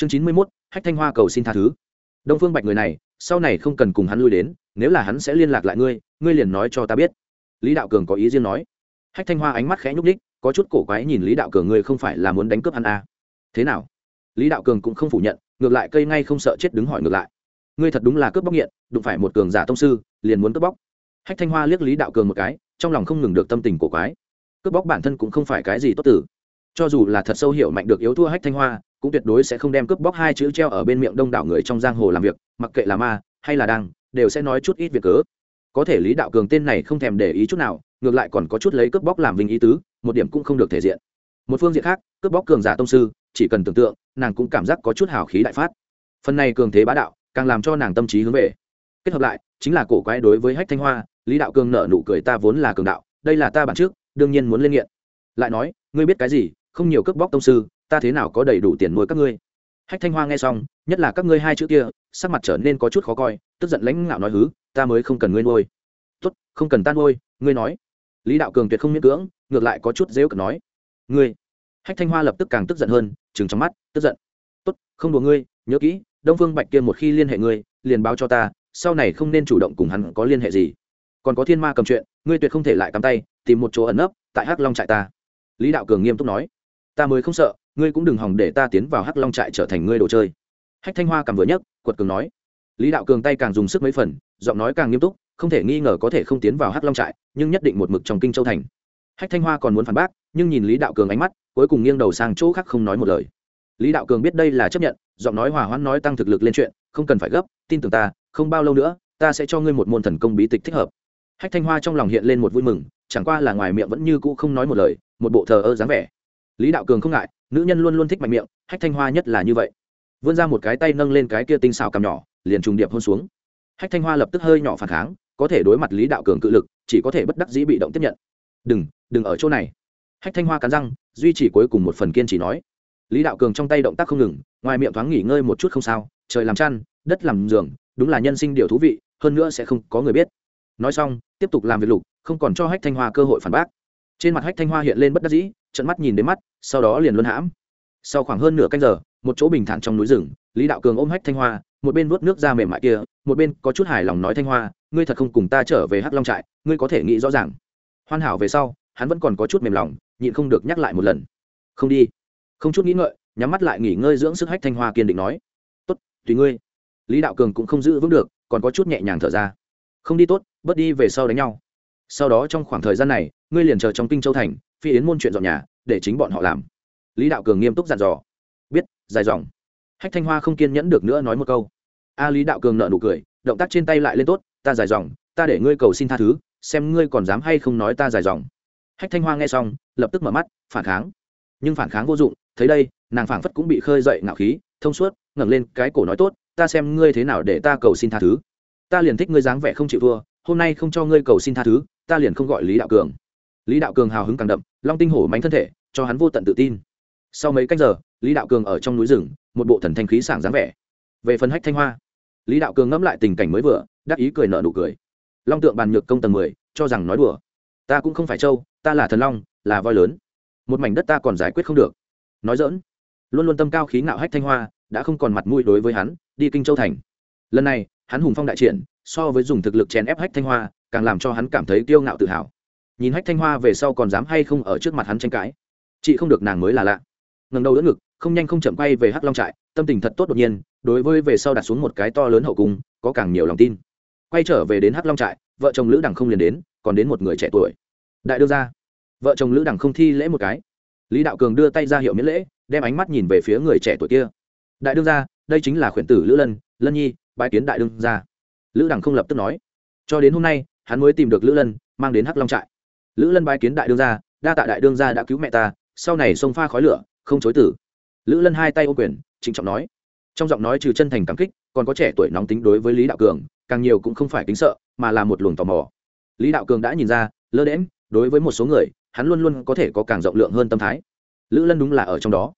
chương chín mươi mốt, hách thanh hoa cầu xin tha thứ. Đông phương bạch người này, sau này không cần cùng hắn lui đến, nếu là hắn sẽ liên lạc lại ngươi ngươi liền nói cho ta biết. Lý đạo cường có ý riêng nói. Hách thanh hoa ánh mắt khẽ nhúc ních có chút cổ quái nhìn lý đạo cường, ngươi không phải là muốn đánh cướp hắn à. thế nào? Lý đạo cường cũng không phủ nhận, ngược lại cây ngay không sợ chết đứng hỏi ngược lại. Ngươi thật đúng là cướp bóc nghiện, đụng phải một cường giả tông sư, liền muốn cướp bóc. Hách thanh hoa liếc lý đạo cường một cái, trong lòng không ngừng được tâm tình cổ quái. Cướp bóc bản thân cũng không phải cái gì tốt tử. Cho dù là thật sâu hiểu mạnh được yếu thua hách thanh hoa cũng tuyệt đối sẽ không đem cướp bóc hai chữ treo ở bên miệng đông đảo người trong giang hồ làm việc, mặc kệ là ma, hay là đang đều sẽ nói chút ít việc cớ. Có thể lý đạo cường tên này không thèm để ý chút nào, ngược lại còn có chút lấy cướp bóc làm vinh ý tứ, một điểm cũng không được thể diện. Một phương diện khác, cướp bóc cường giả tông sư, chỉ cần tưởng tượng, nàng cũng cảm giác có chút hào khí đại phát. Phần này cường thế bá đạo, càng làm cho nàng tâm trí hướng về. Kết hợp lại, chính là cổ quái đối với hách thanh hoa, lý đạo cường nợ nụ cười ta vốn là cường đạo, đây là ta bản trước, đương nhiên muốn lên nghiện. Lại nói, ngươi biết cái gì, không nhiều cướp bóc tông sư ta thế nào có đầy đủ tiền nuôi các ngươi? Hách thanh hoa nghe xong, nhất là các ngươi hai chữ kia, sắc mặt trở nên có chút khó coi, tức giận lãnh ngạo nói hứ, ta mới không cần ngươi nuôi. Tốt, không cần ta nuôi, ngươi nói. Lý đạo cường tuyệt không miễn cưỡng, ngược lại có chút dễu cợt nói. Ngươi. Hách thanh hoa lập tức càng tức giận hơn chừng trong mắt, tức giận. Tốt, không đùa ngươi, nhớ kỹ, đông phương bạch kia một khi liên hệ ngươi, liền báo cho ta, sau này không nên chủ động cùng hắn có liên hệ gì. Còn có thiên ma cầm chuyện, ngươi tuyệt không thể lại cắm tay, tìm một chỗ ẩn nấp, tại hắc long trại ta. Lý đạo cường nghiêm túc nói. Ta mới không sợ ngươi cũng đừng hòng để ta tiến vào hắc long trại trở thành ngươi đồ chơi. Hách thanh hoa cầm vừa nhấc, quật cường nói. Lý đạo cường tay càng dùng sức mấy phần, giọng nói càng nghiêm túc, không thể nghi ngờ có thể không tiến vào hắc long trại, nhưng nhất định một mực trong kinh châu thành. Hách thanh hoa còn muốn phản bác, nhưng nhìn lý đạo cường ánh mắt, cuối cùng nghiêng đầu sang chỗ khác không nói một lời. Lý đạo cường biết đây là chấp nhận, giọng nói hòa hoãn nói tăng thực lực lên chuyện, không cần phải gấp, tin tưởng ta, không bao lâu nữa, ta sẽ cho ngươi một môn thần công bí tịch thích hợp. Hách thanh hoa trong lòng hiện lên một vui mừng, chẳng qua là ngoài miệng vẫn như cũ không nói một lời, một bộ thờ ơ dáng vẻ. Lý đạo cường không ngại nữ nhân luôn luôn thích mạnh miệng, hách thanh hoa nhất là như vậy. Vươn ra một cái tay nâng lên cái kia tinh xào cằm nhỏ, liền trùng điệp hôn xuống. Hách thanh hoa lập tức hơi nhỏ phản kháng, có thể đối mặt lý đạo cường cự lực, chỉ có thể bất đắc dĩ bị động tiếp nhận. Đừng đừng ở chỗ này. Hách thanh hoa cắn răng, duy trì cuối cùng một phần kiên chỉ nói. Lý đạo cường trong tay động tác không ngừng, ngoài miệng thoáng nghỉ ngơi một chút không sao, trời làm chăn, đất làm giường, đúng là nhân sinh điều thú vị, hơn nữa sẽ không có người biết. Nói xong, tiếp tục làm việc lục, không còn cho hách thanh hoa cơ hội phản bác. Trên mặt hách thanh hoa hiện lên bất đắc dĩ trận mắt nhìn đến mắt, sau đó liền luân hãm. Sau khoảng hơn nửa canh giờ, một chỗ bình thản trong núi rừng, lý đạo cường ôm hách thanh hoa, một bên vuốt nước ra mềm mại kia, một bên có chút hài lòng nói thanh hoa, ngươi thật không cùng ta trở về hắc long trại, ngươi có thể nghĩ rõ ràng. Hoàn hảo về sau, hắn vẫn còn có chút mềm lòng, nhịn không được nhắc lại một lần. Không đi. Không chút nghĩ ngợi, nhắm mắt lại nghỉ ngơi dưỡng sức hách thanh hoa kiên định nói, tốt, tùy ngươi. Lý đạo cường cũng không giữ vững được, còn có chút nhẹ nhàng thở ra. Không đi tốt, bớt đi về sau đánh nhau. Sau đó trong khoảng thời gian này, ngươi liền chờ trong kinh châu thành phi yến môn chuyện dọn nhà, để chính bọn họ làm. Lý đạo cường nghiêm túc dặn dò. Biết, dài dòng. Hách thanh hoa không kiên nhẫn được nữa nói một câu. A lý đạo cường nợ nụ cười, động tác trên tay lại lên tốt, ta dài dòng, ta để ngươi cầu xin tha thứ, xem ngươi còn dám hay không nói ta dài dòng. Hách thanh hoa nghe xong, lập tức mở mắt, phản kháng. Nhưng phản kháng vô dụng, thấy đây, nàng phảng phất cũng bị khơi dậy ngạo khí, thông suốt, ngẩng lên cái cổ nói tốt, ta xem ngươi thế nào để ta cầu xin tha thứ. Ta liền thích ngươi dáng vẻ không chịu thua, hôm nay không cho ngươi cầu xin tha thứ, ta liền không gọi lý đạo cường lý đạo cường hào hứng càng đậm, long tinh hổ mánh thân thể, cho hắn vô tận tự tin. Sau mấy cách giờ, lý đạo cường ở trong núi rừng, một bộ thần thanh khí sảng dáng vẻ. Về phần hách thanh hoa, lý đạo cường ngẫm lại tình cảnh mới vừa, đắc ý cười nợ nụ cười. Long tượng bàn nhược công tầng mười, cho rằng nói đùa. Ta cũng không phải trâu ta là thần long, là voi lớn. Một mảnh đất ta còn giải quyết không được. Nói dỡn luôn luôn tâm cao khí ngạo hách thanh hoa, đã không còn mặt mũi đối với hắn, đi kinh châu thành. Lần này, hắn hùng phong đại triển, so với dùng thực lực chèn ép hách thanh hoa, càng làm cho hắn cảm thấy kiêu ngạo tự hào nhìn hách thanh hoa về sau còn dám hay không ở trước mặt hắn tranh cãi. Chị không được nàng mới là lạ. Ngần đầu đỡ ngực, không nhanh không chậm quay về hắc long trại, tâm tình thật tốt đột nhiên, đối với về sau đặt xuống một cái to lớn hậu cung, có càng nhiều lòng tin. Quay trở về đến hắc long trại, vợ chồng lữ đằng không liền đến, còn đến một người trẻ tuổi. Đại đưa ra vợ chồng lữ đằng không thi lễ một cái. Lý đạo cường đưa tay ra hiệu miễn lễ, đem ánh mắt nhìn về phía người trẻ tuổi kia. Đại đương gia, đây chính là khuyển tử lữ lân lân nhi bãi kiến đại đương gia. Lữ đằng không lập tức nói. Cho đến hôm nay, hắn mới tìm được lữ lân, mang đến hắc long trại lữ lân bái kiến đại đương gia, đa tạ đại đương gia đã cứu mẹ ta, sau này xông pha khói lửa, không chối tử lữ lân hai tay ô quyền, trịnh trọng nói. Trong giọng nói trừ chân thành cảm kích, còn có trẻ tuổi nóng tính đối với lý đạo cường, càng nhiều cũng không phải kính sợ, mà là một luồng tò mò. Lý đạo cường đã nhìn ra, lơ đễm đối với một số người, hắn luôn luôn có thể có càng rộng lượng hơn tâm thái. Lữ lân đúng là ở trong đó.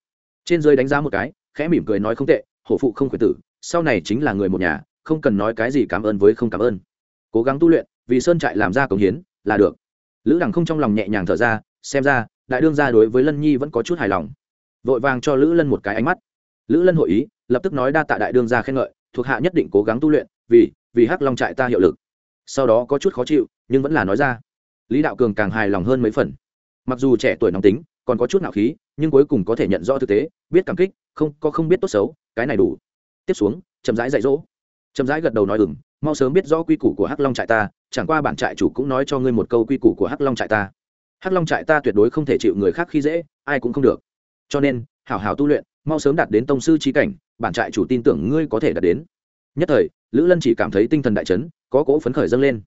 Trên dưới đánh giá một cái, khẽ mỉm cười nói không tệ, hổ phụ không khuyển tử, sau này chính là người một nhà, không cần nói cái gì cảm ơn với không cảm ơn. Cố gắng tu luyện, vì sơn trại làm ra công hiến, là được lữ đằng không trong lòng nhẹ nhàng thở ra, xem ra, đại đương gia đối với lân nhi vẫn có chút hài lòng. Vội vàng cho lữ lân một cái ánh mắt. Lữ lân hội ý, lập tức nói đa tạ đại đương gia khen ngợi, thuộc hạ nhất định cố gắng tu luyện, vì vì hắc long trại ta hiệu lực. Sau đó có chút khó chịu, nhưng vẫn là nói ra. Lý đạo cường càng hài lòng hơn mấy phần. Mặc dù trẻ tuổi nóng tính, còn có chút nạo khí, nhưng cuối cùng có thể nhận rõ thực tế, biết cảm kích, không, có không biết tốt xấu, cái này đủ. Tiếp xuống, chậm rãi dạy dỗ. Chậm rãi gật đầu nói ừng mau sớm biết rõ quy củ của hắc long trại ta chẳng qua bản trại chủ cũng nói cho ngươi một câu quy củ của hắc long trại ta. Hắc long trại ta tuyệt đối không thể chịu người khác khi dễ, ai cũng không được. Cho nên, hảo hảo tu luyện, mau sớm đạt đến tông sư trí cảnh, bản trại chủ tin tưởng ngươi có thể đạt đến. Nhất thời, lữ lân chỉ cảm thấy tinh thần đại chấn, có cỗ phấn khởi dâng lên.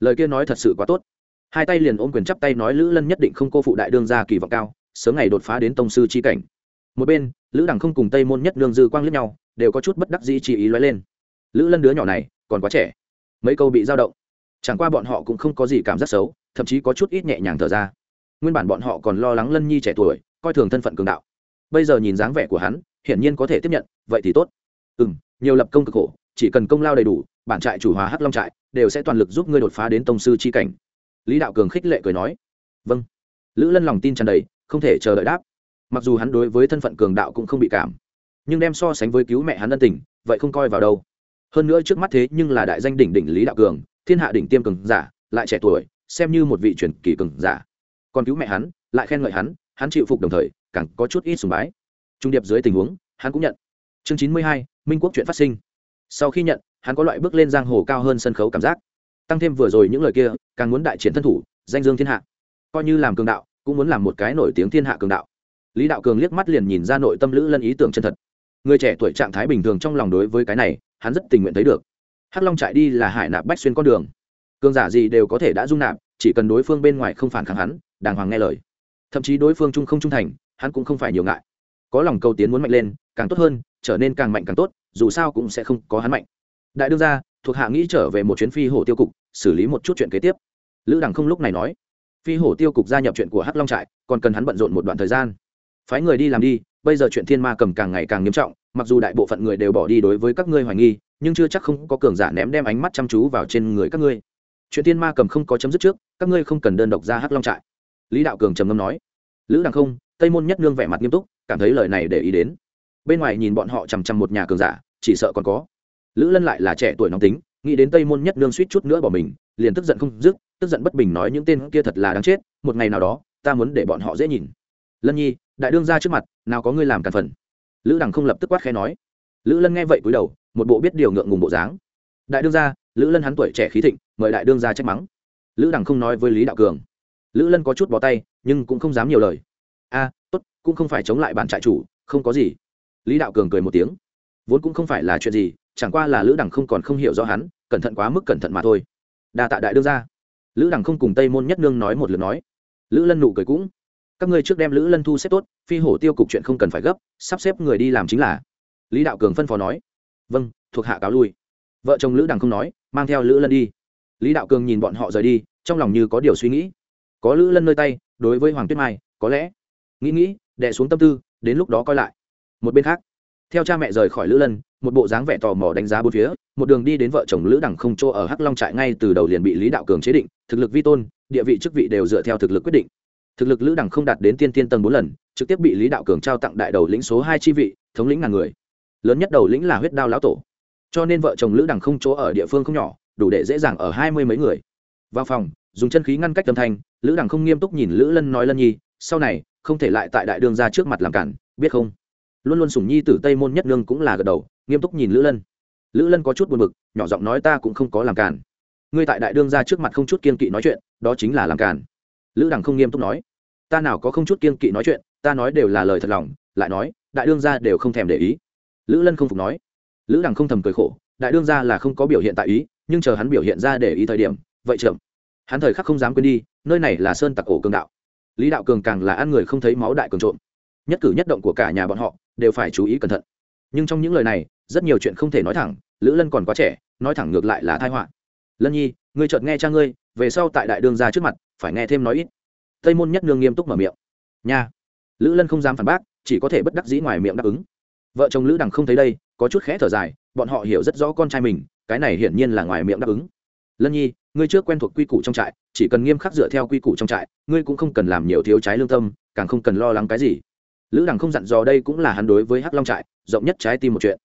Lời kia nói thật sự quá tốt. Hai tay liền ôm quyền chắp tay nói lữ lân nhất định không cô phụ đại đương ra kỳ vọng cao, sớm ngày đột phá đến tông sư chi cảnh. Một bên, lữ đằng không cùng tây môn nhất nương dư quang lướt nhau, đều có chút bất đắc dĩ chi ý lóe lên. Lữ lân đứa nhỏ này, còn quá trẻ. Mấy câu bị dao động chẳng qua bọn họ cũng không có gì cảm giác xấu, thậm chí có chút ít nhẹ nhàng thở ra. Nguyên bản bọn họ còn lo lắng lân nhi trẻ tuổi, coi thường thân phận cường đạo. Bây giờ nhìn dáng vẻ của hắn, hiển nhiên có thể tiếp nhận, vậy thì tốt. Ừ m nhiều lập công cực khổ, chỉ cần công lao đầy đủ, bản trại chủ hòa hắc long trại đều sẽ toàn lực giúp ngươi đột phá đến tông sư c h i cảnh. Lý đạo cường khích lệ cười nói. Vâng. Lữ lân lòng tin tràn đầy, không thể chờ đợi đáp. Mặc dù hắn đối với thân phận cường đạo cũng không bị cảm, nhưng đem so sánh với cứu mẹ hắn ân tình, vậy không coi vào đâu. Hơn nữa trước mắt thế nhưng là đại danh đỉnh đỉnh lý đạo cường thiên hạ đỉnh tiêm cường giả, lại trẻ tuổi, xem như một vị truyền kỳ cường giả. Còn cứu mẹ hắn, lại khen ngợi hắn hắn chịu phục đồng thời, càng có chút ít sùng bái. Trung điệp dưới tình huống, hắn cũng nhận. Chương chín mươi hai, minh quốc chuyện phát sinh. Sau khi nhận, hắn có loại bước lên giang hồ cao hơn sân khấu cảm giác. Tăng thêm vừa rồi những lời kia, càng muốn đại chiến thân thủ, danh dương thiên hạ. Coi như làm cường đạo, cũng muốn làm một cái nổi tiếng thiên hạ cường đạo. Lý đạo cường liếc mắt liền nhìn ra nội tâm lữ lân ý tưởng chân thật. Người trẻ tuổi trạng thái bình thường trong lòng đối với cái này, hắn rất tình nguyện thấy được hắc long chạy đi là hải nạp bách xuyên con đường. Cường giả gì đều có thể đã dung nạp, chỉ cần đối phương bên ngoài không phản kháng hắn, đàng hoàng nghe lời. Thậm chí đối phương trung không trung thành, hắn cũng không phải nhiều ngại. Có lòng cầu tiến muốn mạnh lên, càng tốt hơn, trở nên càng mạnh càng tốt, dù sao cũng sẽ không có hắn mạnh. Đại đương gia, thuộc hạ nghĩ trở về một chuyến phi hổ tiêu cục, xử lý một chút chuyện kế tiếp. Lữ đằng không lúc này nói, phi hổ tiêu cục gia nhập chuyện của hắc long trại, còn cần hắn bận rộn một đoạn thời gian. Phái người đi làm đi, bây giờ chuyện thiên ma cầm càng ngày càng nghiêm trọng, mặc dù đại bộ phận người đều bỏ đi đối với các ngươi hoài nghi nhưng chưa chắc không có cường giả ném đem ánh mắt chăm chú vào trên người các ngươi. Chuyện tiên ma cầm không có chấm dứt trước, các ngươi không cần đơn độc ra hắc long trại. Lý đạo cường trầm ngâm nói. Lữ đằng không, tây môn nhất nương vẻ mặt nghiêm túc, cảm thấy lời này để ý đến. Bên ngoài nhìn bọn họ chằm chằm một nhà cường giả, chỉ sợ còn có. Lữ lân lại là trẻ tuổi nóng tính, nghĩ đến tây môn nhất nương suýt chút nữa bỏ mình, liền tức giận không dứt, tức giận bất bình nói những tên kia thật là đáng chết, một ngày nào đó, ta muốn để bọn họ dễ nhìn. Lân nhi, đại đương ra trước mặt, nào có ngươi làm cản phần. Lữ đằng không lập tức quát khẽ nói. Lữ lân nghe vậy cúi đầu một bộ biết điều ngượng ngùng bộ dáng. Đại đương gia, lữ lân hắn tuổi trẻ khí thịnh, mời đại đương gia trách mắng. Lữ đằng không nói với lý đạo cường. Lữ lân có chút bỏ tay, nhưng cũng không dám nhiều lời. A, tốt, cũng không phải chống lại bản trại chủ, không có gì. Lý đạo cường cười một tiếng. Vốn cũng không phải là chuyện gì, chẳng qua là lữ đằng không còn không hiểu rõ hắn, cẩn thận quá mức cẩn thận mà thôi. Đa tạ đại đương gia. Lữ đằng không cùng tây môn nhất nương nói một lượt nói. Lữ lân nụ cười cũng. Các ngươi trước đem lữ lân thu xếp tốt, phi hổ tiêu cục chuyện không cần phải gấp, sắp xếp người đi làm chính là. Lý đạo cường phân phó nói vâng thuộc hạ cáo lui. Vợ chồng lữ đằng không nói, mang theo lữ lân đi. Lý đạo cường nhìn bọn họ rời đi, trong lòng như có điều suy nghĩ. Có lữ lân nơi tay, đối với hoàng tuyết mai, có lẽ. Nghĩ nghĩ đẻ xuống tâm tư, đến lúc đó coi lại. Một bên khác, theo cha mẹ rời khỏi lữ lân, một bộ dáng vẻ tò mò đánh giá bốn phía, một đường đi đến vợ chồng lữ đẳng không chỗ ở hắc long trại ngay từ đầu liền bị lý đạo cường chế định, thực lực vi tôn, địa vị chức vị đều dựa theo thực lực quyết định. Thực lực lữ đẳng không đạt đến tiên tiên tầng bốn lần, trực tiếp bị lý đạo cường trao tặng đại đầu lĩnh số hai chi vị, thống lĩnh ngàn người lớn nhất đầu lĩnh là huyết đao lão tổ. Cho nên vợ chồng lữ đẳng không chỗ ở địa phương không nhỏ, đủ để dễ dàng ở hai mươi mấy người. Vào phòng, dùng chân khí ngăn cách tâm thanh, lữ đẳng không nghiêm túc nhìn lữ lân nói lân nhi, sau này, không thể lại tại đại đương ra trước mặt làm cản, biết không? Luôn luôn sủng nhi từ tây môn nhất nương cũng là gật đầu, nghiêm túc nhìn lữ lân. Lữ lân có chút buồn b ự c nhỏ giọng nói ta cũng không có làm cản. Ngươi tại đại đương ra trước mặt không chút kiên kỵ nói chuyện, đó chính là làm cản. Lữ đằng không nghiêm túc nói, ta nào có không chút kiên kỵ nói chuyện, ta nói đều là lời thật lòng, lại nói, đại đương gia đều không thèm để ý lữ lân không phục nói. Lữ đằng không thầm cười khổ, đại đương gia là không có biểu hiện tại ý, nhưng chờ hắn biểu hiện ra để ý thời điểm, vậy chậm. Hắn thời khắc không dám quên đi, nơi này là sơn tặc ổ cường đạo. Lý đạo cường càng là ăn người không thấy máu đại cường trộm. Nhất cử nhất động của cả nhà bọn họ đều phải chú ý cẩn thận. Nhưng trong những lời này, rất nhiều chuyện không thể nói thẳng, lữ lân còn quá trẻ, nói thẳng ngược lại là thai họa. Lân nhi, ngươi chợt nghe cha ngươi, về sau tại đại đương gia trước mặt, phải nghe thêm nói ít. Tây môn nhất nương nghiêm túc mở miệng. Nha. Lữ lân không dám phản bác, chỉ có thể bất đắc dĩ ngoài miệng đáp ứng vợ chồng lữ đằng không thấy đây, có chút khẽ thở dài, bọn họ hiểu rất rõ con trai mình, cái này hiển nhiên là ngoài miệng đáp ứng. Lân nhi, ngươi trước quen thuộc quy củ trong trại, chỉ cần nghiêm khắc dựa theo quy củ trong trại, ngươi cũng không cần làm nhiều thiếu trái lương tâm, càng không cần lo lắng cái gì. Lữ đằng không dặn dò đây cũng là hắn đối với hắc long trại, rộng nhất trái tim một chuyện.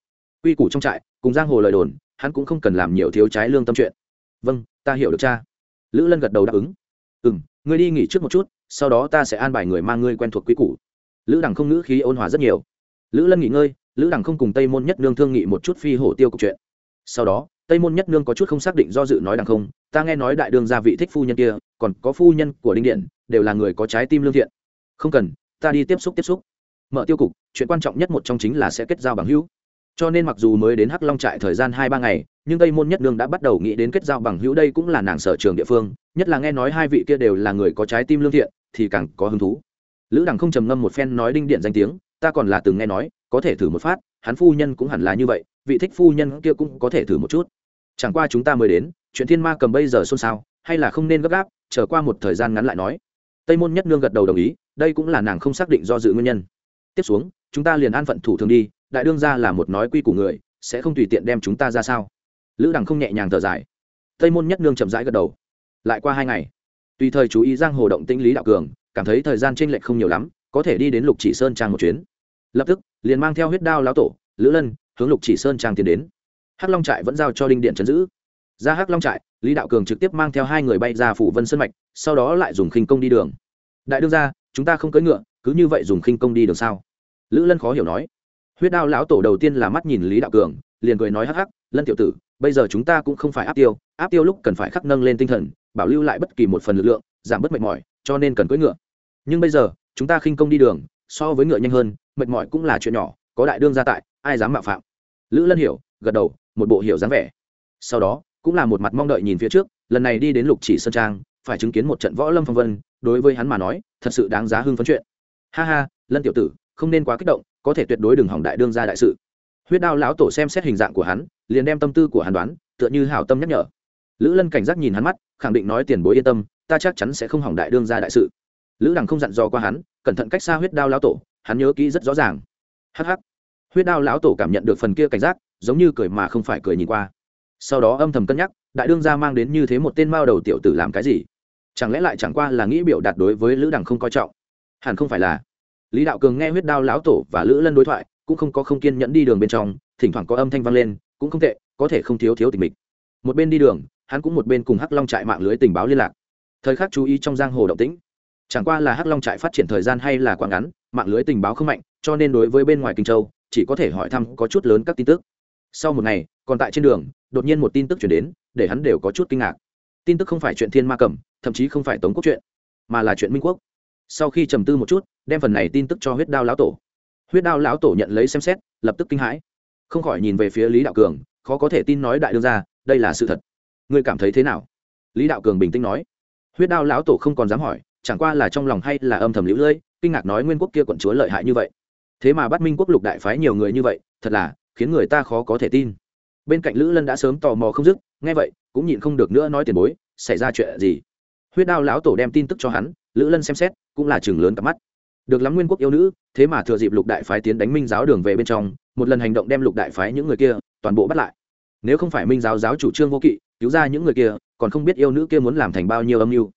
Quy củ trong trại, cùng giang hồ lời đồn, hắn cũng không cần làm nhiều thiếu trái lương tâm chuyện. Vâng ta hiểu được cha. Lữ lân gật đầu đáp ứng. Ừ m ngươi đi nghỉ trước một chút, sau đó ta sẽ an bài người mang ngươi quen thuộc quy củ. Lữ đằng không ngữ khí ôn hòa rất nhiều. Lữ lân nghỉ ngơi lữ đằng không cùng tây môn nhất nương thương nghị một chút phi hổ tiêu cục chuyện. Sau đó, tây môn nhất nương có chút không xác định do dự nói đằng không, ta nghe nói đại đương gia vị thích phu nhân kia, còn có phu nhân của đinh điện, đều là người có trái tim lương thiện. Không cần, ta đi tiếp xúc tiếp xúc. Mở tiêu cục, chuyện quan trọng nhất một trong chính là sẽ kết giao bằng hữu. Cho nên mặc dù mới đến hắc long trại thời gian hai ba ngày, nhưng tây môn nhất nương đã bắt đầu nghĩ đến kết giao bằng hữu đây cũng là nàng sở trường địa phương, nhất là nghe nói hai vị kia đều là người có trái tim lương thiện, thì càng có hứng thú. Lữ đằng không trầm ngâm một phen nói đinh điện danh tiếng, ta còn là từng nghe nói có thể thử một phát, hắn phu nhân cũng hẳn là như vậy, vị thích phu nhân kia cũng có thể thử một chút. Chẳng qua chúng ta mới đến, chuyện thiên ma cầm bây giờ xôn xao, hay là không nên gấp gáp trở qua một thời gian ngắn lại nói. Tây môn nhất nương gật đầu đồng ý, đây cũng là nàng không xác định do dự nguyên nhân. Tiếp xuống, chúng ta liền an phận thủ thường đi, đại đương ra là một nói quy của người, sẽ không tùy tiện đem chúng ta ra sao? Lữ đằng không nhẹ nhàng thở dài. Tây môn nhất nương chậm rãi gật đầu. Lại qua hai ngày, tùy thời chú ý giang hồ động tĩnh lý đạo cường, cảm thấy thời gian t r ê n lệch không nhiều lắm, có thể đi đến lục chỉ sơn trang một chuyến lập tức, liền mang theo huyết đao lão tổ, lữ lân, hướng lục chỉ sơn trang tiến đến. Hắc long trại vẫn giao cho đinh điện trấn giữ. Ra hắc long trại, lý đạo cường trực tiếp mang theo hai người bay ra phủ vân sơn mạch, sau đó lại dùng khinh công đi đường. Đại đương ra chúng ta không cưỡi ngựa, cứ như vậy dùng khinh công đi đường sao? Lữ lân khó hiểu nói. Huyết đao lão tổ đầu tiên là mắt nhìn lý đạo cường, liền cười nói hắc hắc, lân tiểu tử, bây giờ chúng ta cũng không phải áp tiêu áp tiêu lúc cần phải khắc nâng lên tinh thần, bảo lưu lại bất kỳ một phần lực lượng, giảm bớt mệt mỏi, cho nên cần cưỡi ngựa. Nhưng bây giờ, chúng ta khinh công đi đường, so với ngựa nhanh hơn mệt mỏi cũng là chuyện nhỏ, có đại đương gia tại, ai dám mạo phạm? Lữ lân hiểu, gật đầu, một bộ hiểu dáng vẻ. Sau đó, cũng là một mặt mong đợi nhìn phía trước, lần này đi đến lục chỉ sơn trang, phải chứng kiến một trận võ lâm phong vân, đối với hắn mà nói, thật sự đáng giá hưng phấn chuyện. Ha ha, lân tiểu tử, không nên quá kích động, có thể tuyệt đối đừng hỏng đại đương gia đại sự. Huyết đao lão tổ xem xét hình dạng của hắn, liền đem tâm tư của hắn đoán, tựa như hảo tâm nhắc nhở. Lữ lân cảnh giác nhìn hắn mắt, khẳng định nói tiền bối yên tâm, ta chắc chắn sẽ không hỏng đại đương gia đại sự. Lữ đằng không dặn dò qua hắn, cẩn thận cách xa huyết đao lão tổ hắn nhớ kỹ rất rõ ràng. Hh huyết đao lão tổ cảm nhận được phần kia cảnh giác, giống như cười mà không phải cười nhìn qua. Sau đó âm thầm cân nhắc, đại đương gia mang đến như thế một tên mao đầu tiểu tử làm cái gì? Chẳng lẽ lại chẳng qua là nghĩ biểu đạt đối với lữ đằng không coi trọng? Hẳn không phải là. Lý đạo cường nghe huyết đao lão tổ và lữ lân đối thoại, cũng không có không kiên nhẫn đi đường bên trong, thỉnh thoảng có âm thanh vang lên, cũng không tệ, có thể không thiếu thiếu tình mình một bên đi đường, hắn cũng một bên cùng hắc long trại mạng lưới tình báo liên lạc. Thời khắc chú ý trong giang hồ động tĩnh chẳng qua là hắc long trại phát triển thời gian hay là quá ngắn, mạng lưới tình báo không mạnh, cho nên đối với bên ngoài kinh châu, chỉ có thể hỏi thăm có chút lớn các tin tức. Sau một ngày, còn tại trên đường, đột nhiên một tin tức chuyển đến, để hắn đều có chút kinh ngạc. Tin tức không phải chuyện thiên ma cầm thậm chí không phải tống quốc chuyện, mà là chuyện minh quốc. Sau khi trầm tư một chút, đem phần này tin tức cho huyết đao lão tổ. Huyết đao lão tổ nhận lấy xem xét, lập tức kinh hãi. Không khỏi nhìn về phía lý đạo cường, khó có thể tin nói đại đương ra đây là sự thật. Ngươi cảm thấy thế nào? Lý đạo cường bình tĩnh nói. Huyết đao lão tổ không còn dám hỏi chẳng qua là trong lòng hay là âm thầm lũ lưỡi kinh ngạc nói nguyên quốc kia quận chúa lợi hại như vậy. Thế mà bắt minh quốc lục đại phái nhiều người như vậy, thật là khiến người ta khó có thể tin. Bên cạnh lữ lân đã sớm tò mò không dứt, nghe vậy, cũng nhịn không được nữa nói tiền bối, xảy ra chuyện gì? Huyết đao lão tổ đem tin tức cho hắn, lữ lân xem xét, cũng là chừng lớn cặp mắt. Được lắm nguyên quốc yêu nữ, thế mà thừa dịp lục đại phái tiến đánh minh giáo đường về bên trong, một lần hành động đem lục đại phái những người kia toàn bộ bắt lại. Nếu không phải minh giáo giáo chủ trương vô kỵ cứu ra những người kia, còn không biết yêu nữ kia muốn làm thành bao nhiêu âm mưu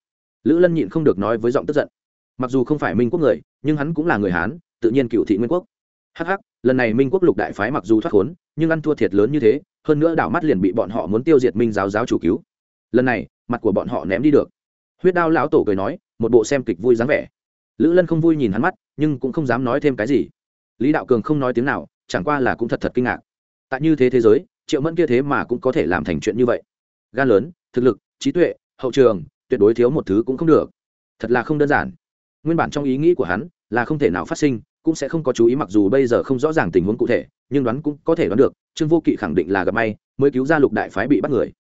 lữ lân nhịn không được nói với giọng tức giận. Mặc dù không phải minh quốc người, nhưng hắn cũng là người hán, tự nhiên cựu thị nguyên quốc. Hh lần này minh quốc lục đại phái mặc dù thoát khốn, nhưng ăn thua thiệt lớn như thế, hơn nữa đảo mắt liền bị bọn họ muốn tiêu diệt minh giáo giáo chủ cứu. Lần này, mặt của bọn họ ném đi được. Huyết đao lão tổ cười nói, một bộ xem kịch vui dáng vẻ. Lữ lân không vui nhìn hắn mắt, nhưng cũng không dám nói thêm cái gì. Lý đạo cường không nói tiếng nào, chẳng qua là cũng thật thật kinh ngạc. Tại như thế thế giới, triệu mẫn kia thế mà cũng có thể làm thành chuyện như vậy. Gan lớn, thực lực, trí tuệ, hậu trường tuyệt đối thiếu một thứ cũng không được. Thật là không đơn giản. Nguyên bản trong ý nghĩ của hắn là không thể nào phát sinh, cũng sẽ không có chú ý mặc dù bây giờ không rõ ràng tình huống cụ thể, nhưng đoán cũng có thể đoán được, trương vô kỵ khẳng định là gặp may, mới cứu ra lục đại phái bị bắt người.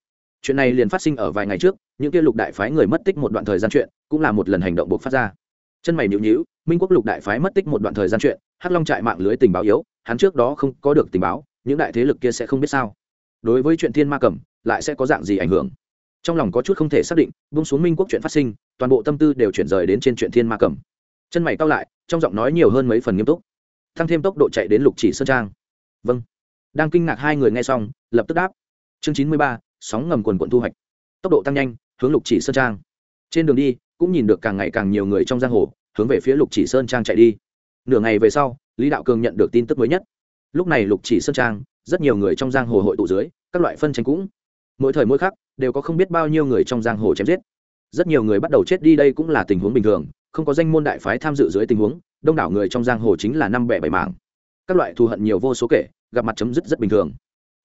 Chuyện này liền phát sinh ở vài ngày trước, những kia lục đại phái người mất tích một đoạn thời gian chuyện, cũng là một lần hành động buộc phát ra. Chân mày nhịu nhịu minh quốc lục đại phái mất tích một đoạn thời gian chuyện, hắc long trại mạng lưới tình báo yếu, hắn trước đó không có được tình báo, những đại thế lực kia sẽ không biết sao. Đối với chuyện thiên ma cầm lại sẽ có dạng gì ảnh hưởng? Trong lòng có chút không thể xác định bung xuống minh quốc chuyện phát sinh, toàn bộ tâm tư đều chuyển rời đến trên chuyện thiên ma cầm. Chân mày cao lại, trong giọng nói nhiều hơn mấy phần nghiêm túc. Tăng thêm tốc độ chạy đến lục chỉ sơn trang. Vâng. Đang kinh ngạc hai người nghe xong, lập tức đáp. Chương chín mươi ba, sóng ngầm quần quận thu hoạch. Tốc độ tăng nhanh, hướng lục chỉ sơn trang. Trên đường đi, cũng nhìn được càng ngày càng nhiều người trong giang hồ, hướng về phía lục chỉ sơn trang chạy đi. Nửa ngày về sau, lý đạo cường nhận được tin tức mới nhất. Lúc này lục chỉ sơn trang, rất nhiều người trong giang hồ hội tụ dưới, các loại phân tranh cũng mỗi thời mỗi khắc đều có không biết bao nhiêu người trong giang hồ chém giết. Rất nhiều người bắt đầu chết đi đây cũng là tình huống bình thường, không có danh môn đại phái tham dự dưới tình huống, đông đảo người trong giang hồ chính là năm bẻ bảy mảng. Các loại thù hận nhiều vô số kể, gặp mặt chấm dứt rất bình thường.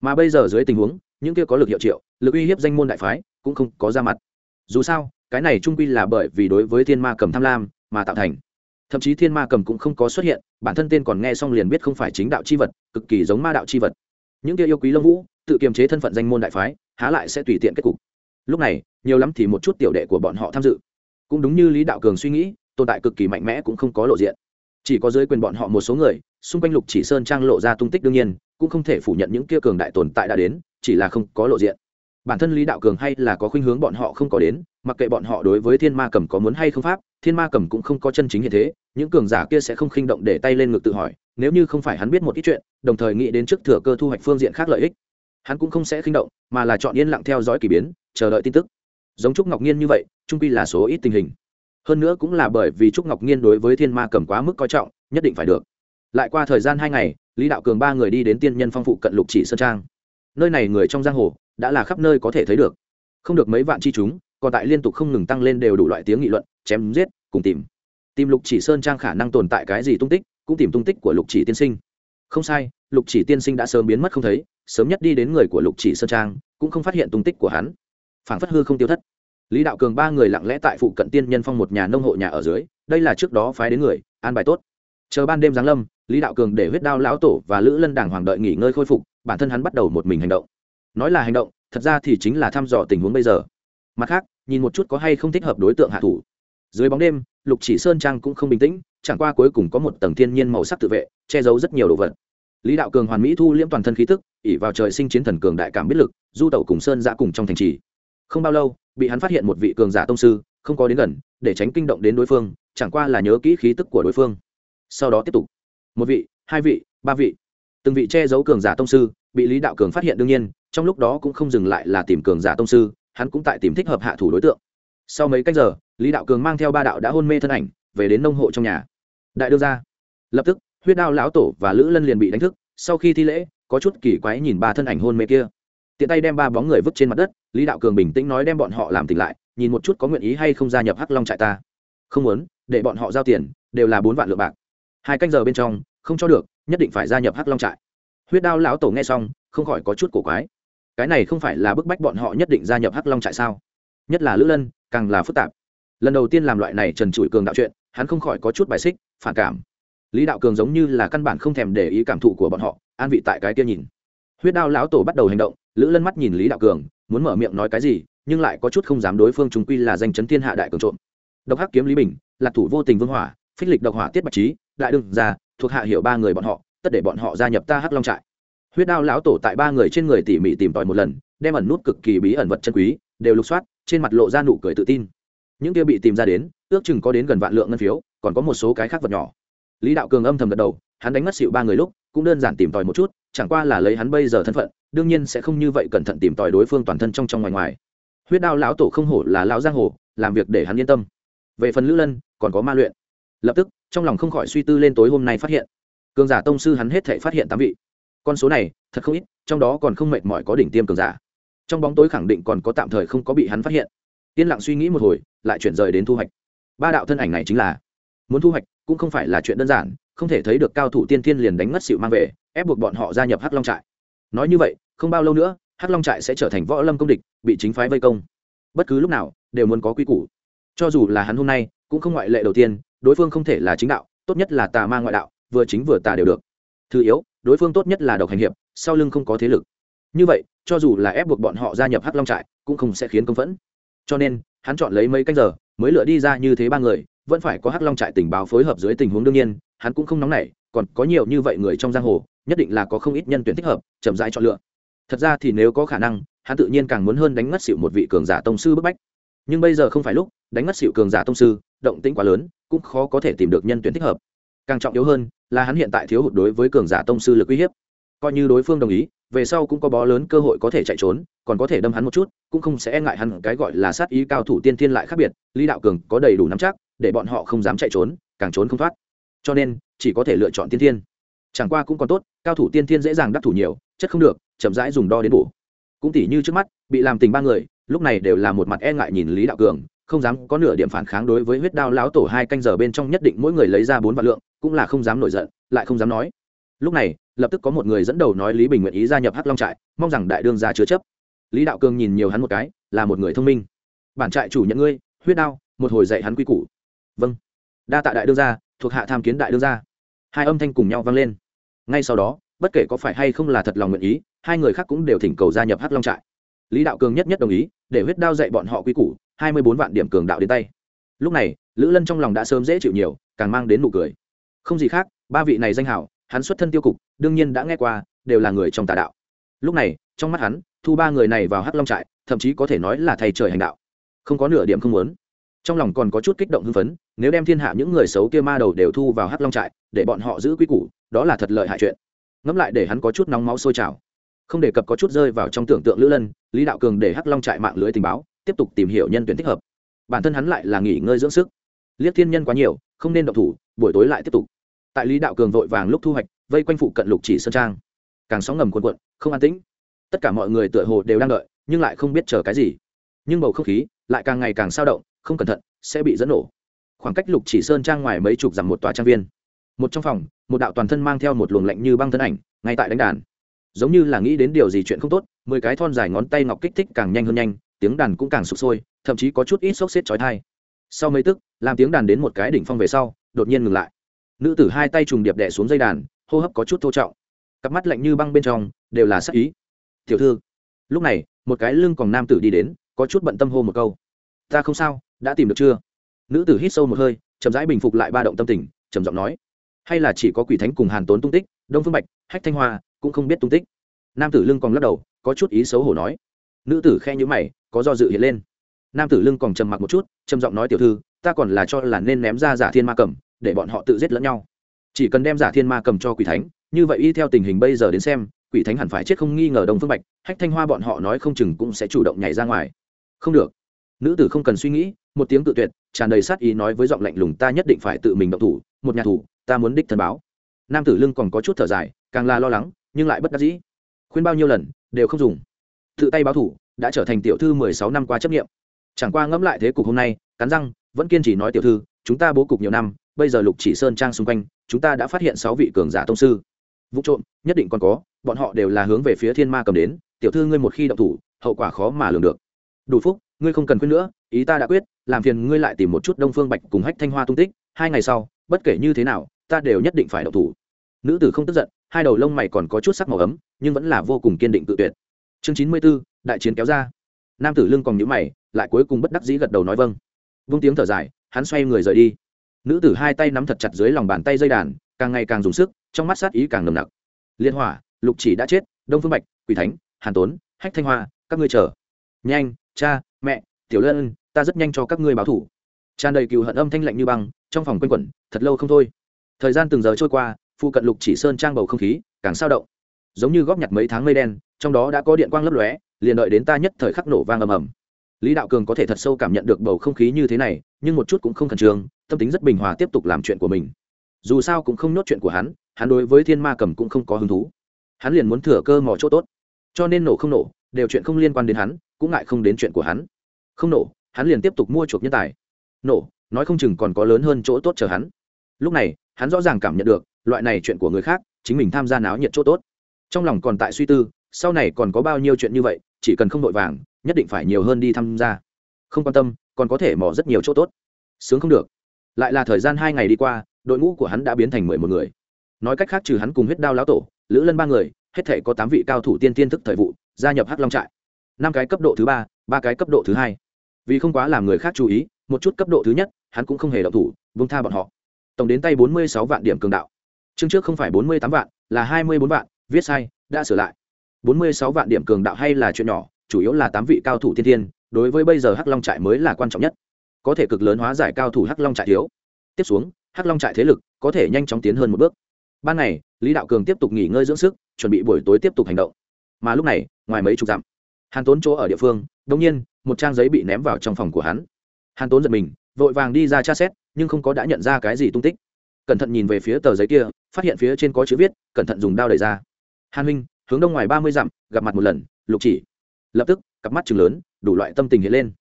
Mà bây giờ dưới tình huống, những kia có lực hiệu triệu, lực uy hiếp danh môn đại phái cũng không có ra mặt. Dù sao, cái này trung quy là bởi vì đối với thiên ma cầm tham lam mà tạo thành. Thậm chí thiên ma cầm cũng không có xuất hiện, bản thân tên còn nghe xong liền biết không phải chính đạo c h i vật, cực kỳ giống ma đạo c h i vật. Những kia yêu quý lâm vũ, tự kiềm chế thân phận danh môn đại phái há lại sẽ tùy tiện kết cục. Lúc này, nhiều lắm thì một chút tiểu đệ của bọn họ tham dự. Cũng đúng như lý đạo cường suy nghĩ, tồn tại cực kỳ mạnh mẽ cũng không có lộ diện. Chỉ có dưới quyền bọn họ một số người, xung quanh lục chỉ sơn trang lộ ra tung tích đương nhiên, cũng không thể phủ nhận những kia cường đại tồn tại đã đến, chỉ là không có lộ diện. Bản thân lý đạo cường hay là có khuynh hướng bọn họ không có đến, mặc kệ bọn họ đối với thiên ma cầm có muốn hay không pháp, thiên ma cầm cũng không có chân chính như thế, những cường giả kia sẽ không khinh động để tay lên ngực tự hỏi, nếu như không phải hắn biết một ít chuyện, đồng thời nghĩ đến trước thừa cơ thu hoạch phương diện khác lợi ích hắn cũng không sẽ khinh động, mà là chọn yên lặng theo dõi k ỳ biến, chờ đợi tin tức. Giống trúc ngọc nhiên như vậy, trung pi là số ít tình hình. Hơn nữa cũng là bởi vì trúc ngọc nhiên đối với thiên ma cầm quá mức coi trọng, nhất định phải được. Lại qua thời gian hai ngày, lý đạo cường ba người đi đến tiên nhân phong phụ cận lục chỉ sơn trang. Nơi này người trong giang hồ, đã là khắp nơi có thể thấy được. Không được mấy vạn chi chúng, còn tại liên tục không ngừng tăng lên đều đủ loại tiếng nghị luận, chém giết, cùng tìm. Tìm lục chỉ sơn trang khả năng tồn tại cái gì tung tích, cũng tìm tung tích của lục chỉ tiên sinh. Không sai, lục chỉ tiên sinh đã sớm biến mất không thấy sớm nhất đi đến người của lục chỉ sơn trang, cũng không phát hiện tung tích của hắn. Phảng phất hư không tiêu thất. Lý đạo cường ba người lặng lẽ tại phụ cận tiên nhân phong một nhà nông hộ nhà ở dưới, đây là trước đó phái đến người, an bài tốt. Chờ ban đêm giáng lâm, lý đạo cường để huyết đao lão tổ và lữ lân đảng hoàng đợi nghỉ ngơi khôi phục, bản thân hắn bắt đầu một mình hành động. Nói là hành động, thật ra thì chính là thăm dò tình huống bây giờ. Mặt khác, nhìn một chút có hay không thích hợp đối tượng hạ thủ. Dưới bóng đêm, lục chỉ sơn trang cũng không bình tĩnh, chẳng qua cuối cùng có một tầng thiên nhiên màu sắc tự vệ, che giấu rất nhiều đồ vật lý đạo cường hoàn mỹ thu liễm toàn thân khí tức ỉ vào trời sinh chiến thần cường đại cảm biết lực, du tẩu cùng sơn ra cùng trong thành trì. Không bao lâu, bị hắn phát hiện một vị cường giả tông sư, không có đến gần, để tránh kinh động đến đối phương, chẳng qua là nhớ kỹ khí tức của đối phương. Sau đó tiếp tục. Một vị, hai vị, ba vị. Từng vị che giấu cường giả tông sư, bị lý đạo cường phát hiện đương nhiên, trong lúc đó cũng không dừng lại là tìm cường giả tông sư, hắn cũng tại tìm thích hợp hạ thủ đối tượng. Sau mấy cách giờ, lý đạo cường mang theo ba đạo đã hôn mê thân ảnh, về đến nông hộ trong nhà. Đại đương ra lập tức huyết đao lão tổ và lữ lân liền bị đánh thức, sau khi thi lễ, có chút kỳ quái nhìn ba thân ảnh hôn mê kia. Tiện tay đem ba bóng người vứt trên mặt đất, lý đạo cường bình tĩnh nói đem bọn họ làm tỉnh lại, nhìn một chút có nguyện ý hay không gia nhập hắc long trại ta. Không muốn, để bọn họ giao tiền, đều là bốn vạn lượng bạc. Hai canh giờ bên trong, không cho được, nhất định phải gia nhập hắc long trại. Huyết đao lão tổ nghe xong, không khỏi có chút cổ quái. Cái này không phải là bức bách bọn họ nhất định gia nhập hắc long trại sao? Nhất là lữ lân, càng là phức tạp. Lần đầu tiên làm loại này trần trụi cường đạo chuyện, hắn không khỏi có chút bài xích, phản cảm lý đạo cường giống như là căn bản không thèm để ý cảm thụ của bọn họ, an vị tại cái kia nhìn. Huyết đao lão tổ bắt đầu hành động, lữ lân mắt nhìn lý đạo cường, muốn mở miệng nói cái gì, nhưng lại có chút không dám đối phương chúng quy là danh chấn thiên hạ đại cường trộm. Độc hắc kiếm lý bình, lạc thủ vô tình vương hỏa, phích lịch độc hỏa tiết bạch trí, đại đương ra thuộc hạ hiệu ba người bọn họ, tất để bọn họ gia nhập ta hắc long trại. Huyết đao lão tổ tại ba người trên người tỉ mỉ tìm tòi một lần, đem ẩn nút cực kỳ bí ẩn vật chân quý, đều lục soát, trên mặt lộ ra nụ cười tự tin. Những kia bị tìm ra đến, ước chừng có đến gần vạn lượng ngân phiếu, còn có một số cái khác vật nhỏ lý đạo cường âm thầm gật đầu, hắn đánh mất xịu ba người lúc, cũng đơn giản tìm tòi một chút, chẳng qua là lấy hắn bây giờ thân phận, đương nhiên sẽ không như vậy cẩn thận tìm tòi đối phương toàn thân trong trong ngoài ngoài. Huyết đao lão tổ không hổ là lão giang hồ, làm việc để hắn yên tâm. Về phần lữ lân, còn có ma luyện. Lập tức, trong lòng không khỏi suy tư lên tối hôm nay phát hiện. Cường giả tông sư hắn hết thể phát hiện tám vị. Con số này, thật không ít, trong đó còn không mệt mỏi có đỉnh tiêm cường giả. Trong bóng tối khẳng định còn có tạm thời không có bị hắn phát hiện. Yên lặng suy nghĩ một hồi, lại chuyển rời đến thu hoạch. Ba đạo thân ảnh này chính là muốn thu hoạch cũng không phải là chuyện đơn giản, không thể thấy được cao thủ tiên thiên liền đánh ngất xịu mang về, ép buộc bọn họ gia nhập hắc long trại. Nói như vậy, không bao lâu nữa, hắc long trại sẽ trở thành võ lâm công địch, bị chính phái vây công. Bất cứ lúc nào, đều muốn có quy củ. Cho dù là hắn hôm nay, cũng không ngoại lệ đầu tiên, đối phương không thể là chính đạo, tốt nhất là tà ma ngoại đạo, vừa chính vừa tà đều được. Thứ yếu, đối phương tốt nhất là độc hành hiệp, sau lưng không có thế lực. Như vậy, cho dù là ép buộc bọn họ gia nhập hắc long trại, cũng không sẽ khiến công phẫn. Cho nên, hắn chọn lấy mấy canh giờ, mới lựa đi ra như thế ba người vẫn phải có hắc long trại tình báo phối hợp dưới tình huống đương nhiên, hắn cũng không nóng nảy, còn có nhiều như vậy người trong giang hồ, nhất định là có không ít nhân tuyển thích hợp, chậm rãi chọn lựa. Thật ra thì nếu có khả năng, hắn tự nhiên càng muốn hơn đánh ngất xịu một vị cường giả tông sư bức bách. Nhưng bây giờ không phải lúc, đánh ngất xịu cường giả tông sư, động tĩnh quá lớn, cũng khó có thể tìm được nhân tuyển thích hợp. Càng trọng yếu hơn, là hắn hiện tại thiếu hụt đối với cường giả tông sư lực uy hiếp. Coi như đối phương đồng ý, về sau cũng có bó lớn cơ hội có thể chạy trốn, còn có thể đâm hắn một chút, cũng không sẽ e ngại hắn, cái gọi là sát ý cao thủ tiên thiên lại khác biệt, lý đạo cường có đầy đủ nắm chắc để bọn họ không dám chạy trốn, càng trốn không thoát. Cho nên, chỉ có thể lựa chọn tiên thiên. Chẳng qua cũng còn tốt, cao thủ tiên thiên dễ dàng đắc thủ nhiều, chất không được, chậm rãi dùng đo đến bổ. Cũng tỉ như trước mắt, bị làm tình ba người, lúc này đều là một mặt e ngại nhìn lý đạo cường, không dám có nửa điểm phản kháng đối với huyết đao lão tổ hai canh giờ bên trong nhất định mỗi người lấy ra bốn vạn lượng, cũng là không dám nổi giận, lại không dám nói. Lúc này, lập tức có một người dẫn đầu nói lý bình nguyện ý gia nhập hắc long trại, mong rằng đại đương gia chứa chấp. Lý đạo cường nhìn nhiều hắn một cái, là một người thông minh. Bản trại chủ nhận ngươi, huyết đao, một hồi dạy hắn quy củ vâng. Đa tạ đại đương gia, thuộc hạ tham kiến đại đương gia. Hai âm thanh cùng nhau vang lên. Ngay sau đó, bất kể có phải hay không là thật lòng nguyện ý, hai người khác cũng đều thỉnh cầu gia nhập hắc long trại. Lý đạo cường nhất nhất đồng ý, để huyết đao dạy bọn họ quy củ, hai mươi bốn vạn điểm cường đạo đến tay. Lúc này, lữ lân trong lòng đã sớm dễ chịu nhiều, càng mang đến nụ cười. Không gì khác, ba vị này danh hảo, hắn xuất thân tiêu cục, đương nhiên đã nghe qua, đều là người trong tà đạo. Lúc này, trong mắt hắn, thu ba người này vào hắc long trại, thậm chí có thể nói là thầy trời hành đạo. Không có nửa điểm không muốn trong lòng còn có chút kích động hưng phấn, nếu đem thiên hạ những người xấu kia ma đầu đều thu vào hắc long trại, để bọn họ giữ quy củ, đó là thật lợi hại chuyện. Ngẫm lại để hắn có chút nóng máu sôi trào. Không đề cập có chút rơi vào trong tưởng tượng lữ lân, lý đạo cường để hắc long trại mạng lưới tình báo, tiếp tục tìm hiểu nhân tuyển thích hợp. Bản thân hắn lại là nghỉ ngơi dưỡng sức. Liếc thiên nhân quá nhiều, không nên động thủ, buổi tối lại tiếp tục. Tại lý đạo cường vội vàng lúc thu hoạch, vây quanh phụ cận lục chỉ sơn trang. Càng sóng ngầm quần quận không an tĩnh. Tất cả mọi người tựa hồ đều đang đợi, nhưng lại không biết chờ cái gì. Nhưng bầu không khí lại càng ngày càng sao động không cẩn thận, sẽ bị dẫn nổ. Khoảng cách lục chỉ sơn trang ngoài mấy chục dặm một tòa trang viên. Một trong phòng, một đạo toàn thân mang theo một luồng lạnh như băng thân ảnh, ngay tại đánh đàn. Giống như là nghĩ đến điều gì chuyện không tốt, mười cái thon dài ngón tay ngọc kích thích càng nhanh hơn nhanh, tiếng đàn cũng càng sụp sôi, thậm chí có chút ít sốc xếp trói thai sau mấy tức, làm tiếng đàn đến một cái đỉnh phong về sau, đột nhiên ngừng lại. Nữ tử hai tay trùng điệp đẻ xuống dây đàn, hô hấp có chút thô trọng. Cặp mắt lạnh như băng bên trong, đều là sắc ý. Tiểu thư. Lúc này, một cái lưng còn nam tử đi đến, có chút bận tâm hô một câu. Ta không sao đã tìm được chưa? Nữ tử hít sâu một hơi, chậm rãi bình phục lại ba động tâm tình, trầm giọng nói. Hay là chỉ có quỷ thánh cùng hàn tốn tung tích, đông phương bạch, hách thanh hoa, cũng không biết tung tích. Nam tử lưng còn lắc đầu, có chút ý xấu hổ nói. Nữ tử khe nhữ mày, có do dự hiện lên. Nam tử lưng còn trầm mặc một chút, trầm giọng nói tiểu thư, ta còn là cho là nên ném ra giả thiên ma cầm, để bọn họ tự giết lẫn nhau. Chỉ cần đem giả thiên ma cầm cho quỷ thánh, như vậy y theo tình hình bây giờ đến xem, quỷ thánh hẳn phải chết không nghi ngờ đông phương bạch, hách thanh hoa bọn họ nói không chừng cũng sẽ chủ động nhảy ra ngoài. Không được nữ tử không cần suy nghĩ, một tiếng tự tuyệt, tràn đầy sát ý nói với giọng lạnh lùng, ta nhất định phải tự mình động thủ, một nhà thủ, ta muốn đích thân báo. Nam tử lưng còn có chút thở dài, càng là lo lắng, nhưng lại bất đắc dĩ. Khuyên bao nhiêu lần, đều không dùng. Tự tay báo thủ, đã trở thành tiểu thư mười sáu năm qua chấp nghiệm chẳng qua ngẫm lại thế cục hôm nay, cắn răng, vẫn kiên trì nói tiểu thư, chúng ta bố cục nhiều năm, bây giờ lục chỉ sơn trang xung quanh, chúng ta đã phát hiện sáu vị cường giả tông sư. Vụ trộm, nhất định còn có, bọn họ đều là hướng về phía thiên ma cầm đến, tiểu thư ngươi một khi động thủ, hậu quả khó mà lường được. Đủ phúc ngươi không cần quyết nữa, ý ta đã quyết, làm phiền ngươi lại tìm một chút đông phương bạch cùng hách thanh hoa tung tích, hai ngày sau, bất kể như thế nào, ta đều nhất định phải đậu thủ. Nữ tử không tức giận, hai đầu lông mày còn có chút sắc màu ấm, nhưng vẫn là vô cùng kiên định tự tuyệt. Chương chín mươi b ố đại chiến kéo ra. Nam tử lưng còn nhữ mày, lại cuối cùng bất đắc dĩ gật đầu nói vâng. Vung tiếng thở dài, hắn xoay người rời đi. Nữ tử hai tay nắm thật chặt dưới lòng bàn tay dây đàn, càng ngày càng dùng sức, trong mắt sát ý càng nồng nặc. Liên hỏa, lục chỉ đã chết, đông phương bạch, quỷ thánh, hàn tốn, hách thanh hoa, các ngươi chờ. Nhanh cha, mẹ, tiểu lân ta rất nhanh cho các ngươi báo thủ. Tràn đầy cừu hận âm thanh lạnh như băng, trong phòng quanh quẩn, thật lâu không thôi. Thời gian từng giờ trôi qua, phụ cận lục chỉ sơn trang bầu không khí càng sao động. Giống như góp nhặt mấy tháng mây đen, trong đó đã có điện quang lấp lóe, liền đợi đến ta nhất thời khắc nổ vang ầm ầm. Lý đạo cường có thể thật sâu cảm nhận được bầu không khí như thế này, nhưng một chút cũng không khẩn trương, tâm tính rất bình hòa tiếp tục làm chuyện của mình. Dù sao cũng không nhốt chuyện của hắn hắn đối với thiên ma cầm cũng không có hứng thú. Hắn liền muốn thừa cơ mò chỗ tốt. Cho nên nổ không nổ, đều chuyện không liên quan đến hắn cũng ngại không đến chuyện của hắn. Không nổ, hắn liền tiếp tục mua chuộc nhân tài. Nổ, nói không chừng còn có lớn hơn chỗ tốt chờ hắn. Lúc này, hắn rõ ràng cảm nhận được, loại này chuyện của người khác, chính mình tham gia náo nhiệt chỗ tốt. Trong lòng còn tại suy tư, sau này còn có bao nhiêu chuyện như vậy, chỉ cần không vội vàng, nhất định phải nhiều hơn đi tham gia. Không quan tâm, còn có thể mò rất nhiều chỗ tốt. Sướng không được. Lại là thời gian hai ngày đi qua, đội ngũ của hắn đã biến thành mười một người. Nói cách khác trừ hắn cùng huyết đao lão tổ, lữ lân ba người, hết thể có tám vị cao thủ tiên tiên thức thời vụ, gia nhập hắc long trại năm cái cấp độ thứ ba ba cái cấp độ thứ hai. Vì không quá làm người khác chú ý, một chút cấp độ thứ nhất, hắn cũng không hề động thủ vung tha bọn họ. Tổng đến tay bốn mươi sáu vạn điểm cường đạo. Chương trước không phải bốn mươi tám vạn, là hai mươi bốn vạn, viết sai, đã sửa lại. bốn mươi sáu vạn điểm cường đạo hay là chuyện nhỏ, chủ yếu là tám vị cao thủ thiên thiên, đối với bây giờ hắc long trại mới là quan trọng nhất. Có thể cực lớn hóa giải cao thủ hắc long trại thiếu. Tiếp xuống, hắc long trại thế lực có thể nhanh chóng tiến hơn một bước. Ban ngày, lý đạo cường tiếp tục nghỉ ngơi dưỡng sức, chuẩn bị buổi tối tiếp tục hành động. Mà lúc này, ngoài mấy chục dặm hàn tốn chỗ ở địa phương đông nhiên, một trang giấy bị ném vào trong phòng của hắn. Hàn tốn giật mình, vội vàng đi ra tra xét, nhưng không có đã nhận ra cái gì tung tích. Cẩn thận nhìn về phía tờ giấy kia, phát hiện phía trên có chữ viết, cẩn thận dùng đao đẩy ra. Hàn huynh, hướng đông ngoài ba mươi dặm, gặp mặt một lần, lục chỉ. Lập tức, cặp mắt chừng lớn, đủ loại tâm tình hiện lên.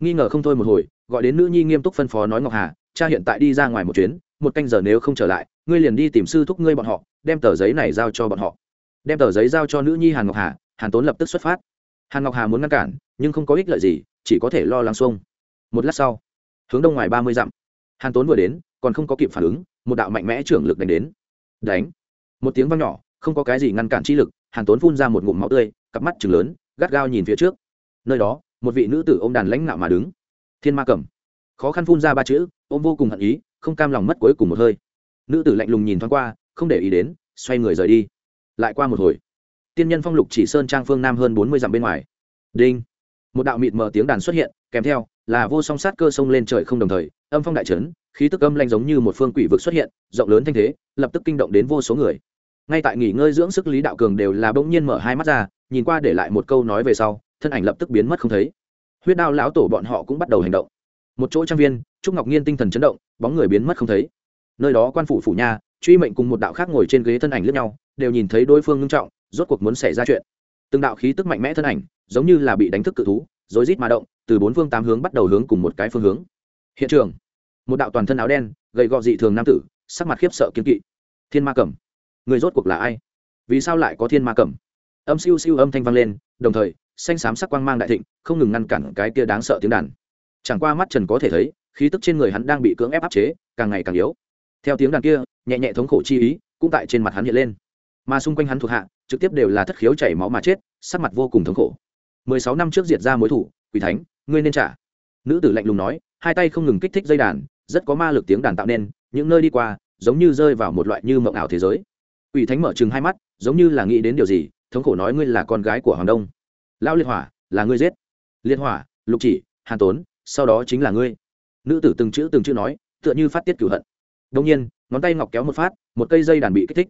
Nghi ngờ không thôi một hồi, gọi đến nữ nhi nghiêm túc phân phó nói ngọc hà, cha hiện tại đi ra ngoài một chuyến, một canh giờ nếu không trở lại, ngươi liền đi tìm sư thúc ngươi bọn họ, đem tờ giấy này giao cho bọn họ. Đem tờ giấy giao cho nữ nhi hàn ngọc hà, hàn tốn lập tức xuất phát hàn ngọc hà muốn ngăn cản, nhưng không có ích lợi gì, chỉ có thể lo lắng xuông. Một lát sau, hướng đông ngoài ba mươi dặm. Hàn tốn vừa đến, còn không có kịp phản ứng, một đạo mạnh mẽ trưởng lực đánh đến. Đánh! Một tiếng vang nhỏ, không có cái gì ngăn cản chi lực, hàn tốn phun ra một ngụm máu tươi, cặp mắt chừng lớn, gắt gao nhìn phía trước. Nơi đó, một vị nữ tử ô m đàn lãnh nạo mà đứng. Thiên ma cầm khó khăn phun ra ba chữ, ôm vô cùng hận ý, không cam lòng mất cuối cùng một hơi. Nữ tử lạnh lùng nhìn thoáng qua, không để ý đến, xoay người rời đi. Lại qua một hồi tiên nhân phong lục chỉ sơn trang phương nam hơn bốn mươi dặm bên ngoài. Đinh. Một đạo mịt mờ tiếng đàn xuất hiện, kèm theo là vô song sát cơ sông lên trời không đồng thời, âm phong đại trấn khí tức âm lanh giống như một phương quỷ vực xuất hiện, rộng lớn thanh thế, lập tức kinh động đến vô số người. Ngay tại nghỉ ngơi dưỡng sức lý đạo cường đều là bỗng nhiên mở hai mắt ra, nhìn qua để lại một câu nói về sau, thân ảnh lập tức biến mất không thấy. Huyết đao lão tổ bọn họ cũng bắt đầu hành động. Một chỗ trang viên, trúc ngọc nhiên tinh thần chấn động, bóng người biến mất không thấy. Nơi đó quan phủ phủ nha, truy mệnh cùng một đạo khác ngồi trên ghế thân ảnh lướt nhau, đều nhìn thấy đối phương ngưng trọng rốt cuộc muốn xảy ra chuyện. Từng đạo khí tức mạnh mẽ thân ảnh, giống như là bị đánh thức cự thú rối rít mà động, từ bốn phương tám hướng bắt đầu hướng cùng một cái phương hướng. Hiện trường, một đạo toàn thân áo đen, gầy gò dị thường nam tử, sắc mặt khiếp sợ kiên kỵ. Thiên ma cẩm, người rốt cuộc là ai? Vì sao lại có thiên ma cẩm? Âm siêu siêu âm thanh vang lên, đồng thời, xanh xám sắc quang mang đại thịnh, không ngừng ngăn cản cái kia đáng sợ tiếng đàn. Chẳng qua mắt trần có thể thấy, khí tức trên người hắn đang bị cưỡng ép áp chế, càng ngày càng yếu. Theo tiếng đàn kia, nhẹ nhẹ thống khổ chi ý, cũng tại trên mặt hắn hiện lên mà xung quanh hắn thuộc hạ, trực tiếp đều là thất khiếu chảy máu mà chết, sắc mặt vô cùng thống khổ. Mười sáu năm trước diệt ra mối thủ, quỷ thánh, ngươi nên trả. Nữ tử lạnh lùng nói, hai tay không ngừng kích thích dây đàn, rất có ma lực tiếng đàn tạo nên, những nơi đi qua, giống như rơi vào một loại như mộng ảo thế giới. Quỷ thánh mở chừng hai mắt, giống như là nghĩ đến điều gì, thống khổ nói ngươi là con gái của hoàng đông. Lao liệt hỏa, là ngươi giết. Liên hỏa, lục chỉ, hàn tốn, sau đó chính là ngươi. Nữ tử từng chữ từng chữ nói, tựa như phát tiết cửu hận. Đông nhiên, ngón tay ngọc kéo một phát, một cây dây đàn bị kích thích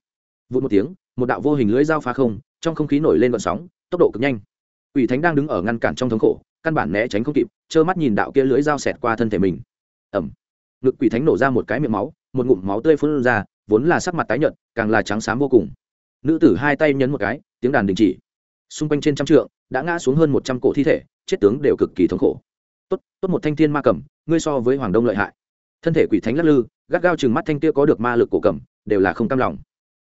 vụt một tiếng, một đạo vô hình lưới dao phá không, trong không khí nổi lên vận sóng, tốc độ cực nhanh. Ủy thánh đang đứng ở ngăn cản trong thống khổ, căn bản né tránh không kịp, trơ mắt nhìn đạo kia lưới dao xẹt qua thân thể mình. Ẩm ngực quỷ thánh nổ ra một cái miệng máu, một ngụm máu tươi phun ra, vốn là sắc mặt tái nhợt, càng là trắng xám vô cùng. Nữ tử hai tay nhấn một cái, tiếng đàn đình chỉ. Xung quanh trên trăm trượng, đã ngã xuống hơn một trăm cổ thi thể, chết tướng đều cực kỳ thống khổ. Tốt tốt một thanh thiên ma cầm, ngươi so với hoàng đông lợi hại. Thân thể quỷ thánh lắc lư, gắt gao chừng mắt thanh kia có được ma lực cổ cầm, đều là không cam lòng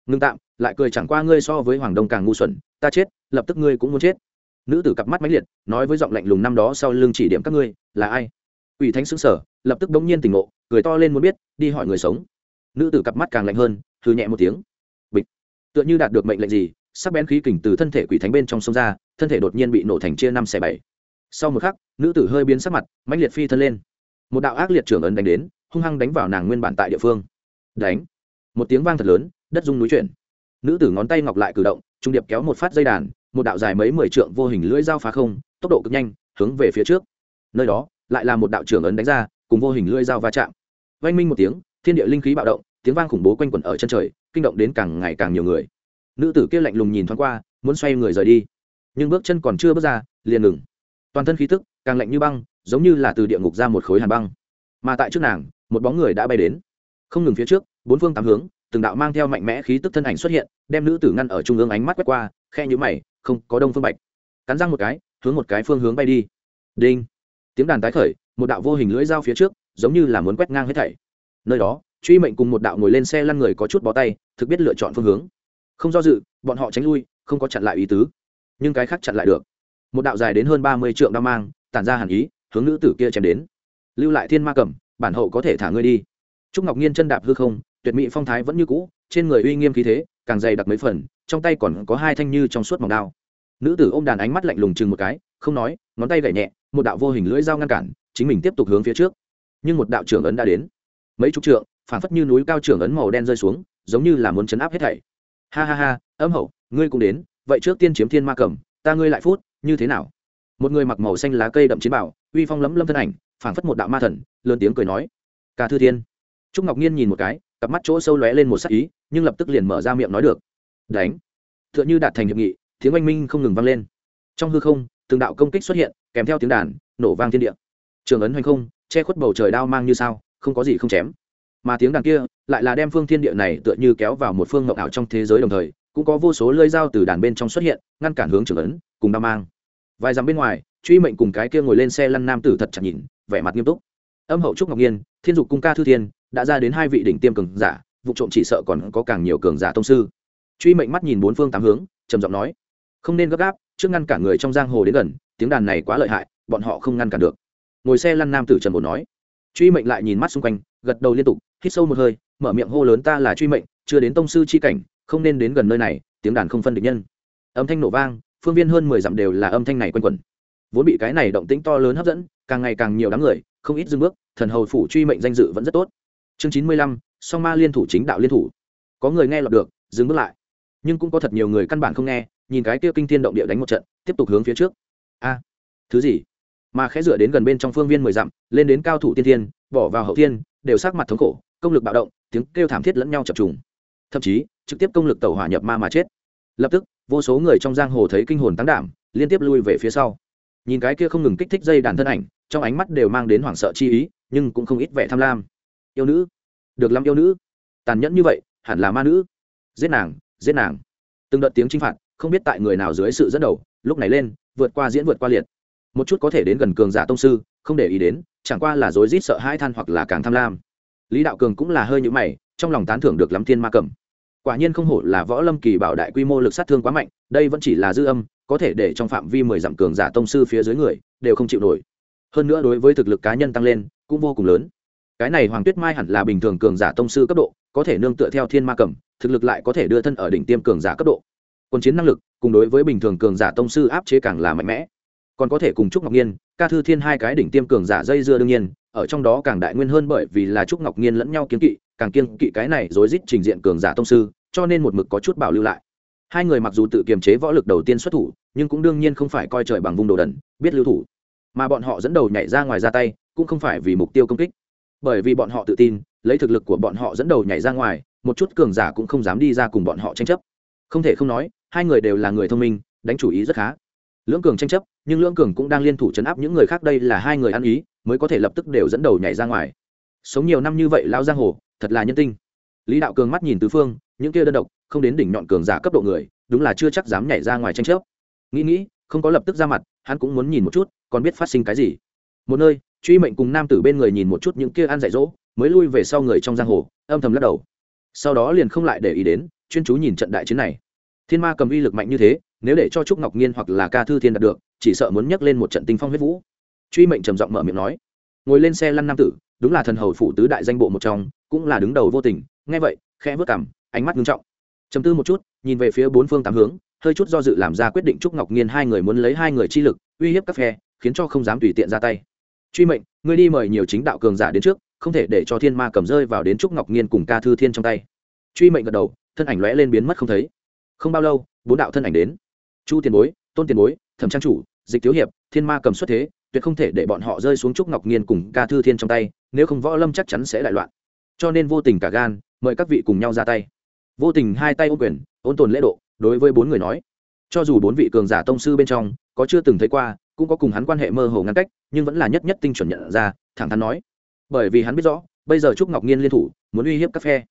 ngưng tạm, lại cười chẳng qua ngươi so với hoàng đông càng ngu xuẩn, ta chết, lập tức ngươi cũng muốn chết. Nữ tử cặp mắt mãnh liệt, nói với giọng lạnh lùng năm đó sau lưng chỉ điểm các ngươi, là ai? Ủy thánh xứng sở lập tức bỗng nhiên tỉnh ngộ, cười to lên muốn biết, đi hỏi người sống. Nữ tử cặp mắt càng lạnh hơn thư nhẹ một tiếng. Bịch. Tựa như đạt được mệnh lệnh gì, sắc bén khí kình từ thân thể quỷ thánh bên trong sông ra, thân thể đột nhiên bị nổ thành chia năm xẻ bảy. Sau một khắc, nữ tử hơi biến sắc mặt, mãnh liệt phi thân lên. Một đạo ác liệt trưởng ấn đánh đến, hung hăng đánh vào nàng nguyên bản tại địa phương. Đánh. Một tiếng vang thật lớn đất rung núi chuyển. Nữ tử ngón tay ngọc lại cử động, trung điệp kéo một phát dây đàn, một đạo dài mấy mười trượng vô hình lưỡi dao phá không, tốc độ cực nhanh, hướng về phía trước. Nơi đó, lại là một đạo trưởng ấn đánh ra, cùng vô hình lưỡi dao va chạm. Vang minh một tiếng, thiên địa linh khí bạo động, tiếng vang khủng bố quanh quẩn ở chân trời, kinh động đến càng ngày càng nhiều người. Nữ tử kia lạnh lùng nhìn thoáng qua, muốn xoay người rời đi. Nhưng bước chân còn chưa bước ra, liền ngừng. Toàn thân khí tức, càng lạnh như băng, giống như là từ địa ngục ra một khối hàn băng. Mà tại trước nàng, một bóng người đã bay đến. Không ngừng phía trước, bốn phương tám hướng từng đạo mang theo mạnh mẽ khí tức thân ảnh xuất hiện, đem nữ tử ngăn ở trung ương ánh mắt quét qua, khe nhữ mày, không, có đông phương bạch. Cắn răng một cái, hướng một cái phương hướng bay đi. Đinh. Tiếng đàn tái khởi, một đạo vô hình lưỡi dao phía trước, giống như là muốn quét ngang hết thảy. Nơi đó, truy mệnh cùng một đạo ngồi lên xe lăn người có chút bó tay, thực biết lựa chọn phương hướng. Không do dự, bọn họ tránh lui, không có chặn lại ý tứ. Nhưng cái khác chặn lại được. Một đạo dài đến hơn ba mươi trượng đao mang, tản ra hàn ý, hướng nữ tử kia chém đến. Lưu lại thiên ma cầm, bản hậu có thể thả ngươi đi. Trúc ngọc nhiên chân đạp hư không tuyệt mỹ phong thái vẫn như cũ, trên người uy nghiêm khí thế, càng dày đặc mấy phần, trong tay còn có hai thanh như trong suốt mỏng đao. Nữ tử ôm đàn ánh mắt lạnh lùng chừng một cái, không nói, ngón tay gậy nhẹ, một đạo vô hình lưỡi dao ngăn cản, chính mình tiếp tục hướng phía trước. Nhưng một đạo trưởng ấn đã đến. Mấy chục trượng phản phất như núi cao trưởng ấn màu đen rơi xuống, giống như là muốn chấn áp hết thảy. Ha ha ha, âm hậu, ngươi cũng đến, vậy trước tiên chiếm thiên ma cầm, ta ngươi lại phút, như thế nào? Một người mặc màu xanh lá cây đậm chiến bảo, uy phong lấm lâm thân ảnh, phảng phất một đạo ma thần, lớn tiếng cười nói ca thư thiên. Trúc ngọc nhiên nhìn một cái cặp mắt chỗ sâu lóe lên một sắc ý, nhưng lập tức liền mở ra miệng nói được. Đánh. T h ư ợ n h ư đạt thành hiệp nghị, tiếng oanh minh không ngừng vang lên. Trong hư không, từng đạo công kích xuất hiện, kèm theo tiếng đàn, nổ vang thiên địa. Trường ấn hoành không, che khuất bầu trời đao mang như sao, không có gì không chém. Mà tiếng đàn kia, lại là đem phương thiên địa này tựa như kéo vào một phương ngộng ảo trong thế giới đồng thời, cũng có vô số lơi dao từ đàn bên trong xuất hiện, ngăn cản hướng trường ấn, cùng đao mang. Vài dặm bên ngoài, truy mệnh cùng cái kia ngồi lên xe lăn nam tử thật chặt nhìn, vẻ mặt nghiêm túc. Âm hậu trúc ngọc nhiên, thiên dục cung ca thư thiên đã ra đến hai vị đỉnh tiêm cường giả, vụ trộm chỉ sợ còn có càng nhiều cường giả tông sư. Truy mệnh mắt nhìn bốn phương tám hướng, trầm giọng nói, không nên gấp gáp, trước ngăn cả người trong giang hồ đến gần, tiếng đàn này quá lợi hại, bọn họ không ngăn cản được. Ngồi xe lăn nam tử trần bồn nói. Truy mệnh lại nhìn mắt xung quanh, gật đầu liên tục, hít sâu một hơi, mở miệng hô lớn, ta là truy mệnh, chưa đến tông sư chi cảnh, không nên đến gần nơi này. Tiếng đàn không phân địch nhân. Âm thanh nổ vang, phương viên hơn mười dặm đều là âm thanh này quanh quẩn. Vốn bị cái này động tĩnh to lớn hấp dẫn, càng ngày càng nhiều đám người, không ít dưng bước, thần hầu phủ truy mệnh danh dự vẫn rất tốt chương chín mươi lăm, song ma liên thủ chính đạo liên thủ. Có người nghe lọt được, dừng bước lại. Nhưng cũng có thật nhiều người căn bản không nghe, nhìn cái kia kinh thiên động địa đánh một trận, tiếp tục hướng phía trước. A, thứ gì? Mà khẽ dựa đến gần bên trong phương viên mười dặm, lên đến cao thủ tiên thiên, bỏ vào hậu thiên, đều sát mặt thống khổ, công lực bạo động, tiếng kêu thảm thiết lẫn nhau chập trùng. Thậm chí, trực tiếp công lực tàu hỏa nhập ma mà chết. Lập tức, vô số người trong giang hồ thấy kinh hồn tăng đảm, liên tiếp lui về phía sau. Nhìn cái kia không ngừng kích thích dây đàn thân ảnh, trong ánh mắt đều mang đến hoảng sợ chi ý, nhưng cũng không ít vẻ tham lam yêu nữ. Được lắm yêu nữ. Tàn nhẫn như vậy, hẳn là ma nữ. Giết nàng giết nàng. Từng đợt tiếng chinh phạt, không biết tại người nào dưới sự dẫn đầu, lúc này lên, vượt qua diễn vượt qua liệt. Một chút có thể đến gần cường giả tông sư, không để ý đến, chẳng qua là rối rít sợ hai than hoặc là càng tham lam. Lý đạo cường cũng là hơi nhữ mày, trong lòng tán thưởng được lắm thiên ma cầm. Quả nhiên không hổ là võ lâm kỳ bảo đại quy mô lực sát thương quá mạnh, đây vẫn chỉ là dư âm, có thể để trong phạm vi mười dặm cường giả tông sư phía dưới người, đều không chịu nổi. Hơn nữa đối với thực lực cá nhân tăng lên, cũng vô cùng lớn cái này hoàng tuyết mai hẳn là bình thường cường giả tông sư cấp độ, có thể nương tựa theo thiên ma cầm, thực lực lại có thể đưa thân ở đỉnh tiêm cường giả cấp độ. Quân chiến năng lực, cùng đối với bình thường cường giả tông sư áp chế càng là mạnh mẽ. Còn có thể cùng trúc ngọc nhiên ca thư thiên hai cái đỉnh tiêm cường giả dây dưa đương nhiên, ở trong đó càng đại nguyên hơn bởi vì là trúc ngọc nhiên lẫn nhau kiến kỵ, càng kiên kỵ cái này rối rít trình diện cường giả tông sư, cho nên một mực có chút bảo lưu lại. Hai người mặc dù tự kiềm chế võ lực đầu tiên xuất thủ, nhưng cũng đương nhiên không phải coi trời bằng vùng đồ đần, biết lưu thủ. Mà bọn họ dẫn đầu nhảy ra ngoài ra tay, cũng không phải vì mục tiêu công kích bởi vì bọn họ tự tin, lấy thực lực của bọn họ dẫn đầu nhảy ra ngoài, một chút cường giả cũng không dám đi ra cùng bọn họ tranh chấp. Không thể không nói, hai người đều là người thông minh, đánh chủ ý rất khá. Lưỡng cường tranh chấp, nhưng lưỡng cường cũng đang liên thủ chấn áp những người khác, đây là hai người ăn ý, mới có thể lập tức đều dẫn đầu nhảy ra ngoài. Sống nhiều năm như vậy lao giang hồ, thật là nhân tinh. Lý đạo cường mắt nhìn tứ phương, những kia đơn độc, không đến đỉnh nhọn cường giả cấp độ người, đúng là chưa chắc dám nhảy ra ngoài tranh chấp. Nghĩ nghĩ, không có lập tức ra mặt, hắn cũng muốn nhìn một chút, còn biết phát sinh cái gì. Một nơi truy mệnh cùng nam tử bên người nhìn một chút những kia ăn dạy dỗ, mới lui về sau người trong giang hồ, âm thầm lắc đầu. Sau đó liền không lại để ý đến, chuyên chú nhìn trận đại chiến này. Thiên ma cầm uy lực mạnh như thế, nếu để cho trúc ngọc nhiên hoặc là ca thư thiên đạt được, chỉ sợ muốn nhắc lên một trận tinh phong huyết vũ. Truy mệnh trầm giọng mở miệng nói, ngồi lên xe lăn nam tử, đúng là thần hầu phụ tứ đại danh bộ một trong, cũng là đứng đầu vô tình. Nghe vậy, khẽ vớt cảm ánh mắt nghiêm trọng. Chầm tư một chút, nhìn về phía bốn phương tám hướng, hơi chút do dự làm ra quyết định trúc ngọc nhiên hai người muốn lấy hai người chi lực, uy hiếp các phe, khiến cho không dám tùy tiện ra tay truy mệnh, ngươi đi mời nhiều chính đạo cường giả đến trước, không thể để cho thiên ma cầm rơi vào đến trúc ngọc nghiên cùng ca thư thiên trong tay. Truy mệnh gật đầu, thân ảnh lóe lên biến mất không thấy. Không bao lâu, bốn đạo thân ảnh đến. Chu tiền bối, tôn tiền bối, thẩm trang chủ, dịch thiếu hiệp, thiên ma cầm xuất thế, tuyệt không thể để bọn họ rơi xuống trúc ngọc nghiên cùng ca thư thiên trong tay, nếu không võ lâm chắc chắn sẽ đại loạn. Cho nên vô tình cả gan, mời các vị cùng nhau ra tay. Vô tình hai tay ô quyền, ôn tồn lễ độ, đối với bốn người nói. Cho dù bốn vị cường giả tông sư bên trong, có chưa từng thấy qua cũng có cùng hắn quan hệ mơ hồ ngăn cách, nhưng vẫn là nhất nhất tinh chuẩn nhận ra, thẳng thắn nói. Bởi vì hắn biết rõ, bây giờ trúc ngọc nhiên liên thủ, muốn uy hiếp các phe.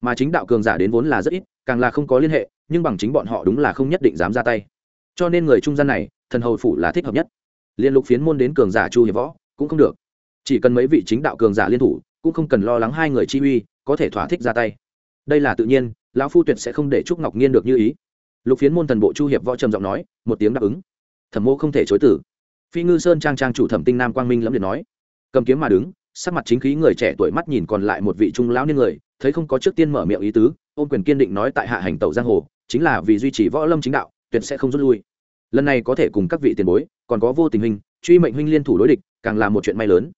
Mà chính đạo cường giả đến vốn là rất ít, càng là không có liên hệ, nhưng bằng chính bọn họ đúng là không nhất định dám ra tay. Cho nên người trung gian này, thần hầu phủ là thích hợp nhất. Liên lục phiến môn đến cường giả chu hiệp võ, cũng không được. Chỉ cần mấy vị chính đạo cường giả liên thủ, cũng không cần lo lắng hai người chi uy, có thể thỏa thích ra tay. Đây là tự nhiên, lão phu tuyệt sẽ không để trúc ngọc nhiên được như ý. Lục phiến môn thần bộ chu hiệp võ trầm giọng nói, một tiếng đáp ứng. Thẩm mô không thể chối tử phi ngư sơn trang trang chủ thẩm tinh nam quang minh lẫm liệt nói, cầm kiếm mà đứng. Sắc mặt chính khí người trẻ tuổi mắt nhìn còn lại một vị trung lão niên người, thấy không có trước tiên mở miệng ý tứ, ôm quyền kiên định nói tại hạ hành tẩu giang hồ, chính là vì duy trì võ lâm chính đạo, tuyệt sẽ không rút lui. Lần này có thể cùng các vị tiền bối, còn có vô tình huynh, truy mệnh huynh liên thủ đối địch, càng là một chuyện may lớn.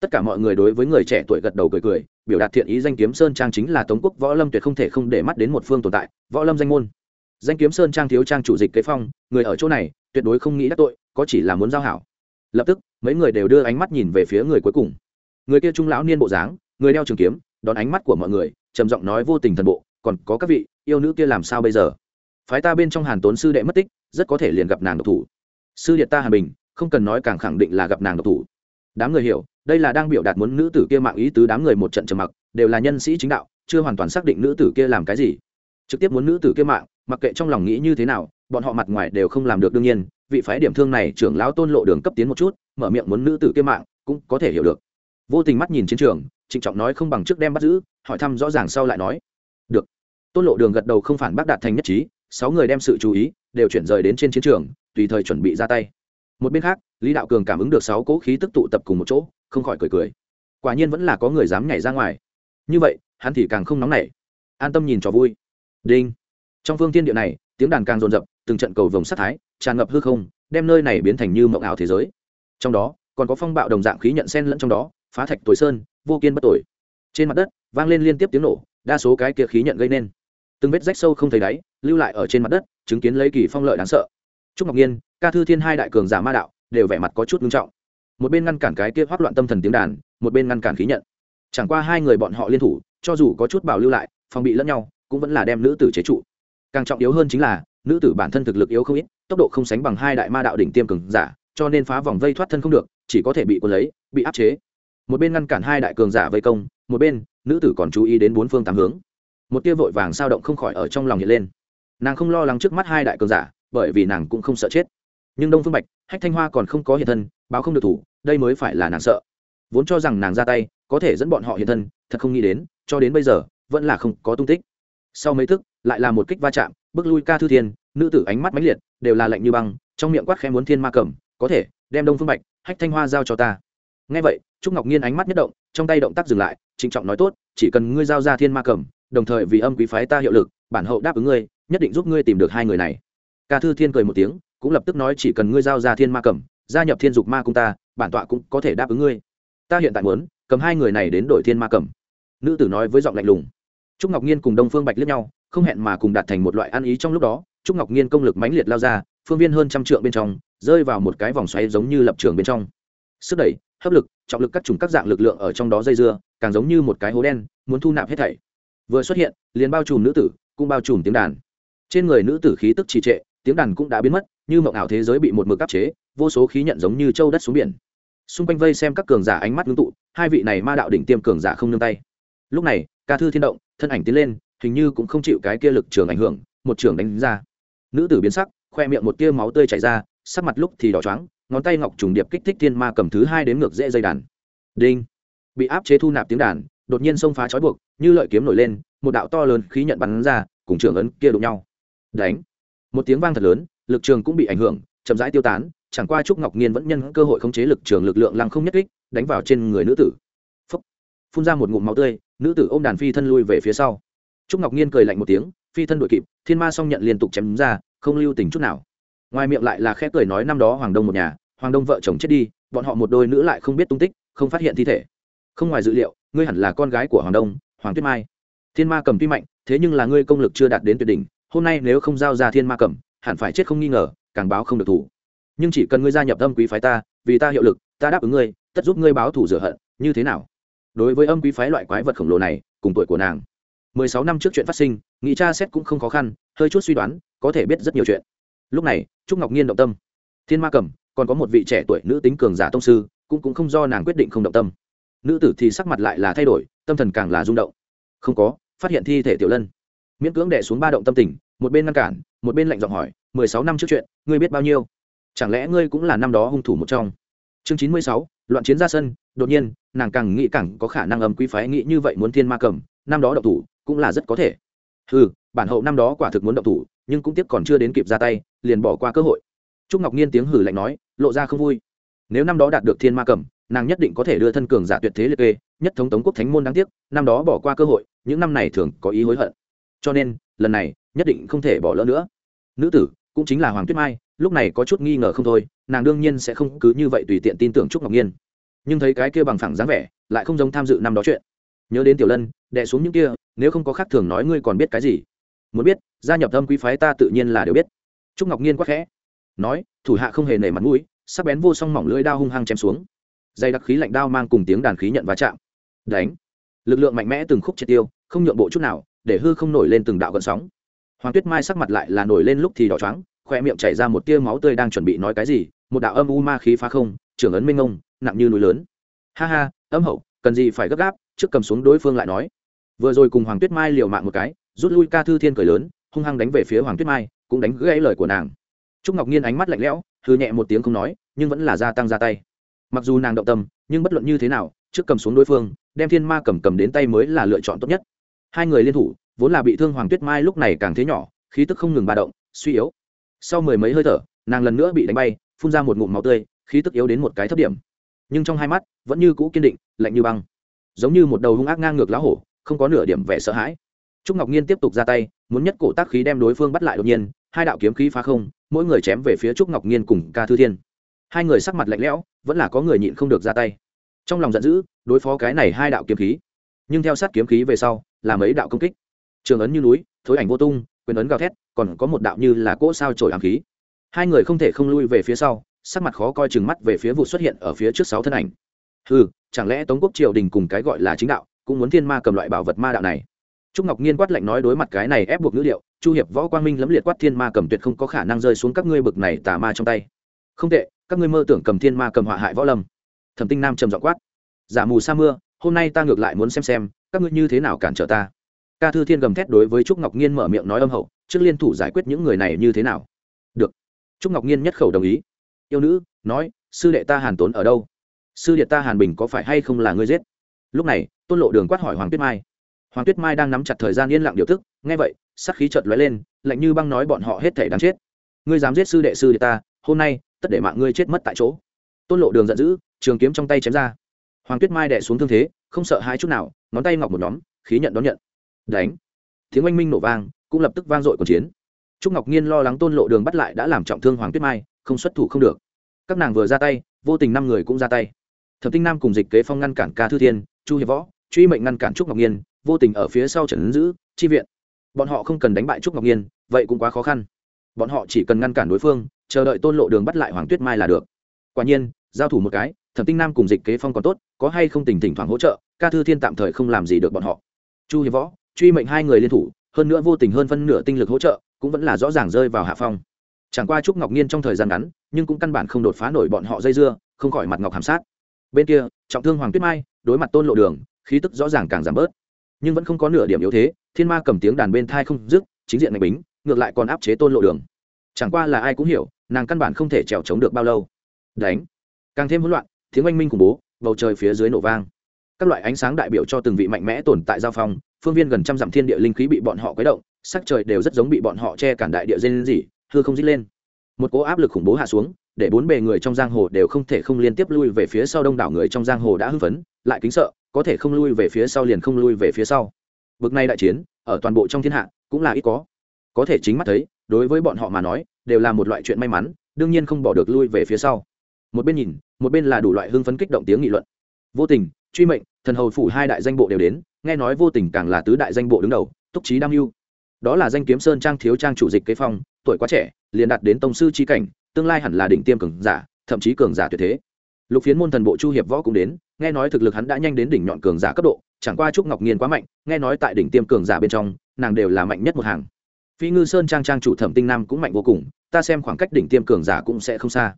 Tất cả mọi người đối với người trẻ tuổi gật đầu cười cười, biểu đạt thiện ý danh kiếm sơn trang chính là tống quốc võ lâm tuyệt không thể không để mắt đến một phương tồn tại, võ lâm danh môn. Danh kiếm sơn trang thiếu trang chủ dịch kế phong, người ở chỗ này, tuyệt đối không nghĩ đắc tội có chỉ là muốn giao hảo. Lập tức, mấy người đều đưa ánh mắt nhìn về phía người cuối cùng. Người kia trung lão niên bộ dáng, người đeo trường kiếm, đón ánh mắt của mọi người, trầm giọng nói vô tình thần bộ, còn có các vị, yêu nữ kia làm sao bây giờ? Phái ta bên trong hàn tốn sư đệ mất tích, rất có thể liền gặp nàng độc thủ. Sư điện ta hàn bình, không cần nói càng khẳng định là gặp nàng độc thủ. Đám người hiểu, đây là đang biểu đạt muốn nữ tử kia mạng ý tứ đám người một trận trầm mặc, đều là nhân sĩ chính đạo, chưa hoàn toàn xác định nữ tử kia làm cái gì. Trực tiếp muốn nữ tử kia mạng, mặc kệ trong lòng nghĩ như thế nào, bọn họ mặt ngoài đều không làm được đương nhiên vị phái điểm thương này trưởng lão tôn lộ đường cấp tiến một chút, mở miệng muốn nữ tử kia mạng, cũng có thể hiểu được. Vô tình mắt nhìn chiến trường, trịnh trọng nói không bằng trước đem bắt giữ, hỏi thăm rõ ràng sau lại nói. Được. Tôn lộ đường gật đầu không phản bác đạt thành nhất trí, sáu người đem sự chú ý, đều chuyển rời đến trên chiến trường, tùy thời chuẩn bị ra tay. Một bên khác, lý đạo cường cảm ứng được sáu cỗ khí tức tụ tập cùng một chỗ, không khỏi cười cười. Quả nhiên vẫn là có người dám nhảy ra ngoài. Như vậy, hắn thì càng không nóng nảy. An tâm nhìn trò vui. Đinh. Trong phương tiên địa này, tiếng đàn càng rồn rập từng trận cầu vồng sát thái, tràn ngập hư không, đem nơi này biến thành như mộng ảo thế giới. Trong đó, còn có phong bạo đồng dạng khí nhận sen lẫn trong đó, phá thạch tối sơn, vô kiên bất tội trên mặt đất, vang lên liên tiếp tiếng nổ, đa số cái kia khí nhận gây nên. Từng vết rách sâu không thấy đáy, lưu lại ở trên mặt đất, chứng kiến lấy kỳ phong lợi đáng sợ. Trúc ngọc nhiên, ca thư thiên hai đại cường giả ma đạo, đều vẻ mặt có chút nghiêm trọng. Một bên ngăn cản cái kia hoác loạn tâm thần tiếng đàn, một bên ngăn cản khí nhận. Chẳng qua hai người bọn họ liên thủ, cho dù có chút bảo lưu lại, phòng bị lẫn nhau, cũng vẫn là đem nữ tử chế trụ. Càng trọng yếu hơn chính là nữ tử bản thân thực lực yếu không ít, tốc độ không sánh bằng hai đại ma đạo đỉnh tiêm cường giả, cho nên phá vòng vây thoát thân không được, chỉ có thể bị quân lấy, bị áp chế. Một bên ngăn cản hai đại cường giả vây công, một bên, nữ tử còn chú ý đến bốn phương tám hướng. Một tia vội vàng sao động không khỏi ở trong lòng hiện lên. Nàng không lo lắng trước mắt hai đại cường giả, bởi vì nàng cũng không sợ chết. Nhưng đông phương bạch, hách thanh hoa còn không có hiện thân, báo không được thủ, đây mới phải là nàng sợ. Vốn cho rằng nàng ra tay, có thể dẫn bọn họ hiện thân, thật không nghĩ đến, cho đến bây giờ, vẫn là không có tung tích. Sau mấy thức, lại là một kích va chạm bước lui ca thư thiên, nữ tử ánh mắt mãnh liệt, đều là lạnh như băng, trong miệng quát khẽ muốn thiên ma cầm có thể, đem đông phương bạch, hách thanh hoa giao cho ta. Ngay vậy, trúc ngọc nhiên ánh mắt nhất động, trong tay động tác dừng lại, trịnh trọng nói tốt, chỉ cần ngươi giao ra thiên ma cầm đồng thời vì âm quý phái ta hiệu lực, bản hậu đáp ứng ngươi, nhất định giúp ngươi tìm được hai người này. Ca thư thiên cười một tiếng, cũng lập tức nói chỉ cần ngươi giao ra thiên ma cầm gia nhập thiên dục ma cung ta, bản tọa cũng có thể đáp ứng ngươi. Ta hiện tại muốn, cầm hai người này đến đổi thiên ma cầm nữ tử nói với giọng lạnh lùng. Trúc ngọc nhiên cùng đông phương bạch liếc nhau không hẹn mà cùng đạt thành một loại ăn ý trong lúc đó, trúc ngọc nhiên công lực mãnh liệt lao ra, phương viên hơn trăm trượng bên trong, rơi vào một cái vòng xoáy giống như lập trường bên trong. Sức đẩy, hấp lực, trọng lực các chủng các dạng lực lượng ở trong đó dây dưa, càng giống như một cái hố đen, muốn thu nạp hết thảy. Vừa xuất hiện, liền bao trùm nữ tử, cũng bao trùm tiếng đàn. Trên người nữ tử khí tức trì trệ, tiếng đàn cũng đã biến mất, như mộng ảo thế giới bị một mực áp chế, vô số khí nhận giống như châu đất xuống biển. Xung quanh vây xem các cường giả ánh mắt ngưng tụ, hai vị này ma đạo đỉnh tiêm cường giả không nương tay. Lúc này, ca thư thiên động, thân ảnh tiến lên hình như cũng không chịu cái kia lực trường ảnh hưởng, một trường đánh ra. Nữ tử biến sắc, khoe miệng một tia máu tươi chảy ra, sắc mặt lúc thì đỏ choáng, ngón tay ngọc trùng điệp kích thích thiên ma cầm thứ hai đến ngược dễ dây đàn. Đinh. Bị áp chế thu nạp tiếng đàn, đột nhiên xông phá trói buộc, như lợi kiếm nổi lên, một đạo to lớn khí nhận bắn ra, cùng trường ấn kia đụng nhau. Đánh. Một tiếng vang thật lớn, lực trường cũng bị ảnh hưởng, chậm rãi tiêu tán, chẳng qua trúc ngọc nhiên vẫn nhân cơ hội khống chế lực trường lực lượng lăng không nhất kích, đánh vào trên người nữ tử. Phúc. phun ra một ngụm máu tươi, nữ tử ôm đàn phi thân lui về phía sau trúc ngọc nhiên cười lạnh một tiếng, phi thân đội kịp, thiên ma song nhận liên tục chém ra, không lưu tình chút nào. Ngoài miệng lại là khẽ cười nói năm đó hoàng đông một nhà, hoàng đông vợ chồng chết đi, bọn họ một đôi nữ lại không biết tung tích, không phát hiện thi thể. Không ngoài dự liệu, ngươi hẳn là con gái của hoàng đông, hoàng tuyết mai. Thiên ma cầm tuy mạnh, thế nhưng là ngươi công lực chưa đạt đến tuyệt đỉnh, hôm nay nếu không giao ra thiên ma cầm, hẳn phải chết không nghi ngờ, càng báo không được thủ. Nhưng chỉ cần ngươi gia nhập âm quý phái ta, vì ta hiệu lực, ta đáp ứng ngươi, tất giúp ngươi báo thủ rửa hận, như thế nào? Đối với âm quý phái loại quái vật khổng lồ này, cùng tuổi của nàng mười sáu năm trước chuyện phát sinh, nghĩ cha xét cũng không khó khăn, hơi chút suy đoán, có thể biết rất nhiều chuyện. Lúc này, trúc ngọc nhiên động tâm. Thiên ma cầm còn có một vị trẻ tuổi nữ tính cường giả tông sư, cũng cũng không do nàng quyết định không động tâm. Nữ tử thì sắc mặt lại là thay đổi, tâm thần càng là rung động. Không có, phát hiện thi thể tiểu lân. Miễn cưỡng đẻ xuống ba động tâm tình, một bên ngăn cản, một bên lạnh giọng hỏi, mười sáu năm trước chuyện, ngươi biết bao nhiêu? Chẳng lẽ ngươi cũng là năm đó hung thủ một trong? Chương chín mươi sáu, loạn chiến ra sân, đột nhiên, nàng càng nghĩ càng có khả năng âm quý phái nghĩ như vậy muốn thiên ma cầm năm đó động thủ cũng là rất có thể. Ừ bản hậu năm đó quả thực muốn động thủ, nhưng cũng tiếc còn chưa đến kịp ra tay, liền bỏ qua cơ hội. Trúc ngọc nhiên tiếng hử lạnh nói, lộ ra không vui. Nếu năm đó đạt được thiên ma cầm nàng nhất định có thể đưa thân cường giả tuyệt thế liệt kê, nhất thống tống quốc thánh môn đáng tiếc, năm đó bỏ qua cơ hội, những năm này thường có ý hối hận. Cho nên, lần này, nhất định không thể bỏ lỡ nữa. Nữ tử, cũng chính là hoàng tuyết mai, lúc này có chút nghi ngờ không thôi, nàng đương nhiên sẽ không cứ như vậy tùy tiện tin tưởng trúc ngọc nhiên nhưng thấy cái kia bằng phẳng dáng vẻ, lại không giống tham dự năm đó chuyện. Nhớ đến tiểu lân, đè xuống những kia nếu không có khác thường nói ngươi còn biết cái gì? Muốn biết, gia nhập âm quý phái ta tự nhiên là đều biết. Trúc ngọc nhiên quắc khẽ, nói, thủ hạ không hề nể mặt mũi, sắc bén vô song mỏng lưỡi đao hung hăng chém xuống. Dây đặc khí lạnh đao mang cùng tiếng đàn khí nhận va chạm. Đánh. Lực lượng mạnh mẽ từng khúc triệt tiêu, không nhượng bộ chút nào, để hư không nổi lên từng đạo gợn sóng. Hoàng tuyết mai sắc mặt lại là nổi lên lúc thì đỏ trắng khoe miệng chảy ra một tia máu tươi đang chuẩn bị nói cái gì, một đạo âm u ma khí phá không, trưởng ấn minh ông nặng như núi lớn. Ha ha, âm hậu, cần gì phải gấp gáp, trước cầm xuống đối phương lại nói vừa rồi cùng hoàng tuyết mai liều mạng một cái, rút lui ca thư thiên cười lớn, hung hăng đánh về phía hoàng tuyết mai, cũng đánh gãy lời của nàng. Trúc ngọc nhiên ánh mắt lạnh lẽo hư nhẹ một tiếng không nói, nhưng vẫn là gia tăng ra tay. Mặc dù nàng động tâm, nhưng bất luận như thế nào, trước cầm xuống đối phương, đem thiên ma cầm cầm đến tay mới là lựa chọn tốt nhất. Hai người liên thủ, vốn là bị thương hoàng tuyết mai lúc này càng thế nhỏ, khí tức không ngừng ba động, suy yếu. Sau mười mấy hơi thở, nàng lần nữa bị đánh bay, phun ra một ngụm máu tươi, khí tức yếu đến một cái thấp điểm. Nhưng trong hai mắt, vẫn như cũ kiên định, lạnh như băng. Giống như một đầu hung ác ngang ngược lá hổ không có nửa điểm vẻ sợ hãi. Trúc ngọc nhiên tiếp tục ra tay, muốn nhất cổ tác khí đem đối phương bắt lại đột nhiên, hai đạo kiếm khí phá không, mỗi người chém về phía trúc ngọc nhiên cùng ca thư thiên. Hai người sắc mặt lạnh lẽo, vẫn là có người nhịn không được ra tay. Trong lòng giận dữ, đối phó cái này hai đạo kiếm khí. Nhưng theo sát kiếm khí về sau, là mấy đạo công kích. Trường ấn như núi, thối ảnh vô tung, quyền ấn gào thét, còn có một đạo như là cỗ sao trổi ám khí. Hai người không thể không lui về phía sau, sắc mặt khó coi chừng mắt về phía vụ xuất hiện ở phía trước sáu thân ảnh. Ừ chẳng lẽ tống quốc triều đình cùng cái gọi là chính đạo cũng muốn thiên ma cầm loại bảo vật ma đạo này. Trúc ngọc nhiên quát lạnh nói đối mặt cái này ép buộc ngữ liệu chu hiệp võ quang minh lẫm liệt quát thiên ma cầm tuyệt không có khả năng rơi xuống các ngươi bực này tà ma trong tay. Không tệ, các ngươi mơ tưởng cầm thiên ma cầm họa hại võ lâm. Thẩm tinh nam trầm giọng quát. Giả mù sa mưa, hôm nay ta ngược lại muốn xem xem, các ngươi như thế nào cản trở ta. Ca thư thiên gầm thét đối với trúc ngọc nhiên mở miệng nói âm hậu, trước liên thủ giải quyết những người này như thế nào? Được. Trúc ngọc nhiên nhất khẩu đồng ý. Yêu nữ, nói, sư đệ ta hàn tốn ở đâu? Sư đệ ta hàn bình có phải hay không là ngươi giết? Lúc này, tôn lộ đường quát hỏi hoàng tuyết mai. Hoàng tuyết mai đang nắm chặt thời gian yên lặng điều tức nghe vậy, sắc khí chợt lóe lên, lạnh như băng nói bọn họ hết thể đáng chết. Ngươi dám giết sư đệ sư đệ ta, hôm nay, tất để mạng ngươi chết mất tại chỗ. Tôn lộ đường giận dữ, trường kiếm trong tay chém ra. Hoàng tuyết mai đẻ xuống thương thế, không sợ hai chút nào, ngón tay ngọc một nhóm, khí nhận đón nhận. Đánh. Tiếng oanh minh nổ vang, cũng lập tức vang dội cuộc chiến. Trúc ngọc nhiên lo lắng tôn lộ đường bắt lại đã làm trọng thương hoàng tuyết mai, không xuất thủ không được. Các nàng vừa ra tay, vô tình năm người cũng ra tay thẩm tinh nam cùng dịch kế phong ngăn cản ca thư thiên, chu hiệp võ, truy mệnh ngăn cản trúc ngọc nhiên vô tình ở phía sau trần ứng giữ chi viện. Bọn họ không cần đánh bại trúc ngọc nhiên vậy cũng quá khó khăn. Bọn họ chỉ cần ngăn cản đối phương, chờ đợi tôn lộ đường bắt lại hoàng tuyết mai là được. Quả nhiên, giao thủ một cái, thẩm tinh nam cùng dịch kế phong còn tốt, có hay không tình thỉnh thoảng hỗ trợ, ca thư thiên tạm thời không làm gì được bọn họ. Chu hiệp võ, truy mệnh hai người liên thủ, hơn nữa vô tình hơn phân nửa tinh lực hỗ trợ, cũng vẫn là rõ ràng rơi vào hạ phong. Chẳng qua trúc ngọc nhiên trong thời gian ngắn, nhưng cũng căn bản không đột phá nổi bọn họ dây dưa, không khỏi mặt ngọc hàm sát bên kia, trọng thương hoàng tuyết mai, đối mặt tôn lộ đường, khí tức rõ ràng càng giảm bớt. Nhưng vẫn không có nửa điểm yếu thế, thiên ma cầm tiếng đàn bên thai không dứt, chính diện mạnh bính, ngược lại còn áp chế tôn lộ đường. Chẳng qua là ai cũng hiểu, nàng căn bản không thể trèo trống được bao lâu. Đánh. Càng thêm hỗn loạn, tiếng oanh minh khủng bố, bầu trời phía dưới nổ vang. Các loại ánh sáng đại biểu cho từng vị mạnh mẽ tồn tại giao phong, phương viên gần trăm dặm thiên địa linh khí bị bọn họ quấy động, sắc trời đều rất giống bị bọn họ che cản đại địa dên gì hư không dít lên. Một cố áp lực khủng bố hạ xuống để bốn bề người trong giang hồ đều không thể không liên tiếp lui về phía sau đông đảo người trong giang hồ đã hưng phấn, lại kính sợ, có thể không lui về phía sau liền không lui về phía sau. Bực này đại chiến, ở toàn bộ trong thiên hạ, cũng là ít có. Có thể chính mắt thấy, đối với bọn họ mà nói, đều là một loại chuyện may mắn, đương nhiên không bỏ được lui về phía sau. Một bên nhìn, một bên là đủ loại hưng phấn kích động tiếng nghị luận. Vô tình, truy mệnh, thần hầu phủ hai đại danh bộ đều đến, nghe nói vô tình càng là tứ đại danh bộ đứng đầu, túc trí đam mưu. Đó là danh kiếm sơn trang thiếu trang chủ dịch kế phong, tuổi quá trẻ, liền đạt đến tông sư trí cảnh tương lai hẳn là đỉnh tiêm cường giả, thậm chí cường giả tuyệt thế. Lục phiến môn thần bộ chu hiệp võ cũng đến, nghe nói thực lực hắn đã nhanh đến đỉnh nhọn cường giả cấp độ, chẳng qua trúc ngọc nghiên quá mạnh, nghe nói tại đỉnh tiêm cường giả bên trong, nàng đều là mạnh nhất một hàng. Phi ngư sơn trang trang chủ thẩm tinh nam cũng mạnh vô cùng, ta xem khoảng cách đỉnh tiêm cường giả cũng sẽ không xa.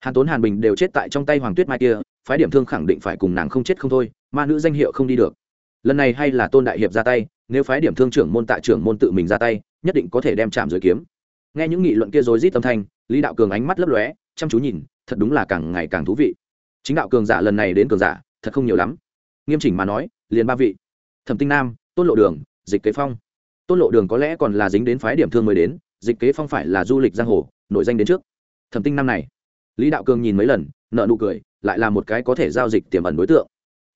Hàn tốn hàn bình đều chết tại trong tay hoàng tuyết mai kia, phái điểm thương khẳng định phải cùng nàng không chết không thôi, ma nữ danh hiệu không đi được. Lần này hay là tôn đại hiệp ra tay, nếu phái điểm thương trưởng môn tạ trưởng môn tự mình ra tay, nhất định có thể đem chạm dưới kiếm. Nghe những nghị luận kia rối rít âm thanh lý đạo cường ánh mắt lấp lóe, chăm chú nhìn, thật đúng là càng ngày càng thú vị. Chính đạo cường giả lần này đến cường giả, thật không nhiều lắm. Nghiêm chỉnh mà nói, liền ba vị. Thẩm tinh nam, tôn lộ đường, dịch kế phong. Tôn lộ đường có lẽ còn là dính đến phái điểm thương mới đến, dịch kế phong phải là du lịch giang hồ nội danh đến trước. Thẩm tinh năm này, lý đạo cường nhìn mấy lần nợ nụ cười, lại là một cái có thể giao dịch tiềm ẩn đối tượng.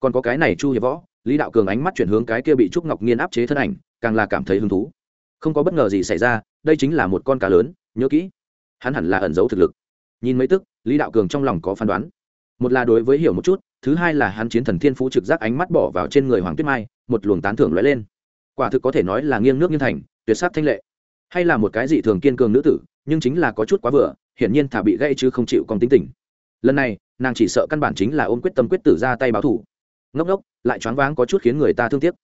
Còn có cái này chu hiệp võ, lý đạo cường ánh mắt chuyển hướng cái kia bị trúc ngọc nhiên áp chế thân ảnh, càng là cảm thấy hứng thú. Không có bất ngờ gì xảy ra, đây chính là một con cá lớn, nhớ kỹ hắn hẳn là ẩn giấu thực lực. Nhìn mấy tức, lý đạo cường trong lòng có phán đoán. Một là đối với hiểu một chút, thứ hai là hắn chiến thần thiên phú trực giác ánh mắt bỏ vào trên người hoàng tuyết mai, một luồng tán thưởng lóe lên. Quả thực có thể nói là nghiêng nước nghiêng thành, tuyệt sắc thanh lệ. Hay là một cái dị thường kiên cường nữ tử, nhưng chính là có chút quá vừa, hiển nhiên thả bị gây chứ không chịu con tính tình. Lần này, nàng chỉ sợ căn bản chính là ôm quyết tâm quyết tử ra tay báo thủ ngốc ngốc, lại choáng váng có chút khiến người ta thương tiếc.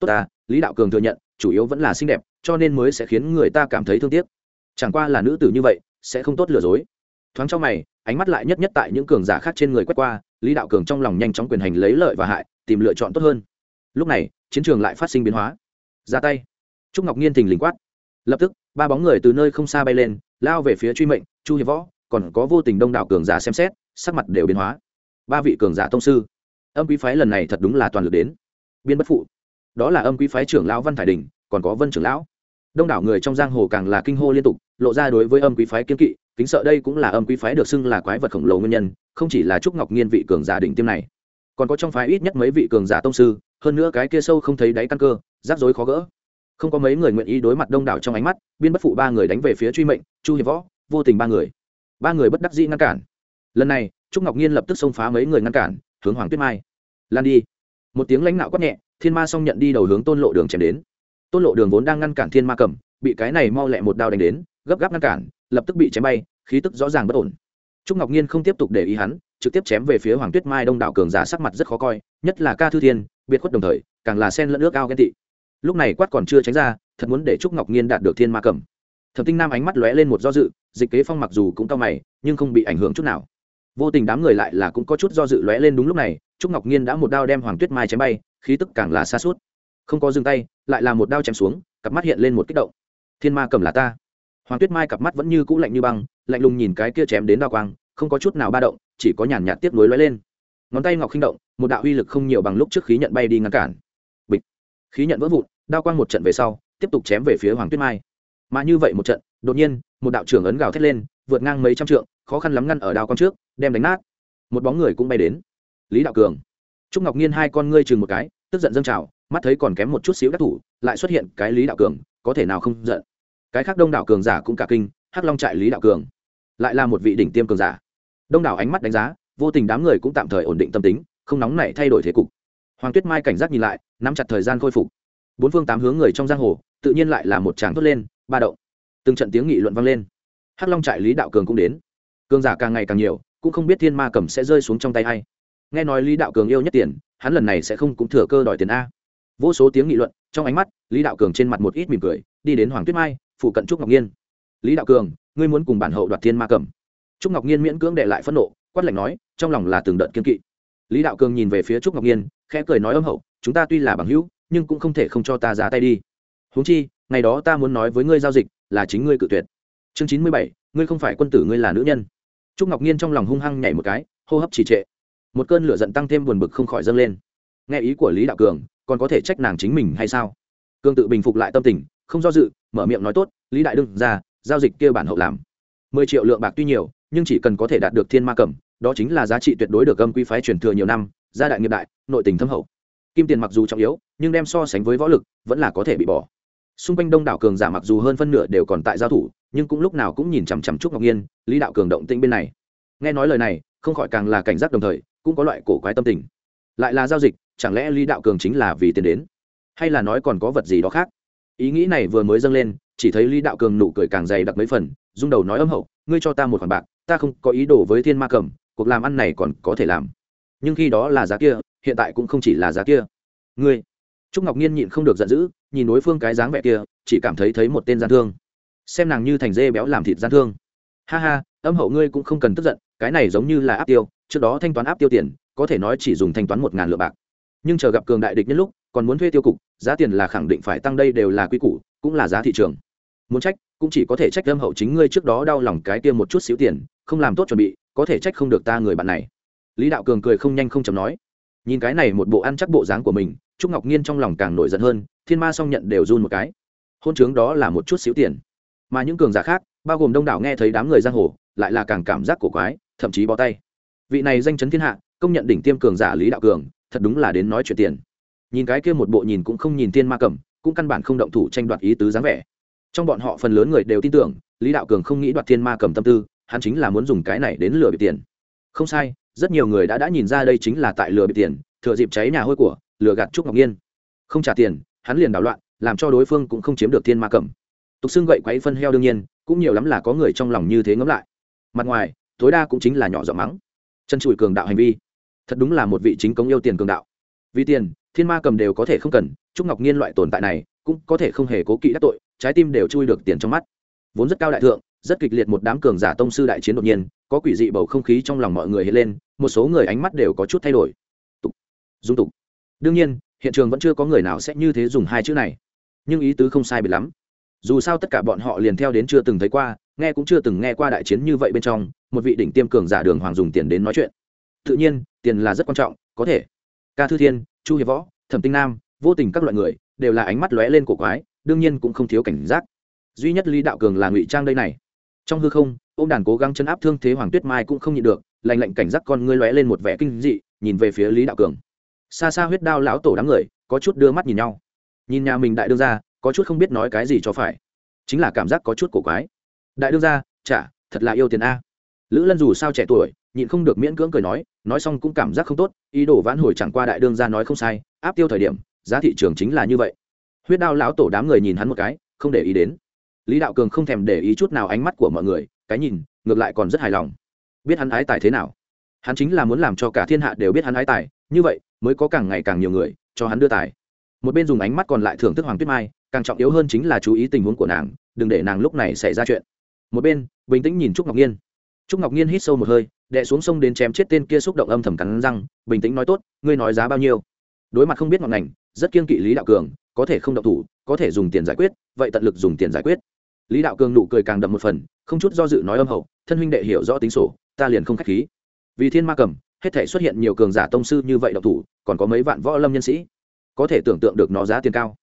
Tốt à lý đạo cường thừa nhận, chủ yếu vẫn là xinh đẹp, cho nên mới sẽ khiến người ta cảm thấy thương tiếc. Chẳng qua là nữ tử như vậy sẽ không tốt lừa dối. Thoáng trong mày, ánh mắt lại nhất nhất tại những cường giả khác trên người quét qua, lý đạo cường trong lòng nhanh chóng quyền hành lấy lợi và hại, tìm lựa chọn tốt hơn. Lúc này, chiến trường lại phát sinh biến hóa. Ra tay. Trúc ngọc nhiên thình lình quát. Lập tức, ba bóng người từ nơi không xa bay lên, lao về phía truy mệnh, chu hiệp võ, còn có vô tình đông đảo cường giả xem xét, sắc mặt đều biến hóa. Ba vị cường giả tông sư. Âm quý phái lần này thật đúng là toàn lực đến. Biên bất phụ. Đó là âm quý phái trưởng lão văn thải đình, còn có vân trưởng lão đông đảo người trong giang hồ càng là kinh hô liên tục, lộ ra đối với âm quý phái kiên kỵ, kính sợ đây cũng là âm quý phái được xưng là quái vật khổng lồ nguyên nhân, không chỉ là trúc ngọc nhiên vị cường giả đỉnh tiêm này, còn có trong phái ít nhất mấy vị cường giả tông sư, hơn nữa cái kia sâu không thấy đáy căn cơ, rắc rối khó gỡ. Không có mấy người nguyện ý đối mặt đông đảo trong ánh mắt, biên bất phụ ba người đánh về phía truy mệnh, chu hiệp võ, vô tình ba người. Ba người bất đắc dĩ ngăn cản. Lần này, trúc ngọc nhiên lập tức xông phá mấy người ngăn cản, hướng hoàng tuyết mai. Lan đi. Một tiếng lãnh nạo quát nhẹ, thiên ma xong nhận đi đầu hướng tôn lộ đường chém đến tôn lộ đường vốn đang ngăn cản thiên ma cầm bị cái này mau lẹ một đao đánh đến, gấp gáp ngăn cản, lập tức bị chém bay, khí tức rõ ràng bất ổn. Trúc ngọc nhiên không tiếp tục để ý hắn, trực tiếp chém về phía hoàng tuyết mai đông đảo cường giả sắc mặt rất khó coi, nhất là ca thư thiên, biệt khuất đồng thời, càng là sen lẫn nước ao ghen tị. Lúc này quát còn chưa tránh ra, thật muốn để trúc ngọc nhiên đạt được thiên ma cầm thẩm tinh nam ánh mắt lóe lên một do dự, dịch kế phong mặc dù cũng cao mày, nhưng không bị ảnh hưởng chút nào. Vô tình đám người lại là cũng có chút do dự lóe lên đúng lúc này, trúc ngọc nhiên đã một đao đem hoàng tuyết mai chém bay, khí tức càng là xa suốt. Không có dừng tay lại là một đao chém xuống, cặp mắt hiện lên một kích động. Thiên ma cầm là ta. Hoàng tuyết mai cặp mắt vẫn như cũ lạnh như băng, lạnh lùng nhìn cái kia chém đến đao quang, không có chút nào ba động, chỉ có nhàn nhạt tiếp nối lóe lên. Ngón tay ngọc khinh động, một đạo uy lực không nhiều bằng lúc trước khí nhận bay đi ngăn cản. Bịch. Khí nhận vỡ vụn, đao quang một trận về sau, tiếp tục chém về phía hoàng tuyết mai. Mà như vậy một trận, đột nhiên, một đạo trưởng ấn gào thét lên, vượt ngang mấy trăm trượng, khó khăn lắm ngăn ở đao quang trước, đem đánh nát. Một bóng người cũng bay đến. Lý đạo cường. Trúc ngọc nhiên hai con ngươi chừng một cái, tức giận dâng trào mắt thấy còn kém một chút xíu đắc thủ, lại xuất hiện cái lý đạo cường, có thể nào không giận? Cái khác đông đảo cường giả cũng cả kinh, hắc long trại lý đạo cường lại là một vị đỉnh tiêm cường giả. Đông đảo ánh mắt đánh giá, vô tình đám người cũng tạm thời ổn định tâm tính, không nóng nảy thay đổi thế cục. Hoàng tuyết mai cảnh giác nhìn lại, nắm chặt thời gian khôi phục. Bốn phương tám hướng người trong giang hồ, tự nhiên lại là một tràng thốt lên, ba động. Từng trận tiếng nghị luận vang lên. Hắc long trại lý đạo cường cũng đến. Cường giả càng ngày càng nhiều, cũng không biết thiên ma cầm sẽ rơi xuống trong tay hay nghe nói lý đạo cường yêu nhất tiền, hắn lần này sẽ không cũng thừa cơ đòi tiền a vô số tiếng nghị luận, trong ánh mắt, lý đạo cường trên mặt một ít mỉm cười, đi đến hoàng tuyết mai, phụ cận trúc ngọc nhiên. Lý đạo cường, ngươi muốn cùng bản hậu đoạt thiên ma cầm trúc ngọc nhiên miễn cưỡng đệ lại phẫn nộ, quát lạnh nói, trong lòng là từng đợt kiên kỵ. Lý đạo cường nhìn về phía trúc ngọc nhiên, khẽ cười nói âm hậu, chúng ta tuy là bằng hữu, nhưng cũng không thể không cho ta ra tay đi. Huống chi, ngày đó ta muốn nói với ngươi giao dịch là chính ngươi cự tuyệt. Chương chín mươi bảy, ngươi không phải quân tử, ngươi là nữ nhân. Trúc ngọc nhiên trong lòng hung hăng nhảy một cái, hô hấp trì trệ. Một cơn lửa giận tăng thêm buồn bực không khỏi dâng lên. Nghe ý của lý đạo cường còn có thể trách nàng chính mình hay sao? Cương tự bình phục lại tâm tình, không do dự, mở miệng nói tốt, lý đại đương ra, giao dịch kia bản hậu làm. Mười triệu lượng bạc tuy nhiều, nhưng chỉ cần có thể đạt được thiên ma cẩm, đó chính là giá trị tuyệt đối được âm quy phái truyền thừa nhiều năm, gia đại nghiệp đại, nội tình thâm hậu. Kim tiền mặc dù trọng yếu, nhưng đem so sánh với võ lực, vẫn là có thể bị bỏ. Xung quanh đông đảo cường giả mặc dù hơn phân nửa đều còn tại giao thủ, nhưng cũng lúc nào cũng nhìn chằm chằm trúc ngọc nhiên, lý đạo cường động tĩnh bên này. Nghe nói lời này, không khỏi càng là cảnh giác đồng thời, cũng có loại cổ quái tâm tình. Lại là giao dịch chẳng lẽ lý đạo cường chính là vì tiền đến? Hay là nói còn có vật gì đó khác? Ý nghĩ này vừa mới dâng lên, chỉ thấy lý đạo cường nụ cười càng dày đặc mấy phần, rung đầu nói âm hậu, ngươi cho ta một khoản bạc, ta không có ý đồ với thiên ma cầm, cuộc làm ăn này còn có thể làm. Nhưng khi đó là giá kia, hiện tại cũng không chỉ là giá kia. Ngươi? Trúc ngọc nhiên nhịn không được giận dữ, nhìn đối phương cái dáng vẻ kia, chỉ cảm thấy thấy một tên gian thương. Xem nàng như thành dê béo làm thịt gian thương. Ha ha, âm hậu ngươi cũng không cần tức giận, cái này giống như là áp tiêu, trước đó thanh toán áp tiêu tiền, có thể nói chỉ dùng thanh toán một ngàn lượng bạc nhưng chờ gặp cường đại địch nhân lúc, còn muốn thuê tiêu cục, giá tiền là khẳng định phải tăng đây đều là quy củ, cũng là giá thị trường. Muốn trách, cũng chỉ có thể trách lâm hậu chính ngươi trước đó đau lòng cái tiêm một chút xíu tiền, không làm tốt chuẩn bị, có thể trách không được ta người bạn này. Lý đạo cường cười không nhanh không chầm nói. Nhìn cái này một bộ ăn chắc bộ dáng của mình, trúc ngọc nhiên trong lòng càng nổi giận hơn, thiên ma song nhận đều run một cái. Hôn chướng đó là một chút xíu tiền. Mà những cường giả khác, bao gồm đông đảo nghe thấy đám người giang hồ, lại là càng cảm giác cổ quái, thậm chí bó tay. Vị này danh chấn thiên hạ, công nhận đỉnh tiêm cường giả lý đạo cường thật đúng là đến nói chuyện tiền. Nhìn cái kia một bộ nhìn cũng không nhìn thiên ma cầm, cũng căn bản không động thủ tranh đoạt ý tứ dáng vẻ. Trong bọn họ phần lớn người đều tin tưởng, lý đạo cường không nghĩ đoạt thiên ma cầm tâm tư, hắn chính là muốn dùng cái này đến lừa bị tiền. Không sai, rất nhiều người đã đã nhìn ra đây chính là tại lừa bị tiền, thừa dịp cháy nhà hôi của, lừa gạt trúc ngọc nhiên. Không trả tiền, hắn liền đảo loạn, làm cho đối phương cũng không chiếm được thiên ma cầm. Tục xương gậy quấy phân heo đương nhiên, cũng nhiều lắm là có người trong lòng như thế ngẫm lại. Mặt ngoài, tối đa cũng chính là nhỏ giọng mắng. Chân chùi cường đạo hành vi thật đúng là một vị chính công yêu tiền cường đạo. Vì tiền, thiên ma cầm đều có thể không cần, trúc ngọc nhiên loại tồn tại này, cũng có thể không hề cố kỵ đắc tội, trái tim đều chui được tiền trong mắt. Vốn rất cao đại thượng, rất kịch liệt một đám cường giả tông sư đại chiến đột nhiên, có quỷ dị bầu không khí trong lòng mọi người hiện lên, một số người ánh mắt đều có chút thay đổi. Tục. Dung tục. Đương nhiên, hiện trường vẫn chưa có người nào sẽ như thế dùng hai chữ này. Nhưng ý tứ không sai biệt lắm. Dù sao tất cả bọn họ liền theo đến chưa từng thấy qua, nghe cũng chưa từng nghe qua đại chiến như vậy bên trong, một vị đỉnh tiêm cường giả đường hoàng dùng tiền đến nói chuyện tự nhiên, tiền là rất quan trọng, có thể. Ca thư thiên, chu hiệp võ, thẩm tinh nam, vô tình các loại người, đều là ánh mắt lóe lên cổ quái, đương nhiên cũng không thiếu cảnh giác. Duy nhất lý đạo cường là ngụy trang đây này. Trong hư không ô m đàn cố gắng chấn áp thương thế hoàng tuyết mai cũng không nhịn được lành lạnh cảnh giác con ngươi lóe lên một vẻ kinh dị, nhìn về phía lý đạo cường. Xa xa huyết đao lão tổ đám người, có chút đưa mắt nhìn nhau. Nhìn nhà mình đại đương ra có chút không biết nói cái gì cho phải. Chính là cảm giác có chút cổ quái. Đại đương ra chả, thật là yêu tiền a. Lữ lân dù sao trẻ tuổi nhịn không được miễn cưỡng cười nói nói xong cũng cảm giác không tốt, ý đồ vãn hồi chẳng qua đại đương ra nói không sai, áp tiêu thời điểm, giá thị trường chính là như vậy. Huyết đao lão tổ đám người nhìn hắn một cái, không để ý đến. Lý đạo cường không thèm để ý chút nào ánh mắt của mọi người, cái nhìn, ngược lại còn rất hài lòng. Biết hắn ái tài thế nào? Hắn chính là muốn làm cho cả thiên hạ đều biết hắn ái tài, như vậy mới có càng ngày càng nhiều người cho hắn đưa tài. Một bên dùng ánh mắt còn lại thưởng thức hoàng tuyết mai, càng trọng yếu hơn chính là chú ý tình huống của nàng, đừng để nàng lúc này xảy ra chuyện. Một bên, bình tĩnh nhìn trúc ngọc nhiên trúc ngọc nhiên hít sâu một hơi đệ xuống sông đến chém chết tên kia xúc động âm thầm cắn răng, bình tĩnh nói tốt, ngươi nói giá bao nhiêu? Đối mặt không biết ngọn ngành, rất kiên kỵ lý đạo cường, có thể không động thủ, có thể dùng tiền giải quyết, vậy tận lực dùng tiền giải quyết. Lý đạo cường nụ cười càng đậm một phần, không chút do dự nói âm hậu, thân huynh đệ hiểu rõ tính sổ, ta liền không k h á c h khí. Vì thiên ma cầm, hết thể xuất hiện nhiều cường giả tông sư như vậy độc thủ, còn có mấy vạn võ lâm nhân sĩ, có thể tưởng tượng được nó giá tiền cao.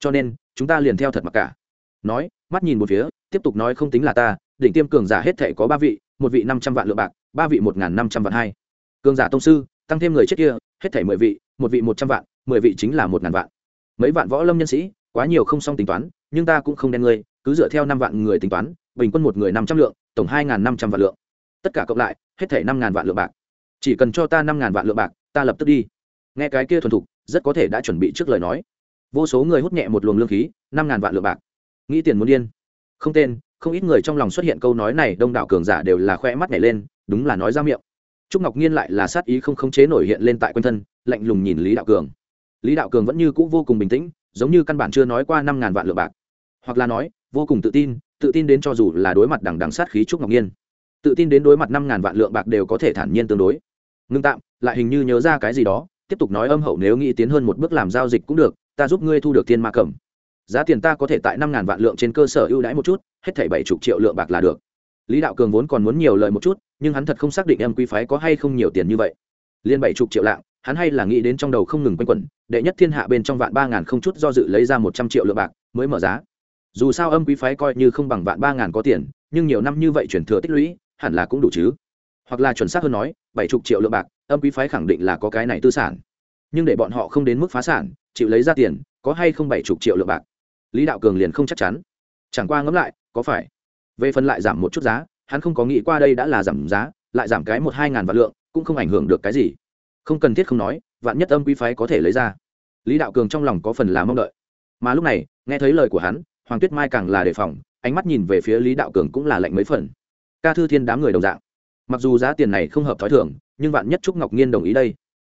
Cho nên, chúng ta liền theo thật mặc cả. Nói, mắt nhìn một phía, tiếp tục nói không tính là ta, đỉnh tiêm cường giả hết thể có ba vị một vị năm trăm vạn lượng bạc, ba vị một n g h n năm trăm vạn hai. Cường giả tông sư, tăng thêm người chết kia, hết thảy mười vị, một vị một trăm vạn, mười vị chính là một ngàn vạn. Mấy vạn võ lâm nhân sĩ, quá nhiều không xong tính toán, nhưng ta cũng không đen ngươi cứ dựa theo năm vạn người tính toán, bình quân một người năm trăm lượng, tổng hai n g h n năm trăm vạn lượng. Tất cả cộng lại, hết thảy năm ngàn vạn lượng bạc. Chỉ cần cho ta năm ngàn vạn lượng bạc, ta lập tức đi. Nghe cái kia thuần thục, rất có thể đã chuẩn bị trước lời nói. Vô số người hút nhẹ một luồng lương khí, năm ngàn vạn lượng bạc. Nghĩ tiền muốn điên. Không tên không ít người trong lòng xuất hiện câu nói này, đông đảo cường giả đều là khoe mắt nhảy lên, đúng là nói ra miệng. Trúc ngọc nhiên lại là sát ý không khống chế nổi hiện lên tại quanh thân, lạnh lùng nhìn lý đạo cường. Lý đạo cường vẫn như cũ vô cùng bình tĩnh, giống như căn bản chưa nói qua năm ngàn vạn lượng bạc. Hoặc là nói, vô cùng tự tin tự tin đến cho dù là đối mặt đằng đằng sát khí trúc ngọc nhiên, tự tin đến đối mặt năm ngàn vạn lượng bạc đều có thể thản nhiên tương đối. Ngưng tạm, lại hình như nhớ ra cái gì đó, tiếp tục nói âm hậu nếu nghĩ tiến hơn một bước làm giao dịch cũng được, ta giúp ngươi thu được thiên ma cẩm giá tiền ta có thể tại năm ngàn vạn lượng trên cơ sở ưu đãi một chút, hết thảy bảy chục triệu lượng bạc là được. Lý đạo cường vốn còn muốn nhiều lời một chút, nhưng hắn thật không xác định em quý phái có hay không nhiều tiền như vậy. Liên bảy chục triệu lạng, hắn hay là nghĩ đến trong đầu không ngừng quanh quẩn, đệ nhất thiên hạ bên trong vạn ba ngàn không chút do dự lấy ra một trăm triệu lượng bạc, mới mở giá. Dù sao âm quý phái coi như không bằng vạn ba ngàn có tiền, nhưng nhiều năm như vậy chuyển thừa tích lũy, hẳn là cũng đủ chứ. Hoặc là chuẩn xác hơn nói, bảy chục triệu lượng bạc âm quý phái khẳng định là có cái này tư sản. Nhưng để bọn họ không đến mức phá sản, chịu lấy ra tiền, có hay không bảy chục triệu lượng bạc? Lý đạo cường liền không chắc chắn. Chẳng qua ngẫm lại, có phải về phần lại giảm một chút giá, hắn không có nghĩ qua đây đã là giảm giá, lại giảm cái một hai ngàn vạn lượng, cũng không ảnh hưởng được cái gì. Không cần thiết không nói, vạn nhất âm quý phái có thể lấy ra. Lý đạo cường trong lòng có phần là mong đợi. Mà lúc này, nghe thấy lời của hắn, hoàng tuyết mai càng là đề phòng, ánh mắt nhìn về phía lý đạo cường cũng là lạnh mấy phần. Ca thư thiên đám người đồng dạng. Mặc dù giá tiền này không hợp t h ó i thưởng nhưng vạn nhất trúc ngọc nhiên đồng ý đây.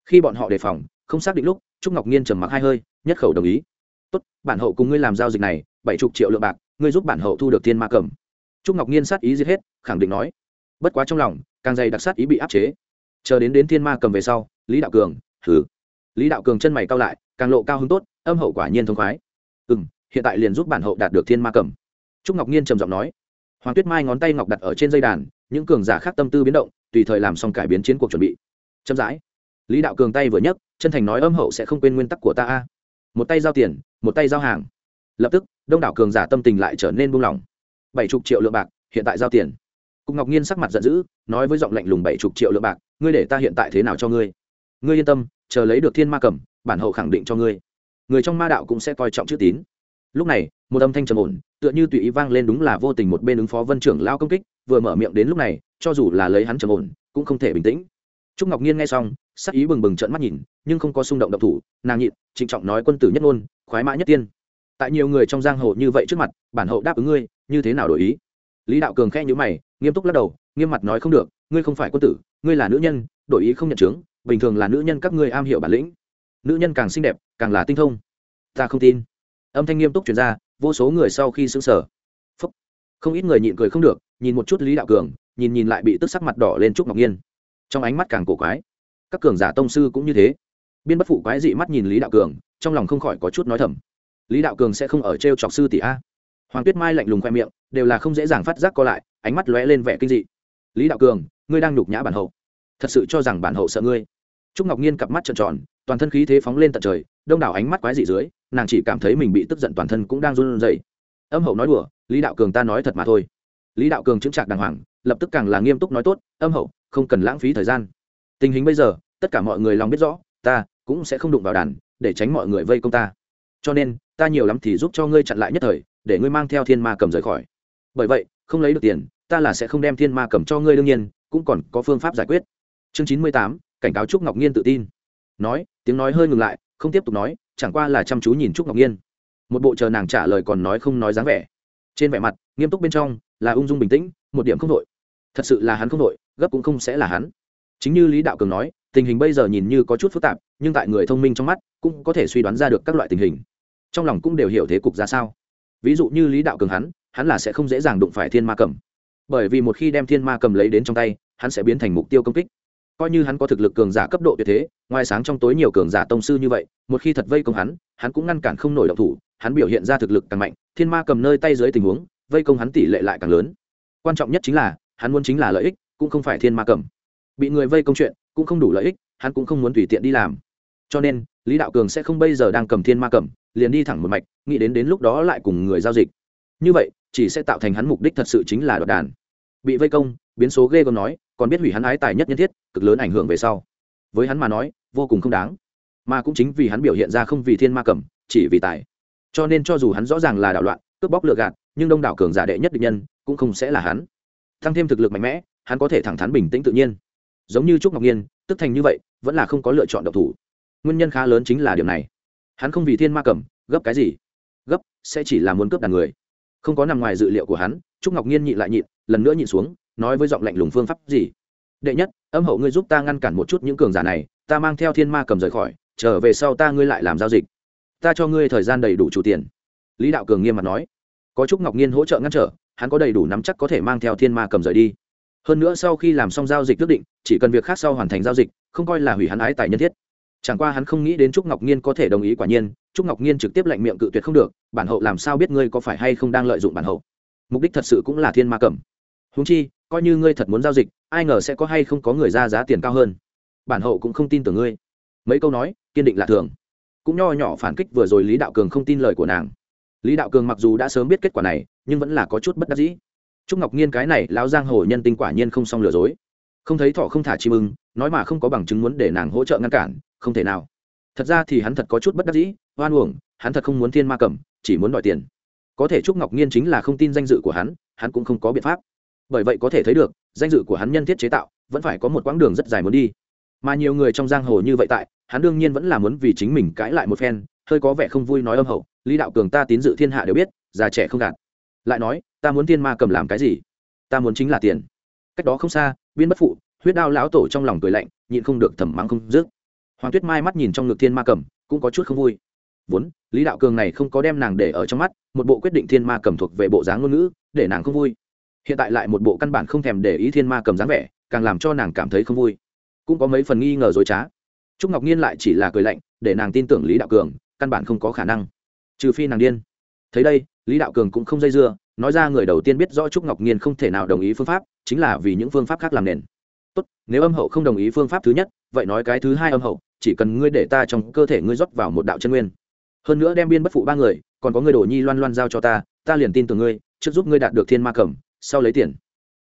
Khi bọn họ đề phòng, không xác định lúc, trúc ngọc nhiên trầm mặc hai hơi, nhất khẩu đồng ý tốt, bản hậu cùng ngươi làm giao dịch này, bảy chục triệu lượng bạc, ngươi giúp bản hậu thu được thiên ma cầm. Trúc ngọc nhiên sát ý giết hết, khẳng định nói. Bất quá trong lòng, càng dày đặc sát ý bị áp chế. Chờ đến đến thiên ma cầm về sau, lý đạo cường thử lý đạo cường chân mày cao lại, càng lộ cao hứng tốt, âm hậu quả nhiên thông khoái. Ừ m hiện tại liền giúp bản hậu đạt được thiên ma cầm. Trúc ngọc nhiên trầm giọng nói. Hoàng tuyết mai ngón tay ngọc đặt ở trên dây đàn, những cường giả khác tâm tư biến động, tùy thời làm xong cải biến chiến cuộc chuẩn bị. Chậm rãi, lý đạo cường tay vừa nhấc, chân thành nói âm hậu sẽ không quên nguyên tắc của ta a. Một tay giao tiền một tay giao hàng. Lập tức, đông đảo cường giả tâm tình lại trở nên buông lỏng. Bảy chục triệu lượng bạc, hiện tại giao tiền. Cục ngọc nhiên sắc mặt giận dữ, nói với giọng lạnh lùng bảy chục triệu lượng bạc, ngươi để ta hiện tại thế nào cho ngươi? Ngươi yên tâm, chờ lấy được thiên ma cầm, bản hậu khẳng định cho ngươi. Người trong ma đạo cũng sẽ coi trọng chữ tín. Lúc này, một âm thanh trầm ổn, tựa như tùy ý vang lên đúng là vô tình một bên ứng phó vân trưởng lao công kích, vừa mở miệng đến lúc này, cho dù là lấy hắn trầm ổn, cũng không thể bình tĩnh. Trúc ngọc nhiên nghe xong, sắc ý bừng bừng trợn mắt nhìn, nhưng không có xung động độc thủ, nàng nhịn, trịnh trọng nói quân tử nhất ngôn khoái mã nhất tiên. Tại nhiều người trong giang hồ như vậy trước mặt, bản hậu đáp ứng ngươi, như thế nào đổi ý? Lý đạo cường khe nhữ mày, nghiêm túc lắc đầu, nghiêm mặt nói không được, ngươi không phải quân tử, ngươi là nữ nhân, đổi ý không nhận chứng bình thường là nữ nhân các ngươi am hiểu bản lĩnh. Nữ nhân càng xinh đẹp, càng là tinh thông. Ta không tin. Âm thanh nghiêm túc chuyển ra, vô số người sau khi xứng sở không ít người nhịn cười không được, nhìn một chút lý đạo cường, nhìn nhìn lại bị tức sắc mặt đỏ lên trúc ngọc nhiên. Trong ánh mắt càng cổ quái. Các cường giả tông sư cũng như thế. Biên bất phụ quái dị mắt nhìn lý đạo cường trong lòng không khỏi có chút nói thầm. Lý đạo cường sẽ không ở t r e o chọc sư tỷ a. Hoàng tuyết mai lạnh lùng khoe miệng, đều là không dễ dàng phát giác co lại, ánh mắt lóe lên vẻ kinh dị. Lý đạo cường, ngươi đang nhục nhã bản hậu. Thật sự cho rằng bản hậu sợ ngươi. Trúc ngọc nhiên cặp mắt trợn tròn, toàn thân khí thế phóng lên tận trời, đông đảo ánh mắt quái dị dưới, nàng chỉ cảm thấy mình bị tức giận toàn thân cũng đang run rẩy. Âm hậu nói đùa, lý đạo cường ta nói thật mà thôi. Lý đạo cường chứng trạc đàng hoàng, lập tức càng là nghiêm túc nói tốt, âm hậu, không cần lãng phí thời gian. Tình hình bây giờ, tất cả mọi người lòng biết rõ, ta cũng sẽ không đụng vào đàn để tránh mọi người vây công ta. Cho nên, ta nhiều lắm thì giúp cho ngươi chặn lại nhất thời, để ngươi mang theo thiên ma cầm rời khỏi. Bởi vậy, không lấy được tiền, ta là sẽ không đem thiên ma cầm cho ngươi đương nhiên, cũng còn có phương pháp giải quyết. Chương chín mươi tám, cảnh cáo trúc ngọc nhiên tự tin. Nói, tiếng nói hơi ngừng lại, không tiếp tục nói, chẳng qua là chăm chú nhìn trúc ngọc nhiên một bộ chờ nàng trả lời còn nói không nói dáng vẻ. Trên vẻ mặt, nghiêm túc bên trong, là ung dung bình tĩnh, một điểm không đội thật sự là hắn không đội gấp cũng không sẽ là hắn. Chính như lý đạo cường nói, tình hình bây giờ nhìn như có chút phức tạp nhưng tại người thông minh trong mắt, cũng có thể suy đoán ra được các loại tình hình. Trong lòng cũng đều hiểu thế cục ra sao. Ví dụ như lý đạo cường hắn hắn là sẽ không dễ dàng đụng phải thiên ma cầm. Bởi vì một khi đem thiên ma cầm lấy đến trong tay, hắn sẽ biến thành mục tiêu công kích. Coi như hắn có thực lực cường giả cấp độ tuyệt thế, ngoài sáng trong tối nhiều cường giả tông sư như vậy, một khi thật vây công hắn hắn cũng ngăn cản không nổi động thủ, hắn biểu hiện ra thực lực càng mạnh, thiên ma cầm nơi tay dưới tình huống, vây công hắn tỷ lệ lại càng lớn. Quan trọng nhất chính là, hắn muốn chính là lợi ích, cũng không phải thiên ma cầm. Bị người vây công chuyện, cũng không đủ lợi ích, hắn cũng không muốn tùy tiện đi làm cho nên, lý đạo cường sẽ không bây giờ đang cầm thiên ma cầm, liền đi thẳng một mạch, nghĩ đến đến lúc đó lại cùng người giao dịch. Như vậy, chỉ sẽ tạo thành hắn mục đích thật sự chính là đoạt đàn. Bị vây công, biến số ghê còn nói, còn biết hủy hắn ái tài nhất nhân thiết, cực lớn ảnh hưởng về sau. Với hắn mà nói, vô cùng không đáng. Mà cũng chính vì hắn biểu hiện ra không vì thiên ma cầm, chỉ vì tài. Cho nên cho dù hắn rõ ràng là đạo loạn, cướp bóc lừa gạt, nhưng đông đảo cường giả đệ nhất định nhân, cũng không sẽ là hắn. Tăng thêm thực lực mạnh mẽ, hắn có thể thẳng thắn bình tĩnh tự nhiên. Giống như trúc ngọc nhiên, tức thành như vậy, vẫn là không có lựa chọn độc thủ nguyên nhân khá lớn chính là điểm này. Hắn không vì thiên ma cầm, gấp cái gì? Gấp, sẽ chỉ là muốn cướp đàn người. Không có nằm ngoài dự liệu của hắn, trúc ngọc nhiên nhịn lại nhịn, lần nữa nhịn xuống, nói với giọng lạnh lùng phương pháp gì? Đệ nhất, âm hậu ngươi giúp ta ngăn cản một chút những cường giả này, ta mang theo thiên ma cầm rời khỏi, trở về sau ta ngươi lại làm giao dịch. Ta cho ngươi thời gian đầy đủ chủ tiền. Lý đạo cường nghiêm mặt nói. Có trúc ngọc nhiên hỗ trợ ngăn trở, hắn có đầy đủ nắm chắc có thể mang theo thiên ma cầm rời đi. Hơn nữa sau khi làm xong giao dịch quyết định, chỉ cần việc khác sau hoàn thành giao dịch, không coi là hủy hắn ái tài nhân thiết chẳng qua hắn không nghĩ đến trúc ngọc nhiên có thể đồng ý quả nhiên, trúc ngọc nhiên trực tiếp lệnh miệng cự tuyệt không được, bản hậu làm sao biết ngươi có phải hay không đang lợi dụng bản hậu? Mục đích thật sự cũng là thiên ma cầm húng chi, coi như ngươi thật muốn giao dịch, ai ngờ sẽ có hay không có người ra giá tiền cao hơn. Bản hậu cũng không tin tưởng ngươi. Mấy câu nói, kiên định là thường. Cũng nho nhỏ phản kích vừa rồi lý đạo cường không tin lời của nàng. Lý đạo cường mặc dù đã sớm biết kết quả này, nhưng vẫn là có chút bất đắc dĩ. Trúc ngọc nhiên cái này lão giang hồ nhân tinh quả nhiên không xong lừa dối. Không thấy thọ không thả chim ưng, nói mà không có bằng chứng muốn để nàng hỗ trợ ngăn cản không thể nào. Thật ra thì hắn thật có chút bất đắc dĩ, oan uổng, hắn thật không muốn thiên ma cầm, chỉ muốn đòi tiền. Có thể trúc ngọc nhiên chính là không tin danh dự của hắn hắn cũng không có biện pháp. Bởi vậy có thể thấy được, danh dự của hắn nhân thiết chế tạo, vẫn phải có một quãng đường rất dài muốn đi. Mà nhiều người trong giang hồ như vậy tại, hắn đương nhiên vẫn là muốn vì chính mình cãi lại một phen, hơi có vẻ không vui nói âm hậu, lý đạo cường ta tín dự thiên hạ đều biết, già trẻ không gạt. Lại nói, ta muốn thiên ma cầm làm cái gì? Ta muốn chính là tiền. Cách đó không xa biên bất phụ, huyết đao lão tổ trong lòng cười lạnh, nhịn không được thầm mắng không dứt hoàng tuyết mai mắt nhìn trong ngực thiên ma cầm, cũng có chút không vui. Vốn, lý đạo cường này không có đem nàng để ở trong mắt, một bộ quyết định thiên ma cầm thuộc về bộ dáng ngôn ngữ, để nàng không vui. Hiện tại lại một bộ căn bản không thèm để ý thiên ma cầm dáng vẻ, càng làm cho nàng cảm thấy không vui. Cũng có mấy phần nghi ngờ dối trá. Trúc ngọc nhiên lại chỉ là cười lạnh, để nàng tin tưởng lý đạo cường, căn bản không có khả năng. Trừ phi nàng điên. Thấy đây, lý đạo cường cũng không dây dưa, nói ra người đầu tiên biết rõ trúc ngọc nhiên không thể nào đồng ý phương pháp, chính là vì những phương pháp khác làm nền. Tốt, nếu âm hậu không đồng ý phương pháp thứ nhất, vậy nói cái thứ hai âm hậu chỉ cần ngươi để ta trong cơ thể ngươi rót vào một đạo chân nguyên. Hơn nữa đem biên bất phụ ba người, còn có người đổ nhi loan loan giao cho ta ta liền tin tưởng ngươi, trước giúp ngươi đạt được thiên ma cầm sau lấy tiền.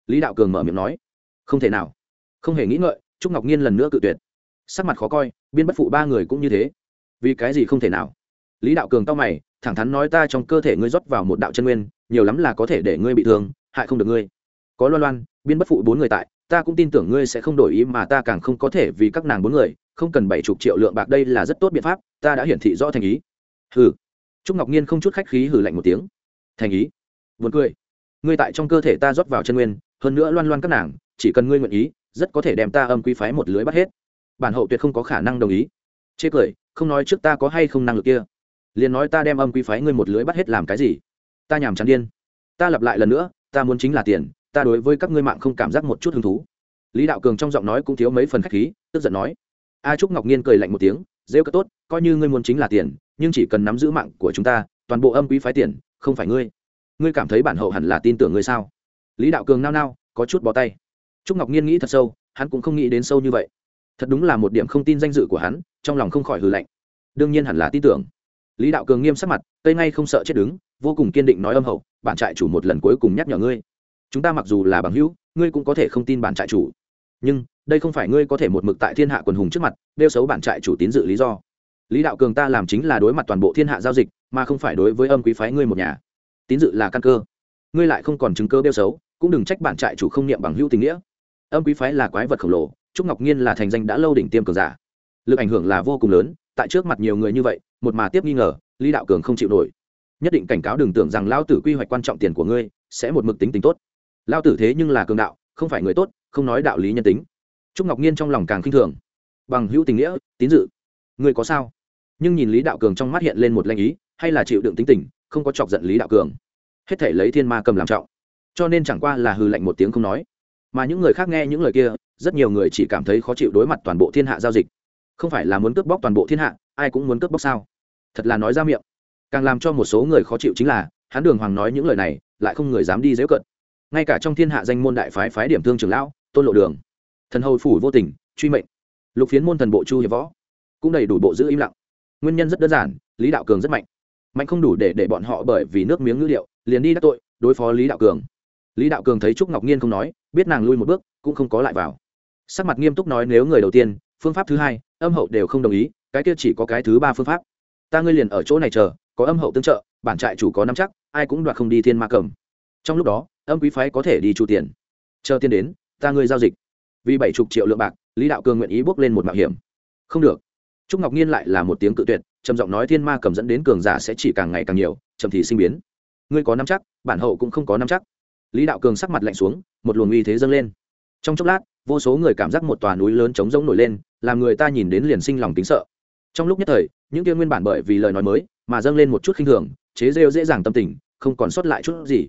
Lý đạo cường mở miệng nói. Không thể nào. Không hề nghĩ ngợi, trúc ngọc nhiên lần nữa cự tuyệt. Sắc mặt khó coi, biên bất phụ ba người cũng như thế. Vì cái gì không thể nào? Lý đạo cường tao mày, thẳng thắn nói, ta trong cơ thể ngươi rót vào một đạo chân nguyên, nhiều lắm là có thể để ngươi bị thương, hại không được ngươi. Có loan loan, biên bất phụ bốn người tại, ta cũng tin tưởng ngươi sẽ không đổi ý mà ta càng không có thể vì các nàng bốn người không cần bảy chục triệu lượng bạc đây là rất tốt biện pháp, ta đã hiển thị rõ thành ý. Hừ. Trúc ngọc nhiên không chút khách khí hừ lạnh một tiếng. Thành ý. Vượt cười. Ngươi tại trong cơ thể ta rót vào chân nguyên, hơn nữa loan loan các nàng, chỉ cần ngươi nguyện ý, rất có thể đem ta âm quý phái một lưới bắt hết. Bản hậu tuyệt không có khả năng đồng ý. Chê cười, không nói trước ta có hay không năng lực kia. Liền nói ta đem âm quý phái ngươi một lưới bắt hết làm cái gì? Ta nhàm chán điên. Ta lặp lại lần nữa, ta muốn chính là tiền, ta đối với các ngươi mạng không cảm giác một chút hứng thú. Lý đạo cường trong giọng nói cũng thiếu mấy phần khách khí, tức giận nói a trúc ngọc nhiên cười lạnh một tiếng, rêu cất tốt, coi như ngươi muốn chính là tiền, nhưng chỉ cần nắm giữ mạng của chúng ta, toàn bộ âm quý phái tiền, không phải ngươi. Ngươi cảm thấy bản hậu hẳn là tin tưởng ngươi sao? Lý đạo cường nao nao, có chút bó tay. Trúc ngọc nhiên nghĩ thật sâu, hắn cũng không nghĩ đến sâu như vậy. Thật đúng là một điểm không tin danh dự của hắn, trong lòng không khỏi hừ lạnh. Đương nhiên hẳn là tin tưởng. Lý đạo cường nghiêm sắc mặt tay ngay không sợ chết đứng, vô cùng kiên định nói âm hậu, bản trại chủ một lần cuối cùng nhắc nhở ngươi. Chúng ta mặc dù là bằng hữu, ngươi cũng có thể không tin bản trại chủ. Nhưng đây không phải ngươi có thể một mực tại thiên hạ quần hùng trước mặt, đeo xấu bản trại chủ tín dự lý do. Lý đạo cường ta làm chính là đối mặt toàn bộ thiên hạ giao dịch, mà không phải đối với âm quý phái ngươi một nhà. Tín dự là căn cơ. Ngươi lại không còn chứng cơ đeo xấu, cũng đừng trách bản trại chủ không niệm bằng hữu tình nghĩa. Âm quý phái là quái vật khổng lồ, trúc ngọc nhiên là thành danh đã lâu đỉnh tiêm cường giả. Lực ảnh hưởng là vô cùng lớn, tại trước mặt nhiều người như vậy, một mà tiếp nghi ngờ, lý đạo cường không chịu nổi. Nhất định cảnh cáo đừng tưởng rằng lao tử quy hoạch quan trọng tiền của ngươi, sẽ một mực tính tính tốt. Lao tử thế nhưng là cường đạo, không phải người tốt, không nói đạo lý nhân tính trúc ngọc nhiên trong lòng càng khinh thường. Bằng hữu tình nghĩa, tín dự. Ngươi có sao? Nhưng nhìn lý đạo cường trong mắt hiện lên một lanh ý, hay là chịu đựng tính tình, không có chọc giận lý đạo cường. Hết thể lấy thiên ma cầm làm trọng. Cho nên chẳng qua là hư lạnh một tiếng không nói. Mà những người khác nghe những lời kia, rất nhiều người chỉ cảm thấy khó chịu đối mặt toàn bộ thiên hạ giao dịch. Không phải là muốn cướp bóc toàn bộ thiên hạ, ai cũng muốn cướp bóc sao? Thật là nói ra miệng. Càng làm cho một số người khó chịu chính là, hắn đường hoàng nói những lời này, lại không người dám đi dễ cận. Ngay cả trong thiên hạ danh môn đại phái phái điểm thương trường lão, tôn lộ đường thần hầu phủ vô tình, truy mệnh. Lục phiến môn thần bộ chu hiệp võ cũng đầy đủ bộ giữ im lặng. Nguyên nhân rất đơn giản, lý đạo cường rất mạnh. Mạnh không đủ để để bọn họ bởi vì nước miếng ngữ liệu, liền đi đắc tội, đối phó lý đạo cường. Lý đạo cường thấy trúc ngọc nhiên không nói, biết nàng lui một bước, cũng không có lại vào. Sắc mặt nghiêm túc nói nếu người đầu tiên, phương pháp thứ hai, âm hậu đều không đồng ý, cái kia chỉ có cái thứ ba phương pháp. Ta ngươi liền ở chỗ này chờ, có âm hậu tương trợ, bản trại chủ có năm chắc, ai cũng đoạt không đi thiên ma cầm. Trong lúc đó, âm quý phái có thể đi chu tiền. Chờ tiền đến, ta ngươi giao dịch vì bảy chục triệu lượng bạc, lý đạo cường nguyện ý bước lên một mạo hiểm. Không được. Trúc ngọc nhiên lại là một tiếng cự tuyệt, trầm giọng nói thiên ma cầm dẫn đến cường giả sẽ chỉ càng ngày càng nhiều trầm thì sinh biến. Ngươi có năm chắc, bản hậu cũng không có năm chắc. Lý đạo cường sắc mặt lạnh xuống, một luồng uy thế dâng lên. Trong chốc lát, vô số người cảm giác một tòa núi lớn trống rỗng nổi lên, làm người ta nhìn đến liền sinh lòng tính sợ. Trong lúc nhất thời, những kia nguyên bản bởi vì lời nói mới, mà dâng lên một chút khinh thường, chế rêu dễ dàng tâm tình, không còn sót lại chút gì.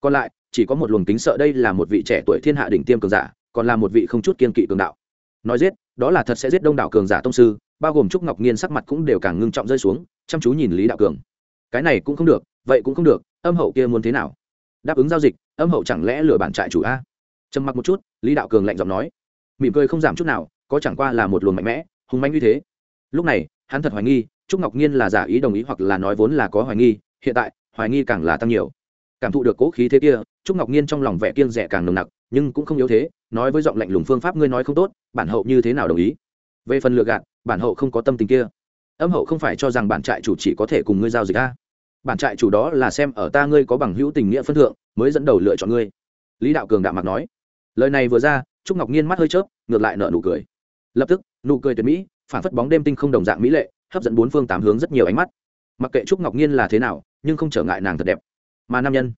Còn lại, chỉ có một luồng tính sợ đây là một vị trẻ tuổi thiên hạ đỉnh tiêm cường giả còn là một vị không chút kiên kỵ cường đạo. Nói giết, đó là thật sẽ giết đông đảo cường giả tông sư, bao gồm trúc ngọc nhiên sắc mặt cũng đều càng ngưng trọng rơi xuống, chăm chú nhìn lý đạo cường. Cái này cũng không được, vậy cũng không được, âm hậu kia muốn thế nào? Đáp ứng giao dịch, âm hậu chẳng lẽ lừa bản trại chủ a? Trầm mặc một chút, lý đạo cường lạnh giọng nói. Mỉm cười không giảm chút nào, có chẳng qua là một luồng mạnh mẽ hùng manh như thế. Lúc này, hắn thật hoài nghi, trúc ngọc nhiên là giả ý đồng ý hoặc là nói vốn là có hoài nghi, hiện tại, hoài nghi càng là tăng nhiều. Cảm thụ được cố khí thế kia, trúc ngọc nhiên trong lòng vẻ kiêng rẻ càng nồng nặc nhưng cũng không yếu thế, nói với giọng lạnh lùng phương pháp ngươi nói không tốt, bản hậu như thế nào đồng ý? Về phần lừa gạt, bản hậu không có tâm tình kia. Âm hậu không phải cho rằng bản trại chủ chỉ có thể cùng ngươi giao dịch ta bản trại chủ đó là xem ở ta ngươi có bằng hữu tình nghĩa phân thượng, mới dẫn đầu lựa chọn ngươi. Lý đạo cường đạm mặt nói. Lời này vừa ra, trúc ngọc nhiên mắt hơi chớp, ngược lại nở nụ cười. Lập tức, nụ cười tuyệt mỹ, phản phất bóng đêm tinh không đồng dạng mỹ lệ, hấp dẫn bốn phương tám hướng rất nhiều ánh mắt. Mặc kệ trúc ngọc nhiên là thế nào, nhưng không trở ngại nàng thật đẹp. Mà nam nhân.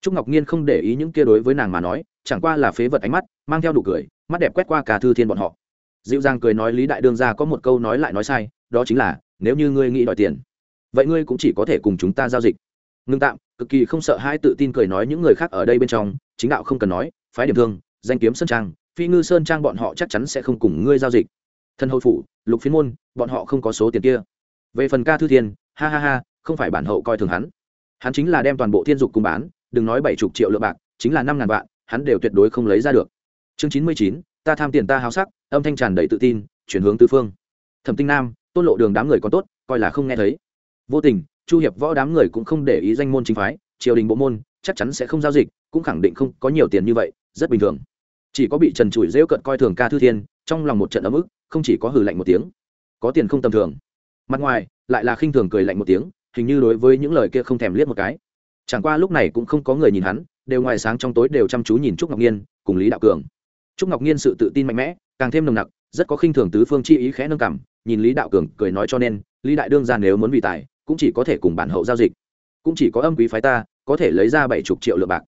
Trúc ngọc nhiên không để ý những kia đối với nàng mà nói chẳng qua là phế vật ánh mắt, mang theo đủ cười, mắt đẹp quét qua cả thư thiên bọn họ. Dịu dàng cười nói lý đại đương ra có một câu nói lại nói sai, đó chính là, nếu như ngươi nghĩ đòi tiền, vậy ngươi cũng chỉ có thể cùng chúng ta giao dịch. Ngưng tạm, cực kỳ không sợ hai tự tin cười nói những người khác ở đây bên trong, chính đạo không cần nói, phái điểm thương, danh kiếm sơn trang, phi ngư sơn trang bọn họ chắc chắn sẽ không cùng ngươi giao dịch. Thân hậu phủ, lục phiên môn, bọn họ không có số tiền kia. Về phần ca thư thiên, ha ha ha, không phải bản hậu coi thường hắn. Hắn chính là đem toàn bộ thiên dục cùng bán, đừng nói bảy chục triệu lượng bạc, chính là năm ngàn vạn hắn đều tuyệt đối không lấy ra được. Chương chín mươi chín, ta tham tiền ta háo sắc, âm thanh tràn đầy tự tin, chuyển hướng tư phương. Thẩm tinh nam, tôn lộ đường đám người còn tốt, coi là không nghe thấy. Vô tình, chu hiệp võ đám người cũng không để ý danh môn chính phái, triều đình bộ môn, chắc chắn sẽ không giao dịch, cũng khẳng định không có nhiều tiền như vậy, rất bình thường. Chỉ có bị trần trụi rêu cận coi thường ca thư thiên, trong lòng một trận ấm ức, không chỉ có hừ lạnh một tiếng, có tiền không tầm thường. Mặt ngoài, lại là khinh thường cười lạnh một tiếng, hình như đối với những lời kia không thèm liếc một cái. Chẳng qua lúc này cũng không có người nhìn hắn đều ngoài sáng trong tối đều chăm chú nhìn trúc ngọc nhiên cùng lý đạo cường. Trúc ngọc nhiên sự tự tin mạnh mẽ, càng thêm nồng nặc, rất có khinh thường tứ phương chi ý khẽ nâng cảm nhìn lý đạo cường cười nói cho nên, lý đại đương ra nếu muốn vì tài, cũng chỉ có thể cùng bản hậu giao dịch. Cũng chỉ có âm quý phái ta, có thể lấy ra bảy chục triệu lượng bạc.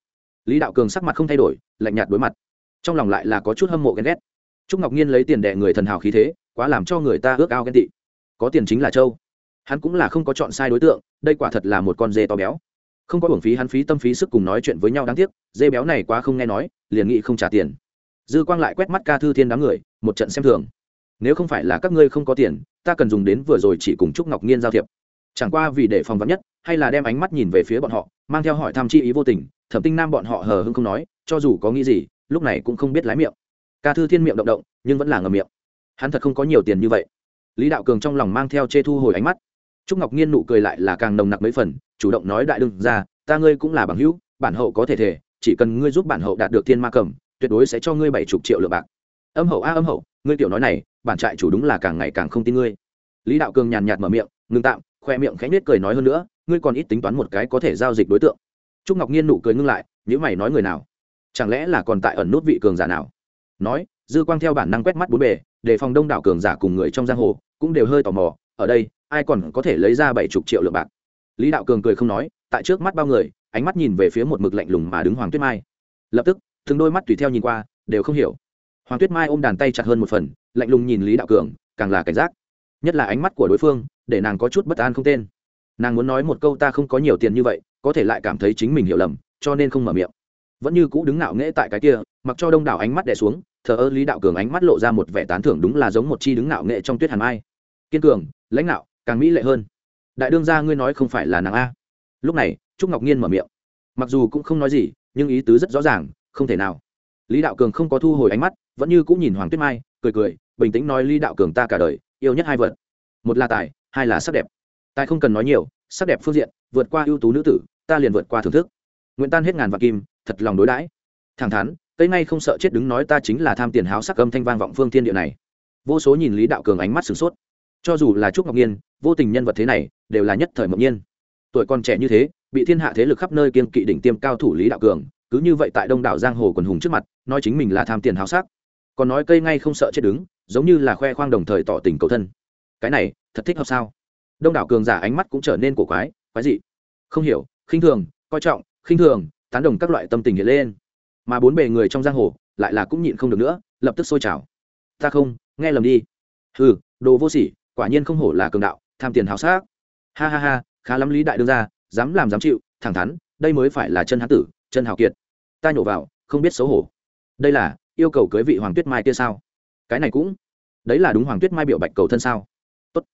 Lý đạo cường sắc mặt không thay đổi, lạnh nhạt đối mặt. Trong lòng lại là có chút hâm mộ ghen ghét. Trúc ngọc nhiên lấy tiền đệ người thần hào khí thế, quá làm cho người ta ước ao ghen tị. Có tiền chính là châu. Hắn cũng là không có chọn sai đối tượng, đây quả thật là một con dê to béo không có hưởng phí hắn phí tâm phí sức cùng nói chuyện với nhau đáng tiếc, dê béo này quá không nghe nói, liền nghĩ không trả tiền. Dư quang lại quét mắt ca thư thiên đám người, một trận xem thường. Nếu không phải là các ngươi không có tiền, ta cần dùng đến vừa rồi chỉ cùng trúc ngọc nhiên giao thiệp. Chẳng qua vì để phòng vắn nhất, hay là đem ánh mắt nhìn về phía bọn họ, mang theo hỏi thăm chi ý vô tình, thẩm tinh nam bọn họ hờ hưng không nói, cho dù có nghĩ gì, lúc này cũng không biết lái miệng. Ca thư thiên miệng động động, nhưng vẫn là ngầm miệng. Hắn thật không có nhiều tiền như vậy. Lý đạo cường trong lòng mang theo chê thu hồi ánh mắt trúc ngọc nhiên nụ cười lại là càng nồng nặc mấy phần, chủ động nói đại đương ra ta ngươi cũng là bằng hữu, bản hậu có thể thể chỉ cần ngươi giúp bản hậu đạt được thiên ma cầm, tuyệt đối sẽ cho ngươi bảy chục triệu lượng bạc. Âm hậu a, âm hậu, ngươi tiểu nói này, bản trại chủ đúng là càng ngày càng không tin ngươi. Lý đạo cường nhàn nhạt mở miệng, ngừng tạm, khoe miệng khẽ nết cười nói hơn nữa, ngươi còn ít tính toán một cái có thể giao dịch đối tượng. Trúc ngọc nhiên nụ cười ngưng lại nhữ mày nói người nào? Chẳng lẽ là còn tại ẩn nút vị cường giả nào? Nói, dư quang theo bản năng quét mắt bốn bề để phòng đông đảo cường giả cùng người trong giang hồ, cũng đều hơi tò mò ở đây, ai còn có thể lấy ra bảy chục triệu lượng bạc? Lý đạo cường cười không nói, tại trước mắt bao người, ánh mắt nhìn về phía một mực lạnh lùng mà đứng hoàng tuyết mai. Lập tức, từng đôi mắt tùy theo nhìn qua, đều không hiểu. Hoàng tuyết mai ôm đàn tay chặt hơn một phần, lạnh lùng nhìn lý đạo cường, càng là cảnh giác. Nhất là ánh mắt của đối phương, để nàng có chút bất an không tên. Nàng muốn nói một câu ta không có nhiều tiền như vậy, có thể lại cảm thấy chính mình hiểu lầm, cho nên không mở miệng. Vẫn như cũ đứng ngạo nghễ tại cái kia, mặc cho đông đảo ánh mắt đè xuống, thờ ơ lý đạo cường ánh mắt lộ ra một vẻ tán thưởng đúng là giống một chi đứng ngạo nghệ trong tuyết hàn mai kiên cường, lãnh đạo càng mỹ lệ hơn. Đại đương gia ngươi nói không phải là nàng a? Lúc này, trúc ngọc nhiên mở miệng. Mặc dù cũng không nói gì, nhưng ý tứ rất rõ ràng, không thể nào. Lý đạo cường không có thu hồi ánh mắt, vẫn như cũng nhìn hoàng tuyết mai, cười cười, bình tĩnh nói lý đạo cường ta cả đời, yêu nhất hai vật. Một là tài, hai là sắc đẹp. Tài không cần nói nhiều, sắc đẹp phương diện, vượt qua ưu tú nữ tử, ta liền vượt qua thưởng thức. Nguyễn tan hết ngàn vạn kim, thật lòng đối đãi. Thẳng thắn, cây ngay không sợ chết đứng nói ta chính là tham tiền háo sắc âm thanh vang vọng phương thiên địa này. Vô số nhìn lý đạo cường ánh mắt sửng sốt cho dù là trúc ngọc nhiên, vô tình nhân vật thế này, đều là nhất thời mộng nhiên. Tuổi còn trẻ như thế, bị thiên hạ thế lực khắp nơi kiên kỵ đỉnh tiêm cao thủ lý đạo cường, cứ như vậy tại đông đảo giang hồ quần hùng trước mặt, nói chính mình là tham tiền háo sắc. Còn nói cây ngay không sợ chết đứng, giống như là khoe khoang đồng thời tỏ tình cầu thân. Cái này, thật thích hợp sao? Đông đảo cường giả ánh mắt cũng trở nên cổ quái quái dị. Không hiểu, khinh thường, coi trọng, khinh thường, tán đồng các loại tâm tình hiện lên. Mà bốn bề người trong giang hồ, lại là cũng nhịn không được nữa, lập tức sôi trào. Ta không, nghe lầm đi. Hừ, đồ vô sỉ quả nhiên không hổ là cường đạo, tham tiền hào xác ha ha ha, khá lắm lý đại đương ra dám làm dám chịu, thẳng thắn, đây mới phải là chân hán tử, chân hào kiệt. Ta nhổ vào, không biết xấu hổ. Đây là yêu cầu cưới vị hoàng tuyết mai kia sao? Cái này cũng, đấy là đúng hoàng tuyết mai biểu bạch cầu thân sao? Tốt.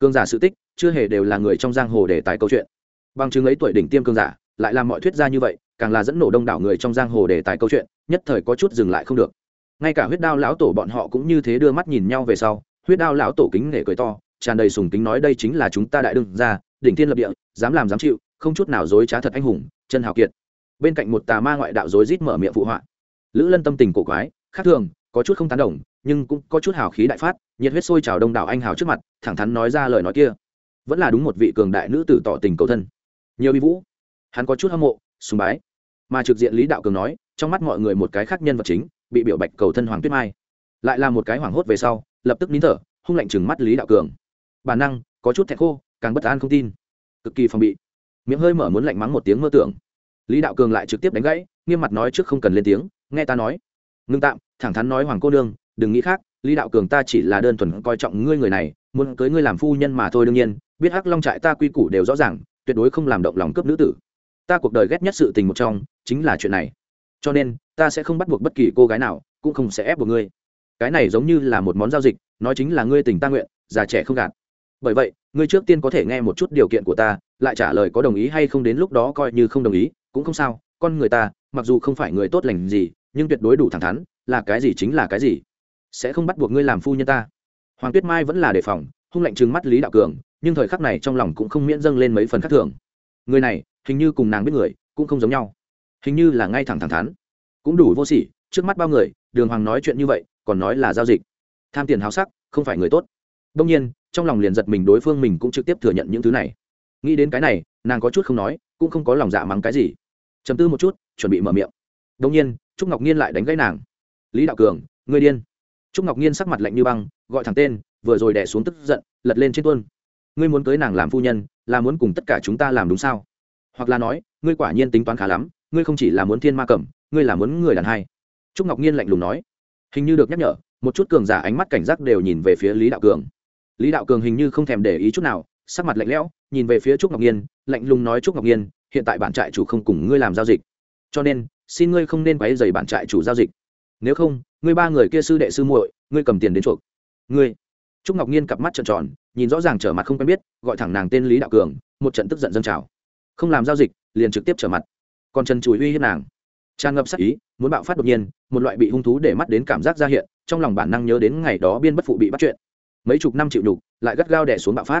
Cương giả sự tích, chưa hề đều là người trong giang hồ để tài câu chuyện. Bằng chứng ấy tuổi đỉnh tiêm cương giả, lại làm mọi thuyết gia như vậy, càng là dẫn nổ đông đảo người trong giang hồ để tài câu chuyện, nhất thời có chút dừng lại không được. Ngay cả huyết đao lão tổ bọn họ cũng như thế đưa mắt nhìn nhau về sau huyết đao lão tổ kính nể cười to, tràn đầy sùng kính nói đây chính là chúng ta đại đương ra đỉnh thiên lập địa, dám làm dám chịu, không chút nào dối trá thật anh hùng, chân hào kiệt. Bên cạnh một tà ma ngoại đạo dối rít mở miệng phụ họa. Lữ lân tâm tình cổ quái, khác thường, có chút không tán đồng, nhưng cũng có chút hào khí đại phát, nhiệt huyết sôi trào đông đảo anh hào trước mặt, thẳng thắn nói ra lời nói kia. Vẫn là đúng một vị cường đại nữ tử tỏ tình cầu thân. Nhiều bi vũ. Hắn có chút hâm mộ, sùng bái. Mà trực diện lý đạo cường nói, trong mắt mọi người một cái khác nhân vật chính, bị biểu bạch cầu thân hoàng tuyết mai. Lại là một cái hoảng hốt về sau lập tức nín thở, hung lạnh chừng mắt lý đạo cường. Bản năng, có chút thẹn khô, càng bất an không tin. Cực kỳ phòng bị. Miệng hơi mở muốn lạnh mắng một tiếng mơ tưởng. Lý đạo cường lại trực tiếp đánh gãy, nghiêm mặt nói trước không cần lên tiếng, nghe ta nói. Ngưng tạm, thẳng thắn nói hoàng cô nương, đừng nghĩ khác, lý đạo cường ta chỉ là đơn thuần coi trọng ngươi người này, muốn cưới ngươi làm phu nhân mà thôi đương nhiên, biết hắc long trại ta quy củ đều rõ ràng, tuyệt đối không làm động lòng cướp nữ tử. Ta cuộc đời ghét nhất sự tình một trong, chính là chuyện này. Cho nên, ta sẽ không bắt buộc bất kỳ cô gái nào, cũng không sẽ ép buộc ngươi cái này giống như là một món giao dịch, nói chính là ngươi tình ta nguyện, già trẻ không gạt. Bởi vậy, ngươi trước tiên có thể nghe một chút điều kiện của ta, lại trả lời có đồng ý hay không đến lúc đó coi như không đồng ý, cũng không sao, con người ta, mặc dù không phải người tốt lành gì, nhưng tuyệt đối đủ thẳng thắn, là cái gì chính là cái gì. Sẽ không bắt buộc ngươi làm phu nhân ta. Hoàng tuyết mai vẫn là đề phòng, hung lạnh trừng mắt lý đạo cường, nhưng thời khắc này trong lòng cũng không miễn dâng lên mấy phần khác thường. Người này, hình như cùng nàng biết người, cũng không giống nhau. Hình như là ngay thẳng thẳng thắn. Cũng đủ vô sỉ, trước mắt bao người, đường hoàng nói chuyện như vậy còn nói là giao dịch. Tham tiền háo sắc, không phải người tốt. Đông nhiên, trong lòng liền giật mình đối phương mình cũng trực tiếp thừa nhận những thứ này. Nghĩ đến cái này, nàng có chút không nói, cũng không có lòng dạ mắng cái gì. Chấm tư một chút, chuẩn bị mở miệng. Đông nhiên, trúc ngọc nhiên lại đánh gãy nàng. Lý đạo cường người điên. Trúc ngọc nhiên sắc mặt lạnh như băng, gọi thẳng tên, vừa rồi đẻ xuống tức giận, lật lên trên tuôn. Ngươi muốn cưới nàng làm phu nhân, là muốn cùng tất cả chúng ta làm đúng sao? Hoặc là nói, ngươi quả nhiên tính toán khá lắm, ngươi không chỉ là muốn thiên ma cẩm, ngươi là muốn người đàn hai. Trúc ngọc nhiên lạnh lùng nói hình như được nhắc nhở, một chút cường giả ánh mắt cảnh giác đều nhìn về phía lý đạo cường. Lý đạo cường hình như không thèm để ý chút nào, sắc mặt lạnh lẽo, nhìn về phía trúc ngọc nhiên, lạnh lùng nói, trúc ngọc nhiên, hiện tại bản trại chủ không cùng ngươi làm giao dịch. Cho nên, xin ngươi không nên quấy dày bản trại chủ giao dịch. Nếu không, ngươi ba người kia sư đệ sư muội, ngươi cầm tiền đến chuộc. Ngươi? Trúc ngọc nhiên cặp mắt trợn tròn, nhìn rõ ràng trở mặt không quen biết, gọi thẳng nàng tên lý đạo cường, một trận tức giận dâng trào. Không làm giao dịch, liền trực tiếp trở mặt. Còn trần chùi uy hiếp nàng tràn ngập sắc ý, muốn bạo phát đột nhiên, một loại bị hung thú để mắt đến cảm giác ra hiện, trong lòng bản năng nhớ đến ngày đó biên bất phụ bị bắt chuyện. Mấy chục năm chịu đục lại gắt gao đẻ xuống bạo phát.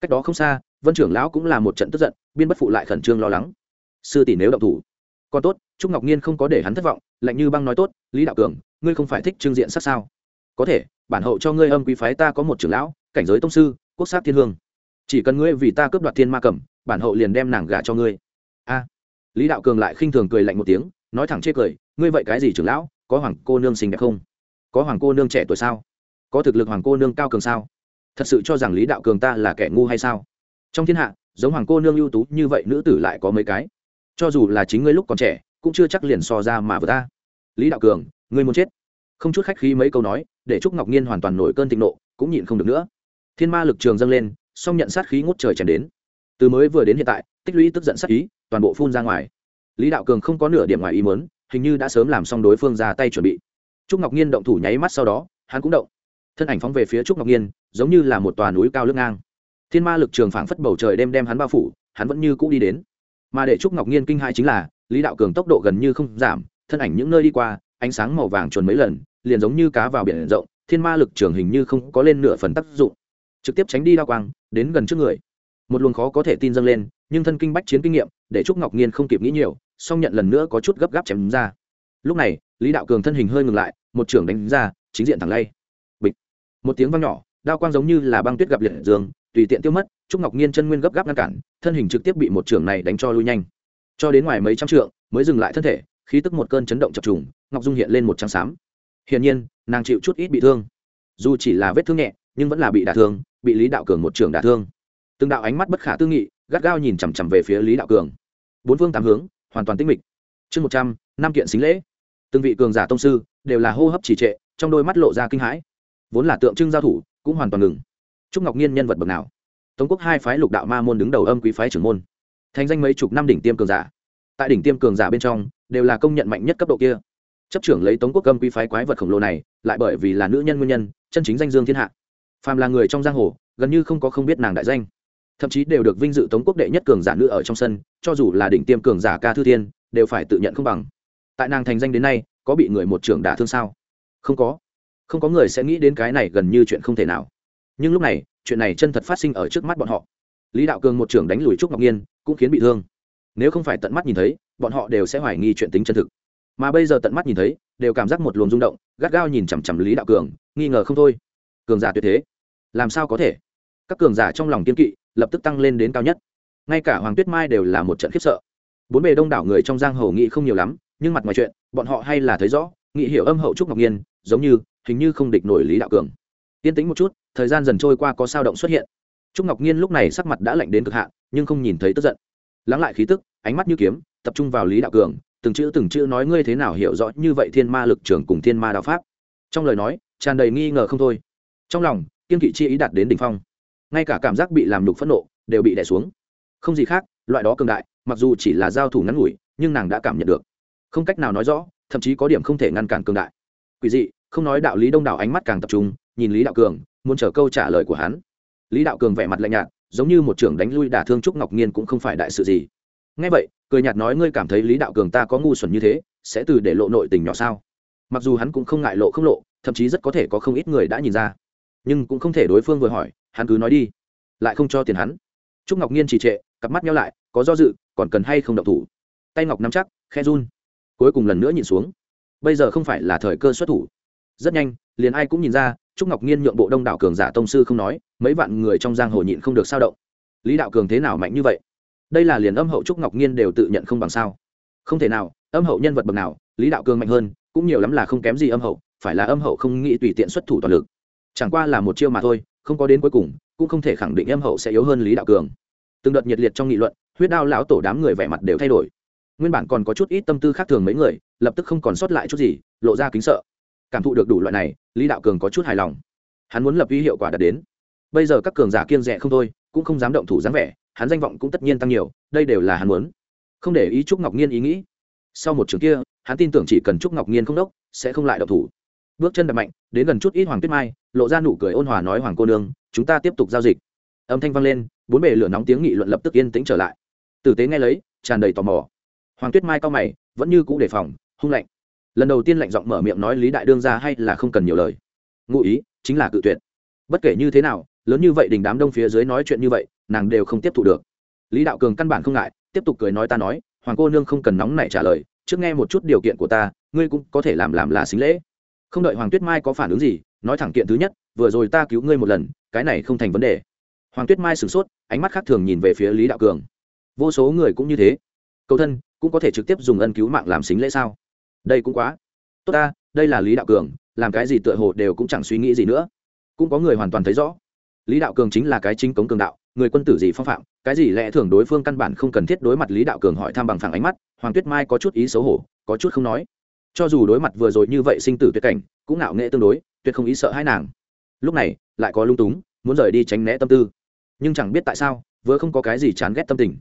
Cách đó không xa, vân trưởng lão cũng là một trận tức giận, biên bất phụ lại khẩn trương lo lắng. Sư tỷ nếu động thủ, còn tốt, trúc ngọc nhiên không có để hắn thất vọng, lạnh như băng nói tốt, lý đạo cường, ngươi không phải thích trương diện sát sao? Có thể, bản hậu cho ngươi âm quý phái ta có một trưởng lão, cảnh giới tông sư, quốc sát thiên hương. Chỉ cần ngươi vì ta cướp đoạt thiên ma cẩm bản hậu liền đem nàng gả cho ngươi. A. Lý đạo cường lại khinh thường cười lạnh một tiếng nói thẳng chê cười, ngươi vậy cái gì trưởng lão, có hoàng cô nương xinh đẹp không? Có hoàng cô nương trẻ tuổi sao? Có thực lực hoàng cô nương cao cường sao? Thật sự cho rằng lý đạo cường ta là kẻ ngu hay sao? Trong thiên hạ, giống hoàng cô nương ưu tú như vậy nữ tử lại có mấy cái. Cho dù là chính ngươi lúc còn trẻ, cũng chưa chắc liền so ra mà vừa ta. Lý đạo cường, ngươi muốn chết. Không chút khách khí mấy câu nói, để trúc ngọc nhiên hoàn toàn nổi cơn thịnh nộ, cũng nhịn không được nữa. Thiên ma lực trường dâng lên, song nhận sát khí ngút trời chèn đến. Từ mới vừa đến hiện tại, tích lũy tức giận sát ý, toàn bộ phun ra ngoài lý đạo cường không có nửa điểm ngoài ý muốn, hình như đã sớm làm xong đối phương ra tay chuẩn bị. Trúc ngọc nhiên động thủ nháy mắt sau đó, hắn cũng động. Thân ảnh phóng về phía trúc ngọc nhiên, giống như là một tòa núi cao lưng ngang. Thiên ma lực trường phảng phất bầu trời đêm đem hắn bao phủ, hắn vẫn như cũ đi đến. Mà để trúc ngọc nhiên kinh hai chính là, lý đạo cường tốc độ gần như không giảm, thân ảnh những nơi đi qua, ánh sáng màu vàng chuồn mấy lần, liền giống như cá vào biển rộng, thiên ma lực trường hình như không có lên nửa phần tác dụng. Trực tiếp tránh đi đao quang, đến gần trước người một luồng khó có thể tin dâng lên, nhưng thân kinh bách chiến kinh nghiệm, để trúc ngọc nhiên không kịp nghĩ nhiều, song nhận lần nữa có chút gấp gáp chém ra. Lúc này, lý đạo cường thân hình hơi ngừng lại, một trưởng đánh ra, chính diện thẳng lay. Bịch. Một tiếng vang nhỏ, đao quang giống như là băng tuyết gặp liệt dương tùy tiện tiêu mất, trúc ngọc nhiên chân nguyên gấp gáp ngăn cản, thân hình trực tiếp bị một trưởng này đánh cho lui nhanh. Cho đến ngoài mấy trăm trượng, mới dừng lại thân thể, khí tức một cơn chấn động chập trùng, ngọc dung hiện lên một trắng xám. Hiển nhiên, nàng chịu chút ít bị thương. Dù chỉ là vết thương nhẹ, nhưng vẫn là bị đả thương, bị lý đạo cường một trưởng đả thương từng đạo ánh mắt bất khả tư nghị, gắt gao nhìn chằm chằm về phía lý đạo cường. Bốn phương tám hướng, hoàn toàn tinh mịch. Chương một trăm, năm kiện xính lễ. Từng vị cường giả tông sư đều là hô hấp trì trệ, trong đôi mắt lộ ra kinh hãi. Vốn là tượng trưng giao thủ, cũng hoàn toàn ngừng. Trúc ngọc nhiên nhân vật bậc nào? Tống quốc hai phái lục đạo ma môn đứng đầu âm quý phái trưởng môn. Thành danh mấy chục năm đỉnh tiêm cường giả. Tại đỉnh tiêm cường giả bên trong, đều là công nhận mạnh nhất cấp độ kia. Chấp trưởng lấy tống quốc âm quý phái quái vật khổng lồ này, lại bởi vì là nữ nhân nguyên nhân, chân chính danh dương thiên hạ. Phàm là người trong giang hồ, gần như không có không biết nàng đại danh thậm chí đều được vinh dự tống quốc đệ nhất cường giả nữ ở trong sân, cho dù là đỉnh tiêm cường giả ca thư thiên, đều phải tự nhận không bằng. Tại nàng thành danh đến nay, có bị người một trưởng đả thương sao? Không có. Không có người sẽ nghĩ đến cái này gần như chuyện không thể nào. Nhưng lúc này, chuyện này chân thật phát sinh ở trước mắt bọn họ. Lý đạo cường một trưởng đánh lùi trúc ngọc nhiên, cũng khiến bị thương. Nếu không phải tận mắt nhìn thấy, bọn họ đều sẽ hoài nghi chuyện tính chân thực. Mà bây giờ tận mắt nhìn thấy, đều cảm giác một luồng rung động, gắt gao nhìn chằm chằm lý đạo cường, nghi ngờ không thôi. Cường giả tuyệt thế. Làm sao có thể? Các cường giả trong lòng kiên kỵ lập tức tăng lên đến cao nhất. Ngay cả hoàng tuyết mai đều là một trận khiếp sợ. Bốn bề đông đảo người trong giang hồ nghị không nhiều lắm, nhưng mặt ngoài chuyện, bọn họ hay là thấy rõ nghị hiểu âm hậu trúc ngọc nhiên, giống như, hình như không địch nổi lý đạo cường. Yên tĩnh một chút, thời gian dần trôi qua có sao động xuất hiện. Trúc ngọc nhiên lúc này sắc mặt đã lạnh đến cực hạn, nhưng không nhìn thấy tức giận. Lắng lại khí tức, ánh mắt như kiếm, tập trung vào lý đạo cường, từng chữ từng chữ nói ngươi thế nào hiểu rõ như vậy thiên ma lực trưởng cùng thiên ma đạo pháp. Trong lời nói, tràn đầy nghi ngờ không thôi. Trong lòng, kiên kỵ chi ý đạt đến đỉnh phong ngay cả cảm giác bị làm lục phẫn nộ đều bị đè xuống. Không gì khác, loại đó cường đại, mặc dù chỉ là giao thủ ngắn ngủi, nhưng nàng đã cảm nhận được. Không cách nào nói rõ, thậm chí có điểm không thể ngăn cản cường đại. Quỷ dị, không nói đạo lý đông đảo ánh mắt càng tập trung, nhìn lý đạo cường, muốn chờ câu trả lời của hắn. Lý đạo cường vẻ mặt lạnh nhạt, giống như một trưởng đánh lui đả thương trúc ngọc nhiên cũng không phải đại sự gì. Ngay vậy, cười nhạt nói, ngươi cảm thấy lý đạo cường ta có ngu xuẩn như thế, sẽ từ để lộ nội tình nhỏ sao? Mặc dù hắn cũng không ngại lộ không lộ, thậm chí rất có thể có không ít người đã nhìn ra nhưng cũng không thể đối phương vừa hỏi, hắn cứ nói đi, lại không cho tiền hắn. Trúc ngọc nhiên trì trệ, cặp mắt nhau lại, có do dự, còn cần hay không động thủ? Tay ngọc nắm chắc khe run. Cuối cùng lần nữa nhìn xuống. Bây giờ không phải là thời cơ xuất thủ. Rất nhanh, liền ai cũng nhìn ra, trúc ngọc nhiên nhượng bộ đông đảo cường giả tông sư không nói, mấy vạn người trong giang hồ nhịn không được sao động. Lý đạo cường thế nào mạnh như vậy? Đây là liền âm hậu trúc ngọc nhiên đều tự nhận không bằng sao. Không thể nào, âm hậu nhân vật bậc nào, lý đạo cường mạnh hơn, cũng nhiều lắm là không kém gì âm hậu, phải là âm hậu không nghĩ tùy tiện xuất thủ toàn lực chẳng qua là một chiêu mà thôi, không có đến cuối cùng, cũng không thể khẳng định âm hậu sẽ yếu hơn lý đạo cường. Từng đợt nhiệt liệt trong nghị luận, huyết đao lão tổ đám người vẻ mặt đều thay đổi. Nguyên bản còn có chút ít tâm tư khác thường mấy người, lập tức không còn sót lại chút gì, lộ ra kính sợ. Cảm thụ được đủ loại này, lý đạo cường có chút hài lòng. Hắn muốn lập uy hiệu quả đạt đến. Bây giờ các cường giả kiên rẻ không thôi, cũng không dám động thủ dáng vẻ, hắn danh vọng cũng tất nhiên tăng nhiều, đây đều là hắn muốn. Không để ý trúc ngọc nhiên ý nghĩ. Sau một trường kia, hắn tin tưởng chỉ cần trúc ngọc nhiên không đốc, sẽ không lại động thủ bước chân đập mạnh, đến gần chút ít hoàng tuyết mai, lộ ra nụ cười ôn hòa nói, hoàng cô nương, chúng ta tiếp tục giao dịch. Âm thanh vang lên, bốn bề lửa nóng tiếng nghị luận lập tức yên tĩnh trở lại. Tử tế nghe lấy, tràn đầy tò mò. Hoàng tuyết mai cao mày, vẫn như cũ đề phòng, hung lạnh. Lần đầu tiên lạnh giọng mở miệng nói lý đại đương ra hay là không cần nhiều lời. Ngụ ý, chính là cự tuyệt. Bất kể như thế nào, lớn như vậy đình đám đông phía dưới nói chuyện như vậy, nàng đều không tiếp thu được. Lý đạo cường căn bản không ngại, tiếp tục cười nói ta nói, hoàng cô nương không cần nóng nảy trả lời, trước nghe một chút điều kiện của ta, ngươi cũng có thể làm làm là xính lễ không đợi hoàng tuyết mai có phản ứng gì, nói thẳng kiện thứ nhất, vừa rồi ta cứu ngươi một lần, cái này không thành vấn đề. Hoàng tuyết mai sửng sốt, ánh mắt khác thường nhìn về phía lý đạo cường. Vô số người cũng như thế. Cầu thân cũng có thể trực tiếp dùng ân cứu mạng làm xính lễ sao? Đây cũng quá. Tốt ta, đây là lý đạo cường, làm cái gì tựa hồ đều cũng chẳng suy nghĩ gì nữa. Cũng có người hoàn toàn thấy rõ. Lý đạo cường chính là cái chính cống cường đạo, người quân tử gì phong phạm, cái gì lẽ thường đối phương căn bản không cần thiết đối mặt lý đạo cường hỏi thăm bằng phẳng ánh mắt. Hoàng tuyết mai có chút ý xấu hổ, có chút không nói cho dù đối mặt vừa rồi như vậy sinh tử tuyệt cảnh, cũng ngạo nghệ tương đối, tuyệt không ý sợ hai nàng. Lúc này, lại có lung túng, muốn rời đi tránh né tâm tư. Nhưng chẳng biết tại sao, vừa không có cái gì chán ghét tâm tình.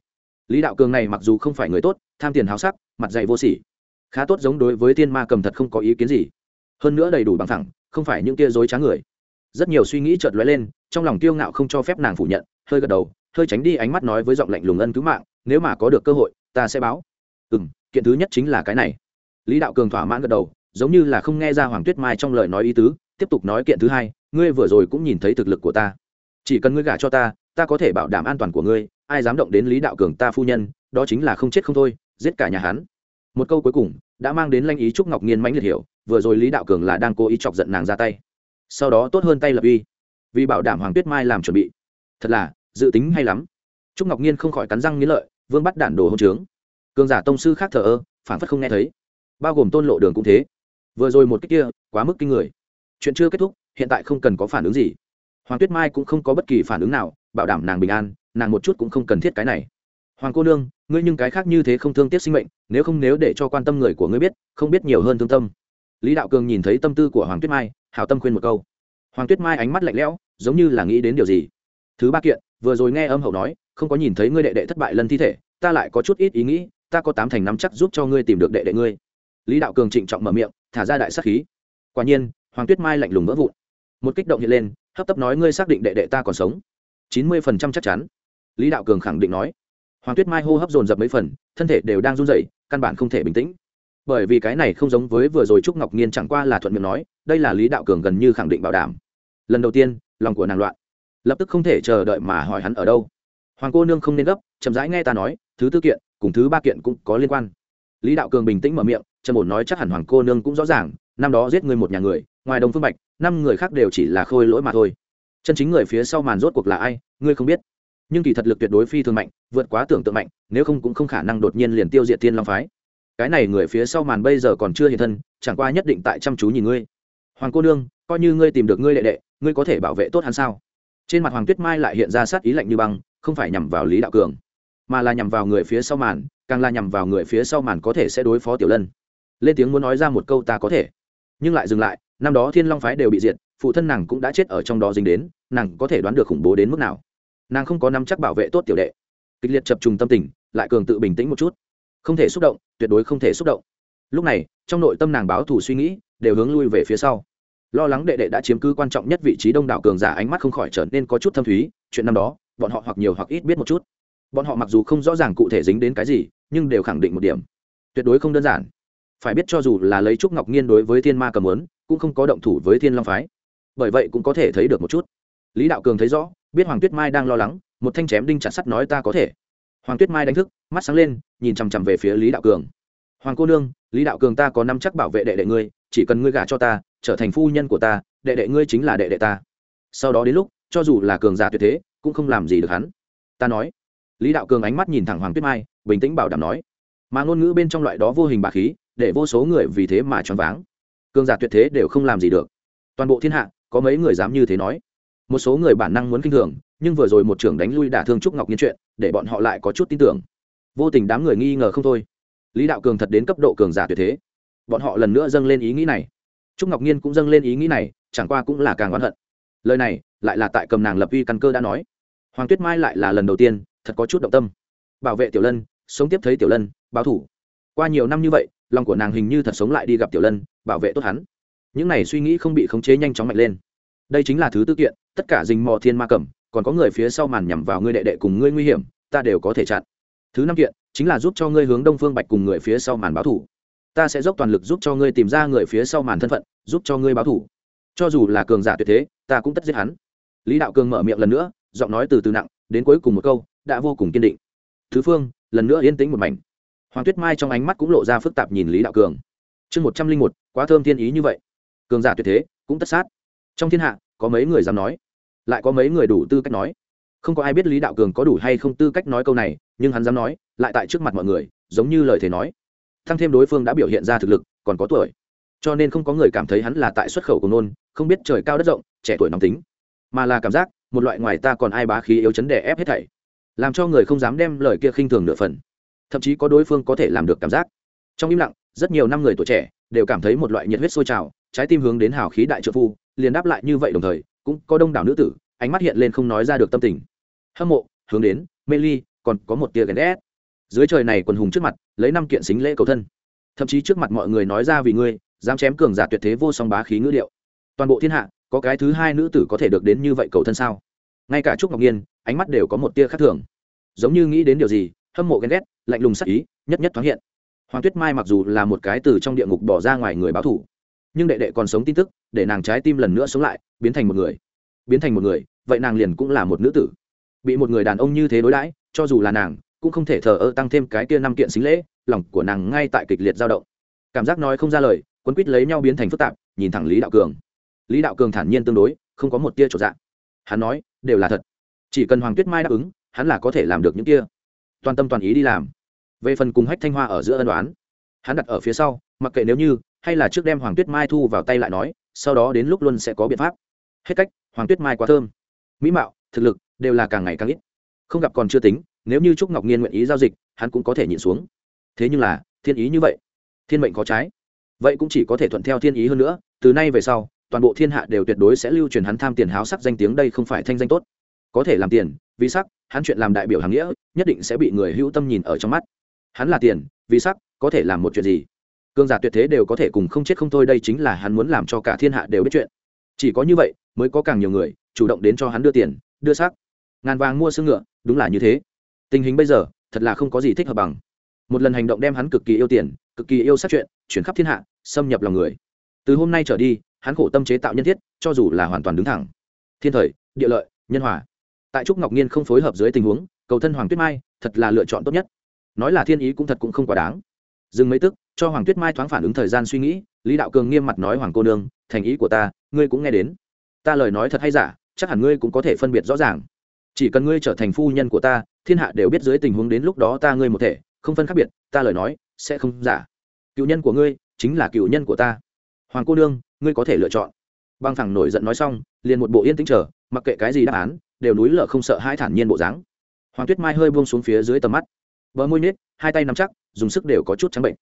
Lý đạo cường này mặc dù không phải người tốt, tham tiền háo sắc, mặt dày vô sỉ. Khá tốt giống đối với tiên ma cầm thật không có ý kiến gì. Hơn nữa đầy đủ bằng thẳng không phải những tia dối trá người. Rất nhiều suy nghĩ chợt lóe lên, trong lòng kiêu ngạo không cho phép nàng phủ nhận, hơi gật đầu, hơi tránh đi ánh mắt nói với giọng lạnh lùng ân cứu mạng, nếu mà có được cơ hội, ta sẽ báo. Ừ m kiện thứ nhất chính là cái này lý đạo cường thỏa mãn gật đầu, giống như là không nghe ra hoàng tuyết mai trong lời nói ý tứ, tiếp tục nói kiện thứ hai, ngươi vừa rồi cũng nhìn thấy thực lực của ta. Chỉ cần ngươi gả cho ta ta có thể bảo đảm an toàn của ngươi, ai dám động đến lý đạo cường ta phu nhân, đó chính là không chết không thôi, giết cả nhà hắn. Một câu cuối cùng, đã mang đến lanh ý trúc ngọc nghiên mãnh liệt hiểu, vừa rồi lý đạo cường là đang cố ý chọc giận nàng ra tay. Sau đó tốt hơn tay lập uy. Vì bảo đảm hoàng tuyết mai làm chuẩn bị. Thật là, dự tính hay lắm. Trúc ngọc nghiên không khỏi cắn răng nghĩ lợi, vương bắt đản đồ hôn trướng. Cường giả tông sư khác thờ ơ phản phất không nghe thấy bao gồm tôn lộ đường cũng thế. Vừa rồi một cách kia, quá mức kinh người. Chuyện chưa kết thúc, hiện tại không cần có phản ứng gì. Hoàng tuyết mai cũng không có bất kỳ phản ứng nào, bảo đảm nàng bình an, nàng một chút cũng không cần thiết cái này. Hoàng cô nương, ngươi nhưng cái khác như thế không thương tiếc sinh mệnh, nếu không nếu để cho quan tâm người của ngươi biết, không biết nhiều hơn thương tâm. Lý đạo cường nhìn thấy tâm tư của hoàng tuyết mai hào tâm khuyên một câu. Hoàng tuyết mai ánh mắt lạnh lẽo, giống như là nghĩ đến điều gì. Thứ ba kiện, vừa rồi nghe âm hậu nói, không có nhìn thấy ngươi đệ đệ thất bại lần thi thể, ta lại có chút ít ý nghĩ, ta có tám thành năm chắc giúp cho ngươi tìm được đệ đệ ngươi lý đạo cường trịnh trọng mở miệng, thả ra đại sắc khí. Quả nhiên, hoàng tuyết mai lạnh lùng vỡ vụn. Một kích động hiện lên, hấp tấp nói ngươi xác định đệ đệ ta còn sống. Chín mươi phần trăm chắc chắn. Lý đạo cường khẳng định nói. Hoàng tuyết mai hô hấp dồn dập mấy phần, thân thể đều đang run rẩy, căn bản không thể bình tĩnh. Bởi vì cái này không giống với vừa rồi trúc ngọc nhiên chẳng qua là thuận miệng nói, đây là lý đạo cường gần như khẳng định bảo đảm. Lần đầu tiên, lòng của nàng loạn. Lập tức không thể chờ đợi mà hỏi hắn ở đâu. Hoàng cô nương không nên gấp, chậm rãi nghe ta nói, thứ tư kiện, cùng thứ ba kiện cũng có liên quan. Lý đạo cường bình tĩnh mở miệng trầm ổn nói chắc hẳn hoàng cô nương cũng rõ ràng, năm đó giết người một nhà người, ngoài đồng phương bạch, năm người khác đều chỉ là khôi lỗi mà thôi. Chân chính người phía sau màn rốt cuộc là ai, ngươi không biết. Nhưng kỳ thật lực tuyệt đối phi thường mạnh, vượt quá tưởng tượng mạnh, nếu không cũng không khả năng đột nhiên liền tiêu diệt thiên long phái. Cái này người phía sau màn bây giờ còn chưa hiện thân, chẳng qua nhất định tại chăm chú nhìn ngươi. Hoàng cô nương, coi như ngươi tìm được ngươi đệ đệ, ngươi có thể bảo vệ tốt hắn sao? Trên mặt hoàng tuyết mai lại hiện ra sát ý lạnh như băng, không phải nhằm vào lý đạo cường, mà là nhằm vào người phía sau màn, càng là nhằm vào người phía sau màn có thể sẽ đối phó tiểu lân lên tiếng muốn nói ra một câu ta có thể. Nhưng lại dừng lại, năm đó thiên long phái đều bị diệt, phụ thân nàng cũng đã chết ở trong đó dính đến, nàng có thể đoán được khủng bố đến mức nào. Nàng không có nắm chắc bảo vệ tốt tiểu đệ. Kịch liệt chập trùng tâm tình, lại cường tự bình tĩnh một chút. Không thể xúc động, tuyệt đối không thể xúc động. Lúc này, trong nội tâm nàng báo thù suy nghĩ, đều hướng lui về phía sau. Lo lắng đệ đệ đã chiếm cứ quan trọng nhất vị trí đông đảo cường giả ánh mắt không khỏi trở nên có chút thâm thúy, chuyện năm đó, bọn họ hoặc nhiều hoặc ít biết một chút. Bọn họ mặc dù không rõ ràng cụ thể dính đến cái gì, nhưng đều khẳng định một điểm. Tuyệt đối không đơn giản phải biết cho dù là lấy trúc ngọc nghiên đối với thiên ma cầm lớn cũng không có động thủ với thiên long phái. Bởi vậy cũng có thể thấy được một chút. Lý đạo cường thấy rõ, biết hoàng tuyết mai đang lo lắng, một thanh chém đinh chặt sắt nói ta có thể. Hoàng tuyết mai đánh thức, mắt sáng lên, nhìn chằm chằm về phía lý đạo cường. Hoàng cô nương, lý đạo cường ta có năm chắc bảo vệ đệ đệ ngươi, chỉ cần ngươi gả cho ta, trở thành phu nhân của ta, đệ đệ ngươi chính là đệ đệ ta. Sau đó đến lúc, cho dù là cường giả tuyệt thế, cũng không làm gì được hắn. Ta nói. Lý đạo cường ánh mắt nhìn thẳng hoàng tuyết mai, bình tĩnh bảo đảm nói. Mà ngôn ngữ bên trong loại đó vô hình bà khí để vô số người vì thế mà choáng váng. Cường giả tuyệt thế đều không làm gì được. Toàn bộ thiên hạ, có mấy người dám như thế nói? Một số người bản năng muốn kinh thường, nhưng vừa rồi một trưởng đánh lui đả thương trúc ngọc nhiên chuyện, để bọn họ lại có chút tin tưởng. Vô tình đám người nghi ngờ không thôi. Lý đạo cường thật đến cấp độ cường giả tuyệt thế. Bọn họ lần nữa dâng lên ý nghĩ này. Trúc ngọc nhiên cũng dâng lên ý nghĩ này, chẳng qua cũng là càng oán hận. Lời này, lại là tại cầm nàng lập uy căn cơ đã nói. Hoàng tuyết mai lại là lần đầu tiên, thật có chút động tâm. Bảo vệ tiểu lân, sống tiếp thấy tiểu lân, báo thủ. Qua nhiều năm như vậy lòng của nàng hình như thật sống lại đi gặp tiểu lân, bảo vệ tốt hắn. Những này suy nghĩ không bị khống chế nhanh chóng mạnh lên. Đây chính là thứ tư kiện, tất cả dình mò thiên ma cầm còn có người phía sau màn nhằm vào ngươi đệ đệ cùng ngươi nguy hiểm, ta đều có thể chặn. Thứ năm kiện, chính là giúp cho ngươi hướng đông phương bạch cùng người phía sau màn báo thủ. Ta sẽ dốc toàn lực giúp cho ngươi tìm ra người phía sau màn thân phận, giúp cho ngươi báo thủ. Cho dù là cường giả tuyệt thế, ta cũng tất giết hắn. Lý đạo cường mở miệng lần nữa, giọng nói từ từ nặng, đến cuối cùng một câu, đã vô cùng kiên định. Thứ phương, lần nữa yên tĩnh một mảnh hoàng tuyết mai trong ánh mắt cũng lộ ra phức tạp nhìn lý đạo cường. Chương một trăm linh một, quá thơm thiên ý như vậy. Cường giả tuyệt thế, cũng tất sát. Trong thiên hạ, có mấy người dám nói? Lại có mấy người đủ tư cách nói? Không có ai biết lý đạo cường có đủ hay không tư cách nói câu này, nhưng hắn dám nói, lại tại trước mặt mọi người, giống như lời thề nói. Thăng thêm đối phương đã biểu hiện ra thực lực, còn có tuổi. Cho nên không có người cảm thấy hắn là tại xuất khẩu của nôn, không biết trời cao đất rộng, trẻ tuổi nóng tính. Mà là cảm giác, một loại ngoài ta còn ai bá khí yếu chấn đè ép hết thảy. Làm cho người không dám đem lời kia khinh thường nửa phần thậm chí có đối phương có thể làm được cảm giác. Trong im lặng, rất nhiều năm người tuổi trẻ đều cảm thấy một loại nhiệt huyết sôi trào, trái tim hướng đến hào khí đại trợ phu, liền đáp lại như vậy đồng thời, cũng có đông đảo nữ tử, ánh mắt hiện lên không nói ra được tâm tình. Hâm mộ, hướng đến, mê ly, còn có một tia ghen ghét. Dưới trời này quần hùng trước mặt, lấy năm kiện xính lễ cầu thân. Thậm chí trước mặt mọi người nói ra vì ngươi, dám chém cường giả tuyệt thế vô song bá khí ngữ điệu. Toàn bộ thiên hạ, có cái thứ hai nữ tử có thể được đến như vậy cầu thân sao? Ngay cả trúc ngọc nhiên, ánh mắt đều có một tia khác thường. Giống như nghĩ đến điều gì hâm mộ ghen ghét, lạnh lùng sắc ý, nhất nhất thoáng hiện. Hoàng tuyết mai mặc dù là một cái từ trong địa ngục bỏ ra ngoài người báo thủ, nhưng đệ đệ còn sống tin tức, để nàng trái tim lần nữa sống lại, biến thành một người. Biến thành một người, vậy nàng liền cũng là một nữ tử. Bị một người đàn ông như thế đối đãi, cho dù là nàng, cũng không thể thờ ơ tăng thêm cái kia năm kiện xính lễ, lòng của nàng ngay tại kịch liệt dao động. Cảm giác nói không ra lời, quấn quýt lấy nhau biến thành phức tạp, nhìn thẳng lý đạo cường. Lý đạo cường thản nhiên tương đối, không có một tia trọn dạng hắn nói, đều là thật. Chỉ cần hoàng tuyết mai đáp ứng, hắn là có thể làm được những kia toàn tâm toàn ý đi làm. Về phần cùng hách thanh hoa ở giữa ân đoán hắn đặt ở phía sau, mặc kệ nếu như, hay là trước đem hoàng tuyết mai thu vào tay lại nói, sau đó đến lúc luôn sẽ có biện pháp. Hết cách, hoàng tuyết mai quá thơm. Mỹ mạo, thực lực, đều là càng ngày càng ít. Không gặp còn chưa tính, nếu như trúc ngọc nhiên nguyện ý giao dịch, hắn cũng có thể nhịn xuống. Thế nhưng là, thiên ý như vậy. Thiên mệnh có trái. Vậy cũng chỉ có thể thuận theo thiên ý hơn nữa, từ nay về sau, toàn bộ thiên hạ đều tuyệt đối sẽ lưu truyền hắn tham tiền háo sắc danh tiếng đây không phải thanh danh tốt. Có thể làm tiền vì sắc, hắn chuyện làm đại biểu hàng nghĩa, nhất định sẽ bị người hữu tâm nhìn ở trong mắt. Hắn là tiền, vì sắc, có thể làm một chuyện gì? Cương giả tuyệt thế đều có thể cùng không chết không thôi, đây chính là hắn muốn làm cho cả thiên hạ đều biết chuyện. Chỉ có như vậy, mới có càng nhiều người, chủ động đến cho hắn đưa tiền, đưa sắc. Ngàn vàng mua xương ngựa, đúng là như thế. Tình hình bây giờ, thật là không có gì thích hợp bằng. Một lần hành động đem hắn cực kỳ yêu tiền, cực kỳ yêu sát chuyện, chuyển khắp thiên hạ, xâm nhập lòng người. Từ hôm nay trở đi, hắn khổ tâm chế tạo nhân thiết, cho dù là hoàn toàn đứng thẳng. Thiên thời, địa lợi, nhân hòa tại trúc ngọc nhiên không phối hợp dưới tình huống, cầu thân hoàng tuyết mai thật là lựa chọn tốt nhất. Nói là thiên ý cũng thật cũng không quá đáng. Dừng mấy tức, cho hoàng tuyết mai thoáng phản ứng thời gian suy nghĩ, lý đạo cường nghiêm mặt nói, hoàng cô nương, thành ý của ta, ngươi cũng nghe đến. Ta lời nói thật hay giả, chắc hẳn ngươi cũng có thể phân biệt rõ ràng. Chỉ cần ngươi trở thành phu nhân của ta, thiên hạ đều biết dưới tình huống đến lúc đó ta ngươi một thể, không phân khác biệt, ta lời nói sẽ không giả. Cựu nhân của ngươi chính là cựu nhân của ta. Hoàng cô nương, ngươi có thể lựa chọn. Băng thẳng nổi giận nói xong, liền một bộ yên tĩnh chờ, mặc kệ cái gì đáp án đều núi lở không sợ hai thản nhiên bộ dáng. Hoàng tuyết mai hơi buông xuống phía dưới tầm mắt. Bờ môi nết hai tay nắm chắc, dùng sức đều có chút trắng bệnh.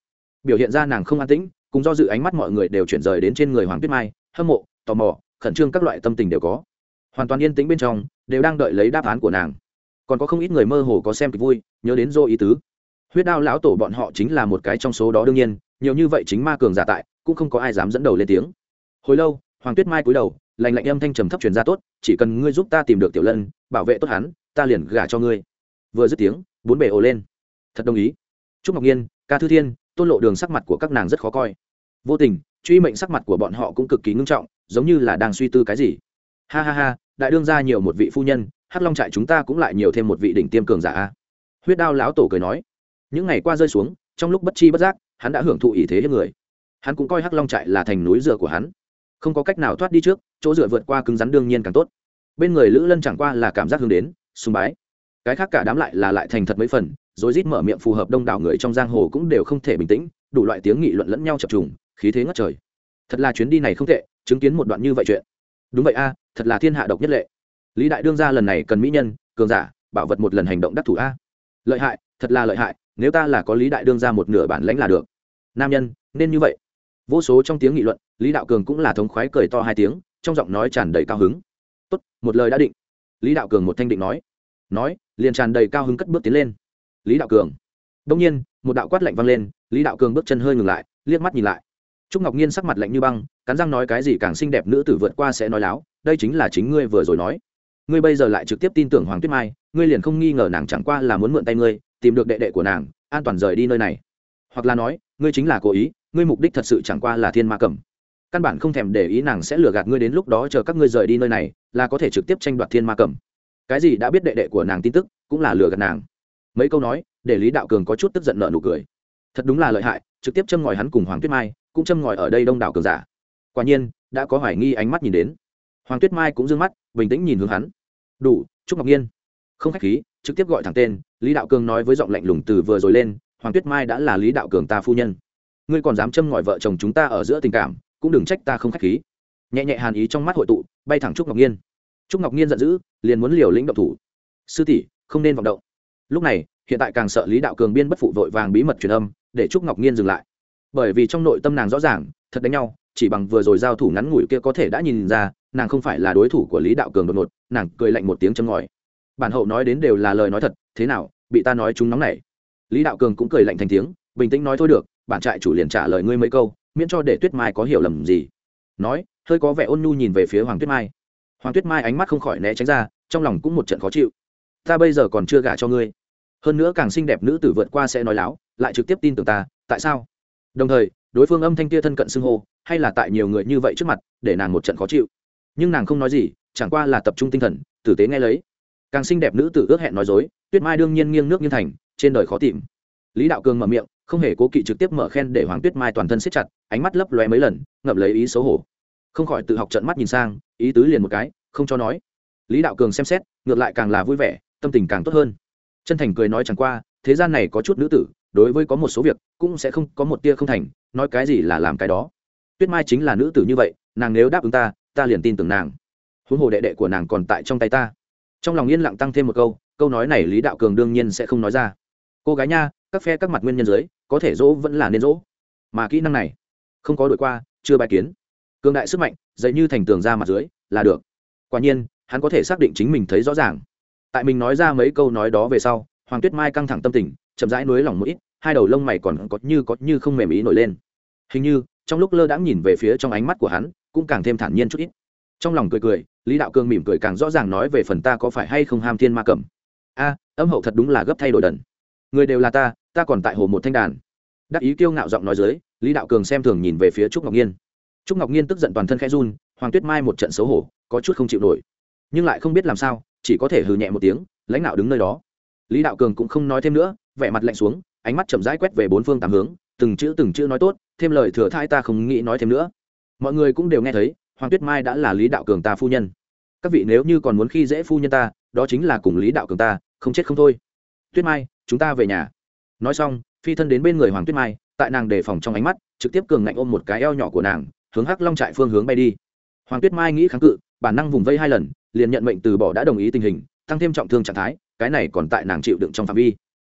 Biểu hiện ra nàng không an tĩnh, cùng do dự ánh mắt mọi người đều chuyển rời đến trên người hoàng tuyết mai, hâm mộ, tò mò, khẩn trương các loại tâm tình đều có. Hoàn toàn yên tĩnh bên trong, đều đang đợi lấy đáp án của nàng. Còn có không ít người mơ hồ có xem kịch vui, nhớ đến dô ý tứ. Huyết đao lão tổ bọn họ chính là một cái trong số đó đương nhiên, nhiều như vậy chính ma cường giả tại, cũng không có ai dám dẫn đầu lên tiếng. Hồi lâu, hoàng tuyết mai cúi đầu lành lạnh âm thanh trầm thấp truyền ra tốt, chỉ cần ngươi giúp ta tìm được tiểu lân, bảo vệ tốt hắn, ta liền gả cho ngươi. Vừa dứt tiếng, bốn bề ồ lên. Thật đồng ý. Trúc ngọc nhiên, ca thư thiên, tôn lộ đường sắc mặt của các nàng rất khó coi. Vô tình, truy mệnh sắc mặt của bọn họ cũng cực kỳ ngưng trọng, giống như là đang suy tư cái gì. Ha ha ha, đại đương ra nhiều một vị phu nhân, hắc long trại chúng ta cũng lại nhiều thêm một vị đỉnh tiêm cường giả a. Huyết đao lão tổ cười nói. Những ngày qua rơi xuống, trong lúc bất chi bất giác, hắn đã hưởng thụ ý thế hết người. Hắn cũng coi hắc long trại là thành núi dựa của hắn không có cách nào thoát đi trước, chỗ dựa vượt qua cứng rắn đương nhiên càng tốt. Bên người lữ lân chẳng qua là cảm giác hướng đến, sùng bái. Cái khác cả đám lại là lại thành thật mấy phần rồi rít mở miệng phù hợp đông đảo người trong giang hồ cũng đều không thể bình tĩnh, đủ loại tiếng nghị luận lẫn nhau chập trùng, khí thế ngất trời. Thật là chuyến đi này không tệ, chứng kiến một đoạn như vậy chuyện. Đúng vậy a, thật là thiên hạ độc nhất lệ. Lý đại đương gia lần này cần mỹ nhân, cường giả, bảo vật một lần hành động đắc thủ a. Lợi hại, thật là lợi hại, nếu ta là có lý đại đương gia một nửa bản lãnh là được. Nam nhân, nên như vậy vô số trong tiếng nghị luận, lý đạo cường cũng là thống khoái cười to hai tiếng, trong giọng nói tràn đầy cao hứng. Tốt, một lời đã định. Lý đạo cường một thanh định nói. Nói, liền tràn đầy cao hứng cất bước tiến lên. Lý đạo cường. Đông nhiên, một đạo quát lạnh vang lên, lý đạo cường bước chân hơi ngừng lại, liếc mắt nhìn lại. Trúc ngọc nhiên sắc mặt lạnh như băng, cắn răng nói cái gì càng xinh đẹp nữ tử vượt qua sẽ nói láo, đây chính là chính ngươi vừa rồi nói. Ngươi bây giờ lại trực tiếp tin tưởng hoàng tuyết mai, ngươi liền không nghi ngờ nàng chẳng qua là muốn mượn tay ngươi, tìm được đệ đệ của nàng, an toàn rời đi nơi này. Hoặc là nói ngươi chính là cố ý, ngươi mục đích thật sự chẳng qua là thiên ma cầm căn bản không thèm để ý nàng sẽ lừa gạt ngươi đến lúc đó chờ các ngươi rời đi nơi này, là có thể trực tiếp tranh đoạt thiên ma cầm cái gì đã biết đệ đệ của nàng tin tức, cũng là lừa gạt nàng. Mấy câu nói, để lý đạo cường có chút tức giận nợ nụ cười. Thật đúng là lợi hại, trực tiếp châm ngòi hắn cùng hoàng tuyết mai, cũng châm ngòi ở đây đông đảo cường giả. Quả nhiên, đã có hoài nghi ánh mắt nhìn đến. Hoàng tuyết mai cũng d ư ơ n g mắt, bình tĩnh nhìn hướng hắn. Đủ, trúc ngọc nhiên. Không k h á c h khí, trực tiếp gọi thẳng tên, lý đạo cường nói với giọng lạnh lùng từ vừa rồi lên hoàng tuyết mai đã là lý đạo cường ta phu nhân. Ngươi còn dám châm ngòi vợ chồng chúng ta ở giữa tình cảm, cũng đừng trách ta không k h á c h khí. Nhẹ nhẹ hàn ý trong mắt hội tụ, bay thẳng trúc ngọc nhiên trúc ngọc nhiên giận dữ, liền muốn liều lĩnh động thủ. Sư tỷ, không nên vọng động. Lúc này, hiện tại càng sợ lý đạo cường biên bất phụ vội vàng bí mật truyền âm, để trúc ngọc nhiên dừng lại. Bởi vì trong nội tâm nàng rõ ràng, thật đánh nhau, chỉ bằng vừa rồi giao thủ ngắn ngủi kia có thể đã nhìn ra, nàng không phải là đối thủ của lý đạo cường đột ngột, nàng cười lạnh một tiếng châm ngòi. Bản hậu nói đến đều là lời nói thật, thế nào, bị ta nói chúng nóng này lý đạo cường cũng cười lạnh thành tiếng, bình tĩnh nói, thôi được, bản trại chủ liền trả lời ngươi mấy câu, miễn cho để tuyết mai có hiểu lầm gì. Nói, hơi có vẻ ôn nhu nhìn về phía hoàng tuyết mai. Hoàng tuyết mai ánh mắt không khỏi né tránh ra, trong lòng cũng một trận khó chịu. Ta bây giờ còn chưa gả cho ngươi. Hơn nữa càng xinh đẹp nữ tử vượt qua sẽ nói láo, lại trực tiếp tin tưởng ta, tại sao? Đồng thời, đối phương âm thanh tia thân cận xưng hô, hay là tại nhiều người như vậy trước mặt, để nàng một trận khó chịu. Nhưng nàng không nói gì, chẳng qua là tập trung tinh thần, tử tế nghe lấy. Càng xinh đẹp nữ tử ước hẹn nói dối, tuyết mai đương nhiên nghiêng nước nghiêng thành trên đời khó tìm. Lý đạo cường mở miệng, không hề cố kỵ trực tiếp mở khen để hoàng tuyết mai toàn thân siết chặt, ánh mắt lấp lóe mấy lần, ngậm lấy ý xấu hổ. Không khỏi tự học trận mắt nhìn sang, ý tứ liền một cái, không cho nói. Lý đạo cường xem xét, ngược lại càng là vui vẻ, tâm tình càng tốt hơn. Chân thành cười nói chẳng qua, thế gian này có chút nữ tử, đối với có một số việc, cũng sẽ không có một tia không thành, nói cái gì là làm cái đó. Tuyết mai chính là nữ tử như vậy, nàng nếu đáp ứng ta ta liền tin tưởng nàng. Huống hồ đệ đệ của nàng còn tại trong tay ta. Trong lòng yên lặng tăng thêm một câu câu nói này lý đạo cường đương nhiên sẽ không nói ra cô gái nha, các phe các mặt nguyên nhân dưới, có thể dỗ vẫn là nên dỗ. Mà kỹ năng này, không có đội qua, chưa bài kiến. Cường đại sức mạnh dậy như thành tường ra mặt dưới, là được. Quả nhiên, hắn có thể xác định chính mình thấy rõ ràng. Tại mình nói ra mấy câu nói đó về sau, hoàng tuyết mai căng thẳng tâm tình, chậm rãi nuối lòng mũi hai đầu lông mày còn có như có như không mềm ý nổi lên. Hình như, trong lúc lơ đãng nhìn về phía trong ánh mắt của hắn, cũng càng thêm thản nhiên chút ít. Trong lòng cười cười, lý đạo cương mỉm cười càng rõ ràng nói về phần ta có phải hay không ham thiên ma cầm a, âm hậu thật đúng là gấp thay đổi đần người đều là ta ta còn tại hồ một thanh đàn. Đắc ý kiêu ngạo giọng nói dưới, lý đạo cường xem thường nhìn về phía trúc ngọc nhiên trúc ngọc nhiên tức giận toàn thân khẽ run, hoàng tuyết mai một trận xấu hổ, có chút không chịu nổi. Nhưng lại không biết làm sao, chỉ có thể hừ nhẹ một tiếng, lãnh đạo đứng nơi đó. Lý đạo cường cũng không nói thêm nữa, vẻ mặt lạnh xuống, ánh mắt chậm rãi quét về bốn phương tám hướng, từng chữ từng chữ nói tốt, thêm lời thừa thai ta không nghĩ nói thêm nữa. Mọi người cũng đều nghe thấy, hoàng tuyết mai đã là lý đạo cường ta phu nhân. Các vị nếu như còn muốn khi dễ phu nhân ta, đó chính là cùng lý đạo cường ta, không chết không thôi. Tuyết mai chúng ta về nhà. Nói xong, phi thân đến bên người hoàng tuyết mai, tại nàng đề phòng trong ánh mắt, trực tiếp cường ngạnh ôm một cái eo nhỏ của nàng, hướng hắc long trại phương hướng bay đi. Hoàng tuyết mai nghĩ kháng cự, bản năng vùng vây hai lần, liền nhận mệnh từ bỏ đã đồng ý tình hình, tăng thêm trọng thương trạng thái, cái này còn tại nàng chịu đựng trong phạm vi.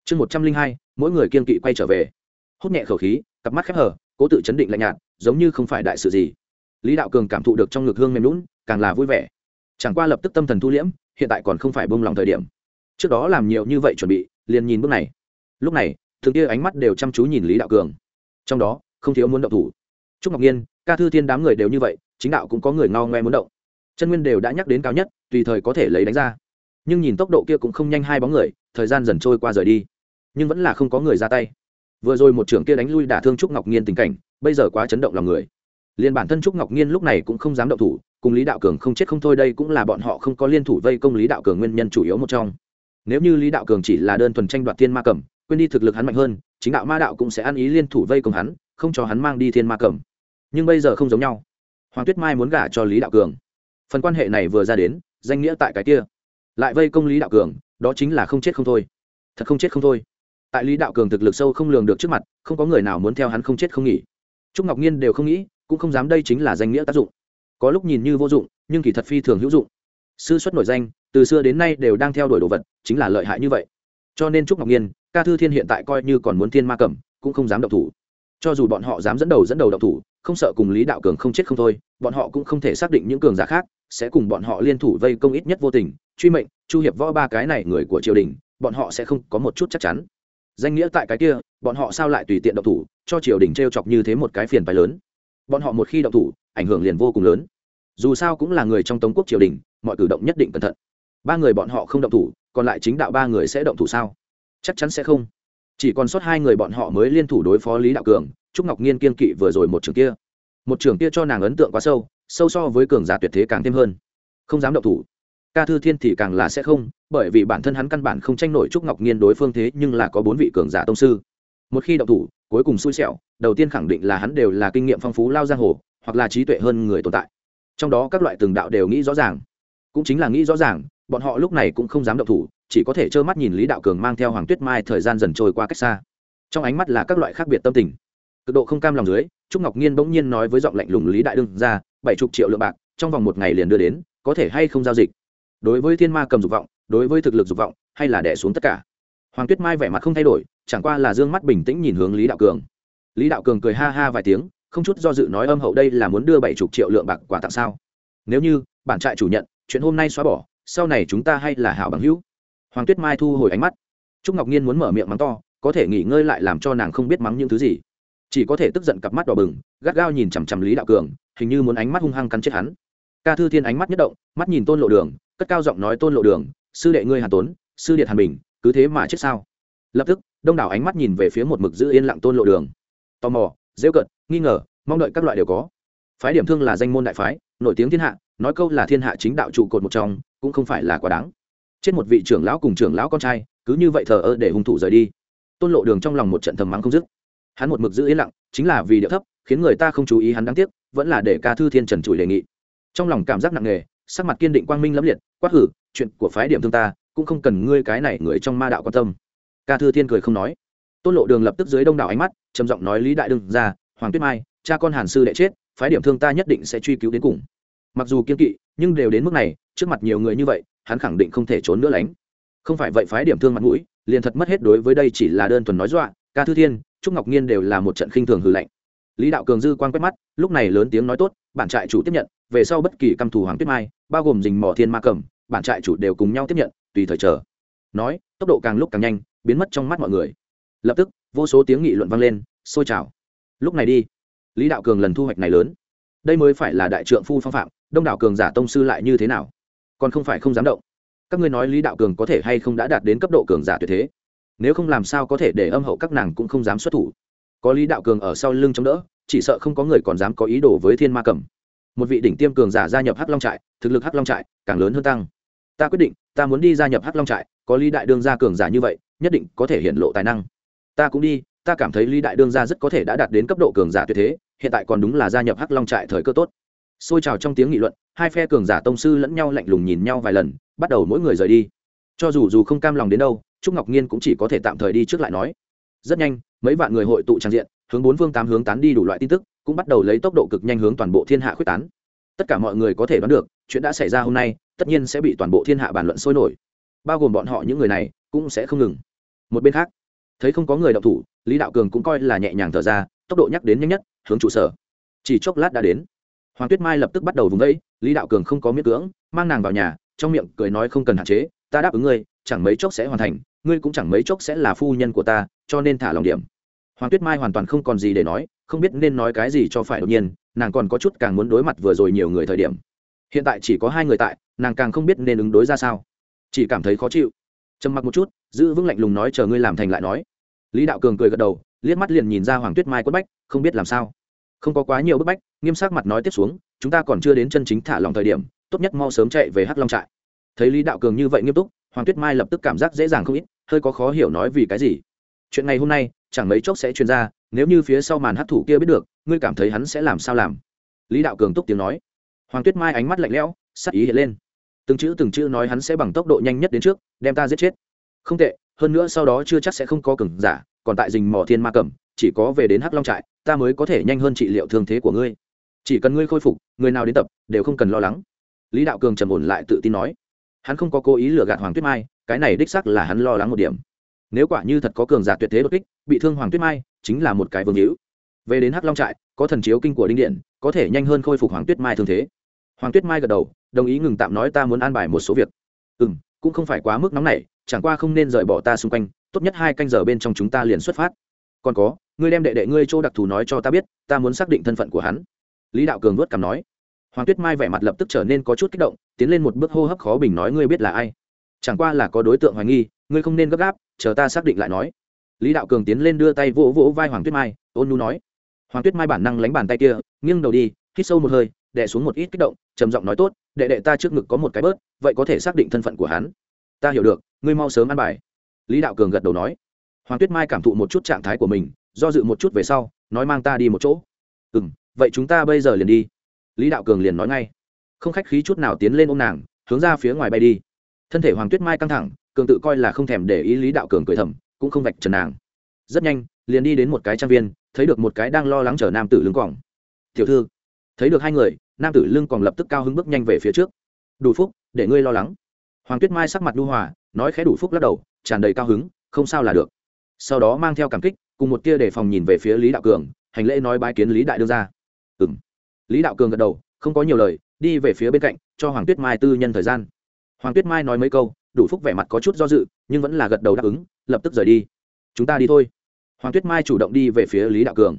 Chương một trăm linh hai, mỗi người kiên kỵ quay trở về. Hút nhẹ khẩu khí, cặp mắt khép hở, cố tự chấn định lạnh nhạt, giống như không phải đại sự gì. Lý đạo cường cảm thụ được trong ngực hương mềm lún càng là vui vẻ. Chẳng qua lập tức tâm thần thu liễm, hiện tại còn không phải bông lòng thời điểm. Trước đó làm nhiều như vậy chuẩn bị liền nhìn bước này. Lúc này, thường kia ánh mắt đều chăm chú nhìn lý đạo cường. Trong đó, không thiếu muốn động thủ. Trúc ngọc nhiên ca thư thiên đám người đều như vậy, chính đạo cũng có người ngao ngoe muốn động. Chân nguyên đều đã nhắc đến cao nhất, tùy thời có thể lấy đánh ra. Nhưng nhìn tốc độ kia cũng không nhanh hai bóng người, thời gian dần trôi qua rời đi. Nhưng vẫn là không có người ra tay. Vừa rồi một trưởng kia đánh lui đả thương trúc ngọc nhiên tình cảnh, bây giờ quá chấn động lòng người. Liền bản thân trúc ngọc nhiên lúc này cũng không dám động thủ, cùng lý đạo cường không chết không thôi đây cũng là bọn họ không có liên thủ vây công lý đạo cường nguyên nhân chủ yếu một trong nếu như lý đạo cường chỉ là đơn thuần tranh đoạt thiên ma cầm quên đi thực lực hắn mạnh hơn, chính đạo ma đạo cũng sẽ ăn ý liên thủ vây công hắn, không cho hắn mang đi thiên ma cầm nhưng bây giờ không giống nhau. Hoàng tuyết mai muốn gả cho lý đạo cường. Phần quan hệ này vừa ra đến, danh nghĩa tại cái kia. Lại vây công lý đạo cường, đó chính là không chết không thôi. Thật không chết không thôi. Tại lý đạo cường thực lực sâu không lường được trước mặt, không có người nào muốn theo hắn không chết không nghỉ. Trúc ngọc nhiên đều không nghĩ, cũng không dám đây chính là danh nghĩa tác dụng. Có lúc nhìn như vô dụng, nhưng kỳ thật phi thường hữu dụng sư xuất nổi danh, từ xưa đến nay đều đang theo đuổi đồ vật, chính là lợi hại như vậy. Cho nên trúc ngọc nhiên ca thư thiên hiện tại coi như còn muốn thiên ma cầm cũng không dám động thủ. Cho dù bọn họ dám dẫn đầu dẫn đầu động thủ, không sợ cùng lý đạo cường không chết không thôi, bọn họ cũng không thể xác định những cường giả khác sẽ cùng bọn họ liên thủ vây công ít nhất vô tình. Truy mệnh, chu hiệp võ ba cái này người của triều đình, bọn họ sẽ không có một chút chắc chắn. Danh nghĩa tại cái kia, bọn họ sao lại tùy tiện động thủ, cho triều đình t r e o chọc như thế một cái phiền phái lớn. Bọn họ một khi động thủ, ảnh hưởng liền vô cùng lớn. Dù sao cũng là người trong tống quốc triều đình mọi cử động nhất định cẩn thận. Ba người bọn họ không động thủ, còn lại chính đạo ba người sẽ động thủ sao? Chắc chắn sẽ không. Chỉ còn sót hai người bọn họ mới liên thủ đối phó lý đạo cường, trúc ngọc nhiên kiên kỵ vừa rồi một trường kia. Một trường kia cho nàng ấn tượng quá sâu sâu so với cường giả tuyệt thế càng thêm hơn. Không dám động thủ. Ca thư thiên thì càng là sẽ không, bởi vì bản thân hắn căn bản không tranh nổi trúc ngọc nhiên đối phương thế, nhưng là có bốn vị cường giả tông sư. Một khi động thủ, cuối cùng xui xẻo, đầu tiên khẳng định là hắn đều là kinh nghiệm phong phú lao giang hồ, hoặc là trí tuệ hơn người tồn tại. Trong đó các loại từng đạo đều nghĩ rõ ràng cũng chính là nghĩ rõ ràng, bọn họ lúc này cũng không dám động thủ, chỉ có thể trơ mắt nhìn lý đạo cường mang theo hoàng tuyết mai thời gian dần trôi qua cách xa. Trong ánh mắt là các loại khác biệt tâm tình. Cực độ không cam lòng dưới, trúc ngọc nhiên bỗng nhiên nói với giọng lạnh lùng lý đại đương ra, bảy chục triệu lượng bạc, trong vòng một ngày liền đưa đến, có thể hay không giao dịch? Đối với thiên ma cầm dục vọng, đối với thực lực dục vọng, hay là đẻ xuống tất cả? Hoàng tuyết mai vẻ mặt không thay đổi, chẳng qua là d ư ơ n g mắt bình tĩnh nhìn hướng lý đạo cường. Lý đạo cường cười ha ha vài tiếng, không chút do dự nói âm hậu đây là muốn đưa bảy chục triệu lượng bạc quà tặng sao? Nếu như, bản trại chủ nhận chuyện hôm nay xóa bỏ, sau này chúng ta hay là hảo bằng hữu. Hoàng tuyết mai thu hồi ánh mắt. Trúc ngọc nhiên muốn mở miệng mắng to, có thể nghỉ ngơi lại làm cho nàng không biết mắng những thứ gì. Chỉ có thể tức giận cặp mắt đỏ bừng, gắt gao nhìn chằm chằm lý đạo cường, hình như muốn ánh mắt hung hăng cắn chết hắn. Ca thư thiên ánh mắt nhất động, mắt nhìn tôn lộ đường, cất cao giọng nói, tôn lộ đường, sư đệ ngươi hàn tốn, sư điện hàn bình, cứ thế mà chết sao? Lập tức, đông đảo ánh mắt nhìn về phía một mực giữ yên lặng tôn lộ đường. Tò mò dễ cận nghi ngờ, mong đợi các loại đều có. Phái điểm thương là danh môn đại phái, nổi tiếng thiên hạ nói câu là thiên hạ chính đạo trụ cột một trong, cũng không phải là quá đáng. Chết một vị trưởng lão cùng trưởng lão con trai, cứ như vậy thờ ơ để hung thủ rời đi. Tôn lộ đường trong lòng một trận thầm mắng không dứt. Hắn một mực giữ yên lặng, chính là vì điệu thấp, khiến người ta không chú ý hắn đáng tiếc, vẫn là để ca thư thiên trần trụi đề nghị. Trong lòng cảm giác nặng nề, sắc mặt kiên định quang minh lẫm liệt, quát hử, chuyện của phái điểm thương ta, cũng không cần ngươi cái này người trong ma đạo quan tâm. Ca thư thiên cười không nói. Tôn lộ đường lập tức dưới đông đảo ánh mắt, trầm giọng nói, lý đại đương ra hoàng tuyết mai, cha con hàn sư đệ chết, phái điểm thương ta nhất định sẽ truy cứu đến cùng mặc dù kiên kỵ, nhưng đều đến mức này, trước mặt nhiều người như vậy, hắn khẳng định không thể trốn nữa lánh. Không phải vậy phái điểm thương mặt mũi, liền thật mất hết đối với đây chỉ là đơn thuần nói dọa, ca thư thiên, trúc ngọc nhiên đều là một trận khinh thường hư lạnh. Lý đạo cường dư quan quét mắt, lúc này lớn tiếng nói tốt, bản trại chủ tiếp nhận, về sau bất kỳ căm thù hoàng tuyết mai, bao gồm dình mỏ thiên ma cầm bản trại chủ đều cùng nhau tiếp nhận, tùy thời chờ. Nói, tốc độ càng lúc càng nhanh, biến mất trong mắt mọi người. Lập tức, vô số tiếng nghị luận vang lên xôi trào. Lúc này đi. Lý đạo cường lần thu hoạch này lớn. Đây mới phải là đại trượng phu phong phạm đông đảo cường giả tông sư lại như thế nào? Còn không phải không dám động. Các ngươi nói lý đạo cường có thể hay không đã đạt đến cấp độ cường giả tuyệt thế? Nếu không làm sao có thể để âm hậu các nàng cũng không dám xuất thủ? Có lý đạo cường ở sau lưng chống đỡ, chỉ sợ không có người còn dám có ý đồ với thiên ma cầm. Một vị đỉnh tiêm cường giả gia nhập hắc long trại, thực lực hắc long trại càng lớn hơn tăng. Ta quyết định, ta muốn đi gia nhập hắc long trại, có lý đại đương gia cường giả như vậy, nhất định có thể hiện lộ tài năng. Ta cũng đi, ta cảm thấy lý đại đương gia rất có thể đã đạt đến cấp độ cường giả tuyệt thế, hiện tại còn đúng là gia nhập hắc long trại thời cơ tốt xôi trào trong tiếng nghị luận, hai phe cường giả tông sư lẫn nhau lạnh lùng nhìn nhau vài lần, bắt đầu mỗi người rời đi. Cho dù dù không cam lòng đến đâu, trúc ngọc nhiên cũng chỉ có thể tạm thời đi trước lại nói. Rất nhanh, mấy vạn người hội tụ trang diện, hướng bốn phương tám hướng tán đi đủ loại tin tức, cũng bắt đầu lấy tốc độ cực nhanh hướng toàn bộ thiên hạ quyết tán. Tất cả mọi người có thể đoán được, chuyện đã xảy ra hôm nay, tất nhiên sẽ bị toàn bộ thiên hạ bàn luận sôi nổi. Bao gồm bọn họ những người này, cũng sẽ không ngừng. Một bên khác, thấy không có người đọc thủ, lý đạo cường cũng coi là nhẹ nhàng thở ra, tốc độ nhắc đến nhanh nhất, hướng trụ sở. Chỉ chốc lát đã đến hoàng tuyết mai lập tức bắt đầu vùng vẫy, lý đạo cường không có miễn cưỡng, mang nàng vào nhà, trong miệng cười nói không cần hạn chế, ta đáp ứng ngươi, chẳng mấy chốc sẽ hoàn thành, ngươi cũng chẳng mấy chốc sẽ là phu nhân của ta, cho nên thả lòng điểm. Hoàng tuyết mai hoàn toàn không còn gì để nói, không biết nên nói cái gì cho phải đột nhiên, nàng còn có chút càng muốn đối mặt vừa rồi nhiều người thời điểm. Hiện tại chỉ có hai người tại, nàng càng không biết nên ứng đối ra sao. Chỉ cảm thấy khó chịu. Trầm mặc một chút, giữ vững lạnh lùng nói, chờ ngươi làm thành lại nói. Lý đạo cường cười gật đầu, liếc mắt liền nhìn ra hoàng tuyết mai quất bách, không biết làm sao không có quá nhiều bức bách, nghiêm sắc mặt nói tiếp xuống, chúng ta còn chưa đến chân chính thả lòng thời điểm, tốt nhất mau sớm chạy về hắc long trại. Thấy lý đạo cường như vậy nghiêm túc, hoàng tuyết mai lập tức cảm giác dễ dàng không ít, hơi có khó hiểu nói vì cái gì. Chuyện ngày hôm nay, chẳng mấy chốc sẽ truyền ra, nếu như phía sau màn hắc thủ kia biết được, ngươi cảm thấy hắn sẽ làm sao làm? Lý đạo cường túc tiếng nói. Hoàng tuyết mai ánh mắt lạnh lẽo, sắc ý hiện lên. Từng chữ từng chữ nói hắn sẽ bằng tốc độ nhanh nhất đến trước, đem ta giết chết. Không tệ, hơn nữa sau đó chưa chắc sẽ không có cường giả, còn tại rình mỏ thiên ma cẩm chỉ có về đến hắc long trại, ta mới có thể nhanh hơn trị liệu thương thế của ngươi. Chỉ cần ngươi khôi phục, người nào đến tập đều không cần lo lắng. Lý đạo cường trầm ổn lại tự tin nói. Hắn không có cố ý lừa gạt hoàng tuyết mai, cái này đích sắc là hắn lo lắng một điểm. Nếu quả như thật có cường giả tuyệt thế đột kích, bị thương hoàng tuyết mai chính là một cái vương hữu. Về đến hắc long trại, có thần chiếu kinh của đinh điện, có thể nhanh hơn khôi phục hoàng tuyết mai thương thế. Hoàng tuyết mai gật đầu, đồng ý ngừng tạm nói ta muốn an bài một số việc. Ừ m cũng không phải quá mức nóng này chẳng qua không nên rời bỏ ta xung quanh, tốt nhất hai canh giờ bên trong chúng ta liền xuất phát. Còn có ngươi đem đệ đệ ngươi chỗ đặc thù nói cho ta biết, ta muốn xác định thân phận của hắn. Lý đạo cường vớt cằm nói. Hoàng tuyết mai vẻ mặt lập tức trở nên có chút kích động, tiến lên một bước hô hấp khó bình nói, ngươi biết là ai? Chẳng qua là có đối tượng hoài nghi, ngươi không nên gấp gáp, chờ ta xác định lại nói. Lý đạo cường tiến lên đưa tay vỗ vỗ vai hoàng tuyết mai, ôn nu nói. Hoàng tuyết mai bản năng lánh bàn tay kia, nghiêng đầu đi, hít sâu một hơi đẻ xuống một ít kích động, trầm giọng nói, tốt, đệ đệ ta trước ngực có một cái bớt, vậy có thể xác định thân phận của hắn. Ta hiểu được, ngươi mau sớm ăn bài. Lý đạo cường gật đầu nói. Hoàng tuyết mai cảm thụ một chút trạng thái của mình do dự một chút về sau, nói mang ta đi một chỗ. Ừ m vậy chúng ta bây giờ liền đi. Lý đạo cường liền nói ngay. Không khách khí chút nào tiến lên ôm nàng, hướng ra phía ngoài bay đi. Thân thể hoàng tuyết mai căng thẳng, cường tự coi là không thèm để ý lý đạo cường cười thầm, cũng không vạch trần nàng. Rất nhanh, liền đi đến một cái trang viên, thấy được một cái đang lo lắng chở nam tử lưng còng tiểu thư. Thấy được hai người, nam tử lưng còn lập tức cao hứng bước nhanh về phía trước. Đủ phúc, để ngươi lo lắng. Hoàng tuyết mai sắc mặt đu hòa, nói khẽ đủ phúc lắc đầu, tràn đầy cao hứng, không sao là được. Sau đó mang theo cảm kích cùng một tia đề phòng nhìn về phía lý đạo cường, hành lễ nói bái kiến lý đại đương ra ừ m lý đạo cường gật đầu, không có nhiều lời, đi về phía bên cạnh, cho hoàng tuyết mai tư nhân thời gian. Hoàng tuyết mai nói mấy câu, đủ phúc vẻ mặt có chút do dự, nhưng vẫn là gật đầu đáp ứng, lập tức rời đi. Chúng ta đi thôi. Hoàng tuyết mai chủ động đi về phía lý đạo cường.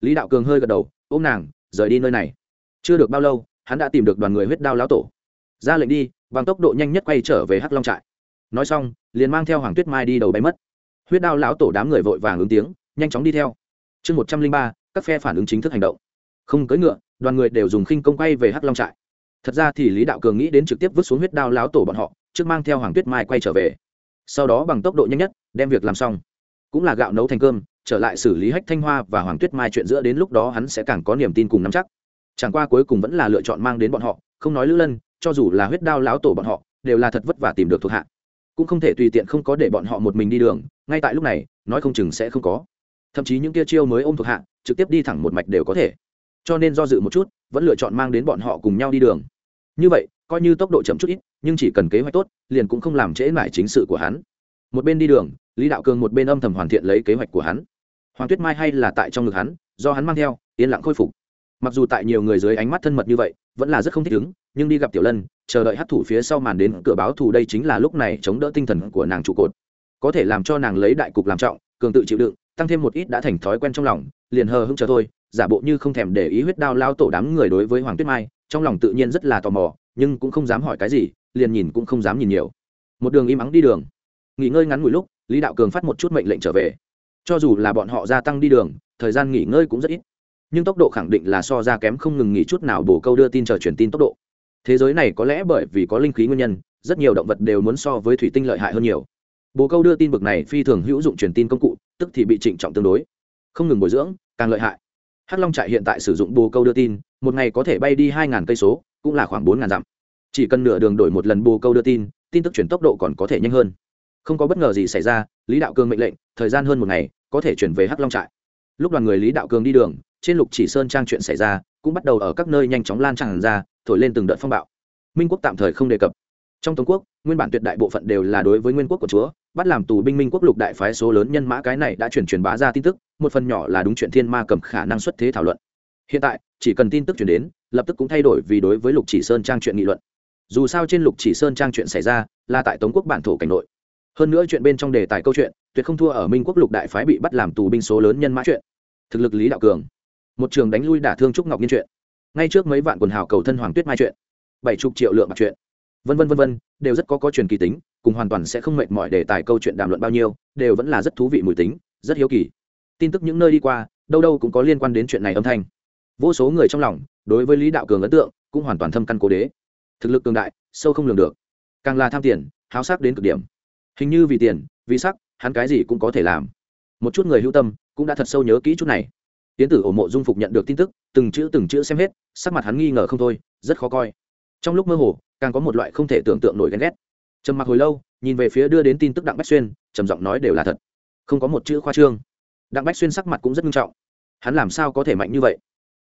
Lý đạo cường hơi gật đầu, ôm nàng, rời đi nơi này. Chưa được bao lâu, hắn đã tìm được đoàn người huyết đao lão tổ. Ra lệnh đi, bằng tốc độ nhanh nhất quay trở về hắc long trại. Nói xong, liền mang theo hoàng tuyết mai đi đầu bay mất huyết đao lão tổ đám người vội vàng ứng tiếng, nhanh chóng đi theo. Chương một trăm linh ba, các phe phản ứng chính thức hành động. Không cưỡi ngựa, đoàn người đều dùng khinh công quay về hắc long trại. Thật ra thì lý đạo cường nghĩ đến trực tiếp vứt xuống huyết đao lão tổ bọn họ, trước mang theo hoàng tuyết mai quay trở về. Sau đó bằng tốc độ nhanh nhất, đem việc làm xong. Cũng là gạo nấu thành cơm, trở lại xử lý hách thanh hoa và hoàng tuyết mai chuyện giữa đến lúc đó hắn sẽ càng có niềm tin cùng nắm chắc. Chẳng qua cuối cùng vẫn là lựa chọn mang đến bọn họ, không nói lữ lân, cho dù là huyết đao lão tổ bọn họ, đều là thật vất vả tìm được thuộc hạ cũng không thể tùy tiện không có để bọn họ một mình đi đường, ngay tại lúc này, nói không chừng sẽ không có. Thậm chí những kia chiêu mới ôm thuộc hạ, trực tiếp đi thẳng một mạch đều có thể. Cho nên do dự một chút, vẫn lựa chọn mang đến bọn họ cùng nhau đi đường. Như vậy, coi như tốc độ chậm chút ít, nhưng chỉ cần kế hoạch tốt, liền cũng không làm trễ mải chính sự của hắn. Một bên đi đường, lý đạo cường một bên âm thầm hoàn thiện lấy kế hoạch của hắn. Hoàng tuyết mai hay là tại trong ngực hắn, do hắn mang theo, yên lặng khôi phục. Mặc dù tại nhiều người dưới ánh mắt thân mật như vậy vẫn là rất không thích ứng, nhưng đi gặp tiểu lân, chờ đợi hát thủ phía sau màn đến cửa báo thù đây chính là lúc này chống đỡ tinh thần của nàng trụ cột. Có thể làm cho nàng lấy đại cục làm trọng, cường tự chịu đựng, tăng thêm một ít đã thành thói quen trong lòng, liền hờ hững chờ thôi, giả bộ như không thèm để ý huyết đao lao tổ đám người đối với hoàng tuyết mai, trong lòng tự nhiên rất là tò mò, nhưng cũng không dám hỏi cái gì, liền nhìn cũng không dám nhìn nhiều. Một đường im ắng đi đường. Nghỉ ngơi ngắn ngủi lúc, lý đạo cường phát một chút mệnh lệnh trở về. Cho dù là bọn họ gia tăng đi đường, thời gian nghỉ ngơi cũng rất ít nhưng tốc độ khẳng định là so ra kém không ngừng nghỉ chút nào bổ câu đưa tin chờ truyền tin tốc độ. Thế giới này có lẽ bởi vì có linh khí nguyên nhân, rất nhiều động vật đều muốn so với thủy tinh lợi hại hơn nhiều. Bồ câu đưa tin bực này phi thường hữu dụng truyền tin công cụ, tức thì bị trịnh trọng tương đối. Không ngừng bồi dưỡng, càng lợi hại. Hắc long trại hiện tại sử dụng bồ câu đưa tin, một ngày có thể bay đi hai cây số, cũng là khoảng bốn dặm. Chỉ cần nửa đường đổi một lần bồ câu đưa tin tin tức chuyển tốc độ còn có thể nhanh hơn. Không có bất ngờ gì xảy ra, lý đạo cường mệnh lệnh, thời gian hơn một ngày, có thể chuyển về hắc long trại. Lúc đoàn người lý đạo cường đi đường trên lục chỉ sơn trang chuyện xảy ra, cũng bắt đầu ở các nơi nhanh chóng lan tràn ra, thổi lên từng đợt phong bạo. Minh quốc tạm thời không đề cập. Trong tống quốc, nguyên bản tuyệt đại bộ phận đều là đối với nguyên quốc của chúa, bắt làm tù binh minh quốc lục đại phái số lớn nhân mã cái này đã chuyển truyền bá ra tin tức, một phần nhỏ là đúng chuyện thiên ma cầm khả năng xuất thế thảo luận. Hiện tại, chỉ cần tin tức chuyển đến, lập tức cũng thay đổi vì đối với lục chỉ sơn trang chuyện nghị luận. Dù sao trên lục chỉ sơn trang chuyện xảy ra, là tại tống quốc bản thổ cảnh nội. Hơn nữa chuyện bên trong đề tài câu chuyện, tuyệt không thua ở minh quốc lục đại phái bị bắt làm tù binh số lớn nhân mã chuyện. Thực lực lý đạo cường một trường đánh lui đả thương trúc ngọc nhiên chuyện. Ngay trước mấy vạn quần hào cầu thân hoàng tuyết mai chuyện. Bảy chục triệu lượng bạc chuyện. Vân vân vân vân, đều rất có có truyền kỳ tính, cùng hoàn toàn sẽ không mệt mỏi đề tài câu chuyện đàm luận bao nhiêu, đều vẫn là rất thú vị mùi tính, rất hiếu kỳ. Tin tức những nơi đi qua, đâu đâu cũng có liên quan đến chuyện này âm thanh. Vô số người trong lòng, đối với lý đạo cường ấn tượng, cũng hoàn toàn thâm căn cố đế. Thực lực cường đại, sâu không lường được. Càng là tham tiền, háo sắc đến cực điểm. Hình như vì tiền, vì sắc, hắn cái gì cũng có thể làm. Một chút người hữu tâm, cũng đã thật sâu nhớ kỹ chút này tiến tử ổ mộ dung phục nhận được tin tức, từng chữ từng chữ xem hết, sắc mặt hắn nghi ngờ không thôi, rất khó coi. Trong lúc mơ hồ, càng có một loại không thể tưởng tượng nổi ghen ghét. Trầm mặc hồi lâu, nhìn về phía đưa đến tin tức đặng bách xuyên, trầm giọng nói đều là thật. Không có một chữ khoa trương. Đặng bách xuyên sắc mặt cũng rất nghiêm trọng. Hắn làm sao có thể mạnh như vậy?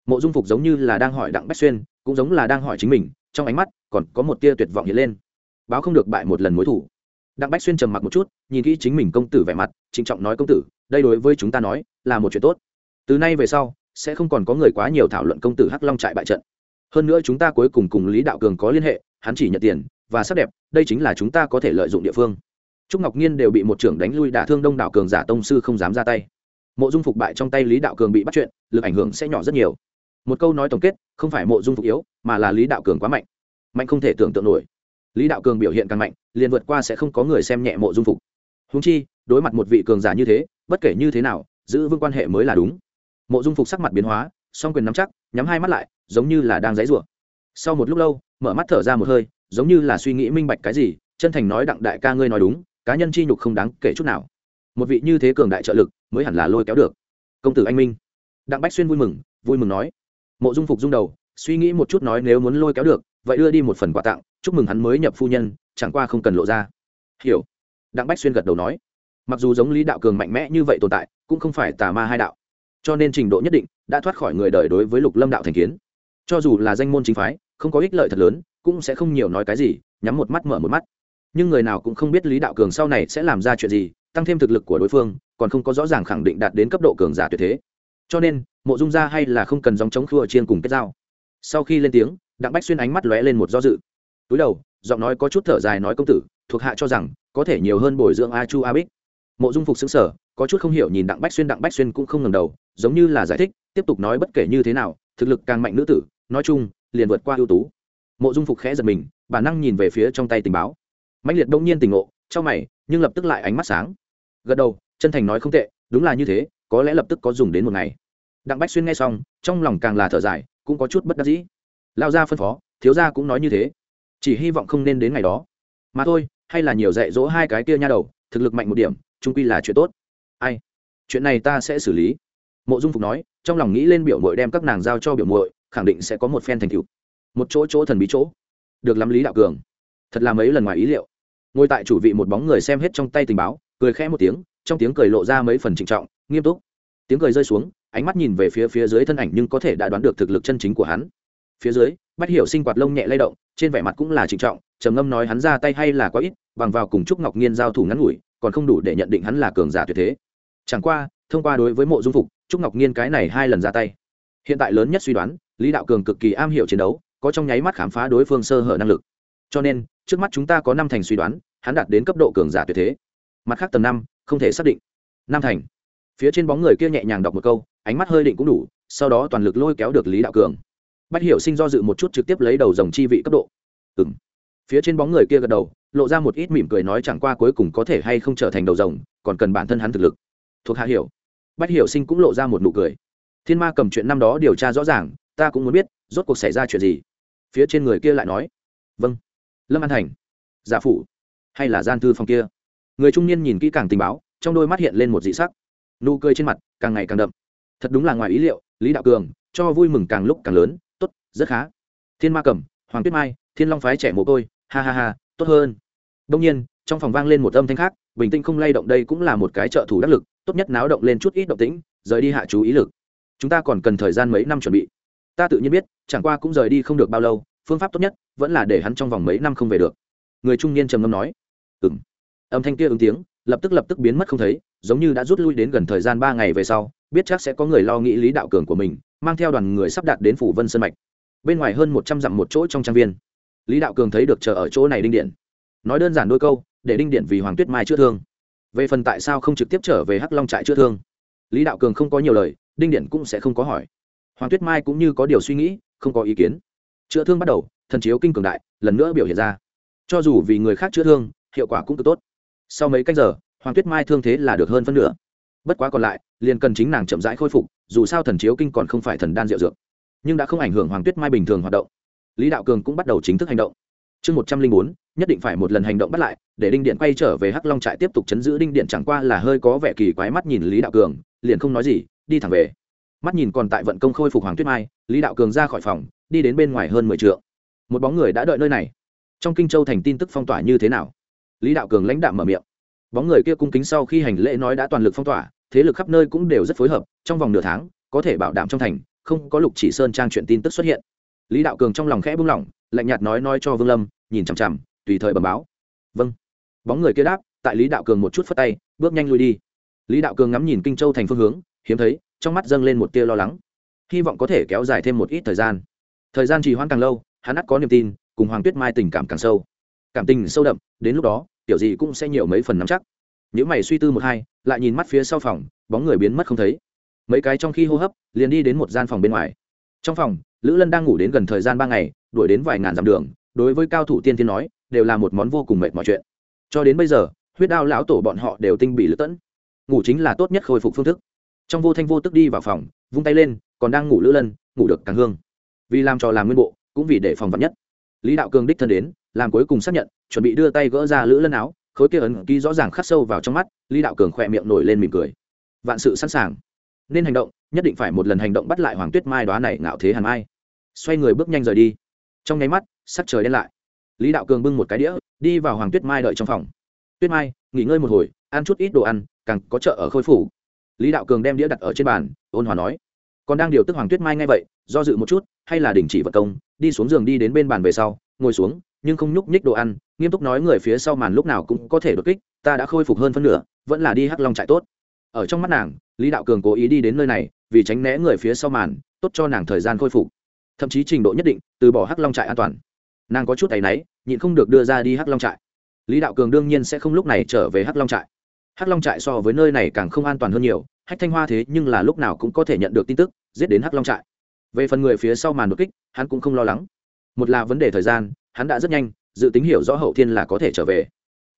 Mộ dung phục giống như là đang hỏi đặng bách xuyên, cũng giống là đang hỏi chính mình, trong ánh mắt còn có một tia tuyệt vọng hiện lên. Báo không được bại một lần mối thủ. Đặng bách xuyên trầm mặc một chút, nhìn kỹ chính mình công tử vẻ mặt, trịnh trọng nói công tử, đây đối với chúng ta nói là một chuyện tốt từ nay về sau, sẽ không còn có người quá nhiều thảo luận công tử hắc long trại bại trận. Hơn nữa chúng ta cuối cùng cùng lý đạo cường có liên hệ, hắn chỉ nhận tiền, và sắc đẹp, đây chính là chúng ta có thể lợi dụng địa phương. Trúc ngọc nhiên đều bị một trưởng đánh lui đả thương đông đảo cường giả tông sư không dám ra tay. Mộ dung phục bại trong tay lý đạo cường bị bắt chuyện, lực ảnh hưởng sẽ nhỏ rất nhiều. Một câu nói tổng kết, không phải mộ dung phục yếu, mà là lý đạo cường quá mạnh. Mạnh không thể tưởng tượng nổi. Lý đạo cường biểu hiện càng mạnh, liền vượt qua sẽ không có người xem nhẹ mộ dung phục. Húng chi, đối mặt một vị cường giả như thế, bất kể như thế nào, giữ vững quan hệ mới là đúng mộ dung phục sắc mặt biến hóa, song quyền nắm chắc, nhắm hai mắt lại, giống như là đang dãy rủa sau một lúc lâu, mở mắt thở ra một hơi, giống như là suy nghĩ minh bạch cái gì, chân thành nói đặng đại ca ngươi nói đúng, cá nhân chi nhục không đáng kể chút nào. Một vị như thế cường đại trợ lực, mới hẳn là lôi kéo được. Công tử anh minh. Đặng bách xuyên vui mừng vui mừng nói. Mộ dung phục rung đầu, suy nghĩ một chút nói nếu muốn lôi kéo được, vậy đưa đi một phần quà tặng, chúc mừng hắn mới nhập phu nhân, chẳng qua không cần lộ ra. Hiểu. Đặng bách xuyên gật đầu nói. Mặc dù giống lý đạo cường mạnh mẽ như vậy tồn tại, cũng không phải tà ma hai đạo cho nên trình độ nhất định đã thoát khỏi người đời đối với lục lâm đạo thành kiến. Cho dù là danh môn chính phái, không có ích lợi thật lớn, cũng sẽ không nhiều nói cái gì, nhắm một mắt mở một mắt. Nhưng người nào cũng không biết lý đạo cường sau này sẽ làm ra chuyện gì, tăng thêm thực lực của đối phương, còn không có rõ ràng khẳng định đạt đến cấp độ cường giả tuyệt thế. Cho nên, mộ dung ra hay là không cần dòng chống khua chiên cùng kết giao. Sau khi lên tiếng, đặng bách xuyên ánh mắt lóe lên một do dự. Túi đầu, giọng nói có chút thở dài nói công tử, thuộc hạ cho rằng có thể nhiều hơn bồi dưỡng a chu a bích. Mộ dung phục xứng sở có chút không hiểu nhìn đặng bách xuyên, đặng bách xuyên cũng không ngầm đầu, giống như là giải thích, tiếp tục nói bất kể như thế nào, thực lực càng mạnh nữ tử, nói chung, liền vượt qua ưu tú. Mộ dung phục khẽ giật mình, bản năng nhìn về phía trong tay tình báo. Mạnh liệt đông nhiên tình ngộ, trong mày, nhưng lập tức lại ánh mắt sáng. Gật đầu, chân thành nói không tệ, đúng là như thế, có lẽ lập tức có dùng đến một ngày. Đặng bách xuyên nghe xong, trong lòng càng là thở dài, cũng có chút bất đắc dĩ. Lao ra phân phó, thiếu gia cũng nói như thế. Chỉ hy vọng không nên đến ngày đó. Mà thôi, hay là nhiều dạy dỗ hai cái kia nha đầu, thực lực mạnh một điểm trung quy là chuyện tốt ai? Chuyện này ta sẽ xử lý. Mộ dung phục nói, trong lòng nghĩ lên biểu mội đem các nàng giao cho biểu mội khẳng định sẽ có một phen thành tựu. Một chỗ chỗ thần bí chỗ. Được lắm lý đạo cường. Thật là mấy lần ngoài ý liệu. Ngồi tại chủ vị một bóng người xem hết trong tay tình báo, cười khẽ một tiếng, trong tiếng cười lộ ra mấy phần trịnh trọng, nghiêm túc. Tiếng cười rơi xuống, ánh mắt nhìn về phía phía dưới thân ảnh nhưng có thể đã đoán được thực lực chân chính của hắn. Phía dưới bắt hiểu sinh quạt lông nhẹ lay động, trên vẻ mặt cũng là trịnh trọng, trầm ngâm nói hắn ra tay hay là quá ít, bằng vào cùng trúc ngọc nhiên giao thủ ngắn ngủi, còn không đủ để nhận định hắn là cường giả tuyệt thế chẳng qua, thông qua đối với mộ dung phục, trúc ngọc nhiên cái này hai lần ra tay. Hiện tại lớn nhất suy đoán, lý đạo cường cực kỳ am hiểu chiến đấu, có trong nháy mắt khám phá đối phương sơ hở năng lực. Cho nên, trước mắt chúng ta có năm thành suy đoán, hắn đạt đến cấp độ cường giả tuyệt thế. Mặt khác tầng năm, không thể xác định. Năm thành. Phía trên bóng người kia nhẹ nhàng đọc một câu, ánh mắt hơi định cũng đủ, sau đó toàn lực lôi kéo được lý đạo cường. Bách hiểu sinh do dự một chút trực tiếp lấy đầu dòng chi vị cấp độ. Ừ m phía trên bóng người kia gật đầu, lộ ra một ít mỉm cười nói chẳng qua cuối cùng có thể hay không trở thành đầu rồng, còn cần bản thân hắn thực lực thuộc hạ hiểu. Bách hiểu sinh cũng lộ ra một nụ cười. Thiên ma cầm chuyện năm đó điều tra rõ ràng, ta cũng muốn biết, rốt cuộc xảy ra chuyện gì? Phía trên người kia lại nói. Vâng. Lâm an thành. Giả phủ. Hay là gian thư phòng kia? Người trung niên nhìn kỹ càng tình báo, trong đôi mắt hiện lên một dị sắc. Nụ cười trên mặt càng ngày càng đậm. Thật đúng là ngoài ý liệu, lý đạo cường, cho vui mừng càng lúc càng lớn. T ố t rất khá. Thiên ma cầm, hoàng tuyết mai, thiên long phái trẻ mồ côi, ha ha ha, tốt hơn. Đông nhiên, trong phòng vang lên một âm thanh khác, bình tĩnh không lay động đây cũng là một cái trợ thủ đắc lực tốt nhất náo động lên chút ít động tĩnh, rời đi hạ chú ý lực. Chúng ta còn cần thời gian mấy năm chuẩn bị. Ta tự nhiên biết, chẳng qua cũng rời đi không được bao lâu, phương pháp tốt nhất vẫn là để hắn trong vòng mấy năm không về được. Người trung niên trầm ngâm nói. Ừ m âm thanh kia ứng tiếng, lập tức lập tức biến mất không thấy, giống như đã rút lui đến gần thời gian ba ngày về sau, biết chắc sẽ có người lo nghĩ lý đạo cường của mình, mang theo đoàn người sắp đặt đến phủ vân sân mạch. Bên ngoài hơn một trăm dặm một chỗ trong trang viên. Lý đạo cường thấy được chờ ở chỗ này đinh điện. Nói đơn giản đôi câu, để đinh điện vì hoàng tuyết mai chữa thương về phần tại sao không trực tiếp trở về hắc long trại chữa thương? Lý đạo cường không có nhiều lời, đinh điện cũng sẽ không có hỏi. Hoàng tuyết mai cũng như có điều suy nghĩ, không có ý kiến. Chữa thương bắt đầu, thần chiếu kinh cường đại, lần nữa biểu hiện ra. Cho dù vì người khác chữa thương, hiệu quả cũng cực tốt. Sau mấy cách giờ, hoàng tuyết mai thương thế là được hơn phân nửa. Bất quá còn lại, liền cần chính nàng chậm rãi khôi phục, dù sao thần chiếu kinh còn không phải thần đan diệu dược. Nhưng đã không ảnh hưởng hoàng tuyết mai bình thường hoạt động. Lý đạo cường cũng bắt đầu chính thức hành động chương một trăm linh bốn, nhất định phải một lần hành động bắt lại, để đinh điện quay trở về hắc long trại tiếp tục chấn giữ đinh điện chẳng qua là hơi có vẻ kỳ quái mắt nhìn lý đạo cường, liền không nói gì, đi thẳng về. Mắt nhìn còn tại vận công khôi phục hoàng tuyết mai, lý đạo cường ra khỏi phòng, đi đến bên ngoài hơn mười t một bóng người đã đợi nơi này. Trong kinh châu thành tin tức phong tỏa như thế nào? Lý đạo cường lãnh đạm mở miệng. Bóng người kia cung kính sau khi hành lễ nói đã toàn lực phong tỏa, thế lực khắp nơi cũng đều rất phối hợp, trong vòng nửa tháng, có thể bảo đảm trong thành, không có lục chỉ sơn trang chuyện tin tức xuất hiện. Lý đạo cường trong lòng khẽ buông lỏng lạnh nhạt nói nói cho vương lâm, nhìn chằm chằm, tùy thời bẩm báo. Vâng. Bóng người kia đáp, tại lý đạo cường một chút phất tay, bước nhanh lui đi. Lý đạo cường ngắm nhìn kinh châu thành phương hướng, hiếm thấy, trong mắt dâng lên một tia lo lắng. Hy vọng có thể kéo dài thêm một ít thời gian. Thời gian trì hoãn càng lâu, hắn ắt có niềm tin, cùng hoàng tuyết mai tình cảm càng sâu. Cảm tình sâu đậm, đến lúc đó, tiểu gì cũng sẽ nhiều mấy phần nắm chắc. Nếu mày suy tư một hai, lại nhìn mắt phía sau phòng, bóng người biến mất không thấy. Mấy cái trong khi hô hấp, liền đi đến một gian phòng bên ngoài. Trong phòng lữ lân đang ngủ đến gần thời gian ba ngày, đuổi đến vài ngàn dặm đường, đối với cao thủ tiên thiên nói, đều là một món vô cùng mệt mọi chuyện. Cho đến bây giờ, huyết đao lão tổ bọn họ đều tinh bị lữ tẫn. Ngủ chính là tốt nhất khôi phục phương thức. Trong vô thanh vô tức đi vào phòng, vung tay lên, còn đang ngủ lữ lân, ngủ được càng hương. Vì làm trò làm nguyên bộ, cũng vì để phòng vật nhất. Lý đạo cường đích thân đến, làm cuối cùng xác nhận, chuẩn bị đưa tay gỡ ra lữ lân áo, khối kia ấn ký rõ ràng khắc sâu vào trong mắt, lý đạo cường khỏe miệng nổi lên mỉm cười. Vạn sự sẵn sàng. Nên hành động nhất định phải một lần hành động bắt lại hoàng tuyết mai đoá này ngạo thế hàn mai. Xoay người bước nhanh rời đi. Trong nháy mắt, sắc trời đen lại. Lý đạo cường bưng một cái đĩa, đi vào hoàng tuyết mai đợi trong phòng. Tuyết mai, nghỉ ngơi một hồi, ăn chút ít đồ ăn, càng có chợ ở khôi phủ. Lý đạo cường đem đĩa đặt ở trên bàn, ôn hòa nói. Còn đang điều tức hoàng tuyết mai ngay vậy, do dự một chút, hay là đình chỉ vật công, đi xuống giường đi đến bên bàn về sau, ngồi xuống, nhưng không nhúc nhích đồ ăn, nghiêm túc nói người phía sau màn lúc nào cũng có thể đột kích, ta đã khôi phục hơn phân nửa, vẫn là đi hắc long trại tốt. Ở trong mắt nàng, lý đạo cường cố ý đi đến nơi này vì tránh né người phía sau màn, tốt cho nàng thời gian khôi phục. Thậm chí trình độ nhất định, từ bỏ hắc long trại an toàn. Nàng có chút tay náy, nhịn không được đưa ra đi hắc long trại. Lý đạo cường đương nhiên sẽ không lúc này trở về hắc long trại. Hắc long trại so với nơi này càng không an toàn hơn nhiều, hách thanh hoa thế nhưng là lúc nào cũng có thể nhận được tin tức, giết đến hắc long trại. Về phần người phía sau màn đột kích, hắn cũng không lo lắng. Một là vấn đề thời gian, hắn đã rất nhanh, dự tính hiểu rõ hậu thiên là có thể trở về.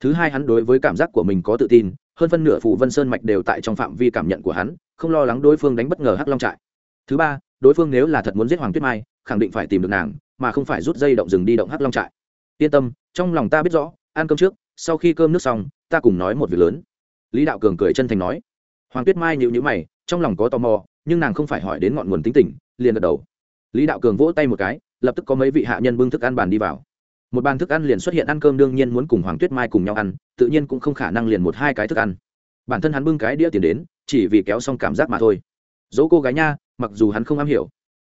Thứ hai hắn đối với cảm giác của mình có tự tin, hơn phân nửa phụ vân sơn mạch đều tại trong phạm vi cảm nhận của hắn không lo lắng đối phương đánh bất ngờ hắc long trại. Thứ ba, đối phương nếu là thật muốn giết hoàng tuyết mai, khẳng định phải tìm được nàng, mà không phải rút dây động rừng đi động hắc long trại. Yên tâm, trong lòng ta biết rõ, ăn cơm trước, sau khi cơm nước xong, ta cùng nói một việc lớn. Lý đạo cường cười chân thành nói. Hoàng tuyết mai nhịu nhữ mày, trong lòng có tò mò, nhưng nàng không phải hỏi đến ngọn nguồn tính tình, liền gật đầu. Lý đạo cường vỗ tay một cái, lập tức có mấy vị hạ nhân bưng thức ăn bàn đi vào. Một bàn thức ăn liền xuất hiện ăn cơm đương nhiên muốn cùng hoàng tuyết mai cùng nhau ăn, tự nhiên cũng không khả năng liền một hai cái thức ăn. Bản thân hắn bưng cái đĩa tiền đến chỉ vì kéo xong cảm giác mà thôi. Dỗ cô gái nha, mặc dù hắn không am hiểu,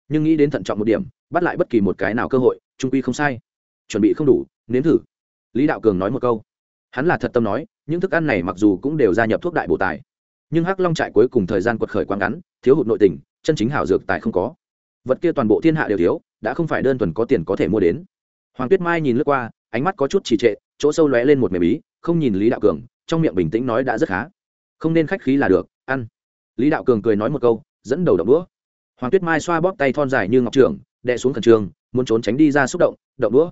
nhưng nghĩ đến thận trọng một điểm, bắt lại bất kỳ một cái nào cơ hội, trung quy không sai. Chuẩn bị không đủ, nếm thử. Lý đạo cường nói một câu. Hắn là thật tâm nói, những thức ăn này mặc dù cũng đều gia nhập thuốc đại bổ tài, nhưng hắc long trại cuối cùng thời gian quật khởi quá ngắn, thiếu hụt nội tình, chân chính hảo dược tài không có. Vật kia toàn bộ thiên hạ đều thiếu, đã không phải đơn thuần có tiền có thể mua đến. Hoàng tuyết mai nhìn lướt qua, ánh mắt có chút trì trệ, chỗ sâu lóe lên một mềm bí, không nhìn lý đạo cường, trong miệng bình tĩnh nói đã rất khá. Không nên khách khí là được ăn. Lý đạo cường cười nói một câu, dẫn đầu động đũa. Hoàng tuyết mai xoa bóp tay thon dài như ngọc trường đè xuống khẩn trường, muốn trốn tránh đi ra xúc động động đũa.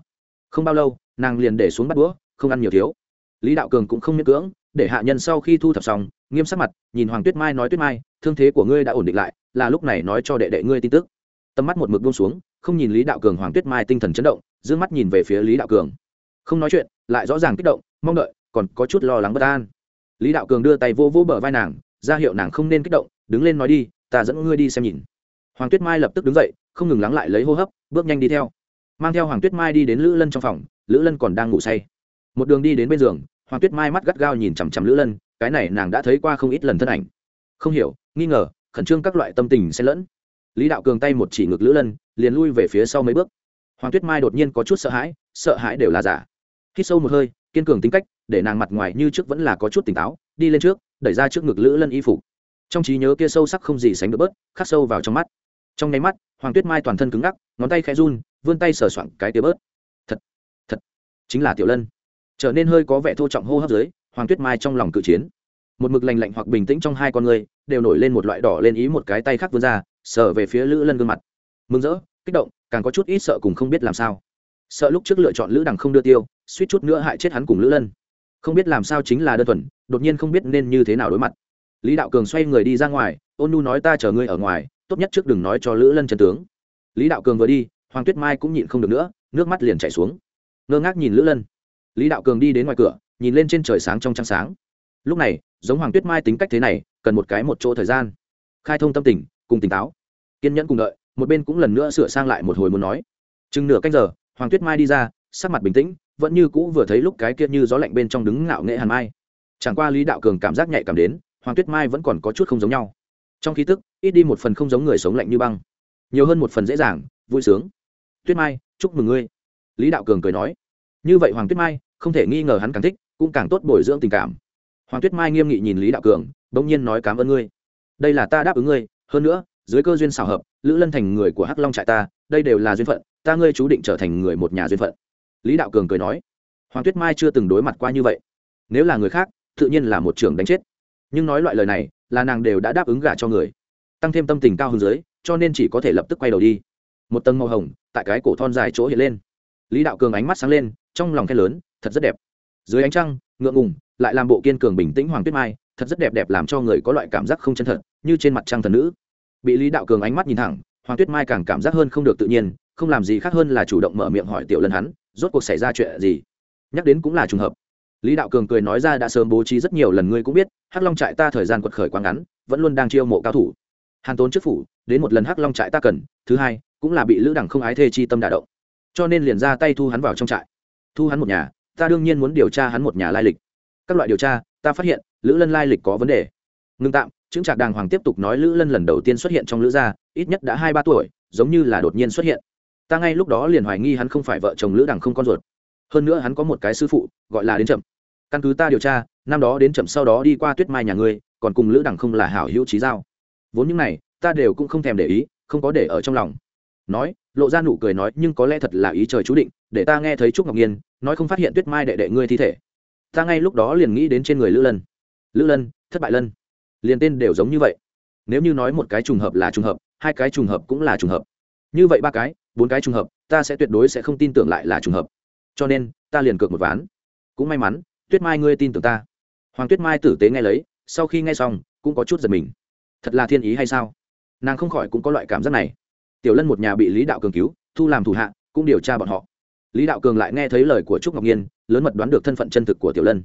Không bao lâu, nàng liền để xuống bắt đũa, không ăn nhiều thiếu. Lý đạo cường cũng không miễn cưỡng, để hạ nhân sau khi thu thập xong, nghiêm sắc mặt, nhìn hoàng tuyết mai nói, tuyết mai, thương thế của ngươi đã ổn định lại, là lúc này nói cho đệ đệ ngươi tin tức. Tầm mắt một mực buông xuống, không nhìn lý đạo cường, hoàng tuyết mai tinh thần chấn động giữ mắt nhìn về phía lý đạo cường. Không nói chuyện, lại rõ ràng kích động, mong đợi, còn có chút lo lắng bất an. Lý đạo cường đưa tay vô vô bờ vai nàng ra hiệu nàng không nên kích động, đứng lên nói đi, ta dẫn ngươi đi xem nhìn. Hoàng tuyết mai lập tức đứng dậy, không ngừng lắng lại lấy hô hấp, bước nhanh đi theo. Mang theo hoàng tuyết mai đi đến lữ lân trong phòng, lữ lân còn đang ngủ say. Một đường đi đến bên giường, hoàng tuyết mai mắt gắt gao nhìn chằm chằm lữ lân, cái này nàng đã thấy qua không ít lần thân ảnh. Không hiểu, nghi ngờ, khẩn trương các loại tâm tình xen lẫn. Lý đạo cường tay một chỉ ngực lữ lân, liền lui về phía sau mấy bước. Hoàng tuyết mai đột nhiên có chút sợ hãi sợ hãi đều là giả. Hít sâu một hơi, kiên cường tính cách, để nàng mặt ngoài như trước vẫn là có chút tỉnh táo, đi lên trước đẩy ra trước ngực lữ lân y phục. Trong trí nhớ kia sâu sắc không gì sánh được bớt, khắc sâu vào trong mắt. Trong nháy mắt, hoàng tuyết mai toàn thân cứng ngắc, ngón tay khẽ run, vươn tay sờ soạn cái tía bớt. Thật thật, chính là tiểu lân. Trở nên hơi có vẻ thô trọng hô hấp dưới, hoàng tuyết mai trong lòng cự chiến. Một mực lành lạnh hoặc bình tĩnh trong hai con người, đều nổi lên một loại đỏ lên ý một cái tay khác vươn ra, sờ về phía lữ lân gương mặt. Mừng rỡ, kích động, càng có chút ít sợ cùng không biết làm sao. Sợ lúc trước lựa chọn lữ đằng không đưa tiêu, suýt chút nữa hại chết hắn cùng lữ lân không biết làm sao chính là đơn thuần, đột nhiên không biết nên như thế nào đối mặt. Lý đạo cường xoay người đi ra ngoài, ôn nu nói ta chờ ngươi ở ngoài, tốt nhất trước đừng nói cho lữ lân trần tướng. Lý đạo cường vừa đi, hoàng tuyết mai cũng nhịn không được nữa, nước mắt liền chảy xuống. Ngơ ngác nhìn lữ lân. Lý đạo cường đi đến ngoài cửa, nhìn lên trên trời sáng trong trăng sáng. Lúc này, giống hoàng tuyết mai tính cách thế này, cần một cái một chỗ thời gian. Khai thông tâm tình, cùng tỉnh táo. Kiên nhẫn cùng đợi, một bên cũng lần nữa sửa sang lại một hồi muốn nói. Chừng nửa canh giờ, hoàng tuyết mai đi ra, sắc mặt bình tĩnh vẫn như cũ vừa thấy lúc cái kia như gió lạnh bên trong đứng ngạo nghệ hàn mai. Chẳng qua lý đạo cường cảm giác nhạy cảm đến, hoàng tuyết mai vẫn còn có chút không giống nhau. Trong khí tức, ít đi một phần không giống người sống lạnh như băng. Nhiều hơn một phần dễ dàng, vui sướng. Tuyết mai, chúc mừng ngươi. Lý đạo cường cười nói. Như vậy hoàng tuyết mai, không thể nghi ngờ hắn càng thích, cũng càng tốt bồi dưỡng tình cảm. Hoàng tuyết mai nghiêm nghị nhìn lý đạo cường, bỗng nhiên nói cảm ơn ngươi. Đây là ta đáp ứng ngươi, hơn nữa, dưới cơ duyên xảo hợp, lữ lân thành người của hắc long trại ta, đây đều là duyên phận, ta ngươi chú định trở thành người một nhà duyên phận lý đạo cường cười nói, hoàng tuyết mai chưa từng đối mặt qua như vậy. Nếu là người khác, tự nhiên là một trưởng đánh chết. Nhưng nói loại lời này, là nàng đều đã đáp ứng gả cho người. Tăng thêm tâm tình cao hơn dưới, cho nên chỉ có thể lập tức quay đầu đi. Một tầng màu hồng tại cái cổ thon dài chỗ hiện lên. Lý đạo cường ánh mắt sáng lên, trong lòng khen lớn, thật rất đẹp. Dưới ánh trăng, ngượng ngùng, lại làm bộ kiên cường bình tĩnh hoàng tuyết mai, thật rất đẹp đẹp làm cho người có loại cảm giác không chân thật, như trên mặt trăng thần nữ. Bị lý đạo cường ánh mắt nhìn thẳng, hoàng tuyết mai càng cảm giác hơn không được tự nhiên, không làm gì khác hơn là chủ động mở miệng hỏi tiểu lân hắn rốt cuộc xảy ra chuyện gì? Nhắc đến cũng là trùng hợp. Lý đạo cường cười nói ra đã sớm bố trí rất nhiều lần ngươi cũng biết, hắc long trại ta thời gian quật khởi quá ngắn, vẫn luôn đang chiêu mộ cao thủ. Hàn tốn trước phủ, đến một lần hắc long trại ta cần, thứ hai, cũng là bị lữ đẳng không ái thê chi tâm đả động. Cho nên liền ra tay thu hắn vào trong trại. Thu hắn một nhà, ta đương nhiên muốn điều tra hắn một nhà lai lịch. Các loại điều tra, ta phát hiện, lữ lân lai lịch có vấn đề. Ngưng tạm chứng trạc đàng hoàng tiếp tục nói lữ lân lần đầu tiên xuất hiện trong lữ gia, ít nhất đã hai ba tuổi, giống như là đột nhiên xuất hiện ta ngay lúc đó liền hoài nghi hắn không phải vợ chồng lữ đằng không con ruột. Hơn nữa hắn có một cái sư phụ, gọi là đến chậm căn cứ ta điều tra, năm đó đến chậm sau đó đi qua tuyết mai nhà ngươi, còn cùng lữ đằng không là hảo hữu trí giao. Vốn những này, ta đều cũng không thèm để ý, không có để ở trong lòng. Nói, lộ ra nụ cười nói, nhưng có lẽ thật là ý trời chú định, để ta nghe thấy trúc ngọc nhiên, nói không phát hiện tuyết mai đệ đệ ngươi thi thể. Ta ngay lúc đó liền nghĩ đến trên người lữ lân. Lữ lân, thất bại lân. Liền tên đều giống như vậy. Nếu như nói một cái trùng hợp là trùng hợp, hai cái trùng hợp cũng là trùng hợp. Như vậy ba cái bốn cái trùng hợp, ta sẽ tuyệt đối sẽ không tin tưởng lại là trùng hợp. Cho nên, ta liền cược một ván. Cũng may mắn, tuyết mai ngươi tin tưởng ta. Hoàng tuyết mai tử tế nghe lấy, sau khi nghe xong, cũng có chút giật mình. Thật là thiên ý hay sao? Nàng không khỏi cũng có loại cảm giác này. Tiểu lân một nhà bị lý đạo cường cứu, thu làm thủ hạ, cũng điều tra bọn họ. Lý đạo cường lại nghe thấy lời của trúc ngọc nhiên, lớn mật đoán được thân phận chân thực của tiểu lân.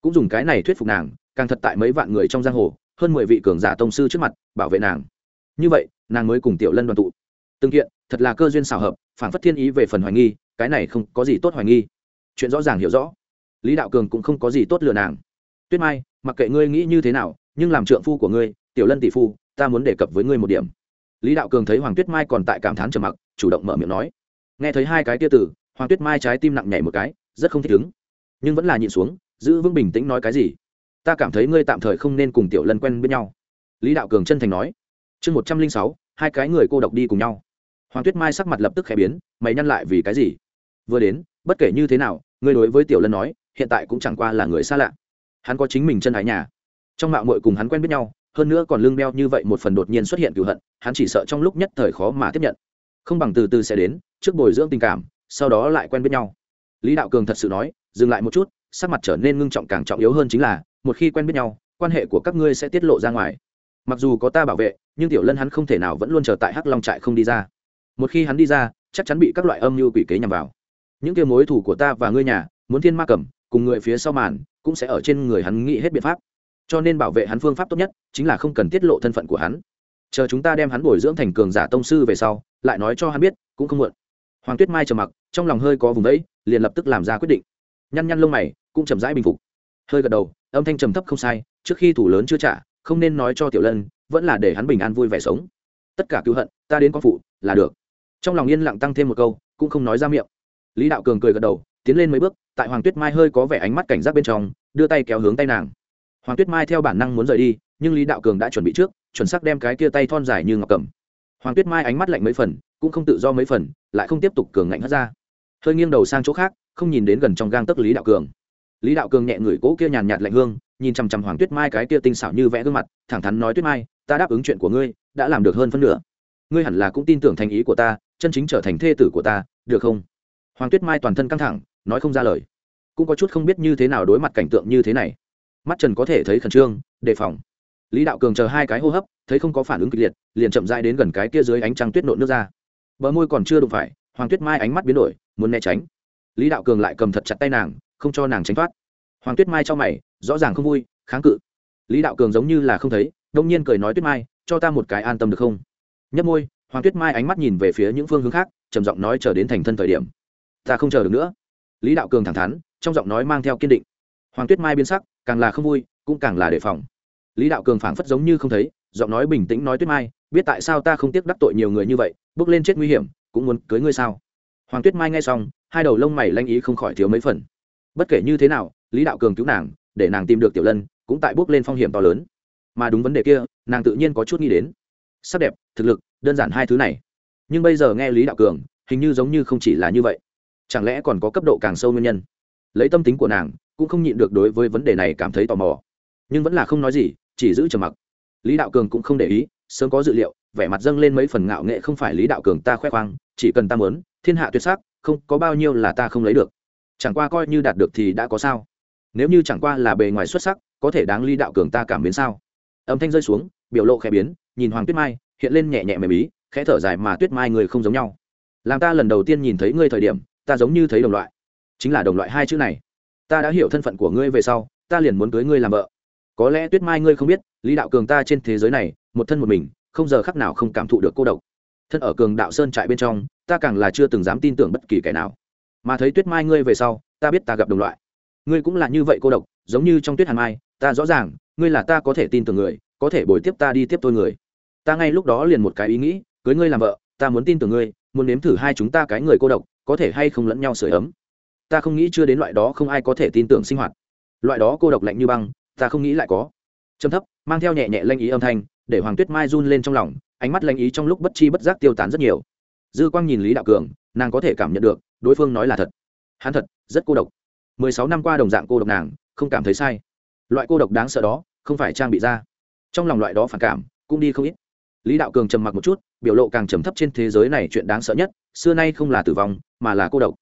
Cũng dùng cái này thuyết phục nàng, càng thật tại mấy vạn người trong giang hồ, hơn mười vị cường giả tông sư trước mặt, bảo vệ nàng. Như vậy, nàng mới cùng tiểu lân đoàn tụ từng kiện, thật là cơ duyên xảo hợp phản phất thiên ý về phần hoài nghi, cái này không có gì tốt hoài nghi. Chuyện rõ ràng hiểu rõ. Lý đạo cường cũng không có gì tốt lừa nàng. Tuyết mai, mặc kệ ngươi nghĩ như thế nào, nhưng làm trượng phu của ngươi, tiểu lân tỷ phu, ta muốn đề cập với ngươi một điểm. Lý đạo cường thấy hoàng tuyết mai còn tại cảm thán trầm mặc, chủ động mở miệng nói. Nghe thấy hai cái tia tử, hoàng tuyết mai trái tim nặng nhảy một cái, rất không thích ứng. Nhưng vẫn là nhịn xuống, giữ vững bình tĩnh nói cái gì? Ta cảm thấy ngươi tạm thời không nên cùng tiểu lân quen bên nhau. Lý đạo cường chân thành nói. Chương một trăm linh sáu, hai cái người cô độc đi cùng nhau hoàng tuyết mai sắc mặt lập tức khẽ biến, mày nhăn lại vì cái gì? Vừa đến, bất kể như thế nào, ngươi đối với tiểu lân nói, hiện tại cũng chẳng qua là người xa lạ. Hắn có chính mình chân ái nhà. Trong mạo muội cùng hắn quen biết nhau, hơn nữa còn lương beo như vậy một phần đột nhiên xuất hiện cựu hận, hắn chỉ sợ trong lúc nhất thời khó mà tiếp nhận. Không bằng từ từ sẽ đến, trước bồi dưỡng tình cảm, sau đó lại quen biết nhau. Lý đạo cường thật sự nói, dừng lại một chút, sắc mặt trở nên ngưng trọng càng trọng yếu hơn chính là, một khi quen biết nhau, quan hệ của các ngươi sẽ tiết lộ ra ngoài. Mặc dù có ta bảo vệ, nhưng tiểu lân hắn không thể nào vẫn luôn chờ tại hắc long trại không đi ra một khi hắn đi ra, chắc chắn bị các loại âm mưu quỷ kế nhằm vào. Những kia mối thủ của ta và ngươi nhà, muốn thiên ma cầm, cùng người phía sau màn, cũng sẽ ở trên người hắn nghĩ hết biện pháp. Cho nên bảo vệ hắn phương pháp tốt nhất, chính là không cần tiết lộ thân phận của hắn. Chờ chúng ta đem hắn bồi dưỡng thành cường giả tông sư về sau, lại nói cho hắn biết, cũng không muộn. Hoàng tuyết mai trầm mặc, trong lòng hơi có vùng đấy liền lập tức làm ra quyết định. Nhăn nhăn lông mày, cũng chậm rãi bình phục. Hơi gật đầu, âm thanh trầm thấp không sai, trước khi thủ lớn chưa trả, không nên nói cho tiểu lân, vẫn là để hắn bình an vui vẻ sống. Tất cả cứu hận, ta đến con phụ, là được trong lòng yên lặng tăng thêm một câu, cũng không nói ra miệng. Lý đạo cường cười gật đầu, tiến lên mấy bước, tại hoàng tuyết mai hơi có vẻ ánh mắt cảnh giác bên trong, đưa tay kéo hướng tay nàng. Hoàng tuyết mai theo bản năng muốn rời đi, nhưng lý đạo cường đã chuẩn bị trước, chuẩn xác đem cái kia tay thon dài như ngọc cầm. Hoàng tuyết mai ánh mắt lạnh mấy phần, cũng không tự do mấy phần, lại không tiếp tục cường ngạnh hất ra. Hơi nghiêng đầu sang chỗ khác, không nhìn đến gần trong gang tấc lý đạo cường. Lý đạo cường nhẹ người cỗ kia nhàn nhạt lạnh hương, nhìn chằm chằm hoàng tuyết mai cái kia tinh xảo như vẽ gương mặt, thẳng thắn nói, tuyết mai, ta đáp ứng chuyện của ngươi, đã làm được hơn phân nửa. Ngươi hẳn là cũng tin tưởng thành ý của ta chân chính trở thành thê tử của ta, được không? Hoàng tuyết mai toàn thân căng thẳng, nói không ra lời. Cũng có chút không biết như thế nào đối mặt cảnh tượng như thế này. Mắt trần có thể thấy khẩn trương, đề phòng. Lý đạo cường chờ hai cái hô hấp, thấy không có phản ứng kịch liệt, liền chậm dai đến gần cái kia dưới ánh trăng tuyết nộn nước ra. Bờ môi còn chưa đụng phải, hoàng tuyết mai ánh mắt biến đổi, muốn né tránh. Lý đạo cường lại cầm thật chặt tay nàng, không cho nàng tránh thoát. Hoàng tuyết mai cho mày, rõ ràng không vui, kháng cự. Lý đạo cường giống như là không thấy, đông nhiên cười nói tuyết mai, cho ta một cái an tâm được không? Nhấp môi hoàng tuyết mai ánh mắt nhìn về phía những phương hướng khác, trầm giọng nói chờ đến thành thân thời điểm. Ta không chờ được nữa. Lý đạo cường thẳng thắn, trong giọng nói mang theo kiên định. Hoàng tuyết mai biến sắc, càng là không vui, cũng càng là đề phòng. Lý đạo cường phảng phất giống như không thấy, giọng nói bình tĩnh nói tuyết mai, biết tại sao ta không tiếc đắc tội nhiều người như vậy, bước lên chết nguy hiểm, cũng muốn cưới ngươi sao? Hoàng tuyết mai nghe xong, hai đầu lông mày lanh ý không khỏi thiếu mấy phần. Bất kể như thế nào, lý đạo cường cứu nàng, để nàng tìm được tiểu lân, cũng tại bước lên phong hiểm to lớn. Mà đúng vấn đề kia, nàng tự nhiên có chút nghĩ đến. Sắc đẹp, thực lực đơn giản hai thứ này. Nhưng bây giờ nghe lý đạo cường, hình như giống như không chỉ là như vậy. Chẳng lẽ còn có cấp độ càng sâu nguyên nhân? Lấy tâm tính của nàng, cũng không nhịn được đối với vấn đề này cảm thấy tò mò. Nhưng vẫn là không nói gì, chỉ giữ trầm mặc. Lý đạo cường cũng không để ý, sớm có dự liệu, vẻ mặt dâng lên mấy phần ngạo nghệ không phải lý đạo cường ta khoe khoang, chỉ cần ta muốn, thiên hạ tuyệt sắc, không có bao nhiêu là ta không lấy được. Chẳng qua coi như đạt được thì đã có sao. Nếu như chẳng qua là bề ngoài xuất sắc, có thể đáng lý đạo cường ta cảm biến sao? Âm thanh rơi xuống, biểu lộ khẽ biến, nhìn hoàng tuyết mai hiện lên nhẹ nhẹ mềm ý, khẽ thở dài mà tuyết mai người không giống nhau. Làm ta lần đầu tiên nhìn thấy ngươi thời điểm, ta giống như thấy đồng loại. Chính là đồng loại hai chữ này. Ta đã hiểu thân phận của ngươi về sau, ta liền muốn cưới ngươi làm vợ. Có lẽ tuyết mai ngươi không biết, lý đạo cường ta trên thế giới này, một thân một mình, không giờ khắc nào không cảm thụ được cô độc. Thân ở cường đạo sơn trại bên trong, ta càng là chưa từng dám tin tưởng bất kỳ kẻ nào. Mà thấy tuyết mai ngươi về sau, ta biết ta gặp đồng loại. Ngươi cũng là như vậy cô độc, giống như trong tuyết hàn mai, ta rõ ràng, ngươi là ta có thể tin tưởng người, có thể bồi tiếp ta đi tiếp tôi người ta ngay lúc đó liền một cái ý nghĩ, cưới ngươi làm vợ, ta muốn tin tưởng ngươi, muốn nếm thử hai chúng ta cái người cô độc, có thể hay không lẫn nhau sửa ấm. Ta không nghĩ chưa đến loại đó không ai có thể tin tưởng sinh hoạt. Loại đó cô độc lạnh như băng, ta không nghĩ lại có. Trầm thấp, mang theo nhẹ nhẹ lanh ý âm thanh, để hoàng tuyết mai run lên trong lòng, ánh mắt lanh ý trong lúc bất chi bất giác tiêu tán rất nhiều. Dư quang nhìn lý đạo cường, nàng có thể cảm nhận được, đối phương nói là thật. Hắn thật, rất cô độc. Mười sáu năm qua đồng dạng cô độc nàng, không cảm thấy sai. Loại cô độc đáng sợ đó, không phải trang bị ra. Trong lòng loại đó phản cảm, cũng đi không ít lý đạo cường trầm mặc một chút, biểu lộ càng trầm thấp trên thế giới này chuyện đáng sợ nhất, xưa nay không là tử vong, mà là cô độc.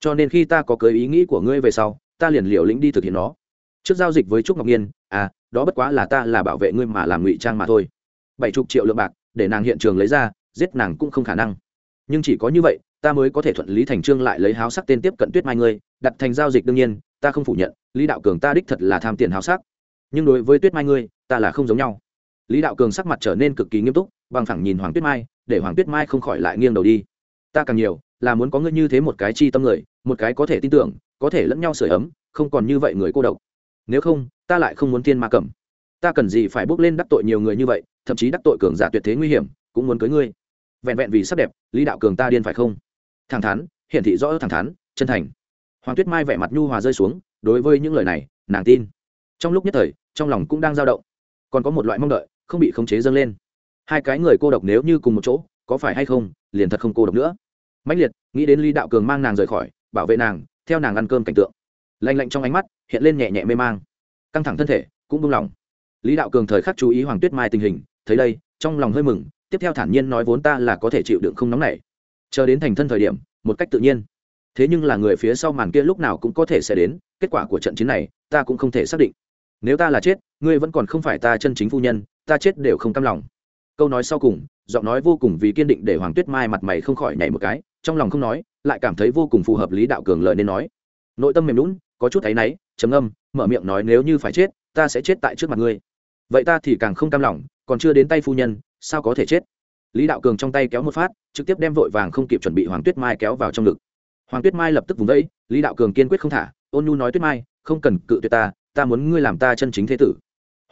Cho nên khi ta có cưới ý nghĩ của ngươi về sau, ta liền liều lĩnh đi thực hiện nó. Trước giao dịch với trúc ngọc nhiên à đó bất quá là ta là bảo vệ ngươi mà làm ngụy trang mà thôi. Bảy chục triệu lượng bạc, để nàng hiện trường lấy ra, giết nàng cũng không khả năng. Nhưng chỉ có như vậy, ta mới có thể thuận lý thành trương lại lấy háo sắc tên tiếp cận tuyết mai ngươi, đặt thành giao dịch đương nhiên, ta không phủ nhận, lý đạo cường ta đích thật là tham tiền háo sắc. Nhưng đối với tuyết mai ngươi, ta là không giống nhau lý đạo cường sắc mặt trở nên cực kỳ nghiêm túc, bằng thẳng nhìn hoàng tuyết mai, để hoàng tuyết mai không khỏi lại nghiêng đầu đi. Ta càng nhiều, là muốn có ngươi như thế một cái chi tâm người, một cái có thể tin tưởng, có thể lẫn nhau sửa ấm, không còn như vậy người cô độc. Nếu không, ta lại không muốn tiên ma cầm ta cần gì phải bước lên đắc tội nhiều người như vậy, thậm chí đắc tội cường giả tuyệt thế nguy hiểm, cũng muốn cưới ngươi. Vẹn vẹn vì sắc đẹp, lý đạo cường ta điên phải không? Thẳng thắn, hiển thị rõ thẳng thắn, chân thành. Hoàng tuyết mai vẻ mặt nhu hòa rơi xuống, đối với những lời này, nàng tin. Trong lúc nhất thời, trong lòng cũng đang dao động. Còn có một loại mong đợi không bị khống chế dâng lên. Hai cái người cô độc nếu như cùng một chỗ, có phải hay không, liền thật không cô độc nữa. Mãnh liệt, nghĩ đến lý đạo cường mang nàng rời khỏi, bảo vệ nàng, theo nàng ăn cơm cảnh tượng. Lạnh lạnh trong ánh mắt, hiện lên nhẹ nhẹ mê mang. Căng thẳng thân thể, cũng buông lỏng. Lý đạo cường thời khắc chú ý hoàng tuyết mai tình hình, thấy đây, trong lòng hơi mừng, tiếp theo thản nhiên nói vốn ta là có thể chịu đựng không nóng này chờ đến thành thân thời điểm, một cách tự nhiên. Thế nhưng là người phía sau màn kia lúc nào cũng có thể sẽ đến, kết quả của trận chiến này, ta cũng không thể xác định. Nếu ta là chết, ngươi vẫn còn không phải ta chân chính phu nhân ta chết đều không cam lòng. Câu nói sau cùng, giọng nói vô cùng vì kiên định để hoàng tuyết mai mặt mày không khỏi nhảy một cái, trong lòng không nói, lại cảm thấy vô cùng phù hợp lý đạo cường lợi nên nói. Nội tâm mềm lún có chút thấy náy chấm âm mở miệng nói nếu như phải chết, ta sẽ chết tại trước mặt ngươi. Vậy ta thì càng không cam lòng, còn chưa đến tay phu nhân, sao có thể chết? Lý đạo cường trong tay kéo một phát, trực tiếp đem vội vàng không kịp chuẩn bị hoàng tuyết mai kéo vào trong ngực. Hoàng tuyết mai lập tức vùng vẫy, lý đạo cường kiên quyết không thả, ôn nhu nói tuyết mai, không cần cự tuyệt ta ta muốn ngươi làm ta chân chính thế tử.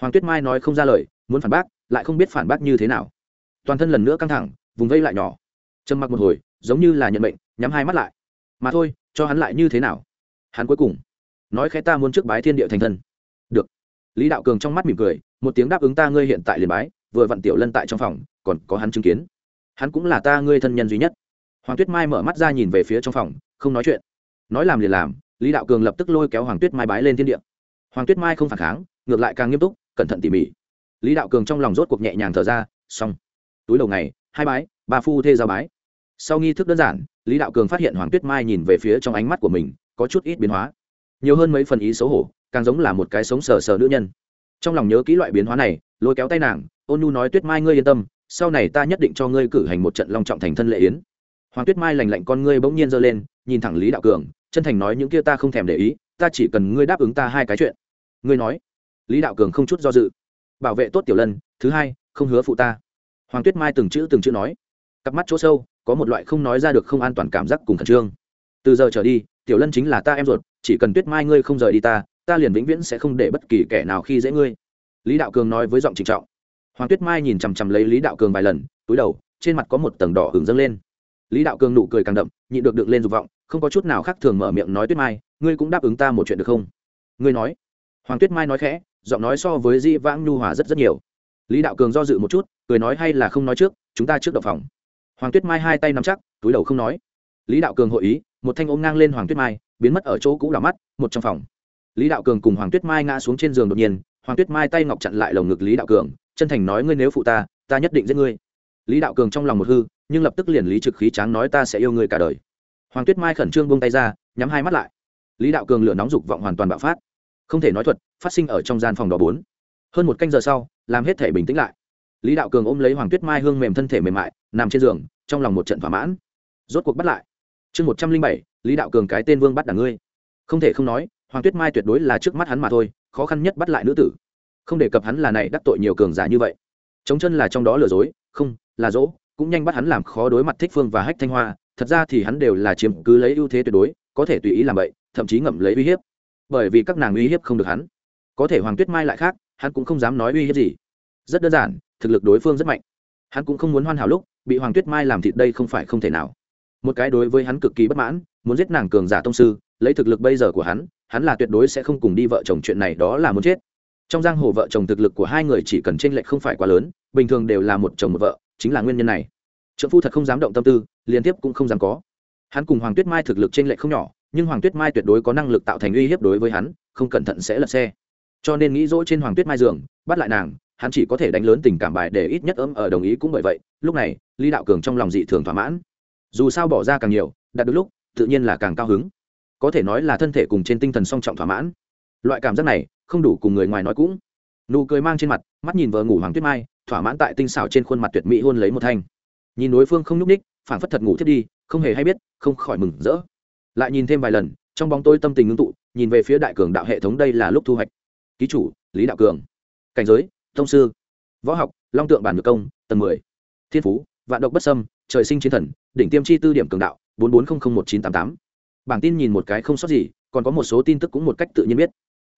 Hoàng tuyết mai nói không ra lời muốn phản bác, lại không biết phản bác như thế nào. Toàn thân lần nữa căng thẳng, vùng vây lại nhỏ. Trầm mặc một hồi, giống như là nhận bệnh nhắm hai mắt lại. Mà thôi, cho hắn lại như thế nào? Hắn cuối cùng nói khẽ ta muốn trước bái thiên địa thành thân. Được. Lý đạo cường trong mắt mỉm cười, một tiếng đáp ứng ta ngươi hiện tại liền bái, vừa vặn tiểu lân tại trong phòng, còn có hắn chứng kiến. Hắn cũng là ta ngươi thân nhân duy nhất. Hoàng tuyết mai mở mắt ra nhìn về phía trong phòng, không nói chuyện. Nói làm liền làm, lý đạo cường lập tức lôi kéo hoàng tuyết mai bái lên thiên địa. Hoàng tuyết mai không phản kháng, ngược lại càng nghiêm túc, cẩn thận tỉ mỉ lý đạo cường trong lòng rốt cuộc nhẹ nhàng thở ra, xong. Túi đầu ngày, hai bái, ba phu thê giao bái. Sau nghi thức đơn giản, lý đạo cường phát hiện hoàng tuyết mai nhìn về phía trong ánh mắt của mình, có chút ít biến hóa. Nhiều hơn mấy phần ý xấu hổ, càng giống là một cái sống sờ sờ nữ nhân. Trong lòng nhớ kỹ loại biến hóa này, lôi kéo tay nàng, ôn nhu nói tuyết mai ngươi yên tâm, sau này ta nhất định cho ngươi cử hành một trận long trọng thành thân lệ yến. Hoàng tuyết mai lành lạnh con ngươi bỗng nhiên giơ lên, nhìn thẳng lý đạo cường, chân thành nói những kia ta không thèm để ý, ta chỉ cần ngươi đáp ứng ta hai cái chuyện. Ngươi nói. Lý đạo cường không chút do dự bảo vệ tốt tiểu lân, thứ hai, không hứa phụ ta. Hoàng tuyết mai từng chữ từng chữ nói. Cặp mắt chỗ sâu, có một loại không nói ra được không an toàn cảm giác cùng khẩn trương. Từ giờ trở đi, tiểu lân chính là ta em ruột, chỉ cần tuyết mai ngươi không rời đi ta ta liền vĩnh viễn sẽ không để bất kỳ kẻ nào khi dễ ngươi. Lý đạo cường nói với giọng trịnh trọng. Hoàng tuyết mai nhìn chằm chằm lấy lý đạo cường vài lần, túi đầu, trên mặt có một tầng đỏ hừng dâng lên. Lý đạo cường nụ cười càng đậm, nhịn được được lên dục vọng, không có chút nào khác thường mở miệng nói tuyết mai, ngươi cũng đáp ứng ta một chuyện được không? Ngươi nói. Hoàng tuyết mai nói khẽ giọng nói so với di vãng nhu hòa rất rất nhiều. Lý đạo cường do dự một chút, cười nói hay là không nói trước, chúng ta trước đập phòng. Hoàng tuyết mai hai tay nắm chắc, túi đầu không nói. Lý đạo cường hội ý, một thanh ôm ngang lên hoàng tuyết mai, biến mất ở chỗ cũ đảo mắt, một trong phòng. Lý đạo cường cùng hoàng tuyết mai ngã xuống trên giường đột nhiên, hoàng tuyết mai tay ngọc chặn lại lồng ngực lý đạo cường, chân thành nói ngươi nếu phụ ta ta nhất định giết ngươi. Lý đạo cường trong lòng một hư, nhưng lập tức liền lý trực khí tráng nói ta sẽ yêu ngươi cả đời. Hoàng tuyết mai khẩn trương buông tay ra, nhắm hai mắt lại. Lý đạo cường lửa nóng dục vọng hoàn toàn bạo phát. Không thể nói thuật phát sinh ở trong gian phòng đó bốn. Hơn một canh giờ sau, làm hết thể bình tĩnh lại. Lý đạo cường ôm lấy hoàng tuyết mai hương mềm thân thể mềm mại, nằm trên giường, trong lòng một trận thỏa mãn. Rốt cuộc bắt lại. Chương một trăm linh bảy, lý đạo cường cái tên vương bắt đảng ngươi. Không thể không nói, hoàng tuyết mai tuyệt đối là trước mắt hắn mà thôi, khó khăn nhất bắt lại nữ tử. Không đề cập hắn là này đắc tội nhiều cường giả như vậy. Chống chân là trong đó lừa dối, không, là dỗ, cũng nhanh bắt hắn làm khó đối mặt thích phương và hách thanh hoa, thật ra thì hắn đều là chiếm cứ lấy ưu thế tuyệt đối, có thể tùy ý làm vậy, thậm chí ngậm lấy uy hiếp. Bởi vì các nàng uy hiếp không được hắn có thể hoàng tuyết mai lại khác, hắn cũng không dám nói uy hiếp gì. Rất đơn giản, thực lực đối phương rất mạnh. Hắn cũng không muốn hoan hảo lúc, bị hoàng tuyết mai làm thịt đây không phải không thể nào. Một cái đối với hắn cực kỳ bất mãn, muốn giết nàng cường giả tông sư, lấy thực lực bây giờ của hắn hắn là tuyệt đối sẽ không cùng đi vợ chồng chuyện này, đó là muốn chết. Trong giang hồ vợ chồng thực lực của hai người chỉ cần tranh lệch không phải quá lớn, bình thường đều là một chồng một vợ, chính là nguyên nhân này. Trợ phu thật không dám động tâm tư, liên tiếp cũng không dám có. Hắn cùng hoàng tuyết mai thực lực tranh lệch không nhỏ, nhưng hoàng tuyết mai tuyệt đối có năng lực tạo thành uy hiếp đối với hắn, không cẩn thận sẽ lật xe cho nên nghĩ dỗ trên hoàng tuyết mai giường bắt lại nàng, hắn chỉ có thể đánh lớn tình cảm bài để ít nhất ấm ở đồng ý cũng bởi vậy, lúc này, lý đạo cường trong lòng dị thường thỏa mãn. Dù sao bỏ ra càng nhiều, đạt được lúc, tự nhiên là càng cao hứng. Có thể nói là thân thể cùng trên tinh thần song trọng thỏa mãn. Loại cảm giác này, không đủ cùng người ngoài nói cũng. Nụ cười mang trên mặt, mắt nhìn vợ ngủ hoàng tuyết mai, thỏa mãn tại tinh xảo trên khuôn mặt tuyệt mỹ hôn lấy một thanh. Nhìn đối phương không nhúc ních phản phất thật ngủ thiết đi, không hề hay biết, không khỏi mừng rỡ. Lại nhìn thêm vài lần, trong bóng tôi tâm tình ngưng tụ, nhìn về phía đại cường đạo hệ thống đây là lúc thu hoạch ký chủ, lý đạo cường. Cảnh giới, thông sư. Võ học, long tượng bản ngược công, tầng mười. Thiên phú, vạn độc bất sâm trời sinh chiến thần, đỉnh tiêm chi tư điểm cường đạo, bốn bốn không không một chín tám tám. Bảng tin nhìn một cái không sót gì, còn có một số tin tức cũng một cách tự nhiên biết.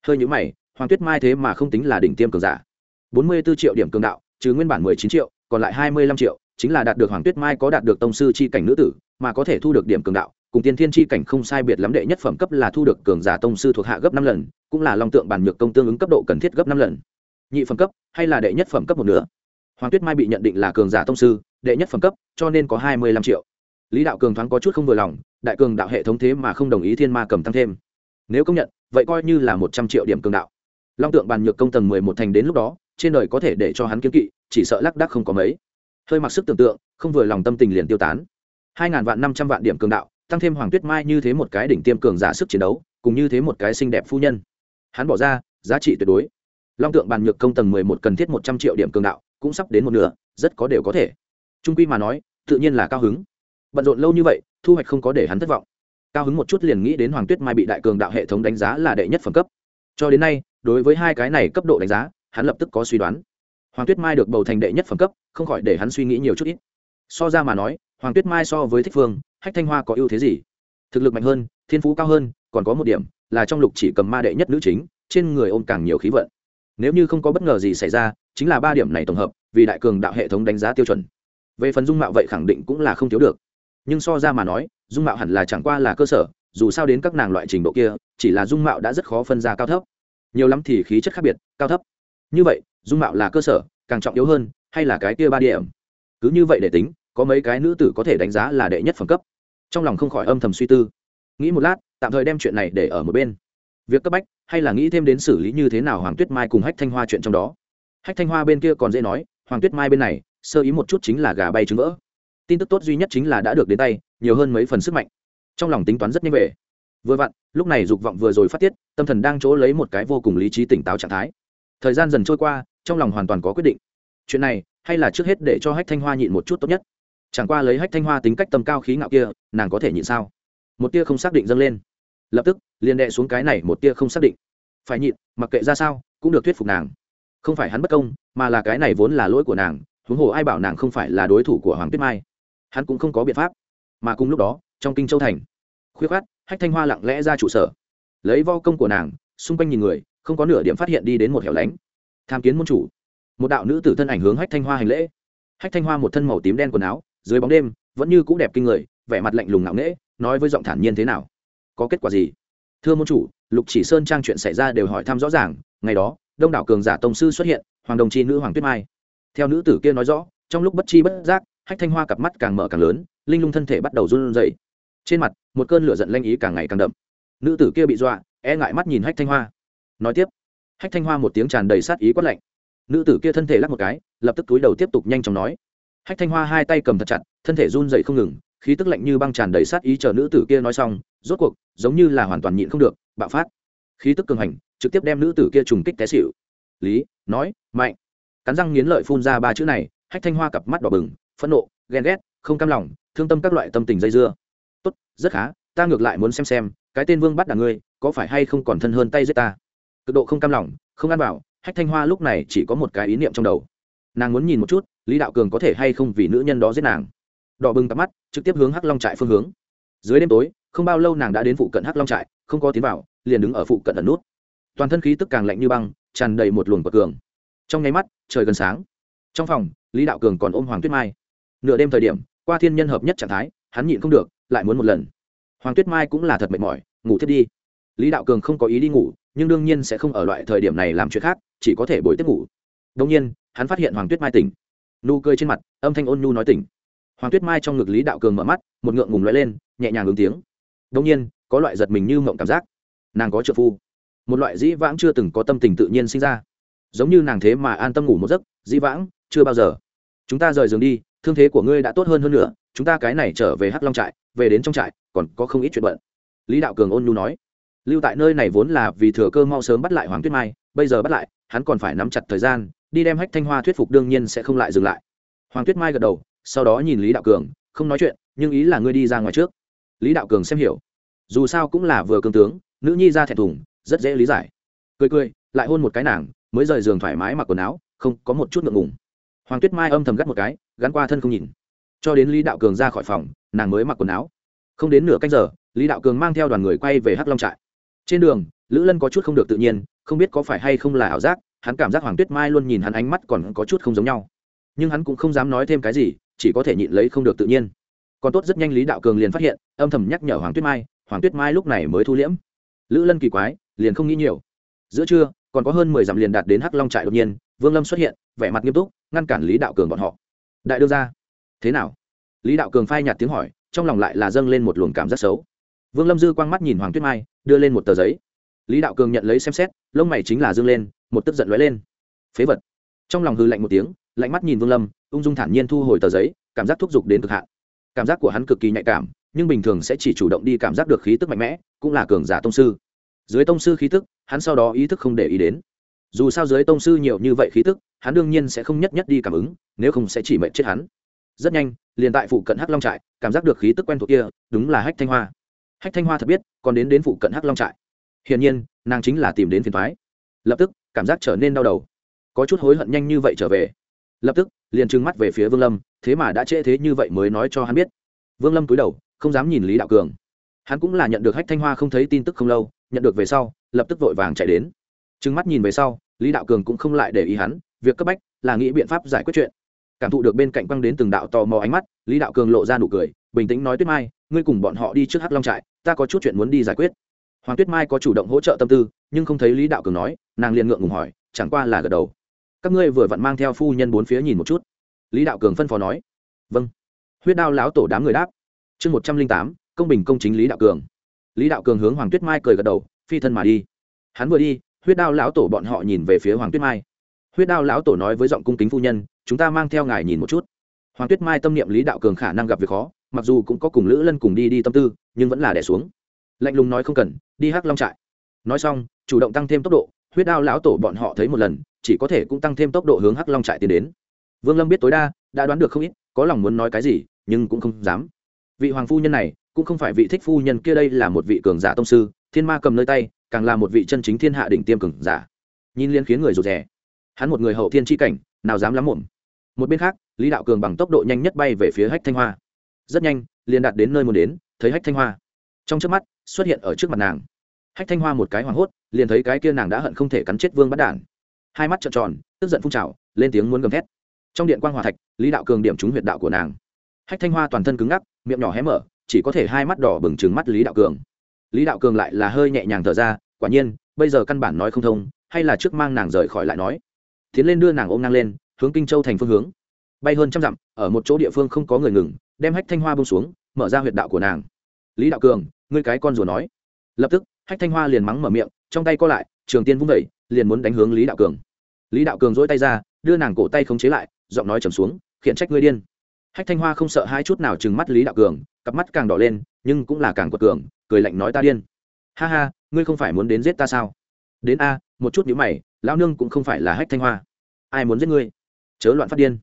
Hơi nhữ mày, hoàng tuyết mai thế mà không tính là đỉnh tiêm cường giả. bốn mươi b ố triệu điểm cường đạo, trừ nguyên bản mười chín triệu, còn lại hai mươi lăm triệu, chính là đạt được hoàng tuyết mai có đạt được tông sư c h i cảnh nữ tử, mà có thể thu được điểm cường đạo cùng tiên thiên chi cảnh không sai biệt lắm đệ nhất phẩm cấp là thu được cường giả tông sư thuộc hạ gấp năm lần, cũng là long tượng bản nhược công tương ứng cấp độ cần thiết gấp năm lần. Nhị phẩm cấp, hay là đệ nhất phẩm cấp một nửa. Hoàng tuyết mai bị nhận định là cường giả tông sư, đệ nhất phẩm cấp, cho nên có hai mươi lăm triệu. Lý đạo cường thoáng có chút không vừa lòng, đại cường đạo hệ thống thế mà không đồng ý thiên ma cầm tăng thêm. Nếu công nhận, vậy coi như là một trăm triệu điểm cường đạo. Long tượng bàn nhược công tầng mười một thành đến lúc đó, trên đời có thể để cho hắn kiếm kỵ, chỉ sợ lác đác không có mấy. Hơi mặc sức tưởng tượng, không vừa lòng tâm tình liền tiêu tán. Hai ngàn vạn năm trăm vạn điểm cường đạo tăng thêm hoàng tuyết mai như thế một cái đỉnh tiêm cường giả sức chiến đấu, cùng như thế một cái xinh đẹp phu nhân. Hắn bỏ ra, giá trị tuyệt đối. Long tượng bàn nhược công tầng mười một cần thiết một trăm triệu điểm cường đạo, cũng sắp đến một nửa, rất có đều có thể. Trung quy mà nói, tự nhiên là cao hứng. Bận rộn lâu như vậy, thu hoạch không có để hắn thất vọng. Cao hứng một chút liền nghĩ đến hoàng tuyết mai bị đại cường đạo hệ thống đánh giá là đệ nhất phẩm cấp. Cho đến nay, đối với hai cái này cấp độ đánh giá, hắn lập tức có suy đoán. Hoàng tuyết mai được bầu thành đệ nhất phẩm cấp, không khỏi để hắn suy nghĩ nhiều chút ít. So ra mà nói, hoàng tuyết mai so với thích phương hách thanh hoa có ưu thế gì? Thực lực mạnh hơn, thiên phú cao hơn, còn có một điểm, là trong lục chỉ cầm ma đệ nhất nữ chính, trên người ôm càng nhiều khí vận. Nếu như không có bất ngờ gì xảy ra, chính là ba điểm này tổng hợp, vì đại cường đạo hệ thống đánh giá tiêu chuẩn. Về phần dung mạo vậy khẳng định cũng là không thiếu được. Nhưng so ra mà nói, dung mạo hẳn là chẳng qua là cơ sở, dù sao đến các nàng loại trình độ kia, chỉ là dung mạo đã rất khó phân ra cao thấp. Nhiều lắm thì khí chất khác biệt, cao thấp. Như vậy, dung mạo là cơ sở, càng trọng yếu hơn, hay là cái kia ba điểm? Cứ như vậy để tính, có mấy cái nữ tử có thể đánh giá là đệ nhất phẩm cấp? Trong lòng không khỏi âm thầm suy tư. Nghĩ một lát, tạm thời đem chuyện này để ở một bên. Việc cấp bách, hay là nghĩ thêm đến xử lý như thế nào hoàng tuyết mai cùng hách thanh hoa chuyện trong đó? Hách thanh hoa bên kia còn dễ nói, hoàng tuyết mai bên này, sơ ý một chút chính là gà bay trứng vỡ. Tin tức tốt duy nhất chính là đã được đến tay, nhiều hơn mấy phần sức mạnh. Trong lòng tính toán rất nhanh về. Vừa vặn, lúc này dục vọng vừa rồi phát tiết, tâm thần đang chỗ lấy một cái vô cùng lý trí tỉnh táo trạng thái. Thời gian dần trôi qua, trong lòng hoàn toàn có quyết định. Chuyện này, hay là trước hết để cho hách thanh hoa nhịn một chút tốt nhất chẳng qua lấy hách thanh hoa tính cách tầm cao khí ngạo kia, nàng có thể nhịn sao? Một tia không xác định dâng lên. Lập tức, liền đệ xuống cái này một tia không xác định. Phải nhịn, mặc kệ ra sao, cũng được thuyết phục nàng. Không phải hắn bất công, mà là cái này vốn là lỗi của nàng, huống hồ ai bảo nàng không phải là đối thủ của hoàng tuyết mai. Hắn cũng không có biện pháp. Mà cùng lúc đó, trong kinh châu thành khuyết khát hách thanh hoa lặng lẽ ra trụ sở. Lấy vo công của nàng, xung quanh nhìn người, không có nửa điểm phát hiện đi đến một hẻo lánh. Tham kiến môn chủ. Một đạo nữ tử thân ảnh hướng hách thanh hoa hành lễ. Hách thanh hoa một thân màu tím đen quần áo dưới bóng đêm, vẫn như cũ đẹp kinh người, vẻ mặt lạnh lùng ngạo nghễ, nói với giọng thản nhiên thế nào? Có kết quả gì? Thưa môn chủ, lục chỉ sơn trang chuyện xảy ra đều hỏi thăm rõ ràng, ngày đó, đông đảo cường giả tông sư xuất hiện, hoàng đồng chi nữ hoàng tuyết mai. Theo nữ tử kia nói rõ, trong lúc bất chi bất giác, hách thanh hoa cặp mắt càng mở càng lớn, linh lung thân thể bắt đầu run rẩy. Trên mặt, một cơn lửa giận lanh ý càng ngày càng đậm. Nữ tử kia bị dọa e ngại mắt nhìn hách thanh hoa. Nói tiếp, hách thanh hoa một tiếng tràn đầy sát ý quát lạnh. Nữ tử kia thân thể lắc một cái, lập tức túi đầu tiếp tục nhanh chóng nói hách thanh hoa hai tay cầm thật chặt, thân thể run dậy không ngừng, khí tức lạnh như băng tràn đầy sát ý chờ nữ tử kia nói xong, rốt cuộc, giống như là hoàn toàn nhịn không được, bạo phát. Khí tức cường hành, trực tiếp đem nữ tử kia trùng kích té xịu lý, nói, mạnh. Cắn răng nghiến lợi phun ra ba chữ này, hách thanh hoa cặp mắt đỏ bừng, phẫn nộ, ghen ghét, không cam lòng, thương tâm các loại tâm tình dây dưa. Tốt, rất khá, ta ngược lại muốn xem xem, cái tên vương bắt đà ngươi, có phải hay không còn thân hơn tay giết ta? Cực độ không cam lòng, không ăn bảo hách thanh hoa lúc này chỉ có một cái ý niệm trong đầu. Nàng muốn nhìn một chút lý đạo cường có thể hay không vì nữ nhân đó giết nàng đỏ bừng tắm mắt trực tiếp hướng hắc long trại phương hướng dưới đêm tối không bao lâu nàng đã đến phụ cận hắc long trại không có tiến vào liền đứng ở phụ cận ẩn nút toàn thân khí tức càng lạnh như băng tràn đầy một luồng bậc cường trong nháy mắt trời gần sáng trong phòng lý đạo cường còn ôm hoàng tuyết mai nửa đêm thời điểm qua thiên nhân hợp nhất trạng thái hắn nhịn không được lại muốn một lần hoàng tuyết mai cũng là thật mệt mỏi ngủ thiết đi lý đạo cường không có ý đi ngủ nhưng đương nhiên sẽ không ở loại thời điểm này làm chuyện khác chỉ có thể bồi tiếp ngủ đông nhiên hắn phát hiện hoàng tuyết mai tỉnh nụ cười trên mặt, âm thanh ôn nhu nói tỉnh. Hoàng tuyết mai trong ngực lý đạo cường mở mắt, một ngượng ngùng lóe lên, nhẹ nhàng ứng tiếng. Đông nhiên, có loại giật mình như mộng cảm giác. Nàng có trợ phu. Một loại dĩ vãng chưa từng có tâm tình tự nhiên sinh ra. Giống như nàng thế mà an tâm ngủ một giấc, dĩ vãng, chưa bao giờ. Chúng ta rời giường đi, thương thế của ngươi đã tốt hơn hơn nữa, chúng ta cái này trở về hắc long trại, về đến trong trại, còn có không ít chuyện bận. Lý đạo cường ôn nhu nói. Lưu tại nơi này vốn là vì thừa cơ mau sớm bắt lại hoàng tuyết mai, bây giờ bắt lại, hắn còn phải nắm chặt thời gian đi đem hách thanh hoa thuyết phục đương nhiên sẽ không lại dừng lại. Hoàng tuyết mai gật đầu, sau đó nhìn lý đạo cường, không nói chuyện, nhưng ý là ngươi đi ra ngoài trước. Lý đạo cường xem hiểu. Dù sao cũng là vừa cương tướng, nữ nhi ra thẹn thùng, rất dễ lý giải. Cười cười, lại hôn một cái nàng, mới rời giường thoải mái mặc quần áo, không có một chút ngượng ngùng. Hoàng tuyết mai âm thầm gắt một cái, gắn qua thân không nhìn. Cho đến lý đạo cường ra khỏi phòng, nàng mới mặc quần áo. Không đến nửa canh giờ, lý đạo cường mang theo đoàn người quay về hắc long trại. Trên đường, lữ lân có chút không được tự nhiên, không biết có phải hay không là ảo giác hắn cảm giác hoàng tuyết mai luôn nhìn hắn ánh mắt còn có chút không giống nhau. Nhưng hắn cũng không dám nói thêm cái gì, chỉ có thể nhịn lấy không được tự nhiên. Còn tốt rất nhanh lý đạo cường liền phát hiện, âm thầm nhắc nhở hoàng tuyết mai, hoàng tuyết mai lúc này mới thu liễm. Lữ lân kỳ quái, liền không nghĩ nhiều. Giữa trưa, còn có hơn mười dặm liền đạt đến hắc long trại đột nhiên, vương lâm xuất hiện, vẻ mặt nghiêm túc, ngăn cản lý đạo cường bọn họ. Đại đương ra. Thế nào? Lý đạo cường phai nhạt tiếng hỏi, trong lòng lại là dâng lên một luồng cảm giác xấu. Vương lâm dư quang mắt nhìn hoàng tuyết mai, đưa lên một tờ giấy lý đạo cường nhận lấy xem xét, lông mày chính là dương lên, một tức giận lóe lên. Phế vật. Trong lòng hư lạnh một tiếng, lạnh mắt nhìn vương lâm, ung dung thản nhiên thu hồi tờ giấy, cảm giác thúc giục đến cực hạn. Cảm giác của hắn cực kỳ nhạy cảm, nhưng bình thường sẽ chỉ chủ động đi cảm giác được khí tức mạnh mẽ, cũng là cường giả tông sư. Dưới tông sư khí tức, hắn sau đó ý thức không để ý đến. Dù sao dưới tông sư nhiều như vậy khí tức, hắn đương nhiên sẽ không nhất nhất đi cảm ứng, nếu không sẽ chỉ mệnh chết hắn. Rất nhanh, liền tại phụ cận hắc long trại, cảm giác được khí tức quen thuộc kia, đúng là hách thanh hoa. Hách thanh hoa thật biết, còn đến đến phụ cận hắc long trại hiển nhiên, nàng chính là tìm đến phiền thoái lập tức, cảm giác trở nên đau đầu. Có chút hối hận nhanh như vậy trở về. Lập tức, liền trừng mắt về phía vương lâm, thế mà đã trễ thế như vậy mới nói cho hắn biết. Vương lâm cúi đầu, không dám nhìn lý đạo cường. Hắn cũng là nhận được hách thanh hoa không thấy tin tức không lâu, nhận được về sau, lập tức vội vàng chạy đến. Trừng mắt nhìn về sau, lý đạo cường cũng không lại để ý hắn, việc cấp bách là nghĩ biện pháp giải quyết chuyện. Cảm thụ được bên cạnh quăng đến từng đạo tò mò ánh mắt, lý đạo cường lộ ra nụ cười, bình tĩnh nói tuyết mai, ngươi cùng bọn họ đi trước hắc long trại, ta có chút chuyện muốn đi giải quyết hoàng tuyết mai có chủ động hỗ trợ tâm tư, nhưng không thấy lý đạo cường nói, nàng liền ngượng ngùng hỏi, chẳng qua là gật đầu. Các ngươi vừa vặn mang theo phu nhân bốn phía nhìn một chút. Lý đạo cường phân phó nói vâng. Huyết đao láo tổ đám người đáp. Chương một trăm linh tám, công bình công chính lý đạo cường. Lý đạo cường hướng hoàng tuyết mai cười gật đầu, phi thân mà đi. Hắn vừa đi, huyết đao lão tổ bọn họ nhìn về phía hoàng tuyết mai. Huyết đao lão tổ nói với giọng cung kính phu nhân, chúng ta mang theo ngài nhìn một chút. Hoàng tuyết mai tâm niệm lý đạo cường khả năng gặp việc khó, mặc dù cũng có cùng lữ lân cùng đi đi tâm tư, nhưng vẫn là đẻ xuống lạnh lùng nói không cần, đi hắc long trại. Nói xong, chủ động tăng thêm tốc độ, huyết đao lão tổ bọn họ thấy một lần, chỉ có thể cũng tăng thêm tốc độ hướng hắc long trại tiến đến. Vương lâm biết tối đa, đã đoán được không ít, có lòng muốn nói cái gì, nhưng cũng không dám. Vị hoàng phu nhân này, cũng không phải vị thích phu nhân kia đây là một vị cường giả tông sư, thiên ma cầm nơi tay, càng là một vị chân chính thiên hạ đỉnh tiêm cường giả. Nhìn liên khiến người rụt rè. Hắn một người hậu thiên tri cảnh, nào dám lắm muộn. Một bên khác, lý đạo cường bằng tốc độ nhanh nhất bay về phía hách thanh hoa. Rất nhanh, liền đạt đến nơi muốn đến, thấy hách thanh hoa trong trước mắt, xuất hiện ở trước mặt nàng. Hách thanh hoa một cái hoảng hốt, liền thấy cái kia nàng đã hận không thể cắn chết vương bắt đản. Hai mắt trợn tròn, tức giận phun trào, lên tiếng muốn gầm thét. Trong điện quan hòa thạch, lý đạo cường điểm trúng huyệt đạo của nàng. Hách thanh hoa toàn thân cứng ngắc, miệng nhỏ hé mở, chỉ có thể hai mắt đỏ bừng trừng mắt lý đạo cường. Lý đạo cường lại là hơi nhẹ nhàng thở ra, quả nhiên, bây giờ căn bản nói không thông, hay là trước mang nàng rời khỏi lại nói. Tiến lên đưa nàng ôm ngang lên, hướng kinh châu thành phương hướng. Bay hơn trăm dặm, ở một chỗ địa phương không có người ngừng, đem hách thanh hoa bông xuống, mở ra huyệt đạo của nàng lý đạo cường, ngươi cái con rùa nói. Lập tức, hách thanh hoa liền mắng mở miệng, trong tay co lại, trường tiên vung vẩy liền muốn đánh hướng lý đạo cường. Lý đạo cường dỗi tay ra, đưa nàng cổ tay khống chế lại, giọng nói trầm xuống, khiển trách ngươi điên. Hách thanh hoa không sợ hai chút nào chừng mắt lý đạo cường, cặp mắt càng đỏ lên, nhưng cũng là càng quật cường, cười lạnh nói ta điên. Ha ha, ngươi không phải muốn đến giết ta sao? Đến a, một chút nhữ mày, lão nương cũng không phải là hách thanh hoa. Ai muốn giết ngươi? Chớ loạn phát điên.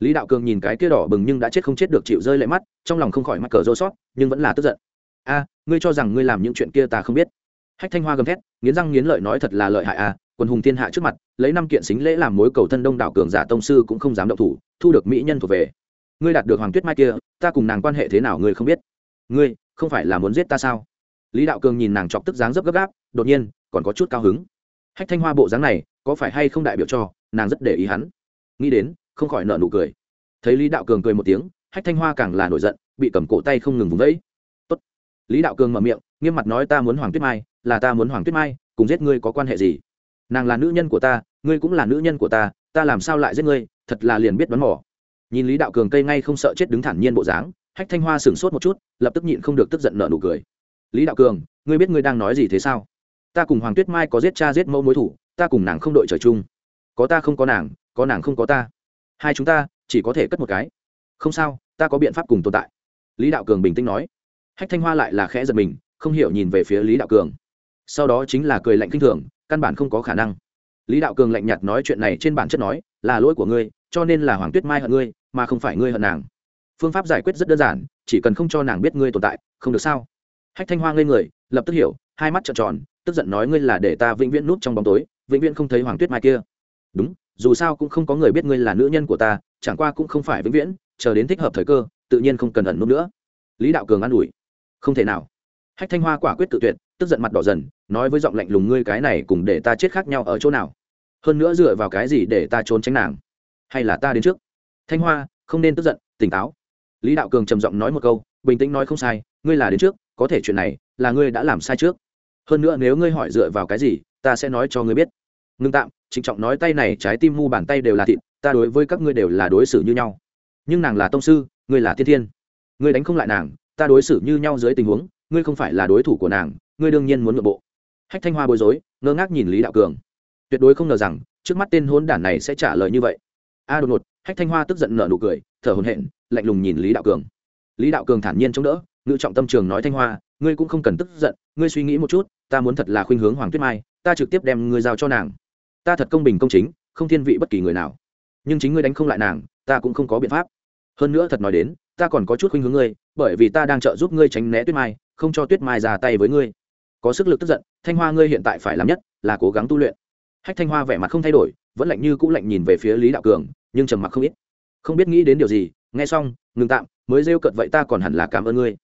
Lý đạo cường nhìn cái kia đỏ bừng nhưng đã chết không chết được chịu rơi lệ mắt, trong lòng không khỏi mắc cờ rô sót, nhưng vẫn là tức giận a ngươi cho rằng ngươi làm những chuyện kia ta không biết. Hách thanh hoa gầm thét, nghiến răng nghiến lợi nói thật là lợi hại a quần hùng thiên hạ trước mặt, lấy năm kiện xính lễ làm mối cầu thân đông đảo cường giả tông sư cũng không dám động thủ, thu được mỹ nhân thuộc về. Ngươi đạt được hoàng tuyết mai kia, ta cùng nàng quan hệ thế nào ngươi không biết. Ngươi, không phải là muốn giết ta sao? Lý đạo cường nhìn nàng chọc tức dáng dấp gấp gáp, đột nhiên, còn có chút cao hứng. Hách thanh hoa bộ dáng này, có phải hay không đại biểu cho, nàng rất để ý hắn. Nghĩ đến, không khỏi nợ nụ cười. Thấy lý đạo cường cười một tiếng, hách thanh hoa càng là nổi giận, bị cầm cổ tay không ngừng vùng vẫy lý đạo cường mở miệng, nghiêm mặt nói, ta muốn hoàng tuyết mai, là ta muốn hoàng tuyết mai, cùng giết ngươi có quan hệ gì? Nàng là nữ nhân của ta, ngươi cũng là nữ nhân của ta ta làm sao lại giết ngươi? Thật là liền biết bắn mỏ nhìn lý đạo cường cây ngay không sợ chết đứng thản nhiên bộ dáng, hách thanh hoa sửng sốt một chút, lập tức nhịn không được tức giận nợ nụ cười. Lý đạo cường, ngươi biết ngươi đang nói gì thế sao? Ta cùng hoàng tuyết mai có giết cha giết mẫu mối thủ, ta cùng nàng không đội trời chung. Có ta không có nàng có nàng không có ta. Hai chúng ta chỉ có thể cất một cái. Không sao, ta có biện pháp cùng tồn tại. Lý đạo cường bình tĩnh nói hách thanh hoa lại là khẽ giật mình, không hiểu nhìn về phía lý đạo cường. Sau đó chính là cười lạnh kinh thường, căn bản không có khả năng. Lý đạo cường lạnh nhạt nói chuyện này trên bản chất nói, là lỗi của ngươi, cho nên là hoàng tuyết mai hận ngươi, mà không phải ngươi hận nàng. Phương pháp giải quyết rất đơn giản, chỉ cần không cho nàng biết ngươi tồn tại, không được sao? Hách thanh hoa ngây người, lập tức hiểu, hai mắt trợn tròn, tức giận nói ngươi là để ta vĩnh viễn núp trong bóng tối, vĩnh viễn không thấy hoàng tuyết mai kia. Đúng, dù sao cũng không có người biết ngươi là nữ nhân của ta, chẳng qua cũng không phải vĩnh viễn, chờ đến thích hợp thời cơ, tự nhiên không cần ẩn núp nữa. Lý đạo cường an ủi không thể nào. Hách thanh hoa quả quyết tự tuyệt, tức giận mặt đỏ dần, nói với giọng lạnh lùng, ngươi cái này cùng để ta chết khác nhau ở chỗ nào? Hơn nữa dựa vào cái gì để ta trốn tránh nàng? Hay là ta đến trước? Thanh hoa, không nên tức giận, tỉnh táo. Lý đạo cường trầm giọng nói một câu, bình tĩnh nói không sai, ngươi là đến trước, có thể chuyện này, là ngươi đã làm sai trước. Hơn nữa nếu ngươi hỏi dựa vào cái gì, ta sẽ nói cho ngươi biết. Ngưng tạm, trịnh trọng nói tay này, trái tim mu bàn tay đều là thịt, ta đối với các ngươi đều là đối xử như nhau. Nhưng nàng là tông sư, ngươi là tiên thiên. Ngươi đánh không lại nàng ta đối xử như nhau dưới tình huống, ngươi không phải là đối thủ của nàng, ngươi đương nhiên muốn nội bộ. Hách thanh hoa bối rối, ngơ ngác nhìn lý đạo cường. Tuyệt đối không ngờ rằng, trước mắt tên hôn đản này sẽ trả lời như vậy. A đột ngột, hách thanh hoa tức giận nở nụ cười, thở hồn hện lạnh lùng nhìn lý đạo cường. Lý đạo cường thản nhiên chống đỡ, ngự trọng tâm trường nói thanh hoa, ngươi cũng không cần tức giận, ngươi suy nghĩ một chút, ta muốn thật là khuynh hướng hoàng tuyết mai, ta trực tiếp đem ngươi giao cho nàng. Ta thật công bình công chính, không thiên vị bất kỳ người nào. Nhưng chính ngươi đánh không lại nàng, ta cũng không có biện pháp. Hơn nữa thật nói đến ta còn có chút khuynh hướng ngươi, bởi vì ta đang trợ giúp ngươi tránh né tuyết mai, không cho tuyết mai ra tay với ngươi. Có sức lực tức giận, thanh hoa ngươi hiện tại phải làm nhất là cố gắng tu luyện. Hách thanh hoa vẻ mặt không thay đổi, vẫn lạnh như cũng lạnh nhìn về phía lý đạo cường, nhưng trầm mặc không ít. Không biết nghĩ đến điều gì, nghe xong, ngừng tạm, mới rêu cợt vậy ta còn hẳn là cảm ơn ngươi.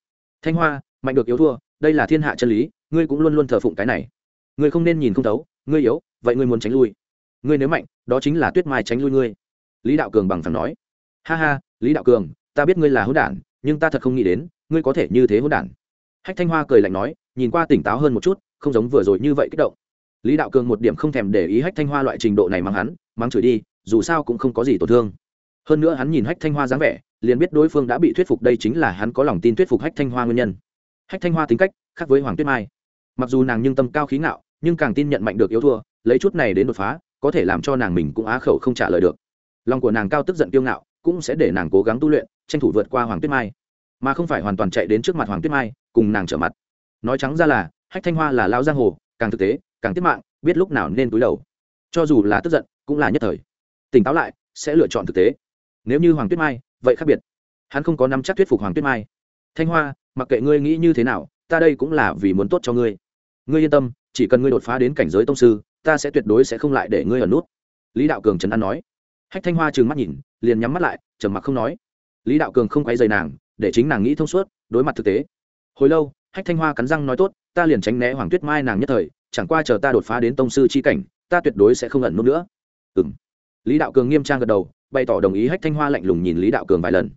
Thanh hoa, mạnh được yếu thua, đây là thiên hạ chân lý, ngươi cũng luôn luôn thờ phụng cái này. Ngươi không nên nhìn không thấu, ngươi yếu, vậy ngươi muốn tránh lui. Ngươi nếu mạnh, đó chính là tuyết mai tránh lui ngươi. Lý đạo cường bằng thẳng nói. Ha ha, lý đạo cường ta biết ngươi là hỗn đản, nhưng ta thật không nghĩ đến, ngươi có thể như thế hỗn đản. Hách thanh hoa cười lạnh nói, nhìn qua tỉnh táo hơn một chút, không giống vừa rồi như vậy kích động. Lý đạo cường một điểm không thèm để ý hách thanh hoa loại trình độ này mắng hắn, mắng chửi đi, dù sao cũng không có gì tổn thương. Hơn nữa hắn nhìn hách thanh hoa dáng vẻ, liền biết đối phương đã bị thuyết phục đây chính là hắn có lòng tin thuyết phục hách thanh hoa nguyên nhân. Hách thanh hoa tính cách, khác với hoàng tuyết mai. Mặc dù nàng nhưng tâm cao khí ngạo, nhưng càng tin nhận mạnh được yếu thua, lấy chút này đến đột phá, có thể làm cho nàng mình cũng á khẩu không trả lời được. Lòng của nàng cao tức giận kiêu ngạo, cũng sẽ để nàng cố gắng tu luyện tranh thủ vượt qua hoàng tuyết mai. Mà không phải hoàn toàn chạy đến trước mặt hoàng tuyết mai, cùng nàng trở mặt. Nói trắng ra là, hách thanh hoa là lao giang hồ, càng thực tế, càng tiết mạng, biết lúc nào nên túi đầu. Cho dù là tức giận, cũng là nhất thời. Tỉnh táo lại, sẽ lựa chọn thực tế. Nếu như hoàng tuyết mai, vậy khác biệt. Hắn không có nắm chắc thuyết phục hoàng tuyết mai. Thanh hoa, mặc kệ ngươi nghĩ như thế nào, ta đây cũng là vì muốn tốt cho ngươi. Ngươi yên tâm, chỉ cần ngươi đột phá đến cảnh giới tông sư, ta sẽ tuyệt đối sẽ không lại để ngươi ở nút. Lý đạo cường trấn an nói. Hách thanh hoa trừng mắt nhìn, liền nhắm mắt lại, trầm mặc không nói lý đạo cường không quay dày nàng, để chính nàng nghĩ thông suốt, đối mặt thực tế. Hồi lâu, hách thanh hoa cắn răng nói tốt, ta liền tránh né hoàng tuyết mai nàng nhất thời, chẳng qua chờ ta đột phá đến tông sư c h i cảnh, ta tuyệt đối sẽ không ẩn nút nữa. Ừ m lý đạo cường nghiêm trang gật đầu, bày tỏ đồng ý hách thanh hoa lạnh lùng nhìn lý đạo cường vài lần.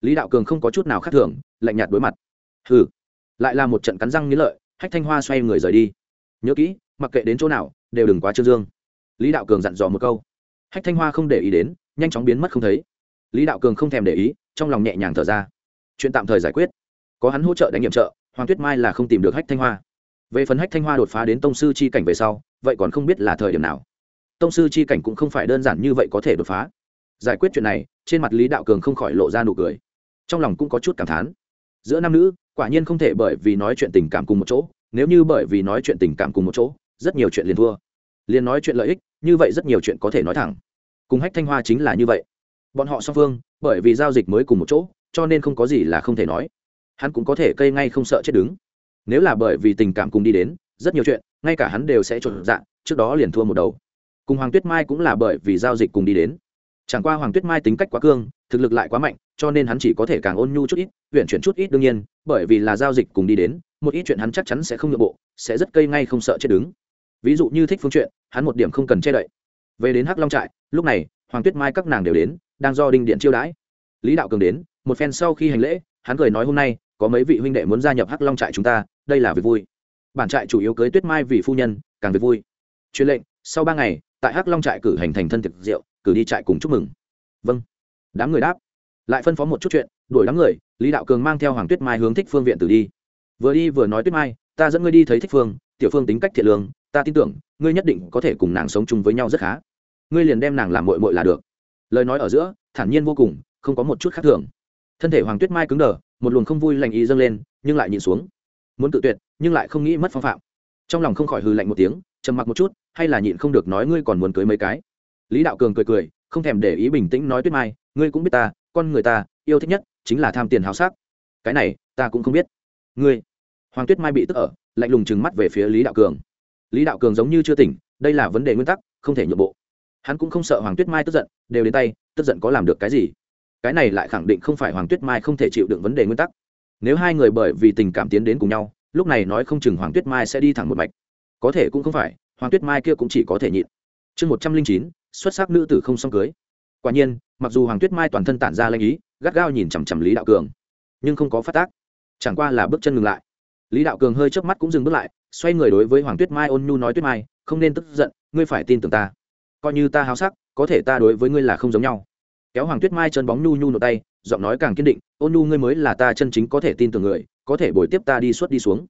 Lý đạo cường không có chút nào khác thường, lạnh nhạt đối mặt. Hừ. Lại là một trận cắn răng nghĩ lợi, hách thanh hoa xoay người rời đi. Nhớ kỹ, mặc kệ đến chỗ nào, đều đừng quá trương dương. Lý đạo cường dặn dò một câu. Hách thanh hoa không để ý đến, nhanh chóng biến mất không thấy lý đạo cường không thèm để ý, trong lòng nhẹ nhàng thở ra. Chuyện tạm thời giải quyết. Có hắn hỗ trợ đánh nhiệm trợ, hoàng tuyết mai là không tìm được hách thanh hoa. Về phần hách thanh hoa đột phá đến tông sư c h i cảnh về sau, vậy còn không biết là thời điểm nào. Tông sư c h i cảnh cũng không phải đơn giản như vậy có thể đột phá. Giải quyết chuyện này, trên mặt lý đạo cường không khỏi lộ ra nụ cười. Trong lòng cũng có chút cảm thán. Giữa nam nữ, quả nhiên không thể bởi vì nói chuyện tình cảm cùng một chỗ, nếu như bởi vì nói chuyện tình cảm cùng một chỗ, rất nhiều chuyện liền thua. Liền nói chuyện lợi ích, như vậy rất nhiều chuyện có thể nói thẳng. Cùng hách thanh hoa chính là như vậy bọn họ song phương, bởi vì giao dịch mới cùng một chỗ, cho nên không có gì là không thể nói. Hắn cũng có thể cây ngay không sợ chết đứng. Nếu là bởi vì tình cảm cùng đi đến, rất nhiều chuyện, ngay cả hắn đều sẽ trộn dạng, trước đó liền thua một đầu. Cùng hoàng tuyết mai cũng là bởi vì giao dịch cùng đi đến. Chẳng qua hoàng tuyết mai tính cách quá cương, thực lực lại quá mạnh, cho nên hắn chỉ có thể càng ôn nhu chút ít huyện chuyển chút ít đương nhiên, bởi vì là giao dịch cùng đi đến, một ít chuyện hắn chắc chắn sẽ không nhượng bộ, sẽ rất cây ngay không sợ chết đứng. Ví dụ như thích phương chuyện, hắn một điểm không cần che đậy. Về đến hắc long trại, lúc này, hoàng tuyết mai các nàng đều đến đang do đinh điện chiêu đãi. Lý đạo cường đến, một phen sau khi hành lễ, hắn cười nói hôm nay, có mấy vị huynh đệ muốn gia nhập hắc long trại chúng ta, đây là việc vui. Bản trại chủ yếu cưới tuyết mai vì phu nhân, càng việc vui. Truyền lệnh, sau ba ngày, tại hắc long trại cử hành thành thân thực rượu, cử đi trại cùng chúc mừng. Vâng. Đám người đáp. Lại phân phó một chút chuyện, đuổi đám người, lý đạo cường mang theo hoàng tuyết mai hướng thích phương viện tử đi. Vừa đi vừa nói tuyết mai, ta dẫn ngươi đi thấy thích phương, tiểu phương tính cách thiện lương, ta tin tưởng, ngươi nhất định có thể cùng nàng sống chung với nhau rất khá. Ngươi liền đem nàng làm mội mội là được lời nói ở giữa, thản nhiên vô cùng, không có một chút khác thường. Thân thể hoàng tuyết mai cứng đờ, một luồng không vui lành ý dâng lên, nhưng lại nhìn xuống. Muốn tự tuyệt, nhưng lại không nghĩ mất phong phạm. Trong lòng không khỏi hư lạnh một tiếng, trầm mặc một chút, hay là nhịn không được nói ngươi còn muốn cưới mấy cái. Lý đạo cường cười cười, không thèm để ý bình tĩnh nói tuyết mai, ngươi cũng biết ta, con người ta, yêu thích nhất chính là tham tiền háo sắc. Cái này, ta cũng không biết. Ngươi. Hoàng tuyết mai bị tức ở, lạnh lùng trừng mắt về phía lý đạo cường. Lý đạo cường giống như chưa tỉnh, đây là vấn đề nguyên tắc, không thể nhượng bộ hắn cũng không sợ hoàng tuyết mai tức giận, đều đến tay, tức giận có làm được cái gì? Cái này lại khẳng định không phải hoàng tuyết mai không thể chịu đựng vấn đề nguyên tắc. Nếu hai người bởi vì tình cảm tiến đến cùng nhau, lúc này nói không chừng hoàng tuyết mai sẽ đi thẳng một mạch. Có thể cũng không phải, hoàng tuyết mai kia cũng chỉ có thể nhịn. Chương một trăm linh chín, xuất sắc nữ tử không xong cưới. Quả nhiên, mặc dù hoàng tuyết mai toàn thân tản ra lanh ý, gắt gao nhìn chằm chằm lý đạo cường, nhưng không có phát tác. Chẳng qua là bước chân ngừng lại. Lý đạo cường hơi chớp mắt cũng dừng bước lại, xoay người đối với hoàng tuyết mai ôn nhu nói tuyết mai, không nên tức giận, ngươi phải tin tưởng ta coi như ta háo sắc, có thể ta đối với ngươi là không giống nhau. Kéo hoàng tuyết mai chân bóng nhu nhu nổ tay, giọng nói càng kiên định, ôn nhu ngươi mới là ta chân chính có thể tin tưởng người, có thể bồi tiếp ta đi suốt đi xuống.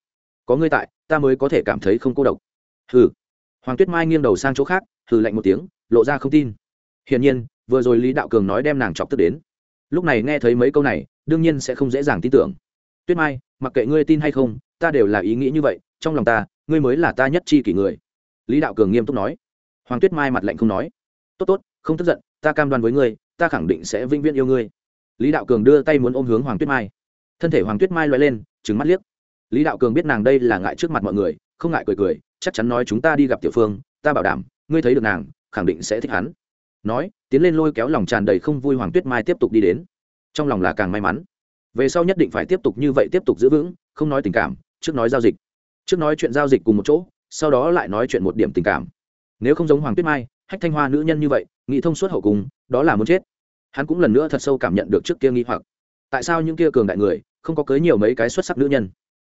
Có ngươi tại, ta mới có thể cảm thấy không cô độc. Hừ. Hoàng tuyết mai nghiêng đầu sang chỗ khác, hừ lạnh một tiếng, lộ ra không tin. Hiển nhiên, vừa rồi lý đạo cường nói đem nàng chọc tức đến. Lúc này nghe thấy mấy câu này, đương nhiên sẽ không dễ dàng tin tưởng. Tuyết mai, mặc kệ ngươi tin hay không, ta đều là ý nghĩ như vậy, trong lòng ta, ngươi mới là ta nhất chi kỷ người. Lý đạo cường nghiêm túc nói hoàng tuyết mai mặt lạnh không nói. Tốt tốt, không tức giận, ta cam đoan với ngươi, ta khẳng định sẽ vĩnh viễn yêu ngươi. Lý đạo cường đưa tay muốn ôm hướng hoàng tuyết mai. Thân thể hoàng tuyết mai loay lên trứng mắt liếc. Lý đạo cường biết nàng đây là ngại trước mặt mọi người, không ngại cười cười, chắc chắn nói chúng ta đi gặp tiểu phương, ta bảo đảm, ngươi thấy được nàng, khẳng định sẽ thích hắn. Nói, tiến lên lôi kéo lòng tràn đầy không vui hoàng tuyết mai tiếp tục đi đến. Trong lòng là càng may mắn. Về sau nhất định phải tiếp tục như vậy tiếp tục giữ vững, không nói tình cảm, trước nói giao dịch. Trước nói chuyện giao dịch cùng một chỗ, sau đó lại nói chuyện một điểm tình cảm nếu không giống hoàng tuyết mai, hách thanh hoa nữ nhân như vậy, nghĩ thông suốt hậu cùng, đó là muốn chết. Hắn cũng lần nữa thật sâu cảm nhận được trước kia nghi hoặc. Tại sao những kia cường đại người không có cưới nhiều mấy cái xuất sắc nữ nhân?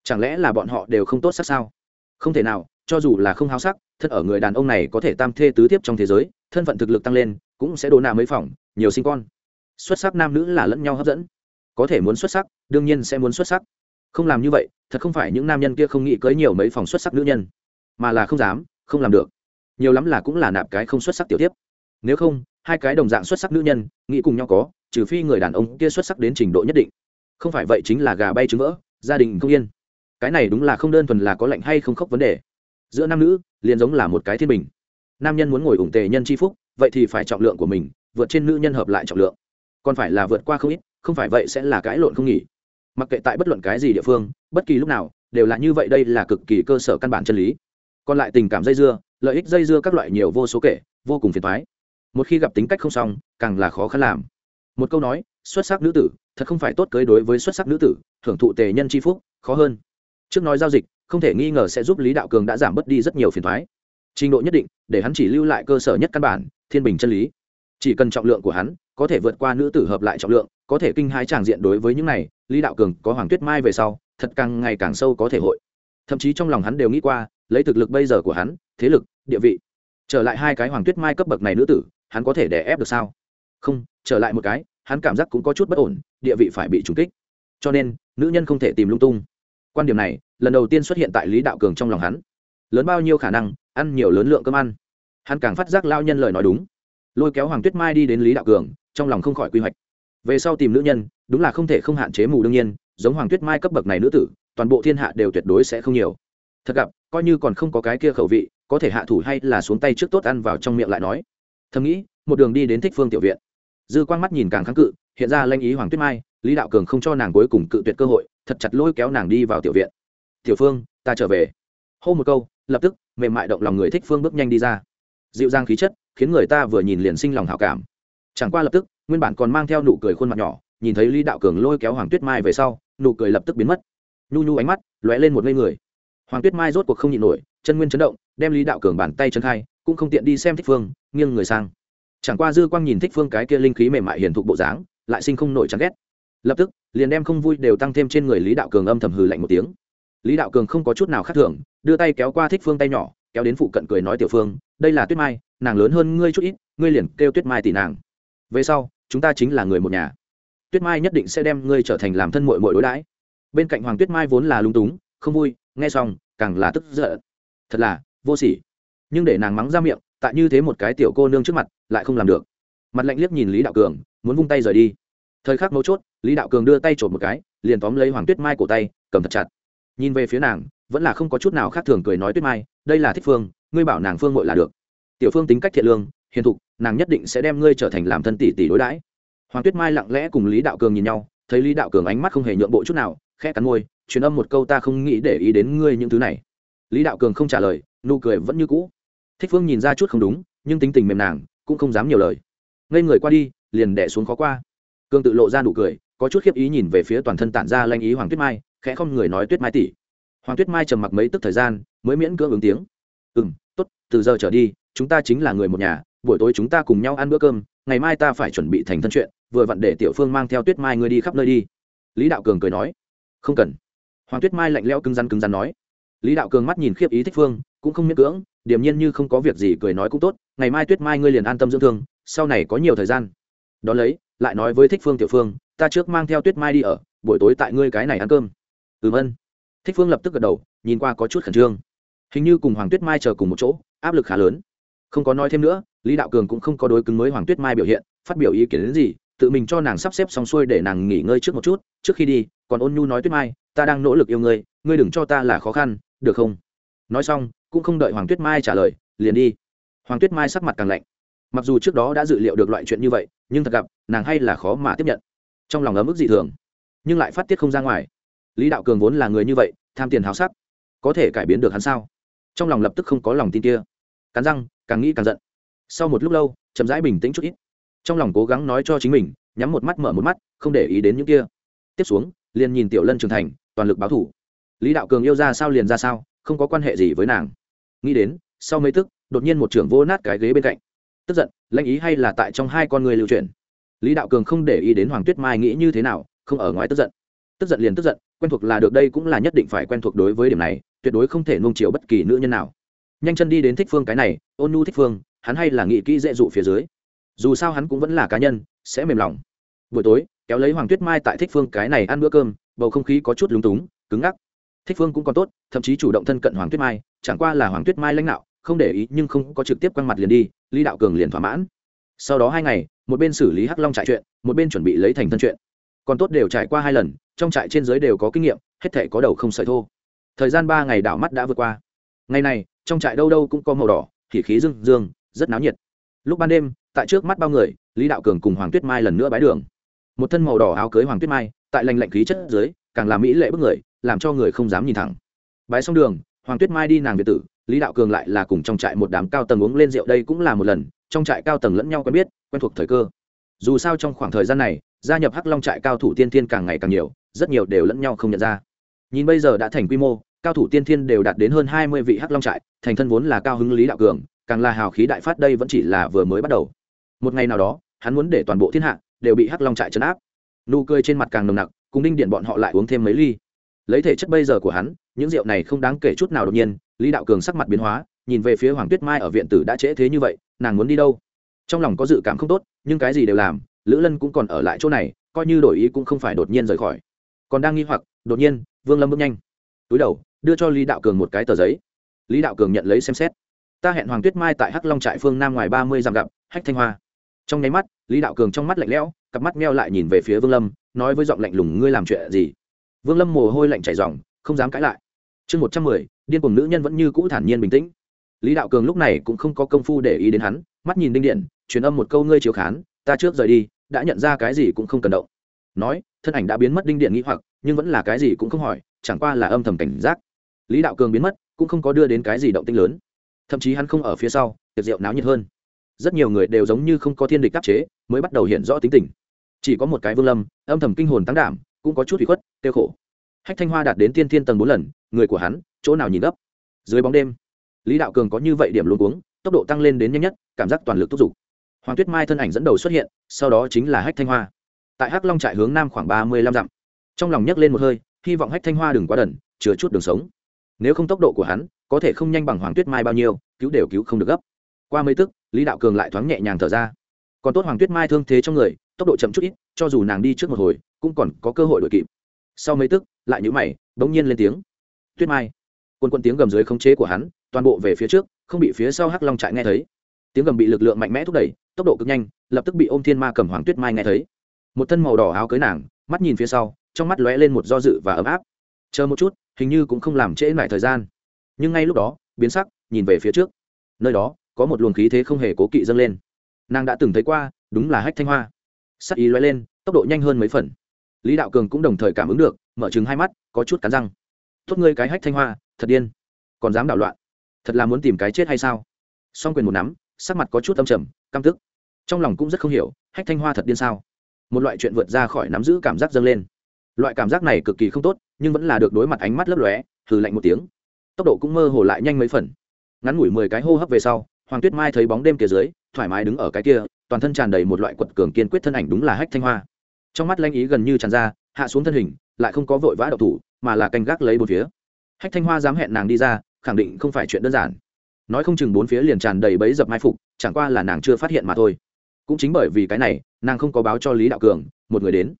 Chẳng lẽ là bọn họ đều không tốt sắc sao? Không thể nào, cho dù là không háo sắc thân ở người đàn ông này có thể tam thê tứ tiếp trong thế giới, thân phận thực lực tăng lên, cũng sẽ đồ nạ mấy phòng, nhiều sinh con. Xuất sắc nam nữ là lẫn nhau hấp dẫn. Có thể muốn xuất sắc, đương nhiên sẽ muốn xuất sắc. Không làm như vậy, thật không phải những nam nhân kia không nghĩ cưới nhiều mấy phòng xuất sắc nữ nhân. Mà là không dám, không làm được nhiều lắm là cũng là nạp cái không xuất sắc tiểu tiếp. Nếu không, hai cái đồng dạng xuất sắc nữ nhân, nghĩ cùng nhau có, trừ phi người đàn ông kia xuất sắc đến trình độ nhất định. Không phải vậy chính là gà bay trứng vỡ, gia đình không yên. Cái này đúng là không đơn thuần là có lệnh hay không khóc vấn đề. Giữa nam nữ, liền giống là một cái thiên bình. Nam nhân muốn ngồi ủng tề nhân c h i phúc, vậy thì phải trọng lượng của mình, vượt trên nữ nhân hợp lại trọng lượng. Còn phải là vượt qua không ít, không phải vậy sẽ là cãi lộn không nghỉ. Mặc kệ tại bất luận cái gì địa phương, bất kỳ lúc nào, đều là như vậy đây là cực kỳ cơ sở căn bản chân lý. Còn lại tình cảm dây dưa lợi ích dây dưa các loại nhiều vô số kể, vô cùng phiền thoái một khi gặp tính cách không xong, càng là khó khăn làm. Một câu nói, xuất sắc nữ tử, thật không phải tốt cưới đối với xuất sắc nữ tử, thưởng thụ tề nhân c h i phúc, khó hơn. Trước nói giao dịch, không thể nghi ngờ sẽ giúp lý đạo cường đã giảm bớt đi rất nhiều phiền thoái trình độ nhất định, để hắn chỉ lưu lại cơ sở nhất căn bản, thiên bình chân lý. Chỉ cần trọng lượng của hắn, có thể vượt qua nữ tử hợp lại trọng lượng, có thể kinh hãi tràng diện đối với những này, lý đạo cường có hoàng tuyết mai về sau, thật càng ngày càng sâu có thể hội. Thậm chí trong lòng hắn đều nghĩ qua, lấy thực lực bây giờ của hắn thế lực, địa vị. Trở lại hai cái hoàng tuyết mai cấp bậc này nữ tử, hắn có thể đè ép được sao? Không, trở lại một cái, hắn cảm giác cũng có chút bất ổn, địa vị phải bị trùng kích. Cho nên, nữ nhân không thể tìm lung tung. Quan điểm này, lần đầu tiên xuất hiện tại lý đạo cường trong lòng hắn. Lớn bao nhiêu khả năng, ăn nhiều lớn lượng cơm ăn. Hắn càng phát giác lao nhân lời nói đúng. Lôi kéo hoàng tuyết mai đi đến lý đạo cường, trong lòng không khỏi quy hoạch. Về sau tìm nữ nhân, đúng là không thể không hạn chế mù đương nhiên, giống hoàng tuyết mai cấp bậc này nữ tử, toàn bộ thiên hạ đều tuyệt đối sẽ không nhiều thật gặp, coi như còn không có cái kia khẩu vị, có thể hạ thủ hay là xuống tay trước tốt ăn vào trong miệng lại nói. Thầm nghĩ, một đường đi đến thích phương tiểu viện. Dư quang mắt nhìn càng kháng cự, hiện ra lanh ý hoàng tuyết mai, lý đạo cường không cho nàng cuối cùng cự tuyệt cơ hội, thật chặt lôi kéo nàng đi vào tiểu viện. Tiểu phương, ta trở về. Hô một câu, lập tức, mềm mại động lòng người thích phương bước nhanh đi ra. Dịu dàng khí chất, khiến người ta vừa nhìn liền sinh lòng hảo cảm. Chẳng qua lập tức, nguyên bản còn mang theo nụ cười khuôn mặt nhỏ, nhìn thấy lý đạo cường lôi kéo hoàng tuyết mai về sau, nụ cười lập tức biến mất. Nhu nhu ánh mắt lóe lên một ngây người hoàng tuyết mai rốt cuộc không nhịn nổi, chân nguyên chấn động, đem lý đạo cường bàn tay chân khai, cũng không tiện đi xem thích phương, nghiêng người sang. Chẳng qua dư quang nhìn thích phương cái kia linh khí mềm mại hiền thụ bộ dáng, lại sinh không nổi chán ghét. Lập tức, liền đem không vui đều tăng thêm trên người lý đạo cường âm thầm hừ lạnh một tiếng. Lý đạo cường không có chút nào khác thường, đưa tay kéo qua thích phương tay nhỏ, kéo đến phụ cận cười nói tiểu phương, đây là tuyết mai, nàng lớn hơn ngươi chút ít, ngươi liền kêu tuyết mai tỷ nàng. Về sau, chúng ta chính là người một nhà. Tuyết mai nhất định sẽ đem ngươi trở thành làm thân mội mội đối đãi. Bên cạnh hoàng tuyết mai vốn là lung túng, không vui nghe xong, càng là tức giận. Thật là, vô sỉ. Nhưng để nàng mắng ra miệng, tại như thế một cái tiểu cô nương trước mặt, lại không làm được. Mặt lạnh liếc nhìn lý đạo cường, muốn vung tay rời đi. Thời khắc mấu chốt, lý đạo cường đưa tay trộm một cái, liền tóm lấy hoàng tuyết mai cổ tay, cầm thật chặt. Nhìn về phía nàng, vẫn là không có chút nào khác thường cười nói tuyết mai, đây là thích phương, ngươi bảo nàng phương ngội là được. Tiểu phương tính cách thiện lương, hiền thục, nàng nhất định sẽ đem ngươi trở thành làm thân tỷ tỷ đối đãi. Hoàng tuyết mai lặng lẽ cùng lý đạo cường nhìn nhau, thấy lý đạo cường ánh mắt không hề nhượng bộ chút nào, khẽ cắn môi truyền âm một câu ta không nghĩ để ý đến ngươi những thứ này. Lý đạo cường không trả lời, nụ cười vẫn như cũ. Thích phương nhìn ra chút không đúng, nhưng tính tình mềm nàng, cũng không dám nhiều lời. Ngây người qua đi, liền đẻ xuống khó qua. Cường tự lộ ra nụ cười, có chút khiếp ý nhìn về phía toàn thân tản ra lanh ý hoàng tuyết mai, khẽ không người nói tuyết mai tỷ. Hoàng tuyết mai trầm mặc mấy tức thời gian, mới miễn cưỡng ứng tiếng. Ừ m t ố t từ giờ trở đi, chúng ta chính là người một nhà, buổi tối chúng ta cùng nhau ăn bữa cơm, ngày mai ta phải chuẩn bị thành thân chuyện, vừa vặn để tiểu phương mang theo tuyết mai ngươi đi khắp nơi đi. Lý đạo cường cười nói. Không cần hoàng tuyết mai lạnh leo cứng rắn cứng rắn nói. Lý đạo cường mắt nhìn khiếp ý thích phương, cũng không miễn cưỡng, điềm nhiên như không có việc gì cười nói cũng tốt, ngày mai tuyết mai ngươi liền an tâm dưỡng thương, sau này có nhiều thời gian. Đón lấy, lại nói với thích phương tiểu phương, ta trước mang theo tuyết mai đi ở, buổi tối tại ngươi cái này ăn cơm. Ừm ân. Thích phương lập tức gật đầu, nhìn qua có chút khẩn trương. Hình như cùng hoàng tuyết mai chờ cùng một chỗ, áp lực khá lớn. Không có nói thêm nữa, lý đạo cường cũng không có đối cứng mới hoàng tuyết mai biểu hiện, phát biểu ý kiến đến gì, tự mình cho nàng sắp xếp xong xuôi để nàng nghỉ ngơi trước một chút, trước khi đi, còn ôn nhu nói tuyết mai ta đang nỗ lực yêu ngươi ngươi đừng cho ta là khó khăn, được không? Nói xong, cũng không đợi hoàng tuyết mai trả lời, liền đi. Hoàng tuyết mai sắc mặt càng lạnh. Mặc dù trước đó đã dự liệu được loại chuyện như vậy, nhưng thật gặp, nàng hay là khó mà tiếp nhận. Trong lòng ấm ức dị thường, nhưng lại phát tiết không ra ngoài. Lý đạo cường vốn là người như vậy, tham tiền háo sắc, có thể cải biến được hắn sao? Trong lòng lập tức không có lòng tin kia. Cắn răng, càng nghĩ càng giận. Sau một lúc lâu, chậm rãi bình tĩnh chút ít. Trong lòng cố gắng nói cho chính mình, nhắm một mắt mở một mắt, không để ý đến những kia. Tiếp xuống, liền nhìn tiểu lân trưởng thành toàn lực báo thủ. Lý đạo cường yêu ra sao liền ra sao, không có quan hệ gì với nàng. Nghĩ đến, sau mấy tức, đột nhiên một trưởng vô nát cái ghế bên cạnh. Tức giận, lãnh ý hay là tại trong hai con người lưu truyền lý đạo cường không để ý đến hoàng tuyết mai nghĩ như thế nào, không ở ngoài tức giận. Tức giận liền tức giận, quen thuộc là được đây cũng là nhất định phải quen thuộc đối với điểm này, tuyệt đối không thể nung chiều bất kỳ nữ nhân nào. Nhanh chân đi đến thích phương cái này, ôn nu thích phương, hắn hay là nghĩ kỹ dễ dụ phía dưới. Dù sao hắn cũng vẫn là cá nhân, sẽ mềm lòng. Buổi tối, kéo lấy hoàng tuyết mai tại thích phương cái này ăn bữa cơm bầu không khí có chút lúng túng, cứng ngắc. Thích phương cũng còn tốt, thậm chí chủ động thân cận hoàng tuyết mai, chẳng qua là hoàng tuyết mai lãnh đạo, không để ý nhưng không có trực tiếp quăng mặt liền đi, lý đạo cường liền thỏa mãn. Sau đó hai ngày, một bên xử lý hắc long trại chuyện, một bên chuẩn bị lấy thành thân chuyện. Còn tốt đều trải qua hai lần, trong trại trên giới đều có kinh nghiệm, hết thể có đầu không sợi thô. Thời gian ba ngày đảo mắt đã vượt qua. Ngày này, trong trại đâu đâu cũng có màu đỏ, thì khí dương dương, rất náo nhiệt. Lúc ban đêm, tại trước mắt bao người, lý đạo cường cùng hoàng tuyết mai lần nữa bái đường. Một thân màu đỏ áo cưới hoàng tuyết mai tại lành lạnh khí chất dưới, càng làm mỹ lệ bức người, làm cho người không dám nhìn thẳng. Bái xong đường, hoàng tuyết mai đi nàng việt tử, lý đạo cường lại là cùng trong trại một đám cao tầng uống lên rượu đây cũng là một lần, trong trại cao tầng lẫn nhau quen biết, quen thuộc thời cơ. Dù sao trong khoảng thời gian này, gia nhập hắc long trại cao thủ tiên thiên càng ngày càng nhiều, rất nhiều đều lẫn nhau không nhận ra. Nhìn bây giờ đã thành quy mô, cao thủ tiên thiên đều đạt đến hơn hai mươi vị hắc long trại, thành thân vốn là cao hứng lý đạo cường, càng là hào khí đại phát đây vẫn chỉ là vừa mới bắt đầu. Một ngày nào đó, hắn muốn để toàn bộ thiên hạ đều bị hắc long trại chấn áp nụ cười trên mặt càng nồng nặc, cùng đinh điện bọn họ lại uống thêm mấy ly. Lấy thể chất bây giờ của hắn, những rượu này không đáng kể chút nào đột nhiên, lý đạo cường sắc mặt biến hóa, nhìn về phía hoàng tuyết mai ở viện tử đã trễ thế như vậy, nàng muốn đi đâu? Trong lòng có dự cảm không tốt, nhưng cái gì đều làm, lữ lân cũng còn ở lại chỗ này, coi như đổi ý cũng không phải đột nhiên rời khỏi. Còn đang nghi hoặc, đột nhiên, vương lâm bước nhanh. Túi đầu, đưa cho lý đạo cường một cái tờ giấy. Lý đạo cường nhận lấy xem xét. Ta hẹn hoàng tuyết mai tại hắc long trại phương nam ngoài ba mươi dặm gặp, hách thanh hoa. Trong nháy mắt, lý đạo cường trong mắt lạnh lẽo cặp mắt meo lại nhìn về phía vương lâm, nói với giọng lạnh lùng, ngươi làm chuyện gì? Vương lâm mồ hôi lạnh chảy dòng không dám cãi lại. Chương một trăm mười, điên cuồng nữ nhân vẫn như cũ thản nhiên bình tĩnh. Lý đạo cường lúc này cũng không có công phu để ý đến hắn, mắt nhìn đinh điện, truyền âm một câu, ngươi chiếu khán, ta trước rời đi, đã nhận ra cái gì cũng không cần động. Nói, thân ảnh đã biến mất đinh điện nghĩ hoặc, nhưng vẫn là cái gì cũng không hỏi, chẳng qua là âm thầm cảnh giác. Lý đạo cường biến mất, cũng không có đưa đến cái gì động tinh lớn. Thậm chí hắn không ở phía sau, tiệc rượu náo nhiệt hơn rất nhiều người đều giống như không có thiên địch đáp chế, mới bắt đầu hiện rõ tính tình. Chỉ có một cái vương lâm, âm thầm kinh hồn tăng đảm, cũng có chút bị khuất tiêu khổ. Hách thanh hoa đạt đến tiên thiên tầng bốn lần, người của hắn, chỗ nào nhìn gấp? Dưới bóng đêm, lý đạo cường có như vậy điểm luôn uống tốc độ tăng lên đến nhanh nhất, cảm giác toàn lực thúc giục. Hoàng tuyết mai thân ảnh dẫn đầu xuất hiện, sau đó chính là hách thanh hoa. Tại hắc long trại hướng nam khoảng ba mươi lăm dặm. Trong lòng nhấc lên một hơi, hy vọng hách thanh hoa đừng quá đần chứa chút đường sống. Nếu không tốc độ của hắn, có thể không nhanh bằng hoàng tuyết mai bao nhiêu, cứu đều cứu không được gấp. Qua mấy tức lý đạo cường lại thoáng nhẹ nhàng thở ra. Còn tốt hoàng tuyết mai thương thế trong người, tốc độ chậm chút ít, cho dù nàng đi trước một hồi, cũng còn có cơ hội đ ổ i kịp. Sau mấy tức, lại nhữ mày, bỗng nhiên lên tiếng. Tuyết mai. Quân quân tiếng gầm dưới khống chế của hắn, toàn bộ về phía trước, không bị phía sau hắc long trại nghe thấy. Tiếng gầm bị lực lượng mạnh mẽ thúc đẩy, tốc độ cực nhanh, lập tức bị ô m thiên ma cầm hoàng tuyết mai nghe thấy. Một thân màu đỏ áo cưới nàng, mắt nhìn phía sau, trong mắt lóe lên một do dự và ấm áp. Chờ một chút, hình như cũng không làm trễ lại thời gian. Nhưng ngay lúc đó, biến sắc, nhìn về phía trước. Nơi đó có một luồng khí thế không hề cố kỵ dâng lên. Nàng đã từng thấy qua, đúng là hách thanh hoa. Sắc ý loay lên, tốc độ nhanh hơn mấy phần. Lý đạo cường cũng đồng thời cảm ứng được, mở chừng hai mắt, có chút cắn răng. Tốt ngươi cái hách thanh hoa, thật điên. Còn dám đảo loạn? Thật là muốn tìm cái chết hay sao? Song quyền một nắm, sắc mặt có chút âm trầm, căm tức. Trong lòng cũng rất không hiểu, hách thanh hoa thật điên sao? Một loại chuyện vượt ra khỏi nắm giữ cảm giác dâng lên. Loại cảm giác này cực kỳ không tốt, nhưng vẫn là được đối mặt ánh mắt lấp lóe thử lạnh một tiếng. Tốc độ cũng mơ hồ lại nhanh mấy phần. Ngắn ngủi mười cái hô hấp về sau hoàng tuyết mai thấy bóng đêm kia dưới, thoải mái đứng ở cái kia, toàn thân tràn đầy một loại quật cường kiên quyết thân ảnh đúng là hách thanh hoa. Trong mắt lanh ý gần như tràn ra, hạ xuống thân hình, lại không có vội vã độc thủ, mà là canh gác lấy bốn phía. Hách thanh hoa dám hẹn nàng đi ra, khẳng định không phải chuyện đơn giản. Nói không chừng bốn phía liền tràn đầy bẫy dập mai phục, chẳng qua là nàng chưa phát hiện mà thôi. Cũng chính bởi vì cái này, nàng không có báo cho lý đạo cường, một người đến.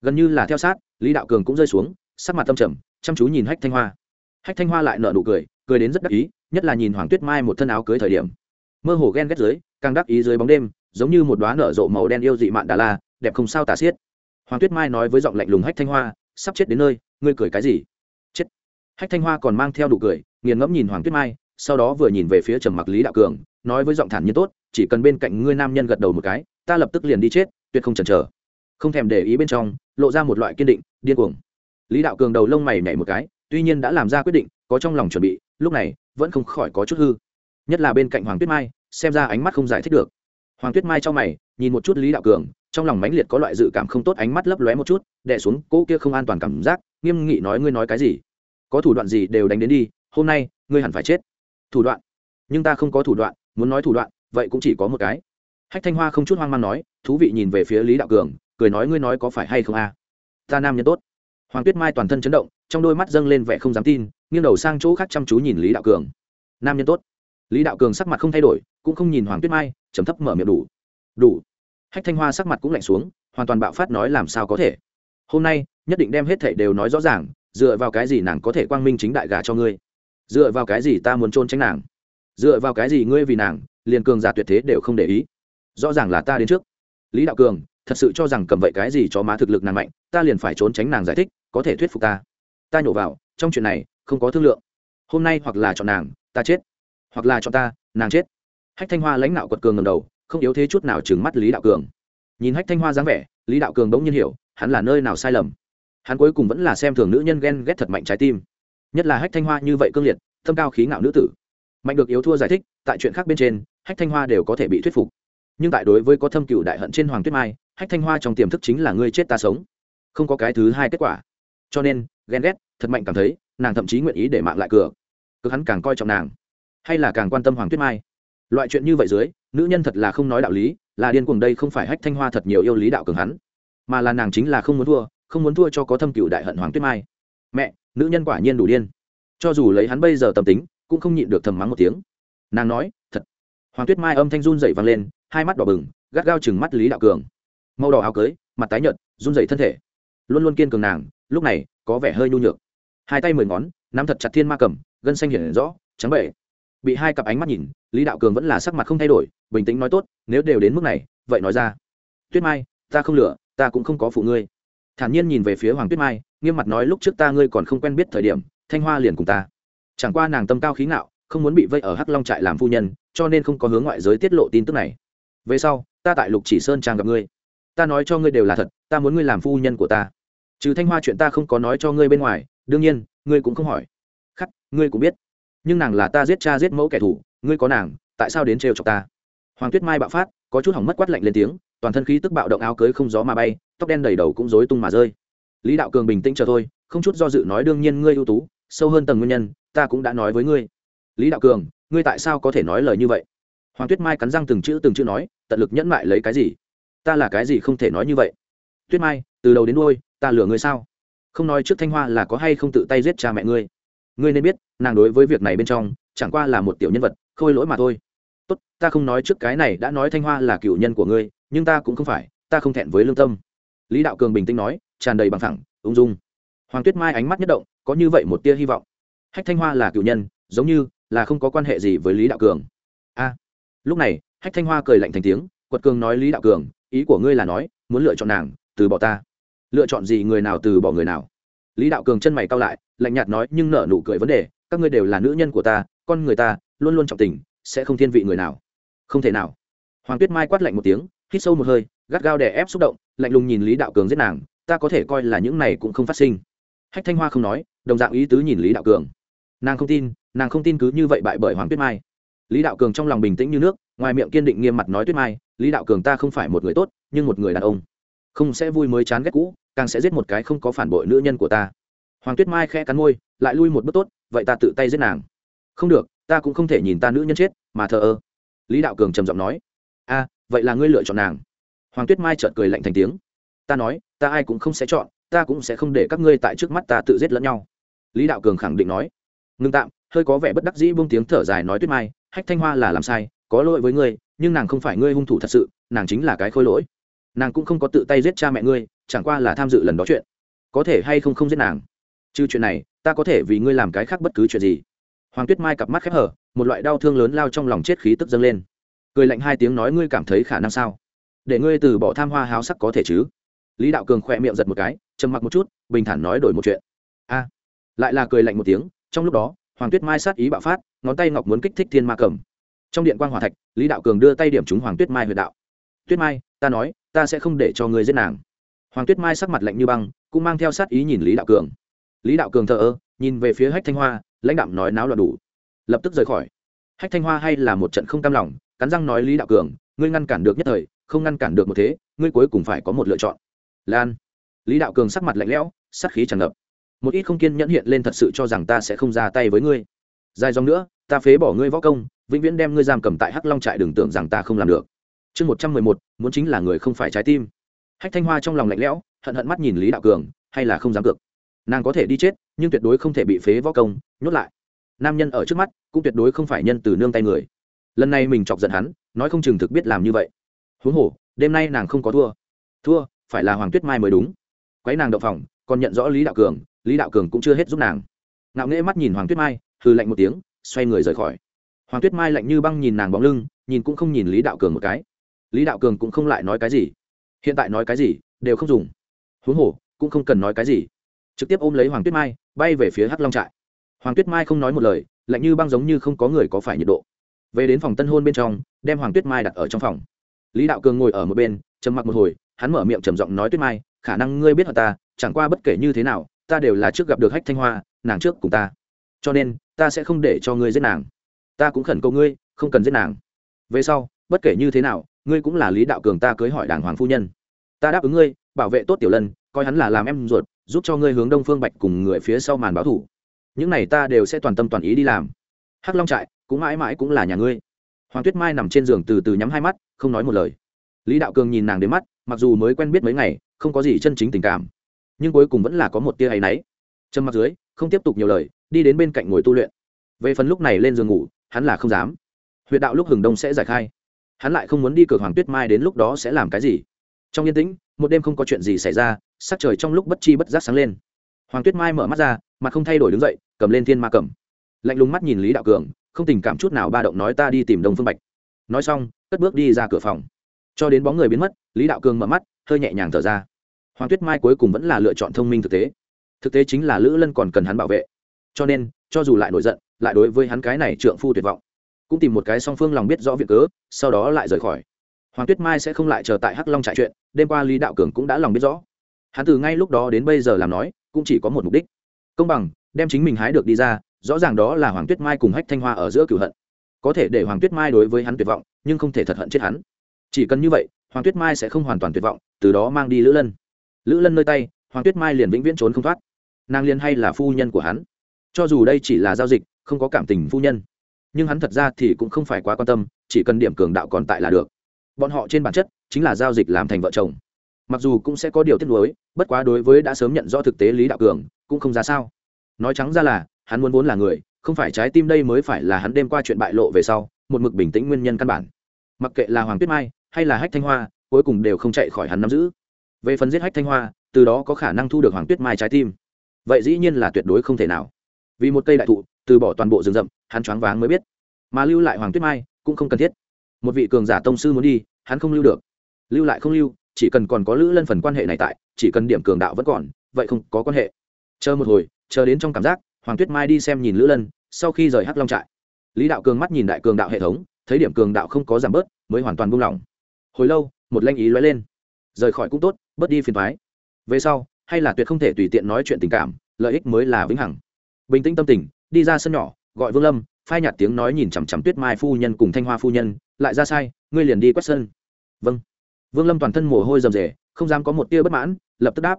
Gần như là theo sát, lý đạo cường cũng rơi xuống, sắc mặt tâm trầm, chăm chú nhìn hách thanh hoa. Hách thanh hoa lại nở nụ cười cười đến rất đắc ý, nhất là nhìn hoàng tuyết mai một thân áo cưới thời điểm mơ hồ ghen ghét dưới, càng đắc ý dưới bóng đêm, giống như một đoá nở rộ màu đen yêu dị mạn đà la, đẹp không sao tả xiết. Hoàng tuyết mai nói với giọng lạnh lùng hách thanh hoa, sắp chết đến nơi, ngươi cười cái gì? Chết. Hách thanh hoa còn mang theo đủ cười, nghiền ngẫm nhìn hoàng tuyết mai, sau đó vừa nhìn về phía trầm mặc lý đạo cường, nói với giọng thản nhiên tốt, chỉ cần bên cạnh ngươi nam nhân gật đầu một cái, ta lập tức liền đi chết, tuyệt không chần chờ. Không thèm để ý bên trong, lộ ra một loại kiên định, điên cuồng. Lý đạo cường đầu lông mày nhảy một cái, tuy nhiên đã làm ra quyết định, có trong lòng chuẩn bị, lúc này, vẫn không khỏi có chút hư nhất là bên cạnh hoàng tuyết mai, xem ra ánh mắt không giải thích được. Hoàng tuyết mai cho mày, nhìn một chút lý đạo cường, trong lòng mãnh liệt có loại dự cảm không tốt ánh mắt lấp lóe một chút đẻ xuống cỗ kia không an toàn cảm giác, nghiêm nghị nói ngươi nói cái gì? Có thủ đoạn gì đều đánh đến đi, hôm nay, ngươi hẳn phải chết. Thủ đoạn? Nhưng ta không có thủ đoạn, muốn nói thủ đoạn, vậy cũng chỉ có một cái. Hách thanh hoa không chút hoang mang nói, thú vị nhìn về phía lý đạo cường, cười nói ngươi nói có phải hay không a? Ta nam nhân tốt. Hoàng tuyết mai toàn thân chấn động, trong đôi mắt dâng lên vẻ không dám tin, nghiêng đầu sang chỗ khác chăm chú nhìn lý đạo cường. Nam nhân tốt lý đạo cường sắc mặt không thay đổi, cũng không nhìn hoàng tuyết mai chấm thấp mở miệng đủ. Đủ. Hách thanh hoa sắc mặt cũng lạnh xuống, hoàn toàn bạo phát nói làm sao có thể. Hôm nay, nhất định đem hết thảy đều nói rõ ràng, dựa vào cái gì nàng có thể quang minh chính đại gà cho ngươi? Dựa vào cái gì ta muốn trôn tránh nàng? Dựa vào cái gì ngươi vì nàng, liền cường giả tuyệt thế đều không để ý? Rõ ràng là ta đến trước. Lý đạo cường, thật sự cho rằng cầm vậy cái gì cho má thực lực nàng mạnh, ta liền phải trốn tránh nàng giải thích, có thể thuyết phục ta. Ta nhổ vào, trong chuyện này, không có thương lượng. Hôm nay hoặc là chọn nàng, ta chết hoặc là cho ta, nàng chết. Hách thanh hoa lãnh đạo quật cường ngầm đầu, không yếu thế chút nào chừng mắt lý đạo cường. Nhìn hách thanh hoa dáng vẻ, lý đạo cường bỗng nhiên hiểu, hắn là nơi nào sai lầm. Hắn cuối cùng vẫn là xem thường nữ nhân ghen ghét thật mạnh trái tim. Nhất là hách thanh hoa như vậy cương liệt, thâm cao khí ngạo nữ tử. Mạnh được yếu thua giải thích, tại chuyện khác bên trên, hách thanh hoa đều có thể bị thuyết phục. Nhưng tại đối với có thâm cựu đại hận trên hoàng tuyết mai, hách thanh hoa trong tiềm thức chính là ngươi chết ta sống. Không có cái thứ hai kết quả. Cho nên, ghen ghét, thật mạnh cảm thấy, nàng thậm chí nguyện ý để mạng lại cửa. Cực hắn càng coi trọng nàng hay là càng quan tâm hoàng tuyết mai? Loại chuyện như vậy dưới, nữ nhân thật là không nói đạo lý, là điên cuồng đây không phải hách thanh hoa thật nhiều yêu lý đạo cường hắn, mà là nàng chính là không muốn thua, không muốn thua cho có thâm cựu đại hận hoàng tuyết mai. Mẹ, nữ nhân quả nhiên đủ điên. Cho dù lấy hắn bây giờ tâm tính, cũng không nhịn được thầm mắng một tiếng. Nàng nói, thật. Hoàng tuyết mai âm thanh run dậy vang lên, hai mắt đỏ bừng, gắt gao chừng mắt lý đạo cường. Màu đỏ áo cưới, mặt tái nhợt, run dậy thân thể. Luôn luôn kiên cường nàng, lúc này có vẻ hơi nhu nhược. Hai tay mười ngón, nắm thật chặt thiên ma cầm, gân xanh hiển rõ, trắng bệ bị hai cặp ánh mắt nhìn lý đạo cường vẫn là sắc mặt không thay đổi bình tĩnh nói tốt nếu đều đến mức này vậy nói ra. Tuyết mai ta không lựa, ta cũng không có phụ ngươi. Thản nhiên nhìn về phía hoàng tuyết mai nghiêm mặt nói lúc trước ta ngươi còn không quen biết thời điểm thanh hoa liền cùng ta. Chẳng qua nàng tâm cao khí ngạo không muốn bị vây ở hắc long trại làm phu nhân cho nên không có hướng ngoại giới tiết lộ tin tức này. Về sau ta tại lục chỉ sơn trang gặp ngươi. Ta nói cho ngươi đều là thật ta muốn ngươi làm phu nhân của ta. Trừ thanh hoa chuyện ta không có nói cho ngươi bên ngoài đương nhiên ngươi cũng không hỏi. Khắc ngươi cũng biết nhưng nàng là ta giết cha giết mẫu kẻ thù, ngươi có nàng, tại sao đến trêu chọc ta? Hoàng tuyết mai bạo phát, có chút hỏng mất quát lạnh lên tiếng, toàn thân khí tức bạo động áo cưới không gió mà bay, tóc đen đầy đầu cũng rối tung mà rơi. Lý đạo cường bình tĩnh chờ thôi, không chút do dự nói đương nhiên ngươi ưu tú, sâu hơn tầng nguyên nhân, ta cũng đã nói với ngươi. Lý đạo cường, ngươi tại sao có thể nói lời như vậy? Hoàng tuyết mai cắn răng từng chữ từng chữ nói, tận lực nhẫn mại lấy cái gì? Ta là cái gì không thể nói như vậy? Tuyết mai, từ đầu đến đôi ta lừa ngươi sao? Không nói trước thanh hoa là có hay không tự tay giết cha mẹ ngươi? Ngươi nên biết, nàng đối với việc này bên trong, chẳng qua là một tiểu nhân vật, khôi lỗi mà thôi. Tốt, ta không nói trước cái này đã nói thanh hoa là cựu nhân của ngươi, nhưng ta cũng không phải, ta không thẹn với lương tâm. Lý đạo cường bình tĩnh nói, tràn đầy bằng thẳng, ung dung. Hoàng tuyết mai ánh mắt nhất động, có như vậy một tia hy vọng. Hách thanh hoa là cựu nhân, giống như là không có quan hệ gì với lý đạo cường. A, lúc này, hách thanh hoa cười lạnh thành tiếng, quật cường nói lý đạo cường, ý của ngươi là nói, muốn lựa chọn nàng, từ bỏ ta. Lựa chọn gì người nào từ bỏ người nào lý đạo cường chân mày cao lại, lạnh nhạt nói, nhưng nở nụ cười vấn đề, các ngươi đều là nữ nhân của ta, con người ta, luôn luôn trọng tình, sẽ không thiên vị người nào. Không thể nào. Hoàng tuyết mai quát lạnh một tiếng, hít sâu một hơi, gắt gao đè ép xúc động, lạnh lùng nhìn lý đạo cường giết nàng, ta có thể coi là những này cũng không phát sinh. Hách thanh hoa không nói, đồng dạng ý tứ nhìn lý đạo cường. Nàng không tin, nàng không tin cứ như vậy bại bởi hoàng tuyết mai. Lý đạo cường trong lòng bình tĩnh như nước, ngoài miệng kiên định nghiêm mặt nói tuyết mai, lý đạo cường ta không phải một người tốt, nhưng một người đàn ông không sẽ vui mới chán ghét cũ, càng sẽ giết một cái không có phản bội nữ nhân của ta. Hoàng tuyết mai khẽ cắn môi, lại lui một bước tốt, vậy ta tự tay giết nàng. Không được, ta cũng không thể nhìn ta nữ nhân chết, mà thờ ơ. Lý đạo cường trầm giọng nói, a, vậy là ngươi lựa chọn nàng. Hoàng tuyết mai chợt cười lạnh thành tiếng, ta nói, ta ai cũng không sẽ chọn, ta cũng sẽ không để các ngươi tại trước mắt ta tự giết lẫn nhau. Lý đạo cường khẳng định nói, ngưng tạm. Hơi có vẻ bất đắc dĩ buông tiếng thở dài nói tuyết mai, hách thanh hoa là làm sai, có lỗi với ngươi, nhưng nàng không phải ngươi hung thủ thật sự, nàng chính là cái khôi lỗi nàng cũng không có tự tay giết cha mẹ ngươi, chẳng qua là tham dự lần đó chuyện. Có thể hay không không giết nàng? Trừ chuyện này, ta có thể vì ngươi làm cái khác bất cứ chuyện gì. Hoàng tuyết mai cặp mắt khép hở, một loại đau thương lớn lao trong lòng chết khí tức dâng lên. Cười lạnh hai tiếng nói ngươi cảm thấy khả năng sao? Để ngươi từ bỏ tham hoa háo sắc có thể chứ? Lý đạo cường khỏe miệng giật một cái, trầm mặc một chút, bình thản nói đổi một chuyện. A. Lại là cười lạnh một tiếng, trong lúc đó, hoàng tuyết mai sát ý bạo phát, ngón tay ngọc muốn kích thích thiên ma cầm. Trong điện quan g hòa thạch, lý đạo cường đưa tay điểm trúng hoàng tuyết mai huyệt đạo. Tuyết mai, ta nói ta sẽ không để cho ngươi giết nàng. Hoàng tuyết mai sắc mặt lạnh như băng, cũng mang theo sát ý nhìn lý đạo cường. Lý đạo cường thờ ơ, nhìn về phía hách thanh hoa, lãnh đạo nói náo loạn đủ. Lập tức rời khỏi. Hách thanh hoa hay là một trận không cam lòng, cắn răng nói lý đạo cường, ngươi ngăn cản được nhất thời, không ngăn cản được một thế, ngươi cuối cùng phải có một lựa chọn. Lan. Lý đạo cường sắc mặt lạnh lẽo sắc khí tràn ngập. Một ít không kiên nhẫn hiện lên thật sự cho rằng ta sẽ không ra tay với ngươi. Dài dòng nữa, ta phế bỏ ngươi võ công, vĩnh viễn đem ngươi giam cầm tại hắc long trại đừng tưởng rằng ta không làm được chương một trăm mười một, muốn chính là người không phải trái tim. Hách thanh hoa trong lòng lạnh lẽo, hận hận mắt nhìn lý đạo cường, hay là không dám cược. Nàng có thể đi chết, nhưng tuyệt đối không thể bị phế võ công, nhốt lại. Nam nhân ở trước mắt, cũng tuyệt đối không phải nhân từ nương tay người. Lần này mình chọc giận hắn, nói không chừng thực biết làm như vậy. Huống hồ, đêm nay nàng không có thua. Thua, phải là hoàng tuyết mai mới đúng. Quấy nàng đậu phòng, còn nhận rõ lý đạo cường, lý đạo cường cũng chưa hết giúp nàng. Ngạo nghễ mắt nhìn hoàng tuyết mai hư lạnh một tiếng, xoay người rời khỏi. Hoàng tuyết mai lạnh như băng nhìn nàng bóng lưng, nhìn cũng không nhìn lý đạo cường một cái lý đạo cường cũng không lại nói cái gì. hiện tại nói cái gì đều không dùng. huống hồ, cũng không cần nói cái gì. trực tiếp ôm lấy hoàng tuyết mai, bay về phía hắc long trại. hoàng tuyết mai không nói một lời, lạnh như băng giống như không có người có phải nhiệt độ. về đến phòng tân hôn bên trong, đem hoàng tuyết mai đặt ở trong phòng. lý đạo cường ngồi ở một bên, trầm mặc một hồi, hắn mở miệng trầm giọng nói tuyết mai, khả năng ngươi biết ta, chẳng qua bất kể như thế nào, ta đều là trước gặp được hách thanh hoa, nàng trước cùng ta. cho nên, ta sẽ không để cho ngươi giết nàng. ta cũng khẩn cầu ngươi, không cần giết nàng. về sau, bất kể như thế nào ngươi cũng là lý đạo cường ta cưới hỏi đàng hoàng phu nhân. Ta đáp ứng ngươi, bảo vệ tốt tiểu lân, coi hắn là làm em ruột, giúp cho ngươi hướng đông phương bạch cùng người phía sau màn báo thủ. Những này ta đều sẽ toàn tâm toàn ý đi làm. Hắc long trại, cũng mãi mãi cũng là nhà ngươi. Hoàng tuyết mai nằm trên giường từ từ nhắm hai mắt, không nói một lời. Lý đạo cường nhìn nàng đến mắt, mặc dù mới quen biết mấy ngày, không có gì chân chính tình cảm, nhưng cuối cùng vẫn là có một tia hay náy. Chân mặt dưới, không tiếp tục nhiều lời, đi đến bên cạnh ngồi tu luyện. Về phần lúc này lên giường ngủ, hắn là không dám. Huyệt đạo lúc hừng đông sẽ giải khai hắn lại không muốn đi cửa hoàng tuyết mai đến lúc đó sẽ làm cái gì. Trong yên tĩnh, một đêm không có chuyện gì xảy ra, sắc trời trong lúc bất chi bất giác sáng lên. Hoàng tuyết mai mở mắt ra, mặt không thay đổi đứng dậy, cầm lên thiên ma cầm. Lạnh lùng mắt nhìn lý đạo cường, không tình cảm chút nào ba động nói ta đi tìm đông phương bạch. Nói xong, cất bước đi ra cửa phòng. Cho đến bóng người biến mất, lý đạo cường mở mắt, hơi nhẹ nhàng thở ra. Hoàng tuyết mai cuối cùng vẫn là lựa chọn thông minh thực tế. Thực tế chính là lữ lân còn cần hắn bảo vệ. Cho nên, cho dù lại nổi giận, lại đối với hắn cái này trượng phu tuyệt vọng cũng tìm một cái song phương lòng biết rõ việc cớ, sau đó lại rời khỏi. Hoàng tuyết mai sẽ không lại chờ tại hắc long trại chuyện, đêm qua lý đạo cường cũng đã lòng biết rõ. Hắn từ ngay lúc đó đến bây giờ làm nói, cũng chỉ có một mục đích. Công bằng, đem chính mình hái được đi ra, rõ ràng đó là hoàng tuyết mai cùng hách thanh hoa ở giữa cửu hận. Có thể để hoàng tuyết mai đối với hắn tuyệt vọng, nhưng không thể thật hận chết hắn. Chỉ cần như vậy, hoàng tuyết mai sẽ không hoàn toàn tuyệt vọng, từ đó mang đi lữ lân. Lữ lân nơi tay, hoàng tuyết mai liền vĩnh viễn trốn không thoát. Nàng liên hay là phu nhân của hắn. Cho dù đây chỉ là giao dịch, không có cảm tình phu nhân nhưng hắn thật ra thì cũng không phải quá quan tâm, chỉ cần điểm cường đạo còn tại là được. Bọn họ trên bản chất chính là giao dịch làm thành vợ chồng. Mặc dù cũng sẽ có điều tiếc nuối, bất quá đối với đã sớm nhận rõ thực tế lý đạo cường, cũng không ra sao. Nói trắng ra là, hắn muốn vốn là người, không phải trái tim đây mới phải là hắn đêm qua chuyện bại lộ về sau, một mực bình tĩnh nguyên nhân căn bản. Mặc kệ là hoàng tuyết mai, hay là hách thanh hoa, cuối cùng đều không chạy khỏi hắn nắm giữ. Về phần giết hách thanh hoa, từ đó có khả năng thu được hoàng tuyết mai trái tim. Vậy dĩ nhiên là tuyệt đối không thể nào. Vì một cây đại thụ, từ bỏ toàn bộ rừng rậm hắn choáng váng mới biết. Mà lưu lại hoàng tuyết mai cũng không cần thiết. Một vị cường giả tông sư muốn đi, hắn không lưu được. Lưu lại không lưu, chỉ cần còn có lữ lân phần quan hệ này tại, chỉ cần điểm cường đạo vẫn còn, vậy không có quan hệ. Chờ một hồi, chờ đến trong cảm giác, hoàng tuyết mai đi xem nhìn lữ lân, sau khi rời hắc long trại. Lý đạo cường mắt nhìn đại cường đạo hệ thống, thấy điểm cường đạo không có giảm bớt, mới hoàn toàn buông lỏng. Hồi lâu, một lanh ý lóe lên. Rời khỏi cũng tốt, bớt đi phiền thoái về sau, hay là tuyệt không thể tùy tiện nói chuyện tình cảm, lợi ích mới là vĩnh hằng. Bình tĩnh tâm tình, đi ra sân nhỏ gọi vương lâm, phai nhạt tiếng nói nhìn chằm chằm tuyết mai phu nhân cùng thanh hoa phu nhân, lại ra sai, ngươi liền đi quét sân vâng. Vương lâm toàn thân mồ hôi rầm rề, không dám có một tia bất mãn, lập tức đáp.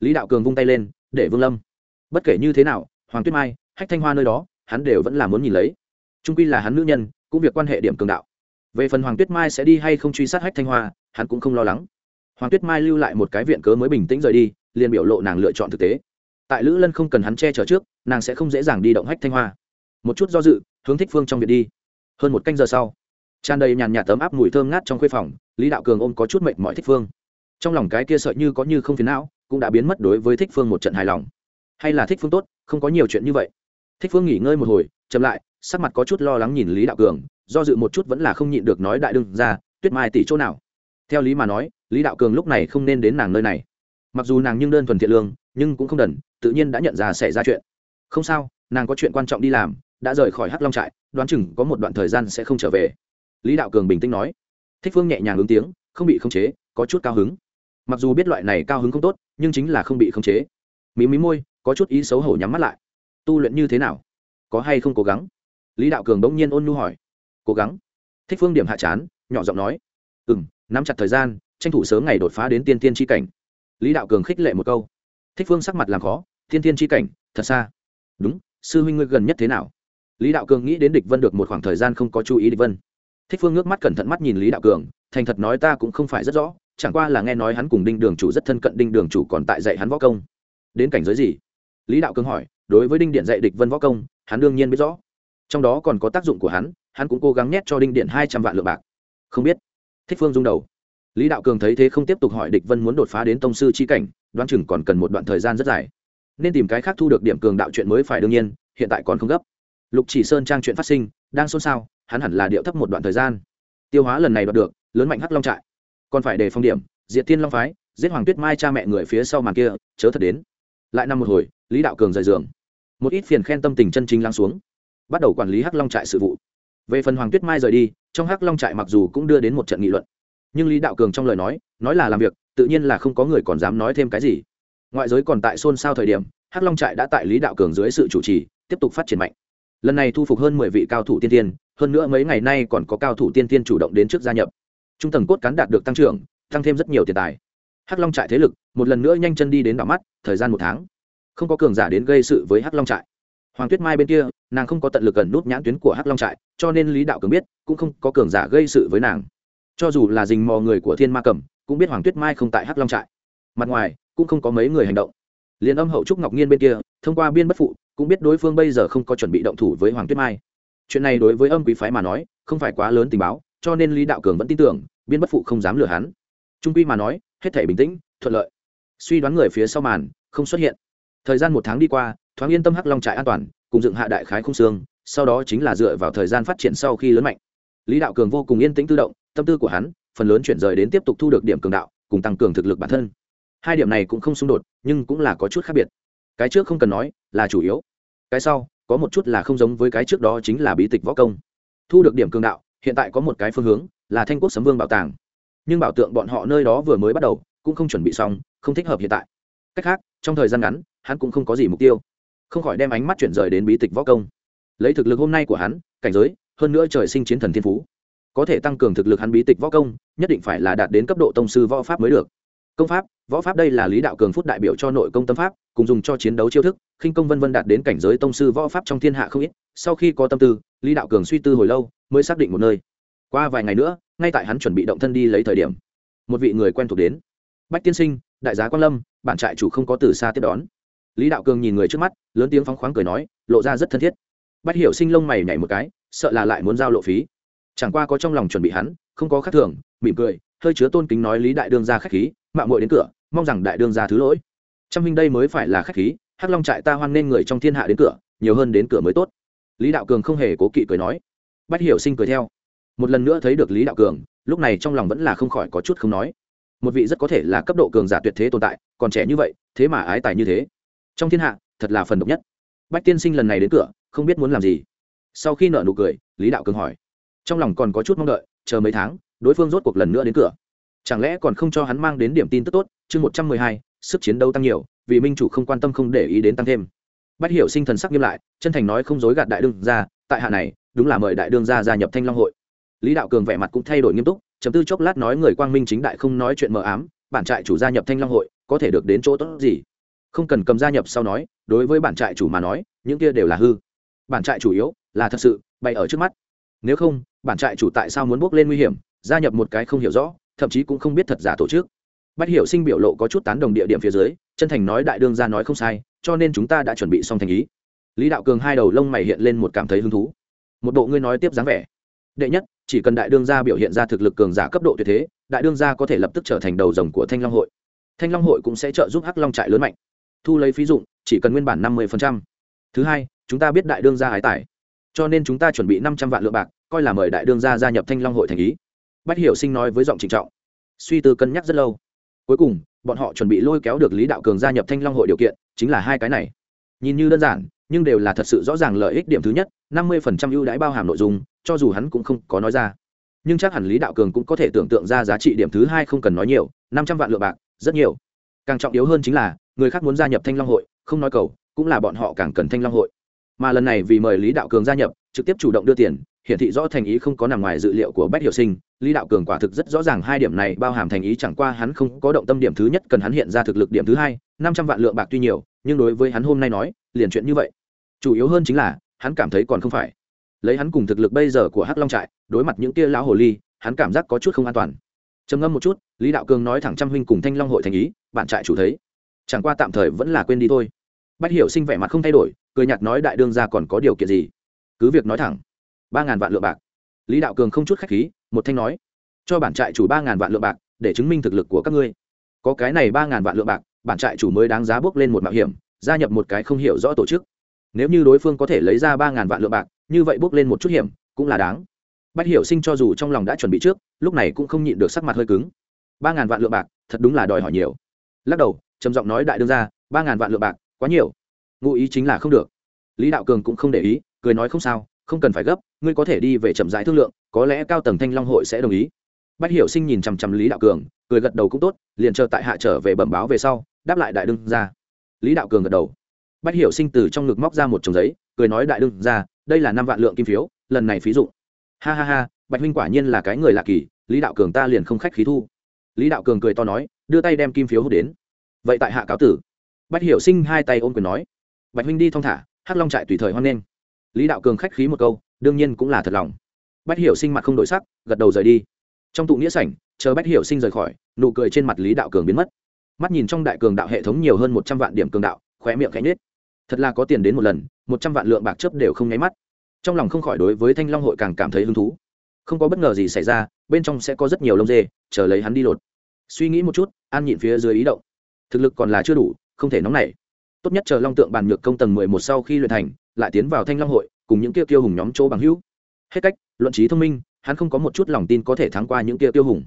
Lý đạo cường vung tay lên, để vương lâm. Bất kể như thế nào, hoàng tuyết mai, hách thanh hoa nơi đó, hắn đều vẫn là muốn nhìn lấy. Trung quy là hắn nữ nhân, cũng việc quan hệ điểm cường đạo. Về phần hoàng tuyết mai sẽ đi hay không truy sát hách thanh hoa, hắn cũng không lo lắng. Hoàng tuyết mai lưu lại một cái viện cớ mới bình tĩnh rời đi, liền biểu lộ nàng lựa chọn thực tế. Tại lữ lân không cần hắn che chở trước, nàng sẽ không dễ dàng đi động hách thanh hoa một chút do dự, hướng thích phương trong viện đi. Hơn một canh giờ sau, tràn đầy nhàn nhạt tấm áp mùi thơm ngát trong khuê phòng, lý đạo cường ôm có chút mệnh mọi thích phương. Trong lòng cái kia sợi như có như không phiền não, cũng đã biến mất đối với thích phương một trận hài lòng. Hay là thích phương tốt, không có nhiều chuyện như vậy. Thích phương nghỉ ngơi một hồi, chậm lại, sắc mặt có chút lo lắng nhìn lý đạo cường, do dự một chút vẫn là không nhịn được nói đại đương ra, tuyết mai tỷ chỗ nào? Theo lý mà nói, lý đạo cường lúc này không nên đến nàng nơi này. Mặc dù nàng nhưng đơn thuần thiện lương, nhưng cũng không đần, tự nhiên đã nhận ra xảy ra chuyện. Không sao, nàng có chuyện quan trọng đi làm đã rời khỏi hắc long trại, đoán chừng có một đoạn thời gian sẽ không trở về. Lý đạo cường bình tĩnh nói. Thích phương nhẹ nhàng ứng tiếng, không bị khống chế, có chút cao hứng. Mặc dù biết loại này cao hứng không tốt, nhưng chính là không bị khống chế. Mí mí môi, có chút ý xấu hổ nhắm mắt lại. Tu luyện như thế nào? Có hay không cố gắng? Lý đạo cường bỗng nhiên ôn nhu hỏi. Cố gắng? Thích phương điểm hạ chán, nhỏ giọng nói. Ừ m nắm chặt thời gian, tranh thủ sớm ngày đột phá đến tiên tiên tri cảnh. Lý đạo cường khích lệ một câu. Thích phương sắc mặt làm khó. Tiên tiên tri cảnh, thật xa. Đúng, sư huynh ngươi gần nhất thế nào? Lý đạo cường nghĩ đến địch vân được một khoảng thời gian không có chú ý địch vân. Thích phương ngước mắt cẩn thận mắt nhìn lý đạo cường, thành thật nói ta cũng không phải rất rõ, chẳng qua là nghe nói hắn cùng đinh đường chủ rất thân cận, đinh đường chủ còn tại dạy hắn võ công. Đến cảnh giới gì? Lý đạo cường hỏi, đối với đinh điện dạy địch vân võ công, hắn đương nhiên biết rõ. Trong đó còn có tác dụng của hắn hắn cũng cố gắng nhét cho đinh điện hai trăm vạn lượng bạc. Không biết. Thích phương rung đầu. Lý đạo cường thấy thế không tiếp tục hỏi địch vân muốn đột phá đến tông sư chi cảnh, đoán chừng còn cần một đoạn thời gian rất dài. Nên tìm cái khác thu được điểm cường đạo chuyện mới phải đương nhiên, hiện tại còn không gấp lục chỉ sơn trang chuyện phát sinh, đang xôn xao, hắn hẳn là điệu thấp một đoạn thời gian. Tiêu hóa lần này đoạt được, lớn mạnh hắc long trại. Còn phải đề phong điểm, diệt thiên long phái, giết hoàng tuyết mai cha mẹ người phía sau màn kia, chớ thật đến. Lại năm một hồi, lý đạo cường rời giường. Một ít phiền khen tâm tình chân chính lắng xuống. Bắt đầu quản lý hắc long trại sự vụ. Về phần hoàng tuyết mai rời đi, trong hắc long trại mặc dù cũng đưa đến một trận nghị luận. Nhưng lý đạo cường trong lời nói nói là làm việc, tự nhiên là không có người còn dám nói thêm cái gì. Ngoại giới còn tại xôn xao thời điểm, hắc long trại đã tại lý đạo cường dưới sự chủ trì, tiếp tục phát triển mạnh lần này thu phục hơn mười vị cao thủ tiên tiên hơn nữa mấy ngày nay còn có cao thủ tiên tiên chủ động đến trước gia nhập. Trung tầng cốt cán đạt được tăng trưởng, tăng thêm rất nhiều tiền tài. Hắc long trại thế lực, một lần nữa nhanh chân đi đến đảo mắt, thời gian một tháng. Không có cường giả đến gây sự với hắc long trại. Hoàng tuyết mai bên kia, nàng không có tận lực gần nút nhãn tuyến của hắc long trại, cho nên lý đạo cường biết, cũng không có cường giả gây sự với nàng. Cho dù là dình mò người của thiên ma cầm cũng biết hoàng tuyết mai không tại hắc long trại. Mặt ngoài, cũng không có mấy người hành động liền âm hậu trúc ngọc nhiên bên kia, thông qua biên bất phụ, cũng biết đối phương bây giờ không có chuẩn bị động thủ với hoàng tuyết mai. Chuyện này đối với âm quý phái mà nói, không phải quá lớn tình báo, cho nên lý đạo cường vẫn tin tưởng, biên bất phụ không dám lừa hắn. Trung quy mà nói, hết thể bình tĩnh, thuận lợi. Suy đoán người phía sau màn, không xuất hiện. Thời gian một tháng đi qua, thoáng yên tâm hắc long trại an toàn, cùng dựng hạ đại khái không xương, sau đó chính là dựa vào thời gian phát triển sau khi lớn mạnh. Lý đạo cường vô cùng yên tĩnh tự động, tâm tư của hắn, phần lớn chuyển rời đến tiếp tục thu được điểm cường đạo, cùng tăng cường thực lực bản thân hai điểm này cũng không xung đột, nhưng cũng là có chút khác biệt. Cái trước không cần nói, là chủ yếu. Cái sau, có một chút là không giống với cái trước đó chính là bí tịch võ công. Thu được điểm cường đạo, hiện tại có một cái phương hướng, là thanh quốc sấm vương bảo tàng. Nhưng bảo tượng bọn họ nơi đó vừa mới bắt đầu, cũng không chuẩn bị xong, không thích hợp hiện tại. Cách khác, trong thời gian ngắn, hắn cũng không có gì mục tiêu. Không khỏi đem ánh mắt chuyển rời đến bí tịch võ công. Lấy thực lực hôm nay của hắn, cảnh giới, hơn nữa trời sinh chiến thần thiên phú. Có thể tăng cường thực lực hắn bí tịch võ công, nhất định phải là đạt đến cấp độ tông sư võ pháp mới được công pháp, võ pháp đây là lý đạo cường phút đại biểu cho nội công tâm pháp, cùng dùng cho chiến đấu chiêu thức, khinh công vân vân đạt đến cảnh giới tông sư võ pháp trong thiên hạ không ít, sau khi có tâm tư, lý đạo cường suy tư hồi lâu, mới xác định một nơi. Qua vài ngày nữa, ngay tại hắn chuẩn bị động thân đi lấy thời điểm, một vị người quen thuộc đến. Bách tiên sinh, đại giá quan lâm, bản trại chủ không có từ xa tiếp đón. Lý đạo cường nhìn người trước mắt, lớn tiếng phóng khoáng cười nói, lộ ra rất thân thiết. Bách hiểu sinh lông mày nhảy một cái, sợ là lại muốn giao lộ phí. Chẳng qua có trong lòng chuẩn bị hắn, không có khác thường, mỉm cười, hơi chứa tôn kính nói lý đại đương ra khách khí mạng muội đến cửa, mong rằng đại đương ra thứ lỗi. Trăm minh đây mới phải là khách khí, hắc long trại ta hoan nên người trong thiên hạ đến cửa, nhiều hơn đến cửa mới tốt. Lý đạo cường không hề cố kỵ cười nói. Bách hiểu sinh cười theo. Một lần nữa thấy được lý đạo cường, lúc này trong lòng vẫn là không khỏi có chút không nói. Một vị rất có thể là cấp độ cường giả tuyệt thế tồn tại, còn trẻ như vậy, thế mà ái tài như thế. Trong thiên hạ, thật là phần độc nhất. Bách tiên sinh lần này đến cửa, không biết muốn làm gì. Sau khi nợ nụ cười, lý đạo cường hỏi. Trong lòng còn có chút mong đợi, chờ mấy tháng, đối phương rốt cuộc lần nữa đến cửa chẳng lẽ còn không cho hắn mang đến điểm tin tức tốt? Chương một trăm mười hai, sức chiến đấu tăng nhiều, vì minh chủ không quan tâm không để ý đến tăng thêm. Bắt hiểu sinh thần sắc nghiêm lại, chân thành nói không dối gạt đại đương ra tại hạ này, đúng là mời đại đương gia gia nhập thanh long hội. Lý đạo cường vẻ mặt cũng thay đổi nghiêm túc, chấm tư chốc lát nói người quang minh chính đại không nói chuyện mờ ám, bản trại chủ gia nhập thanh long hội, có thể được đến chỗ tốt gì? Không cần cầm gia nhập sau nói, đối với bản trại chủ mà nói, những kia đều là hư. Bản trại chủ yếu là thật sự, bày ở trước mắt. Nếu không, bản trại chủ tại sao muốn bước lên nguy hiểm? Gia nhập một cái không hiểu rõ thậm chí cũng không biết thật giả tổ chức. Bách hiểu sinh biểu lộ có chút tán đồng địa điểm phía dưới, chân thành nói đại đương gia nói không sai, cho nên chúng ta đã chuẩn bị xong thành ý. Lý đạo cường hai đầu lông mày hiện lên một cảm thấy hứng thú. Một bộ ngươi nói tiếp dáng vẻ. Đệ nhất, chỉ cần đại đương gia biểu hiện ra thực lực cường giả cấp độ tuyệt thế, đại đương gia có thể lập tức trở thành đầu rồng của thanh long hội. Thanh long hội cũng sẽ trợ giúp hắc long trại lớn mạnh. Thu lấy phí dụng, chỉ cần nguyên bản năm mươi thứ hai, chúng ta biết đại đương gia hái tài. Cho nên chúng ta chuẩn bị năm trăm vạn lượng bạc, coi là mời đại đương gia gia nhập thanh long hội thành ý bách hiểu sinh nói với giọng trịnh trọng. Suy tư cân nhắc rất lâu. Cuối cùng, bọn họ chuẩn bị lôi kéo được lý đạo cường gia nhập thanh long hội điều kiện, chính là hai cái này. Nhìn như đơn giản, nhưng đều là thật sự rõ ràng lợi ích điểm thứ nhất, năm mươi phần trăm ưu đãi bao hàm nội dung, cho dù hắn cũng không có nói ra. Nhưng chắc hẳn lý đạo cường cũng có thể tưởng tượng ra giá trị điểm thứ hai không cần nói nhiều, năm trăm vạn lượng bạc, rất nhiều. Càng trọng yếu hơn chính là, người khác muốn gia nhập thanh long hội, không nói cầu, cũng là bọn họ càng cần thanh long hội. Mà lần này vì mời lý đạo cường gia nhập, trực tiếp chủ động đưa tiền hiển thị rõ thành ý không có nằm ngoài dự liệu của bách hiệu sinh, lý đạo cường quả thực rất rõ ràng hai điểm này bao hàm thành ý chẳng qua hắn không có động tâm điểm thứ nhất cần hắn hiện ra thực lực điểm thứ hai, năm trăm vạn lượng bạc tuy nhiều, nhưng đối với hắn hôm nay nói, liền chuyện như vậy. Chủ yếu hơn chính là, hắn cảm thấy còn không phải. Lấy hắn cùng thực lực bây giờ của hắc long trại, đối mặt những tia lão hồ ly, hắn cảm giác có chút không an toàn. Trầm ngâm một chút, lý đạo cường nói thẳng trăm huynh cùng thanh long hội thành ý, bạn trại chủ thấy. Chẳng qua tạm thời vẫn là quên đi thôi. Bách hiểu sinh vẻ mặt không thay đổi, cười nhạt nói đại đương ra còn có điều kiện gì? Cứ việc nói thẳng ba ngàn vạn lượng bạc. Lý đạo cường không chút khách khí, một thanh nói, cho bản trại chủ ba ngàn vạn lượng bạc, để chứng minh thực lực của các ngươi. Có cái này ba ngàn vạn lượng bạc, bản trại chủ mới đáng giá bước lên một mạo hiểm, gia nhập một cái không hiểu rõ tổ chức. Nếu như đối phương có thể lấy ra ba ngàn vạn lượng bạc, như vậy bước lên một chút hiểm, cũng là đáng. Bách hiểu sinh cho dù trong lòng đã chuẩn bị trước, lúc này cũng không nhịn được sắc mặt hơi cứng. Ba ngàn vạn lượng bạc, thật đúng là đòi hỏi nhiều. Lắc đầu, trầm giọng nói đại đương ra ba ngàn vạn lượng bạc, quá nhiều. Ngụ ý chính là không được. Lý đạo cường cũng không để ý, cười nói không sao không cần phải gấp, ngươi có thể đi về chậm rãi thương lượng, có lẽ cao tầng thanh long hội sẽ đồng ý. Bách hiểu sinh nhìn chằm chằm lý đạo cường, cười gật đầu cũng tốt, liền chờ tại hạ trở về bẩm báo về sau, đáp lại đại đương ra lý đạo cường gật đầu. Bách hiểu sinh từ trong ngực móc ra một chồng giấy, cười nói đại đương ra đây là năm vạn lượng kim phiếu, lần này phí dụ ha ha ha, bạch huynh quả nhiên là cái người lạ kỳ, lý đạo cường ta liền không khách khí thu. Lý đạo cường cười to nói, đưa tay đem kim phiếu hút đến. Vậy tại hạ cáo tử. Bách hiểu sinh hai tay ôm quyền nói. Bạch huynh đi thong thả, hắc long trại tùy thời hoan nghênh lý đạo cường khách khí một câu, đương nhiên cũng là thật lòng. Bách hiểu sinh mặt không đổi sắc, gật đầu rời đi. Trong tụ nghĩa sảnh, chờ bách hiểu sinh rời khỏi, nụ cười trên mặt lý đạo cường biến mất. Mắt nhìn trong đại cường đạo hệ thống nhiều hơn một trăm vạn điểm cường đạo, khóe miệng khẽ nết thật là có tiền đến một lần, một trăm vạn lượng bạc chớp đều không nháy mắt. Trong lòng không khỏi đối với thanh long hội càng cảm thấy hứng thú. Không có bất ngờ gì xảy ra, bên trong sẽ có rất nhiều lông dê, chờ lấy hắn đi lột. Suy nghĩ một chút, an nhịn phía dưới ý động. Thực lực còn là chưa đủ, không thể nóng nảy. Tốt nhất chờ long tượng bàn nhược công tầng mười một sau khi luyện thành lại tiến vào thanh long hội, cùng những kia tiêu hùng nhóm chỗ bằng hữu. Hết cách, luận trí thông minh, hắn không có một chút lòng tin có thể thắng qua những kia tiêu hùng.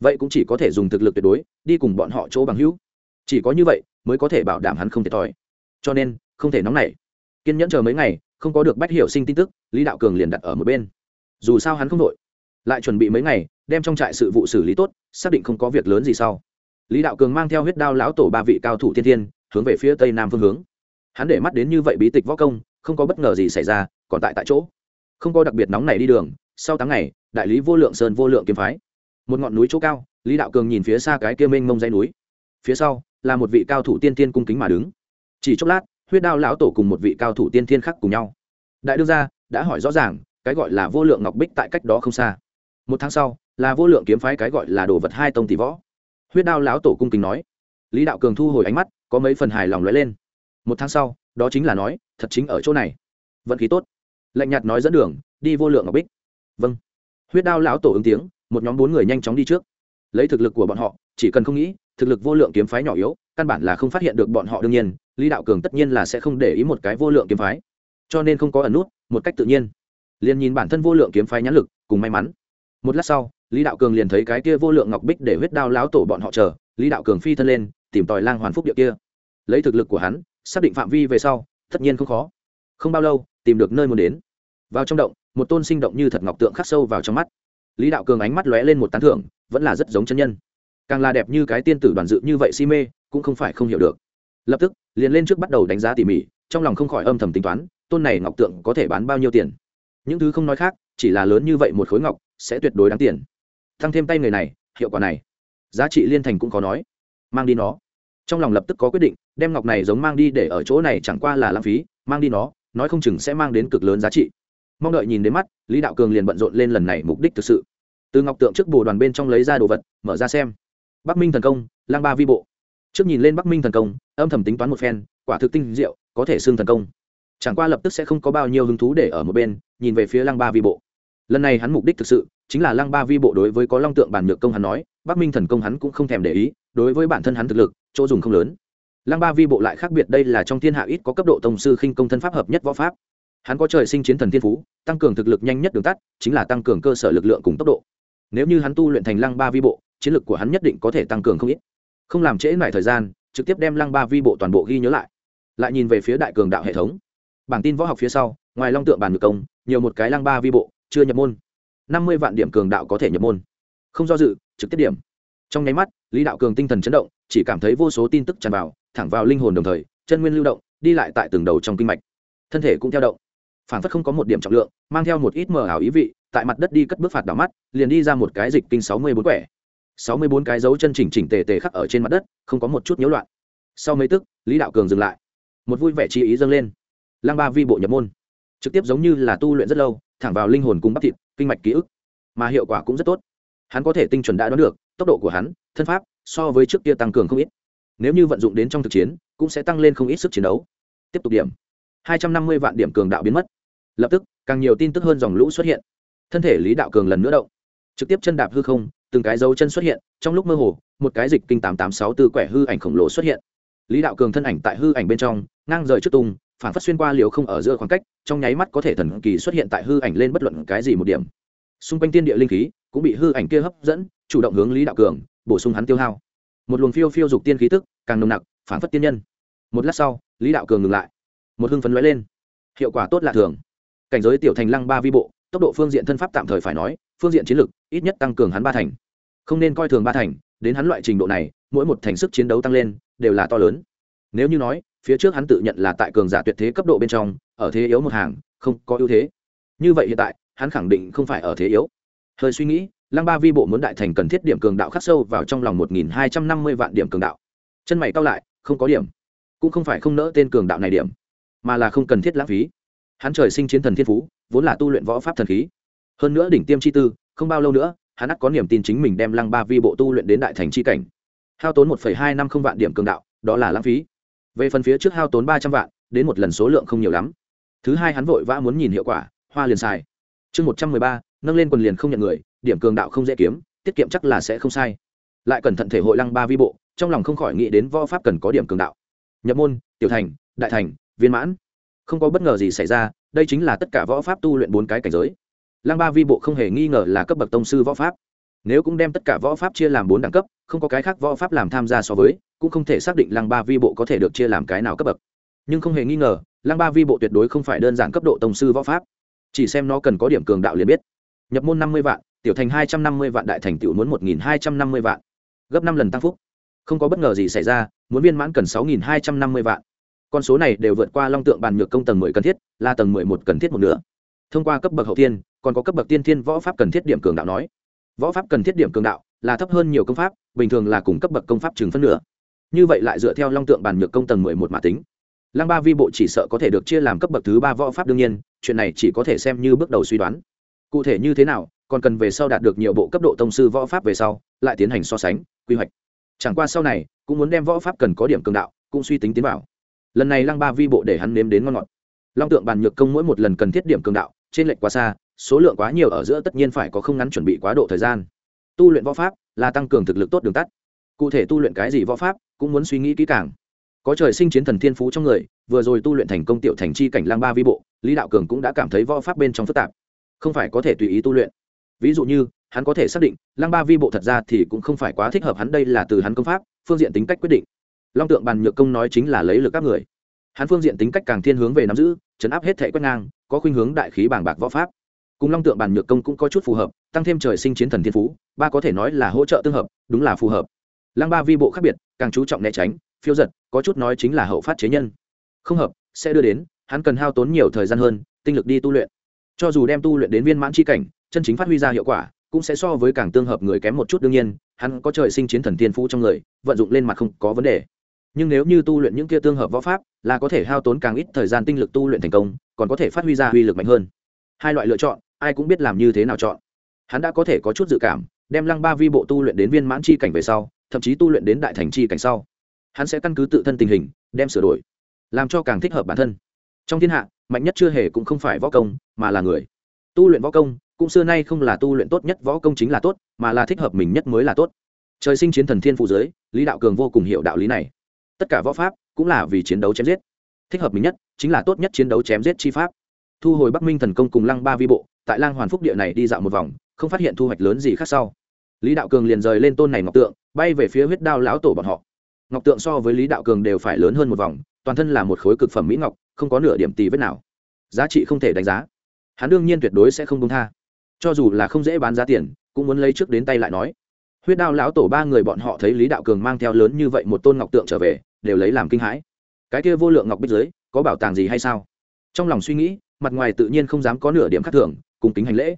Vậy cũng chỉ có thể dùng thực lực tuyệt đối, đi cùng bọn họ chỗ bằng hữu. Chỉ có như vậy, mới có thể bảo đảm hắn không thiệt thòi. Cho nên, không thể nóng nảy. Kiên nhẫn chờ mấy ngày, không có được bách hiểu sinh tin tức, lý đạo cường liền đặt ở một bên. Dù sao hắn không đội. Lại chuẩn bị mấy ngày, đem trong trại sự vụ xử lý tốt, xác định không có việc lớn gì sau. Lý đạo cường mang theo huyết đao lão tổ ba vị cao thủ thiên thiên, hướng về phía tây nam phương hướng. Hắn để mắt đến như vậy bí tịch võ công không có bất ngờ gì xảy ra, còn tại tại chỗ. Không có đặc biệt nóng này đi đường, sau tháng ngày, đại lý vô lượng sơn vô lượng kiếm phái. Một ngọn núi chỗ cao, lý đạo cường nhìn phía xa cái kia mênh mông dãy núi. Phía sau, là một vị cao thủ tiên tiên cung kính mà đứng. Chỉ chốc lát, huyết đao lão tổ cùng một vị cao thủ tiên thiên khác cùng nhau. Đại đương gia đã hỏi rõ ràng, cái gọi là vô lượng ngọc bích tại cách đó không xa. Một tháng sau, là vô lượng kiếm phái cái gọi là đồ vật hai tông tỷ võ. Huyết đao lão tổ cung kính nói. Lý đạo cường thu hồi ánh mắt, có mấy phần hài lòng lóe lên. Một tháng sau đó chính là nói, thật chính ở chỗ này. Vận khí tốt. Lạnh nhạt nói dẫn đường, đi vô lượng ngọc bích. Vâng. Huyết đao lão tổ ứng tiếng, một nhóm bốn người nhanh chóng đi trước. Lấy thực lực của bọn họ, chỉ cần không nghĩ, thực lực vô lượng kiếm phái nhỏ yếu, căn bản là không phát hiện được bọn họ đương nhiên, lý đạo cường tất nhiên là sẽ không để ý một cái vô lượng kiếm phái. Cho nên không có ẩn nút, một cách tự nhiên. Liền nhìn bản thân vô lượng kiếm phái nhãn lực, cùng may mắn. Một lát sau, lý đạo cường liền thấy cái kia vô lượng ngọc bích để huyết đao láo tổ bọn họ chờ, lý đạo cường phi thân lên, tìm tòi lang hoàn phúc địa kia. Lấy thực lực của hắn xác định phạm vi về sau, tất nhiên không khó. Không bao lâu, tìm được nơi muốn đến. Vào trong động, một tôn sinh động như thật ngọc tượng khắc sâu vào trong mắt. Lý đạo cường ánh mắt lóe lên một tán thưởng, vẫn là rất giống chân nhân. Càng là đẹp như cái tiên tử đoàn dự như vậy si mê, cũng không phải không hiểu được. Lập tức, liền lên trước bắt đầu đánh giá tỉ mỉ, trong lòng không khỏi âm thầm tính toán, tôn này ngọc tượng có thể bán bao nhiêu tiền. Những thứ không nói khác, chỉ là lớn như vậy một khối ngọc, sẽ tuyệt đối đáng tiền. Tăng thêm tay người này, hiệu quả này, giá trị liên thành cũng có nói. Mang đi nó trong lòng lập tức có quyết định, đem ngọc này giống mang đi để ở chỗ này chẳng qua là lãng phí, mang đi nó, nói không chừng sẽ mang đến cực lớn giá trị. Mong đợi nhìn đến mắt, lý đạo cường liền bận rộn lên lần này mục đích thực sự. Từ ngọc tượng trước bồ đoàn bên trong lấy ra đồ vật, mở ra xem. Bắc minh thần công, lang ba vi bộ. Trước nhìn lên bắc minh thần công, âm thầm tính toán một phen, quả thực tinh diệu, có thể xưng thần công. Chẳng qua lập tức sẽ không có bao nhiêu hứng thú để ở một bên, nhìn về phía lăng ba vi bộ. Lần này hắn mục đích thực sự, chính là lăng ba vi bộ đối với có long tượng bản nhược công hắn nói, bắc minh thần công hắn cũng không thèm để ý đối với bản thân hắn thực lực, chỗ dùng không lớn. Lăng ba vi bộ lại khác biệt, đây là trong thiên hạ ít có cấp độ tổng sư khinh công thân pháp hợp nhất võ pháp. Hắn có trời sinh chiến thần thiên phú, tăng cường thực lực nhanh nhất đường tắt, chính là tăng cường cơ sở lực lượng cùng tốc độ. Nếu như hắn tu luyện thành lăng ba vi bộ, chiến lực của hắn nhất định có thể tăng cường không ít. Không làm trễ lại thời gian, trực tiếp đem lăng ba vi bộ toàn bộ ghi nhớ lại. Lại nhìn về phía đại cường đạo hệ thống. Bảng tin võ học phía sau, ngoài long tượng bàn ngược công, nhiều một cái lăng ba vi bộ, chưa nhập môn. Năm mươi vạn điểm cường đạo có thể nhập môn. Không do dự, trực tiếp điểm. Trong nháy mắt lý đạo cường tinh thần chấn động, chỉ cảm thấy vô số tin tức tràn vào, thẳng vào linh hồn đồng thời, chân nguyên lưu động, đi lại tại từng đầu trong kinh mạch. Thân thể cũng theo động. Phản phất không có một điểm trọng lượng, mang theo một ít mờ ảo ý vị, tại mặt đất đi cất bước phạt đảo mắt, liền đi ra một cái dịch kinh sáu mươi bốn quẻ. Sáu mươi bốn cái dấu chân chỉnh chỉnh tề tề khắc ở trên mặt đất, không có một chút nhiễu loạn. Sau mấy tức, lý đạo cường dừng lại. Một vui vẻ chi ý dâng lên. Lăng ba vi bộ nhập môn. Trực tiếp giống như là tu luyện rất lâu, thẳng vào linh hồn cùng bắp thịt, kinh mạch ký ức. Mà hiệu quả cũng rất tốt. Hắn có thể tinh chuẩn đã đoán được, tốc độ của hắn thân pháp so với trước kia tăng cường không ít. Nếu như vận dụng đến trong thực chiến, cũng sẽ tăng lên không ít sức chiến đấu. Tiếp tục điểm. Hai trăm năm mươi vạn điểm cường đạo biến mất. Lập tức, càng nhiều tin tức hơn dòng lũ xuất hiện. Thân thể lý đạo cường lần nữa động. Trực tiếp chân đạp hư không, từng cái dấu chân xuất hiện, trong lúc mơ hồ, một cái dịch kinh tám tám sáu tư quẻ hư ảnh khổng lồ xuất hiện. Lý đạo cường thân ảnh tại hư ảnh bên trong, ngang rời trước tung, phản phát xuyên qua liều không ở giữa khoảng cách, trong nháy mắt có thể thần kỳ xuất hiện tại hư ảnh lên bất luận cái gì một điểm. Xung quanh tiên địa linh khí cũng bị hư ảnh kia hấp dẫn, chủ động hướng lý đạo cường bổ sung hắn tiêu hao. Một luồng phiêu phiêu dục tiên khí tức, càng nồng nặc phản phất tiên nhân. Một lát sau, lý đạo cường ngừng lại. Một hưng phấn lóe lên. Hiệu quả tốt lạ thường. Cảnh giới tiểu thành lăng ba vi bộ, tốc độ phương diện thân pháp tạm thời phải nói, phương diện chiến lược ít nhất tăng cường hắn ba thành. Không nên coi thường ba thành, đến hắn loại trình độ này, mỗi một thành sức chiến đấu tăng lên, đều là to lớn. Nếu như nói, phía trước hắn tự nhận là tại cường giả tuyệt thế cấp độ bên trong, ở thế yếu một hàng, không có ưu thế. Như vậy hiện tại, hắn khẳng định không phải ở thế yếu. Hơi suy nghĩ lăng ba vi bộ muốn đại thành cần thiết điểm cường đạo khắc sâu vào trong lòng một nghìn hai trăm năm mươi vạn điểm cường đạo. Chân mày cao lại, không có điểm. Cũng không phải không nỡ tên cường đạo này điểm, mà là không cần thiết lãng phí. Hắn trời sinh chiến thần thiên phú, vốn là tu luyện võ pháp thần khí. Hơn nữa đỉnh tiêm chi tư, không bao lâu nữa, hắn ắt có niềm tin chính mình đem lăng ba vi bộ tu luyện đến đại thành chi cảnh. Hao tốn một hai năm không vạn điểm cường đạo, đó là lãng phí. Về phần phía trước hao tốn ba trăm vạn, đến một lần số lượng không nhiều lắm. Thứ hai hắn vội vã muốn nhìn hiệu quả, hoa liền xài. Chương một trăm mười ba, nâng lên quần liền không nhận người điểm cường đạo không dễ kiếm, tiết kiệm chắc là sẽ không sai. Lại cẩn thận thể hội lăng ba vi bộ, trong lòng không khỏi nghĩ đến võ pháp cần có điểm cường đạo. Nhập môn, tiểu thành, đại thành, viên mãn. Không có bất ngờ gì xảy ra, đây chính là tất cả võ pháp tu luyện bốn cái cảnh giới. Lăng ba vi bộ không hề nghi ngờ là cấp bậc tông sư võ pháp. Nếu cũng đem tất cả võ pháp chia làm bốn đẳng cấp, không có cái khác võ pháp làm tham gia so với, cũng không thể xác định lăng ba vi bộ có thể được chia làm cái nào cấp bậc. Nhưng không hề nghi ngờ, lăng ba vi bộ tuyệt đối không phải đơn giản cấp độ tông sư võ pháp. Chỉ xem nó cần có điểm cường đạo liền biết. Nhập môn năm mươi vạn tiểu thành hai trăm năm mươi vạn, đại thành tiểu muốn một nghìn hai trăm năm mươi vạn. Gấp năm lần tăng phúc. Không có bất ngờ gì xảy ra, muốn viên mãn cần sáu nghìn hai trăm năm mươi vạn. Con số này đều vượt qua long tượng bàn nhược công tầng mười cần thiết, là tầng mười một cần thiết một nửa. Thông qua cấp bậc hậu tiên còn có cấp bậc tiên thiên võ pháp cần thiết điểm cường đạo nói. Võ pháp cần thiết điểm cường đạo là thấp hơn nhiều công pháp, bình thường là cùng cấp bậc công pháp chừng phân nửa. Như vậy lại dựa theo long tượng bàn nhược công tầng mười một mã tính. Lăng ba vi bộ chỉ sợ có thể được chia làm cấp bậc thứ ba võ pháp đương nhiên, chuyện này chỉ có thể xem như bước đầu suy đoán. Cụ thể như thế nào còn cần về sau đạt được nhiều bộ cấp độ tông sư võ pháp về sau, lại tiến hành so sánh, quy hoạch. Chẳng qua sau này, cũng muốn đem võ pháp cần có điểm cường đạo, cũng suy tính tiến vào. Lần này lăng ba vi bộ để hắn nếm đến ngon ngọt. Long tượng bàn nhược công mỗi một lần cần thiết điểm cường đạo, trên lệch quá xa, số lượng quá nhiều ở giữa tất nhiên phải có không ngắn chuẩn bị quá độ thời gian. Tu luyện võ pháp là tăng cường thực lực tốt đường tắt. Cụ thể tu luyện cái gì võ pháp, cũng muốn suy nghĩ kỹ càng. Có trời sinh chiến thần thiên phú trong người, vừa rồi tu luyện thành công tiểu thành chi cảnh lang ba vi bộ, lý đạo cường cũng đã cảm thấy võ pháp bên trong phức tạp. Không phải có thể tùy ý tu luyện ví dụ như, hắn có thể xác định lang ba vi bộ thật ra thì cũng không phải quá thích hợp hắn đây là từ hắn công pháp, phương diện tính cách quyết định. Long tượng bàn nhược công nói chính là lấy lực các người. Hắn phương diện tính cách càng thiên hướng về nắm giữ, chấn áp hết thể quét ngang, có khuynh hướng đại khí bảng bạc võ pháp. Cùng long tượng bàn nhược công cũng có chút phù hợp, tăng thêm trời sinh chiến thần thiên phú, ba có thể nói là hỗ trợ tương hợp, đúng là phù hợp. Lăng ba vi bộ khác biệt, càng chú trọng né tránh, phiêu giật, có chút nói chính là hậu phát chế nhân. Không hợp, sẽ đưa đến, hắn cần hao tốn nhiều thời gian hơn, tinh lực đi tu luyện. Cho dù đem tu luyện đến viên mãn c h i cảnh chân chính phát huy ra hiệu quả, cũng sẽ so với càng tương hợp người kém một chút đương nhiên, hắn có trời sinh chiến thần tiên phú trong người, vận dụng lên mặt không có vấn đề. Nhưng nếu như tu luyện những kia tương hợp võ pháp, là có thể hao tốn càng ít thời gian tinh lực tu luyện thành công, còn có thể phát huy ra uy lực mạnh hơn. Hai loại lựa chọn, ai cũng biết làm như thế nào chọn. Hắn đã có thể có chút dự cảm, đem lăng ba vi bộ tu luyện đến viên mãn chi cảnh về sau, thậm chí tu luyện đến đại thành chi cảnh sau. Hắn sẽ căn cứ tự thân tình hình, đem sửa đổi, làm cho càng thích hợp bản thân. Trong thiên hạ, mạnh nhất chưa hề cũng không phải võ công, mà là người. Tu luyện võ công cũng xưa nay không là tu luyện tốt nhất võ công chính là tốt, mà là thích hợp mình nhất mới là tốt. Trời sinh chiến thần thiên phụ giới, lý đạo cường vô cùng hiểu đạo lý này. Tất cả võ pháp cũng là vì chiến đấu chém giết. Thích hợp mình nhất chính là tốt nhất chiến đấu chém giết chi pháp. Thu hồi bắc minh thần công cùng lăng ba vi bộ, tại lang hoàn phúc địa này đi dạo một vòng, không phát hiện thu hoạch lớn gì khác sau. Lý đạo cường liền rời lên tôn này ngọc tượng, bay về phía huyết đao lão tổ bọn họ. Ngọc tượng so với lý đạo cường đều phải lớn hơn một vòng, toàn thân là một khối cực phẩm mỹ ngọc, không có nửa điểm tì vết nào. Giá trị không thể đánh giá. Hắn đương nhiên tuyệt đối sẽ không công tha cho dù là không dễ bán giá tiền, cũng muốn lấy trước đến tay lại nói. Huyết đao lão tổ ba người bọn họ thấy lý đạo cường mang theo lớn như vậy một tôn ngọc tượng trở về, đều lấy làm kinh hãi. Cái kia vô lượng ngọc bích giới, có bảo tàng gì hay sao? Trong lòng suy nghĩ, mặt ngoài tự nhiên không dám có nửa điểm khác thường, cùng kính hành lễ.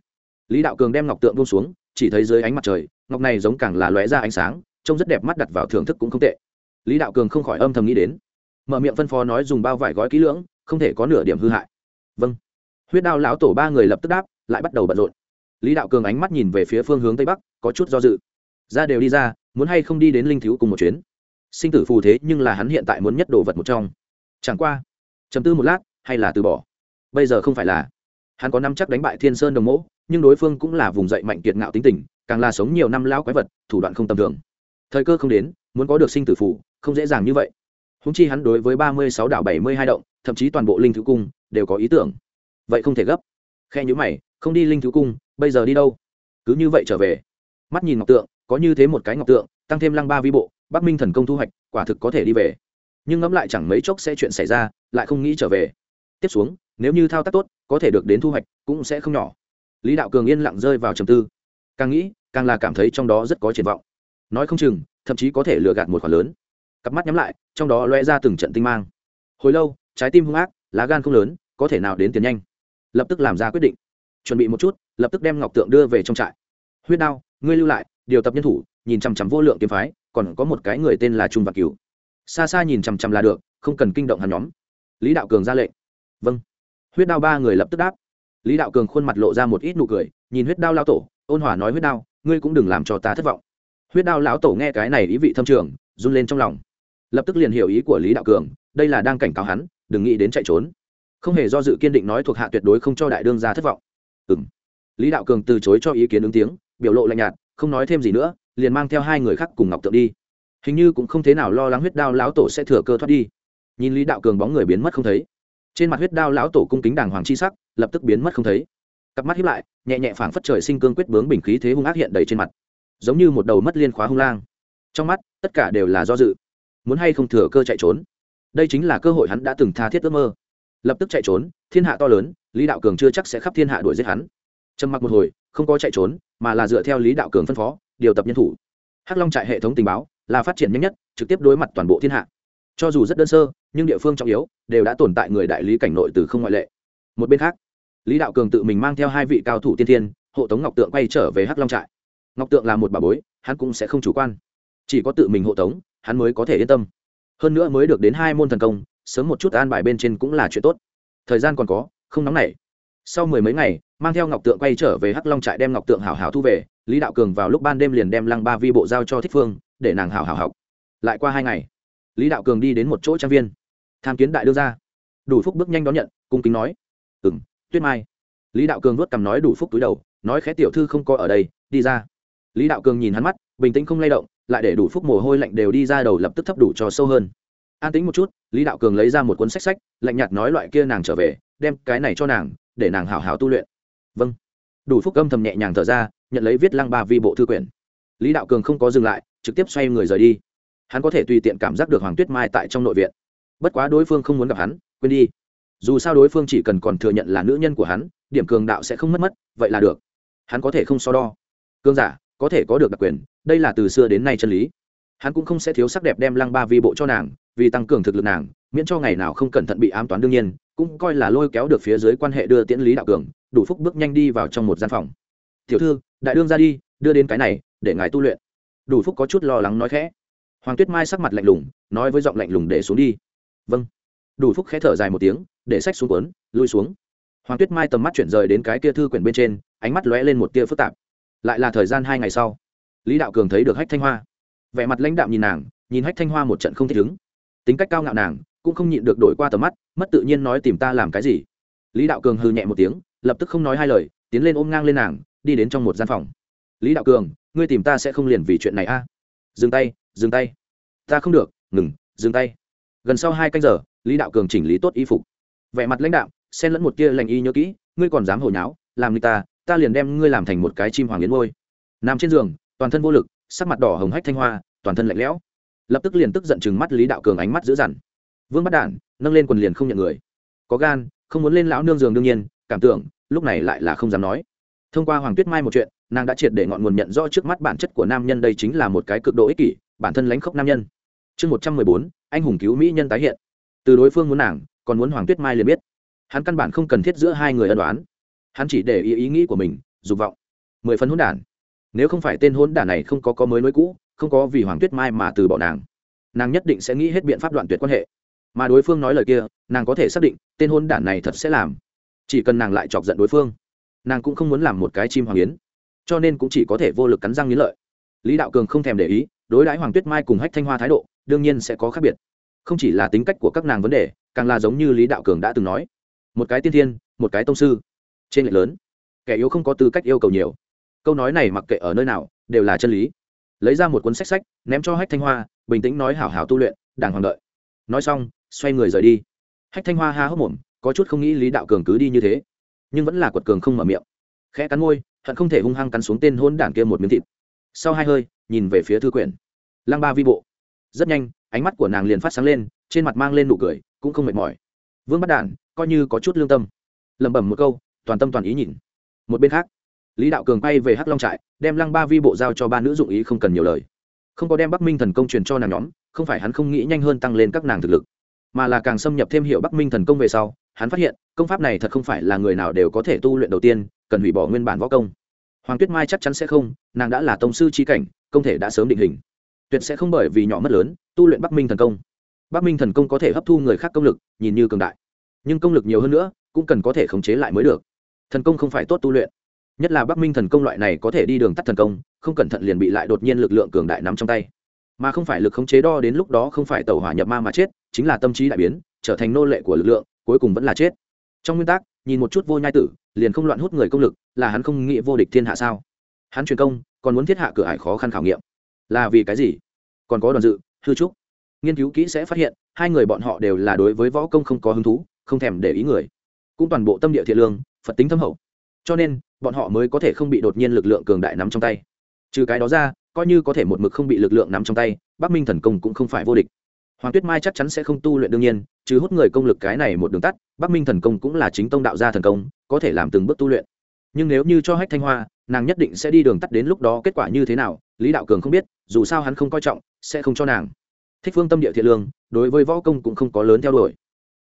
Lý đạo cường đem ngọc tượng buông xuống, chỉ thấy dưới ánh mặt trời, ngọc này giống càng là lóe ra ánh sáng, trông rất đẹp mắt đặt vào thưởng thức cũng không tệ. Lý đạo cường không khỏi âm thầm nghĩ đến. Mở miệng phân phó nói dùng bao vải gói kỹ lưỡng, không thể có nửa điểm hư hại. Vâng. Huyết đao lão tổ ba người lập tức đáp, lại bắt đầu bận rộn lý đạo cường ánh mắt nhìn về phía phương hướng tây bắc, có chút do dự. Ra đều đi ra, muốn hay không đi đến linh thiếu cùng một chuyến? Sinh tử phù thế nhưng là hắn hiện tại muốn nhất đồ vật một trong. Chẳng qua chấm tư một lát, hay là từ bỏ. Bây giờ không phải là, hắn có năm chắc đánh bại thiên sơn đồng mẫu nhưng đối phương cũng là vùng dậy mạnh kiệt ngạo tính tình, càng là sống nhiều năm lao quái vật, thủ đoạn không tầm thường. Thời cơ không đến, muốn có được sinh tử phủ không dễ dàng như vậy. Húng chi hắn đối với ba mươi sáu đảo bảy mươi hai động, thậm chí toàn bộ linh thứ cung, đều có ý tưởng. Vậy không thể gấp. Khe nhữ mày, không đi linh thứ cung bây giờ đi đâu? Cứ như vậy trở về. Mắt nhìn ngọc tượng, có như thế một cái ngọc tượng, tăng thêm lăng ba vi bộ, bắc minh thần công thu hoạch, quả thực có thể đi về. Nhưng ngẫm lại chẳng mấy chốc sẽ chuyện xảy ra, lại không nghĩ trở về. Tiếp xuống, nếu như thao tác tốt, có thể được đến thu hoạch, cũng sẽ không nhỏ. Lý đạo cường yên lặng rơi vào trầm tư. Càng nghĩ, càng là cảm thấy trong đó rất có triển vọng. Nói không chừng, thậm chí có thể lừa gạt một khoản lớn. Cặp mắt nhắm lại, trong đó loe ra từng trận tinh mang. Hồi lâu, trái tim hung ác, lá gan không lớn, có thể nào đến tiền nhanh? Lập tức làm ra quyết định. Chuẩn bị một chút lập tức đem ngọc tượng đưa về trong trại. Huyết đao, ngươi lưu lại, điều tập nhân thủ, nhìn chằm chằm vô lượng kiếm phái, còn có một cái người tên là trung và cứu xa xa nhìn chằm chằm là được, không cần kinh động hắn nhóm. Lý đạo cường ra lệnh. Vâng. Huyết đao ba người lập tức đáp. Lý đạo cường khuôn mặt lộ ra một ít nụ cười, nhìn huyết đao lao tổ, ôn hòa nói huyết đao, ngươi cũng đừng làm cho ta thất vọng. Huyết đao lão tổ nghe cái này ý vị thâm trường, run lên trong lòng. Lập tức liền hiểu ý của lý đạo cường, đây là đang cảnh cáo hắn, đừng nghĩ đến chạy trốn. Không hề do dự kiên định nói thuộc hạ tuyệt đối không cho đại đương ra thất vọng. Ừ m lý đạo cường từ chối cho ý kiến ứng tiếng, biểu lộ lạnh nhạt, không nói thêm gì nữa, liền mang theo hai người khác cùng ngọc tượng đi. Hình như cũng không thế nào lo lắng huyết đao lão tổ sẽ thừa cơ thoát đi. Nhìn lý đạo cường bóng người biến mất không thấy. Trên mặt huyết đao lão tổ cung kính đàng hoàng chi sắc, lập tức biến mất không thấy. Cặp mắt hiếp lại, nhẹ nhẹ phảng phất trời sinh cương quyết bướng bình khí thế hung ác hiện đầy trên mặt. Giống như một đầu mất liên khóa hung lang. Trong mắt, tất cả đều là do dự. Muốn hay không thừa cơ chạy trốn? Đây chính là cơ hội hắn đã từng tha thiết ước mơ. Lập tức chạy trốn, thiên hạ to lớn, lý đạo cường chưa chắc sẽ khắp thiên hạ đuổi giết hắn trầm mặc một hồi, không có chạy trốn, mà là dựa theo lý đạo cường phân phó, điều tập nhân thủ. Hắc long trại hệ thống tình báo là phát triển nhanh nhất, trực tiếp đối mặt toàn bộ thiên hạ. Cho dù rất đơn sơ, nhưng địa phương trọng yếu, đều đã tồn tại người đại lý cảnh nội từ không ngoại lệ. Một bên khác, lý đạo cường tự mình mang theo hai vị cao thủ tiên thiên, hộ tống ngọc tượng quay trở về hắc long trại. Ngọc tượng là một bà bối, hắn cũng sẽ không chủ quan. Chỉ có tự mình hộ tống, hắn mới có thể yên tâm. Hơn nữa mới được đến hai môn thần công, sớm một chút an bài bên trên cũng là chuyện tốt. Thời gian còn có, không nóng nảy. Sau mười mấy ngày mang theo ngọc tượng quay trở về hắc long trại đem ngọc tượng hảo hảo thu về, lý đạo cường vào lúc ban đêm liền đem lăng ba vi bộ giao cho thích phương, để nàng hảo hảo học. Lại qua hai ngày, lý đạo cường đi đến một chỗ trang viên. Tham kiến đại đương gia. Đủ phúc bước nhanh đón nhận, cung kính nói. Ừ m tuyết mai. Lý đạo cường vuốt cằm nói đủ phúc túi đầu, nói khé tiểu thư không có ở đây, đi ra. Lý đạo cường nhìn hắn mắt, bình tĩnh không lay động, lại để đủ phúc mồ hôi lạnh đều đi ra đầu lập tức thấp đủ cho sâu hơn. An tính một chút, lý đạo cường lấy ra một cuốn sách sách, lạnh nhạt nói loại kia nàng trở về, đem cái này cho nàng, để nàng hảo hảo tu luyện vâng. Đủ phúc âm thầm nhẹ nhàng thở ra, nhận lấy viết lăng ba vi bộ thư quyển. Lý đạo cường không có dừng lại, trực tiếp xoay người rời đi. Hắn có thể tùy tiện cảm giác được hoàng tuyết mai tại trong nội viện. Bất quá đối phương không muốn gặp hắn, quên đi. Dù sao đối phương chỉ cần còn thừa nhận là nữ nhân của hắn, điểm cường đạo sẽ không mất mất, vậy là được. Hắn có thể không so đo. Cương giả, có thể có được đặc quyền, đây là từ xưa đến nay chân lý. Hắn cũng không sẽ thiếu sắc đẹp đem lăng ba vi bộ cho nàng, vì tăng cường thực lực nàng, miễn cho ngày nào không cẩn thận bị ám toán đương nhiên, cũng coi là lôi kéo được phía dưới quan hệ đưa tiễn lý đạo cường đủ phúc bước nhanh đi vào trong một gian phòng. Tiểu thư, đại đương ra đi, đưa đến cái này, để ngài tu luyện. Đủ phúc có chút lo lắng nói khẽ. Hoàng tuyết mai sắc mặt lạnh lùng, nói với giọng lạnh lùng để xuống đi. Vâng. Đủ phúc khẽ thở dài một tiếng, để sách xuống cuốn, lui xuống. Hoàng tuyết mai tầm mắt chuyển rời đến cái kia thư quyển bên trên, ánh mắt lóe lên một tia phức tạp. Lại là thời gian hai ngày sau. Lý đạo cường thấy được hách thanh hoa. Vẻ mặt lãnh đạo nhìn nàng, nhìn hách thanh hoa một trận không thích ứng. Tính cách cao ngạo nàng, cũng không nhịn được đổi qua tầm mắt, mất tự nhiên nói tìm ta làm cái gì. Lý đạo cường hư nhẹ một tiếng lập tức không nói hai lời, tiến lên ôm ngang lên nàng, đi đến trong một gian phòng. Lý đạo cường, ngươi tìm ta sẽ không liền vì chuyện này a? Dừng tay dừng tay. Ta không được, ngừng, dừng tay. Gần sau hai canh giờ, lý đạo cường chỉnh lý tốt y phục. Vẻ mặt lãnh đạo xen lẫn một kia lành y nhớ kỹ, ngươi còn dám hồi nháo, làm người ta ta liền đem ngươi làm thành một cái chim hoàng yến ngôi. Nằm trên giường, toàn thân vô lực, sắc mặt đỏ hồng hách thanh hoa, toàn thân lạnh lẽo. Lập tức liền tức giận chừng mắt lý đạo cường ánh mắt dữ dằn. Vương bắt đản, nâng lên quần liền không nhận người. Có gan, không muốn lên lão nương giường đương nhiên cảm tưởng, lúc này lại là không dám nói. Thông qua hoàng tuyết mai một chuyện, nàng đã triệt để ngọn nguồn nhận rõ trước mắt bản chất của nam nhân đây chính là một cái cực độ ích kỷ, bản thân lãnh khốc nam nhân. Chương một trăm mười bốn, anh hùng cứu mỹ nhân tái hiện. Từ đối phương muốn nàng, còn muốn hoàng tuyết mai liền biết. Hắn căn bản không cần thiết giữa hai người ân đoán hắn chỉ để ý ý nghĩ của mình, dục vọng. Mười phần hôn đản. Nếu không phải tên hôn đản này không có có mới nối cũ, không có vì hoàng tuyết mai mà từ bỏ nàng nàng nhất định sẽ nghĩ hết biện pháp đoạn tuyệt quan hệ. Mà đối phương nói lời kia, nàng có thể xác định, tên hôn đản này thật sẽ làm chỉ cần nàng lại chọc giận đối phương, nàng cũng không muốn làm một cái chim hoàng yến, cho nên cũng chỉ có thể vô lực cắn răng nghĩ lợi. Lý đạo cường không thèm để ý, đối đãi hoàng tuyết mai cùng hách thanh hoa thái độ, đương nhiên sẽ có khác biệt. Không chỉ là tính cách của các nàng vấn đề, càng là giống như lý đạo cường đã từng nói, một cái tiên thiên, một cái tông sư, trên lệch lớn, kẻ yếu không có tư cách yêu cầu nhiều. Câu nói này mặc kệ ở nơi nào, đều là chân lý. Lấy ra một cuốn sách sách, ném cho hách thanh hoa, bình tĩnh nói hảo hảo tu luyện, đàng hoàng đợi. Nói xong, xoay người rời đi. Hách thanh hoa ha hốc mồm có chút không nghĩ lý đạo cường cứ đi như thế. Nhưng vẫn là quật cường không mở miệng. Khẽ cắn môi, hận không thể hung hăng cắn xuống tên hôn đản kia một miếng thịt. Sau hai hơi, nhìn về phía thư quyển. Lăng ba vi bộ. Rất nhanh, ánh mắt của nàng liền phát sáng lên, trên mặt mang lên nụ cười, cũng không mệt mỏi. Vương bắt đản, coi như có chút lương tâm. Lẩm bẩm một câu, toàn tâm toàn ý nhìn. Một bên khác, lý đạo cường quay về hắc long trại, đem lăng ba vi bộ giao cho ba nữ dụng ý không cần nhiều lời. Không có đem bắc minh thần công truyền cho nàng nhóm, không phải hắn không nghĩ nhanh hơn tăng lên các nàng thực lực, mà là càng xâm nhập thêm hiệu bắc minh thần công về sau hắn phát hiện, công pháp này thật không phải là người nào đều có thể tu luyện đầu tiên, cần hủy bỏ nguyên bản võ công. Hoàng tuyết mai chắc chắn sẽ không, nàng đã là tông sư trí cảnh, công thể đã sớm định hình. Tuyệt sẽ không bởi vì nhỏ mất lớn, tu luyện bắc minh thần công. Bắc minh thần công có thể hấp thu người khác công lực, nhìn như cường đại. Nhưng công lực nhiều hơn nữa, cũng cần có thể khống chế lại mới được. Thần công không phải tốt tu luyện. Nhất là bắc minh thần công loại này có thể đi đường tắt thần công, không cẩn thận liền bị lại đột nhiên lực lượng cường đại nắm trong tay. Mà không phải lực khống chế đo đến lúc đó không phải tàu hỏa nhập ma mà chết, chính là tâm trí đại biến, trở thành nô lệ của lực lượng cuối cùng vẫn là chết. Trong nguyên tắc, nhìn một chút vô nhai tử, liền không loạn hút người công lực, là hắn không nghĩ vô địch thiên hạ sao? Hắn truyền công, còn muốn thiết hạ cửa ải khó khăn khảo nghiệm. Là vì cái gì? Còn có đoàn dự, hư trúc. Nghiên cứu kỹ sẽ phát hiện, hai người bọn họ đều là đối với võ công không có hứng thú, không thèm để ý người. Cũng toàn bộ tâm địa thiện lương, phật tính thâm hậu. Cho nên, bọn họ mới có thể không bị đột nhiên lực lượng cường đại nắm trong tay. Trừ cái đó ra, coi như có thể một mực không bị lực lượng nắm trong tay, bắc minh thần công cũng không phải vô địch hoàng tuyết mai chắc chắn sẽ không tu luyện đương nhiên, chứ hút người công lực cái này một đường tắt, bắc minh thần công cũng là chính tông đạo gia thần công, có thể làm từng bước tu luyện. Nhưng nếu như cho hách thanh hoa, nàng nhất định sẽ đi đường tắt đến lúc đó kết quả như thế nào, lý đạo cường không biết, dù sao hắn không coi trọng, sẽ không cho nàng. Thích phương tâm địa thiện lương, đối với võ công cũng không có lớn theo đuổi.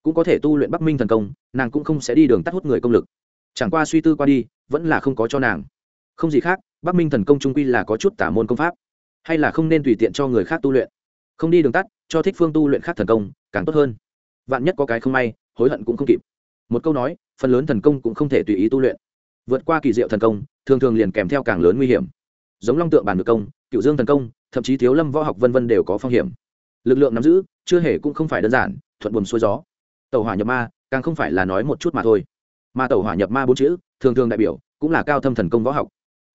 Cũng có thể tu luyện bắc minh thần công, nàng cũng không sẽ đi đường tắt hút người công lực. Chẳng qua suy tư qua đi, vẫn là không có cho nàng. Không gì khác, bắc minh thần công trung quy là có chút tả môn công pháp, hay là không nên tùy tiện cho người khác tu luyện. Không đi đường tắt cho thích phương tu luyện khác thần công, càng tốt hơn. Vạn nhất có cái không may, hối hận cũng không kịp. Một câu nói, phần lớn thần công cũng không thể tùy ý tu luyện. Vượt qua kỳ diệu thần công, thường thường liền kèm theo càng lớn nguy hiểm. Giống long tượng bản ngược công cựu dương thần công, thậm chí thiếu lâm võ học vân vân đều có phong hiểm. Lực lượng nắm giữ, chưa hề cũng không phải đơn giản, thuận buồm xuôi gió. Tàu hỏa nhập ma, càng không phải là nói một chút mà thôi. Mà tàu hỏa nhập ma bốn chữ, thường thường đại biểu, cũng là cao thâm thần công võ học.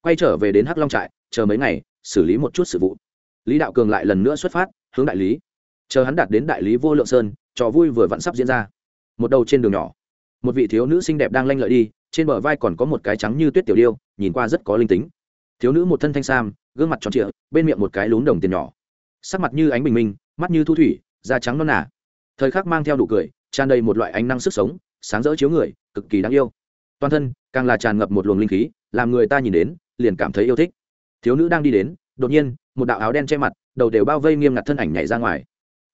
Quay trở về đến hắc long trại, chờ mấy ngày, xử lý một chút sự vụ. Lý đạo cường lại lần nữa xuất phát, hướng đại lý chờ hắn đạt đến đại lý vô lượng sơn, trò vui vừa vặn sắp diễn ra. Một đầu trên đường nhỏ, một vị thiếu nữ xinh đẹp đang lanh lợi đi, trên bờ vai còn có một cái trắng như tuyết tiểu điêu, nhìn qua rất có linh tính. Thiếu nữ một thân thanh sam, gương mặt tròn trịa, bên miệng một cái lún đồng tiền nhỏ. Sắc mặt như ánh bình minh, mắt như thu thủy, da trắng non nả thời khắc mang theo đủ cười, tràn đầy một loại ánh năng sức sống, sáng rỡ chiếu người, cực kỳ đáng yêu. Toàn thân, càng là tràn ngập một luồng linh khí, làm người ta nhìn đến, liền cảm thấy yêu thích. Thiếu nữ đang đi đến, đột nhiên, một đạo áo đen che mặt, đầu đều bao vây nghiêm ngặt thân ảnh nhảy ra ngoài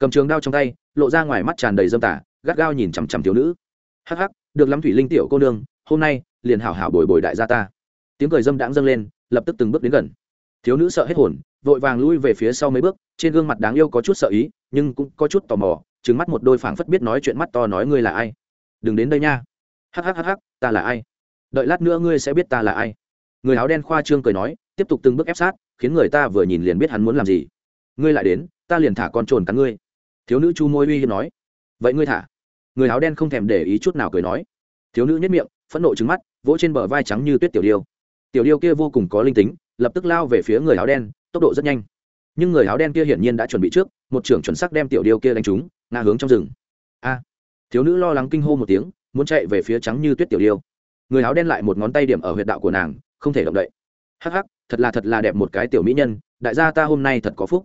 cầm trường đao trong tay, lộ ra ngoài mắt tràn đầy dâm tả gắt gao nhìn chằm chằm thiếu nữ. Hắc hắc, được lắm thủy linh tiểu cô nương, hôm nay, liền hảo hảo bồi bồi đại gia ta. Tiếng cười dâm đãng dâng lên, lập tức từng bước đến gần. Thiếu nữ sợ hết hồn, vội vàng lui về phía sau mấy bước, trên gương mặt đáng yêu có chút sợ ý, nhưng cũng có chút tò mò trứng mắt một đôi phảng phất biết nói chuyện mắt to nói ngươi là ai. Đừng đến đây nha. Hắc hắc hắc hắc, ta là ai? Đợi lát nữa ngươi sẽ biết ta là ai. Người áo đen khoa trương cười nói, tiếp tục từng bước ép sát, khiến người ta vừa nhìn liền biết hắn muốn làm gì. Ngươi lại đến, ta liền thả con trồn cắn ngươi thiếu nữ chu môi uy hiếp nói. Vậy ngươi thả. Người áo đen không thèm để ý chút nào cười nói. Thiếu nữ nhất miệng, phẫn nộ trứng mắt, vỗ trên bờ vai trắng như tuyết tiểu điêu. Tiểu điêu kia vô cùng có linh tính, lập tức lao về phía người áo đen, tốc độ rất nhanh. Nhưng người áo đen kia hiển nhiên đã chuẩn bị trước, một trưởng chuẩn sắc đem tiểu điêu kia đánh trúng, ngã hướng trong rừng. A. Thiếu nữ lo lắng kinh hô một tiếng, muốn chạy về phía trắng như tuyết tiểu điêu. Người áo đen lại một ngón tay điểm ở huyệt đạo của nàng, không thể động đậy. Hắc hắc, thật là thật là đẹp một cái tiểu mỹ nhân, đại gia ta hôm nay thật có phúc.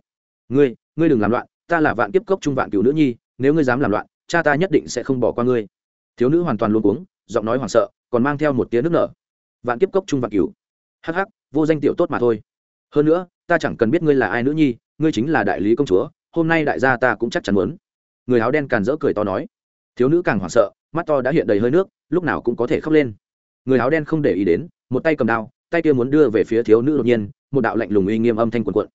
Ngươi ngươi đừng làm loạn ta là vạn kiếp cốc trung vạn cửu nữ nhi, nếu ngươi dám làm loạn, cha ta nhất định sẽ không bỏ qua ngươi. Thiếu nữ hoàn toàn luôn cuống, giọng nói hoảng sợ, còn mang theo một tiếng nước nở. Vạn kiếp cốc trung vạn cửu. Hắc hắc, vô danh tiểu tốt mà thôi. Hơn nữa, ta chẳng cần biết ngươi là ai nữ nhi, ngươi chính là đại lý công chúa, hôm nay đại gia ta cũng chắc chắn muốn. Người áo đen càn rỡ cười to nói. Thiếu nữ càng hoảng sợ, mắt to đã hiện đầy hơi nước, lúc nào cũng có thể khóc lên. Người áo đen không để ý đến, một tay cầm đao, tay kia muốn đưa về phía thiếu nữ đột nhiên, một đạo lạnh lùng uy nghiêm âm thanh quần quận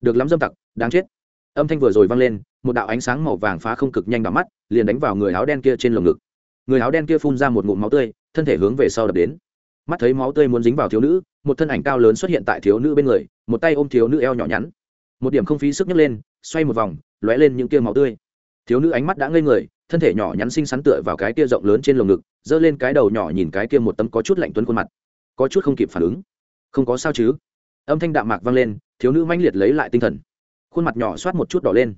được lắm dâm tặc, đáng chết âm thanh vừa rồi vang lên, một đạo ánh sáng màu vàng phá không cực nhanh đỏ mắt, liền đánh vào người áo đen kia trên lồng ngực. Người áo đen kia phun ra một ngụm máu tươi, thân thể hướng về sau đập đến. Mắt thấy máu tươi muốn dính vào thiếu nữ, một thân ảnh cao lớn xuất hiện tại thiếu nữ bên người, một tay ôm thiếu nữ eo nhỏ nhắn. Một điểm không phí sức nhấc lên, xoay một vòng, lóe lên những kia máu tươi. Thiếu nữ ánh mắt đã ngây người, thân thể nhỏ nhắn xinh xắn tựa vào cái kia rộng lớn trên lồng ngực, giơ lên cái đầu nhỏ nhìn cái kia một tấm có chút lạnh tuấn khuôn mặt. Có chút không kịp phản ứng. Không có sao chứ? Âm thanh đạm mạc vang lên, thiếu nữ mãnh liệt lấy lại tinh thần khuôn mặt nhỏ soát một chút đỏ lên.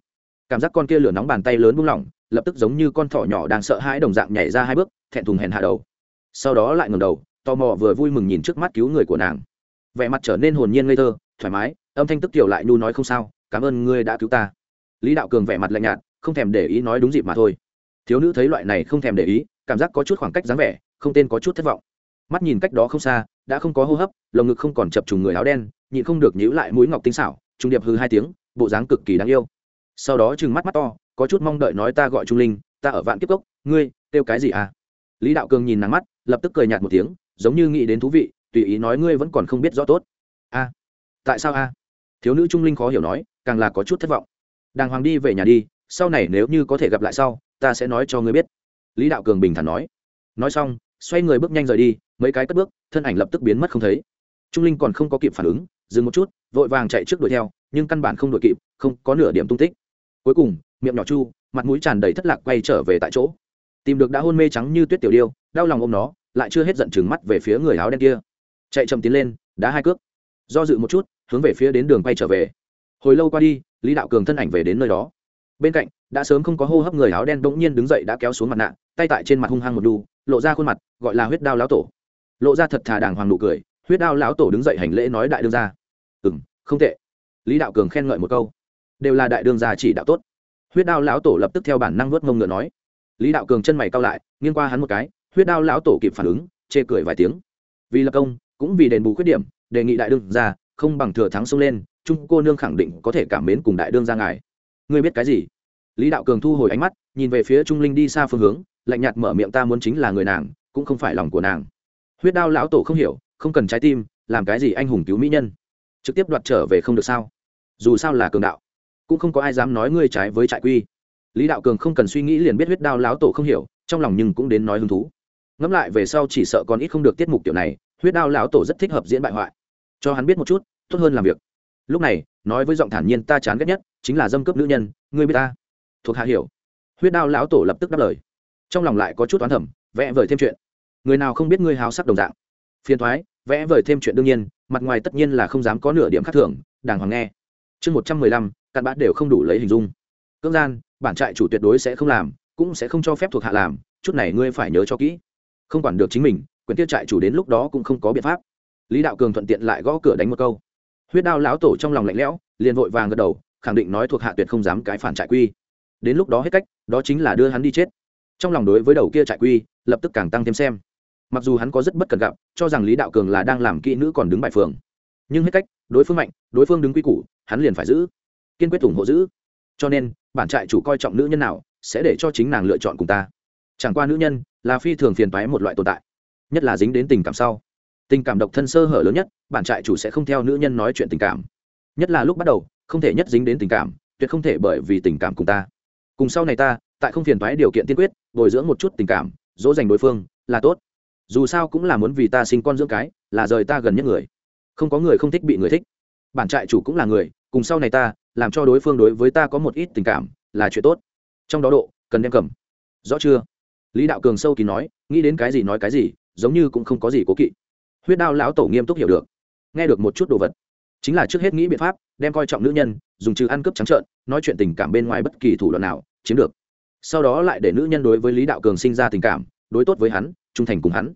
Cảm giác con kia lửa nóng bàn tay lớn buông lỏng, lập tức giống như con thỏ nhỏ đang sợ hãi đồng dạng nhảy ra hai bước, thẹn thùng hèn hạ đầu. Sau đó lại ngầm đầu, tò mò vừa vui mừng nhìn trước mắt cứu người của nàng. Vẻ mặt trở nên hồn nhiên ngây thơ, thoải mái, âm thanh tức kiểu lại nhu nói không sao, cảm ơn ngươi đã cứu ta. Lý đạo cường vẻ mặt lạnh nhạt, không thèm để ý nói đúng dịp mà thôi. Thiếu nữ thấy loại này không thèm để ý, cảm giác có chút khoảng cách dáng vẻ, không tên có chút thất vọng. Mắt nhìn cách đó không xa, đã không có hô hấp, lồng ngực không còn chập trùng người áo đen, nhịn không được nhíu lại mũi ngọc tinh xảo, trung điệp hư hai tiếng bộ dáng cực kỳ đáng yêu. Sau đó chừng mắt mắt to, có chút mong đợi nói ta gọi trung linh, ta ở vạn kiếp cốc, ngươi, kêu cái gì à? Lý đạo cường nhìn nắng mắt, lập tức cười nhạt một tiếng, giống như nghĩ đến thú vị, tùy ý nói ngươi vẫn còn không biết rõ tốt. A, tại sao a? Thiếu nữ trung linh khó hiểu nói, càng là có chút thất vọng. Đàng hoàng đi về nhà đi, sau này nếu như có thể gặp lại sau, ta sẽ nói cho ngươi biết. Lý đạo cường bình thản nói. Nói xong, xoay người bước nhanh rời đi, mấy cái cất bước, thân ảnh lập tức biến mất không thấy. Trung linh còn không có kịp phản ứng, dừng một chút, vội vàng chạy trước đuổi theo nhưng căn bản không đuổi kịp, không có nửa điểm tung tích. Cuối cùng, miệng nhỏ chu, mặt mũi tràn đầy thất lạc quay trở về tại chỗ. Tìm được đã hôn mê trắng như tuyết tiểu điêu, đau lòng ôm nó, lại chưa hết giận chừng mắt về phía người áo đen kia. Chạy chậm tiến lên, đá hai cước. Do dự một chút, hướng về phía đến đường quay trở về. Hồi lâu qua đi, lý đạo cường thân ảnh về đến nơi đó. Bên cạnh, đã sớm không có hô hấp người áo đen bỗng nhiên đứng dậy đã kéo xuống mặt nạ, tay tại trên mặt hung hăng một đu, lộ ra khuôn mặt, gọi là huyết đao lão tổ. Lộ ra thật thà đàng hoàng nụ cười, huyết đao lão tổ đứng dậy hành lễ nói đại đương ra ừ m không tệ lý đạo cường khen ngợi một câu đều là đại đương gia chỉ đạo tốt huyết đao lão tổ lập tức theo bản năng vớt mông ngựa nói lý đạo cường chân mày cao lại nghiêng qua hắn một cái huyết đao lão tổ kịp phản ứng chê cười vài tiếng vì lập công cũng vì đền bù khuyết điểm đề nghị đại đương gia không bằng thừa thắng xông lên trung cô nương khẳng định có thể cảm mến cùng đại đương gia ngài ngươi biết cái gì lý đạo cường thu hồi ánh mắt nhìn về phía trung linh đi xa phương hướng lạnh nhạt mở miệng ta muốn chính là người nàng cũng không phải lòng của nàng huyết đao lão tổ không hiểu không cần trái tim làm cái gì anh hùng cứu mỹ nhân trực tiếp đoạt trở về không được sao? Dù sao là cường đạo, cũng không có ai dám nói ngươi trái với trại quy. Lý đạo cường không cần suy nghĩ liền biết huyết đao lão tổ không hiểu, trong lòng nhưng cũng đến nói hứng thú. Ngẫm lại về sau chỉ sợ còn ít không được tiết mục kiểu này, huyết đao lão tổ rất thích hợp diễn bại hoại. Cho hắn biết một chút, tốt hơn làm việc. Lúc này, nói với giọng thản nhiên ta chán ghét nhất, chính là dâm cấp nữ nhân, ngươi biết ta? Thuộc hạ hiểu. Huyết đao lão tổ lập tức đáp lời. Trong lòng lại có chút toán thẩm vẽ vời thêm chuyện. Người nào không biết ngươi háo sắc đồng dạng? Phiền thoái, vẽ vời thêm chuyện đương nhiên mặt ngoài tất nhiên là không dám có nửa điểm khác thường, đàng hoàng nghe. Chương một trăm mười lăm, cặn bã đều không đủ lấy hình dung. Cưỡng gian, bản trại chủ tuyệt đối sẽ không làm, cũng sẽ không cho phép thuộc hạ làm, chút này ngươi phải nhớ cho kỹ. Không quản được chính mình, quyền tiêu trại chủ đến lúc đó cũng không có biện pháp. Lý đạo cường thuận tiện lại gõ cửa đánh một câu. Huyết đao lão tổ trong lòng lạnh lẽo, liền vội vàng gật đầu, khẳng định nói thuộc hạ tuyệt không dám cái phản trại quy. Đến lúc đó hết cách, đó chính là đưa hắn đi chết. Trong lòng đối với đầu kia trại quy, lập tức càng tăng thêm xem mặc dù hắn có rất bất cần gặp, cho rằng lý đạo cường là đang làm kỹ nữ còn đứng bài phường. Nhưng hết cách, đối phương mạnh, đối phương đứng quy củ, hắn liền phải giữ. Kiên quyết ủng hộ giữ. Cho nên, bản trại chủ coi trọng nữ nhân nào, sẽ để cho chính nàng lựa chọn cùng ta. Chẳng qua nữ nhân là phi thường phiền toái một loại tồn tại, nhất là dính đến tình cảm sau. Tình cảm độc thân sơ hở lớn nhất, bản trại chủ sẽ không theo nữ nhân nói chuyện tình cảm. Nhất là lúc bắt đầu, không thể nhất dính đến tình cảm, tuyệt không thể bởi vì tình cảm cùng ta. Cùng sau này ta, tại không phiền toái điều kiện tiên quyết, bồi dưỡng một chút tình cảm, dỗ dành đối phương, là tốt dù sao cũng là muốn vì ta sinh con dưỡng cái, là rời ta gần nhất người. Không có người không thích bị người thích. Bản trại chủ cũng là người, cùng sau này ta, làm cho đối phương đối với ta có một ít tình cảm, là chuyện tốt. Trong đó độ, cần đem cầm. Rõ chưa? Lý đạo cường sâu kỳ nói, nghĩ đến cái gì nói cái gì, giống như cũng không có gì cố kỵ. Huyết đao lão tổ nghiêm túc hiểu được. Nghe được một chút đồ vật. Chính là trước hết nghĩ biện pháp, đem coi trọng nữ nhân, dùng trừ ăn cướp trắng trợn, nói chuyện tình cảm bên ngoài bất kỳ thủ đoạn nào, chiếm được. Sau đó lại để nữ nhân đối với lý đạo cường sinh ra tình cảm, đối tốt với hắn, trung thành cùng hắn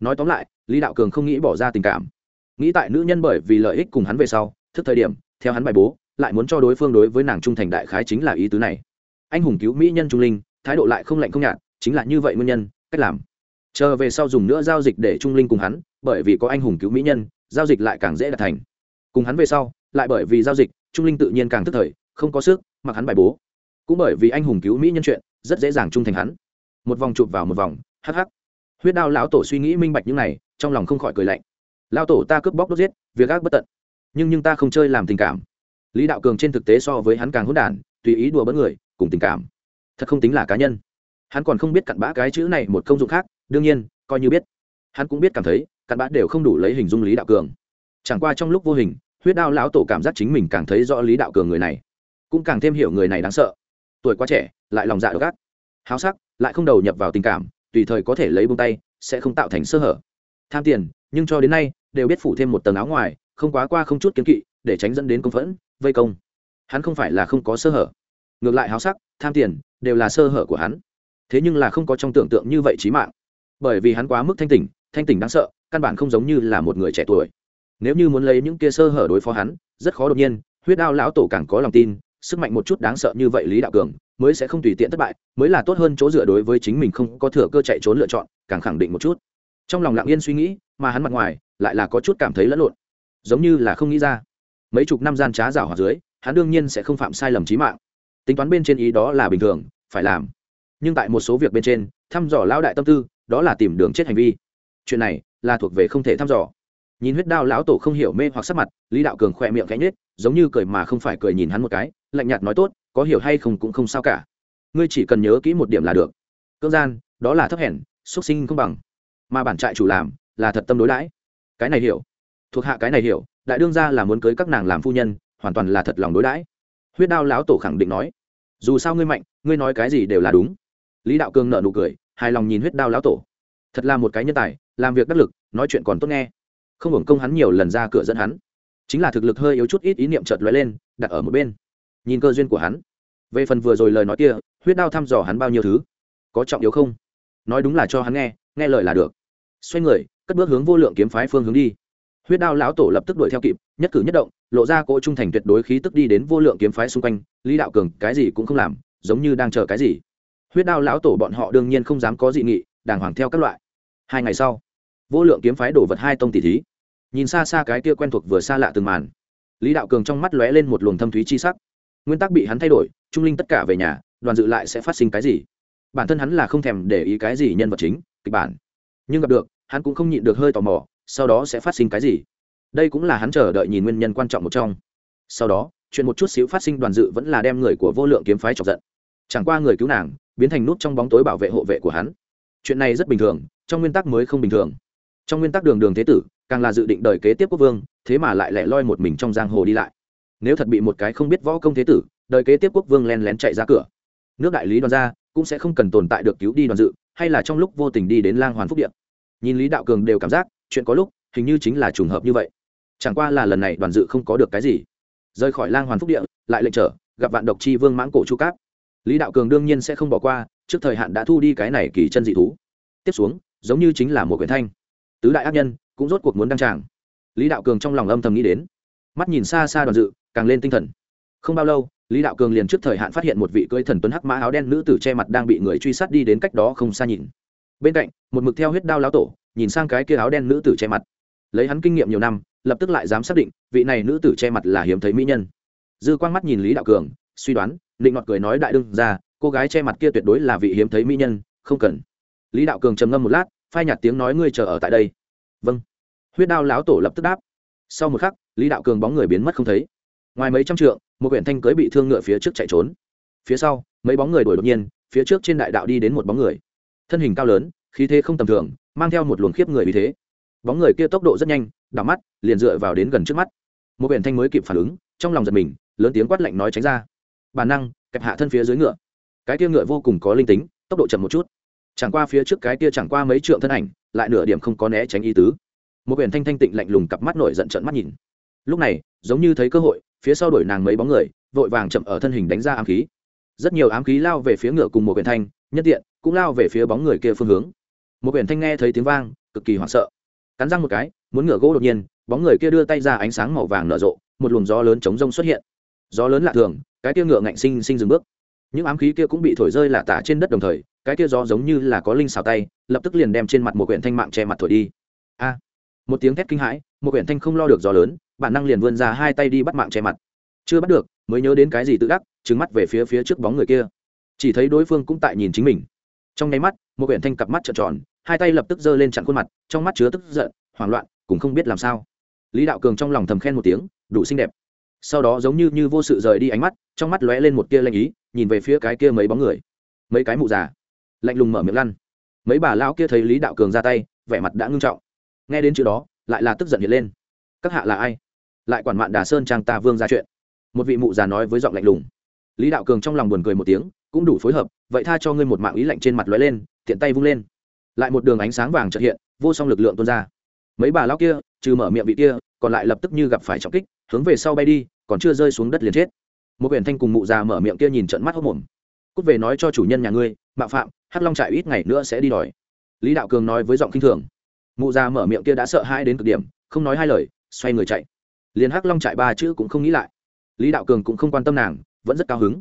nói tóm lại, lý đạo cường không nghĩ bỏ ra tình cảm. Nghĩ tại nữ nhân bởi vì lợi ích cùng hắn về sau, thức thời điểm, theo hắn bài bố, lại muốn cho đối phương đối với nàng trung thành đại khái chính là ý tứ này. Anh hùng cứu mỹ nhân trung linh, thái độ lại không lạnh không nhạt, chính là như vậy nguyên nhân, cách làm. Chờ về sau dùng nữa giao dịch để trung linh cùng hắn, bởi vì có anh hùng cứu mỹ nhân, giao dịch lại càng dễ đạt thành. Cùng hắn về sau, lại bởi vì giao dịch, trung linh tự nhiên càng thức thời, không có sức, mặc hắn bài bố. Cũng bởi vì anh hùng cứu mỹ nhân chuyện, rất dễ dàng trung thành hắn. Một vòng chụp vào một vòng, hắc hắc huyết đao lão tổ suy nghĩ minh bạch những này, trong lòng không khỏi cười lạnh. Lao tổ ta cướp bóc đốt giết, việc ác bất tận. Nhưng nhưng ta không chơi làm tình cảm. Lý đạo cường trên thực tế so với hắn càng hỗn đản, tùy ý đùa bỡn người, cùng tình cảm. Thật không tính là cá nhân. Hắn còn không biết cặn bã cái chữ này một công dụng khác, đương nhiên, coi như biết. Hắn cũng biết cảm thấy, cặn bã đều không đủ lấy hình dung lý đạo cường. Chẳng qua trong lúc vô hình, huyết đao lão tổ cảm giác chính mình càng thấy rõ lý đạo cường người này. Cũng càng thêm hiểu người này đáng sợ. Tuổi quá trẻ, lại lòng dạ độc ác. Háo sắc, lại không đầu nhập vào tình cảm tùy thời có thể lấy bông tay, sẽ không tạo thành sơ hở. Tham tiền, nhưng cho đến nay, đều biết phủ thêm một tầng áo ngoài, không quá qua không chút kiến kỵ, để tránh dẫn đến công phẫn, vây công. Hắn không phải là không có sơ hở. Ngược lại háo sắc, tham tiền, đều là sơ hở của hắn. Thế nhưng là không có trong tưởng tượng như vậy trí mạng. Bởi vì hắn quá mức thanh tỉnh thanh tỉnh đáng sợ, căn bản không giống như là một người trẻ tuổi. Nếu như muốn lấy những kia sơ hở đối phó hắn, rất khó đột nhiên, huyết đao lão tổ càng có lòng tin, sức mạnh một chút đáng sợ như vậy lý đạo cường mới sẽ không tùy tiện thất bại, mới là tốt hơn chỗ dựa đối với chính mình không có thừa cơ chạy trốn lựa chọn, càng khẳng định một chút. Trong lòng lặng yên suy nghĩ, mà hắn mặt ngoài lại là có chút cảm thấy lẫn lộn. Giống như là không nghĩ ra. Mấy chục năm gian trá rào hoặc dưới, hắn đương nhiên sẽ không phạm sai lầm trí mạng. Tính toán bên trên ý đó là bình thường, phải làm. Nhưng tại một số việc bên trên, thăm dò lão đại tâm tư, đó là tìm đường chết hành vi. Chuyện này là thuộc về không thể thăm dò. Nhìn huyết đao lão tổ không hiểu mê hoặc sắc mặt, lý đạo cường khỏe miệng cánh nết giống như cười mà không phải cười nhìn hắn một cái, lạnh nhạt nói tốt có hiểu hay không cũng không sao cả. Ngươi chỉ cần nhớ kỹ một điểm là được. Cưỡng gian, đó là thấp hèn xuất sinh không bằng. Mà bản trại chủ làm, là thật tâm đối đãi. Cái này hiểu. Thuộc hạ cái này hiểu, đại đương ra là muốn cưới các nàng làm phu nhân, hoàn toàn là thật lòng đối đãi. Huyết đao lão tổ khẳng định nói. Dù sao ngươi mạnh, ngươi nói cái gì đều là đúng. Lý đạo cương nợ nụ cười, hài lòng nhìn huyết đao lão tổ. Thật là một cái nhân tài, làm việc đắc lực, nói chuyện còn tốt nghe. Không hưởng công hắn nhiều lần ra cửa dẫn hắn. Chính là thực lực hơi yếu chút ít ý niệm chợt lóe lên, đặt ở một bên. Nhìn cơ duyên của hắn về phần vừa rồi lời nói kia, huyết đao thăm dò hắn bao nhiêu thứ? Có trọng yếu không? Nói đúng là cho hắn nghe nghe lời là được. Xoay người, cất bước hướng vô lượng kiếm phái phương hướng đi. Huyết đao lão tổ lập tức đuổi theo kịp, nhất cử nhất động, lộ ra cỗ trung thành tuyệt đối khí tức đi đến vô lượng kiếm phái xung quanh, lý đạo cường, cái gì cũng không làm, giống như đang chờ cái gì. Huyết đao lão tổ bọn họ đương nhiên không dám có dị nghị, đàng hoàng theo các loại. Hai ngày sau, vô lượng kiếm phái đổ vật hai tông tỷ thí. Nhìn xa xa cái kia quen thuộc vừa xa lạ từng màn, lý đạo cường trong mắt lóe lên một luồng thâm thúy chi sắc nguyên tắc bị hắn thay đổi, trung linh tất cả về nhà, đoàn dự lại sẽ phát sinh cái gì? Bản thân hắn là không thèm để ý cái gì nhân vật chính, kịch bản. Nhưng gặp được, hắn cũng không nhịn được hơi tò mò, sau đó sẽ phát sinh cái gì? Đây cũng là hắn chờ đợi nhìn nguyên nhân quan trọng một trong. Sau đó, chuyện một chút xíu phát sinh đoàn dự vẫn là đem người của vô lượng kiếm phái chọc giận. Chẳng qua người cứu nàng, biến thành nút trong bóng tối bảo vệ hộ vệ của hắn. Chuyện này rất bình thường, trong nguyên tắc mới không bình thường. Trong nguyên tắc đường đường thế tử, càng là dự định đời kế tiếp quốc vương, thế mà lại lẻ loi một mình trong giang hồ đi lại nếu thật bị một cái không biết võ công thế tử, đời kế tiếp quốc vương len lén chạy ra cửa. Nước đại lý đoàn ra cũng sẽ không cần tồn tại được cứu đi đoàn dự, hay là trong lúc vô tình đi đến lang hoàn phúc điện nhìn lý đạo cường đều cảm giác, chuyện có lúc, hình như chính là trùng hợp như vậy. Chẳng qua là lần này đoàn dự không có được cái gì. Rời khỏi lang hoàn phúc điện lại lệnh trở, gặp vạn độc chi vương mãng cổ chu cáp. Lý đạo cường đương nhiên sẽ không bỏ qua, trước thời hạn đã thu đi cái này kỳ chân dị thú. Tiếp xuống, giống như chính là một quyển thanh. Tứ đại ác nhân cũng rốt cuộc muốn đăng tràng. Lý đạo cường trong lòng âm thầm nghĩ đến mắt nhìn xa xa đoàn dự, càng lên tinh thần. Không bao lâu, lý đạo cường liền trước thời hạn phát hiện một vị cưỡi thần tuấn hắc mã áo đen nữ tử che mặt đang bị người truy sát đi đến cách đó không xa nhìn. Bên cạnh, một mực theo huyết đao lão tổ, nhìn sang cái kia áo đen nữ tử che mặt. Lấy hắn kinh nghiệm nhiều năm, lập tức lại dám xác định, vị này nữ tử che mặt là hiếm thấy mỹ nhân. Dư quang mắt nhìn lý đạo cường, suy đoán định nọt cười nói đại đương ra cô gái che mặt kia tuyệt đối là vị hiếm thấy mỹ nhân, không cần. Lý đạo cường trầm ngâm một lát, phai nhạt tiếng nói ngươi chờ ở tại đây. Vâng. Huyết đao lão tổ lập tức đáp sau một khắc, lý đạo cường bóng người biến mất không thấy. Ngoài mấy trăm trượng, một quyển thanh cưới bị thương ngựa phía trước chạy trốn. Phía sau, mấy bóng người đuổi đột nhiên, phía trước trên đại đạo đi đến một bóng người. Thân hình cao lớn, khí thế không tầm thường, mang theo một luồng khiếp người vì thế. Bóng người kia tốc độ rất nhanh, đảo mắt, liền dựa vào đến gần trước mắt. Một quyển thanh mới kịp phản ứng, trong lòng giật mình, lớn tiếng quát lạnh nói tránh ra. Bản năng, kẹp hạ thân phía dưới ngựa. Cái tia ngựa vô cùng có linh tính, tốc độ chậm một chút. Chẳng qua phía trước cái tia chẳng qua mấy trượng thân ảnh, lại nửa điểm không có né tránh ý tứ một quyển thanh thanh tịnh lạnh lùng cặp mắt nổi giận trận mắt nhìn. Lúc này, giống như thấy cơ hội, phía sau đuổi nàng mấy bóng người, vội vàng chậm ở thân hình đánh ra ám khí. Rất nhiều ám khí lao về phía ngựa cùng một quyển thanh, nhất tiện, cũng lao về phía bóng người kia phương hướng. Một quyển thanh nghe thấy tiếng vang, cực kỳ hoảng sợ. Cắn răng một cái, muốn ngựa gỗ đột nhiên, bóng người kia đưa tay ra ánh sáng màu vàng nở rộ, một luồng gió lớn chống rông xuất hiện. Gió lớn lạ thường, cái kia ngựa ngạnh sinh sinh dừng bước. Những ám khí kia cũng bị thổi rơi lạ tả trên đất đồng thời, cái kia gió giống như là có linh xào tay, lập tức liền đem trên mặt một quyển thanh mạng che mặt thổi đi. A! Một tiếng thét kinh hãi, một quyển thanh không lo được gió lớn, bản năng liền vươn ra hai tay đi bắt mạng che mặt. Chưa bắt được, mới nhớ đến cái gì tự đắc trứng mắt về phía phía trước bóng người kia. Chỉ thấy đối phương cũng tại nhìn chính mình. Trong nháy mắt, một quyển thanh cặp mắt trợn tròn, hai tay lập tức giơ lên chặn khuôn mặt, trong mắt chứa tức giận, hoảng loạn, cũng không biết làm sao. Lý đạo cường trong lòng thầm khen một tiếng, đủ xinh đẹp. Sau đó giống như như vô sự rời đi ánh mắt, trong mắt lóe lên một tia lanh ý, nhìn về phía cái kia mấy bóng người. Mấy cái mụ già. Lạnh lùng mở miệng lăn. Mấy bà lão kia thấy lý đạo cường ra tay, vẻ mặt đã ngưng trọng nghe đến chữ đó, lại là tức giận hiện lên. Các hạ là ai? Lại quản mạn đà sơn trang ta vương ra chuyện. Một vị mụ già nói với giọng lạnh lùng. Lý đạo cường trong lòng buồn cười một tiếng, cũng đủ phối hợp, vậy tha cho ngươi một mạng ý lạnh trên mặt lóe lên, tiện tay vung lên. Lại một đường ánh sáng vàng trợ hiện, vô song lực lượng tuôn ra. Mấy bà lão kia, trừ mở miệng vị kia, còn lại lập tức như gặp phải trọng kích, hướng về sau bay đi, còn chưa rơi xuống đất liền chết. Một biển thanh cùng mụ già mở miệng kia nhìn trận mắt hốc mồm cút về nói cho chủ nhân nhà ngươi mạ phạm, hắc long trại ít ngày nữa sẽ đi đòi. Lý đạo cường nói với giọng kinh thường mụ già mở miệng kia đã sợ hãi đến cực điểm, không nói hai lời, xoay người chạy. Liền hắc long chạy ba chữ cũng không nghĩ lại. Lý đạo cường cũng không quan tâm nàng, vẫn rất cao hứng.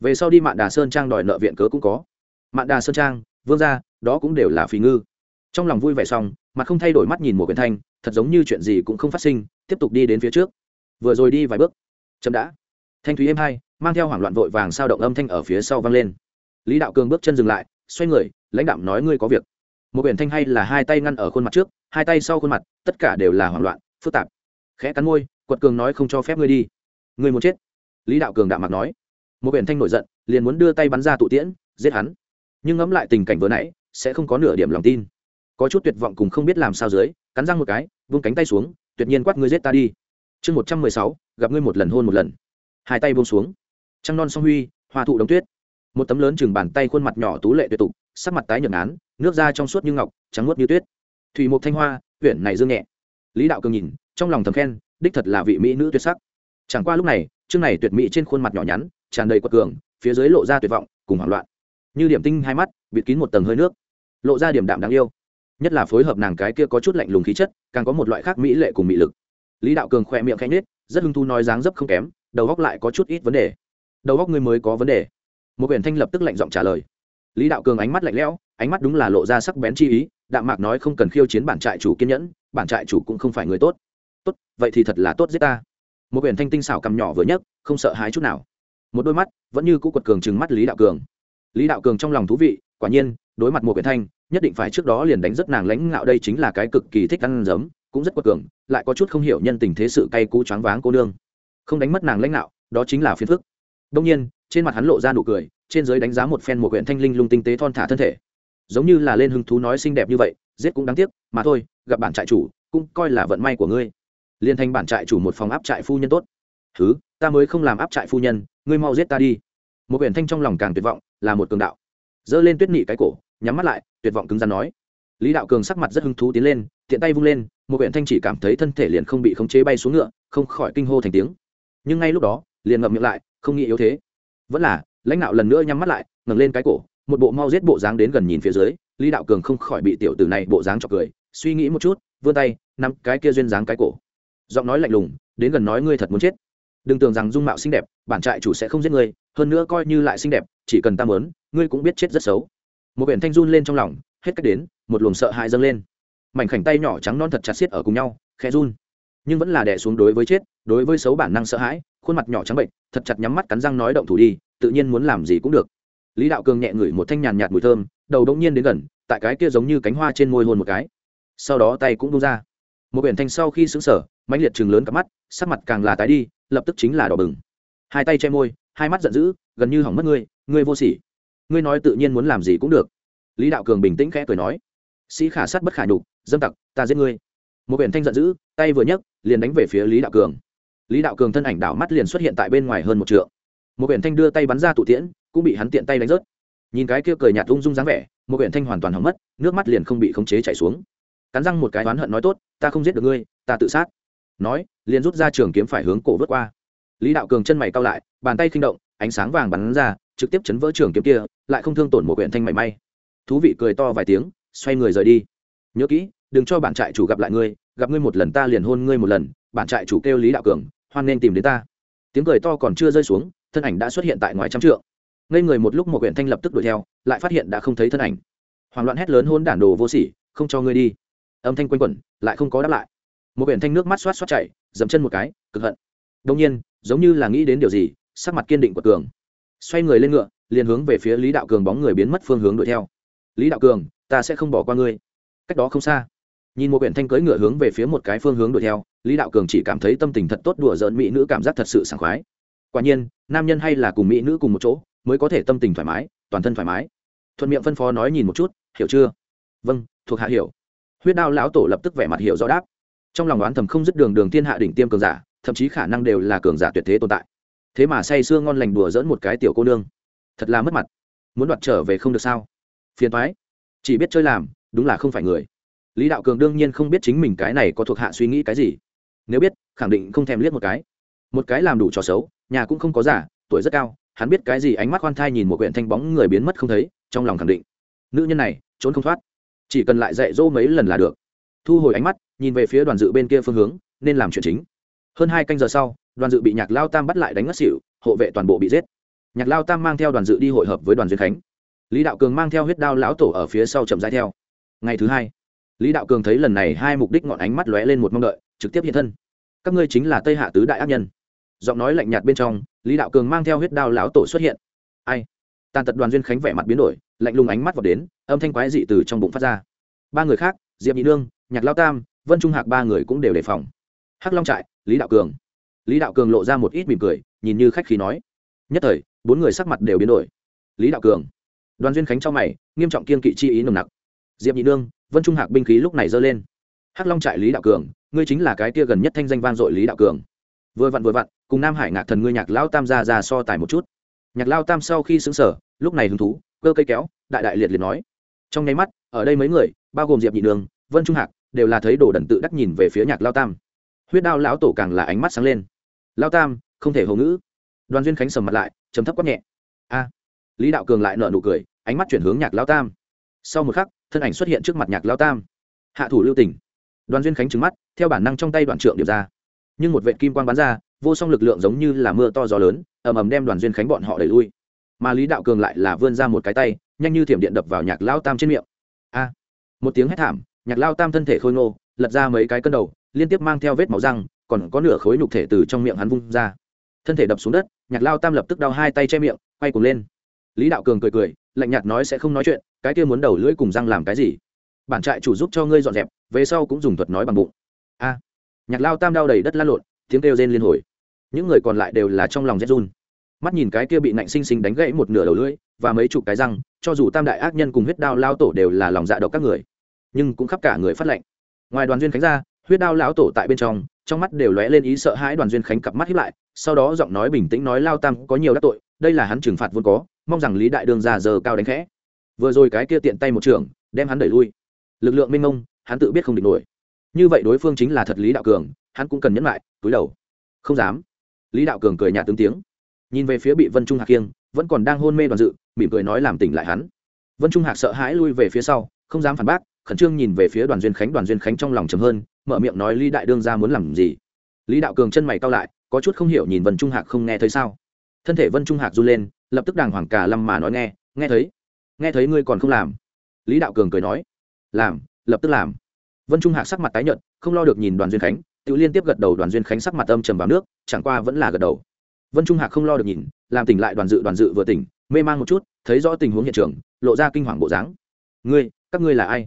Về sau đi mạn đà sơn trang đòi nợ viện cớ cũng có. Mạn đà sơn trang, vương gia, đó cũng đều là phí ngư. Trong lòng vui vẻ xong, mặt không thay đổi mắt nhìn một quyển thanh, thật giống như chuyện gì cũng không phát sinh, tiếp tục đi đến phía trước. Vừa rồi đi vài bước, chậm đã. Thanh thúy êm hai, mang theo hoảng loạn vội vàng sao động âm thanh ở phía sau vang lên. Lý đạo cường bước chân dừng lại, xoay người, lãnh đạo nói, ngươi có việc một quyển thanh hay là hai tay ngăn ở khuôn mặt trước, hai tay sau khuôn mặt, tất cả đều là hoảng loạn, phức tạp. Khẽ cắn môi, quật cường nói không cho phép ngươi đi. Ngươi muốn chết? Lý đạo cường đạo mặt nói. Một quyển thanh nổi giận, liền muốn đưa tay bắn ra tụ tiễn, giết hắn. Nhưng ngẫm lại tình cảnh vừa nãy, sẽ không có nửa điểm lòng tin. Có chút tuyệt vọng cùng không biết làm sao dưới, cắn răng một cái, vung cánh tay xuống, tuyệt nhiên quát ngươi giết ta đi. Chương một trăm mười sáu, gặp ngươi một lần hôn một lần. Hai tay buông xuống. Trăng non song huy, hoa thụ đống tuyết. Một tấm lớn chừng bàn tay khuôn mặt nhỏ tú lệ tuyệt tục, sắc mặt tái nhợt án nước da trong suốt như ngọc, trắng nuốt như tuyết. Thủy mục thanh hoa huyện này dương nhẹ. Lý đạo cường nhìn, trong lòng thầm khen, đích thật là vị mỹ nữ tuyệt sắc. Chẳng qua lúc này, chương này tuyệt mỹ trên khuôn mặt nhỏ nhắn, tràn đầy quật cường, phía dưới lộ ra tuyệt vọng, cùng hoảng loạn. Như điểm tinh hai mắt, bịt kín một tầng hơi nước. Lộ ra điểm đạm đáng yêu. Nhất là phối hợp nàng cái kia có chút lạnh lùng khí chất, càng có một loại khác mỹ lệ cùng mỹ lực. Lý đạo cường khỏe miệng khẽ nhết rất hưng thu nói dáng dấp không kém, đầu góc lại có chút ít vấn đề. Đầu góc người mới có vấn đề. Một quyển thanh lập tức lạnh giọng trả lời lý đạo cường ánh mắt lạnh lẽo, ánh mắt đúng là lộ ra sắc bén chi ý, đạm mạc nói không cần khiêu chiến bản trại chủ kiên nhẫn, bản trại chủ cũng không phải người tốt. Tốt, vậy thì thật là tốt giết ta. Một quyển thanh tinh xảo cầm nhỏ vừa nhấc, không sợ hãi chút nào. Một đôi mắt, vẫn như cũ quật cường chừng mắt lý đạo cường. Lý đạo cường trong lòng thú vị, quả nhiên, đối mặt một quyển thanh, nhất định phải trước đó liền đánh rất nàng lãnh ngạo đây chính là cái cực kỳ thích ăn giấm, cũng rất quật cường, lại có chút không hiểu nhân tình thế sự cay cú choáng váng cô nương. Không đánh mất nàng lãnh ngạo, đó chính là phiền phức. Đông nhiên, trên mặt hắn lộ ra nụ cười trên giới đánh giá một phen một quyển thanh linh lung tinh tế thon thả thân thể. Giống như là lên hứng thú nói xinh đẹp như vậy, giết cũng đáng tiếc, mà thôi, gặp bản trại chủ, cũng coi là vận may của ngươi. Liên thành bản trại chủ một phòng áp trại phu nhân tốt. Thứ, ta mới không làm áp trại phu nhân, ngươi mau giết ta đi. Một quyển thanh trong lòng càng tuyệt vọng, là một cường đạo. Giơ lên tuyết nị cái cổ, nhắm mắt lại, tuyệt vọng cứng rắn nói. Lý đạo cường sắc mặt rất hứng thú tiến lên, tiện tay vung lên, một quyển thanh chỉ cảm thấy thân thể liền không bị khống chế bay xuống ngựa, không khỏi kinh hô thành tiếng. Nhưng ngay lúc đó, liền ngậm miệng lại, không nghĩ yếu thế. Vẫn là lãnh đạo lần nữa nhắm mắt lại, ngẩng lên cái cổ, một bộ mau giết bộ dáng đến gần nhìn phía dưới, lý đạo cường không khỏi bị tiểu tử này bộ dáng chọc cười, suy nghĩ một chút, vươn tay, nắm cái kia duyên dáng cái cổ. Giọng nói lạnh lùng, đến gần nói ngươi thật muốn chết. Đừng tưởng rằng dung mạo xinh đẹp, bản trại chủ sẽ không giết ngươi, hơn nữa coi như lại xinh đẹp, chỉ cần ta mớn ngươi cũng biết chết rất xấu. Một biển thanh run lên trong lòng, hết cách đến, một luồng sợ hãi dâng lên. Mảnh khảnh tay nhỏ trắng non thật chặt xiết ở cùng nhau, khẽ run nhưng vẫn là đè xuống đối với chết, đối với xấu bản năng sợ hãi, khuôn mặt nhỏ trắng bệnh, thật chặt nhắm mắt cắn răng nói động thủ đi, tự nhiên muốn làm gì cũng được. Lý đạo cường nhẹ ngửi một thanh nhàn nhạt mùi thơm, đầu đông nhiên đến gần, tại cái kia giống như cánh hoa trên môi hôn một cái. Sau đó tay cũng bung ra. Một biển thanh sau khi xứng sở mãnh liệt chừng lớn cặp mắt, sắc mặt càng là tái đi, lập tức chính là đỏ bừng. Hai tay che môi, hai mắt giận dữ, gần như hỏng mất ngươi ngươi vô sỉ. Ngươi nói tự nhiên muốn làm gì cũng được. Lý đạo cường bình tĩnh khẽ cười nói. Sĩ khả sát bất khả nhục, dâm tặc, ta giết ngươi một biển thanh giận dữ, tay vừa nhấc, liền đánh về phía lý đạo cường. Lý đạo cường thân ảnh đảo mắt liền xuất hiện tại bên ngoài hơn một trượng. Một biển thanh đưa tay bắn ra tụ tiễn, cũng bị hắn tiện tay đánh rớt. Nhìn cái kia cười nhạt ung dung dáng vẻ, một biển thanh hoàn toàn hỏng mất, nước mắt liền không bị khống chế chảy xuống. Cắn răng một cái oán hận nói tốt, ta không giết được ngươi, ta tự sát. Nói, liền rút ra trường kiếm phải hướng cổ vớt qua. Lý đạo cường chân mày cao lại, bàn tay khinh động, ánh sáng vàng bắn ra, trực tiếp chấn vỡ trường kiếm kia, lại không thương tổn một huyện thanh mảy may. Thú vị cười to vài tiếng, xoay người rời đi. Nhớ kỹ đừng cho bản trại chủ gặp lại ngươi, gặp ngươi một lần ta liền hôn ngươi một lần, bản trại chủ kêu lý đạo cường, hoan nên tìm đến ta. Tiếng cười to còn chưa rơi xuống, thân ảnh đã xuất hiện tại ngoài trăm trượng. Ngây người một lúc một huyện thanh lập tức đuổi theo, lại phát hiện đã không thấy thân ảnh. Hoảng loạn hét lớn hôn đản đồ vô sỉ, không cho ngươi đi. Âm thanh quanh quẩn, lại không có đáp lại. Một huyện thanh nước mắt xoát xoát chảy dậm chân một cái, cực hận. Đông nhiên, giống như là nghĩ đến điều gì, sắc mặt kiên định của cường. Xoay người lên ngựa, liền hướng về phía lý đạo cường bóng người biến mất phương hướng đuổi theo. Lý đạo cường, ta sẽ không bỏ qua ngươi. Cách đó không xa nhìn một biển thanh cưỡi ngựa hướng về phía một cái phương hướng đuổi theo, lý đạo cường chỉ cảm thấy tâm tình thật tốt đùa giỡn mỹ nữ cảm giác thật sự sảng khoái. Quả nhiên, nam nhân hay là cùng mỹ nữ cùng một chỗ, mới có thể tâm tình thoải mái, toàn thân thoải mái. Thuận miệng phân phó nói nhìn một chút, hiểu chưa? Vâng thuộc hạ hiểu. Huyết đao lão tổ lập tức vẻ mặt hiểu rõ đáp. Trong lòng đoán thầm không dứt đường đường thiên hạ đỉnh tiêm cường giả, thậm chí khả năng đều là cường giả tuyệt thế tồn tại. Thế mà say sưa ngon lành đùa dỡn một cái tiểu cô nương, thật là mất mặt. Muốn đoạt trở về không được sao? Phiền thoái chỉ biết chơi làm, đúng là không phải người lý đạo cường đương nhiên không biết chính mình cái này có thuộc hạ suy nghĩ cái gì. Nếu biết, khẳng định không thèm liếc một cái. Một cái làm đủ trò xấu, nhà cũng không có giả tuổi rất cao, hắn biết cái gì ánh mắt khoan thai nhìn một quyển thanh bóng người biến mất không thấy, trong lòng khẳng định. Nữ nhân này, trốn không thoát. Chỉ cần lại dạy dỗ mấy lần là được. Thu hồi ánh mắt, nhìn về phía đoàn dự bên kia phương hướng, nên làm chuyện chính. Hơn hai canh giờ sau, đoàn dự bị nhạc lao tam bắt lại đánh ngất xỉu, hộ vệ toàn bộ bị giết. Nhạc lao tam mang theo đoàn dự đi hội hợp với đoàn duyên khánh. Lý đạo cường mang theo huyết đao lão tổ ở phía sau chậm rãi theo. Ngày thứ hai lý đạo cường thấy lần này hai mục đích ngọn ánh mắt lóe lên một mong đợi, trực tiếp hiện thân. Các ngươi chính là tây hạ tứ đại ác nhân. Giọng nói lạnh nhạt bên trong, lý đạo cường mang theo huyết đao lão tổ xuất hiện. Ai? Tàn tật đoàn duyên khánh vẻ mặt biến đổi, lạnh lùng ánh mắt vào đến, âm thanh quái dị từ trong bụng phát ra. Ba người khác, diệp nhị nương, nhạc lao tam, vân trung hạc ba người cũng đều đề phòng. Hắc long trại, lý đạo cường. Lý đạo cường lộ ra một ít mỉm cười, nhìn như khách khí nói. Nhất thời, bốn người sắc mặt đều biến đổi. Lý đạo cường. Đoàn duyên khánh cho mày, nghiêm trọng kiên kỵ chi ý nồng nặc. Diệp nhị nương vân trung hạc binh khí lúc này giơ lên hắc long trại lý đạo cường ngươi chính là cái tia gần nhất thanh danh vang dội lý đạo cường vừa vặn vừa vặn cùng nam hải ngạc thần ngươi nhạc lao tam ra ra so tài một chút nhạc lao tam sau khi xứng sở lúc này hứng thú cơ cây kéo đại đại liệt liệt nói trong nháy mắt ở đây mấy người bao gồm diệp nhị đường vân trung hạc đều là thấy đồ đần tự đắc nhìn về phía nhạc lao tam huyết đao lão tổ càng là ánh mắt sáng lên lao tam không thể hầu ngữ đoàn duyên khánh sầm mặt lại chấm thấp quát nhẹ a lý đạo cường lại nợ nụ cười ánh mắt chuyển hướng nhạc lao tam sau một khắc thân ảnh xuất hiện trước mặt nhạc lao tam. Hạ thủ lưu tỉnh đoàn duyên khánh trứng mắt, theo bản năng trong tay đoàn trượng điệp ra. Nhưng một vệ kim quang bắn ra, vô song lực lượng giống như là mưa to gió lớn, ầm ầm đem đoàn duyên khánh bọn họ đẩy lui. Mà lý đạo cường lại là vươn ra một cái tay, nhanh như thiểm điện đập vào nhạc lao tam trên miệng. A! Một tiếng hét thảm, nhạc lao tam thân thể khôi ngô, lật ra mấy cái cân đầu, liên tiếp mang theo vết máu răng, còn có nửa khối nhục thể từ trong miệng hắn vung ra. Thân thể đập xuống đất, nhạc lao tam lập tức đau hai tay che miệng, quay cùng lên. Lý đạo cường cười cười lạnh nhạt nói sẽ không nói chuyện, cái kia muốn đầu lưỡi cùng răng làm cái gì? Bản trại chủ giúp cho ngươi dọn dẹp, về sau cũng dùng thuật nói bằng bụng. A. Nhạc lao tam đau đầy đất lăn lộn, tiếng kêu rên liên hồi. Những người còn lại đều là trong lòng rét run. Mắt nhìn cái kia bị nạnh sinh sinh đánh gãy một nửa đầu lưỡi và mấy chục cái răng, cho dù tam đại ác nhân cùng huyết đao lao tổ đều là lòng dạ độc các người, nhưng cũng khắp cả người phát lệnh ngoài đoàn duyên khánh ra, huyết đao lão tổ tại bên trong trong mắt đều lóe lên ý sợ hãi đoàn duyên khánh cặp mắt hiếp lại, sau đó giọng nói bình tĩnh nói lao tam có nhiều đắc tội, đây là hắn trừng phạt vốn có mong rằng lý đại đương già giờ cao đánh khẽ. Vừa rồi cái kia tiện tay một trường đem hắn đẩy lui. Lực lượng minh mông, hắn tự biết không địch nổi. Như vậy đối phương chính là thật lý đạo cường, hắn cũng cần nhẫn lại, túi đầu. Không dám. Lý đạo cường cười nhạt tướng tiếng. Nhìn về phía bị vân trung hạc kiêng, vẫn còn đang hôn mê đoàn dự, mỉm cười nói làm tỉnh lại hắn. Vân trung hạc sợ hãi lui về phía sau, không dám phản bác, khẩn trương nhìn về phía đoàn duyên khánh, đoàn duyên khánh trong lòng chấm hơn, mở miệng nói lý đại đương ra muốn làm gì? Lý đạo cường chân mày cao lại, có chút không hiểu nhìn vân trung hạc không nghe thấy sao. Thân thể vân trung hạc run lên lập tức đàng hoàng cả lâm mà nói nghe nghe thấy nghe thấy ngươi còn không làm. Lý đạo cường cười nói, làm, lập tức làm. Vân trung hạc sắc mặt tái nhợt, không lo được nhìn đoàn duyên khánh, tự liên tiếp gật đầu đoàn duyên khánh sắc mặt âm trầm vào nước, chẳng qua vẫn là gật đầu. Vân trung hạc không lo được nhìn, làm tỉnh lại đoàn dự đoàn dự vừa tỉnh, mê man một chút, thấy rõ tình huống hiện trường, lộ ra kinh hoàng bộ dáng. Ngươi, các ngươi là ai?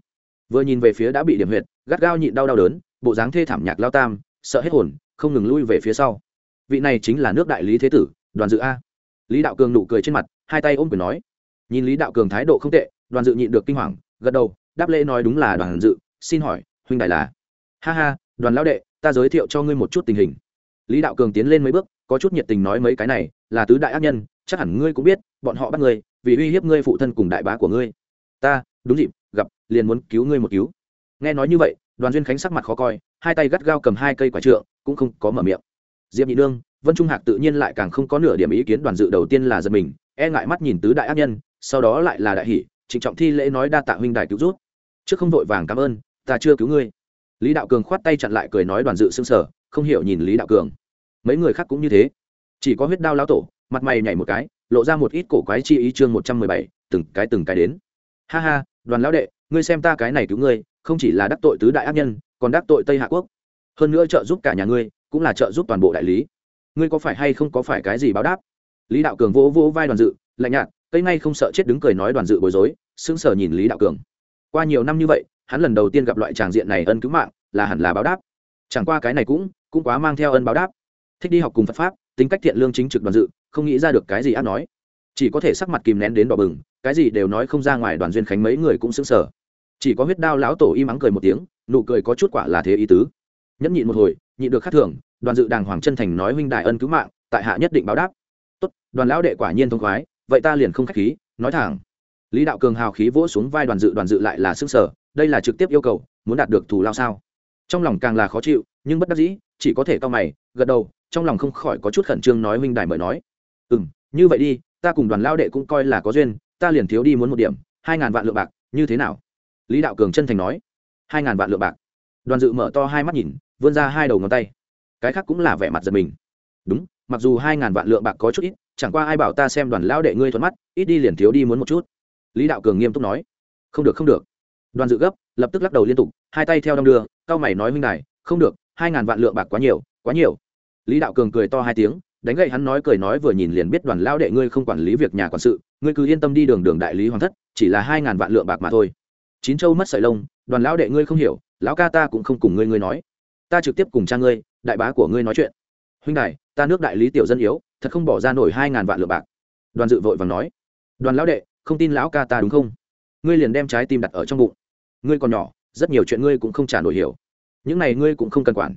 Vừa nhìn về phía đã bị điểm huyệt, gắt gao nhịn đau đau đớn, bộ dáng thê thảm nhạc lao tam, sợ hết hồn, không ngừng lui về phía sau. Vị này chính là nước đại lý thế tử, đoàn dự a lý đạo cường nụ cười trên mặt, hai tay ôm quyền nói, nhìn lý đạo cường thái độ không tệ, đoàn dự nhịn được kinh hoàng, gật đầu, đáp lễ nói đúng là đoàn dự, xin hỏi, huynh đại là? Ha ha, đoàn lão đệ, ta giới thiệu cho ngươi một chút tình hình. Lý đạo cường tiến lên mấy bước, có chút nhiệt tình nói mấy cái này, là tứ đại ác nhân, chắc hẳn ngươi cũng biết, bọn họ bắt ngươi, vì uy hiếp ngươi phụ thân cùng đại bá của ngươi. Ta, đúng dịp, gặp, liền muốn cứu ngươi một cứu. Nghe nói như vậy, đoàn duyên khánh sắc mặt khó coi, hai tay gắt gao cầm hai cây quả trượng, cũng không có mở miệng. Diệp nhị nương vân trung hạc tự nhiên lại càng không có nửa điểm ý kiến đoàn dự đầu tiên là giật mình e ngại mắt nhìn tứ đại ác nhân, sau đó lại là đại hỷ, trịnh trọng thi lễ nói đa tạ huynh đài cứu rút trước không vội vàng cảm ơn, ta chưa cứu ngươi. Lý đạo cường khoát tay chặn lại cười nói đoàn dự xưng sở không hiểu nhìn lý đạo cường. Mấy người khác cũng như thế. Chỉ có huyết đao lão tổ, mặt mày nhảy một cái, lộ ra một ít cổ quái chi ý chương một trăm mười bảy, từng cái từng cái đến. Ha ha, đoàn lão đệ, ngươi xem ta cái này cứu ngươi, không chỉ là đắc tội tứ đại ác nhân, còn đắc tội tây hạ quốc. Hơn nữa trợ giúp cả nhà ngươi, cũng là trợ giúp toàn bộ đại lý ngươi có phải hay không có phải cái gì báo đáp? Lý đạo cường vỗ vỗ vai đoàn dự, lạnh nhạt, cây ngay không sợ chết đứng cười nói đoàn dự bối rối, sững sờ nhìn lý đạo cường. Qua nhiều năm như vậy, hắn lần đầu tiên gặp loại tràng diện này ân cứu mạng, là hẳn là báo đáp. Chẳng qua cái này cũng cũng quá mang theo ân báo đáp. Thích đi học cùng phật pháp, tính cách thiện lương chính trực đoàn dự, không nghĩ ra được cái gì ác nói. Chỉ có thể sắc mặt kìm nén đến đỏ bừng, cái gì đều nói không ra ngoài đoàn duyên khánh mấy người cũng sững sờ. Chỉ có huyết đao lão tổ im mắng cười một tiếng, nụ cười có chút quả là thế ý tứ. Nhẫn nhịn một hồi, nhịn được khắc thường đoàn dự đàng hoàng chân thành nói huynh đại ân cứu mạng, tại hạ nhất định báo đáp. Tốt, đoàn lão đệ quả nhiên thông khoái, vậy ta liền không khách khí, nói thẳng. Lý đạo cường hào khí vỗ xuống vai đoàn dự đoàn dự lại là xương sở đây là trực tiếp yêu cầu, muốn đạt được thù lao sao? Trong lòng càng là khó chịu, nhưng bất đắc dĩ, chỉ có thể cao mày, gật đầu, trong lòng không khỏi có chút khẩn trương nói huynh đài mời nói. Ừ m như vậy đi, ta cùng đoàn lao đệ cũng coi là có duyên, ta liền thiếu đi muốn một điểm, hai ngàn vạn lượng bạc, như thế nào? Lý đạo cường chân thành nói. Hai ngàn vạn lượng bạc. Đoàn dự mở to hai mắt nhìn, vươn ra hai đầu ngón tay cái khác cũng là vẻ mặt giật mình. Đúng mặc dù hai ngàn vạn lượng bạc có chút ít chẳng qua ai bảo ta xem đoàn lao đệ ngươi thuận mắt ít đi liền thiếu đi muốn một chút. Lý đạo cường nghiêm túc nói. Không được không được. Đoàn dự gấp lập tức lắc đầu liên tục hai tay theo đong đưa cao mày nói minh này, không được hai ngàn vạn lượng bạc quá nhiều quá nhiều. Lý đạo cường cười to hai tiếng đánh gậy hắn nói cười nói vừa nhìn liền biết đoàn lao đệ ngươi không quản lý việc nhà quản sự ngươi cứ yên tâm đi đường đường đại lý hoàng thất chỉ là hai ngàn vạn lượng bạc mà thôi. Chín châu mất sợi lông đoàn lão đệ ngươi không hiểu lão ca ta cũng không cùng ngươi ngươi nói. Ta trực tiếp cùng cha ngươi đại bá của ngươi nói chuyện. Huynh đại ta nước đại lý tiểu dân yếu, thật không bỏ ra nổi hai ngàn vạn lượng bạc. Đoàn dự vội vàng nói. Đoàn lão đệ, không tin lão ca ta đúng không? Ngươi liền đem trái tim đặt ở trong bụng. Ngươi còn nhỏ, rất nhiều chuyện ngươi cũng không trả nổi hiểu. Những này ngươi cũng không cần quản.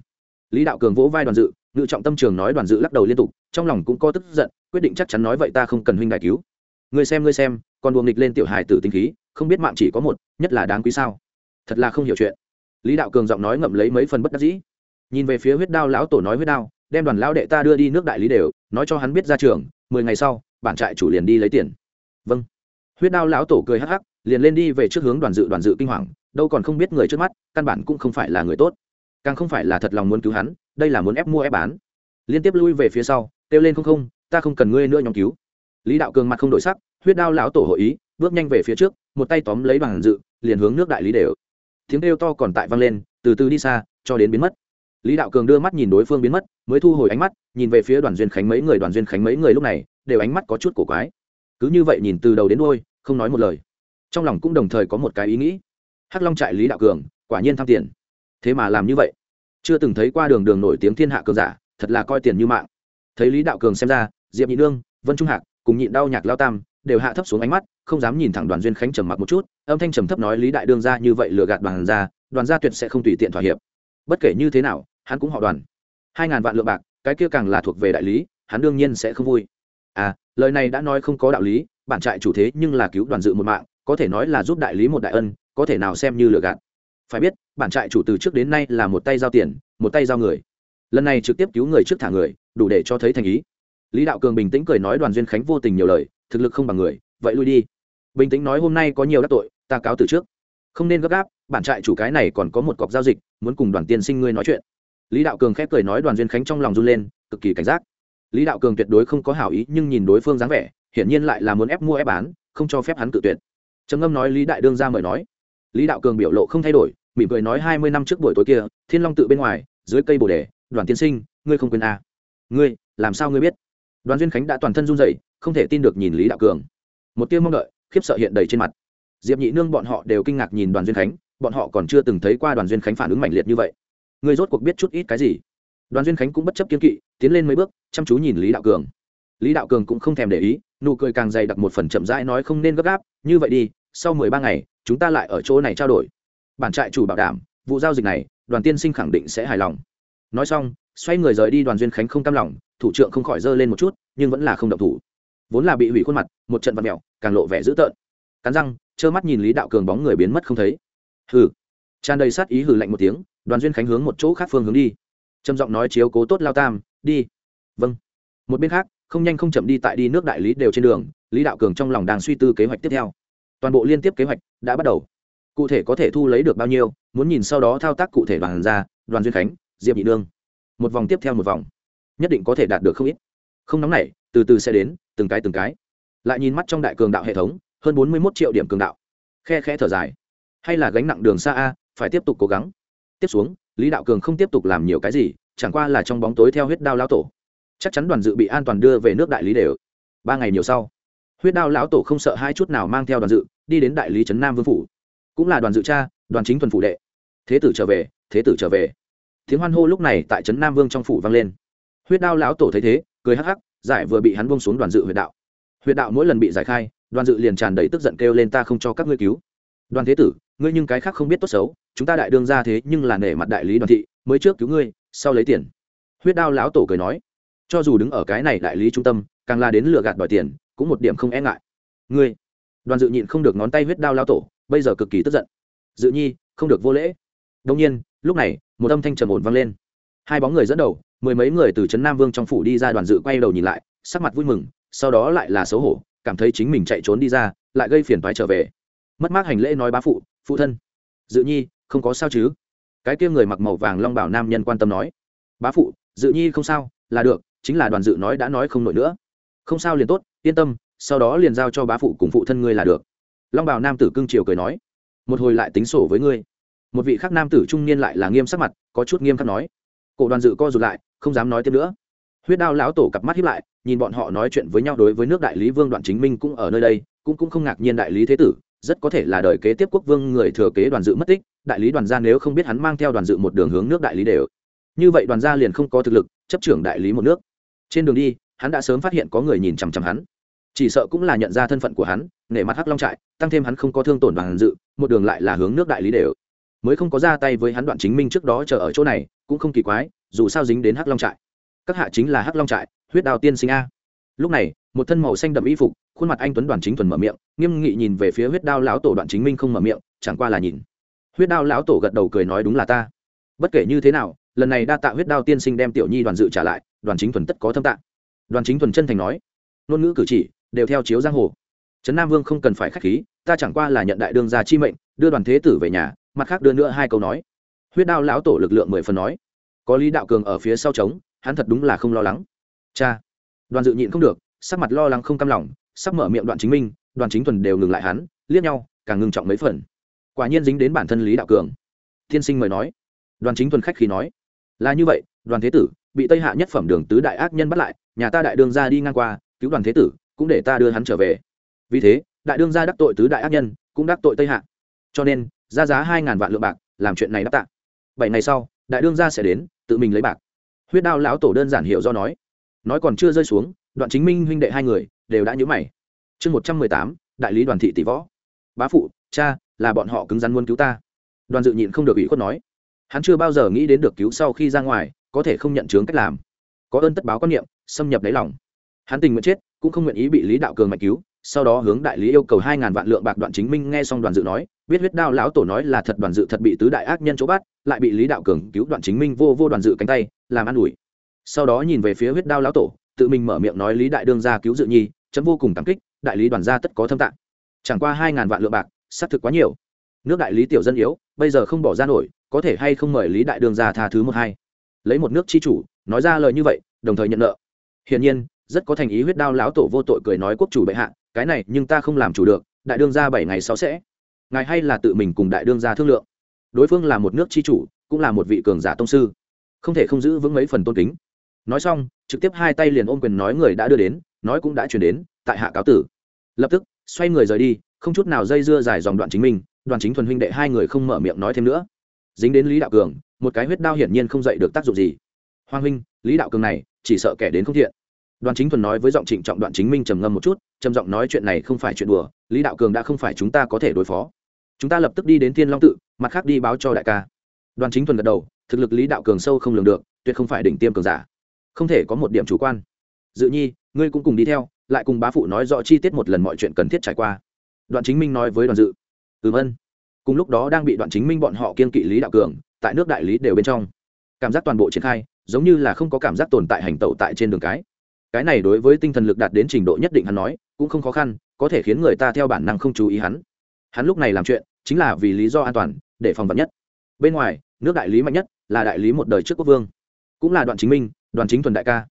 Lý đạo cường vỗ vai đoàn dự, ngự trọng tâm trường nói đoàn dự lắc đầu liên tục, trong lòng cũng có tức giận, quyết định chắc chắn nói vậy ta không cần huynh đại cứu. Ngươi xem ngươi xem còn buồng nghịch lên tiểu hài tử tinh khí, không biết mạng chỉ có một, nhất là đáng quý sao? Thật là không hiểu chuyện. Lý đạo cường giọng nói ngậm lấy mấy phần bất đắc dĩ nhìn về phía huyết đao lão tổ nói huyết đao, đem đoàn lão đệ ta đưa đi nước đại lý đều, nói cho hắn biết ra trường, mười ngày sau, bản trại chủ liền đi lấy tiền. Vâng. Huyết đao lão tổ cười hắc hắc, liền lên đi về trước hướng đoàn dự đoàn dự kinh hoàng, đâu còn không biết người trước mắt, căn bản cũng không phải là người tốt. Càng không phải là thật lòng muốn cứu hắn, đây là muốn ép mua ép bán. Liên tiếp lui về phía sau, kêu lên không không, ta không cần ngươi nữa nhóm cứu. Lý đạo cường mặt không đổi sắc, huyết đao lão tổ hội ý, bước nhanh về phía trước, một tay tóm lấy đoàn dự, liền hướng nước đại lý đều. Tiếng kêu to còn tại vang lên, từ từ đi xa, cho đến biến mất lý đạo cường đưa mắt nhìn đối phương biến mất, mới thu hồi ánh mắt, nhìn về phía đoàn duyên khánh mấy người, đoàn duyên khánh mấy người lúc này, đều ánh mắt có chút cổ quái. Cứ như vậy nhìn từ đầu đến đôi không nói một lời. Trong lòng cũng đồng thời có một cái ý nghĩ. Hắc long trại lý đạo cường, quả nhiên tham tiền. Thế mà làm như vậy. Chưa từng thấy qua đường đường nổi tiếng thiên hạ cường giả, thật là coi tiền như mạng. Thấy lý đạo cường xem ra, diệp nhị nương, vân trung hạc, cùng nhịn đau nhạc lao tam, đều hạ thấp xuống ánh mắt, không dám nhìn thẳng đoàn duyên khánh trầm mặc một chút, âm thanh trầm thấp nói lý đại đương ra như vậy lừa gạt đoàn ra đoàn gia tuyệt sẽ không tùy tiện thỏa hiệp. Bất kể như thế nào hắn cũng họ đoàn. Hai ngàn vạn lượng bạc, cái kia càng là thuộc về đại lý, hắn đương nhiên sẽ không vui. À lời này đã nói không có đạo lý, bản trại chủ thế nhưng là cứu đoàn dự một mạng, có thể nói là giúp đại lý một đại ân, có thể nào xem như lừa gạt. Phải biết, bản trại chủ từ trước đến nay là một tay giao tiền, một tay giao người. Lần này trực tiếp cứu người trước thả người, đủ để cho thấy thành ý. Lý đạo cường bình tĩnh cười nói đoàn duyên khánh vô tình nhiều lời, thực lực không bằng người, vậy lui đi. Bình tĩnh nói hôm nay có nhiều đắc tội, ta cáo từ trước. Không nên gấp gáp, bản trại chủ cái này còn có một cọc giao dịch, muốn cùng đoàn tiên sinh ngươi nói chuyện lý đạo cường khép cười nói đoàn duyên khánh trong lòng run lên, cực kỳ cảnh giác. Lý đạo cường tuyệt đối không có hảo ý, nhưng nhìn đối phương dáng vẻ, hiển nhiên lại là muốn ép mua ép bán, không cho phép hắn cự tuyệt. Trầm ngâm nói lý đại đương ra mời nói. Lý đạo cường biểu lộ không thay đổi, mỉm cười nói hai mươi năm trước buổi tối kia, thiên long tự bên ngoài, dưới cây bồ đề, đoàn tiên sinh, ngươi không quên à. ngươi, làm sao ngươi biết? Đoàn duyên khánh đã toàn thân run dậy không thể tin được nhìn lý đạo cường. Một tiêu mong đợi, khiếp sợ hiện đầy trên mặt. Diệp nhị nương bọn họ đều kinh ngạc nhìn đoàn duyên khánh, bọn họ còn chưa từng thấy qua đoàn duyên khánh phản ứng mạnh liệt như vậy ngươi rốt cuộc biết chút ít cái gì? Đoàn duyên khánh cũng bất chấp kiên kỵ, tiến lên mấy bước, chăm chú nhìn lý đạo cường. Lý đạo cường cũng không thèm để ý, nụ cười càng dày đặc một phần chậm rãi nói không nên gấp gáp, như vậy đi, sau mười ba ngày, chúng ta lại ở chỗ này trao đổi. Bản trại chủ bảo đảm, vụ giao dịch này, đoàn tiên sinh khẳng định sẽ hài lòng. Nói xong, xoay người rời đi, đoàn duyên khánh không cam lòng, thủ trưởng không khỏi dơ lên một chút, nhưng vẫn là không động thủ. Vốn là bị hủy khuôn mặt, một trận vật mèo, càng lộ vẻ dữ tợn. Cắn răng, trơ mắt nhìn lý đạo cường bóng người biến mất không thấy. Hừ. Tràn đầy sát ý hừ lạnh một tiếng đoàn duyên khánh hướng một chỗ khác phương hướng đi. Trầm giọng nói chiếu cố tốt lao tam, đi. Vâng. Một bên khác, không nhanh không chậm đi tại đi nước đại lý đều trên đường, lý đạo cường trong lòng đang suy tư kế hoạch tiếp theo. Toàn bộ liên tiếp kế hoạch đã bắt đầu. Cụ thể có thể thu lấy được bao nhiêu, muốn nhìn sau đó thao tác cụ thể đoàn ra, đoàn duyên khánh, diệp nhị nương. Một vòng tiếp theo một vòng. Nhất định có thể đạt được không ít. Không nóng này từ từ sẽ đến, từng cái từng cái. Lại nhìn mắt trong đại cường đạo hệ thống, hơn bốn mươi một triệu điểm cường đạo. Khe khe thở dài. Hay là gánh nặng đường xa a, phải tiếp tục cố gắng tiếp xuống, lý đạo cường không tiếp tục làm nhiều cái gì, chẳng qua là trong bóng tối theo huyết đao lão tổ. Chắc chắn đoàn dự bị an toàn đưa về nước đại lý đều. Ba ngày nhiều sau, huyết đao lão tổ không sợ hai chút nào mang theo đoàn dự, đi đến đại lý trấn nam vương phủ. Cũng là đoàn dự cha, đoàn chính thuần phủ đệ. Thế tử trở về, thế tử trở về. Tiếng hoan hô lúc này tại trấn nam vương trong phủ vang lên. Huyết đao lão tổ thấy thế, cười hắc hắc, giải vừa bị hắn bông xuống đoàn dự huyệt đạo. Huyệt đạo mỗi lần bị giải khai, đoàn dự liền tràn đầy tức giận kêu lên, ta không cho các ngươi cứu. Đoàn thế tử, ngươi nhưng cái khác không biết tốt xấu chúng ta đại đương ra thế nhưng là nể mặt đại lý đoàn thị, mới trước cứu ngươi, sau lấy tiền. Huyết đao lão tổ cười nói. Cho dù đứng ở cái này đại lý trung tâm, càng là đến lừa gạt đòi tiền, cũng một điểm không e ngại. Ngươi? Đoàn dự nhịn không được ngón tay huyết đao lão tổ, bây giờ cực kỳ tức giận. Dự nhi, không được vô lễ. Đông nhiên, lúc này, một âm thanh trầm ổn vang lên. Hai bóng người dẫn đầu, mười mấy người từ trấn nam vương trong phủ đi ra đoàn dự quay đầu nhìn lại, sắc mặt vui mừng, sau đó lại là xấu hổ, cảm thấy chính mình chạy trốn đi ra, lại gây phiền thoái trở về. Mất mát hành lễ nói bá phụ phụ thân. Dự nhi không có sao chứ? Cái kia người mặc màu vàng long bảo nam nhân quan tâm nói. Bá phụ, dự nhi không sao, là được, chính là đoàn dự nói đã nói không nổi nữa. Không sao liền tốt, yên tâm, sau đó liền giao cho bá phụ cùng phụ thân ngươi là được. Long bảo nam tử cưng chiều cười nói. Một hồi lại tính sổ với ngươi. Một vị khác nam tử trung niên lại là nghiêm sắc mặt, có chút nghiêm khắc nói. Cổ đoàn dự co rụt lại, không dám nói tiếp nữa. Huyết đao lão tổ cặp mắt hiếp lại, nhìn bọn họ nói chuyện với nhau đối với nước đại lý vương đoạn chính minh cũng ở nơi đây, cũng cũng không ngạc nhiên đại lý thế tử rất có thể là đời kế tiếp quốc vương người thừa kế đoàn dự mất tích, đại lý đoàn gia nếu không biết hắn mang theo đoàn dự một đường hướng nước đại lý đều. Như vậy đoàn gia liền không có thực lực, chấp trưởng đại lý một nước. Trên đường đi, hắn đã sớm phát hiện có người nhìn chằm chằm hắn. Chỉ sợ cũng là nhận ra thân phận của hắn, nể mặt hắc long trại, tăng thêm hắn không có thương tổn đoàn dự, một đường lại là hướng nước đại lý đều. Mới không có ra tay với hắn đoạn chính minh trước đó chờ ở chỗ này, cũng không kỳ quái, dù sao dính đến hắc long trại. Các hạ chính là hắc long trại, huyết đào tiên sinh a. Lúc này một thân màu xanh đậm y phục, khuôn mặt anh tuấn đoàn chính thuần mở miệng, nghiêm nghị nhìn về phía huyết đao lão tổ đoạn chính minh không mở miệng, chẳng qua là nhìn. Huyết đao lão tổ gật đầu cười nói đúng là ta. Bất kể như thế nào, lần này đa tạ huyết đao tiên sinh đem tiểu nhi đoàn dự trả lại, đoàn chính thuần tất có thâm tạng đoàn chính thuần chân thành nói, ngôn ngữ cử chỉ, đều theo chiếu giang hồ. Trấn nam vương không cần phải k h á c h khí, ta chẳng qua là nhận đại đương gia chi mệnh, đưa đoàn thế tử về nhà, mặt khác đưa nữa hai câu nói. Huyết đao lão tổ lực lượng mười phần nói, có lý đạo cường ở phía sau trống, hắn thật đúng là không lo lắng. Cha, đoàn dự nhịn không được sắc mặt lo lắng không cam lòng, sắp mở miệng đoạn chính minh, đoàn chính thuần đều ngừng lại hắn, liếc nhau, càng ngưng trọng mấy phần. Quả nhiên dính đến bản thân lý đạo cường. Tiên sinh mời nói. Đoàn chính thuần khách khí nói. Là như vậy, đoàn thế tử, bị tây hạ nhất phẩm đường tứ đại ác nhân bắt lại, nhà ta đại đương ra đi ngang qua, cứu đoàn thế tử, cũng để ta đưa hắn trở về. Vì thế, đại đương gia đắc tội tứ đại ác nhân, cũng đắc tội tây hạ. Cho nên, ra giá hai ngàn vạn lượng bạc, làm chuyện này đáp tạ. Bảy ngày sau, đại đương gia sẽ đến, tự mình lấy bạc. Huyết đao lão tổ đơn giản hiểu do nói. Nói còn chưa rơi xuống đoạn chính minh huynh đệ hai người đều đã nhớ mày. Chương một trăm mười tám, đại lý đoàn thị tỷ võ. Bá phụ, cha, là bọn họ cứng rắn muốn cứu ta. Đoàn dự nhịn không được ủy khuất nói. Hắn chưa bao giờ nghĩ đến được cứu sau khi ra ngoài, có thể không nhận chướng cách làm. Có ơn tất báo quan niệm, xâm nhập đáy lòng. Hắn tình nguyện chết, cũng không nguyện ý bị lý đạo cường mạnh cứu, sau đó hướng đại lý yêu cầu hai ngàn vạn lượng bạc đoạn chính minh nghe xong đoàn dự nói, biết huyết đao lão tổ nói là thật đoàn dự thật bị tứ đại ác nhân chỗ bắt, lại bị lý đạo cường cứu đoạn chính minh vô vô đoàn dự cánh tay, làm an ủi. Sau đó nhìn về phía huyết đao lão tổ tự mình mở miệng nói lý đại đương gia cứu dự nhi, chấm vô cùng cảm kích, đại lý đoàn gia tất có thâm tạng. Chẳng qua hai ngàn vạn lượng bạc, xác thực quá nhiều. Nước đại lý tiểu dân yếu, bây giờ không bỏ ra nổi, có thể hay không mời lý đại đương gia tha thứ một hai? Lấy một nước chi chủ, nói ra lời như vậy, đồng thời nhận nợ. Hiển nhiên, rất có thành ý huyết đao lão tổ vô tội cười nói quốc chủ bệ hạ, cái này nhưng ta không làm chủ được, đại đương gia bảy ngày sau sẽ. Ngài hay là tự mình cùng đại đương gia thương lượng. Đối phương là một nước chi chủ, cũng là một vị cường giả tông sư. Không thể không giữ vững mấy phần tôn kính nói xong, trực tiếp hai tay liền ôm quyền nói người đã đưa đến, nói cũng đã chuyển đến, tại hạ cáo tử. Lập tức, xoay người rời đi, không chút nào dây dưa dài dòng đoạn chính mình, đoàn chính thuần huynh đệ hai người không mở miệng nói thêm nữa. Dính đến lý đạo cường, một cái huyết đao hiển nhiên không dạy được tác dụng gì. Hoàng huynh, lý đạo cường này, chỉ sợ kẻ đến không thiện. Đoàn chính thuần nói với giọng trịnh trọng đoạn chính minh trầm ngâm một chút, trầm giọng nói chuyện này không phải chuyện đùa, lý đạo cường đã không phải chúng ta có thể đối phó. Chúng ta lập tức đi đến thiên long tự, mặt khác đi báo cho đại ca. Đoàn chính thuần gật đầu, thực lực lý đạo cường sâu không lường được, tuyệt không phải đỉnh tiêm cường giả không thể có một điểm chủ quan. Dự nhi, ngươi cũng cùng đi theo, lại cùng bá phụ nói rõ chi tiết một lần mọi chuyện cần thiết trải qua. Đoạn chính minh nói với đoàn dự. Ừm ân cùng lúc đó đang bị đoạn chính minh bọn họ kiên kỵ lý đạo cường, tại nước đại lý đều bên trong. Cảm giác toàn bộ triển khai, giống như là không có cảm giác tồn tại hành tẩu tại trên đường cái. Cái này đối với tinh thần lực đạt đến trình độ nhất định hắn nói, cũng không khó khăn, có thể khiến người ta theo bản năng không chú ý hắn. Hắn lúc này làm chuyện, chính là vì lý do an toàn, để phòng vật nhất. Bên ngoài, nước đại lý mạnh nhất là đại lý một đời trước quốc vương. Cũng là đoạn chính minh đoàn chính thuần đại ca.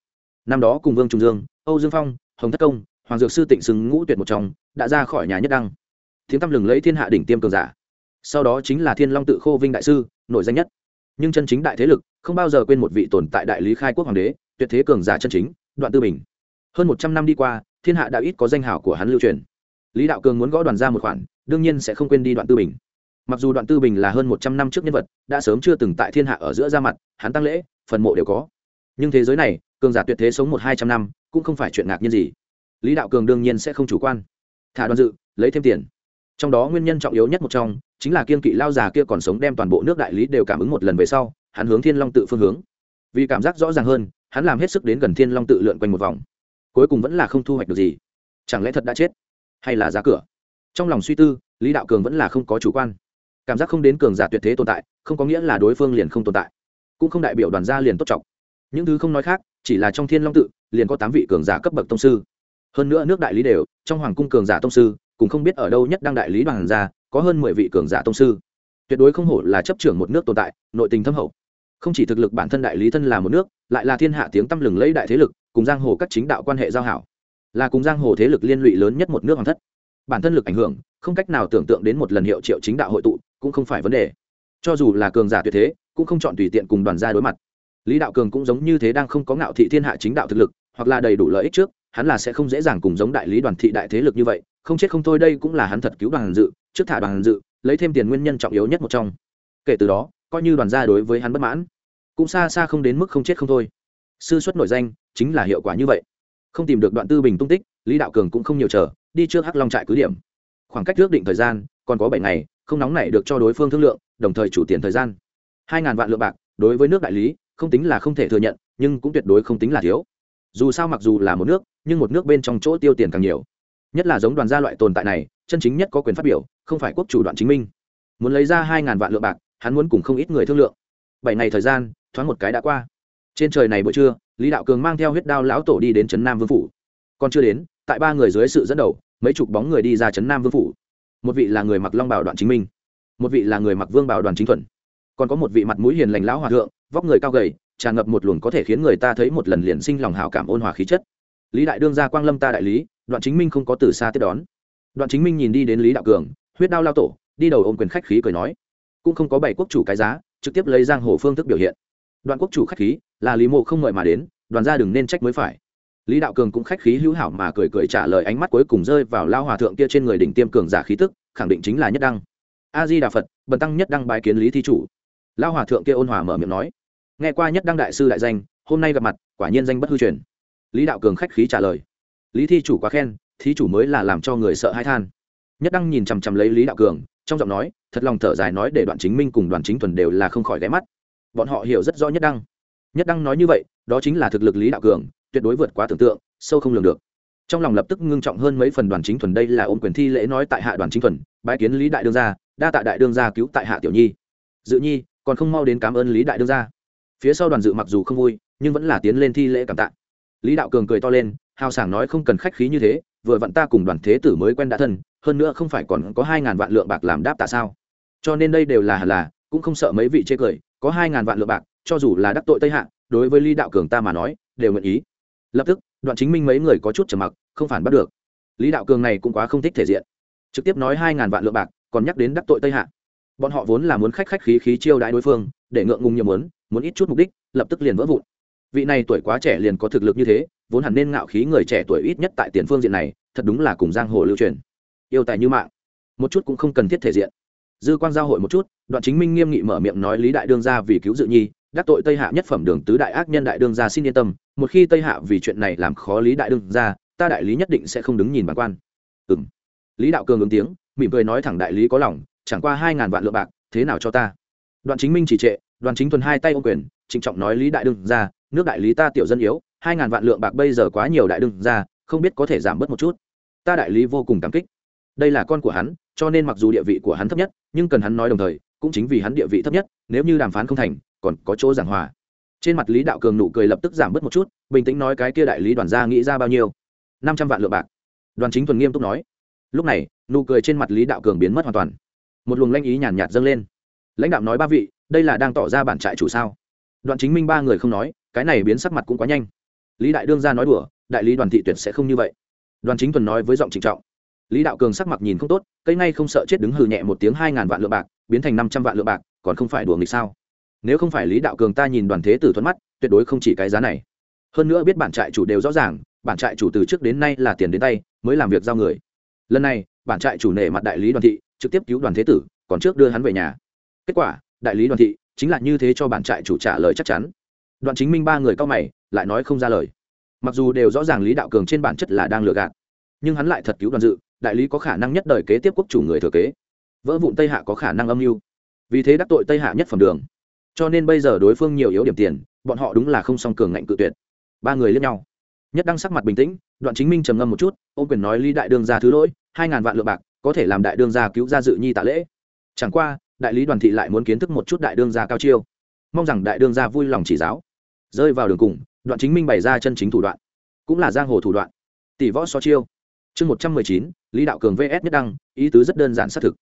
Năm đó cùng vương trung dương, âu dương phong, hồng thất công, hoàng dược sư tịnh xứng ngũ tuyệt một trong, đã ra khỏi nhà nhất đăng. Tiếng tăm lừng lấy thiên hạ đỉnh tiêm cường giả. Sau đó chính là thiên long tự khô vinh đại sư, nổi danh nhất. Nhưng chân chính đại thế lực, không bao giờ quên một vị tồn tại đại lý khai quốc hoàng đế, tuyệt thế cường giả chân chính, đoạn tư bình. Hơn một trăm năm đi qua, thiên hạ đã ít có danh hảo của hắn lưu truyền. Lý đạo cường muốn gõ đoàn ra một khoản, đương nhiên sẽ không quên đi đoạn tư bình. Mặc dù đoạn tư bình là hơn một trăm năm trước nhân vật, đã sớm chưa từng tại thiên hạ ở giữa ra mặt, hắn tăng lễ, phần mộ đều có nhưng thế giới này, cường giả tuyệt thế sống một hai trăm năm, cũng không phải chuyện ngạc nhiên gì. Lý đạo cường đương nhiên sẽ không chủ quan. Thả đoàn dự, lấy thêm tiền. Trong đó nguyên nhân trọng yếu nhất một trong, chính là kiên kỵ lao già kia còn sống đem toàn bộ nước đại lý đều cảm ứng một lần về sau, hắn hướng thiên long tự phương hướng. Vì cảm giác rõ ràng hơn, hắn làm hết sức đến gần thiên long tự lượn quanh một vòng. Cuối cùng vẫn là không thu hoạch được gì. Chẳng lẽ thật đã chết? Hay là giá cửa? Trong lòng suy tư, lý đạo cường vẫn là không có chủ quan. Cảm giác không đến cường giả tuyệt thế tồn tại, không có nghĩa là đối phương liền không tồn tại. Cũng không đại biểu đoàn gia liền tốt trọng những thứ không nói khác, chỉ là trong thiên long tự, liền có tám vị cường giả cấp bậc tông sư. Hơn nữa nước đại lý đều, trong hoàng cung cường giả tông sư, cũng không biết ở đâu nhất đang đại lý đoàn gia có hơn mười vị cường giả tông sư. Tuyệt đối không hổ là chấp trưởng một nước tồn tại, nội tình thâm hậu. Không chỉ thực lực bản thân đại lý thân là một nước, lại là thiên hạ tiếng tăm lừng lấy đại thế lực, cùng giang hồ các chính đạo quan hệ giao hảo. Là cùng giang hồ thế lực liên lụy lớn nhất một nước hoàng thất. Bản thân lực ảnh hưởng, không cách nào tưởng tượng đến một lần hiệu triệu chính đạo hội tụ, cũng không phải vấn đề. Cho dù là cường giả tuyệt thế, cũng không chọn tùy tiện cùng đoàn gia đối mặt lý đạo cường cũng giống như thế đang không có ngạo thị thiên hạ chính đạo thực lực, hoặc là đầy đủ lợi ích trước, hắn là sẽ không dễ dàng cùng giống đại lý đoàn thị đại thế lực như vậy, không chết không thôi đây cũng là hắn thật cứu đoàn dự, trước thả đoàn dự, lấy thêm tiền nguyên nhân trọng yếu nhất một trong. Kể từ đó, coi như đoàn gia đối với hắn bất mãn, cũng xa xa không đến mức không chết không thôi. Sư xuất nổi danh, chính là hiệu quả như vậy. Không tìm được đoạn tư bình tung tích, lý đạo cường cũng không nhiều chờ, đi trước hắc long trại cứ điểm. Khoảng cách trước định thời gian, còn có bảy ngày, không nóng này được cho đối phương thương lượng, đồng thời chủ tiền thời gian. Hai ngàn vạn lượng bạc, đối với nước đại lý không tính là không thể thừa nhận, nhưng cũng tuyệt đối không tính là thiếu. Dù sao mặc dù là một nước, nhưng một nước bên trong chỗ tiêu tiền càng nhiều. Nhất là giống đoàn gia loại tồn tại này, chân chính nhất có quyền phát biểu, không phải quốc chủ đoạn chính minh. Muốn lấy ra hai ngàn vạn lượng bạc, hắn muốn cùng không ít người thương lượng. Bảy ngày thời gian, thoáng một cái đã qua. Trên trời này buổi trưa, lý đạo cường mang theo huyết đao lão tổ đi đến trấn nam vương phủ. Còn chưa đến, tại ba người dưới sự dẫn đầu, mấy chục bóng người đi ra trấn nam vương phủ. Một vị là người mặc long bảo đoạn chính minh, một vị là người mặc vương bảo đoàn chính thuần. Còn có một vị mặt mũi hiền lành lão hòa thượng vóc người cao gầy, tràn ngập một luồng có thể khiến người ta thấy một lần liền sinh lòng hảo cảm ôn hòa khí chất. Lý đại đương gia quang lâm ta đại lý, đoạn chính minh không có từ xa tiếp đón. Đoạn chính minh nhìn đi đến lý đạo cường, huyết đao lao tổ, đi đầu ôm quyền khách khí cười nói. Cũng không có bảy quốc chủ cái giá, trực tiếp lấy giang hồ phương thức biểu hiện. Đoạn quốc chủ khách khí, là lý mộ không ngợi mà đến, đoàn gia đừng nên trách mới phải. Lý đạo cường cũng khách khí hữu hảo mà cười cười trả lời ánh mắt cuối cùng rơi vào lao hòa thượng kia trên người đỉnh tiêm cường giả khí tức, khẳng định chính là nhất đăng. A di đà phật, bần tăng nhất đăng bài kiến lý thi chủ. Lao hòa thượng kia ôn hòa mở miệng nói nghe qua nhất đăng đại sư đại danh, hôm nay gặp mặt, quả nhiên danh bất hư truyền. Lý đạo cường khách khí trả lời. Lý thi chủ quá khen, thí chủ mới là làm cho người sợ hãi than. Nhất đăng nhìn chằm chằm lấy lý đạo cường, trong giọng nói, thật lòng thở dài nói để đoạn chính minh cùng đoàn chính thuần đều là không khỏi ghé mắt. Bọn họ hiểu rất rõ nhất đăng. Nhất đăng nói như vậy, đó chính là thực lực lý đạo cường, tuyệt đối vượt quá tưởng tượng, sâu không lường được. Trong lòng lập tức ngưng trọng hơn mấy phần đoàn chính thuần đây là ôm quyền thi lễ nói tại hạ đoàn chính thuần, bái kiến lý đại đương gia, đa tạ đại đương gia cứu tại hạ tiểu nhi. Dự nhi, còn không mau đến cảm ơn lý đại đương gia phía sau đoàn dự mặc dù không vui, nhưng vẫn là tiến lên thi lễ cảm tạ. Lý đạo cường cười to lên, hào sảng nói không cần khách khí như thế, vừa vặn ta cùng đoàn thế tử mới quen đã thân, hơn nữa không phải còn có hai ngàn vạn lượng bạc làm đáp tạ sao? Cho nên đây đều là hẳn là, cũng không sợ mấy vị chê cười, có hai ngàn vạn lượng bạc, cho dù là đắc tội tây hạ, đối với lý đạo cường ta mà nói, đều nguyện ý. Lập tức, đoạn chính minh mấy người có chút trầm mặc, không phản bắt được. Lý đạo cường này cũng quá không thích thể diện. Trực tiếp nói hai ngàn vạn lượng bạc, còn nhắc đến đắc tội tây hạ. Bọn họ vốn là muốn khách khách khí khí chiêu đãi đối phương, để ngượng ngùng nhiều muốn muốn ít chút mục đích, lập tức liền vỡ vụn. Vị này tuổi quá trẻ liền có thực lực như thế, vốn hẳn nên ngạo khí người trẻ tuổi ít nhất tại tiền phương diện này, thật đúng là cùng giang hồ lưu truyền. Yêu tài như mạng. Một chút cũng không cần thiết thể diện. Dư quan giao hội một chút, đoạn chính minh nghiêm nghị mở miệng nói lý đại đương gia vì cứu dự nhi, đắc tội tây hạ nhất phẩm đường tứ đại ác nhân đại đương gia xin yên tâm, một khi tây hạ vì chuyện này làm khó lý đại đương gia, ta đại lý nhất định sẽ không đứng nhìn bản quan. Ừ m lý đạo cường ứng tiếng, mỉm cười nói thẳng đại lý có lòng, chẳng qua hai ngàn vạn lượng bạc, thế nào cho ta? Đoạn chính minh chỉ trệ đoàn chính thuần hai tay ô quyền, trịnh trọng nói lý đại đương gia nước đại lý ta tiểu dân yếu, hai ngàn vạn lượng bạc bây giờ quá nhiều đại đương gia không biết có thể giảm bớt một chút. Ta đại lý vô cùng cảm kích. Đây là con của hắn, cho nên mặc dù địa vị của hắn thấp nhất, nhưng cần hắn nói đồng thời, cũng chính vì hắn địa vị thấp nhất, nếu như đàm phán không thành, còn có chỗ giảng hòa. Trên mặt lý đạo cường nụ cười lập tức giảm bớt một chút, bình tĩnh nói cái kia đại lý đoàn gia nghĩ ra bao nhiêu? Năm trăm vạn lượng bạc. Đoàn chính thuần nghiêm túc nói. Lúc này, nụ cười trên mặt lý đạo cường biến mất hoàn toàn. Một luồng lanh ý nhàn nhạt dâng lên. Lãnh đạo nói ba vị đây là đang tỏ ra bản trại chủ sao? Đoạn chính minh ba người không nói, cái này biến sắc mặt cũng quá nhanh. Lý đại đương ra nói đùa, đại lý đoàn thị tuyệt sẽ không như vậy. Đoàn chính thuần nói với giọng trịnh trọng. Lý đạo cường sắc mặt nhìn không tốt, cây ngay không sợ chết đứng hừ nhẹ một tiếng hai ngàn vạn lượng bạc, biến thành năm trăm vạn lượng bạc, còn không phải đùa nghịch sao? Nếu không phải lý đạo cường ta nhìn đoàn thế tử thuận mắt, tuyệt đối không chỉ cái giá này. Hơn nữa biết bản trại chủ đều rõ ràng, bản trại chủ từ trước đến nay là tiền đến tay, mới làm việc giao người. Lần này, bản trại chủ nể mặt đại lý đoàn thị, trực tiếp cứu đoàn thế tử, còn trước đưa hắn về nhà. Kết quả đại lý đoàn thị, chính là như thế cho bản trại chủ trả lời chắc chắn. Đoạn chính minh ba người cao mày, lại nói không ra lời. Mặc dù đều rõ ràng lý đạo cường trên bản chất là đang lừa gạt, nhưng hắn lại thật cứu đoàn dự, đại lý có khả năng nhất đời kế tiếp quốc chủ người thừa kế. Vỡ vụn tây hạ có khả năng âm mưu. Vì thế đắc tội tây hạ nhất phẩm đường. Cho nên bây giờ đối phương nhiều yếu điểm tiền, bọn họ đúng là không song cường ngạnh cự tuyệt. Ba người liếc nhau. Nhất đăng sắc mặt bình tĩnh, đoạn chính minh trầm ngâm một chút ô quyền nói lý đại đương ra thứ lỗi, hai ngàn vạn lượng bạc, có thể làm đại đương gia cứu ra dự nhi tạ lễ. Chẳng qua đại lý đoàn thị lại muốn kiến thức một chút đại đương gia cao chiêu. Mong rằng đại đương gia vui lòng chỉ giáo. Rơi vào đường cùng, đoạn chính minh bày ra chân chính thủ đoạn, cũng là giang hồ thủ đoạn. Tỷ võ so chiêu. Chương một trăm mười chín, lý đạo cường vs nhất đăng, ý tứ rất đơn giản xác thực.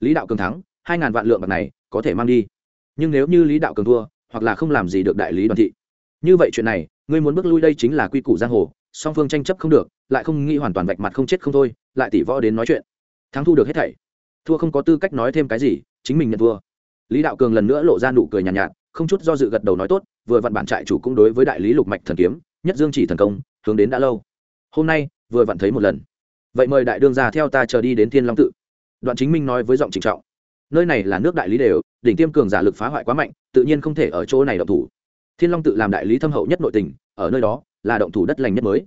Lý đạo cường thắng, hai ngàn vạn lượng bạc này, có thể mang đi. Nhưng nếu như lý đạo cường thua, hoặc là không làm gì được đại lý đoàn thị. Như vậy chuyện này, ngươi muốn bước lui đây chính là quy củ giang hồ, song phương tranh chấp không được, lại không nghĩ hoàn toàn vạch mặt không chết không thôi, lại tỷ võ đến nói chuyện. Thắng thu được hết thảy. Thua không có tư cách nói thêm cái gì chính mình nhận thua. Lý đạo cường lần nữa lộ ra nụ cười nhàn nhạt, nhạt không chút do dự gật đầu nói tốt vừa vặn bản trại chủ cũng đối với đại lý lục mạch thần kiếm nhất dương chỉ thần công hướng đến đã lâu. Hôm nay vừa vặn thấy một lần. Vậy mời đại đương ra theo ta chờ đi đến thiên long tự. Đoạn chính minh nói với giọng trịnh trọng. Nơi này là nước đại lý đều đỉnh tiêm cường giả lực phá hoại quá mạnh tự nhiên không thể ở chỗ này động thủ. Thiên long tự làm đại lý thâm hậu nhất nội tình ở nơi đó là động thủ đất lành nhất mới.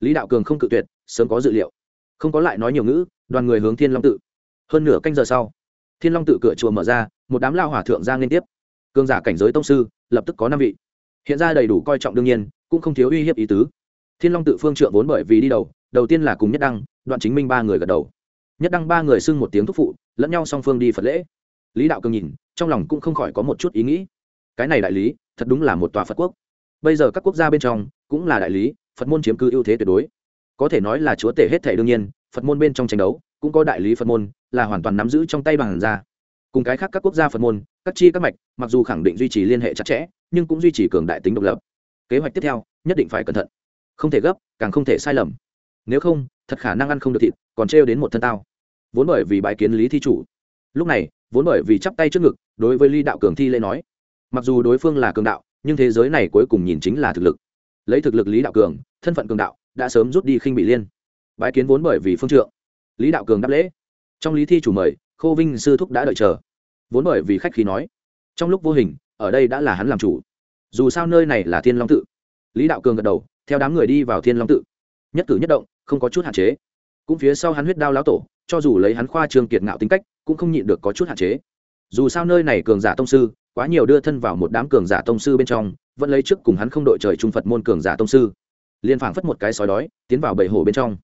Lý đạo cường không cự tuyệt sớm có dự liệu. Không có lại nói nhiều ngữ đoàn người hướng thiên long tự. Hơn nửa canh giờ sau thiên long tự cửa chùa mở ra, một đám lao hòa thượng ra liên tiếp. Cương giả cảnh giới tông sư, lập tức có năm vị. Hiện ra đầy đủ coi trọng đương nhiên, cũng không thiếu uy hiếp ý tứ. Thiên long tự phương trượng vốn bởi vì đi đầu đầu tiên là cùng nhất đăng, đoạn chính minh ba người gật đầu. Nhất đăng ba người xưng một tiếng thúc phụ, lẫn nhau song phương đi phật lễ. Lý đạo cường nhìn, trong lòng cũng không khỏi có một chút ý nghĩ. Cái này đại lý, thật đúng là một tòa phật quốc. Bây giờ các quốc gia bên trong, cũng là đại lý, phật môn chiếm cứ ưu thế tuyệt đối. Có thể nói là chúa tể hết thể đương nhiên, phật môn bên trong tranh đấu cũng có đại lý phật môn, là hoàn toàn nắm giữ trong tay bằng ra cùng cái khác các quốc gia phật môn, các chi các mạch, mặc dù khẳng định duy trì liên hệ chặt chẽ, nhưng cũng duy trì cường đại tính độc lập. Kế hoạch tiếp theo, nhất định phải cẩn thận. Không thể gấp, càng không thể sai lầm. Nếu không, thật khả năng ăn không được thịt, còn trêu đến một thân tao. Vốn bởi vì bãi kiến lý thi chủ. Lúc này, vốn bởi vì chắp tay trước ngực, đối với lý đạo cường thi lễ nói. Mặc dù đối phương là cường đạo, nhưng thế giới này cuối cùng nhìn chính là thực lực. Lấy thực lực lý đạo cường, thân phận cường đạo, đã sớm rút đi khinh bị liên. Bãi kiến vốn bởi vì phương trượng lý đạo cường đáp lễ. Trong lý thi chủ mời, khô vinh sư thúc đã đợi chờ. Vốn bởi vì khách khí nói, trong lúc vô hình, ở đây đã là hắn làm chủ. Dù sao nơi này là thiên long tự. Lý đạo cường gật đầu, theo đám người đi vào thiên long tự. Nhất cử nhất động, không có chút hạn chế. Cũng phía sau hắn huyết đao lão tổ, cho dù lấy hắn khoa trường kiệt ngạo tính cách, cũng không nhịn được có chút hạn chế. Dù sao nơi này cường giả tông sư, quá nhiều đưa thân vào một đám cường giả tông sư bên trong, vẫn lấy trước cùng hắn không đội trời trung phật môn cường giả tông sư. Liền phảng phất một cái sói đói, tiến vào bầy hổ bên trong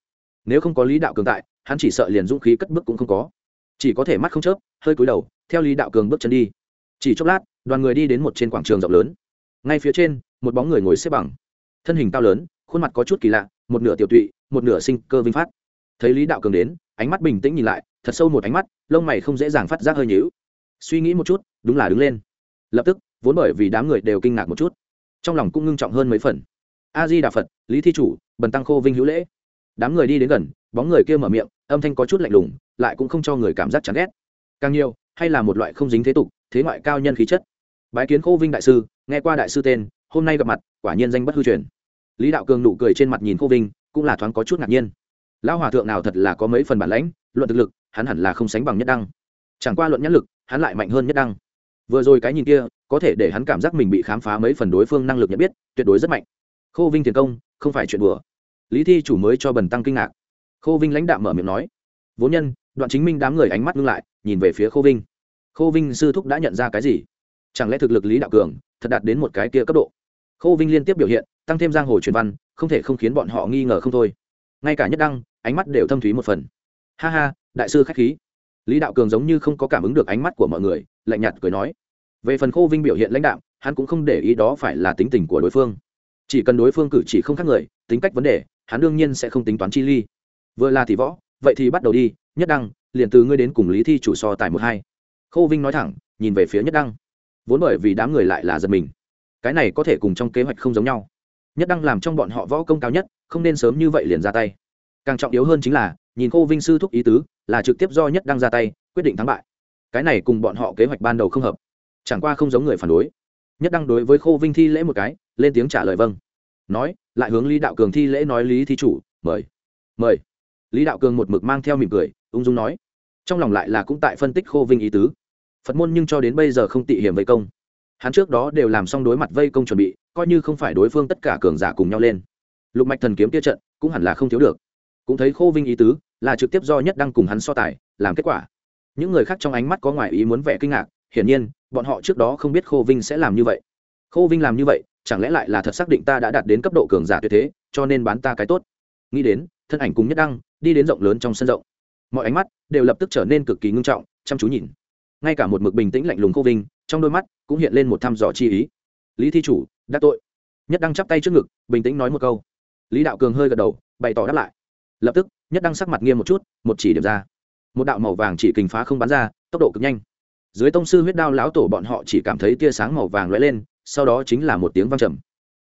nếu không có lý đạo cường tại, hắn chỉ sợ liền dũng khí cất bước cũng không có. Chỉ có thể mắt không chớp, hơi cúi đầu, theo lý đạo cường bước chân đi. Chỉ chốc lát, đoàn người đi đến một trên quảng trường rộng lớn. Ngay phía trên, một bóng người ngồi xếp bằng. Thân hình cao lớn, khuôn mặt có chút kỳ lạ, một nửa tiểu tụy, một nửa sinh cơ vinh phát. Thấy lý đạo cường đến, ánh mắt bình tĩnh nhìn lại, thật sâu một ánh mắt, lông mày không dễ dàng phát giác hơi nhữu suy nghĩ một chút, đúng là đứng lên. Lập tức, vốn bởi vì đám người đều kinh ngạc một chút, trong lòng cũng ngưng trọng hơn mấy phần. A di đà phật, lý thi chủ, bần tăng khô vinh hữu lễ đám người đi đến gần, bóng người kia mở miệng, âm thanh có chút lạnh lùng, lại cũng không cho người cảm giác chán ghét. Càng nhiều, hay là một loại không dính thế tục, thế ngoại cao nhân khí chất. Bái kiến khô vinh đại sư, nghe qua đại sư tên, hôm nay gặp mặt, quả nhiên danh bất hư truyền. Lý đạo cường nụ cười trên mặt nhìn khô vinh, cũng là thoáng có chút ngạc nhiên. Lão hòa thượng nào thật là có mấy phần bản lãnh, luận thực lực, hắn hẳn là không sánh bằng nhất đăng. Chẳng qua luận nhất lực, hắn lại mạnh hơn nhất đăng. Vừa rồi cái nhìn kia, có thể để hắn cảm giác mình bị khám phá mấy phần đối phương năng lực nhận biết, tuyệt đối rất mạnh. Khô vinh thiền công, không phải chuyện đùa lý thi chủ mới cho bần tăng kinh ngạc. Khô vinh lãnh đạo mở miệng nói, vốn nhân, đoạn chính minh đám người ánh mắt ngưng lại, nhìn về phía khô vinh. Khô vinh sư thúc đã nhận ra cái gì? Chẳng lẽ thực lực lý đạo cường, thật đạt đến một cái kia cấp độ? Khô vinh liên tiếp biểu hiện, tăng thêm giang hồ truyền văn, không thể không khiến bọn họ nghi ngờ không thôi. Ngay cả nhất đăng, ánh mắt đều thâm thúy một phần. Ha ha, đại sư khách khí. Lý đạo cường giống như không có cảm ứng được ánh mắt của mọi người, lạnh nhạt cười nói. Về phần khô vinh biểu hiện lãnh đạo hắn cũng không để ý đó phải là tính tình của đối phương. Chỉ cần đối phương cử chỉ không khác người, tính cách vấn đề hắn đương nhiên sẽ không tính toán chi ly. Vừa là thì võ, vậy thì bắt đầu đi, nhất đăng, liền từ ngươi đến cùng lý thi chủ so tài một hai. Khô vinh nói thẳng, nhìn về phía nhất đăng. Vốn bởi vì đám người lại là giật mình. Cái này có thể cùng trong kế hoạch không giống nhau. Nhất đăng làm trong bọn họ võ công cao nhất, không nên sớm như vậy liền ra tay. Càng trọng yếu hơn chính là, nhìn khô vinh sư thúc ý tứ, là trực tiếp do nhất đăng ra tay, quyết định thắng bại. Cái này cùng bọn họ kế hoạch ban đầu không hợp. Chẳng qua không giống người phản đối. Nhất đăng đối với khô vinh thi lễ một cái, lên tiếng trả lời vâng. Nói lại hướng lý đạo cường thi lễ nói lý thi chủ, mời mời. Lý đạo cường một mực mang theo mỉm cười, ung dung nói. Trong lòng lại là cũng tại phân tích khô vinh ý tứ. Phật môn nhưng cho đến bây giờ không tị hiểm vây công. Hắn trước đó đều làm xong đối mặt vây công chuẩn bị, coi như không phải đối phương tất cả cường giả cùng nhau lên. Lục mạch thần kiếm tiêu trận, cũng hẳn là không thiếu được. Cũng thấy khô vinh ý tứ, là trực tiếp do nhất đăng cùng hắn so tài, làm kết quả. Những người khác trong ánh mắt có ngoài ý muốn vẻ kinh ngạc, hiển nhiên, bọn họ trước đó không biết khô vinh sẽ làm như vậy. Khô vinh làm như vậy chẳng lẽ lại là thật xác định ta đã đạt đến cấp độ cường giả tuyệt thế, cho nên bán ta cái tốt? Nghĩ đến, thân ảnh cùng nhất đăng, đi đến rộng lớn trong sân rộng. Mọi ánh mắt đều lập tức trở nên cực kỳ ngưng trọng, chăm chú nhìn. Ngay cả một mực bình tĩnh lạnh lùng khô vinh, trong đôi mắt cũng hiện lên một thăm dò chi ý. Lý thi chủ đắc tội. Nhất đăng chắp tay trước ngực, bình tĩnh nói một câu. Lý đạo cường hơi gật đầu, bày tỏ đáp lại. Lập tức, nhất đăng sắc mặt nghiêm một chút, một chỉ điểm ra. Một đạo màu vàng chỉ kình phá không bắn ra, tốc độ cực nhanh. Dưới tông sư huyết đao lão tổ bọn họ chỉ cảm thấy tia sáng màu vàng lóe lên sau đó chính là một tiếng vang trầm.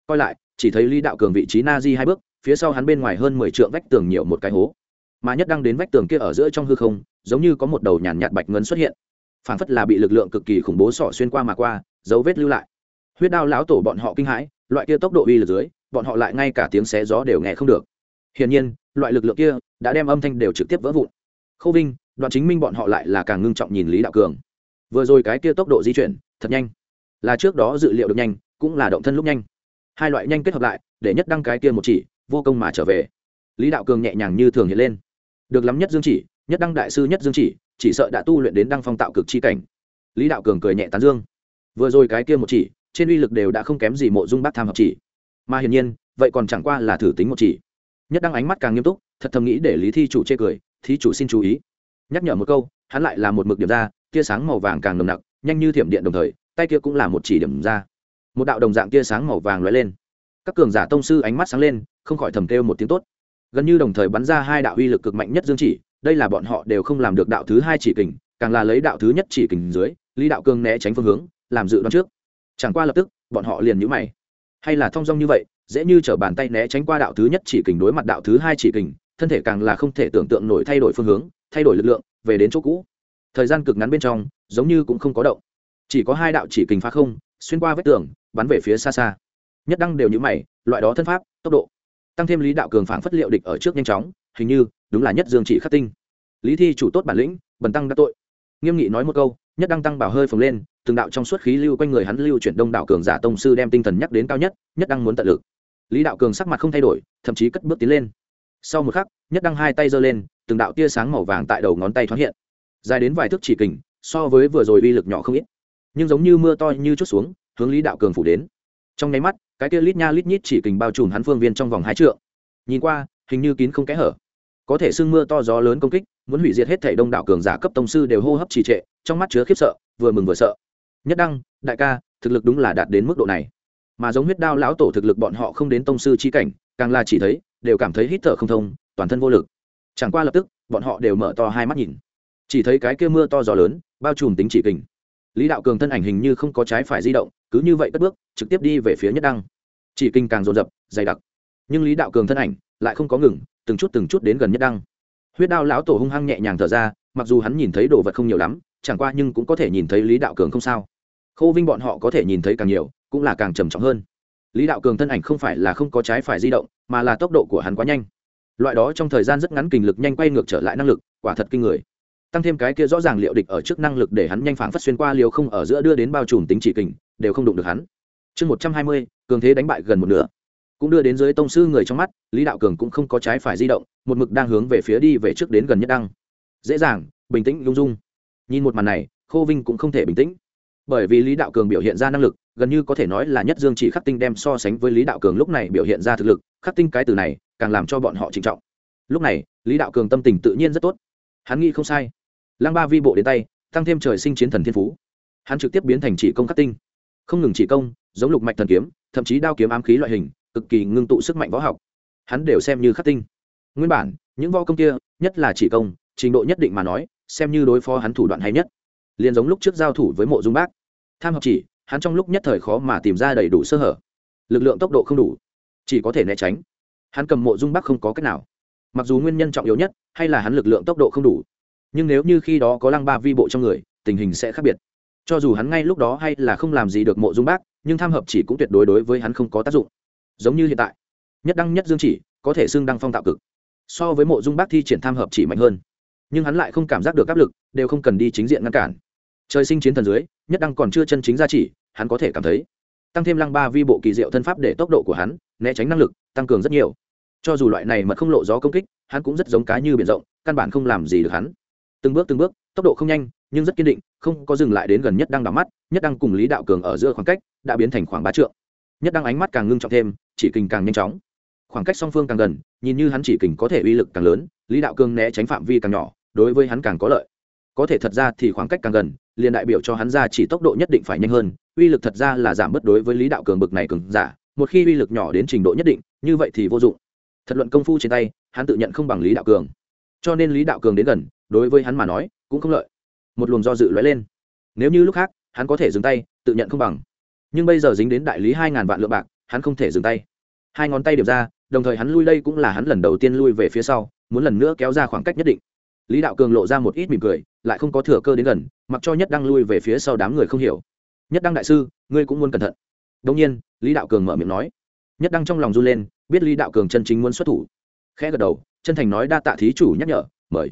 Coi lại, chỉ thấy lý đạo cường vị trí na di hai bước, phía sau hắn bên ngoài hơn mười trượng vách tường nhiều một cái hố. Mà nhất đang đến vách tường kia ở giữa trong hư không, giống như có một đầu nhàn nhạt bạch ngấn xuất hiện. Phảng phất là bị lực lượng cực kỳ khủng bố sỏ xuyên qua mà qua, dấu vết lưu lại. Huyết đao lão tổ bọn họ kinh hãi, loại kia tốc độ uy lực dưới, bọn họ lại ngay cả tiếng xé gió đều nghe không được. Hiển nhiên, loại lực lượng kia đã đem âm thanh đều trực tiếp vỡ vụn. Khâu vinh, đoạn chính minh bọn họ lại là càng ngưng trọng nhìn lý đạo cường. Vừa rồi cái kia tốc độ di chuyển, thật nhanh là trước đó dự liệu được nhanh, cũng là động thân lúc nhanh. Hai loại nhanh kết hợp lại, để nhất đăng cái kia một chỉ, vô công mà trở về. Lý đạo cường nhẹ nhàng như thường hiện lên. Được lắm nhất dương chỉ, nhất đăng đại sư nhất dương chỉ chỉ sợ đã tu luyện đến đăng phong tạo cực chi cảnh. Lý đạo cường cười nhẹ tán dương. Vừa rồi cái kia một chỉ, trên uy lực đều đã không kém gì mộ dung bác tham hợp chỉ. Mà hiển nhiên, vậy còn chẳng qua là thử tính một chỉ. Nhất đăng ánh mắt càng nghiêm túc, thật thầm nghĩ để lý thi chủ chê cười, thí chủ xin chú ý. Nhắc nhở một câu, hắn lại là một mực điểm ra, tia sáng màu vàng càng nồng nặc, nhanh như thiểm điện đồng thời tay kia cũng là một chỉ điểm ra. Một đạo đồng dạng tia sáng màu vàng lóe lên. Các cường giả tông sư ánh mắt sáng lên, không khỏi thầm kêu một tiếng tốt. Gần như đồng thời bắn ra hai đạo uy lực cực mạnh nhất dương chỉ, đây là bọn họ đều không làm được đạo thứ hai chỉ kình, càng là lấy đạo thứ nhất chỉ kình dưới, lý đạo cường né tránh phương hướng, làm dự đoán trước. Chẳng qua lập tức, bọn họ liền nhũ mày. Hay là thong dong như vậy, dễ như t bàn tay né tránh qua đạo thứ nhất chỉ kình đối mặt đạo thứ hai chỉ kình, thân thể càng là không thể tưởng tượng nổi thay đổi phương hướng, thay đổi lực lượng, về đến chỗ cũ. Thời gian cực ngắn bên trong, giống như cũng không có động chỉ có hai đạo chỉ kình phá không, xuyên qua vết tường, bắn về phía xa xa. Nhất đăng đều như mày, loại đó thân pháp, tốc độ. Tăng thêm lý đạo cường phản phất liệu địch ở trước nhanh chóng, hình như, đúng là nhất dương chỉ khắc tinh. Lý thi chủ tốt bản lĩnh, bần tăng đã tội. Nghiêm nghị nói một câu, nhất đăng tăng bảo hơi phồng lên, từng đạo trong suốt khí lưu quanh người hắn lưu chuyển đông đạo cường giả tông sư đem tinh thần nhắc đến cao nhất nhất đăng muốn tận lực. Lý đạo cường sắc mặt không thay đổi, thậm chí cất bước tiến lên. Sau một khắc, nhất đăng hai tay giơ lên, từng đạo tia sáng màu vàng tại đầu ngón tay thoáng hiện. Dài đến vài thước chỉ kình, so với vừa rồi uy lực nhỏ không ít nhưng giống như mưa to như chút xuống, hướng lý đạo cường phủ đến. Trong nháy mắt, cái kia lít nha lít nhít chỉ kình bao trùm hắn phương viên trong vòng hai trượng. Nhìn qua, hình như kín không kẽ hở. Có thể sương mưa to gió lớn công kích, muốn hủy diệt hết thể đông đảo cường giả cấp tông sư đều hô hấp trì trệ, trong mắt chứa khiếp sợ, vừa mừng vừa sợ. Nhất đăng, đại ca, thực lực đúng là đạt đến mức độ này. Mà giống huyết đao lão tổ thực lực bọn họ không đến tông sư chi cảnh, càng là chỉ thấy, đều cảm thấy hít thở không thông, toàn thân vô lực. Chẳng qua lập tức, bọn họ đều mở to hai mắt nhìn. Chỉ thấy cái kia mưa to gió lớn, bao trùm tính chỉ kình lý đạo cường thân ảnh hình như không có trái phải di động, cứ như vậy cất bước, trực tiếp đi về phía nhất đăng. Chỉ kinh càng rồn rập dày đặc. Nhưng lý đạo cường thân ảnh lại không có ngừng, từng chút từng chút đến gần nhất đăng. Huyết đao lão tổ hung hăng nhẹ nhàng thở ra, mặc dù hắn nhìn thấy đồ vật không nhiều lắm, chẳng qua nhưng cũng có thể nhìn thấy lý đạo cường không sao. Khô vinh bọn họ có thể nhìn thấy càng nhiều, cũng là càng trầm trọng hơn. Lý đạo cường thân ảnh không phải là không có trái phải di động, mà là tốc độ của hắn quá nhanh. Loại đó trong thời gian rất ngắn kình lực nhanh quay ngược trở lại năng lực, quả thật kinh người tăng thêm cái kia rõ ràng liệu địch ở trước năng lực để hắn nhanh phản phất xuyên qua liều không ở giữa đưa đến bao trùm tính chỉ kình, đều không đụng được hắn. Chương một trăm hai mươi, cường thế đánh bại gần một nửa. Cũng đưa đến dưới tông sư người trong mắt, lý đạo cường cũng không có trái phải di động, một mực đang hướng về phía đi về trước đến gần nhất đăng. Dễ dàng, bình tĩnh, lung dung. Nhìn một màn này, khô vinh cũng không thể bình tĩnh. Bởi vì lý đạo cường biểu hiện ra năng lực, gần như có thể nói là nhất dương chỉ khắc tinh đem so sánh với lý đạo cường lúc này biểu hiện ra thực lực, khắc tinh cái từ này, càng làm cho bọn họ trinh trọng. Lúc này, lý đạo cường tâm tình tự nhiên rất tốt. Hắn nghĩ không sai lăng ba vi bộ đến tay, tăng thêm trời sinh chiến thần thiên phú. Hắn trực tiếp biến thành chỉ công khắc tinh. Không ngừng chỉ công, giống lục mạch thần kiếm, thậm chí đao kiếm ám khí loại hình, cực kỳ ngưng tụ sức mạnh võ học. Hắn đều xem như khắc tinh. Nguyên bản, những võ công kia, nhất là chỉ công, trình độ nhất định mà nói, xem như đối phó hắn thủ đoạn hay nhất. Liền giống lúc trước giao thủ với mộ dung bác. Tham học chỉ, hắn trong lúc nhất thời khó mà tìm ra đầy đủ sơ hở. Lực lượng tốc độ không đủ, chỉ có thể né tránh. Hắn cầm mộ dung bác không có cách nào. Mặc dù nguyên nhân trọng yếu nhất, hay là hắn lực lượng tốc độ không đủ nhưng nếu như khi đó có lăng ba vi bộ trong người, tình hình sẽ khác biệt. Cho dù hắn ngay lúc đó hay là không làm gì được mộ dung bác, nhưng tham hợp chỉ cũng tuyệt đối đối với hắn không có tác dụng. Giống như hiện tại, nhất đăng nhất dương chỉ, có thể xưng đăng phong tạo cực. So với mộ dung bác thi triển tham hợp chỉ mạnh hơn. Nhưng hắn lại không cảm giác được áp lực, đều không cần đi chính diện ngăn cản. Trời sinh chiến thần dưới, nhất đăng còn chưa chân chính ra chỉ, hắn có thể cảm thấy. Tăng thêm lăng ba vi bộ kỳ diệu thân pháp để tốc độ của hắn, né tránh năng lực, tăng cường rất nhiều. Cho dù loại này mật không lộ gió công kích, hắn cũng rất giống cá như biển rộng, căn bản không làm gì được hắn từng bước từng bước, tốc độ không nhanh, nhưng rất kiên định, không có dừng lại đến gần nhất đang đỏ mắt, nhất đang cùng lý đạo cường ở giữa khoảng cách đã biến thành khoảng ba trượng. Nhất đang ánh mắt càng ngưng trọng thêm, chỉ kình càng nhanh chóng. Khoảng cách song phương càng gần, nhìn như hắn chỉ kình có thể uy lực càng lớn, lý đạo cường né tránh phạm vi càng nhỏ, đối với hắn càng có lợi. Có thể thật ra thì khoảng cách càng gần, liền đại biểu cho hắn ra chỉ tốc độ nhất định phải nhanh hơn, uy lực thật ra là giảm bớt đối với lý đạo cường bực này cường giả, một khi uy lực nhỏ đến trình độ nhất định, như vậy thì vô dụng. Thật luận công phu trên tay, hắn tự nhận không bằng lý đạo cường cho nên lý đạo cường đến gần, đối với hắn mà nói, cũng không lợi. Một luồng do dự lóe lên. Nếu như lúc khác, hắn có thể dừng tay, tự nhận không bằng. Nhưng bây giờ dính đến đại lý hai ngàn vạn lượng bạc, hắn không thể dừng tay. Hai ngón tay điệp ra, đồng thời hắn lui đây cũng là hắn lần đầu tiên lui về phía sau, muốn lần nữa kéo ra khoảng cách nhất định. Lý đạo cường lộ ra một ít mỉm cười, lại không có thừa cơ đến gần, mặc cho nhất đăng lui về phía sau đám người không hiểu. Nhất đăng đại sư, ngươi cũng muốn cẩn thận. Đông nhiên, lý đạo cường mở miệng nói. Nhất đăng trong lòng run lên, biết lý đạo cường chân chính muốn xuất thủ. Khẽ gật đầu chân thành nói đa tạ thí chủ nhắc nhở, mời.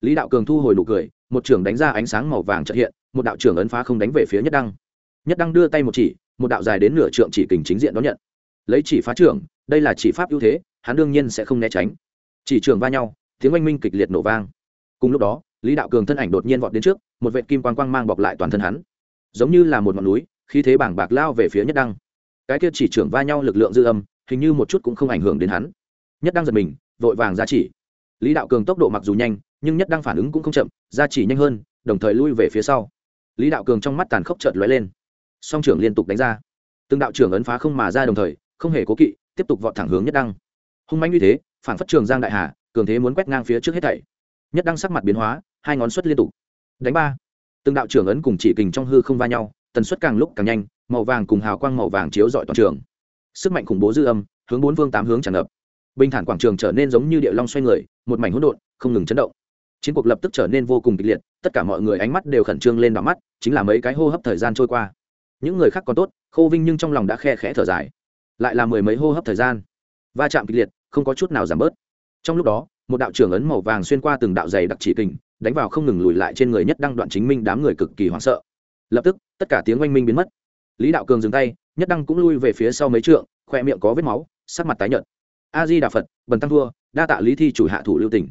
Lý đạo cường thu hồi nụ cười, một trưởng đánh ra ánh sáng màu vàng trợ hiện, một đạo trưởng ấn phá không đánh về phía nhất đăng. Nhất đăng đưa tay một chỉ, một đạo dài đến nửa trượng chỉ kình chính diện đón nhận. Lấy chỉ phá trưởng đây là chỉ pháp ưu thế, hắn đương nhiên sẽ không né tránh. Chỉ trường va nhau, tiếng oanh minh kịch liệt nổ vang. Cùng lúc đó, lý đạo cường thân ảnh đột nhiên vọt đến trước, một vệ kim quang quang mang bọc lại toàn thân hắn. Giống như là một ngọn núi khi thế bảng bạc lao về phía nhất đăng. Cái kia chỉ trưởng va nhau lực lượng dư âm, hình như một chút cũng không ảnh hưởng đến hắn. Nhất đăng giật mình vội vàng ra chỉ. Lý đạo cường tốc độ mặc dù nhanh, nhưng nhất đăng phản ứng cũng không chậm, ra chỉ nhanh hơn, đồng thời lui về phía sau. Lý đạo cường trong mắt tàn khốc trợt lóe lên. Song trưởng liên tục đánh ra. Từng đạo trưởng ấn phá không mà ra đồng thời, không hề cố kỵ, tiếp tục vọt thẳng hướng nhất đăng. Hung manh như thế, phản phất trường giang đại hà, cường thế muốn quét ngang phía trước hết thảy. Nhất đăng sắc mặt biến hóa, hai ngón xuất liên tục. Đánh ba. Từng đạo trưởng ấn cùng chỉ kình trong hư không va nhau, tần suất càng lúc càng nhanh, màu vàng cùng hào quang màu vàng chiếu rọi toàn trường. Sức mạnh khủng bố dư âm, hướng bốn phương tám hướng tràn ngập bình thản quảng trường trở nên giống như địa long xoay người, một mảnh hỗn độn, không ngừng chấn động. Chiến cuộc lập tức trở nên vô cùng kịch liệt, tất cả mọi người ánh mắt đều khẩn trương lên đỏ mắt, chính là mấy cái hô hấp thời gian trôi qua. Những người khác còn tốt, khô vinh nhưng trong lòng đã khe khẽ thở dài. Lại là mười mấy hô hấp thời gian. Va chạm kịch liệt, không có chút nào giảm bớt. Trong lúc đó, một đạo trưởng ấn màu vàng xuyên qua từng đạo dày đặc chỉ kình, đánh vào không ngừng lùi lại trên người nhất đăng đoạn chính minh đám người cực kỳ hoảng sợ. Lập tức, tất cả tiếng oanh minh biến mất. Lý đạo cường dừng tay, nhất đăng cũng lui về phía sau mấy trượng, khoe miệng có vết máu, sắc mặt tái nhợt a di đà phật, bần tăng thua, đa tạ lý thi chủ hạ thủ lưu tỉnh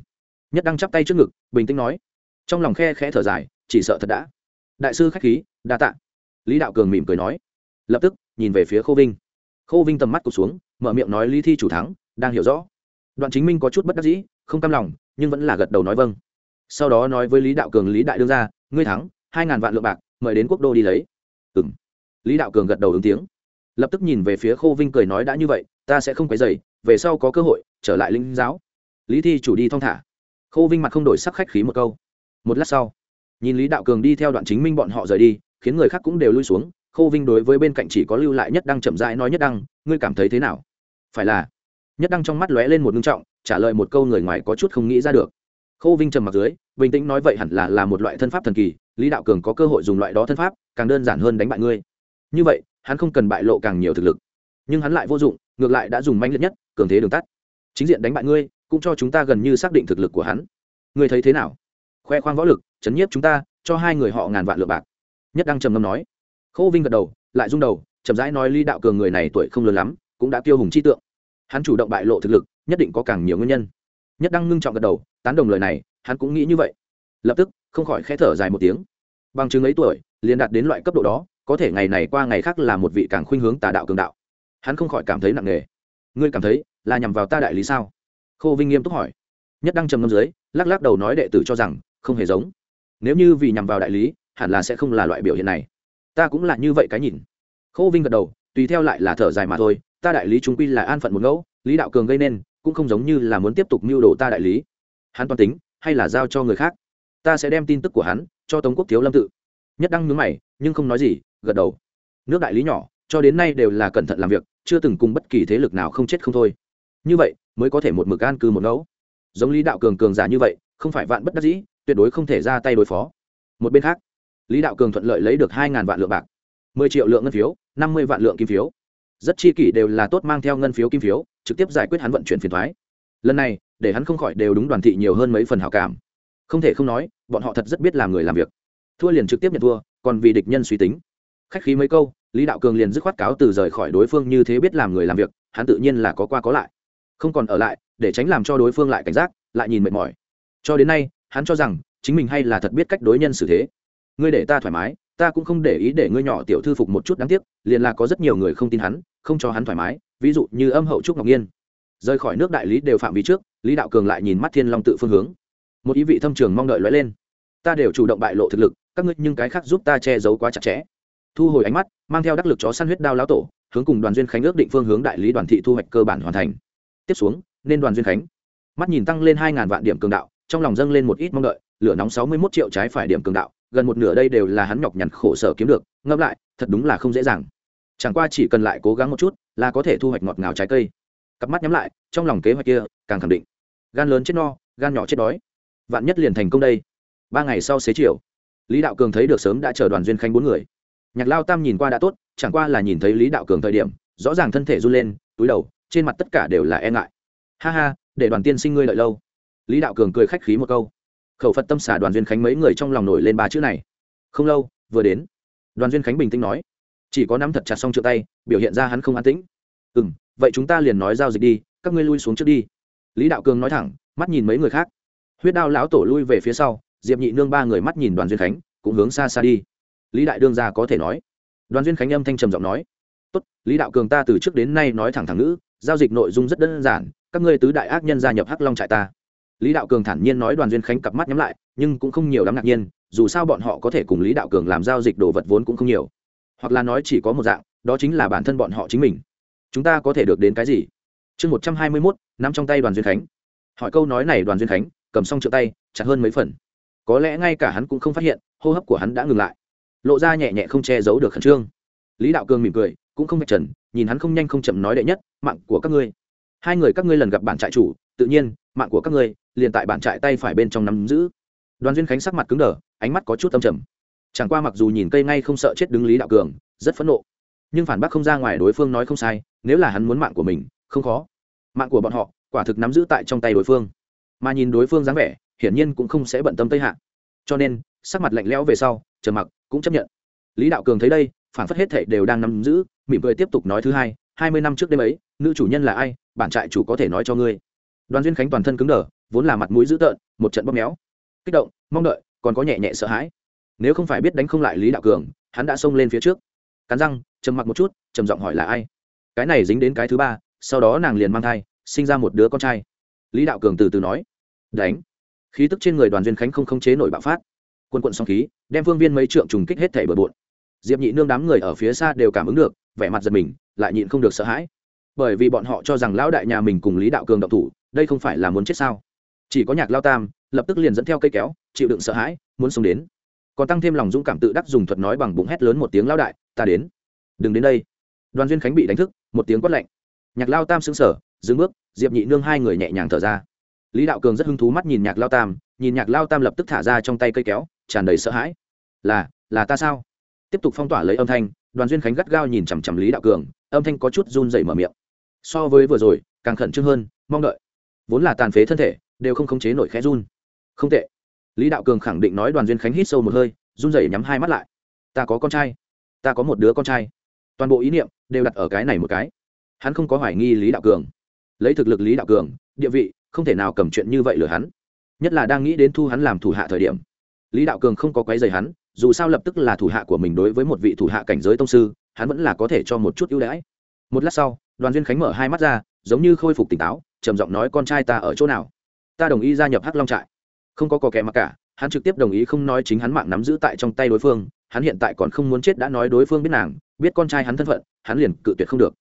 nhất đăng chắp tay trước ngực, bình tĩnh nói. Trong lòng khe khẽ thở dài, chỉ sợ thật đã. Đại sư khách khí, đa tạ. Lý đạo cường mỉm cười nói. Lập tức, nhìn về phía khô vinh. Khô vinh tầm mắt cụt xuống, mở miệng nói lý thi chủ thắng, đang hiểu rõ. Đoạn chính minh có chút bất đắc dĩ, không cam lòng, nhưng vẫn là gật đầu nói vâng. Sau đó nói với lý đạo cường lý đại đương ra ngươi thắng, hai ngàn vạn lượng bạc, mời đến quốc đô đi lấy. Ừng lý đạo cường gật đầu ứng tiếng. Lập tức nhìn về phía khô vinh cười nói đã như vậy, ta sẽ không quấy dày về sau có cơ hội, trở lại linh giáo. Lý thi chủ đi thong thả. Khô vinh mặt không đổi sắc khách khí một câu. Một lát sau, nhìn lý đạo cường đi theo đoạn chính minh bọn họ rời đi, khiến người khác cũng đều lui xuống. Khô vinh đối với bên cạnh chỉ có lưu lại nhất đăng chậm rãi nói, nhất đăng, ngươi cảm thấy thế nào? Phải là. Nhất đăng trong mắt lóe lên một ngưng trọng, trả lời một câu người ngoài có chút không nghĩ ra được. Khô vinh trầm mặc dưới, bình tĩnh nói, vậy hẳn là là một loại thân pháp thần kỳ, lý đạo cường có cơ hội dùng loại đó thân pháp, càng đơn giản hơn đánh bại ngươi. Như vậy, hắn không cần bại lộ càng nhiều thực lực. Nhưng hắn lại vô dụng, ngược lại đã dùng manh liệt nhất cường thế đường tắt. Chính diện đánh bại ngươi, cũng cho chúng ta gần như xác định thực lực của hắn. Ngươi thấy thế nào? Khoe khoang võ lực, chấn nhiếp chúng ta, cho hai người họ ngàn vạn lượng bạc. Nhất đăng trầm ngâm nói. Khô vinh gật đầu, lại rung đầu, chậm rãi nói lý đạo cường người này tuổi không lớn lắm, cũng đã tiêu hùng chi tượng. Hắn chủ động bại lộ thực lực, nhất định có càng nhiều nguyên nhân. Nhất đăng ngưng trọng gật đầu, tán đồng lời này, hắn cũng nghĩ như vậy. Lập tức, không khỏi khẽ thở dài một tiếng. Bằng chứng ấy tuổi, liền đạt đến loại cấp độ đó, có thể ngày này qua ngày khác là một vị càng khuynh hướng tà đạo cường đạo. Hắn không khỏi cảm thấy nặng nề ngươi cảm thấy là nhằm vào ta đại lý sao? Khô vinh nghiêm túc hỏi. Nhất đăng trầm ngâm dưới, lắc lắc đầu nói đệ tử cho rằng không hề giống. Nếu như vì nhằm vào đại lý, hẳn là sẽ không là loại biểu hiện này. Ta cũng là như vậy cái nhìn. Khô vinh gật đầu, tùy theo lại là thở dài mà thôi, ta đại lý chúng quy là an phận một ngẫu, lý đạo cường gây nên, cũng không giống như là muốn tiếp tục mưu đồ ta đại lý. Hắn toàn tính, hay là giao cho người khác. Ta sẽ đem tin tức của hắn cho tống quốc thiếu lâm tự. Nhất đăng nhướng mày, nhưng không nói gì, gật đầu. Nước đại lý nhỏ, cho đến nay đều là cẩn thận làm việc chưa từng cùng bất kỳ thế lực nào không chết không thôi. Như vậy, mới có thể một mực an cư một ngẫu. Giống lý đạo cường cường giả như vậy, không phải vạn bất đắc dĩ, tuyệt đối không thể ra tay đối phó. Một bên khác, lý đạo cường thuận lợi lấy được hai vạn lượng bạc, mười triệu lượng ngân phiếu, năm mươi vạn lượng kim phiếu. Rất chi kỷ đều là tốt mang theo ngân phiếu kim phiếu, trực tiếp giải quyết hắn vận chuyển phiền thoái lần này, để hắn không khỏi đều đúng đoàn thị nhiều hơn mấy phần hảo cảm. Không thể không nói, bọn họ thật rất biết làm người làm việc. Thua liền trực tiếp nhận thua, còn vì địch nhân suy tính. Khách khí mấy câu lý đạo cường liền dứt khoát cáo từ rời khỏi đối phương như thế biết làm người làm việc, hắn tự nhiên là có qua có lại. Không còn ở lại, để tránh làm cho đối phương lại cảnh giác, lại nhìn mệt mỏi. Cho đến nay, hắn cho rằng, chính mình hay là thật biết cách đối nhân xử thế. Ngươi để ta thoải mái, ta cũng không để ý để ngươi nhỏ tiểu thư phục một chút đáng tiếc, liền là có rất nhiều người không tin hắn, không cho hắn thoải mái, ví dụ như âm hậu trúc ngọc nhiên. Rời khỏi nước đại lý đều phạm vi trước, lý đạo cường lại nhìn mắt thiên long tự phương hướng. Một ý vị thâm trường mong đợi lóe lên. Ta đều chủ động bại lộ thực lực, các ngươi nhưng cái khác giúp ta che giấu quá chặt chẽ thu hồi ánh mắt, mang theo đắc lực chó săn huyết đao lão tổ, hướng cùng đoàn duyên khánh ước định phương hướng đại lý đoàn thị thu hoạch cơ bản hoàn thành. Tiếp xuống, nên đoàn duyên khánh. Mắt nhìn tăng lên hai ngàn vạn điểm cường đạo, trong lòng dâng lên một ít mong đợi, lửa nóng sáu mươi mốt triệu trái phải điểm cường đạo, gần một nửa đây đều là hắn nhọc nhằn khổ sở kiếm được, ngẫm lại, thật đúng là không dễ dàng. Chẳng qua chỉ cần lại cố gắng một chút, là có thể thu hoạch ngọt ngào trái cây. Cặp mắt nhắm lại, trong lòng kế hoạch kia, càng khẳng định. Gan lớn chết no, gan nhỏ chết đói. Vạn nhất liền thành công đây. Ba ngày sau xế chiều, lý đạo cường thấy được sớm đã chờ đoàn duyên khánh bốn người nhạc lao tam nhìn qua đã tốt, chẳng qua là nhìn thấy lý đạo cường thời điểm, rõ ràng thân thể run lên, túi đầu, trên mặt tất cả đều là e ngại. Ha ha, để đoàn tiên sinh ngươi lợi lâu. Lý đạo cường cười khách khí một câu. Khẩu phật tâm xả đoàn duyên khánh mấy người trong lòng nổi lên ba chữ này. Không lâu, vừa đến. Đoàn duyên khánh bình tĩnh nói. Chỉ có nắm thật chặt xong chữa tay, biểu hiện ra hắn không an tĩnh. Ừ m vậy chúng ta liền nói giao dịch đi, các ngươi lui xuống trước đi. Lý đạo cường nói thẳng, mắt nhìn mấy người khác. Huyết đao lão tổ lui về phía sau, diệp nhị nương ba người mắt nhìn đoàn duyên khánh, cũng hướng xa xa đi lý đại đương gia có thể nói. Đoàn duyên khánh âm thanh trầm giọng nói, tốt, lý đạo cường ta từ trước đến nay nói thẳng thẳng ngữ, giao dịch nội dung rất đơn giản, các ngươi tứ đại ác nhân gia nhập hắc long trại ta. Lý đạo cường thản nhiên nói, đoàn duyên khánh cặp mắt nhắm lại, nhưng cũng không nhiều lắm ngạc nhiên, dù sao bọn họ có thể cùng lý đạo cường làm giao dịch đồ vật vốn cũng không nhiều. Hoặc là nói chỉ có một dạng, đó chính là bản thân bọn họ chính mình. Chúng ta có thể được đến cái gì? Chương một trăm hai mươi mốt n ắ m trong tay đoàn duyên khánh. Hỏi câu nói này đoàn duyên khánh, cầm xong chữ tay, chặt hơn mấy phần. Có lẽ ngay cả hắn cũng không phát hiện, hô hấp của hắn đã ngừng lại lộ ra nhẹ nhẹ không che giấu được khẩn trương. Lý đạo cường mỉm cười, cũng không vạch trần, nhìn hắn không nhanh không chậm nói đệ nhất, mạng của các ngươi. Hai người các ngươi lần gặp bản trại chủ, tự nhiên, mạng của các ngươi, liền tại bản trại tay phải bên trong nắm giữ. Đoàn duyên khánh sắc mặt cứng đờ, ánh mắt có chút tâm trầm. Chẳng qua mặc dù nhìn cây ngay không sợ chết đứng lý đạo cường, rất phẫn nộ. Nhưng phản bác không ra ngoài đối phương nói không sai, nếu là hắn muốn mạng của mình, không khó. Mạng của bọn họ, quả thực nắm giữ tại trong tay đối phương. Mà nhìn đối phương dáng vẻ, hiển nhiên cũng không sẽ bận tâm tây hạ. Cho nên, sắc mặt lạnh lẽo về sau, trầm mặc cũng chấp nhận. Lý đạo cường thấy đây, phản phất hết thệ đều đang nắm giữ, mỉm cười tiếp tục nói thứ hai hai mươi năm trước đêm ấy, nữ chủ nhân là ai, bản trại chủ có thể nói cho ngươi. Đoàn duyên khánh toàn thân cứng đờ, vốn là mặt mũi dữ tợn, một trận bóp méo. Kích động, mong đợi, còn có nhẹ nhẹ sợ hãi. Nếu không phải biết đánh không lại lý đạo cường, hắn đã xông lên phía trước. Cắn răng, trầm mặc một chút, trầm giọng hỏi là ai. Cái này dính đến cái thứ ba, sau đó nàng liền mang thai, sinh ra một đứa con trai. Lý đạo cường từ từ nói. Đánh. Khí tức trên người đoàn duyên khánh không khống chế nổi bạo phát quân quận song khí, đem phương viên mấy trượng trùng kích hết thảy bừa bộn. Diệp nhị nương đám người ở phía xa đều cảm ứng được, vẻ mặt giật mình, lại nhịn không được sợ hãi. Bởi vì bọn họ cho rằng lão đại nhà mình cùng lý đạo cường động thủ, đây không phải là muốn chết sao? Chỉ có nhạc lao tam, lập tức liền dẫn theo cây kéo, chịu đựng sợ hãi, muốn sống đến. Còn tăng thêm lòng dũng cảm tự đắc dùng thuật nói bằng bụng hét lớn một tiếng lao đại, ta đến. Đừng đến đây. Đoàn duyên khánh bị đánh thức, một tiếng quát lạnh. Nhạc lao tam xứng sở dừng bước, diệp nhị nương hai người nhẹ nhàng thở ra. Lý đạo cường rất hứng thú mắt nhìn nhạc lao tam, nhìn nhạc lao tam lập tức thả ra trong tay cây kéo tràn đầy sợ hãi. Là là ta sao? Tiếp tục phong tỏa lấy âm thanh, đoàn duyên khánh gắt gao nhìn chằm chằm lý đạo cường, âm thanh có chút run dày mở miệng. So với vừa rồi, càng khẩn trương hơn, mong đợi. Vốn là tàn phế thân thể, đều không khống chế nổi khẽ run. Không tệ. Lý đạo cường khẳng định nói đoàn duyên khánh hít sâu một hơi, run rẩy nhắm hai mắt lại. Ta có con trai. Ta có một đứa con trai. Toàn bộ ý niệm đều đặt ở cái này một cái. Hắn không có hoài nghi lý đạo cường. Lấy thực lực lý đạo cường, địa vị, không thể nào cầm chuyện như vậy lừa hắn. Nhất là đang nghĩ đến thu hắn làm thủ hạ thời điểm lý đạo cường không có quấy dày hắn, dù sao lập tức là thủ hạ của mình đối với một vị thủ hạ cảnh giới tông sư, hắn vẫn là có thể cho một chút ưu đãi. Một lát sau, đoàn duyên khánh mở hai mắt ra, giống như khôi phục tỉnh táo, trầm giọng nói, con trai ta ở chỗ nào? Ta đồng ý gia nhập hắc long trại. Không có cò kẻ mặc cả, hắn trực tiếp đồng ý không nói chính hắn mạng nắm giữ tại trong tay đối phương, hắn hiện tại còn không muốn chết đã nói đối phương biết nàng, biết con trai hắn thân phận, hắn liền cự tuyệt không được.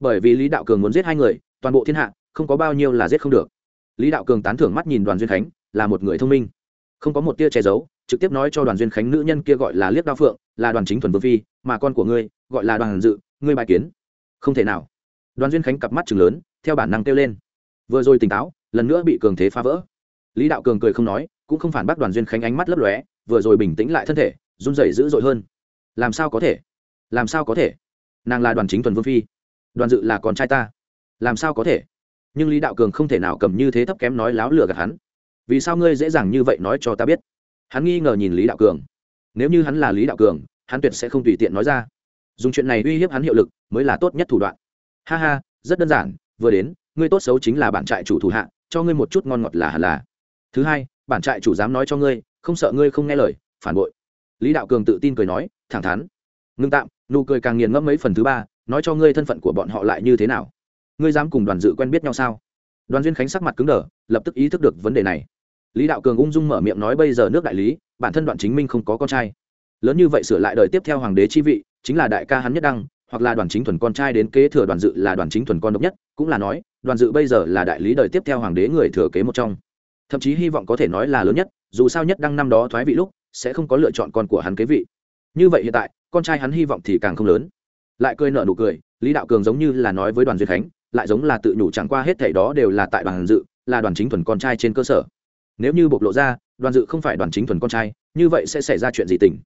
Bởi vì lý đạo cường muốn giết hai người, toàn bộ thiên hạ, không có bao nhiêu là giết không được. Lý đạo cường tán thưởng mắt nhìn đoàn duyên khánh, là một người thông minh. Không có một tia che giấu trực tiếp nói cho đoàn duyên khánh nữ nhân kia gọi là liếc đao phượng, là đoàn chính thuần vương phi, mà con của ngươi gọi là đoàn dự, ngươi bài kiến. Không thể nào. Đoàn duyên khánh cặp mắt chừng lớn, theo bản năng kêu lên. Vừa rồi tỉnh táo, lần nữa bị cường thế phá vỡ. Lý đạo cường cười không nói, cũng không phản bác đoàn duyên khánh ánh mắt lấp lóe, vừa rồi bình tĩnh lại thân thể, run rẩy dữ dội hơn. Làm sao có thể? Làm sao có thể? Nàng là đoàn chính thuần vương phi. Đoàn dự là con trai ta. Làm sao có thể? Nhưng lý đạo cường không thể nào cầm như thế thấp kém nói láo lừa gạt hắn. Vì sao ngươi dễ dàng như vậy nói cho ta biết? Hắn nghi ngờ nhìn lý đạo cường. Nếu như hắn là lý đạo cường, hắn tuyệt sẽ không tùy tiện nói ra. Dùng chuyện này uy hiếp hắn hiệu lực, mới là tốt nhất thủ đoạn. Ha ha, rất đơn giản, vừa đến, ngươi tốt xấu chính là bản trại chủ thủ hạ, cho ngươi một chút ngon ngọt là hẳn là. Thứ hai, bản trại chủ dám nói cho ngươi, không sợ ngươi không nghe lời, phản bội. Lý đạo cường tự tin cười nói, thẳng thắn. Ngưng tạm, nụ cười càng nghiền ngẫm mấy phần thứ ba, nói cho ngươi thân phận của bọn họ lại như thế nào. Ngươi dám cùng đoàn dự quen biết nhau sao? Đoàn duyên khánh sắc mặt cứng đờ, lập tức ý thức được vấn đề này lý đạo cường ung dung mở miệng nói bây giờ nước đại lý, bản thân đoạn chính minh không có con trai. Lớn như vậy sửa lại đời tiếp theo hoàng đế chi vị, chính là đại ca hắn nhất đăng, hoặc là đoàn chính thuần con trai đến kế thừa đoàn dự là đoàn chính thuần con độc nhất, cũng là nói đoàn dự bây giờ là đại lý đời tiếp theo hoàng đế người thừa kế một trong. Thậm chí hy vọng có thể nói là lớn nhất, dù sao nhất đăng năm đó thoái vị lúc, sẽ không có lựa chọn con của hắn kế vị. Như vậy hiện tại, con trai hắn hy vọng thì càng không lớn. Lại cười nợ nụ cười, lý đạo cường giống như là nói với đoàn duyên khánh lại giống là tự nhủ chẳng qua hết thảy đó đều là tại đoàn dự, là đoàn chính thuần con trai trên cơ sở nếu như bộc lộ ra, đoàn dự không phải đoàn chính thuần con trai, như vậy sẽ xảy ra chuyện gì tình?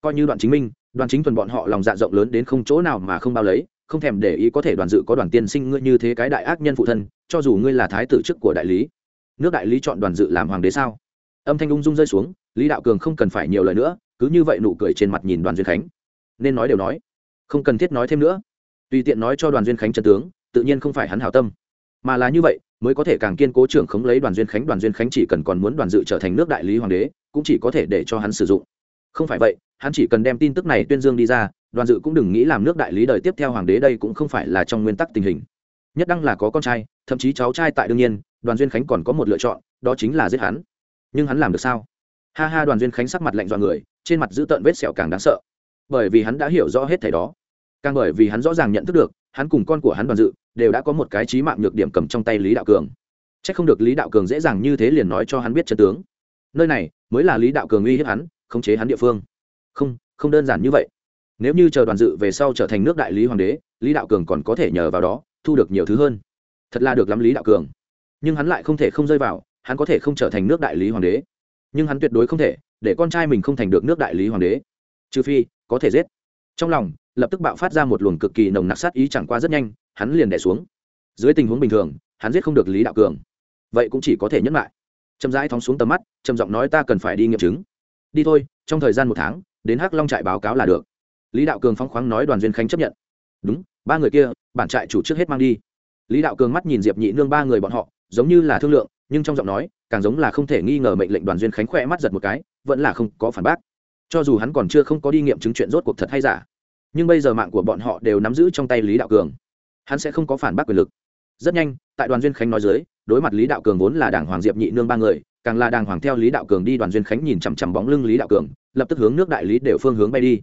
Coi như đoàn chính minh, đoàn chính thuần bọn họ lòng dạ rộng lớn đến không chỗ nào mà không bao lấy, không thèm để ý có thể đoàn dự có đoàn tiên sinh ngươi như thế cái đại ác nhân phụ thân, cho dù ngươi là thái tử chức của đại lý. Nước đại lý chọn đoàn dự làm hoàng đế sao? Âm thanh ung dung rơi xuống, lý đạo cường không cần phải nhiều lời nữa, cứ như vậy nụ cười trên mặt nhìn đoàn duyên khánh. Nên nói đều nói, không cần thiết nói thêm nữa. Tùy tiện nói cho đoàn duyên khánh chân tướng, tự nhiên không phải hắn hảo tâm. Mà là như vậy mới có thể càng kiên cố trưởng khống lấy đoàn duyên khánh, đoàn duyên khánh chỉ cần còn muốn đoàn dự trở thành nước đại lý hoàng đế, cũng chỉ có thể để cho hắn sử dụng. Không phải vậy, hắn chỉ cần đem tin tức này tuyên dương đi ra, đoàn dự cũng đừng nghĩ làm nước đại lý đời tiếp theo hoàng đế đây cũng không phải là trong nguyên tắc tình hình. Nhất đăng là có con trai, thậm chí cháu trai tại đương nhiên, đoàn duyên khánh còn có một lựa chọn, đó chính là giết hắn. Nhưng hắn làm được sao? Ha ha, đoàn duyên khánh sắc mặt lạnh dọa người, trên mặt giữ tợn vết sẹo càng đáng sợ. Bởi vì hắn đã hiểu rõ hết thảy đó. Càng bởi vì hắn rõ ràng nhận thức được, hắn cùng con của hắn đoàn dự đều đã có một cái trí mạng nhược điểm cầm trong tay lý đạo cường. C h ắ c không được lý đạo cường dễ dàng như thế liền nói cho hắn biết chân tướng. Nơi này mới là lý đạo cường uy hiếp hắn, khống chế hắn địa phương. Không không đơn giản như vậy. Nếu như chờ đoàn dự về sau trở thành nước đại lý hoàng đế, lý đạo cường còn có thể nhờ vào đó thu được nhiều thứ hơn. Thật là được lắm lý đạo cường. Nhưng hắn lại không thể không rơi vào, hắn có thể không trở thành nước đại lý hoàng đế. Nhưng hắn tuyệt đối không thể để con trai mình không thành được nước đại lý hoàng đế. Trừ phi có thể giết. Trong lòng, lập tức bạo phát ra một luồng cực kỳ nồng nặc sát ý chẳng qua rất nhanh hắn liền đẻ xuống. Dưới tình huống bình thường, hắn giết không được lý đạo cường. Vậy cũng chỉ có thể nhẫn lại. Chậm rãi thóng xuống tầm mắt, trầm giọng nói ta cần phải đi nghiệm chứng. Đi thôi, trong thời gian một tháng, đến hắc long trại báo cáo là được. Lý đạo cường phong khoáng nói đoàn duyên khánh chấp nhận. Đúng, ba người kia, bản trại chủ trước hết mang đi. Lý đạo cường mắt nhìn diệp nhị nương ba người bọn họ, giống như là thương lượng, nhưng trong giọng nói, càng giống là không thể nghi ngờ mệnh lệnh đoàn duyên khánh khỏe mắt giật một cái, vẫn là không có phản bác. Cho dù hắn còn chưa không có đi nghiệm chứng chuyện rốt cuộc thật hay giả, nhưng bây giờ mạng của bọn họ đều nắm giữ trong tay lý đạo cường hắn sẽ không có phản bác quyền lực. Rất nhanh, tại đoàn duyên khánh nói dưới, đối mặt lý đạo cường vốn là đảng hoàng diệp nhị nương ba người, càng là đàng hoàng theo lý đạo cường đi đoàn duyên khánh nhìn chằm chằm bóng lưng lý đạo cường, lập tức hướng nước đại lý đều phương hướng bay đi.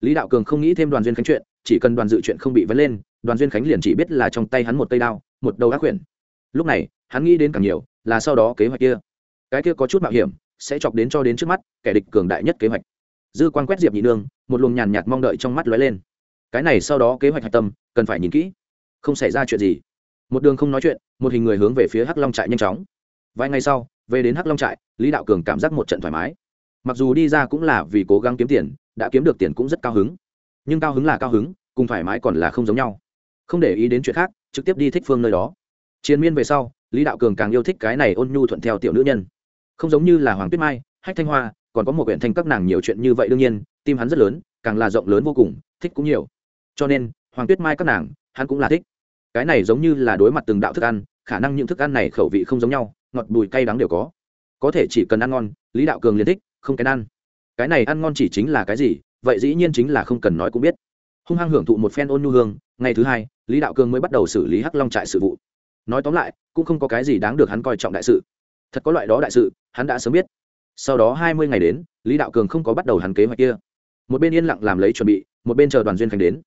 Lý đạo cường không nghĩ thêm đoàn duyên khánh chuyện, chỉ cần đoàn dự chuyện không bị vấn lên, đoàn duyên khánh liền chỉ biết là trong tay hắn một tay đao, một đầu ác quyển lúc này, hắn nghĩ đến càng nhiều, là sau đó kế hoạch kia. Cái kia có chút mạo hiểm, sẽ chọc đến cho đến trước mắt, kẻ địch cường đại nhất kế hoạch. Dư quan quét diệp nhị nương, một luồng nhàn nhạt mong đợi trong mắt lóe lên. Cái này sau đó kế hoạch hạch tâm, cần phải nhìn kỹ không xảy ra chuyện gì. Một đường không nói chuyện, một hình người hướng về phía hắc long trại nhanh chóng. Vài ngày sau, về đến hắc long trại, lý đạo cường cảm giác một trận thoải mái. Mặc dù đi ra cũng là vì cố gắng kiếm tiền, đã kiếm được tiền cũng rất cao hứng. Nhưng cao hứng là cao hứng, cùng thoải mái còn là không giống nhau. Không để ý đến chuyện khác, trực tiếp đi thích phương nơi đó. Chiến miên về sau, lý đạo cường càng yêu thích cái này ôn nhu thuận theo tiểu nữ nhân. Không giống như là hoàng tuyết mai, hách thanh hoa, còn có một quyển thanh các nàng nhiều chuyện như vậy đương nhiên, tim hắn rất lớn, càng là rộng lớn vô cùng, thích cũng nhiều. Cho nên, hoàng tuyết mai các nàng hắn cũng là thích. Cái này giống như là đối mặt từng đạo thức ăn, khả năng những thức ăn này khẩu vị không giống nhau, ngọt, bùi, cay, đắng đều có. Có thể chỉ cần ăn ngon, lý đạo cường liền thích, không kén ăn. Cái này ăn ngon chỉ chính là cái gì, vậy dĩ nhiên chính là không cần nói cũng biết. Hung hăng hưởng thụ một phen ôn nhu hương, ngày thứ hai, lý đạo cường mới bắt đầu xử lý hắc long trại sự vụ. Nói tóm lại, cũng không có cái gì đáng được hắn coi trọng đại sự. Thật có loại đó đại sự, hắn đã sớm biết. Sau đó hai mươi ngày đến, lý đạo cường không có bắt đầu hắn kế hoạch kia. Một bên yên lặng làm lấy chuẩn bị, một bên chờ đoàn duyên khánh đến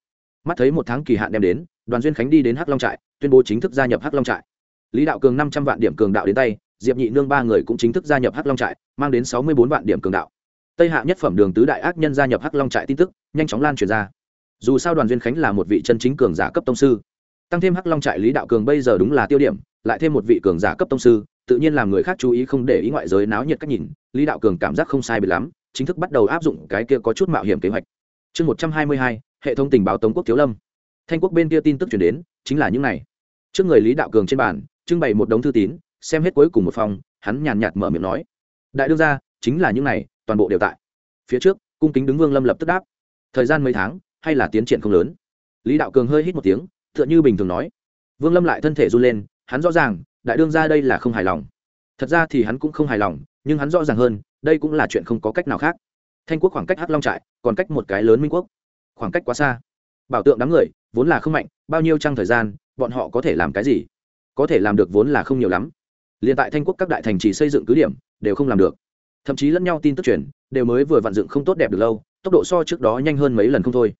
mắt thấy một tháng kỳ hạn đem đến, đoàn duyên khánh đi đến hắc long trại, tuyên bố chính thức gia nhập hắc long trại. Lý đạo cường năm trăm vạn điểm cường đạo đến tay, diệp nhị nương ba người cũng chính thức gia nhập hắc long trại, mang đến sáu mươi bốn vạn điểm cường đạo. Tây hạ nhất phẩm đường tứ đại ác nhân gia nhập hắc long trại tin tức, nhanh chóng lan truyền ra. Dù sao đoàn duyên khánh là một vị chân chính cường giả cấp tông sư. Tăng thêm hắc long trại lý đạo cường bây giờ đúng là tiêu điểm, lại thêm một vị cường giả cấp tông sư, tự nhiên làm người khác chú ý không để ý ngoại giới náo nhiệt cách nhìn, lý đạo cường cảm giác không sai bị lắm, chính thức bắt đầu áp dụng cái kia có chút mạo hiểm kế hoạch. Chương một trăm hai mươi hai hệ thống tình báo tống quốc thiếu lâm. Thanh quốc bên kia tin tức chuyển đến, chính là những này. Trước người lý đạo cường trên bàn, trưng bày một đống thư tín, xem hết cuối cùng một phòng, hắn nhàn nhạt mở miệng nói. Đại đương ra chính là những này, toàn bộ đều tại. Phía trước, cung kính đứng vương lâm lập tức đáp. Thời gian mấy tháng, hay là tiến triển không lớn. Lý đạo cường hơi hít một tiếng t h ư ợ n h ư bình thường nói. Vương lâm lại thân thể run lên, hắn rõ ràng, đại đương ra đây là không hài lòng. Thật ra thì hắn cũng không hài lòng, nhưng hắn rõ ràng hơn, đây cũng là chuyện không có cách nào khác. Thanh quốc khoảng cách hắc long trại, còn cách một cái lớn minh quốc khoảng cách quá xa. Bảo tượng đám người, vốn là không mạnh, bao nhiêu trăng thời gian, bọn họ có thể làm cái gì? Có thể làm được vốn là không nhiều lắm. Liền tại thanh quốc các đại thành trì xây dựng cứ điểm, đều không làm được. Thậm chí lẫn nhau tin tức truyền, đều mới vừa vặn dựng không tốt đẹp được lâu, tốc độ so trước đó nhanh hơn mấy lần không thôi.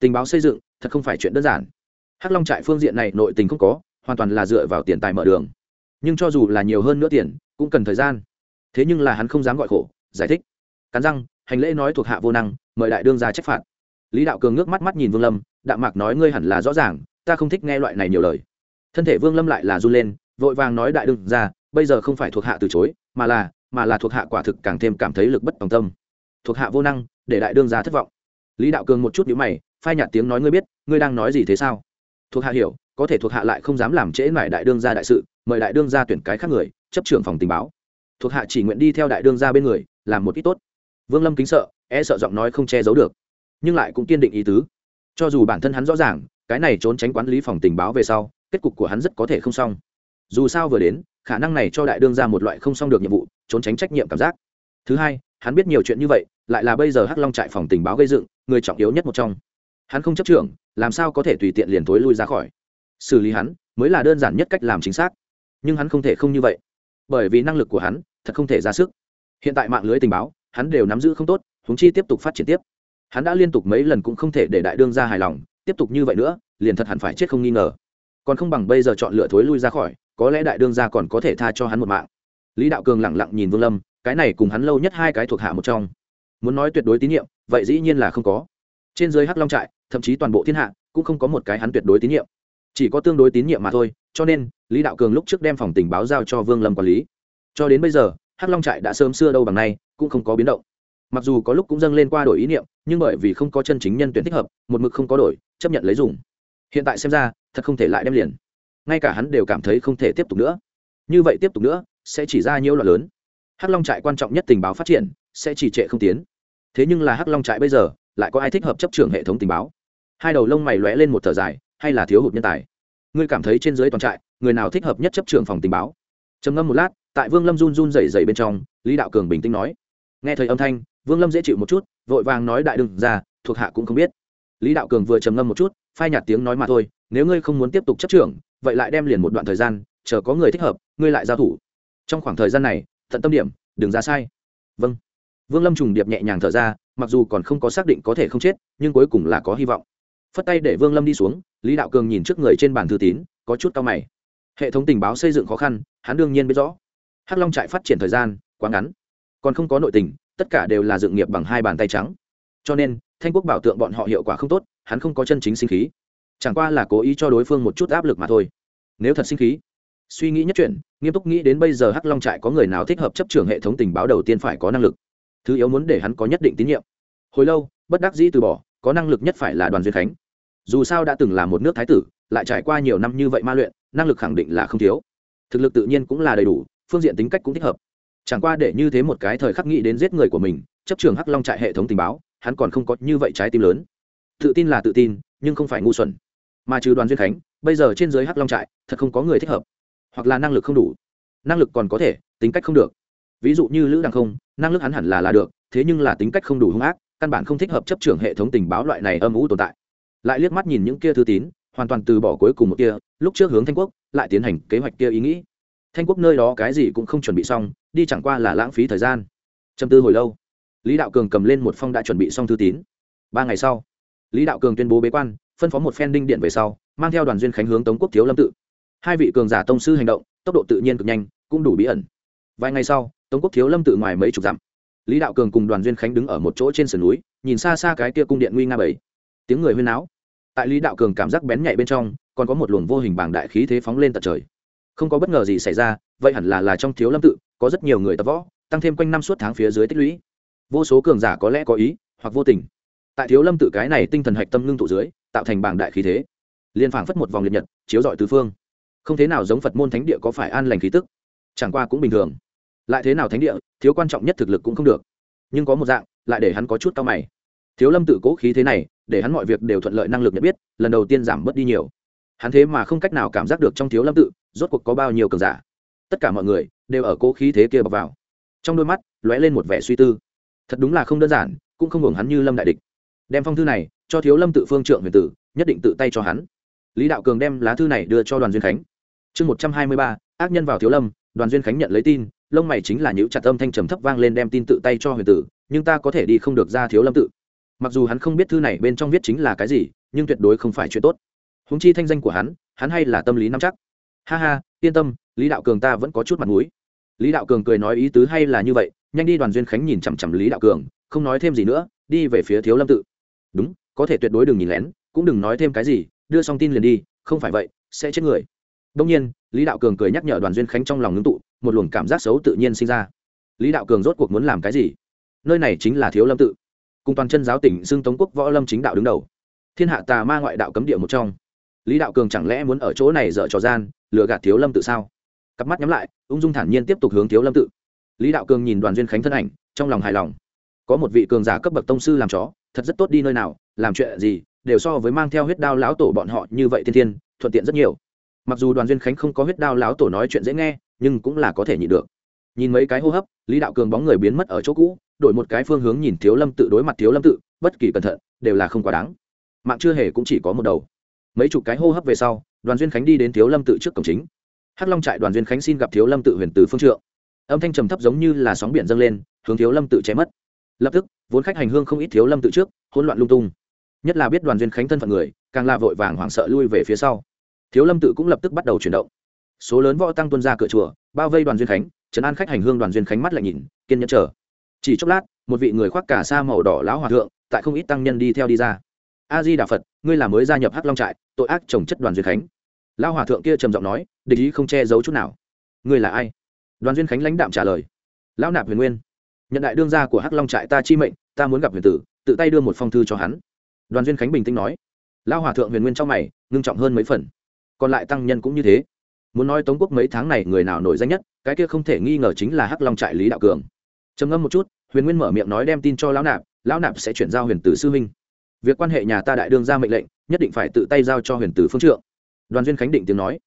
Tình báo xây dựng, thật không phải chuyện đơn giản. Hắc long trại phương diện này nội tình không có, hoàn toàn là dựa vào tiền tài mở đường. Nhưng cho dù là nhiều hơn nữa tiền, cũng cần thời gian. Thế nhưng là hắn không dám gọi khổ, giải thích. Cắn răng, hành lễ nói thuộc hạ vô năng, mời đại đương ra trách phạt lý đạo cường ngước mắt mắt nhìn vương lâm đạm mạc nói ngươi hẳn là rõ ràng, ta không thích nghe loại này nhiều lời. Thân thể vương lâm lại là run lên, vội vàng nói, đại đương ra bây giờ không phải thuộc hạ từ chối, mà là mà là thuộc hạ quả thực càng thêm cảm thấy lực bất tòng tâm. Thuộc hạ vô năng, để đại đương ra thất vọng. Lý đạo cường một chút nhíu mày, phai nhạt tiếng nói, ngươi biết, ngươi đang nói gì thế sao? Thuộc hạ hiểu, có thể thuộc hạ lại không dám làm trễ mải đại đương ra đại sự, mời đại đương ra tuyển cái khác người, chấp trưởng phòng tình báo. Thuộc hạ chỉ nguyện đi theo đại đương ra bên người, làm một ít tốt. Vương lâm kính sợ e sợ giọng nói không che giấu được nhưng lại cũng kiên định ý tứ. Cho dù bản thân hắn rõ ràng, cái này trốn tránh quản lý phòng tình báo về sau, kết cục của hắn rất có thể không xong. Dù sao vừa đến, khả năng này cho đại đương ra một loại không xong được nhiệm vụ, trốn tránh trách nhiệm cảm giác. Thứ hai, hắn biết nhiều chuyện như vậy, lại là bây giờ hắc long trại phòng tình báo gây dựng, người trọng yếu nhất một trong. Hắn không chấp trưởng, làm sao có thể tùy tiện liền thối lui ra khỏi? Xử lý hắn, mới là đơn giản nhất cách làm chính xác. Nhưng hắn không thể không như vậy. Bởi vì năng lực của hắn, thật không thể ra sức. Hiện tại mạng lưới tình báo, hắn đều nắm giữ không tốt húng chi tiếp tục phát triển tiếp hắn đã liên tục mấy lần cũng không thể để đại đương ra hài lòng, tiếp tục như vậy nữa, liền thật hẳn phải chết không nghi ngờ. Còn không bằng bây giờ chọn lựa thối lui ra khỏi, có lẽ đại đương gia còn có thể tha cho hắn một mạng. Lý đạo cường lẳng lặng nhìn vương lâm, cái này cùng hắn lâu nhất hai cái thuộc hạ một trong. Muốn nói tuyệt đối tín nhiệm, vậy dĩ nhiên là không có. Trên dưới hắc long trại, thậm chí toàn bộ thiên hạ, cũng không có một cái hắn tuyệt đối tín nhiệm. Chỉ có tương đối tín nhiệm mà thôi, cho nên, lý đạo cường lúc trước đem phòng tình báo giao cho vương lâm quản lý. Cho đến bây giờ, hắc long trại đã sớm xưa đâu bằng nay, cũng không có biến động mặc dù có lúc cũng dâng lên qua đổi ý niệm, nhưng bởi vì không có chân chính nhân tuyển thích hợp, một mực không có đổi, chấp nhận lấy dùng. Hiện tại xem ra, thật không thể lại đem liền. Ngay cả hắn đều cảm thấy không thể tiếp tục nữa. Như vậy tiếp tục nữa, sẽ chỉ ra nhiều loạn lớn. Hắc long trại quan trọng nhất tình báo phát triển, sẽ chỉ trệ không tiến. Thế nhưng là hắc long trại bây giờ, lại có ai thích hợp chấp trưởng hệ thống tình báo? Hai đầu lông mày lóe lên một thở dài, hay là thiếu hụt nhân tài? Ngươi cảm thấy trên dưới toàn trại, người nào thích hợp nhất chấp trưởng phòng tình báo? Trầm ngâm một lát, tại vương lâm run run rẩy rẩy bên trong, lý đạo cường bình tĩnh nói. Nghe thấy âm thanh vương lâm dễ chịu một chút, vội vàng nói đại đừng ra thuộc hạ cũng không biết. Lý đạo cường vừa trầm ngâm một chút, phai nhạt tiếng nói mà thôi, nếu ngươi không muốn tiếp tục chấp trưởng, vậy lại đem liền một đoạn thời gian, chờ có người thích hợp, ngươi lại giao thủ. Trong khoảng thời gian này, thận tâm điểm, đừng ra sai. Vâng. Vương lâm trùng điệp nhẹ nhàng thở ra, mặc dù còn không có xác định có thể không chết, nhưng cuối cùng là có hy vọng. Phất tay để vương lâm đi xuống, lý đạo cường nhìn trước người trên bàn thư tín, có chút cao mày. Hệ thống tình báo xây dựng khó khăn, hắn đương nhiên biết rõ. Hắc long trại phát triển thời gian quá ngắn, còn không có nội tình tất cả đều là dựng nghiệp bằng hai bàn tay trắng. Cho nên, thanh quốc bảo tượng bọn họ hiệu quả không tốt, hắn không có chân chính sinh khí. Chẳng qua là cố ý cho đối phương một chút áp lực mà thôi. Nếu thật sinh khí, suy nghĩ nhất chuyện, nghiêm túc nghĩ đến bây giờ hắc long trại có người nào thích hợp chấp trường hệ thống tình báo đầu tiên phải có năng lực. Thứ yếu muốn để hắn có nhất định tín nhiệm. Hồi lâu, bất đắc dĩ từ bỏ, có năng lực nhất phải là đoàn duyên khánh. Dù sao đã từng là một nước thái tử, lại trải qua nhiều năm như vậy ma luyện, năng lực khẳng định là không thiếu. Thực lực tự nhiên cũng là đầy đủ, phương diện tính cách cũng thích hợp chẳng qua để như thế một cái thời khắc nghĩ đến giết người của mình, chấp trường hắc long trại hệ thống tình báo, hắn còn không có như vậy trái tim lớn. Tự tin là tự tin, nhưng không phải ngu xuẩn. Mà trừ đoàn duyên khánh, bây giờ trên giới hắc long trại, thật không có người thích hợp. Hoặc là năng lực không đủ. Năng lực còn có thể, tính cách không được. Ví dụ như lữ Đằng không, năng lực hắn hẳn là là được, thế nhưng là tính cách không đủ hung ác, căn bản không thích hợp chấp trưởng hệ thống tình báo loại này âm ủ tồn tại. Lại liếc mắt nhìn những kia thư tín, hoàn toàn từ bỏ cuối cùng một kia, lúc trước hướng thanh quốc, lại tiến hành kế hoạch kia ý nghĩ. Thanh quốc nơi đó cái gì cũng không chuẩn bị xong đi chẳng qua là lãng phí thời gian. Châm tư hồi lâu, lý đạo cường cầm lên một phong đã chuẩn bị xong thư tín. Ba ngày sau, lý đạo cường tuyên bố bế quan, phân phó một phen đinh điện về sau, mang theo đoàn duyên khánh hướng tống quốc thiếu lâm tự. Hai vị cường giả tông sư hành động, tốc độ tự nhiên cực nhanh, cũng đủ bí ẩn. Vài ngày sau, tống quốc thiếu lâm tự ngoài mấy chục dặm, lý đạo cường cùng đoàn duyên khánh đứng ở một chỗ trên sườn núi, nhìn xa xa cái kia cung điện nguy nga bảy tiếng người huyên náo. Tại lý đạo cường cảm giác bén nhạy bên trong, còn có một luồng vô hình bảng đại khí thế phóng lên tận trời. Không có bất ngờ gì xảy ra, vậy hẳn là là trong thiếu lâm tự có rất nhiều người tập võ, tăng thêm quanh năm suốt tháng phía dưới tích lũy. Vô số cường giả có lẽ có ý, hoặc vô tình. Tại thiếu lâm tự cái này tinh thần hạch tâm ngưng tụ dưới, tạo thành bảng đại khí thế. Liên phảng phất một vòng liệt nhật, chiếu dọi tứ phương. Không thế nào giống phật môn thánh địa có phải an lành khí tức. Chẳng qua cũng bình thường. Lại thế nào thánh địa, thiếu quan trọng nhất thực lực cũng không được. Nhưng có một dạng, lại để hắn có chút cao mày. Thiếu lâm tự cố khí thế này, để hắn mọi việc đều thuận lợi năng lực nhận biết, lần đầu tiên giảm bớt đi nhiều. Hắn thế mà không cách nào cảm giác được trong thiếu lâm tự, rốt cuộc có bao nhiêu cường giả. Tất cả mọi người đều ở cố khí thế kia bọc vào. Trong đôi mắt, lóe lên một vẻ suy tư. Thật đúng là không đơn giản, cũng không hưởng hắn như lâm đại địch. Đem phong thư này cho thiếu lâm tự phương trượng huyền tử, nhất định tự tay cho hắn. Lý đạo cường đem lá thư này đưa cho đoàn duyên khánh. Chương một trăm hai mươi ba, ác nhân vào thiếu lâm, đoàn duyên khánh nhận lấy tin, lông mày chính là những chặt âm thanh trầm thấp vang lên đem tin tự tay cho huyền tử, nhưng ta có thể đi không được ra thiếu lâm tự. Mặc dù hắn không biết thư này bên trong viết chính là cái gì, nhưng tuyệt đối không phải chuyện tốt. Húng chi thanh danh của hắn hắn hay là tâm lý nắm chắc. Ha ha, yên tâm, lý đạo cường ta vẫn có chút mặt mũi lý đạo cường cười nói ý tứ hay là như vậy, nhanh đi đoàn duyên khánh nhìn chằm chằm lý đạo cường, không nói thêm gì nữa, đi về phía thiếu lâm tự. Đúng, có thể tuyệt đối đừng nhìn lén, cũng đừng nói thêm cái gì, đưa xong tin liền đi, không phải vậy, sẽ chết người. Đông nhiên, lý đạo cường cười nhắc nhở đoàn duyên khánh trong lòng ngưng tụ, một luồng cảm giác xấu tự nhiên sinh ra. Lý đạo cường rốt cuộc muốn làm cái gì? Nơi này chính là thiếu lâm tự. Cùng toàn chân giáo tỉnh xưng tống quốc võ lâm chính đạo đứng đầu. Thiên hạ tà ma ngoại đạo cấm địa một trong. Lý đạo cường chẳng lẽ muốn ở chỗ này dở trò gian, lừa gạt thiếu lâm tự sao? Cặp mắt nhắm lại, ung dung thản nhiên tiếp tục hướng thiếu lâm tự. Lý đạo cường nhìn đoàn duyên khánh thân ảnh, trong lòng hài lòng. Có một vị cường giả cấp bậc tông sư làm chó, thật rất tốt đi nơi nào, làm chuyện gì, đều so với mang theo huyết đao lão tổ bọn họ như vậy thiên thiên, thuận tiện rất nhiều. Mặc dù đoàn duyên khánh không có huyết đao lão tổ nói chuyện dễ nghe, nhưng cũng là có thể nhịn được. Nhìn mấy cái hô hấp, lý đạo cường bóng người biến mất ở chỗ cũ, đổi một cái phương hướng nhìn thiếu lâm tự đối mặt thiếu lâm tự, bất kỳ cẩn thận, đều là không quá đáng. Mạng chưa hề cũng chỉ có một đầu. Mấy chục cái hô hấp về sau, đoàn duyên khánh đi đến thiếu lâm tự trước cổng chính hắc long trại đoàn duyên khánh xin gặp thiếu lâm tự huyền từ phương trượng. Âm thanh trầm thấp giống như là sóng biển dâng lên, hướng thiếu lâm tự chém mất. Lập tức, vốn khách hành hương không ít thiếu lâm tự trước, hỗn loạn lung tung. Nhất là biết đoàn duyên khánh thân phận người, càng là vội vàng hoảng sợ lui về phía sau. Thiếu lâm tự cũng lập tức bắt đầu chuyển động. Số lớn võ tăng tuân ra cửa chùa, bao vây đoàn duyên khánh, trấn an khách hành hương đoàn duyên khánh mắt lại nhìn, kiên nhẫn chờ. Chỉ chốc lát, một vị người khoác cả sa màu đỏ lão hòa thượng, tại không ít tăng nhân đi theo đi ra. A di đà phật, ngươi là mới gia nhập hắc long trại, tội ác trồng chất đoàn duyên khánh lão hòa thượng kia trầm giọng nói, địch ý không che giấu chút nào. Ngươi là ai? Đoàn duyên khánh lãnh đạm trả lời. Lão nạp huyền nguyên. Nhận đại đương gia của hắc long trại ta chi mệnh, ta muốn gặp huyền tử, tự tay đưa một phong thư cho hắn. Đoàn duyên khánh bình tĩnh nói. Lão hòa thượng huyền nguyên trong mày, ngưng trọng hơn mấy phần. Còn lại tăng nhân cũng như thế. Muốn nói tống quốc mấy tháng này người nào nổi danh nhất, cái kia không thể nghi ngờ chính là hắc long trại lý đạo cường. Trầm ngâm một chút, huyền nguyên mở miệng nói đem tin cho lão nạp lão nạp sẽ chuyển giao huyền tử sư huynh. Việc quan hệ nhà ta đại đương ra mệnh lệnh, nhất định phải tự tay giao cho huyền tử phương trượng đoàn duyên khánh định tiếng nói.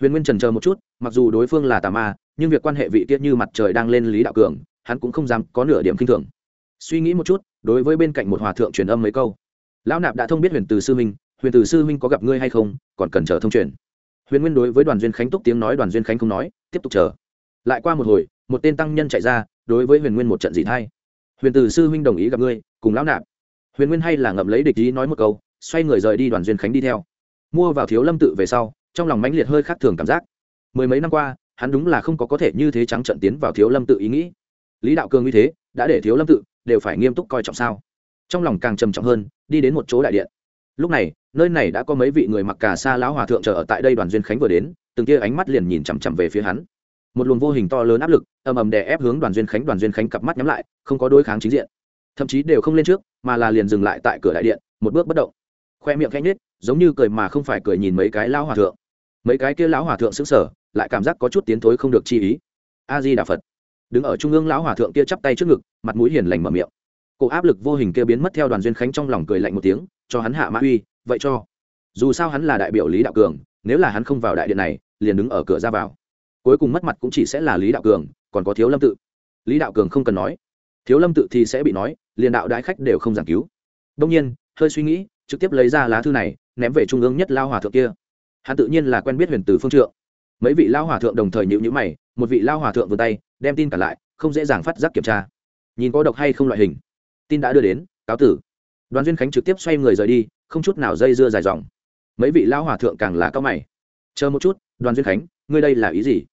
Huyền nguyên trần chờ một chút, mặc dù đối phương là tà ma, nhưng việc quan hệ vị tiết như mặt trời đang lên lý đạo cường, hắn cũng không dám có nửa điểm k i n h thường. Suy nghĩ một chút, đối với bên cạnh một hòa thượng truyền âm mấy câu. Lão nạp đã thông biết huyền từ sư minh, huyền từ sư minh có gặp ngươi hay không, còn cần chờ thông truyền. Huyền nguyên đối với đoàn duyên khánh túc tiếng nói, đoàn duyên khánh không nói, tiếp tục chờ. Lại qua một hồi, một tên tăng nhân chạy ra, đối với huyền nguyên một trận dị thay huyền từ sư Minh đồng ý gặp ngươi, cùng lão nạp. Huyền nguyên hay là ngậm lấy địch ý nói một câu, xoay người rời đi đoàn duyên khánh đi theo mua vào thiếu lâm tự về sau, trong lòng mãnh liệt hơi khác thường cảm giác. Mười mấy năm qua, hắn đúng là không có có thể như thế trắng trận tiến vào thiếu lâm tự ý nghĩ. Lý đạo cường như thế, đã để thiếu lâm tự đều phải nghiêm túc coi trọng sao? Trong lòng càng trầm trọng hơn, đi đến một chỗ đại điện. Lúc này, nơi này đã có mấy vị người mặc cà sa lão hòa thượng chờ ở tại đây đoàn duyên khánh vừa đến, từng kia ánh mắt liền nhìn chằm chằm về phía hắn. Một luồng vô hình to lớn áp lực, ầm ầm đè ép hướng đoàn duyên khánh, đoàn duyên khánh cặp mắt nhắm lại, không có đối kháng chính diện. Thậm chí đều không lên trước, mà là liền dừng lại tại cửa đại điện, một bước bất động khoe miệng khẽ nhếch, giống như cười mà không phải cười nhìn mấy cái lão hòa thượng. Mấy cái kia lão hòa thượng sững sờ, lại cảm giác có chút tiến thối không được chi ý. A di đà phật đứng ở trung ương lão hòa thượng kia chắp tay trước ngực, mặt mũi hiền lành mở miệng. Cổ áp lực vô hình kia biến mất theo đoàn duyên khánh trong lòng cười lạnh một tiếng, cho hắn hạ mã uy, vậy cho. Dù sao hắn là đại biểu lý đạo cường, nếu là hắn không vào đại điện này, liền đứng ở cửa ra vào. Cuối cùng mất mặt cũng chỉ sẽ là lý đạo cường, còn có thiếu lâm tự. Lý đạo cường không cần nói. Thiếu lâm tự thì sẽ bị nói, liền đạo đại khách đều không giảng cứu. Đông nhiên, hơi suy nghĩ trực tiếp lấy ra lá thư này, ném về trung ương nhất lao hòa thượng kia. Hắn tự nhiên là quen biết huyền tử phương trượng. Mấy vị lao hòa thượng đồng thời nhịu nhữ mày, một vị lao hòa thượng vươn tay, đem tin cả lại, không dễ dàng phát giác kiểm tra. Nhìn có độc hay không loại hình. Tin đã đưa đến, cáo tử. Đoàn duyên khánh trực tiếp xoay người rời đi, không chút nào dây dưa dài dòng. Mấy vị lao hòa thượng càng là cao mày. Chờ một chút, đoàn duyên khánh, ngươi đây là ý gì?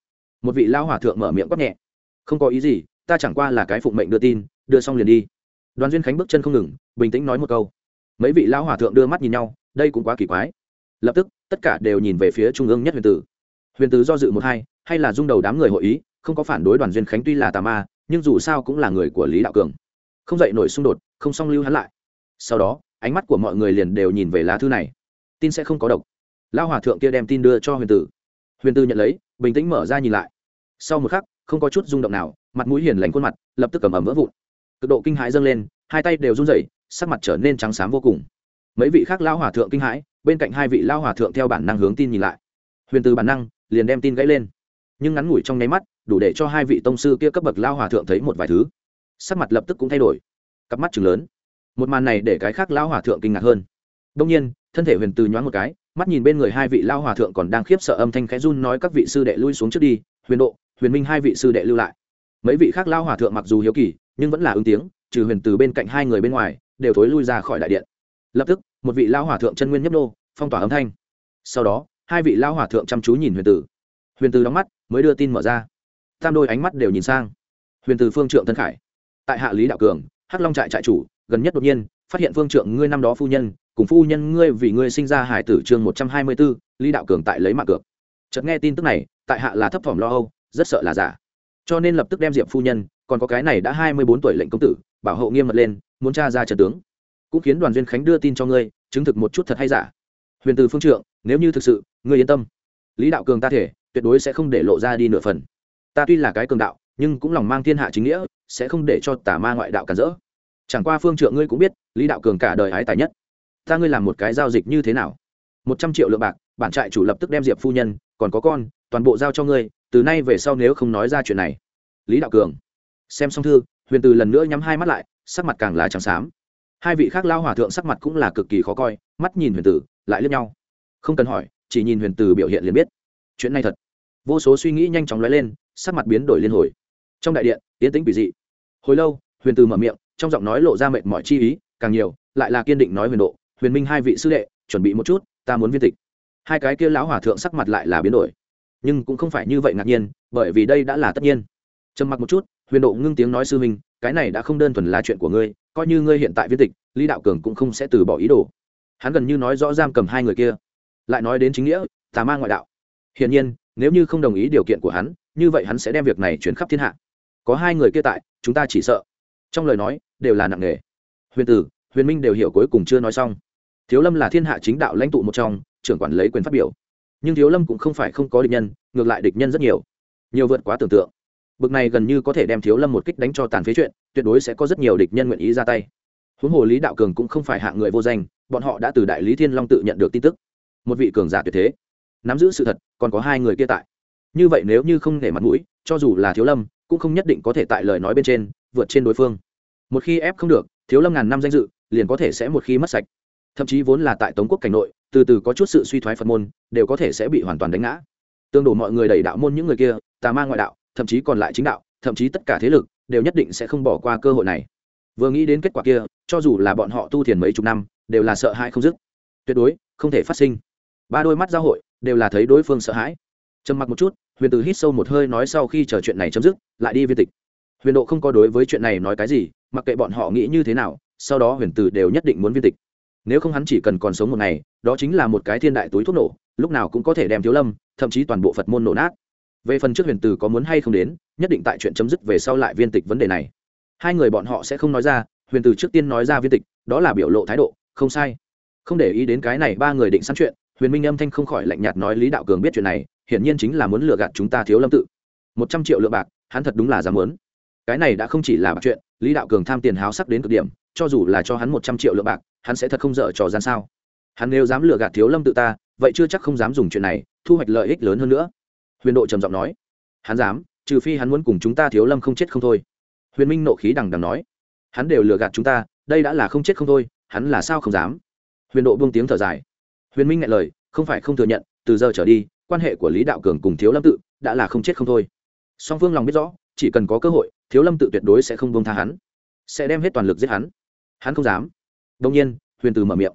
Một vị lao hòa thượng mở miệng quát nhẹ. Không có ý gì, ta chẳng qua là cái phụng mệnh đưa tin, đưa xong liền đi. Đoàn duyên khánh bước chân không ngừng, bình tĩnh nói một câu mấy vị lão hòa thượng đưa mắt nhìn nhau, đây cũng quá kỳ quái. Lập tức, tất cả đều nhìn về phía trung ương nhất huyền tử. Huyền tử do dự một hai, hay là dung đầu đám người hội ý, không có phản đối đoàn duyên khánh tuy là tà ma, nhưng dù sao cũng là người của lý đạo cường. Không dậy nổi xung đột, không song lưu hắn lại. Sau đó, ánh mắt của mọi người liền đều nhìn về lá thư này. Tin sẽ không có độc. Lão hòa thượng kia đem tin đưa cho huyền tử. Huyền tử nhận lấy, bình tĩnh mở ra nhìn lại. Sau một khắc, không có chút rung động nào, mặt mũi hiền lành khuôn mặt, lập tức cầm ẩm vỡ vụn. Cực độ kinh hãi dâng lên, hai tay đều run rẩy sắc mặt trở nên trắng xám vô cùng. Mấy vị khác lao hòa thượng kinh hãi, bên cạnh hai vị lao hòa thượng theo bản năng hướng tin nhìn lại. Huyền từ bản năng liền đem tin gãy lên. Nhưng ngắn ngủi trong nháy mắt, đủ để cho hai vị tông sư kia cấp bậc lao hòa thượng thấy một vài thứ. Sắc mặt lập tức cũng thay đổi. Cặp mắt chừng lớn. Một màn này để cái khác lao hòa thượng kinh ngạc hơn. Đông nhiên, thân thể huyền từ nhoáng một cái, mắt nhìn bên người hai vị lao hòa thượng còn đang khiếp sợ âm thanh khẽ run nói các vị sư đệ lui xuống trước đi, huyền độ, huyền minh hai vị sư đệ lưu lại. Mấy vị khác lao hòa thượng mặc dù hiếu kỳ, nhưng vẫn là ứng tiếng, trừ huyền từ bên cạnh hai người bên ngoài đều thối lui ra khỏi đại điện. Lập tức, một vị lao hòa thượng chân nguyên nhấp nô, phong tỏa âm thanh. Sau đó, hai vị lao hòa thượng chăm chú nhìn huyền tử. Huyền tử đóng mắt, mới đưa tin mở ra. Tam đôi ánh mắt đều nhìn sang. Huyền tử phương trượng tân khải. Tại hạ lý đạo cường, hắc long trại trại chủ, gần nhất đột nhiên, phát hiện phương trượng ngươi năm đó phu nhân, cùng phu nhân ngươi vì ngươi sinh ra hải tử chương một trăm hai mươi b ố lý đạo cường tại lấy mạng cược. Chợt nghe tin tức này, tại hạ là thấp thỏm lo âu, rất sợ là giả. Cho nên lập tức đem diệp phu nhân, còn có cái này đã hai mươi bốn tuổi lệnh công tử bảo hộ nghiêm mật lên, muốn tra ra trận tướng. Cũng khiến đoàn duyên khánh đưa tin cho ngươi, chứng thực một chút thật hay giả. Huyền từ phương trượng, nếu như thực sự, ngươi yên tâm. Lý đạo cường ta thể, tuyệt đối sẽ không để lộ ra đi nửa phần. Ta tuy là cái cường đạo, nhưng cũng lòng mang thiên hạ chính nghĩa, sẽ không để cho tà ma ngoại đạo cản rỡ. Chẳng qua phương trượng ngươi cũng biết, lý đạo cường cả đời ái tài nhất. Ta ngươi làm một cái giao dịch như thế nào? Một trăm triệu lượng bạc, bản trại chủ lập tức đem diệp phu nhân, còn có con, toàn bộ giao cho ngươi, từ nay về sau nếu không nói ra chuyện này. Lý đạo cường, xem xong thư huyền từ lần nữa nhắm hai mắt lại, sắc mặt càng là trắng xám. Hai vị khác lao hòa thượng sắc mặt cũng là cực kỳ khó coi, mắt nhìn huyền tử, lại lướt nhau. Không cần hỏi, chỉ nhìn huyền tử biểu hiện liền biết. Chuyện này thật. Vô số suy nghĩ nhanh chóng lóe lên, sắc mặt biến đổi liên hồi. Trong đại điện tiến tĩnh quỷ dị. Hồi lâu, huyền tử mở miệng, trong giọng nói lộ ra mệt mỏi chi ý, càng nhiều, lại là kiên định nói huyền độ, huyền minh hai vị sư đệ, chuẩn bị một chút, ta muốn viên tịch. Hai cái kia lão hòa thượng sắc mặt lại là biến đổi. Nhưng cũng không phải như vậy ngạc nhiên, bởi vì đây đã là tất nhiên. Trầm mặc một chút huyền độ ngưng tiếng nói sư minh cái này đã không đơn thuần là chuyện của ngươi, coi như ngươi hiện tại viên tịch, lý đạo cường cũng không sẽ từ bỏ ý đồ. Hắn gần như nói rõ giam cầm hai người kia, lại nói đến chính nghĩa, tà ma ngoại đạo. Hiển nhiên, nếu như không đồng ý điều kiện của hắn, như vậy hắn sẽ đem việc này chuyển khắp thiên hạ. Có hai người kia tại, chúng ta chỉ sợ. Trong lời nói, đều là nặng nề. Huyền tử, huyền minh đều hiểu cuối cùng chưa nói xong. Thiếu lâm là thiên hạ chính đạo lãnh tụ một trong, trưởng quản lấy quyền phát biểu. Nhưng thiếu lâm cũng không phải không có địch nhân, ngược lại địch nhân rất nhiều. Nhiều vượt quá tưởng tượng bực này gần như có thể đem thiếu lâm một kích đánh cho tàn phế chuyện, tuyệt đối sẽ có rất nhiều địch nhân nguyện ý ra tay. Huống hồ lý đạo cường cũng không phải hạng người vô danh, bọn họ đã từ đại lý thiên long tự nhận được tin tức. Một vị cường giả tuyệt thế. Nắm giữ sự thật, còn có hai người kia tại. Như vậy nếu như không để mặt mũi, cho dù là thiếu lâm, cũng không nhất định có thể tại lời nói bên trên, vượt trên đối phương. Một khi ép không được, thiếu lâm ngàn năm danh dự, liền có thể sẽ một khi mất sạch. Thậm chí vốn là tại tống quốc cảnh nội, từ từ có chút sự suy thoái phật môn, đều có thể sẽ bị hoàn toàn đánh ngã. Tương đổ mọi người đẩy đạo môn những người kia, tà ma ngoại đạo thậm chí còn lại chính đạo, thậm chí tất cả thế lực, đều nhất định sẽ không bỏ qua cơ hội này. Vừa nghĩ đến kết quả kia, cho dù là bọn họ tu thiền mấy chục năm, đều là sợ hãi không dứt. Tuyệt đối, không thể phát sinh. Ba đôi mắt giao hội, đều là thấy đối phương sợ hãi. Trầm mặc một chút, huyền từ hít sâu một hơi nói sau khi chờ chuyện này chấm dứt, lại đi viên tịch. Huyền độ không có đối với chuyện này nói cái gì, mặc kệ bọn họ nghĩ như thế nào, sau đó huyền từ đều nhất định muốn viên tịch. Nếu không hắn chỉ cần còn sống một ngày, đó chính là một cái thiên đại túi thuốc nổ, lúc nào cũng có thể đem thiếu lâm, thậm chí toàn bộ phật môn nổ nát về phần trước huyền từ có muốn hay không đến, nhất định tại chuyện chấm dứt về sau lại viên tịch vấn đề này. Hai người bọn họ sẽ không nói ra, huyền từ trước tiên nói ra viên tịch, đó là biểu lộ thái độ, không sai. Không để ý đến cái này, ba người định sẵn chuyện, huyền minh âm thanh không khỏi lạnh nhạt nói lý đạo cường biết chuyện này, hiển nhiên chính là muốn lừa gạt chúng ta thiếu lâm tự. Một trăm triệu lượng bạc, hắn thật đúng là dám muốn. Cái này đã không chỉ là bạc chuyện, lý đạo cường tham tiền háo sắc đến cực điểm, cho dù là cho hắn một trăm triệu lượng bạc, hắn sẽ thật không dở trò gian sao. Hắn nếu dám lừa gạt thiếu lâm tự ta, vậy chưa chắc không dám dùng chuyện này, thu hoạch lợi ích lớn hơn nữa huyền độ trầm giọng nói, hắn dám, trừ phi hắn muốn cùng chúng ta thiếu lâm không chết không thôi. Huyền minh nộ khí đằng đằng nói, hắn đều lừa gạt chúng ta, đây đã là không chết không thôi, hắn là sao không dám? Huyền độ buông tiếng thở dài. Huyền minh ngại lời, không phải không thừa nhận, từ giờ trở đi, quan hệ của lý đạo cường cùng thiếu lâm tự đã là không chết không thôi. Song phương lòng biết rõ, chỉ cần có cơ hội, thiếu lâm tự tuyệt đối sẽ không buông tha hắn, sẽ đem hết toàn lực giết hắn. Hắn không dám. Đông nhiên, huyền từ mở miệng.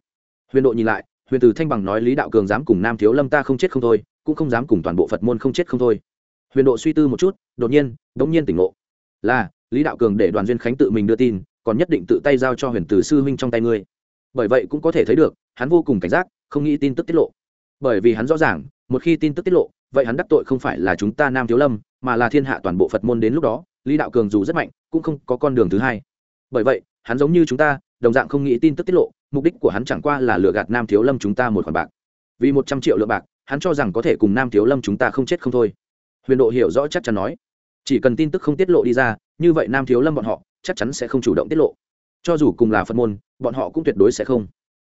Huyền độ nhìn lại, huyền từ thanh bằng nói lý đạo cường dám cùng nam thiếu lâm ta không chết không thôi cũng không dám cùng toàn bộ phật môn không chết không thôi. Huyền độ suy tư một chút, đột nhiên đ ỗ n g nhiên tỉnh ngộ. Là, lý đạo cường để đoàn duyên khánh tự mình đưa tin, còn nhất định tự tay giao cho huyền Tử sư huynh trong tay ngươi. Bởi vậy cũng có thể thấy được, hắn vô cùng cảnh giác, không nghĩ tin tức tiết lộ. Bởi vì hắn rõ ràng, một khi tin tức tiết lộ, vậy hắn đắc tội không phải là chúng ta nam thiếu lâm, mà là thiên hạ toàn bộ phật môn đến lúc đó, lý đạo cường dù rất mạnh, cũng không có con đường thứ hai. Bởi vậy, hắn giống như chúng ta, đồng dạng không nghĩ tin tức tiết lộ, mục đích của hắn chẳng qua là lừa gạt nam thiếu lâm chúng ta một khoản bạc. Vì một trăm triệu lượng bạc hắn cho rằng có thể cùng nam thiếu lâm chúng ta không chết không thôi. Huyền độ hiểu rõ chắc chắn nói, chỉ cần tin tức không tiết lộ đi ra, như vậy nam thiếu lâm bọn họ chắc chắn sẽ không chủ động tiết lộ. Cho dù cùng là phật môn, bọn họ cũng tuyệt đối sẽ không.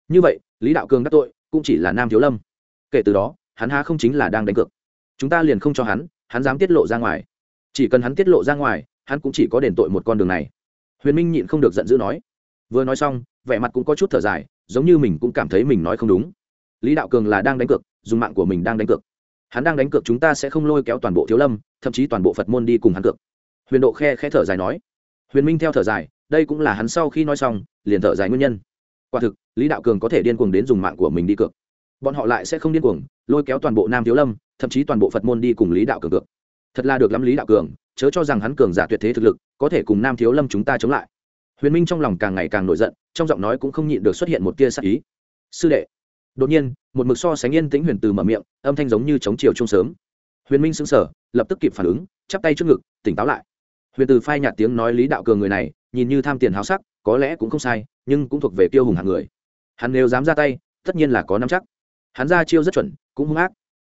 Như vậy, lý đạo cường đắc tội cũng chỉ là nam thiếu lâm. Kể từ đó, hắn há không chính là đang đánh cược. Chúng ta liền không cho hắn hắn dám tiết lộ ra ngoài. Chỉ cần hắn tiết lộ ra ngoài, hắn cũng chỉ có đền tội một con đường này. Huyền minh nhịn không được giận dữ nói. Vừa nói xong, vẻ mặt cũng có chút thở dài, giống như mình cũng cảm thấy mình nói không đúng lý đạo cường là đang đánh cược, dùng mạng của mình đang đánh cược. Hắn đang đánh cược chúng ta sẽ không lôi kéo toàn bộ thiếu lâm, thậm chí toàn bộ phật môn đi cùng hắn cược. Huyền độ khe khe thở dài nói. Huyền minh theo thở dài, đây cũng là hắn sau khi nói xong, liền thở dài nguyên nhân. Quả thực, lý đạo cường có thể điên cuồng đến dùng mạng của mình đi cược. Bọn họ lại sẽ không điên cuồng, lôi kéo toàn bộ nam thiếu lâm, thậm chí toàn bộ phật môn đi cùng lý đạo cường cược. Thật là được lắm lý đạo cường, chớ cho rằng hắn cường giả tuyệt thế thực lực, có thể cùng nam thiếu lâm chúng ta chống lại. Huyền minh trong lòng càng ngày càng nổi giận, trong giọng nói cũng không nhịn được xuất hiện một tia sắc ý. Sư đệ đột nhiên, một mực so sánh yên tĩnh huyền từ mở miệng, âm thanh giống như chống chiều chung sớm. Huyền minh sững sờ, lập tức kịp phản ứng, chắp tay trước ngực, tỉnh táo lại. Huyền từ phai nhạt tiếng nói lý đạo cường người này, nhìn như tham tiền háo sắc, có lẽ cũng không sai, nhưng cũng thuộc về tiêu hùng hạng người. Hắn nếu dám ra tay, tất nhiên là có nắm chắc. Hắn ra chiêu rất chuẩn, cũng hung ác.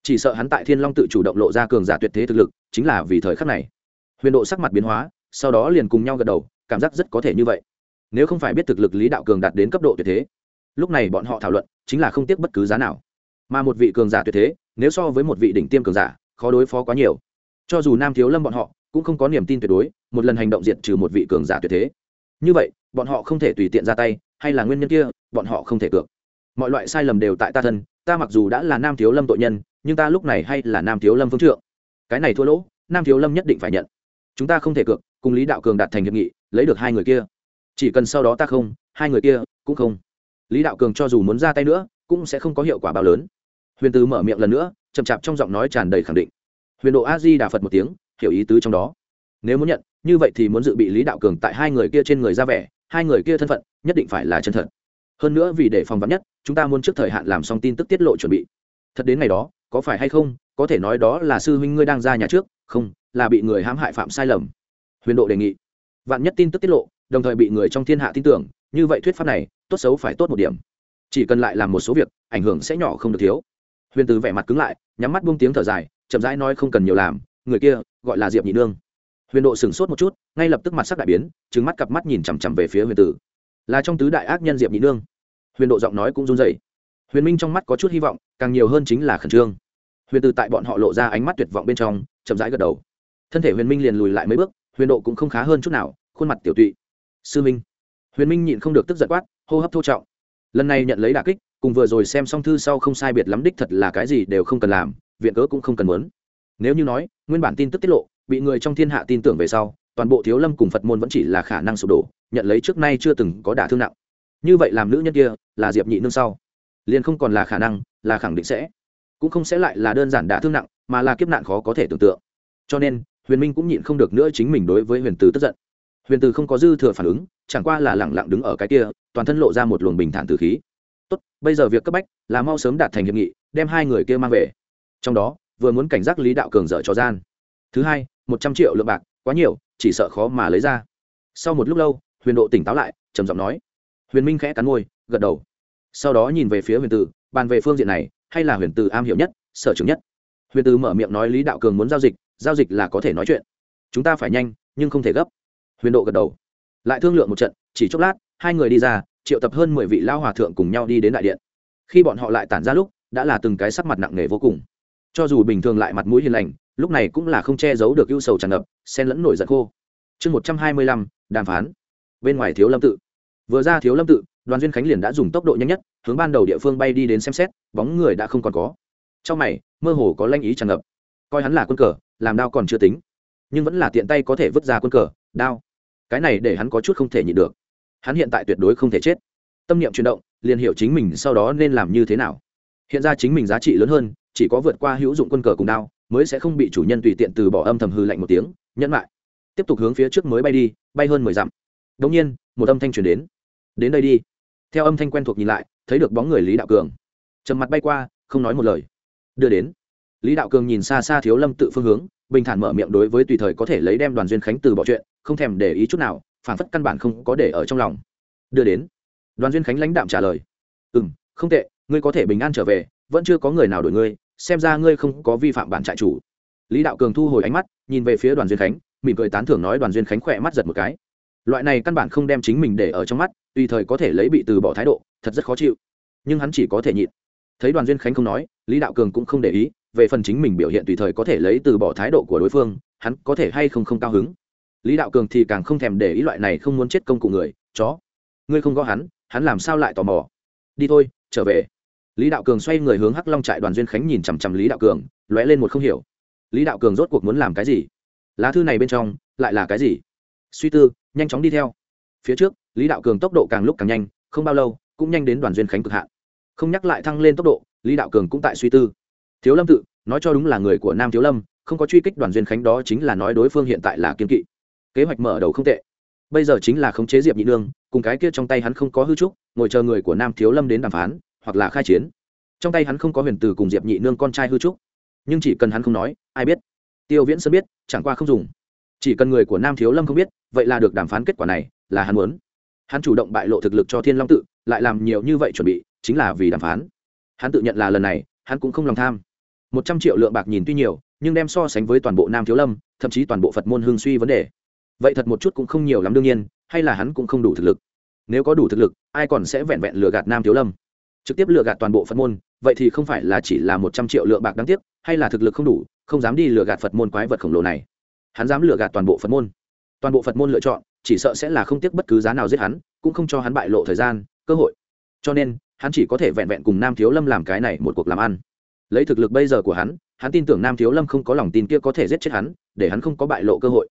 Chỉ sợ hắn tại thiên long tự chủ động lộ ra cường giả tuyệt thế thực lực, chính là vì thời khắc này. Huyền độ sắc mặt biến hóa, sau đó liền cùng nhau gật đầu, cảm giác rất có thể như vậy. Nếu không phải biết thực lực lý đạo cường đạt đến cấp độ tuyệt thế, lúc này bọn họ thảo luận chính là không tiếc bất cứ giá nào. Mà một vị cường giả tuyệt thế, nếu so với một vị đỉnh tiêm cường giả, khó đối phó quá nhiều. Cho dù nam thiếu lâm bọn họ cũng không có niềm tin tuyệt đối, một lần hành động diệt trừ một vị cường giả tuyệt thế. Như vậy, bọn họ không thể tùy tiện ra tay, hay là nguyên nhân kia, bọn họ không thể cược. Mọi loại sai lầm đều tại ta thân, ta mặc dù đã là nam thiếu lâm tội nhân, nhưng ta lúc này hay là nam thiếu lâm phương trượng. Cái này thua lỗ, nam thiếu lâm nhất định phải nhận. Chúng ta không thể cược, cùng lý đạo cường đạt thành hiệp nghị, lấy được hai người kia. Chỉ cần sau đó ta không, hai người kia cũng không lý đạo cường cho dù muốn ra tay nữa, cũng sẽ không có hiệu quả bao lớn. Huyền từ mở miệng lần nữa, chậm chạp trong giọng nói tràn đầy khẳng định. Huyền độ a di đà phật một tiếng, hiểu ý tứ trong đó. Nếu muốn nhận, như vậy thì muốn dự bị lý đạo cường tại hai người kia trên người ra vẻ, hai người kia thân phận, nhất định phải là chân thật. Hơn nữa vì để phòng vắn nhất, chúng ta muốn trước thời hạn làm xong tin tức tiết lộ chuẩn bị. Thật đến ngày đó, có phải hay không, có thể nói đó là sư huynh ngươi đang ra nhà trước, không, là bị người hãm hại phạm sai lầm. Huyền độ đề nghị. Vạn nhất tin tức tiết lộ, đồng thời bị người trong thiên hạ tin tưởng, như vậy thuyết pháp này tốt xấu phải tốt một điểm. Chỉ cần lại làm một số việc, ảnh hưởng sẽ nhỏ không được thiếu. Huyền từ vẻ mặt cứng lại, nhắm mắt buông tiếng thở dài, chậm rãi nói không cần nhiều làm, người kia gọi là diệp nhị nương. Huyền độ sửng sốt một chút, ngay lập tức mặt sắc đại biến trứng mắt cặp mắt nhìn chằm chằm về phía huyền tử là trong tứ đại ác nhân diệp nhị nương. Huyền độ giọng nói cũng run dậy huyền minh trong mắt có chút hy vọng, càng nhiều hơn chính là khẩn trương. Huyền tử tại bọn họ lộ ra ánh mắt tuyệt vọng bên trong, chậm rãi gật đầu. Thân thể huyền minh liền lùi lại mấy bước, huyền độ cũng không khá hơn chút nào, khuôn mặt tiểu tụy. Sư minh huyền minh nhịn không được tức giận quát, hô hấp thô trọng. Lần này nhận lấy đà kích, cùng vừa rồi xem xong thư sau không sai biệt lắm đích thật là cái gì đều không cần làm, viện cớ cũng không cần muốn. Nếu như nói, nguyên bản tin tức tiết lộ, bị người trong thiên hạ tin tưởng về sau, toàn bộ thiếu lâm cùng phật môn vẫn chỉ là khả năng sụp đổ, nhận lấy trước nay chưa từng có đả thương nặng. Như vậy làm nữ nhân kia, là diệp nhị nương sau. Liền không còn là khả năng, là khẳng định sẽ. Cũng không sẽ lại là đơn giản đả thương nặng, mà là kiếp nạn khó có thể tưởng tượng. Cho nên, huyền minh cũng nhịn không được nữa chính mình đối với huyền Tử tức giận huyền từ không có dư thừa phản ứng, chẳng qua là lẳng lặng đứng ở cái kia, toàn thân lộ ra một luồng bình thản từ khí. Tốt, bây giờ việc cấp bách là mau sớm đạt thành hiệp nghị, đem hai người kia mang về. Trong đó, vừa muốn cảnh giác lý đạo cường dở cho gian. Thứ hai, một trăm triệu lượng bạc, quá nhiều, chỉ sợ khó mà lấy ra. Sau một lúc lâu, huyền độ tỉnh táo lại, trầm giọng nói. Huyền minh khẽ cắn môi, gật đầu. Sau đó nhìn về phía huyền tử bàn về phương diện này, hay là huyền tử am hiểu nhất, sở trường nhất? Huyền tử mở miệng nói lý đạo cường muốn giao dịch giao dịch là có thể nói chuyện. Chúng ta phải nhanh, nhưng không thể gấp huyền độ gật đầu. Lại thương lượng một trận, chỉ chốc lát, hai người đi ra, triệu tập hơn mười vị lao hòa thượng cùng nhau đi đến đại điện. Khi bọn họ lại tản ra lúc, đã là từng cái sắc mặt nặng nề vô cùng. Cho dù bình thường lại mặt mũi hiền lành, lúc này cũng là không che giấu được ưu sầu tràn ngập sen lẫn nổi giận khô. Chương một trăm hai mươi lăm, đàm phán. Bên ngoài thiếu lâm tự. Vừa ra thiếu lâm tự, đoàn duyên khánh liền đã dùng tốc độ nhanh nhất, hướng ban đầu địa phương bay đi đến xem xét, bóng người đã không còn có. Trong mày, mơ hồ có lanh ý tràn ngập. Coi hắn là quân cờ, làm đao còn chưa tính. Nhưng vẫn là tiện tay có thể vứt ra quân cờ, đao cái này để hắn có chút không thể nhịn được. Hắn hiện tại tuyệt đối không thể chết. Tâm niệm chuyển động, liền hiểu chính mình sau đó nên làm như thế nào. Hiện ra chính mình giá trị lớn hơn, chỉ có vượt qua hữu dụng quân cờ cùng đao, mới sẽ không bị chủ nhân tùy tiện từ bỏ âm thầm hư lạnh một tiếng, nhẫn lại. Tiếp tục hướng phía trước mới bay đi, bay hơn mười dặm. Đống nhiên, một âm thanh truyền đến. Đến đây đi. Theo âm thanh quen thuộc nhìn lại, thấy được bóng người lý đạo cường. Trầm mặt bay qua, không nói một lời. Đưa đến. Lý đạo cường nhìn xa xa thiếu lâm tự phương hướng, bình thản mở miệng đối với tùy thời có thể lấy đem đoàn duyên khánh từ bỏ chuyện không thèm để ý chút nào phản phất căn bản không có để ở trong lòng. Đưa đến, đoàn duyên khánh lãnh đạm trả lời. Ừ m không tệ, ngươi có thể bình an trở về, vẫn chưa có người nào đổi ngươi, xem ra ngươi không có vi phạm bản trại chủ. Lý đạo cường thu hồi ánh mắt, nhìn về phía đoàn duyên khánh, mỉm cười tán thưởng nói đoàn duyên khánh khỏe mắt giật một cái. Loại này căn bản không đem chính mình để ở trong mắt, tùy thời có thể lấy bị từ bỏ thái độ, thật rất khó chịu. Nhưng hắn chỉ có thể nhịn. Thấy đoàn duyên khánh không nói, lý đạo cường cũng không để ý, về phần chính mình biểu hiện tùy thời có thể lấy từ bỏ thái độ của đối phương, hắn có thể hay không không cao hứng lý đạo cường thì càng không thèm để ý loại này không muốn chết công cụ người, chó, ngươi không có hắn hắn làm sao lại tò mò? Đi thôi, trở về. Lý đạo cường xoay người hướng hắc long trại đoàn duyên khánh nhìn chằm chằm lý đạo cường, lóe lên một không hiểu. Lý đạo cường rốt cuộc muốn làm cái gì? Lá thư này bên trong, lại là cái gì? Suy tư, nhanh chóng đi theo. Phía trước, lý đạo cường tốc độ càng lúc càng nhanh, không bao lâu, cũng nhanh đến đoàn duyên khánh cực hạn. Không nhắc lại thăng lên tốc độ, lý đạo cường cũng tại suy tư. Thiếu lâm tự, nói cho đúng là người của nam thiếu lâm, không có truy kích đoàn duyên khánh đó chính là nói đối phương hiện tại là kiên kỵ kế hoạch mở đầu không tệ. Bây giờ chính là khống chế diệp nhị nương, cùng cái kia trong tay hắn không có hư trúc, ngồi chờ người của nam thiếu lâm đến đàm phán, hoặc là khai chiến. Trong tay hắn không có huyền từ cùng diệp nhị nương con trai hư trúc. Nhưng chỉ cần hắn không nói, ai biết? Tiêu viễn sơn biết, chẳng qua không dùng. Chỉ cần người của nam thiếu lâm không biết, vậy là được đàm phán kết quả này, là hắn muốn. Hắn chủ động bại lộ thực lực cho thiên long tự, lại làm nhiều như vậy chuẩn bị, chính là vì đàm phán. Hắn tự nhận là lần này, hắn cũng không lòng tham. Một trăm triệu lượng bạc nhìn tuy nhiều, nhưng đem so sánh với toàn bộ nam thiếu lâm, thậm chí toàn bộ phật môn hương suy vấn đề vậy thật một chút cũng không nhiều lắm đương nhiên, hay là hắn cũng không đủ thực lực. Nếu có đủ thực lực, ai còn sẽ vẹn vẹn lừa gạt nam thiếu lâm? Trực tiếp lừa gạt toàn bộ phật môn, vậy thì không phải là chỉ là một trăm triệu lượng bạc đáng tiếc, hay là thực lực không đủ, không dám đi lừa gạt phật môn quái vật khổng lồ này. Hắn dám lừa gạt toàn bộ phật môn. Toàn bộ phật môn lựa chọn, chỉ sợ sẽ là không tiếc bất cứ giá nào giết hắn, cũng không cho hắn bại lộ thời gian, cơ hội. Cho nên, hắn chỉ có thể vẹn vẹn cùng nam thiếu lâm làm cái này một cuộc làm ăn. Lấy thực lực bây giờ của hắn hắn tin tưởng nam thiếu lâm không có lòng tin kia có thể giết chết hắn, để hắn không có bại lộ cơ hội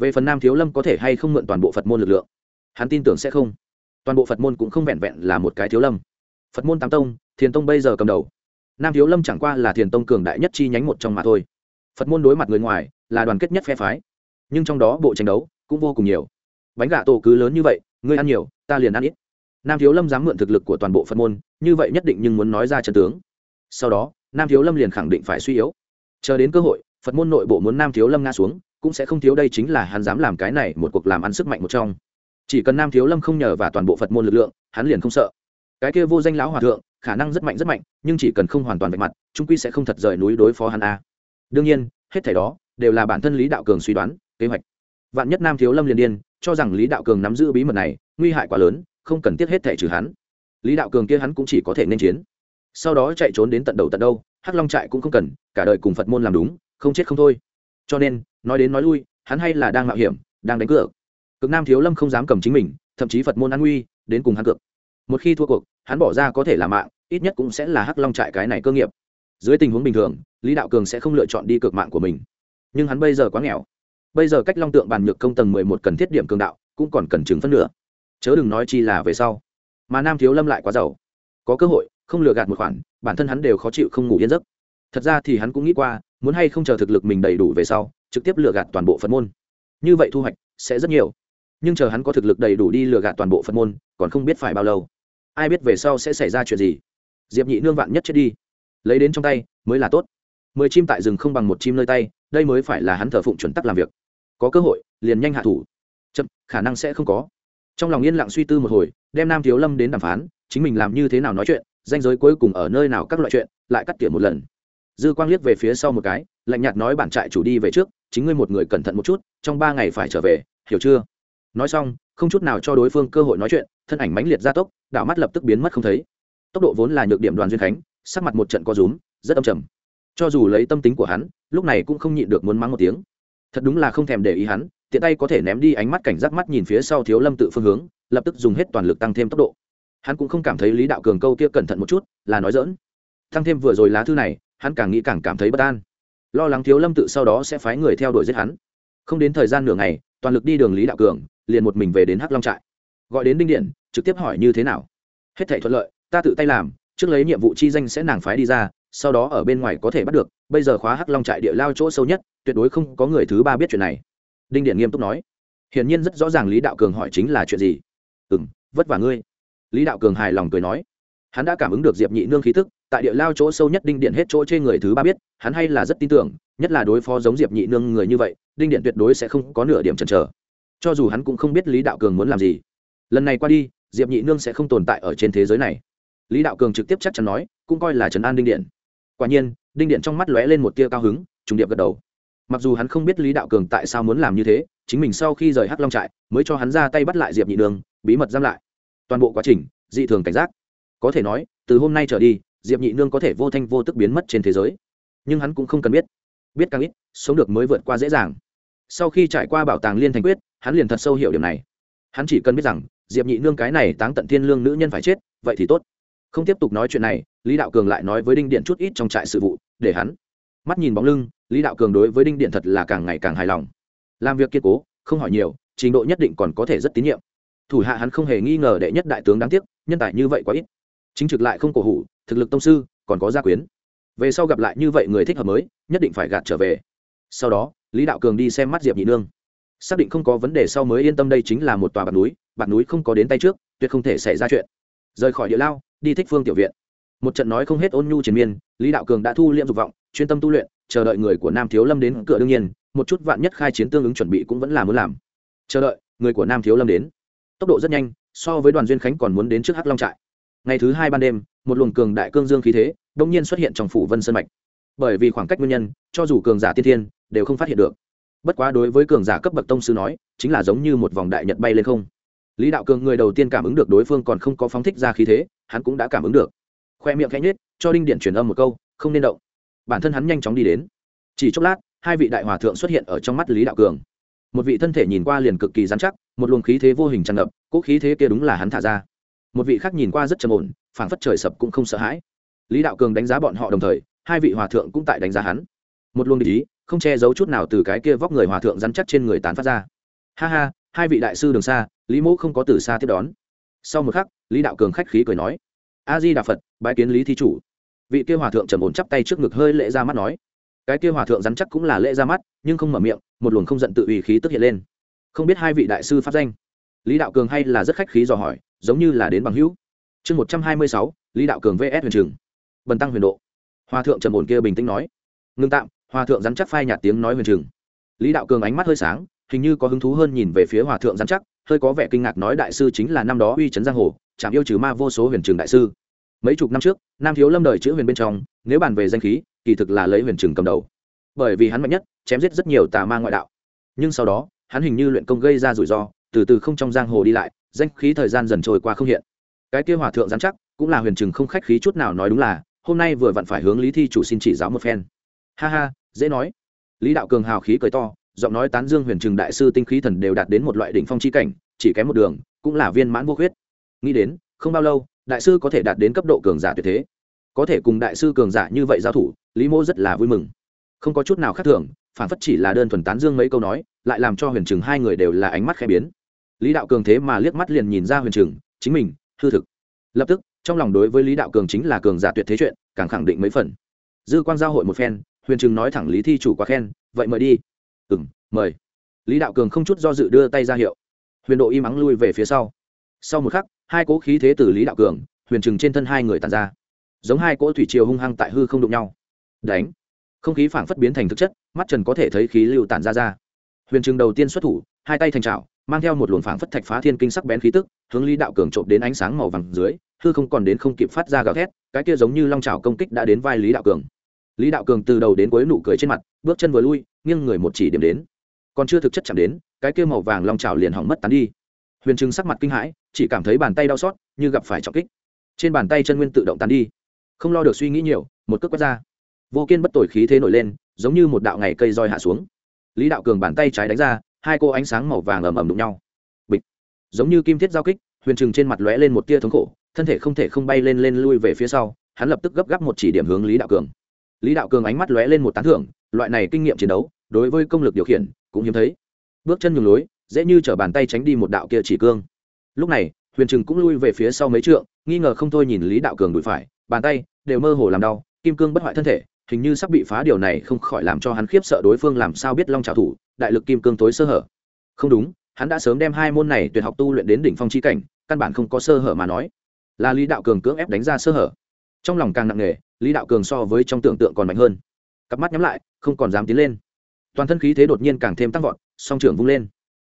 về phần nam thiếu lâm có thể hay không mượn toàn bộ phật môn lực lượng? Hắn tin tưởng sẽ không. Toàn bộ phật môn cũng không vẹn vẹn là một cái thiếu lâm. Phật môn tám tông, thiền tông bây giờ cầm đầu. Nam thiếu lâm chẳng qua là thiền tông cường đại nhất chi nhánh một trong mà thôi. Phật môn đối mặt người ngoài, là đoàn kết nhất phe phái. Nhưng trong đó bộ tranh đấu cũng vô cùng nhiều. Bánh gà tổ cứ lớn như vậy, ngươi ăn nhiều, ta liền ăn ít. Nam thiếu lâm dám mượn thực lực của toàn bộ phật môn, như vậy nhất định nhưng muốn nói ra trần tướng. Sau đó, nam thiếu lâm liền khẳng định phải suy yếu. Chờ đến cơ hội, phật môn nội bộ muốn nam thiếu lâm ngã xuống cũng sẽ không thiếu đây chính là hắn dám làm cái này một cuộc làm ăn sức mạnh một trong. Chỉ cần nam thiếu lâm không nhờ và toàn bộ phật môn lực lượng, hắn liền không sợ. Cái kia vô danh lão hòa thượng, khả năng rất mạnh rất mạnh, nhưng chỉ cần không hoàn toàn vạch mặt trung quy sẽ không thật rời núi đối phó hắn a. Đương nhiên, hết thảy đó đều là bản thân lý đạo cường suy đoán, kế hoạch. Vạn nhất nam thiếu lâm liền điên, cho rằng lý đạo cường nắm giữ bí mật này, nguy hại quá lớn, không cần thiết hết thảy trừ hắn. Lý đạo cường kia hắn cũng chỉ có thể nên chiến. Sau đó chạy trốn đến tận đầu tận đâu, hắc long trại cũng không cần, cả đời cùng phật môn làm đúng, không chết không thôi. Cho nên nói đến nói lui, hắn hay là đang mạo hiểm, đang đánh cược. Cực nam thiếu lâm không dám cầm chính mình, thậm chí phật môn an nguy, đến cùng hắn cược. Một khi thua cuộc, hắn bỏ ra có thể là mạng, ít nhất cũng sẽ là hắc long trại cái này cơ nghiệp. Dưới tình huống bình thường, lý đạo cường sẽ không lựa chọn đi cược mạng của mình. Nhưng hắn bây giờ quá nghèo. Bây giờ cách long tượng bàn nhược công tầng mười một cần thiết điểm cường đạo, cũng còn cần chứng phân nửa. Chớ đừng nói chi là về sau. Mà nam thiếu lâm lại quá giàu. Có cơ hội, không lừa gạt một khoản, bản thân hắn đều khó chịu không ngủ yên giấc. Thật ra thì hắn cũng nghĩ qua muốn hay không chờ thực lực mình đầy đủ về sau, trực tiếp lừa gạt toàn bộ phật môn. Như vậy thu hoạch sẽ rất nhiều. Nhưng chờ hắn có thực lực đầy đủ đi lừa gạt toàn bộ phật môn, còn không biết phải bao lâu. Ai biết về sau sẽ xảy ra chuyện gì. Diệp nhị nương vạn nhất chết đi. Lấy đến trong tay, mới là tốt. Mười chim tại rừng không bằng một chim nơi tay, đây mới phải là hắn thờ phụng chuẩn tắc làm việc. Có cơ hội, liền nhanh hạ thủ. Chậm, khả năng sẽ không có. Trong lòng yên lặng suy tư một hồi, đem nam thiếu lâm đến đàm phán, chính mình làm như thế nào nói chuyện, danh giới cuối cùng ở nơi nào các loại chuyện, lại cắt tỉa một lần dư quang liếc về phía sau một cái, lạnh nhạt nói, bản trại chủ đi về trước, chính ngươi một người cẩn thận một chút, trong ba ngày phải trở về, hiểu chưa? Nói xong, không chút nào cho đối phương cơ hội nói chuyện, thân ảnh mãnh liệt gia tốc đạo mắt lập tức biến mất không thấy. Tốc độ vốn là nhược điểm đoàn duyên khánh, sắc mặt một trận co rúm, rất âm trầm. Cho dù lấy tâm tính của hắn, lúc này cũng không nhịn được muốn mắng một tiếng. Thật đúng là không thèm để ý hắn, tiện tay có thể ném đi ánh mắt cảnh giác mắt nhìn phía sau thiếu lâm tự phương hướng, lập tức dùng hết toàn lực tăng thêm tốc độ. Hắn cũng không cảm thấy lý đạo cường câu kia cẩn thận một chút, là nói dỡn tăng thêm vừa rồi lá thư này hắn càng nghĩ càng cảm thấy bất an. Lo lắng thiếu lâm tự sau đó sẽ phái người theo đuổi giết hắn. Không đến thời gian nửa ngày, toàn lực đi đường lý đạo cường, liền một mình về đến hắc long trại. Gọi đến đinh điện, trực tiếp hỏi như thế nào. Hết thể thuận lợi, ta tự tay làm, trước lấy nhiệm vụ chi danh sẽ nàng phái đi ra, sau đó ở bên ngoài có thể bắt được, bây giờ khóa hắc long trại địa lao chỗ sâu nhất, tuyệt đối không có người thứ ba biết chuyện này. Đinh điện nghiêm túc nói. Hiển nhiên rất rõ ràng lý đạo cường hỏi chính là chuyện gì. Ừ m vất vả ngươi. Lý đạo cường hài lòng cười nói hắn đã cảm ứng được diệp nhị nương khí tức, tại địa lao chỗ sâu nhất đinh điện hết chỗ trên người thứ ba biết, hắn hay là rất tin tưởng, nhất là đối phó giống diệp nhị nương người như vậy, đinh điện tuyệt đối sẽ không có nửa điểm chần chờ. Cho dù hắn cũng không biết lý đạo cường muốn làm gì. Lần này qua đi, diệp nhị nương sẽ không tồn tại ở trên thế giới này. Lý đạo cường trực tiếp chắc chắn nói, cũng coi là trấn an đinh điện. Quả nhiên, đinh điện trong mắt lóe lên một tia cao hứng, trùng điệp gật đầu. Mặc dù hắn không biết lý đạo cường tại sao muốn làm như thế, chính mình sau khi rời hắc long trại, mới cho hắn ra tay bắt lại diệp nhị nương, bí mật giam lại. Toàn bộ quá trình, dị thường cảnh giác có thể nói, từ hôm nay trở đi, diệp nhị nương có thể vô thanh vô tức biến mất trên thế giới. Nhưng hắn cũng không cần biết. Biết càng ít, sống được mới vượt qua dễ dàng. Sau khi trải qua bảo tàng liên thành quyết, hắn liền thật sâu hiểu điểm này. Hắn chỉ cần biết rằng, diệp nhị nương cái này táng tận thiên lương nữ nhân phải chết, vậy thì tốt. Không tiếp tục nói chuyện này, lý đạo cường lại nói với đinh điện chút ít trong trại sự vụ, để hắn mắt nhìn bóng lưng, lý đạo cường đối với đinh điện thật là càng ngày càng hài lòng. Làm việc kiên cố, không hỏi nhiều, trình độ nhất định còn có thể rất tín nhiệm. Thủ hạ hắn không hề nghi ngờ đệ nhất đại tướng đáng tiếc, nhân tài như vậy quá ít chính trực lại không cổ hủ, thực lực tông sư, còn có gia quyến. Về sau gặp lại như vậy người thích hợp mới, nhất định phải gạt trở về. Sau đó, lý đạo cường đi xem mắt diệp nhị nương. Xác định không có vấn đề sau mới yên tâm đây chính là một tòa bạt núi bạt núi không có đến tay trước, tuyệt không thể xảy ra chuyện. Rời khỏi địa lao, đi thích phương tiểu viện. Một trận nói không hết ôn nhu triền miên, lý đạo cường đã thu liệm dục vọng, chuyên tâm tu luyện, chờ đợi người của nam thiếu lâm đến cửa đương nhiên, một chút vạn nhất khai chiến tương ứng chuẩn bị cũng vẫn là muốn làm. Chờ đợi, người của nam thiếu lâm đến. Tốc độ rất nhanh, so với đoàn duyên khánh còn muốn đến trước hắc long trại ngày thứ hai ban đêm, một luồng cường đại cương dương khí thế đông nhiên xuất hiện trong phủ vân sơn mạch. Bởi vì khoảng cách nguyên nhân, cho dù cường giả tiên thiên đều không phát hiện được. Bất quá đối với cường giả cấp bậc tông sư nói, chính là giống như một vòng đại nhật bay lên không. Lý đạo cường người đầu tiên cảm ứng được đối phương còn không có phóng thích ra khí thế, hắn cũng đã cảm ứng được. Khoe miệng khẽ nhết cho đinh điện truyền âm một câu, không nên động. Bản thân hắn nhanh chóng đi đến. Chỉ chốc lát, hai vị đại hòa thượng xuất hiện ở trong mắt lý đạo cường. Một vị thân thể nhìn qua liền cực kỳ dán chắc, một luồng khí thế vô hình tràn ngập cỗ khí thế kia đúng là hắn thả ra một vị khác nhìn qua rất trầm ổn, phảng phất trời sập cũng không sợ hãi. Lý đạo cường đánh giá bọn họ đồng thời, hai vị hòa thượng cũng tại đánh giá hắn. Một luồng ý, không che giấu chút nào từ cái kia vóc người hòa thượng dán chắc trên người tán phát ra. Ha ha, hai vị đại sư đường xa, lý mẫu không có từ xa tiếp đón. Sau một khắc, lý đạo cường khách khí cười nói a di đà phật bãi kiến lý thi chủ. Vị kia hòa thượng trầm ổn chắp tay trước ngực hơi lệ ra mắt nói, cái kia hòa thượng rắn chắc cũng là lễ ra mắt, nhưng không mở miệng, một luồng không giận tự ủy khí tức hiện lên. Không biết hai vị đại sư phát danh. Lý đạo cường hay là rất khách khí dò hỏi giống như là đến bằng hữu. Chương một trăm hai mươi sáu, lý đạo cường vs huyền trường. Bần tăng huyền độ. Hòa thượng trầm ổn kia bình tĩnh nói. Ngưng tạm hòa thượng rắn chắc phai nhạt tiếng nói huyền trường. Lý đạo cường ánh mắt hơi sáng, hình như có hứng thú hơn nhìn về phía hòa thượng rắn chắc, hơi có vẻ kinh ngạc nói đại sư chính là năm đó uy trấn giang hồ, chạm yêu trừ ma vô số huyền trường đại sư. Mấy chục năm trước, nam thiếu lâm đời chữ huyền bên trong, nếu bàn về danh khí, kỳ thực là lấy huyền trường cầm đầu. Bởi vì hắn mạnh nhất, chém giết rất nhiều tà ma ngoại đạo. Nhưng sau đó, hắn hình như luyện công gây ra rủi ro, từ từ không trong giang hồ đi lại danh khí thời gian dần trôi qua không hiện. Cái kia hòa thượng giám chắc, cũng là huyền trừng không khách khí chút nào nói đúng là, hôm nay vừa vặn phải hướng lý thi chủ xin chỉ giáo một phen. Ha ha, dễ nói. Lý đạo cường hào khí cười to, giọng nói tán dương huyền trừng đại sư tinh khí thần đều đạt đến một loại đỉnh phong chi cảnh, chỉ kém một đường, cũng là viên mãn vô khuyết. Nghĩ đến, không bao lâu, đại sư có thể đạt đến cấp độ cường giả tuyệt thế. Có thể cùng đại sư cường giả như vậy giao thủ, lý mô rất là vui mừng. Không có chút nào khác thường, phản phất chỉ là đơn thuần tán dương mấy câu nói, lại làm cho huyền trừng hai người đều là ánh mắt khẽ biến lý đạo cường thế mà liếc mắt liền nhìn ra huyền Trường, chính mình hư thực. Lập tức trong lòng đối với lý đạo cường chính là cường giả tuyệt thế chuyện càng khẳng định mấy phần. Dư quan giao hội một phen huyền Trường nói thẳng lý thi chủ quá khen vậy mời đi. Ừ m mời. Lý đạo cường không chút do dự đưa tay ra hiệu. Huyền độ im ắng lui về phía sau. Sau một khắc hai cỗ khí thế từ lý đạo cường huyền trừng trên thân hai người tàn ra. Giống hai cỗ thủy triều hung hăng tại hư không đụng nhau. Đánh. Không khí phảng phất biến thành thực chất mắt trần có thể thấy khí lưu tản ra ra. Huyền trừng đầu tiên xuất thủ hai tay thành trào mang theo một luồng phảng phất thạch phá thiên kinh sắc bén khí tức, hướng lý đạo cường trộm đến ánh sáng màu vàng dưới, hư không còn đến không kịp phát ra gào thét, cái kia giống như long trào công kích đã đến vai lý đạo cường. Lý đạo cường từ đầu đến cuối nụ cười trên mặt, bước chân vừa lui, nghiêng người một chỉ điểm đến. Còn chưa thực chất chạm đến, cái kia màu vàng long trào liền hỏng mất tán đi. Huyền trừng sắc mặt kinh hãi, chỉ cảm thấy bàn tay đau xót, như gặp phải trọng kích. Trên bàn tay chân nguyên tự động tán đi. Không lo được suy nghĩ nhiều, một cước quét ra. Vô kiên bất tội khí thế nổi lên, giống như một đạo ngày cây roi hạ xuống. Lý đạo cường bàn tay trái đánh ra hai cô ánh sáng màu vàng ầm ầm đụng nhau. Bịch. Giống như kim thiết giao kích, huyền trừng trên mặt lóe lên một tia thống khổ, thân thể không thể không bay lên lên lui về phía sau, hắn lập tức gấp gáp một chỉ điểm hướng lý đạo cường. Lý đạo cường ánh mắt lóe lên một tán thưởng, loại này kinh nghiệm chiến đấu, đối với công lực điều khiển, cũng hiếm thấy. Bước chân nhường lối, dễ như t bàn tay tránh đi một đạo kia chỉ cương. Lúc này, huyền trừng cũng lui về phía sau mấy trượng, nghi ngờ không thôi nhìn lý đạo cường đùi phải, bàn tay đều mơ hồ làm đau, kim cương bất hoại thân thể, hình như sắp bị phá điều này không khỏi làm cho hắn khiếp sợ đối phương làm sao biết long trào thủ đại lực kim cương tối sơ hở. Không đúng, hắn đã sớm đem hai môn này tuyệt học tu luyện đến đỉnh phong chi cảnh, căn bản không có sơ hở mà nói. Là lý đạo cường cưỡng ép đánh ra sơ hở. Trong lòng càng nặng nề, lý đạo cường so với trong tưởng tượng còn mạnh hơn. Cặp mắt nhắm lại, không còn dám tiến lên. Toàn thân khí thế đột nhiên càng thêm tăng vọt, song trưởng vung lên.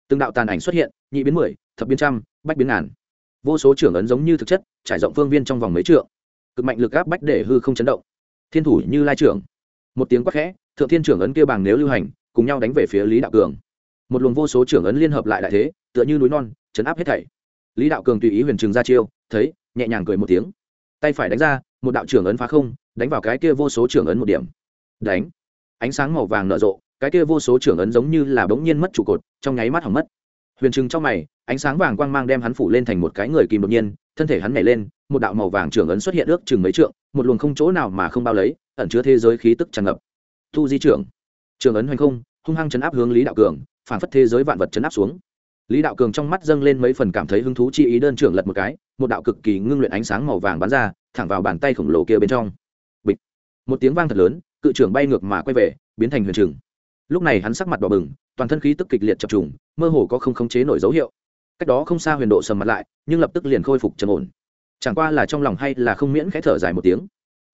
Từng đạo tàn ảnh xuất hiện, nhị biến mười, thập biến trăm, bách biến ngàn. Vô số trưởng ấn giống như thực chất, trải rộng phương viên trong vòng mấy trượng. Cực mạnh lực áp bách để hư không chấn động. Thiên thủ như lai trưởng. Một tiếng quát khẽ, thượng thiên trưởng ấn kia bằng nếu lưu hành cùng nhau đánh về phía lý đạo cường. Một luồng vô số trưởng ấn liên hợp lại đại thế, tựa như núi non, chấn áp hết thảy. Lý đạo cường tùy ý huyền trường ra chiêu, thấy, nhẹ nhàng cười một tiếng. Tay phải đánh ra, một đạo trưởng ấn phá không, đánh vào cái kia vô số trưởng ấn một điểm. Đánh. Ánh sáng màu vàng nở rộ, cái kia vô số trưởng ấn giống như là bỗng nhiên mất trụ cột, trong nháy mắt hỏng mất. Huyền trừng trong mày, ánh sáng vàng quang mang đem hắn phủ lên thành một cái người kìm đột nhiên, thân thể hắn nhảy lên, một đạo màu vàng trưởng ấn xuất hiện ước chừng mấy trượng, một luồng không chỗ nào mà không bao lấy, ẩn chứa thế giới khí tức tràn ngập. Thu di trưởng trường ấn hoành không, hung hăng chấn áp hướng lý đạo cường, phản phất thế giới vạn vật chấn áp xuống. Lý đạo cường trong mắt dâng lên mấy phần cảm thấy hứng thú chi ý đơn trưởng lật một cái, một đạo cực kỳ ngưng luyện ánh sáng màu vàng bắn ra, thẳng vào bàn tay khổng lồ kia bên trong. Bịch. Một tiếng vang thật lớn, cự trưởng bay ngược mà quay về, biến thành huyền trừng lúc này hắn sắc mặt đỏ bừng, toàn thân khí tức kịch liệt chập trùng, mơ hồ có không khống chế nổi dấu hiệu. Cách đó không xa huyền độ sầm mặt lại, nhưng lập tức liền khôi phục trầm ổn. Chẳng qua là trong lòng hay là không miễn khẽ thở dài một tiếng.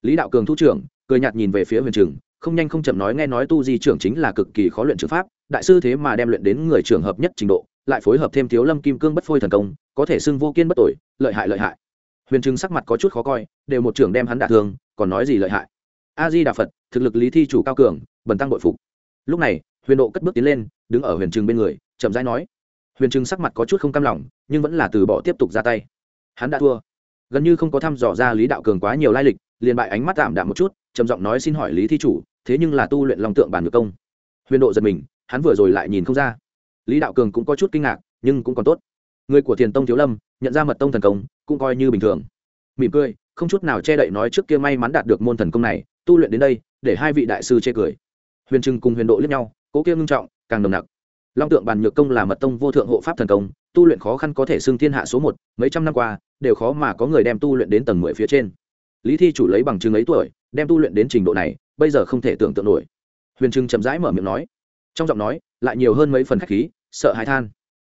Lý đạo cường thu trưởng, cười nhạt nhìn về phía huyền trừng không nhanh không chậm nói nghe nói tu di trưởng chính là cực kỳ khó luyện trường pháp, đại sư thế mà đem luyện đến người trường hợp nhất trình độ, lại phối hợp thêm thiếu lâm kim cương bất phôi thần công, có thể xưng vô kiên bất tội, lợi hại lợi hại. Huyền trừng sắc mặt có chút khó coi, đều một trưởng đem hắn đả thương, còn nói gì lợi hại. A di đà phật, thực lực lý thi chủ cao cường, bần tăng bội phục. Lúc này, huyền độ cất bước tiến lên, đứng ở huyền trừng bên người, chậm rãi nói. Huyền trừng sắc mặt có chút không cam lòng, nhưng vẫn là từ bỏ tiếp tục ra tay. Hắn đã thua. Gần như không có thăm dò ra lý đạo cường quá nhiều lai lịch liền bại ánh mắt tạm đạm một chút, trầm giọng nói xin hỏi lý thi chủ, thế nhưng là tu luyện lòng tượng Bàn ngược công. Huyền độ giật mình, hắn vừa rồi lại nhìn không ra. Lý đạo cường cũng có chút kinh ngạc, nhưng cũng còn tốt. Người của thiền tông thiếu lâm, nhận ra mật tông thần công, cũng coi như bình thường. Mỉm cười, không chút nào che đậy nói trước kia may mắn đạt được môn thần công này, tu luyện đến đây, để hai vị đại sư chê cười. Huyền trừng cùng huyền độ lẫn nhau, cố kia ngưng trọng, càng nồng nặc. Long tượng bàn nhược công là mật tông vô thượng hộ pháp thần công, tu luyện khó khăn có thể xưng thiên hạ số một, mấy trăm năm qua, đều khó mà có người đem tu luyện đến tầng mười phía trên lý thi chủ lấy bằng chứng ấy tuổi, đem tu luyện đến trình độ này, bây giờ không thể tưởng tượng nổi. Huyền trừng chậm rãi mở miệng nói, trong giọng nói lại nhiều hơn mấy phần khách khí, sợ hãi than.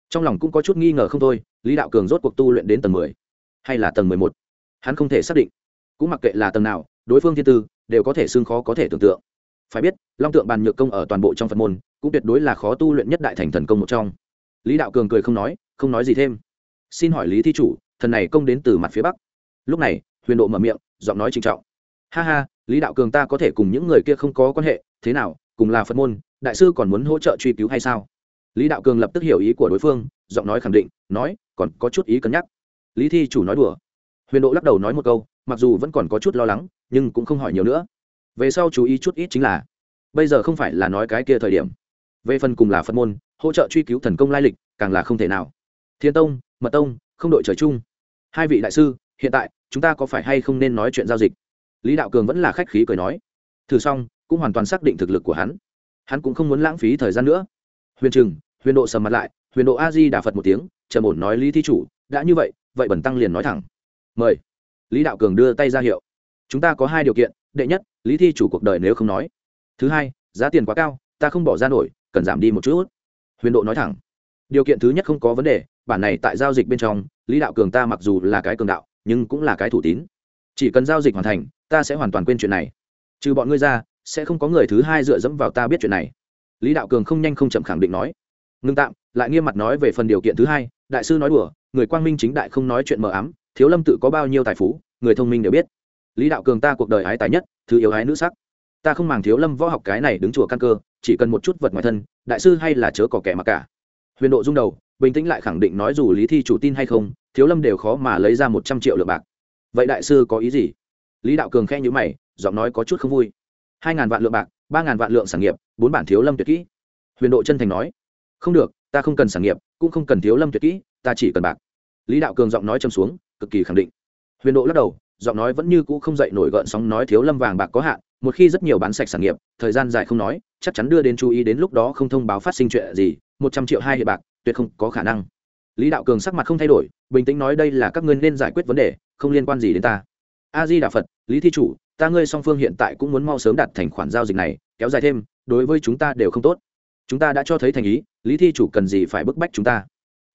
Trong lòng cũng có chút nghi ngờ không thôi, lý đạo cường rốt cuộc tu luyện đến tầng mười hay là tầng mười một? Hắn không thể xác định. Cũng mặc kệ là tầng nào, đối phương thiên tư đều có thể xương khó có thể tưởng tượng. Phải biết, long tượng bàn nhược công ở toàn bộ trong phật môn cũng tuyệt đối là khó tu luyện nhất đại thành thần công một trong. Lý đạo cường cười không nói không nói gì thêm. Xin hỏi lý thi chủ, thần này công đến từ mặt phía bắc. Lúc này, huyền độ mở miệng giọng nói trinh trọng. Ha ha, lý đạo cường ta có thể cùng những người kia không có quan hệ, thế nào, cùng là phật môn, đại sư còn muốn hỗ trợ truy cứu hay sao? Lý đạo cường lập tức hiểu ý của đối phương, giọng nói khẳng định, nói, còn có chút ý cân nhắc. Lý thi chủ nói đùa. Huyền độ lắc đầu nói một câu, mặc dù vẫn còn có chút lo lắng, nhưng cũng không hỏi nhiều nữa. Về sau chú ý chút ít chính là, bây giờ không phải là nói cái kia thời điểm. Về phần cùng là phật môn, hỗ trợ truy cứu thần công lai lịch, càng là không thể nào. Thiên tông, mật tông, không đội trời chung. Hai vị đại sư hiện tại, chúng ta có phải hay không nên nói chuyện giao dịch? Lý đạo cường vẫn là khách khí cười nói. Thử xong, cũng hoàn toàn xác định thực lực của hắn. Hắn cũng không muốn lãng phí thời gian nữa. Huyền trừng, huyền độ sầm mặt lại, huyền độ a di đà phật một tiếng, trầm ổn nói, lý thi chủ, đã như vậy vậy bẩn tăng liền nói thẳng. Mời. Lý đạo cường đưa tay ra hiệu. Chúng ta có hai điều kiện, đệ nhất, lý thi chủ cuộc đời nếu không nói. Thứ hai, giá tiền quá cao, ta không bỏ ra nổi, cần giảm đi một chút. Huyền độ nói thẳng. Điều kiện thứ nhất không có vấn đề, bản này tại giao dịch bên trong, lý đạo cường ta mặc dù là cái cường đạo nhưng cũng là cái thủ tín. Chỉ cần giao dịch hoàn thành, ta sẽ hoàn toàn quên chuyện này. Trừ bọn ngươi ra, sẽ không có người thứ hai dựa dẫm vào ta biết chuyện này. Lý đạo cường không nhanh không chậm khẳng định nói. Ngưng tạm, lại nghiêm mặt nói về phần điều kiện thứ hai, đại sư nói đùa, người quang minh chính đại không nói chuyện mờ ám, thiếu lâm tự có bao nhiêu tài phú, người thông minh đều biết. Lý đạo cường ta cuộc đời ái tài nhất, thứ yếu ái nữ sắc. Ta không màng thiếu lâm võ học cái này đứng chùa căn cơ, chỉ cần một chút vật ngoài thân, đại sư hay là chớ có kẻ mặc cả. Huyền độ rung đầu bình tĩnh lại khẳng định nói dù lý thi chủ tin hay không, thiếu lâm đều khó mà lấy ra một trăm triệu lượng bạc. Vậy đại sư có ý gì? Lý đạo cường khe nhữ mày, giọng nói có chút không vui. Hai ngàn vạn lượng bạc, ba ngàn vạn lượng sản nghiệp, bốn bản thiếu lâm tuyệt kỹ. Huyền độ chân thành nói, không được, ta không cần sản nghiệp, cũng không cần thiếu lâm tuyệt kỹ, ta chỉ cần bạc. Lý đạo cường giọng nói châm xuống, cực kỳ khẳng định. Huyền độ lắc đầu, giọng nói vẫn như cũ không dậy nổi gợn sóng nói thiếu lâm vàng bạc có hạn, một khi rất nhiều bán sạch sản nghiệp, thời gian dài không nói, chắc chắn đưa đến chú ý đến lúc đó không thông báo phát sinh chuyện gì, một trăm triệu hai hiện bạc tuyệt không có khả năng. Lý đạo cường sắc mặt không thay đổi, bình tĩnh nói đây là các ngươi nên giải quyết vấn đề, không liên quan gì đến ta. A di đà phật, lý thi chủ, ta ngươi song phương hiện tại cũng muốn mau sớm đặt thành khoản giao dịch này, kéo dài thêm, đối với chúng ta đều không tốt. Chúng ta đã cho thấy thành ý, lý thi chủ cần gì phải bức bách chúng ta?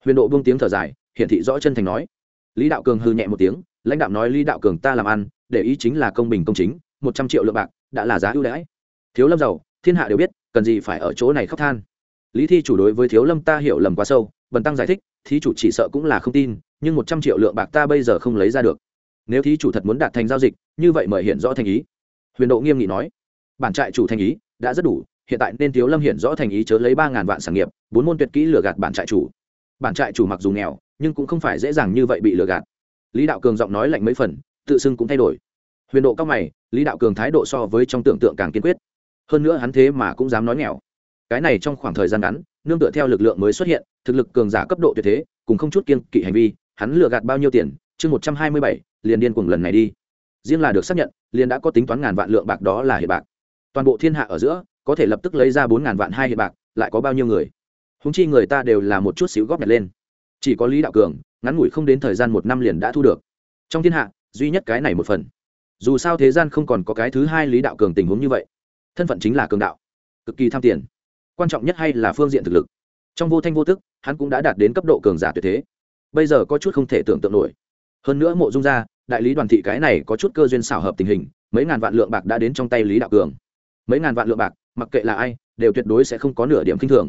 Huyền độ buông tiếng thở dài, hiển thị rõ chân thành nói. Lý đạo cường hư nhẹ một tiếng, lãnh đạo nói lý đạo cường ta làm ăn, để ý chính là công bình công chính, một trăm triệu lượng bạc, đã là giá ưu đãi. Thiếu lâm giàu thiên hạ đều biết, cần gì phải ở chỗ này khóc than lý thi chủ đối với thiếu lâm ta hiểu lầm quá sâu, bần tăng giải thích, thí chủ chỉ sợ cũng là không tin, nhưng một trăm triệu lượng bạc ta bây giờ không lấy ra được. Nếu thí chủ thật muốn đạt thành giao dịch, như vậy mời hiện rõ thành ý. Huyền độ nghiêm nghị nói. Bản trại chủ thành ý đã rất đủ, hiện tại nên thiếu lâm hiện rõ thành ý chớ lấy ba ngàn vạn sản nghiệp, bốn môn tuyệt kỹ lừa gạt bản trại chủ. Bản trại chủ mặc dù nghèo, nhưng cũng không phải dễ dàng như vậy bị lừa gạt. Lý đạo cường giọng nói lạnh mấy phần, tự xưng cũng thay đổi. Huyền độ cao mày, lý đạo cường thái độ so với trong tưởng tượng càng kiên quyết. Hơn nữa hắn thế mà cũng dám nói nghèo cái này trong khoảng thời gian ngắn, nương tựa theo lực lượng mới xuất hiện, thực lực cường giả cấp độ tuyệt thế, cùng không chút kiên kỵ hành vi, hắn lừa gạt bao nhiêu tiền, chương một trăm hai mươi bảy, liền điên cùng lần này đi. Riêng là được xác nhận, liền đã có tính toán ngàn vạn lượng bạc đó là hiện bạc. Toàn bộ thiên hạ ở giữa, có thể lập tức lấy ra bốn ngàn vạn hai hiện bạc, lại có bao nhiêu người? Húng chi người ta đều là một chút xíu góp nhặt lên. Chỉ có lý đạo cường, ngắn ngủi không đến thời gian một năm liền đã thu được. Trong thiên hạ, duy nhất cái này một phần. Dù sao thế gian không còn có cái thứ hai lý đạo cường tình huống như vậy. Thân phận chính là cường đạo. Cực kỳ tham tiền quan trọng nhất hay là phương diện thực lực. Trong vô thanh vô tức, hắn cũng đã đạt đến cấp độ cường giả tuyệt thế. Bây giờ có chút không thể tưởng tượng nổi. Hơn nữa mộ dung ra đại lý đoàn thị cái này có chút cơ duyên xảo hợp tình hình, mấy ngàn vạn lượng bạc đã đến trong tay lý đạo cường. Mấy ngàn vạn lượng bạc, mặc kệ là ai, đều tuyệt đối sẽ không có nửa điểm k i n h thường.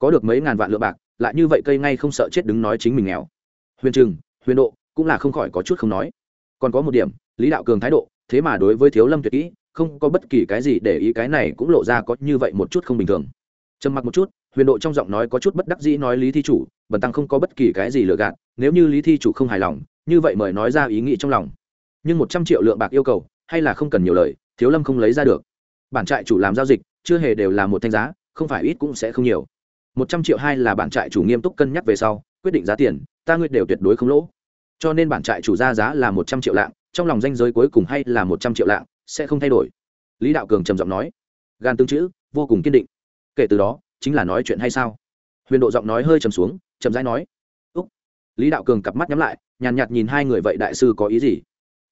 Có được mấy ngàn vạn lượng bạc, lại như vậy cây ngay không sợ chết đứng nói chính mình nghèo. Huyền trừng, huyền độ, cũng là không khỏi có chút không nói. Còn có một điểm, lý đạo cường thái độ, thế mà đối với thiếu lâm tuyệt kỹ, không có bất kỳ cái gì để ý cái này cũng lộ ra có như vậy một chút không bình thường trầm mặc một chút, huyền độ trong giọng nói có chút bất đắc dĩ nói lý thi chủ, bần tăng không có bất kỳ cái gì lừa gạt, nếu như lý thi chủ không hài lòng, như vậy mời nói ra ý nghĩ trong lòng. Nhưng một trăm triệu lượng bạc yêu cầu, hay là không cần nhiều lời, thiếu lâm không lấy ra được. Bản trại chủ làm giao dịch, chưa hề đều là một thanh giá, không phải ít cũng sẽ không nhiều. Một trăm triệu hai là bản trại chủ nghiêm túc cân nhắc về sau, quyết định giá tiền, ta ngươi đều tuyệt đối không lỗ. Cho nên bản trại chủ ra giá là một trăm triệu lạng, trong lòng danh giới cuối cùng hay là một trăm triệu lạng, sẽ không thay đổi. Lý đạo cường trầm giọng nói, gan tương chữ, vô cùng kiên định kể từ đó, chính là nói chuyện hay sao? Huyền độ giọng nói hơi trầm xuống, chậm rãi nói, úc. Lý đạo cường cặp mắt nhắm lại, nhàn nhạt nhìn hai người, vậy đại sư có ý gì?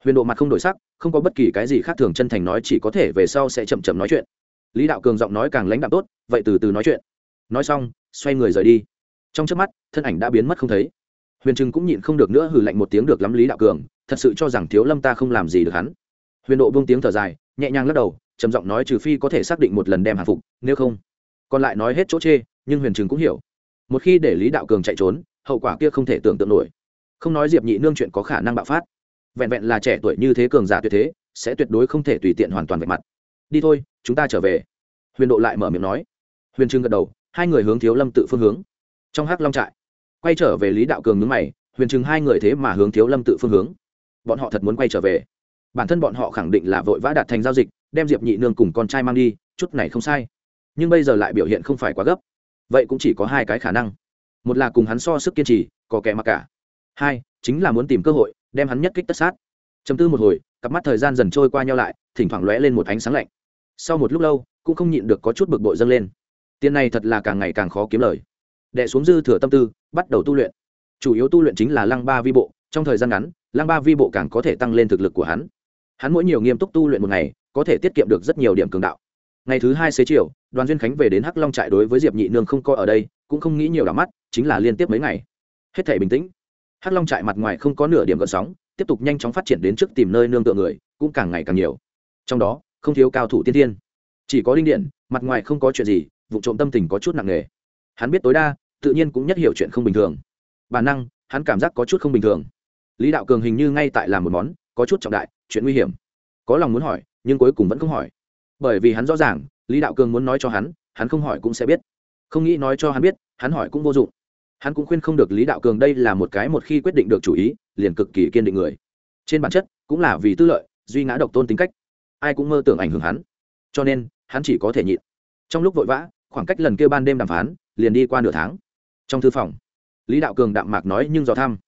Huyền độ mặt không đổi sắc, không có bất kỳ cái gì khác thường chân thành nói, chỉ có thể về sau sẽ chậm chậm nói chuyện. Lý đạo cường giọng nói càng lãnh đạo tốt, vậy từ từ nói chuyện. Nói xong, xoay người rời đi. Trong trước mắt, thân ảnh đã biến mất không thấy. Huyền trừng cũng nhịn không được nữa hừ lạnh một tiếng được lắm, lý đạo cường, thật sự cho rằng thiếu lâm ta không làm gì được hắn. Huyền độ buông tiếng thở dài, nhẹ nhàng lắc đầu, trầm giọng nói, trừ phi có thể xác định một lần đem hàng phục, nếu không còn lại nói hết chỗ chê, nhưng huyền trừng cũng hiểu. Một khi để lý đạo cường chạy trốn, hậu quả kia không thể tưởng tượng nổi. Không nói diệp nhị nương chuyện có khả năng bạo phát. Vẹn vẹn là trẻ tuổi như thế cường giả tuyệt thế, sẽ tuyệt đối không thể tùy tiện hoàn toàn vẹn mặt. Đi thôi, chúng ta trở về. Huyền độ lại mở miệng nói. Huyền trưng gật đầu, hai người hướng thiếu lâm tự phương hướng. Trong hắc long trại, quay trở về lý đạo cường nhướng mày, huyền trưng hai người thế mà hướng thiếu lâm tự phương hướng. Bọn họ thật muốn quay trở về. Bản thân bọn họ khẳng định là vội vã đạt thành giao dịch, đem diệp nhị nương cùng con trai mang đi, chút này không sai nhưng bây giờ lại biểu hiện không phải quá gấp. Vậy cũng chỉ có hai cái khả năng. Một là cùng hắn so sức kiên trì, có kẻ mặc cả. Hai, chính là muốn tìm cơ hội, đem hắn nhất kích tất sát. Chấm tư một hồi, cặp mắt thời gian dần trôi qua nhau lại, thỉnh thoảng lóe lên một ánh sáng lạnh. Sau một lúc lâu, cũng không nhịn được có chút bực bội dâng lên. Tiền này thật là càng ngày càng khó kiếm lời. Đệ xuống dư thừa tâm tư, bắt đầu tu luyện. Chủ yếu tu luyện chính là lăng ba vi bộ, trong thời gian ngắn, lăng ba vi bộ càng có thể tăng lên thực lực của hắn. Hắn mỗi nhiều nghiêm túc tu luyện một ngày, có thể tiết kiệm được rất nhiều điểm cường đạo ngày thứ hai xế chiều, đoàn duyên khánh về đến hắc long trại đối với diệp nhị nương không coi ở đây, cũng không nghĩ nhiều đ mắt, chính là liên tiếp mấy ngày. Hết thể bình tĩnh. Hắc long trại mặt ngoài không có nửa điểm gợn sóng, tiếp tục nhanh chóng phát triển đến trước tìm nơi nương tựa người, cũng càng ngày càng nhiều. Trong đó, không thiếu cao thủ tiên tiên chỉ có đinh điện, mặt ngoài không có chuyện gì, vụ trộm tâm tình có chút nặng nề. Hắn biết tối đa, tự nhiên cũng nhất hiểu chuyện không bình thường. Bản năng, hắn cảm giác có chút không bình thường. Lý đạo cường hình như ngay tại làm một món, có chút trọng đại, chuyện nguy hiểm. Có lòng muốn hỏi, nhưng cuối cùng vẫn không hỏi bởi vì hắn rõ ràng, lý đạo cường muốn nói cho hắn hắn không hỏi cũng sẽ biết. Không nghĩ nói cho hắn biết, hắn hỏi cũng vô dụng. Hắn cũng khuyên không được lý đạo cường đây là một cái một khi quyết định được chủ ý, liền cực kỳ kiên định người. Trên bản chất, cũng là vì tư lợi, duy ngã độc tôn tính cách. Ai cũng mơ tưởng ảnh hưởng hắn. Cho nên, hắn chỉ có thể nhịn. Trong lúc vội vã, khoảng cách lần kia ban đêm đàm phán, liền đi qua nửa tháng. Trong thư phòng, lý đạo cường đạm mạc nói nhưng dò thăm.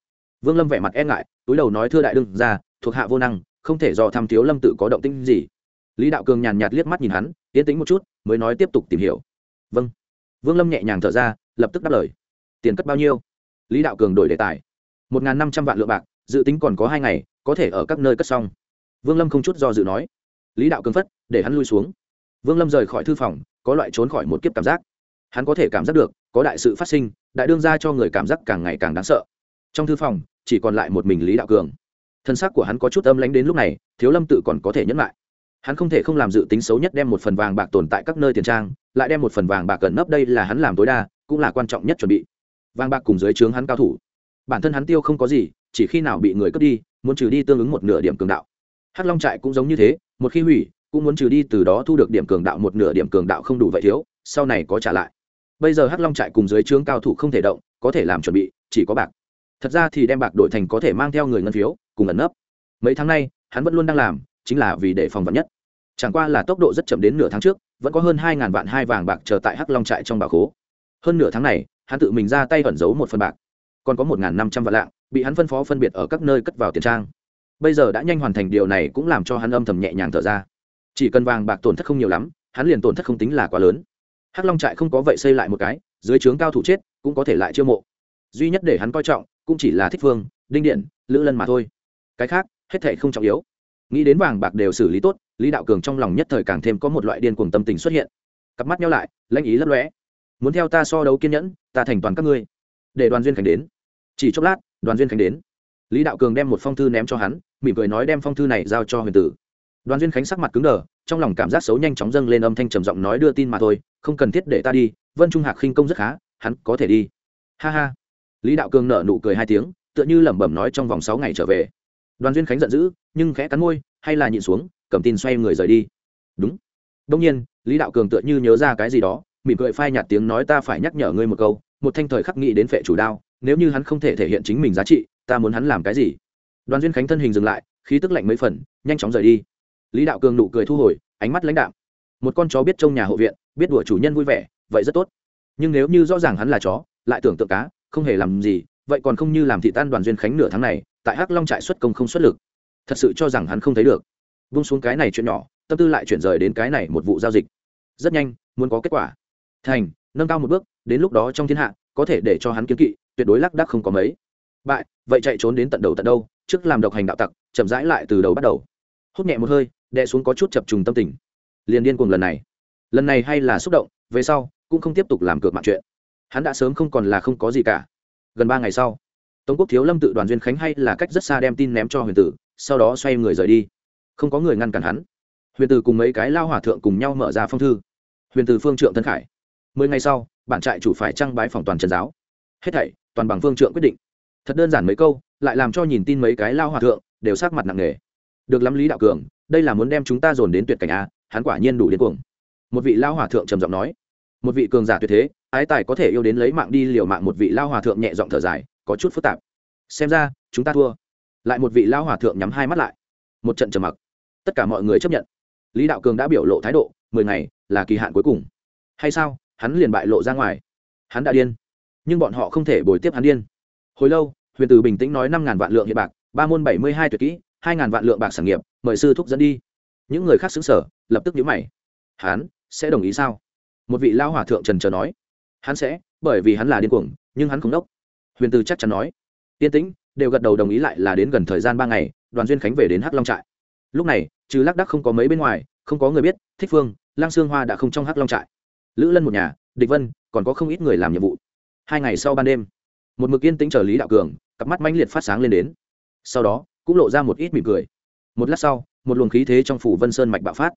Vương lâm vẻ mặt e ngại, túi đầu nói thưa đại đương ra thuộc hạ vô năng, không thể dò thăm thiếu lâm tự có động tinh gì lý đạo cường nhàn nhạt liếc mắt nhìn hắn tiến tính một chút, mới nói tiếp tục tìm hiểu. Vâng. Vương lâm nhẹ nhàng thở ra, lập tức đáp lời. Tiền cất bao nhiêu? Lý đạo cường đổi đề tài. Một n g h n năm trăm vạn lượng bạc, dự tính còn có hai ngày, có thể ở các nơi cất xong. Vương lâm không chút do dự nói. Lý đạo cường phất, để hắn lui xuống. Vương lâm rời khỏi thư phòng, có loại trốn khỏi một kiếp cảm giác. Hắn có thể cảm giác được, có đại sự phát sinh, đại đương ra cho người cảm giác càng ngày càng đáng sợ. Trong thư phòng, chỉ còn lại một mình lý đạo cường. Thân xác của hắn có chút âm lánh đến lúc này, thiếu lâm tự còn có thể nhẫn lại hắn không thể không làm dự tính xấu nhất đem một phần vàng bạc tồn tại các nơi tiền trang, lại đem một phần vàng bạc cẩn nấp đây là hắn làm tối đa, cũng là quan trọng nhất chuẩn bị. Vàng bạc cùng dưới trướng hắn cao thủ. Bản thân hắn tiêu không có gì, chỉ khi nào bị người cướp đi, muốn trừ đi tương ứng một nửa điểm cường đạo. Hắc long trại cũng giống như thế, một khi hủy, cũng muốn trừ đi từ đó thu được điểm cường đạo một nửa điểm cường đạo không đủ vậy thiếu, sau này có trả lại. Bây giờ hắc long trại cùng dưới trướng cao thủ không thể động, có thể làm chuẩn bị, chỉ có bạc. Thật ra thì đem bạc đổi thành có thể mang theo người ngân phiếu, cùng ẩn nấp. Mấy tháng nay, hắn vẫn luôn đang làm, chính là vì để phòng vật nhất chẳng qua là tốc độ rất chậm đến nửa tháng trước, vẫn có hơn hai ngàn vạn hai vàng bạc chờ tại hắc long trại trong bà khố. Hơn nửa tháng này, hắn tự mình ra tay ẩn giấu một phần bạc. Còn có một ngàn năm trăm vạn lạng, bị hắn phân phó phân biệt ở các nơi cất vào tiền trang. Bây giờ đã nhanh hoàn thành điều này cũng làm cho hắn âm thầm nhẹ nhàng thở ra. Chỉ cần vàng bạc tổn thất không nhiều lắm, hắn liền tổn thất không tính là quá lớn. Hắc long trại không có vậy xây lại một cái, dưới trướng cao thủ chết, cũng có thể lại chiêu mộ. Duy nhất để hắn coi trọng, cũng chỉ là thích phương đinh điện, lữ lân mà thôi. Cái khác, hết thể không trọng yếu. Nghĩ đến vàng bạc đều xử lý tốt lý đạo cường trong lòng nhất thời càng thêm có một loại điên cuồng tâm tình xuất hiện. Cặp mắt nhau lại, lãnh ý lấp lóe. Muốn theo ta so đấu kiên nhẫn, ta thành toàn các ngươi. Để đoàn duyên khánh đến. Chỉ chốc lát, đoàn duyên khánh đến. Lý đạo cường đem một phong thư ném cho hắn, mỉm cười nói đem phong thư này giao cho huyền tử. Đoàn duyên khánh sắc mặt cứng đờ, trong lòng cảm giác xấu nhanh chóng dâng lên âm thanh trầm giọng nói đưa tin mà thôi, không cần thiết để ta đi, vân trung hạc khinh công rất khá, hắn có thể đi. Ha ha. Lý đạo cường nở nụ cười hai tiếng, tựa như lẩm bẩm nói trong vòng sáu ngày trở về. Đoàn duyên khánh giận dữ, nhưng khẽ cắn môi, hay là nhịn xuống cầm tin xoay người rời đi. Đúng. Đông nhiên, lý đạo cường tựa như nhớ ra cái gì đó, mỉm cười phai nhạt tiếng nói ta phải nhắc nhở ngươi một câu, một thanh thời khắc nghĩ đến phệ chủ đao, nếu như hắn không thể thể hiện chính mình giá trị, ta muốn hắn làm cái gì? Đoàn duyên khánh thân hình dừng lại, khí tức lạnh mấy phần, nhanh chóng rời đi. Lý đạo cường nụ cười thu hồi, ánh mắt lãnh đạm. Một con chó biết trông nhà hộ viện, biết đùa chủ nhân vui vẻ, vậy rất tốt. Nhưng nếu như rõ ràng hắn là chó, lại tưởng tượng cá, không hề làm gì, vậy còn không như làm thị tan đoàn duyên khánh nửa tháng này, tại hắc long trại xuất công không xuất lực. Thật sự cho rằng hắn không thấy được vung xuống cái này chuyện nhỏ, tâm tư lại chuyển rời đến cái này một vụ giao dịch. Rất nhanh, muốn có kết quả. Thành, nâng cao một bước, đến lúc đó trong thiên hạ, có thể để cho hắn kiến kỵ, tuyệt đối lác đắc không có mấy. Bại, vậy chạy trốn đến tận đầu tận đâu, trước làm độc hành đạo tặc, chậm rãi lại từ đầu bắt đầu. Hút nhẹ một hơi, đè xuống có chút chập trùng tâm tình. Liền điên cuồng lần này. Lần này hay là xúc động, về sau, cũng không tiếp tục làm cược mạng chuyện. Hắn đã sớm không còn là không có gì cả. Gần ba ngày sau, tống quốc thiếu lâm tự đoàn duyên khánh hay là cách rất xa đem tin ném cho huyền tử, sau đó xoay người rời đi không có người ngăn cản hắn. Huyền Từ cùng mấy cái lao hòa thượng cùng nhau mở ra phong thư. Huyền Từ phương trượng tân khải. Mười ngày sau, bản trại chủ phải trăng bái phòng toàn trần giáo. Hết thảy, toàn bằng phương trượng quyết định. Thật đơn giản mấy câu, lại làm cho nhìn tin mấy cái lao hòa thượng đều sắc mặt nặng nề. Được lắm lý đạo cường, đây là muốn đem chúng ta dồn đến tuyệt cảnh a, hắn quả nhiên đủ điên cuồng. Một vị lao hòa thượng trầm giọng nói. Một vị cường giả tuyệt thế, ái tài có thể yêu đến lấy mạng đi liều mạng một vị lao hòa thượng nhẹ giọng thở dài, có chút phức tạp. Xem ra, chúng ta thua. Lại một vị lao hòa thượng nhắm hai mắt lại. Một trận trầm mặc tất cả mọi người chấp nhận. Lý đạo cường đã biểu lộ thái độ, mười ngày là kỳ hạn cuối cùng. Hay sao? Hắn liền bại lộ ra ngoài. Hắn đã điên. Nhưng bọn họ không thể bồi tiếp hắn điên. Hồi lâu, huyền từ bình tĩnh nói năm ngàn vạn lượng hiện bạc, ba môn bảy mươi hai tuyệt kỹ, hai ngàn vạn lượng bạc sản nghiệp, mời sư thúc dẫn đi. Những người khác xứng sở, lập tức nhữ mày. Hắn sẽ đồng ý sao? Một vị lao hòa thượng trần trờ nói. Hắn sẽ, bởi vì hắn là điên cuồng, nhưng hắn không đốc. Huyền từ chắc chắn nói. Tiên tĩnh, đều gật đầu đồng ý lại là đến gần thời gian ba ngày, đoàn duyên khánh về đến hắc long trại lúc này, trừ lác đắc không có mấy bên ngoài, không có người biết, thích phương lang sương hoa đã không trong hắc long trại. Lữ lân một nhà, địch vân, còn có không ít người làm nhiệm vụ. Hai ngày sau ban đêm, một mực yên tĩnh chờ lý đạo cường, cặp mắt mãnh liệt phát sáng lên đến. Sau đó, cũng lộ ra một ít mỉm cười. Một lát sau, một luồng khí thế trong phủ vân sơn mạch bạo phát.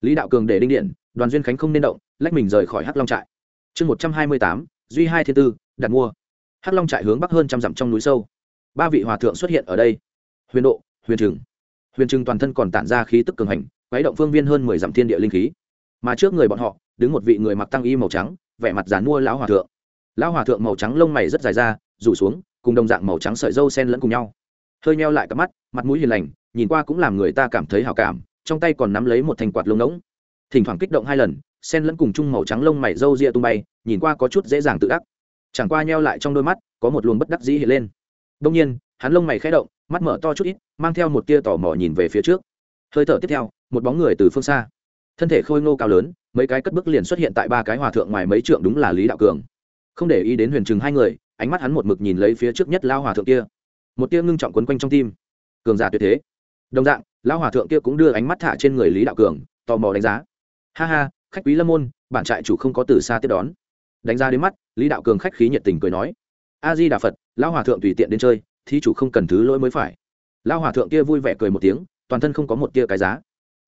Lý đạo cường để đinh điện, đoàn duyên khánh không nên động, lách mình rời khỏi hắc long trại. Chương một trăm hai mươi tám, duy hai thiên tư, đặt mua. Hắc long trại hướng bắc hơn trăm dặm trong núi sâu. Ba vị hòa thượng xuất hiện ở đây. Huyền độ, huyền trừng huyền trừng toàn thân còn tản ra khí tức cường hành quấy động phương viên hơn mười dặm thiên địa linh khí. Mà trước người bọn họ, đứng một vị người mặc tăng y màu trắng, vẻ mặt dán mua lão hòa thượng. Lão hòa thượng màu trắng lông mày rất dài ra, rủ xuống, cùng đồng dạng màu trắng sợi dâu sen lẫn cùng nhau. Hơi meo lại cặp mắt, mặt mũi hiền lành, nhìn qua cũng làm người ta cảm thấy hào cảm, trong tay còn nắm lấy một thành quạt lông ngỗng. Thỉnh thoảng kích động hai lần sen lẫn cùng chung màu trắng lông mày râu ria tung bay, nhìn qua có chút dễ dàng tự đắc. chẳng qua nheo lại trong đôi mắt, có một luồng bất đắc dĩ hiện lên. Đông nhiên hắn lông mày khẽ động, mắt mở to chút ít, mang theo một tia tò mò nhìn về phía trước. Hơi thở tiếp theo, một bóng người từ phương xa. Thân thể khôi ngô cao lớn, mấy cái cất bước liền xuất hiện tại ba cái hòa thượng ngoài mấy trượng đúng là lý đạo cường. Không để ý đến huyền trừng hai người, ánh mắt hắn một mực nhìn lấy phía trước nhất lao hòa thượng kia. Một tia ngưng trọng quấn quanh trong tim. Cường giả tuyệt thế. Đồng dạng lao hòa thượng kia cũng đưa ánh mắt thả trên người lý đạo cường, tò mò đánh giá. Ha ha, khách quý lâm môn, bản trại chủ không có từ xa tiếp đón. Đánh ra đến mắt, lý đạo cường khách khí nhiệt tình cười nói. A di đà phật, lão hòa thượng tùy tiện đến chơi thí chủ không cần thứ lỗi mới phải. Lão hòa thượng kia vui vẻ cười một tiếng, toàn thân không có một tia cái giá.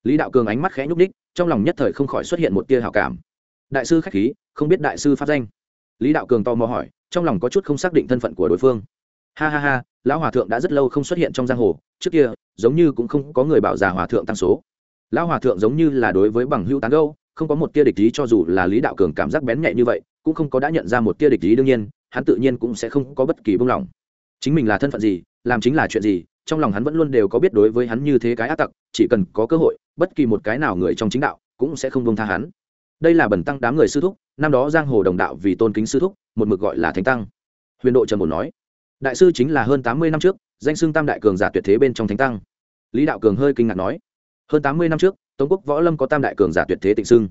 Lý đạo cường ánh mắt khẽ nhúc ních trong lòng nhất thời không khỏi xuất hiện một tia hào cảm. Đại sư khách khí, không biết đại sư pháp danh. Lý đạo cường tò mò hỏi, trong lòng có chút không xác định thân phận của đối phương. Ha ha ha, lão hòa thượng đã rất lâu không xuất hiện trong giang hồ, trước kia, giống như cũng không có người bảo già hòa thượng tăng số. Lão hòa thượng giống như là đối với bằng hữu tán gâu không có một tia địch ý cho dù là lý đạo cường cảm giác bén nhạy như vậy, cũng không có đã nhận ra một tia địch ý đương nhiên, hắn tự nhiên cũng sẽ không có bất kỳ buông lỏng chính mình là thân phận gì, làm chính là chuyện gì, trong lòng hắn vẫn luôn đều có biết đối với hắn như thế cái ác tặc, chỉ cần có cơ hội, bất kỳ một cái nào người trong chính đạo cũng sẽ không buông tha hắn. Đây là bẩn tăng đám người sư thúc, năm đó giang hồ đồng đạo vì tôn kính sư thúc, một mực gọi là thánh tăng. Huyền độ trần bổn nói, đại sư chính là hơn tám mươi năm trước, danh xưng tam đại cường giả tuyệt thế bên trong thánh tăng. Lý đạo cường hơi kinh ngạc nói, hơn tám mươi năm trước, tống quốc võ lâm có tam đại cường giả tuyệt thế tịnh xưng.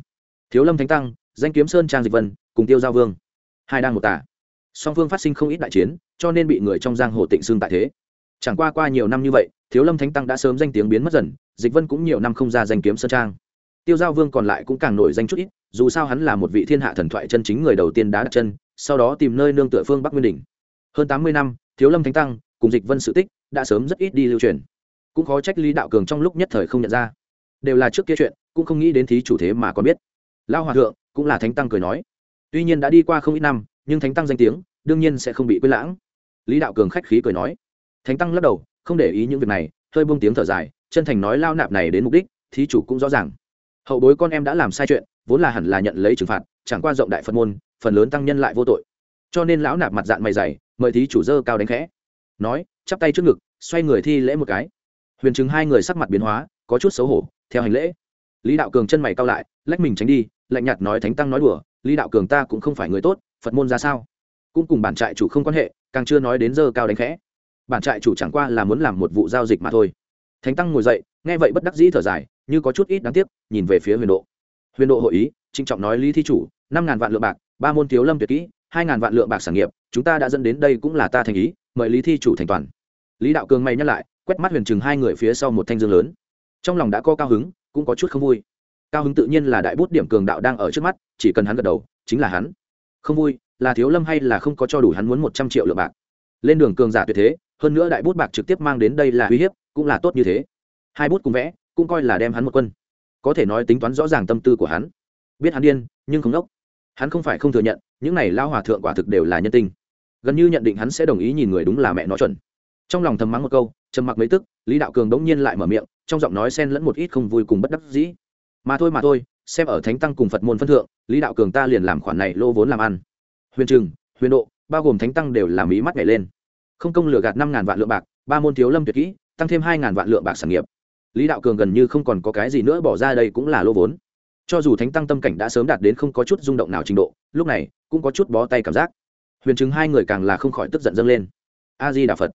Thiếu lâm thánh tăng, danh kiếm sơn trang dịch vân, cùng tiêu giao vương. Hai đang một tả song phương phát sinh không ít đại chiến, cho nên bị người trong giang hồ tịnh xưng tại thế. Chẳng qua qua nhiều năm như vậy, thiếu lâm thánh tăng đã sớm danh tiếng biến mất dần, dịch vân cũng nhiều năm không ra danh kiếm sơn trang. Tiêu giao vương còn lại cũng càng nổi danh chút ít, dù sao hắn là một vị thiên hạ thần thoại chân chính người đầu tiên đá đặt chân, sau đó tìm nơi nương tựa phương bắc nguyên đỉnh. Hơn tám mươi năm, thiếu lâm thánh tăng cùng dịch vân sự tích đã sớm rất ít đi lưu truyền. Cũng khó trách lý đạo cường trong lúc nhất thời không nhận ra. Đều là trước kia chuyện, cũng không nghĩ đến thí chủ thế mà còn biết. Lao hòa thượng cũng là thánh tăng cười nói. Tuy nhiên đã đi qua không ít năm nhưng thánh tăng danh tiếng đương nhiên sẽ không bị quên lãng. Lý đạo cường khách khí cười nói. Thánh tăng lắc đầu, không để ý những việc này, hơi buông tiếng thở dài, chân thành nói lao nạp này đến mục đích, thí chủ cũng rõ ràng. Hậu bối con em đã làm sai chuyện, vốn là hẳn là nhận lấy trừng phạt, chẳng qua rộng đại phật môn, phần lớn tăng nhân lại vô tội. Cho nên lão nạp mặt dạng mày dày, mời thí chủ dơ cao đánh khẽ. Nói, chắp tay trước ngực, xoay người thi lễ một cái. Huyền chứng hai người sắc mặt biến hóa, có chút xấu hổ, theo hành lễ. Lý đạo cường chân mày cao lại, lách mình tránh đi, lạnh nhạt nói thánh tăng nói đùa, lý đạo cường ta cũng không phải người tốt phật môn ra sao? Cũng cùng bản trại chủ không quan hệ, càng chưa nói đến giờ cao đánh khẽ. Bản trại chủ chẳng qua là muốn làm một vụ giao dịch mà thôi. Thánh tăng ngồi dậy, nghe vậy bất đắc dĩ thở dài, như có chút ít đáng tiếc, nhìn về phía huyền độ. Huyền độ hội ý, trịnh trọng nói lý thi chủ, năm ngàn vạn lượng bạc, ba môn thiếu lâm tuyệt kỹ, hai ngàn vạn lượng bạc sản nghiệp, chúng ta đã dẫn đến đây cũng là ta thành ý, mời lý thi chủ thành toàn. Lý đạo cường may nhắc lại, quét mắt huyền chừng hai người phía sau một thanh dương lớn. Trong lòng đã có cao hứng, cũng có chút không vui. Cao hứng tự nhiên là đại bút điểm cường đạo đang ở trước mắt, chỉ cần hắn gật đầu, chính là hắn không vui, là thiếu lâm hay là không có cho đủ hắn muốn một trăm triệu lượng bạc? Lên đường cường giả tuyệt thế, hơn nữa đại bút bạc trực tiếp mang đến đây là uy hiếp, cũng là tốt như thế. Hai bút cùng vẽ, cũng coi là đem hắn một quân. Có thể nói tính toán rõ ràng tâm tư của hắn. Biết hắn điên, nhưng không đốc. Hắn không phải không thừa nhận, những này lao hòa thượng quả thực đều là nhân tình. gần như nhận định hắn sẽ đồng ý nhìn người đúng là mẹ nó chuẩn. Trong lòng thầm mắng một câu, trầm mặc mấy tức, lý đạo cường đống nhiên lại mở miệng, trong giọng nói xen lẫn một ít không vui cùng bất đắc dĩ. Mà thôi mà thôi xem ở thánh tăng cùng phật môn phân thượng, lý đạo cường ta liền làm khoản này lô vốn làm ăn. Huyền trừng, huyền độ, bao gồm thánh tăng đều làm ý mắt nhảy lên. Không công lừa gạt năm ngàn vạn lượng bạc, ba môn thiếu lâm tuyệt kỹ, tăng thêm hai ngàn vạn lượng bạc sản nghiệp. Lý đạo cường gần như không còn có cái gì nữa bỏ ra đây cũng là lô vốn. Cho dù thánh tăng tâm cảnh đã sớm đạt đến không có chút rung động nào trình độ, lúc này cũng có chút bó tay cảm giác. Huyền chứng hai người càng là không khỏi tức giận dâng lên. A di đà phật.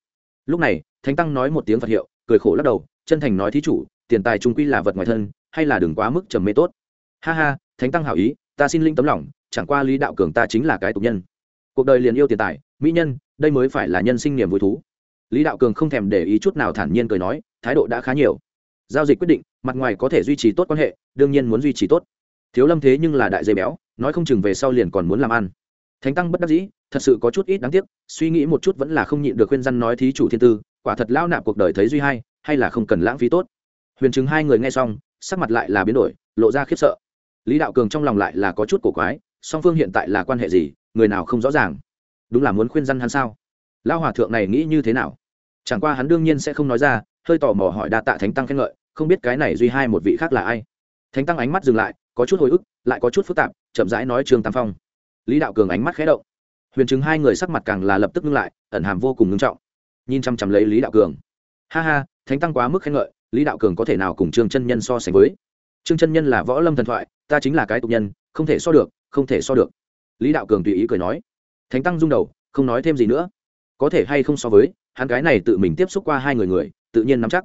Lúc này, thánh tăng nói một tiếng phật hiệu, cười khổ lắc đầu, chân thành nói thí chủ, tiền tài trung quy là vật ngoài thân, hay là đừng quá mức trầm mê tốt ha ha, thánh tăng hảo ý, ta xin linh tấm lòng, chẳng qua lý đạo cường ta chính là cái tục nhân. Cuộc đời liền yêu tiền tài, mỹ nhân, đây mới phải là nhân sinh niềm vui thú. Lý đạo cường không thèm để ý chút nào thản nhiên cười nói, thái độ đã khá nhiều. Giao dịch quyết định, mặt ngoài có thể duy trì tốt quan hệ, đương nhiên muốn duy trì tốt. Thiếu lâm thế nhưng là đại dây béo, nói không chừng về sau liền còn muốn làm ăn. Thánh tăng bất đắc dĩ, thật sự có chút ít đáng tiếc, suy nghĩ một chút vẫn là không nhịn được khuyên răn nói thí chủ thiên tư, quả thật lao nạp cuộc đời thấy duy hay hay là không cần lãng phí tốt. Huyền chứng hai người nghe xong, sắc mặt lại là biến đổi, lộ ra khiếp sợ lý đạo cường trong lòng lại là có chút cổ quái, song phương hiện tại là quan hệ gì, người nào không rõ ràng? Đúng là muốn khuyên răn hắn sao? Lao hòa thượng này nghĩ như thế nào? Chẳng qua hắn đương nhiên sẽ không nói ra, hơi tò mò hỏi đa tạ thánh tăng khen ngợi, không biết cái này duy hai một vị khác là ai. Thánh tăng ánh mắt dừng lại, có chút hồi ức, lại có chút phức tạp, chậm rãi nói trương tam phong. Lý đạo cường ánh mắt khé động. Huyền chứng hai người sắc mặt càng là lập tức ngưng lại, ẩn hàm vô cùng ngưng trọng. Nhìn chăm chăm lấy lý đạo cường. Ha ha, thánh tăng quá mức khen ngợi, lý đạo cường có thể nào cùng trương chân nhân so sánh với? Trương chân nhân là võ lâm thần thoại ta chính là cái tục nhân, không thể so được, không thể so được. Lý đạo cường tùy ý cười nói. Thánh tăng rung đầu, không nói thêm gì nữa. Có thể hay không so với, hắn gái này tự mình tiếp xúc qua hai người người, tự nhiên nắm chắc.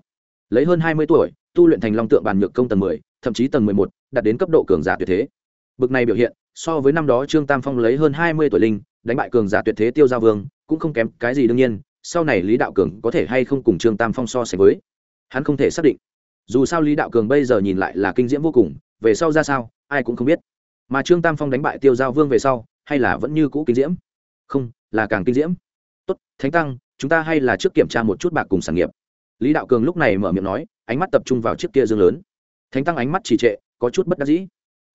Lấy hơn hai mươi tuổi, tu luyện thành long tượng bàn nhược công tầng mười, thậm chí tầng mười một, đạt đến cấp độ cường giả tuyệt thế. Bực này biểu hiện, so với năm đó trương tam phong lấy hơn hai mươi tuổi linh, đánh bại cường giả tuyệt thế tiêu Gia vương, cũng không kém cái gì đương nhiên, sau này lý đạo cường có thể hay không cùng trương tam phong so sánh với. Hắn không thể xác định. Dù sao lý đạo cường bây giờ nhìn lại là kinh diễm vô cùng về sau ra sao, ai cũng không biết. Mà trương tam phong đánh bại tiêu giao vương về sau, hay là vẫn như cũ kinh diễm? Không, là càng kinh diễm. Tốt, thánh tăng, chúng ta hay là trước kiểm tra một chút bạc cùng sản nghiệp. Lý đạo cường lúc này mở miệng nói, ánh mắt tập trung vào chiếc kia dương lớn. Thánh tăng ánh mắt trì trệ, có chút bất đắc dĩ.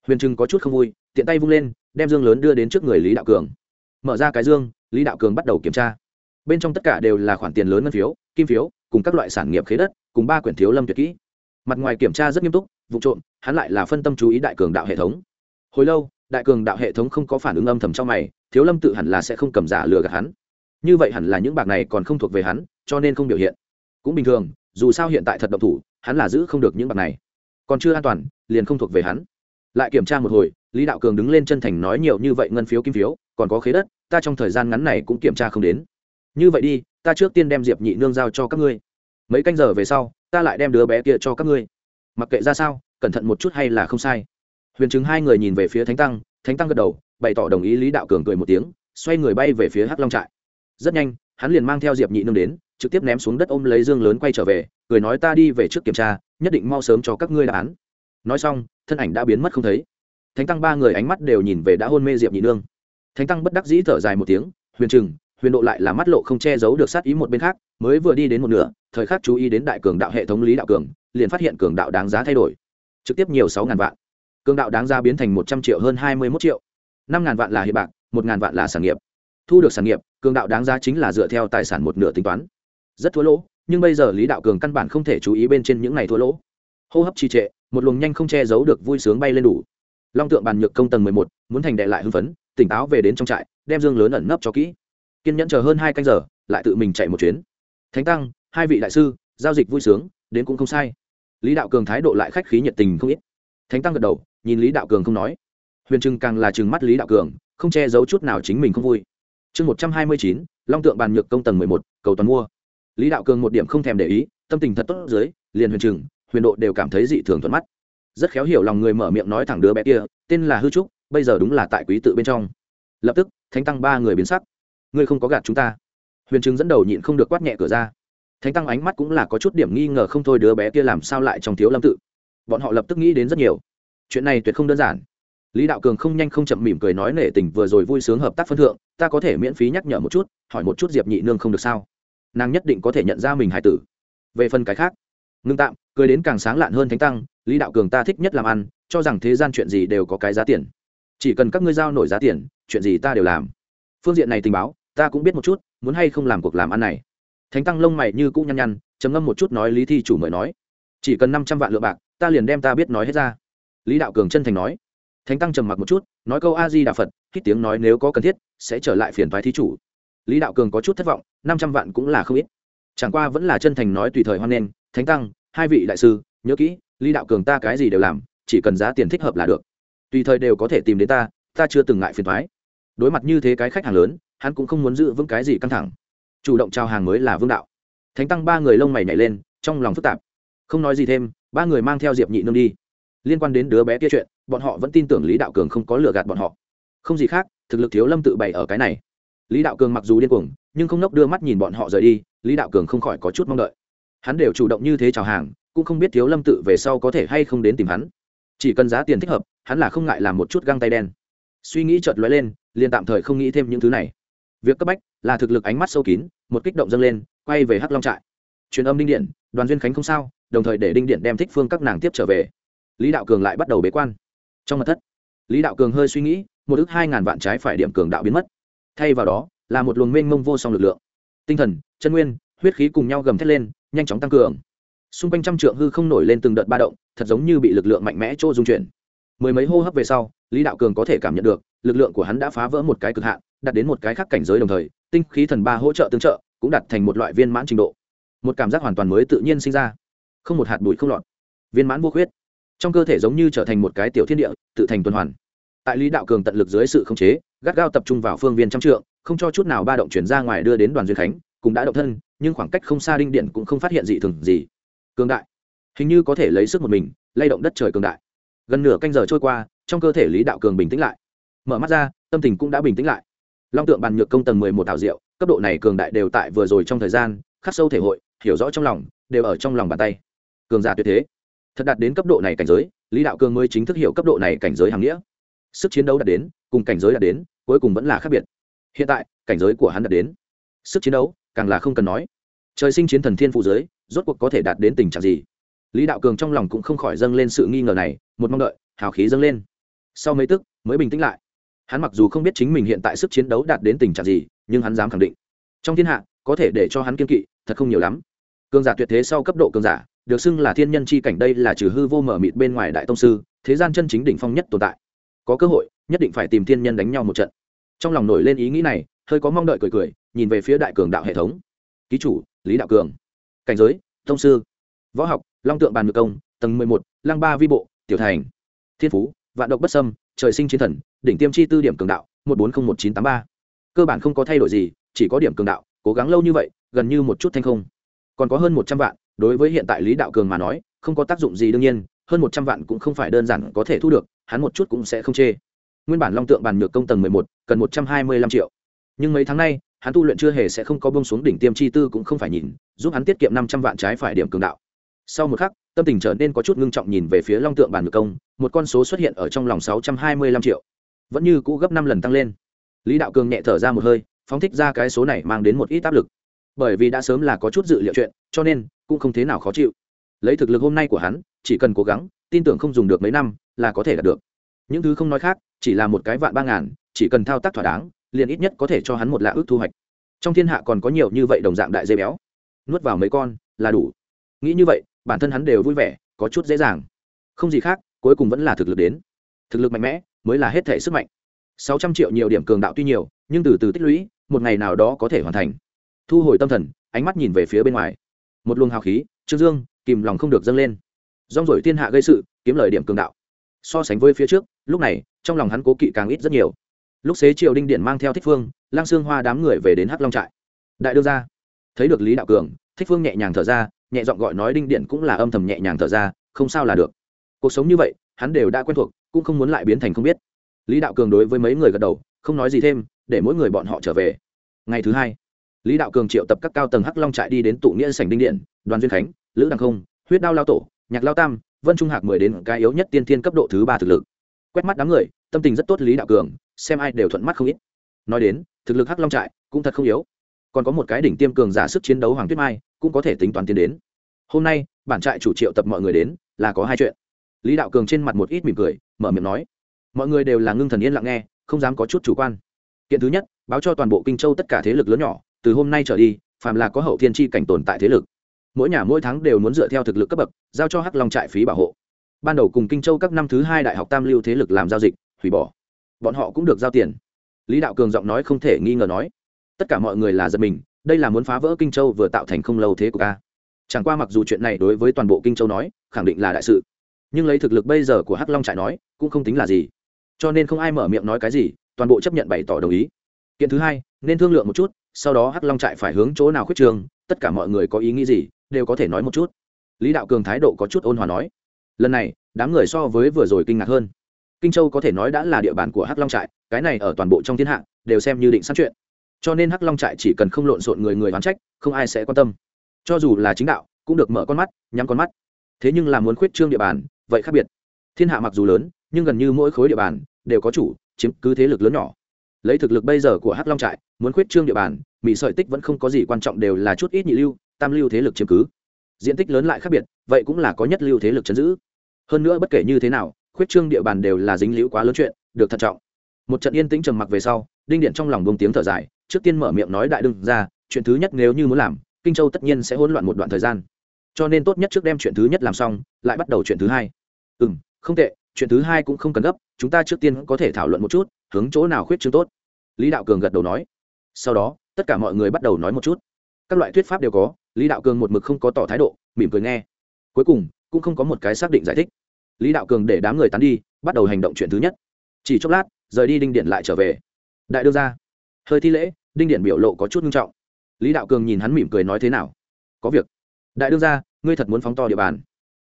Huyền trừng có chút không vui, tiện tay vung lên, đem dương lớn đưa đến trước người lý đạo cường. Mở ra cái dương, lý đạo cường bắt đầu kiểm tra. Bên trong tất cả đều là khoản tiền lớn ngân phiếu, kim phiếu, cùng các loại sản nghiệp khế đất, cùng ba quyển thiếu lâm tuyệt kỹ. Mặt ngoài kiểm tra rất nghiêm túc vụ trộm, hắn lại là phân tâm chú ý đại cường đạo hệ thống. Hồi lâu, đại cường đạo hệ thống không có phản ứng âm thầm trong mày, thiếu lâm tự hẳn là sẽ không cầm giả lừa gạt hắn. Như vậy hẳn là những bạc này còn không thuộc về hắn, cho nên không biểu hiện. Cũng bình thường, dù sao hiện tại thật độc thủ, hắn là giữ không được những bạc này. Còn chưa an toàn, liền không thuộc về hắn. Lại kiểm tra một hồi, lý đạo cường đứng lên chân thành nói nhiều như vậy ngân phiếu kim phiếu, còn có khế đất, ta trong thời gian ngắn này cũng kiểm tra không đến. Như vậy đi, ta trước tiên đem diệp nhị nương giao cho các ngươi. Mấy canh giờ về sau, ta lại đem đứa bé kia cho các ngươi mặc kệ ra sao, cẩn thận một chút hay là không sai. Huyền chứng hai người nhìn về phía thánh tăng thánh tăng gật đầu, bày tỏ đồng ý lý đạo cường cười một tiếng, xoay người bay về phía hắc long trại. Rất nhanh, hắn liền mang theo diệp nhị nương đến, trực tiếp ném xuống đất ôm lấy dương lớn quay trở về, cười nói ta đi về trước kiểm tra, nhất định mau sớm cho các ngươi đáp án. Nói xong, thân ảnh đã biến mất không thấy. Thánh tăng ba người ánh mắt đều nhìn về đã hôn mê diệp nhị nương. Thánh tăng bất đắc dĩ thở dài một tiếng, huyền trừng, huyền độ lại là mắt lộ không che giấu được sát ý một bên khác, mới vừa đi đến một nửa, thời khắc chú ý đến đại cường đạo hệ thống lý đạo cường liền phát hiện cường đạo đáng giá thay đổi. Trực tiếp nhiều sáu ngàn vạn. Cường đạo đáng giá biến thành một trăm triệu hơn hai mươi một triệu. Năm ngàn vạn là hiệp bạc, một ngàn vạn là sản nghiệp. Thu được sản nghiệp, cường đạo đáng giá chính là dựa theo tài sản một nửa tính toán. Rất thua lỗ, nhưng bây giờ lý đạo cường căn bản không thể chú ý bên trên những ngày thua lỗ. Hô hấp trì trệ, một luồng nhanh không che giấu được vui sướng bay lên đủ. Long tượng bàn nhược công tầng mười một, muốn thành đệ lại hưng phấn, tỉnh táo về đến trong trại, đem dương lớn ẩn nấp cho kỹ. Kiên nhẫn chờ hơn hai canh giờ, lại tự mình chạy một chuyến. Thánh tăng, hai vị đại sư, giao dịch vui sướng đến cũng không sai. Lý đạo cường thái độ lại khách khí nhiệt tình không ít. Thánh tăng gật đầu, nhìn lý đạo cường không nói. Huyền trưng càng là chừng mắt lý đạo cường, không che giấu chút nào chính mình không vui. Chương một trăm hai mươi chín, long tượng bàn nhược công tầng mười một, cầu toàn mua. Lý đạo cường một điểm không thèm để ý, tâm tình thật tốt dưới, liền huyền trừng, huyền độ đều cảm thấy dị thường thuận mắt. Rất khéo hiểu lòng người mở miệng nói thẳng đứa bé kia, tên là hư trúc, bây giờ đúng là tại quý tự bên trong. Lập tức, thánh tăng ba người biến sắc. Ngươi không có gạt chúng ta. Huyền trừng dẫn đầu nhịn không được quát nhẹ cửa ra thánh tăng ánh mắt cũng là có chút điểm nghi ngờ không thôi, đứa bé kia làm sao lại trong thiếu lâm tự? Bọn họ lập tức nghĩ đến rất nhiều. Chuyện này tuyệt không đơn giản. Lý đạo cường không nhanh không chậm mỉm cười nói nể tình, vừa rồi vui sướng hợp tác phân thượng, ta có thể miễn phí nhắc nhở một chút, hỏi một chút diệp nhị nương không được sao? Nàng nhất định có thể nhận ra mình hải tử. Về phần cái khác, ngưng tạm, cười đến càng sáng lạn hơn thánh tăng, lý đạo cường ta thích nhất làm ăn, cho rằng thế gian chuyện gì đều có cái giá tiền. Chỉ cần các ngươi giao nổi giá tiền, chuyện gì ta đều làm. Phương diện này tình báo, ta cũng biết một chút, muốn hay không làm cuộc làm ăn này thánh tăng lông mày như cũ nhăn nhăn chấm ngâm một chút nói lý thi chủ mời nói. Chỉ cần năm trăm vạn lượng bạc, ta liền đem ta biết nói hết ra. Lý đạo cường chân thành nói. Thánh tăng trầm mặc một chút, nói câu a di đà phật, hít tiếng nói nếu có cần thiết, sẽ trở lại phiền thoái thi chủ. Lý đạo cường có chút thất vọng, năm trăm vạn cũng là không ít. Chẳng qua vẫn là chân thành nói tùy thời hoan nghênh, thánh tăng, hai vị đại sư, nhớ kỹ, lý đạo cường ta cái gì đều làm, chỉ cần giá tiền thích hợp là được. Tùy thời đều có thể tìm đến ta ta chưa từng ngại phiền thoái đối mặt như thế cái khách hàng lớn, hắn cũng không muốn giữ vững cái gì căng thẳng chủ động trao hàng mới là vương đạo. Thánh tăng ba người lông mày nhảy lên, trong lòng phức tạp. Không nói gì thêm, ba người mang theo diệp nhị nương đi. Liên quan đến đứa bé kia chuyện, bọn họ vẫn tin tưởng lý đạo cường không có lừa gạt bọn họ. Không gì khác, thực lực thiếu lâm tự bày ở cái này. Lý đạo cường mặc dù điên cuồng, nhưng không nốc đưa mắt nhìn bọn họ rời đi, lý đạo cường không khỏi có chút mong đợi. Hắn đều chủ động như thế chào hàng, cũng không biết thiếu lâm tự về sau có thể hay không đến tìm hắn. Chỉ cần giá tiền thích hợp, hắn là không ngại làm một chút găng tay đen. Suy nghĩ chợt lóe lên, liền tạm thời không nghĩ thêm những thứ này việc cấp bách là thực lực ánh mắt sâu kín, một kích động dâng lên, quay về hắc long trại. Truyền âm đinh điện, đoàn duyên khánh không sao, đồng thời để đinh điện đem thích phương các nàng tiếp trở về. Lý đạo cường lại bắt đầu bế quan. Trong mặt thất, lý đạo cường hơi suy nghĩ, một ước hai ngàn vạn trái phải điểm cường đạo biến mất. Thay vào đó, là một luồng mênh mông vô song lực lượng. Tinh thần, chân nguyên, huyết khí cùng nhau gầm thét lên, nhanh chóng tăng cường. Xung quanh trăm trượng hư không nổi lên từng đợt ba động, thật giống như bị lực lượng mạnh mẽ chỗ dung chuyển. Mười mấy hô hấp về sau, lý đạo cường có thể cảm nhận được, lực lượng của hắn đã phá vỡ một cái cực hạn đạt đến một cái khác cảnh giới đồng thời, tinh khí thần ba hỗ trợ tương trợ, cũng đạt thành một loại viên mãn trình độ. Một cảm giác hoàn toàn mới tự nhiên sinh ra. Không một hạt bụi không lọt. Viên mãn vô khuyết. Trong cơ thể giống như trở thành một cái tiểu thiên địa, tự thành tuần hoàn. Tại lý đạo cường tận lực dưới sự khống chế, gắt gao tập trung vào phương viên trăm trượng, không cho chút nào ba động chuyển ra ngoài đưa đến đoàn duyên khánh, cũng đã động thân, nhưng khoảng cách không xa đinh điện cũng không phát hiện gì thường gì. Cường đại. Hình như có thể lấy sức một mình, lay động đất trời cường đại. Gần nửa canh giờ trôi qua, trong cơ thể lý đạo cường bình tĩnh lại. Mở mắt ra, tâm tình cũng đã bình tĩnh lại long tượng bàn nhược công tầng mười một thảo diệu, cấp độ này cường đại đều tại vừa rồi trong thời gian, khắc sâu thể hội, hiểu rõ trong lòng, đều ở trong lòng bàn tay. Cường giả tuyệt thế. Thật đạt đến cấp độ này cảnh giới, lý đạo cường mới chính thức hiểu cấp độ này cảnh giới hàng nghĩa. Sức chiến đấu đạt đến, cùng cảnh giới đạt đến, cuối cùng vẫn là khác biệt. Hiện tại, cảnh giới của hắn đạt đến. Sức chiến đấu, càng là không cần nói. Trời sinh chiến thần thiên phụ giới, rốt cuộc có thể đạt đến tình trạng gì? Lý đạo cường trong lòng cũng không khỏi dâng lên sự nghi ngờ này, một mong đợi, hào khí dâng lên. Sau mấy tức, mới bình tĩnh lại hắn mặc dù không biết chính mình hiện tại sức chiến đấu đạt đến tình trạng gì, nhưng hắn dám khẳng định. Trong thiên hạ, có thể để cho hắn kiên kỵ, thật không nhiều lắm. Cường giả tuyệt thế sau cấp độ cường giả, được xưng là thiên nhân chi cảnh đây là trừ hư vô mở mịt bên ngoài đại tông sư, thế gian chân chính đỉnh phong nhất tồn tại. Có cơ hội, nhất định phải tìm thiên nhân đánh nhau một trận. Trong lòng nổi lên ý nghĩ này, hơi có mong đợi cười cười, nhìn về phía đại cường đạo hệ thống. Ký chủ, lý đạo cường. Cảnh giới, tông sư. Võ học, long tượng bàn ngược công, tầng mười một lang ba vi bộ, tiểu thành. Thiên phú, vạn độc bất sâm trời sinh chiến thần, đỉnh tiêm chi tư điểm cường đạo, một bốn không một chín tám ba. Cơ bản không có thay đổi gì, chỉ có điểm cường đạo, cố gắng lâu như vậy, gần như một chút thanh không. Còn có hơn một trăm vạn, đối với hiện tại lý đạo cường mà nói, không có tác dụng gì đương nhiên, hơn một trăm vạn cũng không phải đơn giản có thể thu được, hắn một chút cũng sẽ không chê. Nguyên bản long tượng bàn nhược công tầng mười một, cần một trăm hai mươi lăm triệu. Nhưng mấy tháng nay, hắn tu luyện chưa hề sẽ không có bông xuống đỉnh tiêm chi tư cũng không phải nhìn, giúp hắn tiết kiệm năm trăm vạn trái phải điểm cường đạo sau một khắc, tâm tình trở nên có chút ngưng trọng nhìn về phía long tượng bàn ngược công, một con số xuất hiện ở trong lòng sáu trăm hai mươi lăm triệu. Vẫn như cũ gấp năm lần tăng lên. Lý đạo cường nhẹ thở ra một hơi, phóng thích ra cái số này mang đến một ít áp lực. Bởi vì đã sớm là có chút dự liệu chuyện, cho nên cũng không thế nào khó chịu. Lấy thực lực hôm nay của hắn, chỉ cần cố gắng, tin tưởng không dùng được mấy năm là có thể đạt được. Những thứ không nói khác, chỉ là một cái vạn ba ngàn, chỉ cần thao tác thỏa đáng, liền ít nhất có thể cho hắn một lạ ước thu hoạch. Trong thiên hạ còn có nhiều như vậy đồng dạng đại dây béo. Nuốt vào mấy con là đủ. Nghĩ như vậy bản thân hắn đều vui vẻ, có chút dễ dàng. Không gì khác, cuối cùng vẫn là thực lực đến. Thực lực mạnh mẽ, mới là hết thể sức mạnh. Sáu trăm triệu nhiều điểm cường đạo tuy nhiều, nhưng từ từ tích lũy, một ngày nào đó có thể hoàn thành. Thu hồi tâm thần, ánh mắt nhìn về phía bên ngoài. Một luồng hào khí, trương dương, kìm lòng không được dâng lên. Rong rổi thiên hạ gây sự, kiếm lời điểm cường đạo. So sánh với phía trước, lúc này, trong lòng hắn cố kỵ càng ít rất nhiều. Lúc xế triều đinh điện mang theo thích phương, lang xương hoa đám người về đến hắc long trại. Đại đương ra thấy được lý đạo cường thích phương nhẹ nhàng thở ra, nhẹ giọng gọi nói đinh điện cũng là âm thầm nhẹ nhàng thở ra, không sao là được. Cuộc sống như vậy, hắn đều đã quen thuộc, cũng không muốn lại biến thành không biết. Lý đạo cường đối với mấy người gật đầu, không nói gì thêm, để mỗi người bọn họ trở về. Ngày thứ hai, lý đạo cường triệu tập các cao tầng hắc long trại đi đến tụ nghĩa sảnh đinh điện, đoàn duyên khánh, lữ đăng không, huyết đao lao tổ, nhạc lao tam, vân trung hạc mười đến cái yếu nhất tiên thiên cấp độ thứ ba thực lực. Quét mắt đám người, tâm tình rất tốt lý đạo cường, xem ai đều thuận mắt không ít. Nói đến, thực lực hắc long trại cũng thật không yếu. Còn có một cái đỉnh tiêm cường giả sức chiến đấu hoàng tuyết mai cũng có thể tính toán tiến đến. Hôm nay, bản trại chủ triệu tập mọi người đến, là có hai chuyện. Lý đạo cường trên mặt một ít mỉm cười, mở miệng nói, mọi người đều là ngưng thần yên lặng nghe, không dám có chút chủ quan. Kiện thứ nhất, báo cho toàn bộ kinh châu tất cả thế lực lớn nhỏ, từ hôm nay trở đi, phàm là có hậu thiên tri cảnh tồn tại thế lực, mỗi nhà mỗi tháng đều muốn dựa theo thực lực cấp bậc, giao cho hắc long trại phí bảo hộ. Ban đầu cùng kinh châu các năm thứ hai đại học tam lưu thế lực làm giao dịch, hủy bỏ. Bọn họ cũng được giao tiền. Lý đạo cường giọng nói không thể nghi ngờ nói. Tất cả mọi người là giật mình đây là muốn phá vỡ kinh châu vừa tạo thành không lâu thế của ca chẳng qua mặc dù chuyện này đối với toàn bộ kinh châu nói, khẳng định là đại sự. Nhưng lấy thực lực bây giờ của hắc long trại nói, cũng không tính là gì. Cho nên không ai mở miệng nói cái gì, toàn bộ chấp nhận bày tỏ đồng ý. Kiện thứ hai, nên thương lượng một chút, sau đó hắc long trại phải hướng chỗ nào khuyết trường, tất cả mọi người có ý nghĩ gì, đều có thể nói một chút. Lý đạo cường thái độ có chút ôn hòa nói, lần này, đám người so với vừa rồi kinh ngạc hơn. Kinh châu có thể nói đã là địa bàn của hắc long trại, cái này ở toàn bộ trong thiên hạ, đều xem như định sát chuyện cho nên hắc long trại chỉ cần không lộn xộn người người oán trách, không ai sẽ quan tâm. Cho dù là chính đạo, cũng được mở con mắt, nhắm con mắt. Thế nhưng là muốn khuyết trương địa bàn, vậy khác biệt. Thiên hạ mặc dù lớn, nhưng gần như mỗi khối địa bàn đều có chủ, chiếm cứ thế lực lớn nhỏ. Lấy thực lực bây giờ của hắc long trại, muốn khuyết trương địa bàn mỹ sợi tích vẫn không có gì quan trọng đều là chút ít nhị lưu, tam lưu thế lực chiếm cứ. Diện tích lớn lại khác biệt, vậy cũng là có nhất lưu thế lực chấn giữ. Hơn nữa bất kể như thế nào, khuyết trương địa bàn đều là dính liễu quá lớn chuyện, được thận trọng. Một trận yên tĩnh trầm mặc về sau, đinh điện trong lòng bông tiếng thở dài trước tiên mở miệng nói đại đương ra, chuyện thứ nhất nếu như muốn làm, kinh châu tất nhiên sẽ hỗn loạn một đoạn thời gian. Cho nên tốt nhất trước đem chuyện thứ nhất làm xong, lại bắt đầu chuyện thứ hai. Ừ m không tệ, chuyện thứ hai cũng không cần gấp, chúng ta trước tiên có thể thảo luận một chút, hướng chỗ nào khuyết chương tốt. Lý đạo cường gật đầu nói. Sau đó, tất cả mọi người bắt đầu nói một chút. Các loại thuyết pháp đều có, lý đạo cường một mực không có tỏ thái độ, mỉm cười nghe. Cuối cùng, cũng không có một cái xác định giải thích. Lý đạo cường để đám người tán đi, bắt đầu hành động chuyện thứ nhất. Chỉ chốc lát, rời đi đinh điện lại trở về. Đại đương ra hơi thi lễ đinh điện biểu lộ có chút nghiêm trọng. Lý đạo cường nhìn hắn mỉm cười nói thế nào? Có việc. Đại đương ra ngươi thật muốn phóng to địa bàn?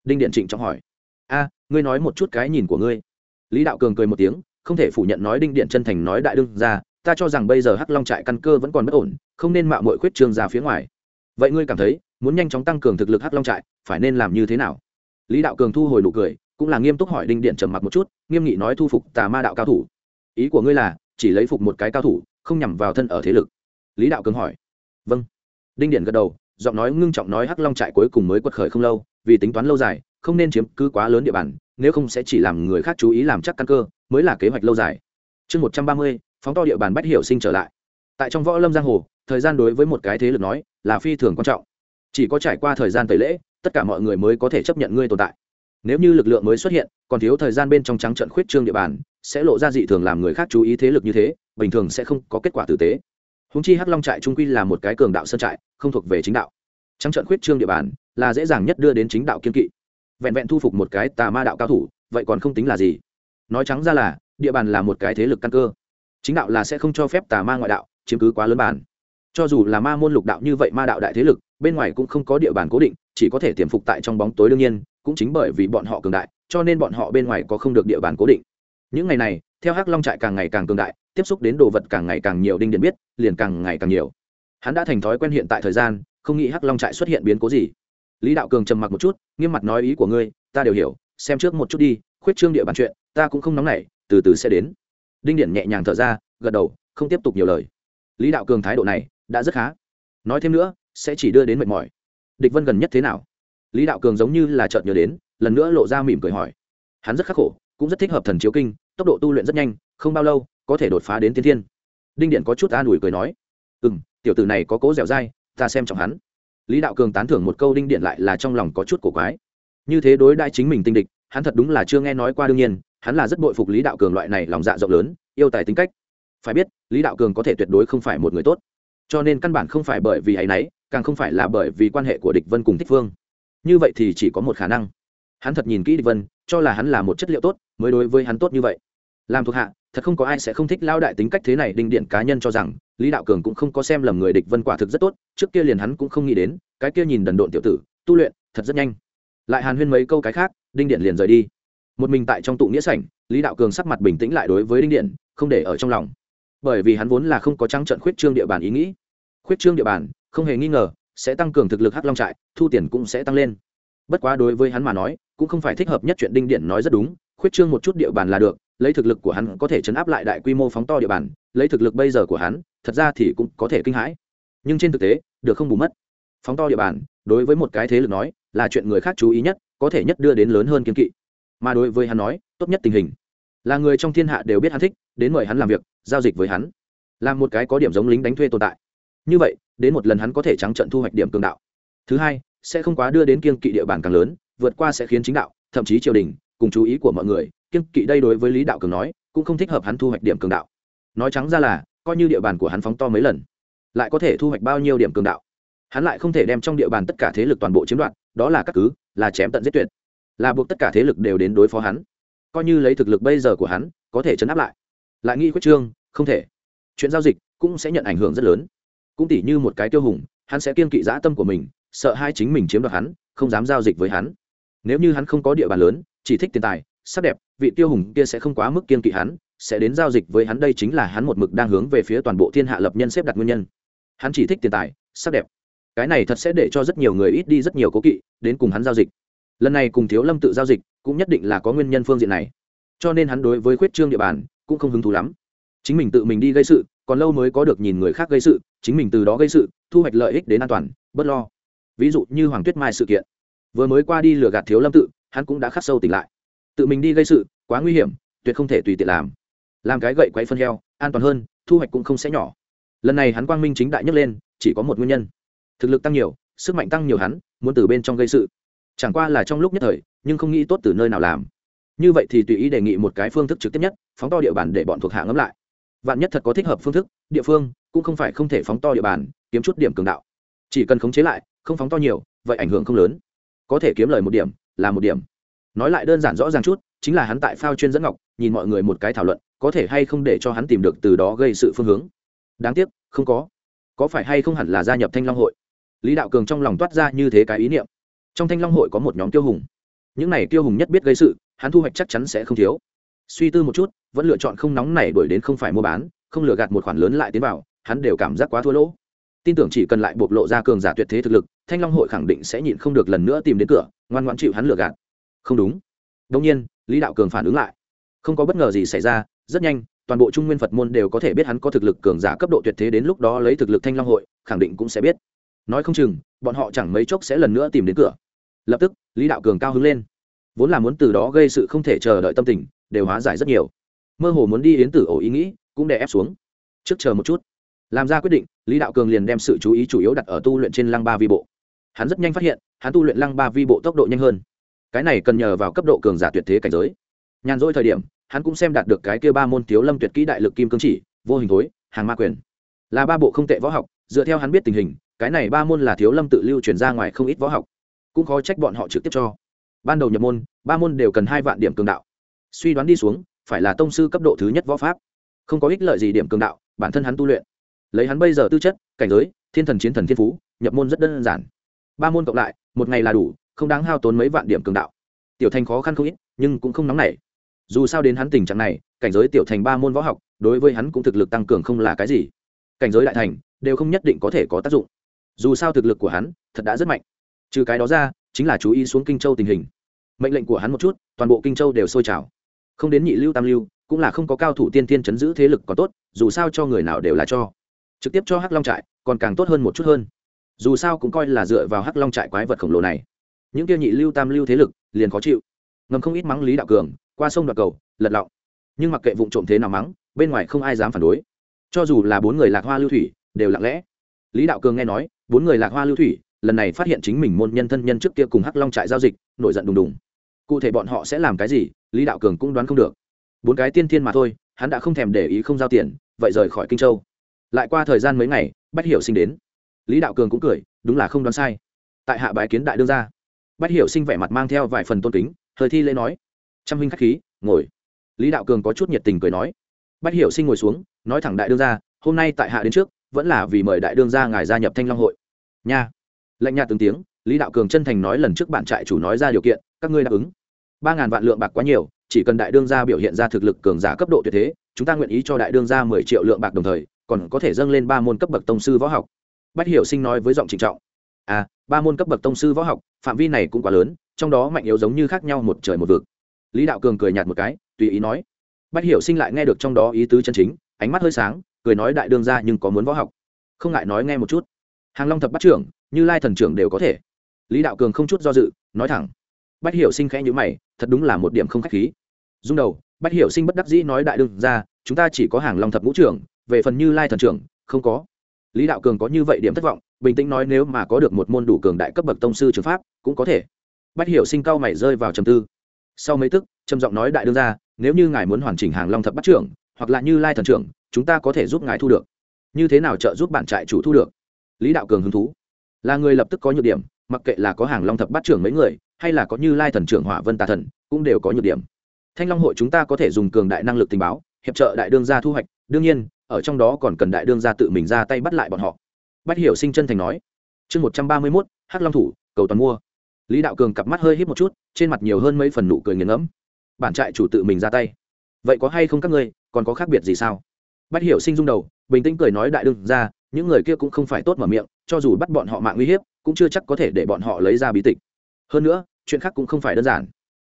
Đinh điện trịnh trọng hỏi. A, ngươi nói một chút cái nhìn của ngươi. Lý đạo cường cười một tiếng, không thể phủ nhận nói đinh điện chân thành nói đại đương ra ta cho rằng bây giờ hắc long trại căn cơ vẫn còn bất ổn, không nên mạo mội khuyết trương ra phía ngoài. Vậy ngươi cảm thấy, muốn nhanh chóng tăng cường thực lực hắc long trại, phải nên làm như thế nào? Lý đạo cường thu hồi nụ cười, cũng là nghiêm túc hỏi đinh điện trầm mặc một chút, nghiêm nghị nói thu phục tà ma đạo cao thủ. Ý của ngươi là, chỉ lấy phục một cái cao thủ không nhằm vào thân ở thế lực. Lý đạo cường hỏi. Vâng. Đinh điện gật đầu, giọng nói ngưng trọng nói hắc long trại cuối cùng mới quật khởi không lâu, vì tính toán lâu dài, không nên chiếm cứ quá lớn địa bàn, nếu không sẽ chỉ làm người khác chú ý làm chắc căn cơ, mới là kế hoạch lâu dài. Chương một trăm ba mươi, phóng to địa bàn bách hiểu sinh trở lại. Tại trong võ lâm giang hồ, thời gian đối với một cái thế lực nói, là phi thường quan trọng. Chỉ có trải qua thời gian tẩy lễ, tất cả mọi người mới có thể chấp nhận ngươi tồn tại. Nếu như lực lượng mới xuất hiện, còn thiếu thời gian bên trong trắng trận khuyết trương địa bàn, sẽ lộ ra dị thường làm người khác chú ý thế lực như thế bình thường sẽ không có kết quả tử tế. Húng chi hắc long trại trung quy là một cái cường đạo sơn trại, không thuộc về chính đạo. Trắng trận khuyết trương địa bàn là dễ dàng nhất đưa đến chính đạo kiên kỵ. Vẹn vẹn thu phục một cái tà ma đạo cao thủ, vậy còn không tính là gì? Nói trắng ra là, địa bàn là một cái thế lực căn cơ. Chính đạo là sẽ không cho phép tà ma ngoại đạo chiếm cứ quá lớn bàn cho dù là ma môn lục đạo như vậy ma đạo đại thế lực, bên ngoài cũng không có địa bàn cố định, chỉ có thể tiềm phục tại trong bóng tối đương nhiên, cũng chính bởi vì bọn họ cường đại, cho nên bọn họ bên ngoài có không được địa bàn cố định những ngày này, theo hắc long trại càng ngày càng cường đại, tiếp xúc đến đồ vật càng ngày càng nhiều đinh điện biết, liền càng ngày càng nhiều. Hắn đã thành thói quen hiện tại thời gian, không nghĩ hắc long trại xuất hiện biến cố gì. Lý đạo cường trầm mặc một chút, nghiêm mặt nói ý của ngươi, ta đều hiểu, xem trước một chút đi, khuyết trương địa bàn chuyện, ta cũng không nóng nảy, từ từ sẽ đến. Đinh điện nhẹ nhàng thở ra, gật đầu, không tiếp tục nhiều lời. Lý đạo cường thái độ này, đã rất khá. Nói thêm nữa, sẽ chỉ đưa đến mệt mỏi. Địch vân gần nhất thế nào? Lý đạo cường giống như là chợt nhớ đến, lần nữa lộ ra mỉm cười hỏi. Hắn rất khắc khổ cũng rất thích hợp thần chiếu kinh, tốc độ tu luyện rất nhanh, không bao lâu, có thể đột phá đến tiên thiên. Đinh điện có chút an ủi cười nói ừ m tiểu tử này có cố dẻo dai, ta xem trọng hắn. Lý đạo cường tán thưởng một câu đinh điện lại là trong lòng có chút cổ quái. Như thế đối đãi chính mình tinh địch, hắn thật đúng là chưa nghe nói qua đương nhiên, hắn là rất bội phục lý đạo cường loại này lòng dạ rộng lớn, yêu tài tính cách. Phải biết, lý đạo cường có thể tuyệt đối không phải một người tốt. Cho nên căn bản không phải bởi vì ấ y n ấ y càng không phải là bởi vì quan hệ của địch vân cùng thích phương. Như vậy thì chỉ có một khả năng. Hắn thật nhìn kỹ địch vân, cho là hắn là một chất liệu tốt mới đối với hắn tốt như vậy. Làm thuộc hạ, thật không có ai sẽ không thích lao đại tính cách thế này đinh điện cá nhân cho rằng, lý đạo cường cũng không có xem lầm người địch vân quả thực rất tốt, trước kia liền hắn cũng không nghĩ đến, cái kia nhìn đần độn tiểu tử, tu luyện, thật rất nhanh. Lại hàn huyên mấy câu cái khác, đinh điện liền rời đi. Một mình tại trong tụ nghĩa sảnh, lý đạo cường sắc mặt bình tĩnh lại đối với đinh điện, không để ở trong lòng. Bởi vì hắn vốn là không có trắng trận khuyết trương địa bàn ý nghĩ. Khuyết trương địa bàn, không hề nghi ngờ, sẽ tăng cường thực lực hắc long trại, thu tiền cũng sẽ tăng lên. Bất quá đối với hắn mà nói, cũng không phải thích hợp nhất chuyện đinh điện nói rất đúng khuyết trương một chút địa bàn là được, lấy thực lực của hắn có thể chấn áp lại đại quy mô phóng to địa bàn, lấy thực lực bây giờ của hắn, thật ra thì cũng có thể kinh hãi. Nhưng trên thực tế, được không bù mất. Phóng to địa bàn, đối với một cái thế lực nói, là chuyện người khác chú ý nhất, có thể nhất đưa đến lớn hơn kiên kỵ. Mà đối với hắn nói, tốt nhất tình hình. Là người trong thiên hạ đều biết hắn thích, đến mời hắn làm việc, giao dịch với hắn. Làm một cái có điểm giống lính đánh thuê tồn tại. Như vậy, đến một lần hắn có thể trắng trận thu hoạch điểm cường đạo. Thứ hai, sẽ không quá đưa đến kiên kỵ địa bàn càng lớn, vượt qua sẽ khiến chính đạo, thậm chí triều đình cùng chú ý của mọi người kiên kỵ đây đối với lý đạo cường nói, cũng không thích hợp hắn thu hoạch điểm cường đạo. Nói trắng ra là, coi như địa bàn của hắn phóng to mấy lần, lại có thể thu hoạch bao nhiêu điểm cường đạo? Hắn lại không thể đem trong địa bàn tất cả thế lực toàn bộ chiếm đoạt, đó là các cứ, là chém tận giết tuyệt. Là buộc tất cả thế lực đều đến đối phó hắn. Coi như lấy thực lực bây giờ của hắn, có thể chấn áp lại. Lại nghĩ quyết trương, không thể. Chuyện giao dịch cũng sẽ nhận ảnh hưởng rất lớn. Cũng tỉ như một cái tiêu hùng, hắn sẽ kiên kỵ dã tâm của mình, sợ hai chính mình chiếm đoạt hắn, không dám giao dịch với hắn. Nếu như hắn không có địa bàn lớn chỉ thích tiền tài, sắc đẹp, vị tiêu hùng kia sẽ không quá mức kiên kỵ hắn, sẽ đến giao dịch với hắn, đây chính là hắn một mực đang hướng về phía toàn bộ thiên hạ lập nhân xếp đặt nguyên nhân. Hắn chỉ thích tiền tài, sắc đẹp. Cái này thật sẽ để cho rất nhiều người ít đi rất nhiều cố kỵ, đến cùng hắn giao dịch. Lần này cùng thiếu lâm tự giao dịch, cũng nhất định là có nguyên nhân phương diện này. Cho nên hắn đối với khuyết trương địa bàn, cũng không hứng thú lắm. Chính mình tự mình đi gây sự, còn lâu mới có được nhìn người khác gây sự, chính mình từ đó gây sự, thu hoạch lợi ích đến an toàn, bớt lo. Ví dụ như hoàng tuyết mai sự kiện. Vừa mới qua đi lừa gạt thiếu lâm tự hắn cũng đã khắc sâu tỉnh lại. Tự mình đi gây sự, quá nguy hiểm, tuyệt không thể tùy tiện làm. Làm cái gậy quay phân heo, an toàn hơn, thu hoạch cũng không sẽ nhỏ. Lần này hắn quang minh chính đại nhấc lên, chỉ có một nguyên nhân. Thực lực tăng nhiều, sức mạnh tăng nhiều hắn, muốn từ bên trong gây sự. Chẳng qua là trong lúc nhất thời, nhưng không nghĩ tốt từ nơi nào làm. Như vậy thì tùy ý đề nghị một cái phương thức trực tiếp nhất, phóng to địa bàn để bọn thuộc hạ ngấm lại. Vạn nhất thật có thích hợp phương thức, địa phương cũng không phải không thể phóng to địa bàn, kiếm chút điểm cường đạo. Chỉ cần khống chế lại, không phóng to nhiều, vậy ảnh hưởng không lớn. Có thể kiếm lời một điểm là một điểm. Nói lại đơn giản rõ ràng chút, chính là hắn tại phao chuyên dẫn ngọc, nhìn mọi người một cái thảo luận, có thể hay không để cho hắn tìm được từ đó gây sự phương hướng. Đáng tiếc, không có. Có phải hay không hẳn là gia nhập thanh long hội? Lý đạo cường trong lòng toát ra như thế cái ý niệm. Trong thanh long hội có một nhóm tiêu hùng. Những này tiêu hùng nhất biết gây sự, hắn thu hoạch chắc chắn sẽ không thiếu. Suy tư một chút, vẫn lựa chọn không nóng này đuổi đến không phải mua bán, không lừa gạt một khoản lớn lại tiến vào, hắn đều cảm giác quá thua lỗ. Tin tưởng chỉ cần lại bộc lộ ra cường giả tuyệt thế thực lực, thanh long hội khẳng định sẽ nhịn không được lần nữa tìm đến cửa ngoan ngoãn chịu hắn lừa gạt. Không đúng. Đông nhiên, lý đạo cường phản ứng lại. Không có bất ngờ gì xảy ra, rất nhanh, toàn bộ trung nguyên phật môn đều có thể biết hắn có thực lực cường giả cấp độ tuyệt thế đến lúc đó lấy thực lực thanh long hội, khẳng định cũng sẽ biết. Nói không chừng, bọn họ chẳng mấy chốc sẽ lần nữa tìm đến cửa. Lập tức, lý đạo cường cao hứng lên. Vốn là muốn từ đó gây sự không thể chờ đợi tâm tình, đều hóa giải rất nhiều. Mơ hồ muốn đi yến tử ổ ý nghĩ, cũng đè ép xuống. Trước chờ một chút. Làm ra quyết định, lý đạo cường liền đem sự chú ý chủ yếu đặt ở tu luyện trên lăng ba vi bộ hắn rất nhanh phát hiện, hắn tu luyện lăng ba vi bộ tốc độ nhanh hơn. Cái này cần nhờ vào cấp độ cường giả tuyệt thế cảnh giới. Nhàn rỗi thời điểm, hắn cũng xem đạt được cái kia ba môn thiếu lâm tuyệt kỹ đại lực kim cương chỉ, vô hình thối, hàng ma quyền. Là ba bộ không tệ võ học, dựa theo hắn biết tình hình, cái này ba môn là thiếu lâm tự lưu truyền ra ngoài không ít võ học. Cũng khó trách bọn họ trực tiếp cho. Ban đầu nhập môn, ba môn đều cần hai vạn điểm cường đạo. Suy đoán đi xuống, phải là tông sư cấp độ thứ nhất võ pháp. Không có ích lợi gì điểm cường đạo, bản thân hắn tu luyện. Lấy hắn bây giờ tư chất, cảnh giới, thiên thần chiến thần thiên phú, nhập môn rất đơn giản ba môn cộng lại, một ngày là đủ, không đáng hao tốn mấy vạn điểm cường đạo. Tiểu thành khó khăn không ít, nhưng cũng không nóng nảy. Dù sao đến hắn tình trạng này, cảnh giới tiểu thành ba môn võ học, đối với hắn cũng thực lực tăng cường không là cái gì. Cảnh giới đại thành, đều không nhất định có thể có tác dụng. Dù sao thực lực của hắn, thật đã rất mạnh. Trừ cái đó ra, chính là chú ý xuống kinh châu tình hình. Mệnh lệnh của hắn một chút, toàn bộ kinh châu đều sôi trào. Không đến nhị lưu tam lưu, cũng là không có cao thủ tiên tiên chấn giữ thế lực có tốt, dù sao cho người nào đều là cho. Trực tiếp cho hắc long trại, còn càng tốt hơn một chút hơn dù sao cũng coi là dựa vào hắc long trại quái vật khổng lồ này. Những kia nhị lưu tam lưu thế lực liền khó chịu. Ngầm không ít mắng lý đạo cường, qua sông đoạt cầu, lật lọng. Nhưng mặc kệ vụ trộm thế nào mắng, bên ngoài không ai dám phản đối. Cho dù là bốn người lạc hoa lưu thủy, đều lặng lẽ. Lý đạo cường nghe nói, bốn người lạc hoa lưu thủy, lần này phát hiện chính mình môn nhân thân nhân trước kia cùng hắc long trại giao dịch, nổi giận đùng đùng. Cụ thể bọn họ sẽ làm cái gì, lý đạo cường cũng đoán không được. Bốn cái tiên thiên mà thôi, hắn đã không thèm để ý không giao tiền, vậy rời khỏi kinh châu. Lại qua thời gian mấy ngày, bách hiểu sinh đến lý đạo cường cũng cười, đúng là không đoán sai. Tại hạ bái kiến đại đương gia. Bách hiểu sinh vẻ mặt mang theo vài phần tôn kính thời thi lễ nói, trăm huynh khách khí, ngồi. Lý đạo cường có chút nhiệt tình cười nói. Bách hiểu sinh ngồi xuống, nói thẳng đại đương gia, hôm nay tại hạ đến trước, vẫn là vì mời đại đương gia ngài gia nhập thanh long hội. Nha. Lạnh nhạt từng tiếng, lý đạo cường chân thành nói lần trước bạn trại chủ nói ra điều kiện, các ngươi đáp ứng. Ba ngàn vạn lượng bạc quá nhiều, chỉ cần đại đương gia biểu hiện ra thực lực cường giả cấp độ tuyệt thế, chúng ta nguyện ý cho đại đương gia mười triệu lượng bạc đồng thời, còn có thể dâng lên ba môn cấp bậc tông sư võ học bách hiểu sinh nói với giọng trịnh trọng. À ba môn cấp bậc tông sư võ học, phạm vi này cũng quá lớn, trong đó mạnh yếu giống như khác nhau một trời một vực. Lý đạo cường cười nhạt một cái, tùy ý nói. Bách hiểu sinh lại nghe được trong đó ý tứ chân chính, ánh mắt hơi sáng, cười nói đại đương ra nhưng có muốn võ học. Không ngại nói nghe một chút. Hàng long thập bắt trưởng, như lai thần trưởng đều có thể. Lý đạo cường không chút do dự, nói thẳng. Bách hiểu sinh khẽ nhữ mày, thật đúng là một điểm không k h á c h khí. Dung đầu, bách hiểu sinh bất đắc dĩ nói đại đương ra chúng ta chỉ có hàng long thập ngũ trưởng, về phần như lai thần trưởng, không có lý đạo cường có như vậy điểm thất vọng, bình tĩnh nói nếu mà có được một môn đủ cường đại cấp bậc tông sư trường pháp, cũng có thể. Bách hiểu sinh cao mày rơi vào trầm tư. Sau mấy tức, trầm giọng nói đại đương ra nếu như ngài muốn hoàn chỉnh hàng long thập bắt trưởng, hoặc là như lai thần trưởng, chúng ta có thể giúp ngài thu được. Như thế nào trợ giúp bản trại chủ thu được? Lý đạo cường hứng thú. Là người lập tức có nhược điểm, mặc kệ là có hàng long thập bắt trưởng mấy người, hay là có như lai thần trưởng hỏa vân tà thần, cũng đều có nhược điểm. Thanh long hội chúng ta có thể dùng cường đại năng lực tình báo, hiệp trợ đại đương gia thu hoạch, đương nhiên ở trong đó còn cần đại đương gia tự mình ra tay bắt lại bọn họ. Bách hiểu sinh chân thành nói, chương một trăm ba mươi mốt, hắc long thủ, cầu toàn mua. Lý đạo cường cặp mắt hơi hít một chút, trên mặt nhiều hơn mấy phần nụ cười nghiền ngẫm. Bản trại chủ tự mình ra tay. Vậy có hay không các ngươi, còn có khác biệt gì sao? Bách hiểu sinh rung đầu, bình tĩnh cười nói đại đương ra những người kia cũng không phải tốt mở miệng, cho dù bắt bọn họ mạng uy hiếp, cũng chưa chắc có thể để bọn họ lấy ra bí tịch. Hơn nữa, chuyện khác cũng không phải đơn giản.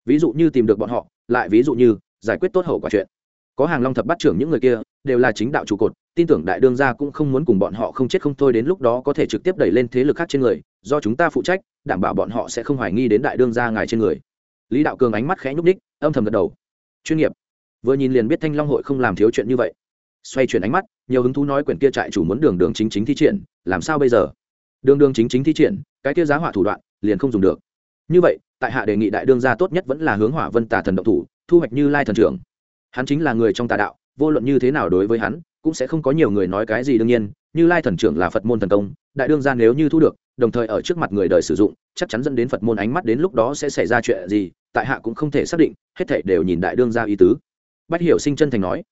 Ví dụ như tìm được bọn họ, lại ví dụ như giải quyết tốt hậu quả chuyện có hàng long thập bắt trưởng những người kia, đều là chính đạo trụ cột, tin tưởng đại đương gia cũng không muốn cùng bọn họ không chết không thôi đến lúc đó có thể trực tiếp đẩy lên thế lực khác trên người, do chúng ta phụ trách, đảm bảo bọn họ sẽ không hoài nghi đến đại đương gia ngài trên người. Lý đạo cường ánh mắt khẽ nhúc ních âm thầm gật đầu. Chuyên nghiệp. Vừa nhìn liền biết thanh long hội không làm thiếu chuyện như vậy. Xoay chuyển ánh mắt, nhiều hứng thú nói quyển kia trại chủ muốn đường đường chính chính thi triển, làm sao bây giờ? Đường đường chính chính thi triển, cái kia giá hỏa thủ đoạn, liền không dùng được. Như vậy, tại hạ đề nghị đại đương gia tốt nhất vẫn là hướng hỏa vân tà thần động thủ, thu hoạch như lai thần trưởng hắn chính là người trong tà đạo, vô luận như thế nào đối với hắn, cũng sẽ không có nhiều người nói cái gì đương nhiên, như lai thần trưởng là phật môn thần công, đại đương gia nếu như thu được, đồng thời ở trước mặt người đời sử dụng, chắc chắn dẫn đến phật môn ánh mắt đến lúc đó sẽ xảy ra chuyện gì, tại hạ cũng không thể xác định, hết thể đều nhìn đại đương gia ý tứ. Bách hiểu sinh chân thành nói,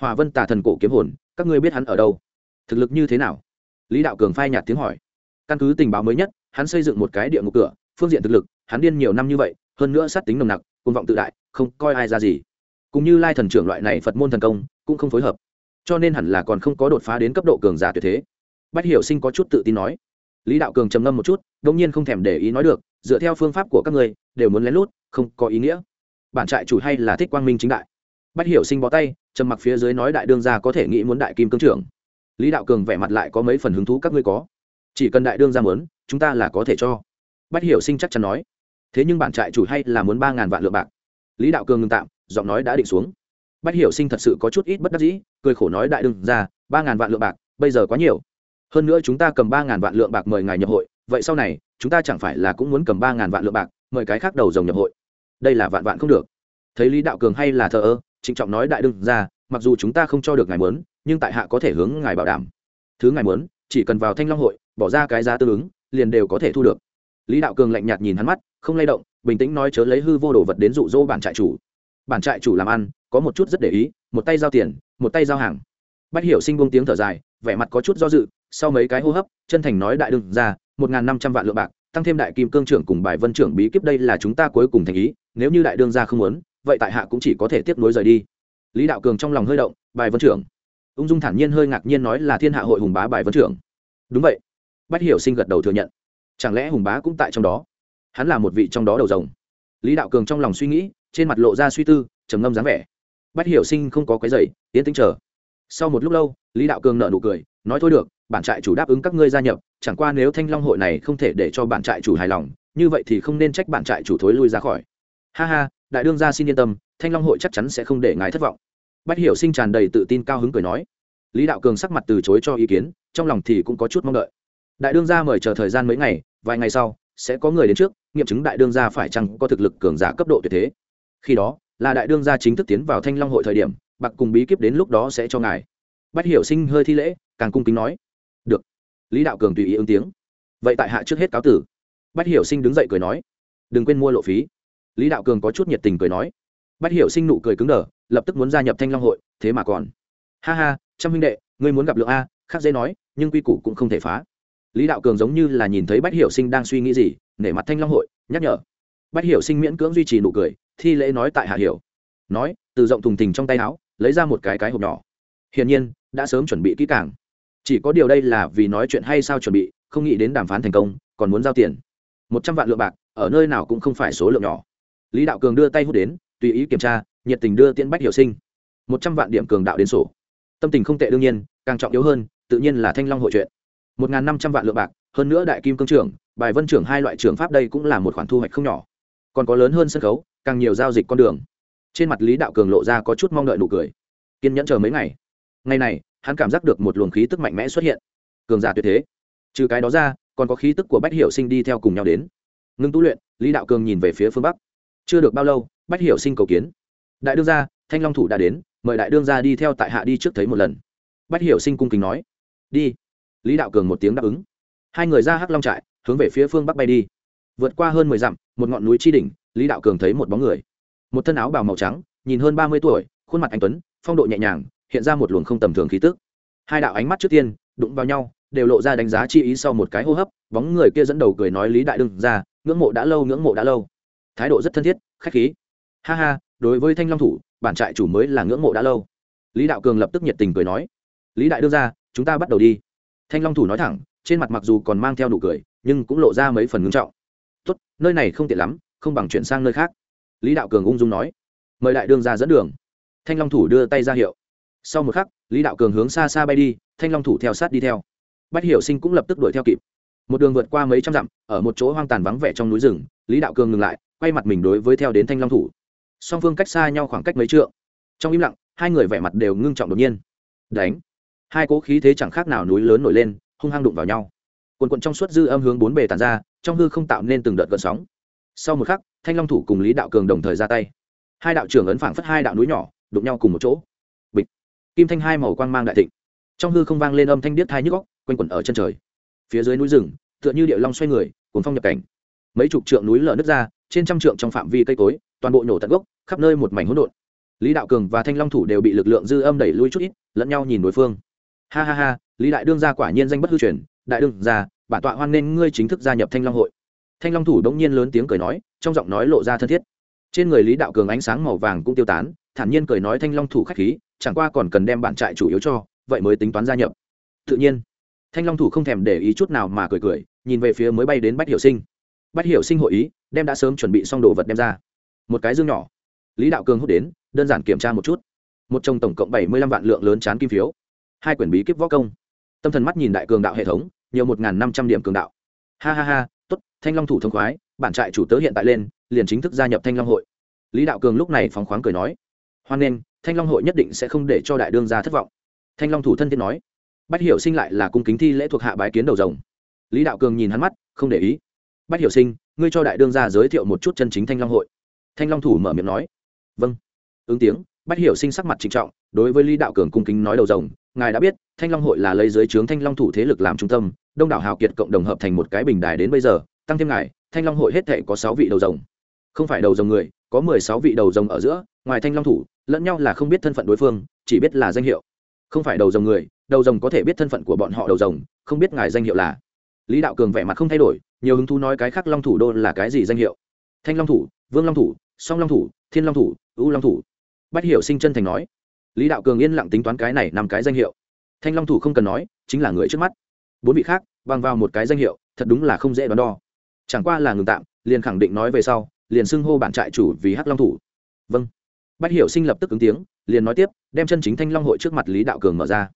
hòa vân tà thần cổ kiếm hồn, các ngươi biết hắn ở đâu? Thực lực như thế nào? Lý đạo cường phai nhạt tiếng hỏi. Căn cứ tình báo mới nhất, hắn xây dựng một cái địa ngục cửa, phương diện thực lực, hắn điên nhiều năm như vậy, hơn nữa sát tính nồng nặc côn vọng tự đại, không coi ai ra gì cũng như lai thần trưởng loại này phật môn thần công, cũng không phối hợp. Cho nên hẳn là còn không có đột phá đến cấp độ cường giả tuyệt thế. Bách hiểu sinh có chút tự tin nói. Lý đạo cường trầm ngâm một chút đông nhiên không thèm để ý nói được, dựa theo phương pháp của các người, đều muốn lén lút, không có ý nghĩa. Bản trại chủ hay là thích quang minh chính đại. Bách hiểu sinh bó tay, trầm mặc phía dưới nói đại đương gia có thể nghĩ muốn đại kim cương trưởng. Lý đạo cường vẻ mặt lại có mấy phần hứng thú các ngươi có. Chỉ cần đại đương gia muốn, chúng ta là có thể cho. Bách hiểu sinh chắc chắn nói. Thế nhưng bản trại chủ hay là muốn ba ngàn vạn lượng bạc. Lý đạo cường ngừng tạm giọng nói đã định xuống. Bách hiểu sinh thật sự có chút ít bất đắc dĩ, cười khổ nói đại đương ra, ba ngàn vạn lượng bạc, bây giờ quá nhiều. Hơn nữa chúng ta cầm ba ngàn vạn lượng bạc mời ngài nhập hội, vậy sau này, chúng ta chẳng phải là cũng muốn cầm ba ngàn vạn lượng bạc, mời cái khác đầu dòng nhập hội. Đây là vạn vạn không được. Thấy lý đạo cường hay là thờ ơ, trịnh trọng nói đại đương ra, mặc dù chúng ta không cho được ngài muốn, nhưng tại hạ có thể hướng ngài bảo đảm. Thứ ngài muốn, chỉ cần vào thanh long hội, bỏ ra cái giá tương ứng, liền đều có thể thu được. Lý đạo cường lạnh nhạt nhìn hắn mắt, không lay động, bình tĩnh nói chớ lấy hư vô đồ vật đến dụ dỗ bản trại chủ bản trại chủ làm ăn, có một chút rất để ý, một tay giao tiền, một tay giao hàng. Bách hiểu sinh buông tiếng thở dài, vẻ mặt có chút do dự, sau mấy cái hô hấp, chân thành nói đại đương ra, một n g h n năm trăm vạn lượng bạc, tăng thêm đại kim cương trưởng cùng bài vân trưởng bí kíp đây là chúng ta cuối cùng thành ý, nếu như đại đương gia không muốn, vậy tại hạ cũng chỉ có thể tiếp nối rời đi. Lý đạo cường trong lòng hơi động, bài vân trưởng. Ung dung thản nhiên hơi ngạc nhiên nói là thiên hạ hội hùng bá bài vân trưởng. Đúng vậy. Bách hiểu sinh gật đầu thừa nhận. Chẳng lẽ hùng bá cũng tại trong đó? Hắn là một vị trong đó đầu rồng. Lý đạo cường trong lòng suy nghĩ trên mặt lộ ra suy tư, trầm ngâm dáng vẻ. Bách hiểu sinh không có cái giày tiến tính chờ. Sau một lúc lâu, lý đạo cường nợ nụ cười, nói thôi được, bản trại chủ đáp ứng các ngươi gia nhập, chẳng qua nếu thanh long hội này không thể để cho bản trại chủ hài lòng, như vậy thì không nên trách bản trại chủ thối lui ra khỏi. Ha ha, đại đương gia xin yên tâm, thanh long hội chắc chắn sẽ không để ngài thất vọng. Bách hiểu sinh tràn đầy tự tin cao hứng cười nói. Lý đạo cường sắc mặt từ chối cho ý kiến, trong lòng thì cũng có chút mong đợi. Đại đương gia mời chờ thời gian mấy ngày, vài ngày sau, sẽ có người đến trước, nghiệm chứng đại đương gia phải chăng có thực lực cường giả cấp độ tuyệt thế khi đó, là đại đương gia chính thức tiến vào thanh long hội thời điểm, bạc cùng bí kíp đến lúc đó sẽ cho ngài. Bách hiểu sinh hơi thi lễ, càng cung kính nói. Được. Lý đạo cường tùy ý ứng tiếng. Vậy tại hạ trước hết cáo tử. Bách hiểu sinh đứng dậy cười nói. Đừng quên mua lộ phí. Lý đạo cường có chút nhiệt tình cười nói. Bách hiểu sinh nụ cười cứng đờ, lập tức muốn gia nhập thanh long hội, thế mà còn. Ha ha, trăm huynh đệ, ngươi muốn gặp lượng a, khác dễ nói, nhưng quy củ cũng không thể phá. Lý đạo cường giống như là nhìn thấy bách hiểu sinh đang suy nghĩ gì, nể mặt thanh long hội, nhắc nhở bách hiểu sinh miễn cưỡng duy trì nụ cười, thi lễ nói tại hạ hiểu. Nói, từ rộng thùng thình trong tay áo, lấy ra một cái cái hộp nhỏ. Hiển nhiên, đã sớm chuẩn bị kỹ càng. Chỉ có điều đây là vì nói chuyện hay sao chuẩn bị, không nghĩ đến đàm phán thành công, còn muốn giao tiền. Một trăm vạn lượng bạc, ở nơi nào cũng không phải số lượng nhỏ. Lý đạo cường đưa tay hút đến, tùy ý kiểm tra, nhiệt tình đưa tiễn bách hiểu sinh. Một trăm vạn điểm cường đạo đến sổ. Tâm tình không tệ đương nhiên, càng trọng yếu hơn, tự nhiên là thanh long hội chuyện. Một n g h n năm trăm vạn lượng bạc, hơn nữa đại kim cương trưởng, bài vân trưởng hai loại trường pháp đây cũng là một khoản thu hoạch không nhỏ còn có lớn hơn sân khấu, càng nhiều giao dịch con đường. Trên mặt lý đạo cường lộ ra có chút mong đợi nụ cười. Kiên nhẫn chờ mấy ngày. Ngày này, hắn cảm giác được một luồng khí tức mạnh mẽ xuất hiện. Cường giả tuyệt thế. Trừ cái đó ra, còn có khí tức của bách hiểu sinh đi theo cùng nhau đến. Ngưng tu luyện, lý đạo cường nhìn về phía phương bắc. Chưa được bao lâu, bách hiểu sinh cầu kiến. Đại đương gia, thanh long thủ đã đến, mời đại đương gia đi theo tại hạ đi trước thấy một lần. Bách hiểu sinh cung kính nói. Đi. Lý đạo cường một tiếng đáp ứng. Hai người ra hắc long trại, hướng về phía phương bắc bay đi vượt qua hơn mười dặm, một ngọn núi tri đỉnh, lý đạo cường thấy một bóng người. Một thân áo bào màu trắng, nhìn hơn ba mươi tuổi, khuôn mặt anh tuấn, phong độ nhẹ nhàng, hiện ra một luồng không tầm thường khí tức. Hai đạo ánh mắt trước tiên, đụng vào nhau, đều lộ ra đánh giá chi ý sau một cái hô hấp, bóng người kia dẫn đầu cười nói lý đại đương ra, ngưỡng mộ đã lâu, ngưỡng mộ đã lâu. Thái độ rất thân thiết, khách khí. Ha ha, đối với thanh long thủ, bản trại chủ mới là ngưỡng mộ đã lâu. Lý đạo cường lập tức nhiệt tình cười nói, lý đại đương ra, chúng ta bắt đầu đi. Thanh long thủ nói thẳng, trên mặt mặc dù còn mang theo nụ cười, nhưng cũng lộ ra mấy phần ngưng trọng tốt, nơi này không tiện lắm, không bằng chuyển sang nơi khác. Lý đạo cường ung dung nói. Mời đại đương ra dẫn đường. Thanh long thủ đưa tay ra hiệu. Sau một khắc, lý đạo cường hướng xa xa bay đi, thanh long thủ theo sát đi theo. Bách hiểu sinh cũng lập tức đuổi theo kịp. Một đường vượt qua mấy trăm dặm, ở một chỗ hoang tàn vắng vẻ trong núi rừng, lý đạo cường ngừng lại, quay mặt mình đối với theo đến thanh long thủ. Song phương cách xa nhau khoảng cách mấy trượng. Trong im lặng, hai người vẻ mặt đều ngưng trọng đột nhiên. Đánh. Hai cố khí thế chẳng khác nào núi lớn nổi lên, hung hăng đụng vào nhau. Quần quận trong suốt dư âm hướng bốn bề tàn ra trong hư không tạo nên từng đợt gợn sóng. Sau một khắc, thanh long thủ cùng lý đạo cường đồng thời ra tay. Hai đạo trưởng ấn phảng phất hai đạo núi nhỏ, đụng nhau cùng một chỗ. Bịch. Kim thanh hai màu quang mang đại thịnh. Trong hư không vang lên âm thanh điếc thai nhức góc quanh quẩn ở chân trời. Phía dưới núi rừng, tựa như điệu long xoay người cùng phong nhập cảnh. Mấy chục trượng núi lở nứt ra, trên trăm trượng trong phạm vi cây cối, toàn bộ nổ tận gốc, khắp nơi một mảnh hỗn độn. Lý đạo cường và thanh long thủ đều bị lực lượng dư âm đẩy lui chút ít, lẫn nhau nhìn đối phương. Ha ha ha, lý đại đương gia quả nhiên danh bất hư truyền, đại đương gia bản tọa hoan nên ngươi chính thức gia nhập thanh long hội. Thanh long thủ đ nhiên lớn tiếng cười nói, trong giọng nói lộ ra thân thiết. Trên người lý đạo cường ánh sáng màu vàng cũng tiêu tán, thản nhiên cười nói thanh long thủ khách khí, chẳng qua còn cần đem bản trại chủ yếu cho, vậy mới tính toán gia nhập. Tự nhiên, thanh long thủ không thèm để ý chút nào mà cười cười, nhìn về phía mới bay đến bách hiểu sinh. Bách hiểu sinh hội ý, đem đã sớm chuẩn bị xong đồ vật đem ra. Một cái dương nhỏ. Lý đạo cường hút đến, đơn giản kiểm tra một chút. Một chồng tổng cộng bảy mươi lăm vạn lượng lớn chán kim phiếu. Hai quyển bí kíp võ công. Tâm thần mắt nhìn đại cường đạo hệ thống nhiều một năm trăm điểm cường đạo. Ha ha ha t ố t thanh long thủ thông khoái, bản trại chủ tớ hiện tại lên, liền chính thức gia nhập thanh long hội. Lý đạo cường lúc này phóng khoáng cười nói, hoan nghênh, thanh long hội nhất định sẽ không để cho đại đương gia thất vọng. Thanh long thủ thân thiết nói, bách hiểu sinh lại là cung kính thi lễ thuộc hạ bái kiến đầu rồng. Lý đạo cường nhìn hắn mắt, không để ý. Bách hiểu sinh, ngươi cho đại đương gia giới thiệu một chút chân chính thanh long hội. Thanh long thủ mở miệng nói vâng. Ứng tiếng, bách hiểu sinh sắc mặt trịnh trọng, đối với lý đạo cường cung kính nói đầu rồng ngài đã biết, thanh long hội là lấy dưới trướng thanh long thủ thế lực làm trung tâm, đông đảo hào kiệt cộng đồng hợp thành một cái bình đài đến bây giờ, tăng thêm ngài, thanh long hội hết thể có sáu vị đầu rồng. Không phải đầu rồng người, có mười sáu vị đầu rồng ở giữa, ngoài thanh long thủ, lẫn nhau là không biết thân phận đối phương, chỉ biết là danh hiệu. Không phải đầu rồng người, đầu rồng có thể biết thân phận của bọn họ đầu rồng, không biết ngài danh hiệu là. Lý đạo cường vẻ mặt không thay đổi, nhiều hứng thú nói cái khác long thủ đô là cái gì danh hiệu? Thanh long thủ, vương long thủ, song long thủ, thiên long thủ ưu long thủ. Bách hiểu sinh chân thành nói lý đạo cường yên lặng tính toán cái này nằm cái danh hiệu. Thanh long thủ không cần nói, chính là người trước mắt. Bốn vị khác, bằng vào một cái danh hiệu, thật đúng là không dễ đoán đo. Chẳng qua là ngừng tạm, liền khẳng định nói về sau, liền xưng hô bản trại chủ vì hắc long thủ. Vâng. Bách hiểu sinh lập tức ứng tiếng, liền nói tiếp, đem chân chính thanh long hội trước mặt lý đạo cường mở ra.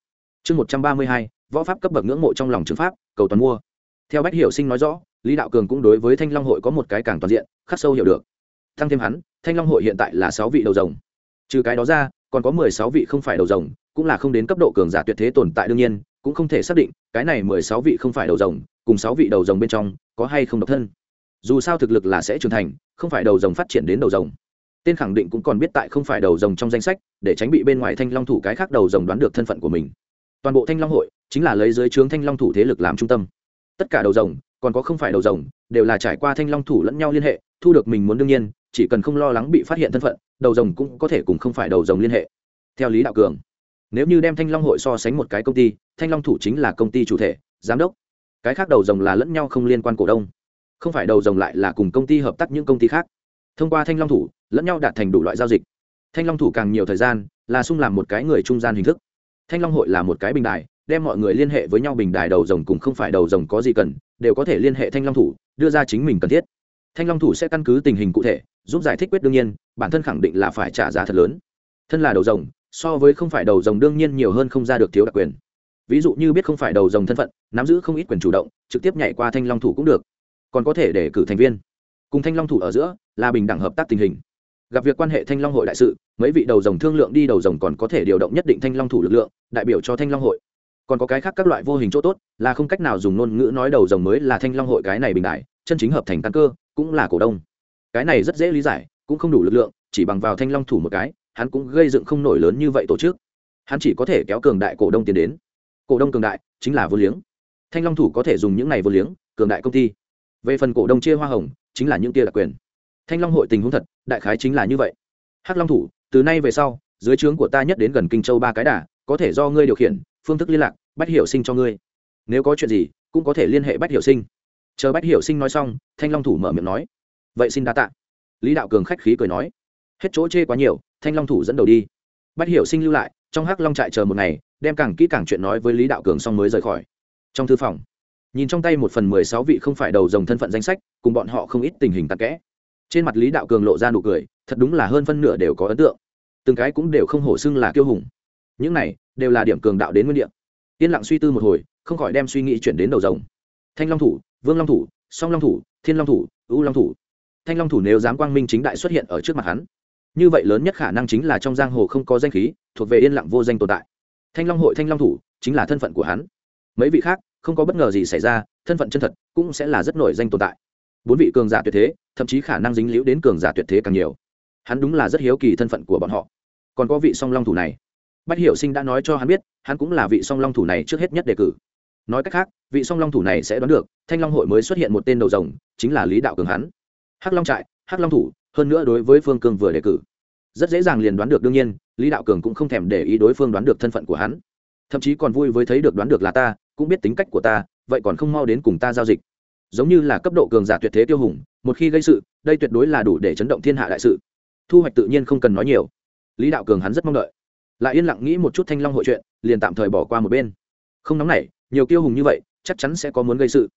Chương một trăm ba mươi hai, võ pháp cấp bậc ngưỡng mộ trong lòng trường pháp, cầu toàn mua. Theo bách hiểu sinh nói rõ, lý đạo cường cũng đối với thanh long hội có một cái càng toàn diện, khắc sâu hiểu được. Thăng thêm hắn, thanh long hội hiện tại là sáu vị đầu rồng. Trừ cái đó ra còn có mười sáu vị không phải đầu rồng, cũng là không đến cấp độ cường giả tuyệt thế tồn tại đương nhiên, cũng không thể xác định, cái này mười sáu vị không phải đầu rồng, cùng sáu vị đầu rồng bên trong, có hay không độc thân. Dù sao thực lực là sẽ trưởng thành, không phải đầu rồng phát triển đến đầu rồng. Tên khẳng định cũng còn biết tại không phải đầu rồng trong danh sách, để tránh bị bên ngoài thanh long thủ cái khác đầu rồng đoán được thân phận của mình. Toàn bộ thanh long hội, chính là lấy dưới trướng thanh long thủ thế lực làm trung tâm. Tất cả đầu rồng, còn có không phải đầu rồng, đều là trải qua thanh long thủ lẫn nhau liên hệ, thu được mình muốn đương nhiên, chỉ cần không lo lắng bị phát hiện thân phận đầu rồng cũng có thể cùng không phải đầu rồng liên hệ. Theo lý đạo cường, nếu như đem thanh long hội so sánh một cái công ty, thanh long thủ chính là công ty chủ thể, giám đốc. Cái khác đầu rồng là lẫn nhau không liên quan cổ đông. Không phải đầu rồng lại là cùng công ty hợp tác những công ty khác. Thông qua thanh long thủ, lẫn nhau đạt thành đủ loại giao dịch. Thanh long thủ càng nhiều thời gian, là sung làm một cái người trung gian hình thức. Thanh long hội là một cái bình đài, đem mọi người liên hệ với nhau bình đài đầu rồng cùng không phải đầu rồng có gì cần, đều có thể liên hệ thanh long thủ, đưa ra chính mình cần thiết. Thanh long thủ sẽ căn cứ tình hình cụ thể giúp giải thích quyết đương nhiên, bản thân khẳng định là phải trả giá thật lớn. Thân là đầu rồng, so với không phải đầu rồng đương nhiên nhiều hơn không ra được thiếu đặc quyền. Ví dụ như biết không phải đầu rồng thân phận, nắm giữ không ít quyền chủ động, trực tiếp nhảy qua thanh long thủ cũng được. Còn có thể để cử thành viên. Cùng thanh long thủ ở giữa, là bình đẳng hợp tác tình hình. Gặp việc quan hệ thanh long hội đại sự, mấy vị đầu rồng thương lượng đi đầu rồng còn có thể điều động nhất định thanh long thủ lực lượng, đại biểu cho thanh long hội. Còn có cái khác các loại vô hình chỗ tốt, là không cách nào dùng ngôn ngữ nói đầu rồng mới là thanh long hội cái này bình đại, chân chính hợp thành căn cơ, cũng là cổ đông cái này rất dễ lý giải, cũng không đủ lực lượng, chỉ bằng vào thanh long thủ một cái, hắn cũng gây dựng không nổi lớn như vậy tổ chức. Hắn chỉ có thể kéo cường đại cổ đông tiến đến. Cổ đông cường đại chính là vô liếng. Thanh long thủ có thể dùng những này vô liếng, cường đại công ty. Về phần cổ đông chia hoa hồng, chính là những tia đặc quyền. Thanh long hội tình huống thật, đại khái chính là như vậy. Hắc long thủ, từ nay về sau, dưới trướng của ta nhất đến gần kinh châu ba cái đà, có thể do ngươi điều khiển, phương thức liên lạc, bách hiểu sinh cho ngươi. Nếu có chuyện gì, cũng có thể liên hệ bách hiểu sinh. Chờ bách hiểu sinh nói xong, thanh long thủ mở miệng nói vậy xin đa tạ. Lý đạo cường khách khí cười nói. Hết chỗ chê quá nhiều, thanh long thủ dẫn đầu đi. Bắt hiểu sinh lưu lại, trong hắc long trại chờ một ngày, đem càng kỹ càng chuyện nói với lý đạo cường xong mới rời khỏi. Trong thư phòng, nhìn trong tay một phần mười sáu vị không phải đầu dòng thân phận danh sách, cùng bọn họ không ít tình hình tắc kẽ. Trên mặt lý đạo cường lộ ra nụ cười, thật đúng là hơn phân nửa đều có ấn tượng. Từng cái cũng đều không hổ xưng là kiêu hùng. Những này, đều là điểm cường đạo đến nguyên đ ị yên lặng suy tư một hồi, không khỏi đem suy nghĩ chuyển đến đầu rồng. Thanh long thủ, vương long thủ, song long thủ, thiên long thủ ưu long thủ thanh long thủ nếu dám quang minh chính đại xuất hiện ở trước mặt hắn, như vậy lớn nhất khả năng chính là trong giang hồ không có danh khí, thuộc về yên lặng vô danh tồn tại. Thanh long hội thanh long thủ chính là thân phận của hắn. Mấy vị khác, không có bất ngờ gì xảy ra, thân phận chân thật cũng sẽ là rất nổi danh tồn tại. Bốn vị cường giả tuyệt thế, thậm chí khả năng dính liễu đến cường giả tuyệt thế càng nhiều. Hắn đúng là rất hiếu kỳ thân phận của bọn họ. Còn có vị song long thủ này. Bách hiểu sinh đã nói cho hắn biết, hắn cũng là vị song long thủ này trước hết nhất đề cử. Nói cách khác, vị song long thủ này sẽ đoán được, thanh long hội mới xuất hiện một tên đầu rồng, chính là lý đạo cường hắn hắc long trại, hắc long thủ, hơn nữa đối với phương cương vừa đề cử. Rất dễ dàng liền đoán được đương nhiên, lý đạo cường cũng không thèm để ý đối phương đoán được thân phận của hắn. Thậm chí còn vui với thấy được đoán được là ta, cũng biết tính cách của ta, vậy còn không mau đến cùng ta giao dịch. Giống như là cấp độ cường giả tuyệt thế tiêu hùng, một khi gây sự, đây tuyệt đối là đủ để chấn động thiên hạ đại sự. Thu hoạch tự nhiên không cần nói nhiều. Lý đạo cường hắn rất mong đợi. Lại yên lặng nghĩ một chút thanh long hội chuyện, liền tạm thời bỏ qua một bên. Không nóng nảy, nhiều tiêu hùng như vậy, chắc chắn sẽ có muốn gây sự.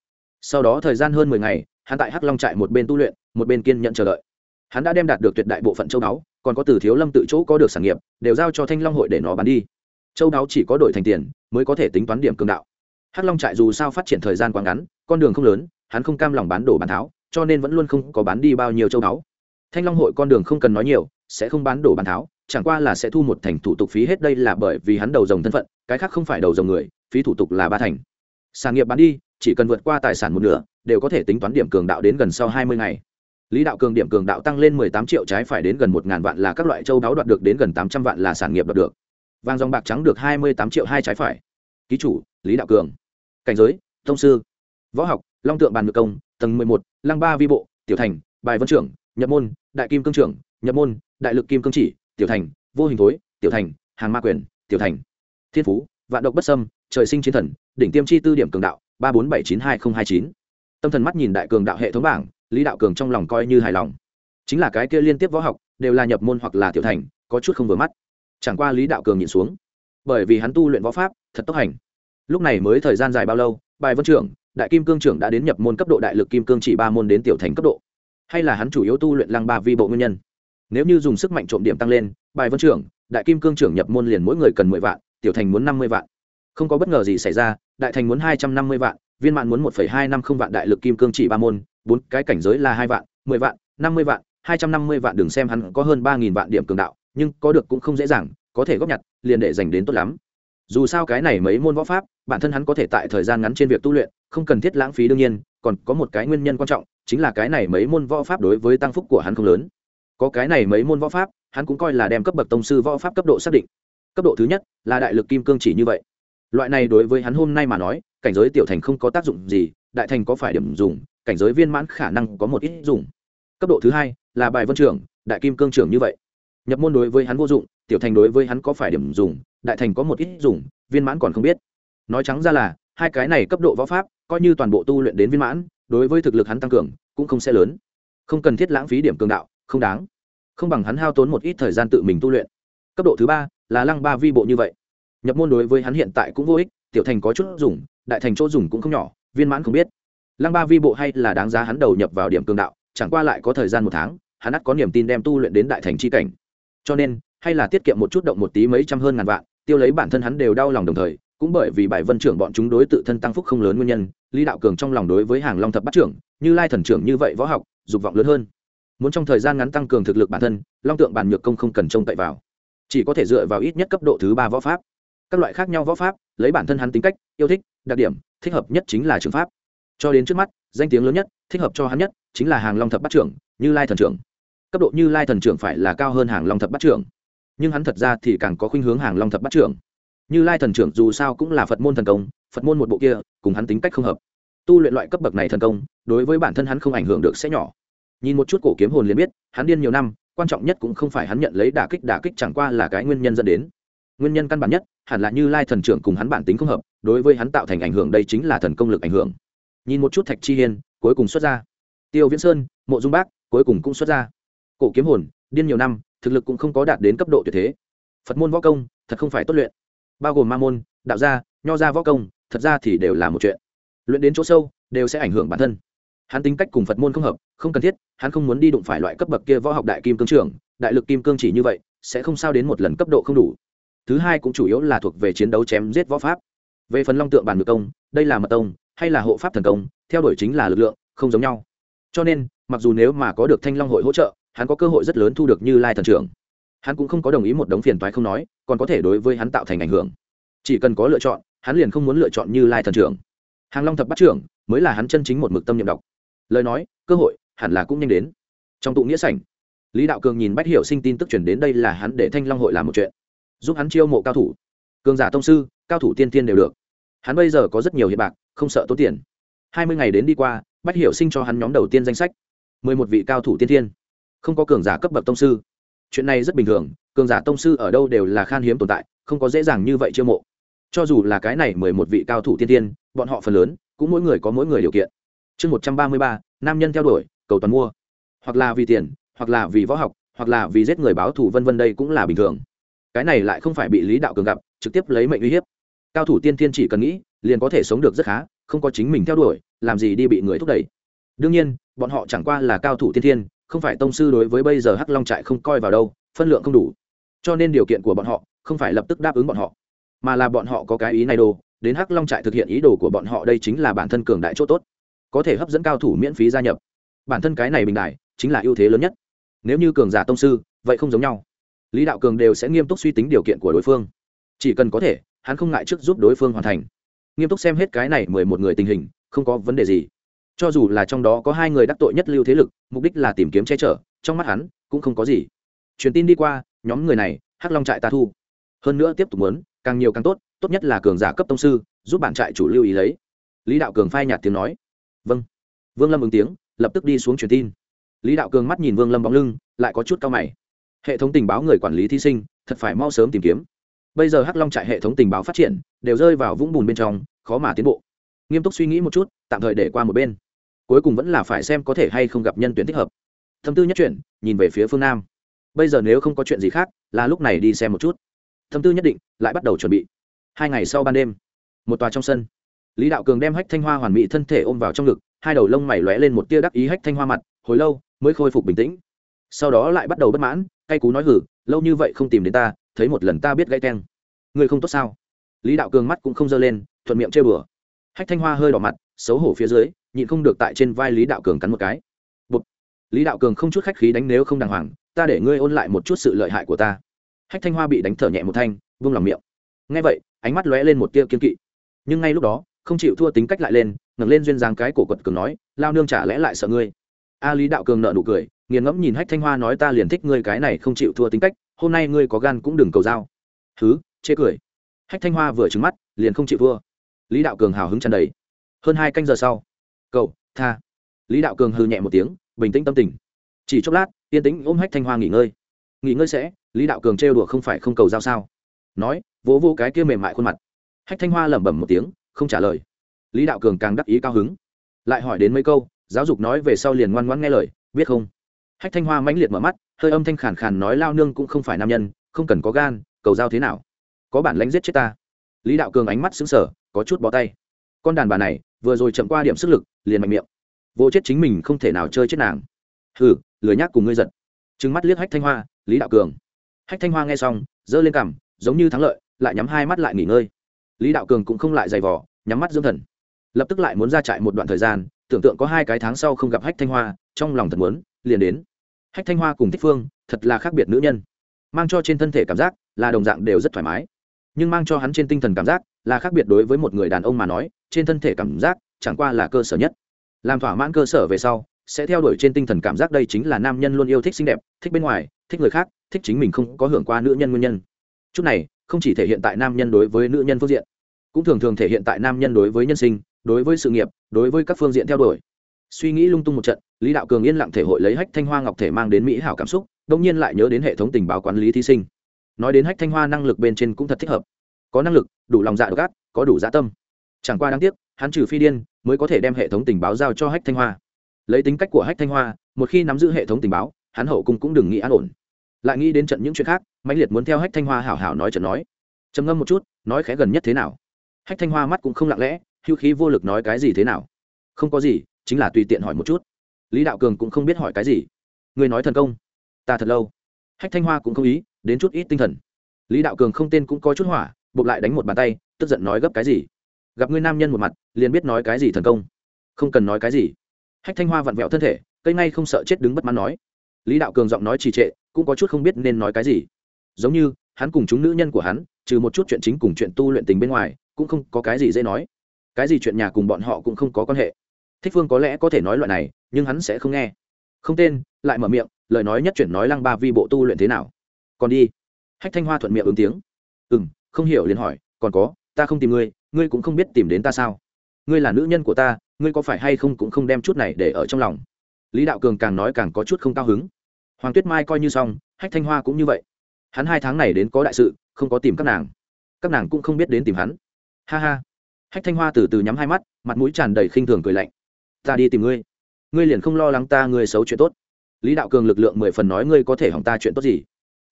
Sau đó thời gian hơn mười ngày hắn tại hắc long trại một bên tu luyện, một bên kiên nhận chờ đợi. Hắn đã đem đạt được tuyệt đại bộ phận châu đáo còn có từ thiếu lâm tự chỗ có được sản nghiệp, đều giao cho thanh long hội để nó bán đi. Châu đáo chỉ có đổi thành tiền, mới có thể tính toán điểm cường đạo. Hắc long trại dù sao phát triển thời gian quá ngắn, con đường không lớn, hắn không cam lòng bán đổ bán tháo, cho nên vẫn luôn không có bán đi bao nhiêu châu đáo thanh long hội con đường không cần nói nhiều, sẽ không bán đổ bán tháo, chẳng qua là sẽ thu một thành thủ tục phí hết đây là bởi vì hắn đầu dòng thân phận, cái khác không phải đầu dòng người, phí thủ tục là ba thành. Sản nghiệp bán đi, chỉ cần vượt qua tài sản một nửa đều có thể tính toán điểm cường đạo đến gần sau hai mươi ngày. Lý đạo cường điểm cường đạo tăng lên mười tám triệu trái phải đến gần một ngàn vạn là các loại châu đáo đoạt được đến gần tám trăm vạn là sản nghiệp đoạt được. Vàng dòng bạc trắng được hai mươi tám triệu hai trái phải. Ký chủ, lý đạo cường. Cảnh giới, thông sư. Võ học, long tượng bàn ngự công, tầng mười một, lăng ba vi bộ, tiểu thành, bài vân trưởng, nhập môn, đại kim cương trưởng, nhập môn, đại lực kim cương chỉ, tiểu thành, vô hình thối, tiểu thành, hàng ma quyền, tiểu thành. Thiên phú, vạn độc bất sâm trời sinh chiến thần, đỉnh tiêm chi tư điểm cường đạo, ba bốn bảy chín hai nghìn hai chín tâm thần mắt nhìn đại cường đạo hệ thống bảng, lý đạo cường trong lòng coi như hài lòng. Chính là cái kia liên tiếp võ học, đều là nhập môn hoặc là tiểu thành, có chút không vừa mắt. Chẳng qua lý đạo cường nhìn xuống. Bởi vì hắn tu luyện võ pháp, thật tốc hành. Lúc này mới thời gian dài bao lâu, bài vân trưởng, đại kim cương trưởng đã đến nhập môn cấp độ đại lực kim cương chỉ ba môn đến tiểu thành cấp độ. Hay là hắn chủ yếu tu luyện lăng ba vi bộ nguyên nhân? Nếu như dùng sức mạnh trộm điểm tăng lên, bài vân trưởng, đại kim cương trưởng nhập môn liền mỗi người cần mười vạn, tiểu thành muốn năm mươi vạn. Không có bất ngờ gì xảy ra, đại thành muốn hai trăm năm mươi vạn viên mãn muốn một phẩy hai năm không vạn đại lực kim cương chỉ ba môn, bốn cái cảnh giới là hai vạn, mười vạn, năm mươi vạn, hai trăm năm mươi vạn đừng xem hắn có hơn ba nghìn vạn điểm cường đạo, nhưng có được cũng không dễ dàng, có thể góp nhặt, liền để dành đến tốt lắm. Dù sao cái này mấy môn võ pháp, bản thân hắn có thể tại thời gian ngắn trên việc tu luyện, không cần thiết lãng phí đương nhiên, còn có một cái nguyên nhân quan trọng, chính là cái này mấy môn võ pháp đối với tăng phúc của hắn không lớn. Có cái này mấy môn võ pháp, hắn cũng coi là đem cấp bậc tông sư võ pháp cấp độ xác định. Cấp độ thứ nhất là đại lực kim cương chỉ như vậy. Loại này đối với hắn hôm nay mà nói cảnh giới tiểu thành không có tác dụng gì, đại thành có phải điểm dùng, cảnh giới viên mãn khả năng có một ít dùng. Cấp độ thứ hai là bài vân trưởng, đại kim cương trưởng như vậy. Nhập môn đối với hắn vô dụng, tiểu thành đối với hắn có phải điểm dùng, đại thành có một ít dùng, viên mãn còn không biết. Nói trắng ra là, hai cái này cấp độ võ pháp, coi như toàn bộ tu luyện đến viên mãn, đối với thực lực hắn tăng cường, cũng không sẽ lớn. Không cần thiết lãng phí điểm cường đạo, không đáng. Không bằng hắn hao tốn một ít thời gian tự mình tu luyện. Cấp độ thứ ba là lăng ba vi bộ như vậy. Nhập môn đối với hắn hiện tại cũng vô ích, tiểu thành có chút dùng đại thành chỗ dùng cũng không nhỏ, viên mãn không biết. Lăng ba vi bộ hay là đáng giá hắn đầu nhập vào điểm cường đạo, chẳng qua lại có thời gian một tháng, hắn ắt có niềm tin đem tu luyện đến đại thành c h i cảnh. Cho nên, hay là tiết kiệm một chút động một tí mấy trăm hơn ngàn vạn, tiêu lấy bản thân hắn đều đau lòng đồng thời, cũng bởi vì bài vân trưởng bọn chúng đối tự thân tăng phúc không lớn nguyên nhân, lý đạo cường trong lòng đối với hàng long thập bắt trưởng, như lai thần trưởng như vậy võ học, dục vọng lớn hơn. Muốn trong thời gian ngắn tăng cường thực lực bản thân, long tượng bản nhược công không cần trông cậy vào. Chỉ có thể dựa vào ít nhất cấp độ thứ ba võ pháp các loại khác nhau võ pháp, lấy bản thân hắn tính cách, yêu thích, đặc điểm, thích hợp nhất chính là trường pháp. Cho đến trước mắt, danh tiếng lớn nhất, thích hợp cho hắn nhất, chính là hàng long thập bắt trưởng, như lai thần trưởng. Cấp độ như lai thần trưởng phải là cao hơn hàng long thập bắt trưởng. Nhưng hắn thật ra thì càng có khuynh hướng hàng long thập bắt trưởng. Như lai thần trưởng dù sao cũng là phật môn thần công, phật môn một bộ kia, cùng hắn tính cách không hợp. Tu luyện loại cấp bậc này thần công, đối với bản thân hắn không ảnh hưởng được sẽ nhỏ. Nhìn một chút cổ kiếm hồn liền biết, hắn điên nhiều năm, quan trọng nhất cũng không phải hắn nhận lấy đả kích đả kích chẳng qua là cái nguyên nhân dẫn đến nguyên nhân căn bản nhất, hẳn là như lai thần trưởng cùng hắn bản tính không hợp, đối với hắn tạo thành ảnh hưởng đây chính là thần công lực ảnh hưởng. Nhìn một chút thạch chi hiên, cuối cùng xuất ra. Tiêu viễn sơn, mộ dung bác, cuối cùng cũng xuất ra. Cổ kiếm hồn, điên nhiều năm, thực lực cũng không có đạt đến cấp độ tuyệt thế. Phật môn võ công, thật không phải tốt luyện. Bao gồm ma môn, đạo gia, nho gia võ công, thật ra thì đều là một chuyện. Luyện đến chỗ sâu, đều sẽ ảnh hưởng bản thân. Hắn tính cách cùng phật môn không hợp, không cần thiết, hắn không muốn đi đụng phải loại cấp bậc kia võ học đại kim cương trưởng, đại lực kim cương chỉ như vậy, sẽ không sao đến một lần cấp độ không đủ thứ hai cũng chủ yếu là thuộc về chiến đấu chém giết võ pháp. Về phần long tượng bản ngược công, đây là mật tông, hay là hộ pháp thần công, theo đuổi chính là lực lượng, không giống nhau. Cho nên, mặc dù nếu mà có được thanh long hội hỗ trợ, hắn có cơ hội rất lớn thu được như lai thần trưởng. Hắn cũng không có đồng ý một đống phiền toái không nói, còn có thể đối với hắn tạo thành ảnh hưởng. Chỉ cần có lựa chọn, hắn liền không muốn lựa chọn như lai thần trưởng. Hàng long thập bắt trưởng, mới là hắn chân chính một mực tâm nhiệm đọc. Lời nói, cơ hội, hẳn là cũng nhanh đến. Trong tụ nghĩa sảnh, lý đạo cường nhìn bách hiểu sinh tin tức chuyển đến đây là hắn để thanh long hội làm một chuyện giúp hắn chiêu mộ cao thủ. Cường giả tông sư, cao thủ tiên tiên đều được. Hắn bây giờ có rất nhiều hiện bạc, không sợ tốn tiền. Hai mươi ngày đến đi qua, bách hiểu sinh cho hắn nhóm đầu tiên danh sách. Mười một vị cao thủ tiên tiên. Không có cường giả cấp bậc tông sư. Chuyện này rất bình thường, cường giả tông sư ở đâu đều là khan hiếm tồn tại, không có dễ dàng như vậy chiêu mộ. Cho dù là cái này mười một vị cao thủ tiên tiên, bọn họ phần lớn, cũng mỗi người có mỗi người điều kiện. Chương một trăm ba mươi ba, nam nhân theo đuổi, cầu toàn mua. Hoặc là vì tiền, hoặc là vì võ học, hoặc là vì giết người báo thù vân vân đây cũng là bình thường cái này lại không phải bị lý đạo cường gặp trực tiếp lấy mệnh uy hiếp cao thủ tiên thiên chỉ cần nghĩ liền có thể sống được rất khá không có chính mình theo đuổi làm gì đi bị người thúc đẩy đương nhiên bọn họ chẳng qua là cao thủ tiên thiên không phải tông sư đối với bây giờ hắc long trại không coi vào đâu phân lượng không đủ cho nên điều kiện của bọn họ không phải lập tức đáp ứng bọn họ mà là bọn họ có cái ý này đồ đến hắc long trại thực hiện ý đồ của bọn họ đây chính là bản thân cường đại c h ỗ t ố t có thể hấp dẫn cao thủ miễn phí gia nhập bản thân cái này bình đại chính là ưu thế lớn nhất nếu như cường giả tông sư vậy không giống nhau lý đạo cường đều sẽ nghiêm túc suy tính điều kiện của đối phương. Chỉ cần có thể, hắn không ngại trước giúp đối phương hoàn thành. Nghiêm túc xem hết cái này mười một người tình hình, không có vấn đề gì. Cho dù là trong đó có hai người đắc tội nhất lưu thế lực, mục đích là tìm kiếm che chở, trong mắt hắn, cũng không có gì. Truyền tin đi qua, nhóm người này, hắc long trại ta thu. Hơn nữa tiếp tục muốn, càng nhiều càng tốt tốt nhất là cường giả cấp tông sư, giúp bạn trại chủ lưu ý lấy. Lý đạo cường phai nhạt tiếng nói. Vâng. Vương lâm ứng tiếng, lập tức đi xuống truyền tin. Lý đạo cường mắt nhìn vương lâm bóng lưng, lại có chút cao mày hệ thống tình báo người quản lý thí sinh, thật phải mau sớm tìm kiếm. Bây giờ hắc long trại hệ thống tình báo phát triển, đều rơi vào vũng bùn bên trong, khó mà tiến bộ. Nghiêm túc suy nghĩ một chút, tạm thời để qua một bên. Cuối cùng vẫn là phải xem có thể hay không gặp nhân tuyển thích hợp. Thâm tư nhất chuyển, nhìn về phía phương nam. Bây giờ nếu không có chuyện gì khác, là lúc này đi xem một chút. Thâm tư nhất định, lại bắt đầu chuẩn bị. Hai ngày sau ban đêm, một tòa trong sân. Lý đạo cường đem hách thanh hoa hoàn mỹ thân thể ôm vào trong ngực, hai đầu lông mày lóe lên một tia đắc ý hách thanh hoa mặt, hồi lâu, mới khôi phục bình tĩnh sau đó lại bắt đầu bất mãn, cay cú nói hử lâu như vậy không tìm đến ta, thấy một lần ta biết gãy keng. Người không tốt sao? Lý đạo cường mắt cũng không dơ lên, thuận miệng chơi bừa hách thanh hoa hơi đỏ mặt, xấu hổ phía dưới, nhịn không được tại trên vai lý đạo cường cắn một cái. Bụt. lý đạo cường không chút khách khí đánh nếu không đàng hoàng, ta để ngươi ôn lại một chút sự lợi hại của ta. Hách thanh hoa bị đánh thở nhẹ một thanh vung lòng miệng. Ngay vậy, ánh mắt lóe lên một tia kiên kỵ. Nhưng ngay lúc đó, không chịu thua tính cách lại lên, ngẩng lên duyên dáng cái cổ quật cường nói, lao nương trả lẽ lại sợ ngươi? A lý đạo cường nợ nụ cười nghiền ngẫm nhìn hách thanh hoa nói ta liền thích ngươi cái này không chịu thua tính cách, hôm nay ngươi có gan cũng đừng cầu dao thứ chê cười. Hách thanh hoa vừa trứng mắt, liền không chịu thua. Lý đạo cường hào hứng tràn đầy. Hơn hai canh giờ sau, cậu, tha. Lý đạo cường hư nhẹ một tiếng, bình tĩnh tâm tình. Chỉ chốc lát, yên tĩnh ôm hách thanh hoa nghỉ ngơi. Nghỉ ngơi sẽ, lý đạo cường trêu đùa không phải không cầu giao sao? Nói, vỗ vô cái kia mềm mại khuôn mặt. Hách thanh hoa lẩm bẩm một tiếng, không trả lời. Lý đạo cường càng đắc ý cao hứng. Lại hỏi đến mấy câu, giáo dục nói về sau liền ngoan ngoãn nghe lời, biết không? Hách thanh hoa mãnh liệt mở mắt, hơi âm thanh khàn khàn nói lao nương cũng không phải nam nhân, không cần có gan, cầu giao thế nào? Có bản lãnh giết chết ta. Lý đạo cường ánh mắt xứng sở có chút bó tay. Con đàn bà này, vừa rồi chậm qua điểm sức lực, liền mạnh miệng. Vô chết chính mình không thể nào chơi chết nàng. Hừ, lười nhác cùng ngươi giật trừng mắt liếc hách thanh hoa, lý đạo cường. Hách thanh hoa nghe xong, giơ lên cằm, giống như thắng lợi, lại nhắm hai mắt lại nghỉ ngơi. Lý đạo cường cũng không lại giày vò, nhắm mắt dưỡng thần. Lập tức lại muốn ra trại một đoạn thời gian, tưởng tượng có hai cái tháng sau không gặp hách thanh hoa, trong lòng thật muốn liền đến. Hách thanh hoa cùng thích phương, thật là khác biệt nữ nhân. Mang cho trên thân thể cảm giác là đồng dạng đều rất thoải mái. Nhưng mang cho hắn trên tinh thần cảm giác là khác biệt đối với một người đàn ông mà nói, trên thân thể cảm giác chẳng qua là cơ sở nhất. Làm thỏa mãn cơ sở về sau, sẽ theo đuổi trên tinh thần cảm giác đây chính là nam nhân luôn yêu thích xinh đẹp, thích bên ngoài, thích người khác, thích chính mình không có hưởng qua nữ nhân nguyên nhân. Chút này không chỉ thể hiện tại nam nhân đối với nữ nhân phương diện, cũng thường thường thể hiện tại nam nhân đối với nhân sinh, đối với sự nghiệp, đối với các phương diện theo đuổi. Suy nghĩ lung tung một trận lý đạo cường yên lặng thể hội lấy hách thanh hoa ngọc thể mang đến mỹ hảo cảm xúc đông nhiên lại nhớ đến hệ thống tình báo quản lý thí sinh. Nói đến hách thanh hoa năng lực bên trên cũng thật thích hợp. Có năng lực, đủ lòng dạ gác có đủ dạ tâm. Chẳng qua đáng tiếc, hắn trừ phi điên, mới có thể đem hệ thống tình báo giao cho hách thanh hoa. Lấy tính cách của hách thanh hoa, một khi nắm giữ hệ thống tình báo, hắn hậu cung cũng đừng nghĩ an ổn. Lại nghĩ đến trận những chuyện khác, mãnh liệt muốn theo hách thanh hoa hảo hảo nói trận nói. Trầm ngâm một chút, nói khẽ gần nhất thế nào? Hách thanh hoa mắt cũng không lặng lẽ, hữu khí vô lực nói cái gì thế nào? Không có gì, chính là tùy tiện hỏi một chút lý đạo cường cũng không biết hỏi cái gì người nói thần công ta thật lâu hách thanh hoa cũng không ý đến chút ít tinh thần lý đạo cường không tên cũng có chút hỏa buộc lại đánh một bàn tay tức giận nói gấp cái gì gặp người nam nhân một mặt liền biết nói cái gì thần công không cần nói cái gì hách thanh hoa vặn vẹo thân thể cây ngay không sợ chết đứng bất mãn nói lý đạo cường giọng nói trì trệ cũng có chút không biết nên nói cái gì giống như hắn cùng chúng nữ nhân của hắn trừ một chút chuyện chính cùng chuyện tu luyện tình bên ngoài cũng không có cái gì dễ nói cái gì chuyện nhà cùng bọn họ cũng không có quan hệ thích phương có lẽ có thể nói loại này nhưng hắn sẽ không nghe. Không tên, lại mở miệng, lời nói nhất chuyển nói lăng ba vi bộ tu luyện thế nào? Còn đi. Hách thanh hoa thuận miệng ứng tiếng. Ừ m không hiểu liền hỏi, còn có, ta không tìm ngươi ngươi cũng không biết tìm đến ta sao? Ngươi là nữ nhân của ta, ngươi có phải hay không cũng không đem chút này để ở trong lòng? Lý đạo cường càng nói càng có chút không cao hứng. Hoàng tuyết mai coi như xong, hách thanh hoa cũng như vậy. Hắn hai tháng này đến có đại sự, không có tìm các nàng. Các nàng cũng không biết đến tìm hắn. Ha ha. Hách thanh hoa từ từ nhắm hai mắt, mặt mũi tràn đầy khinh thường cười lạnh. Ta đi tìm ngươi ngươi liền không lo lắng ta ngươi xấu chuyện tốt. Lý đạo cường lực lượng mười phần nói ngươi có thể hỏng ta chuyện tốt gì?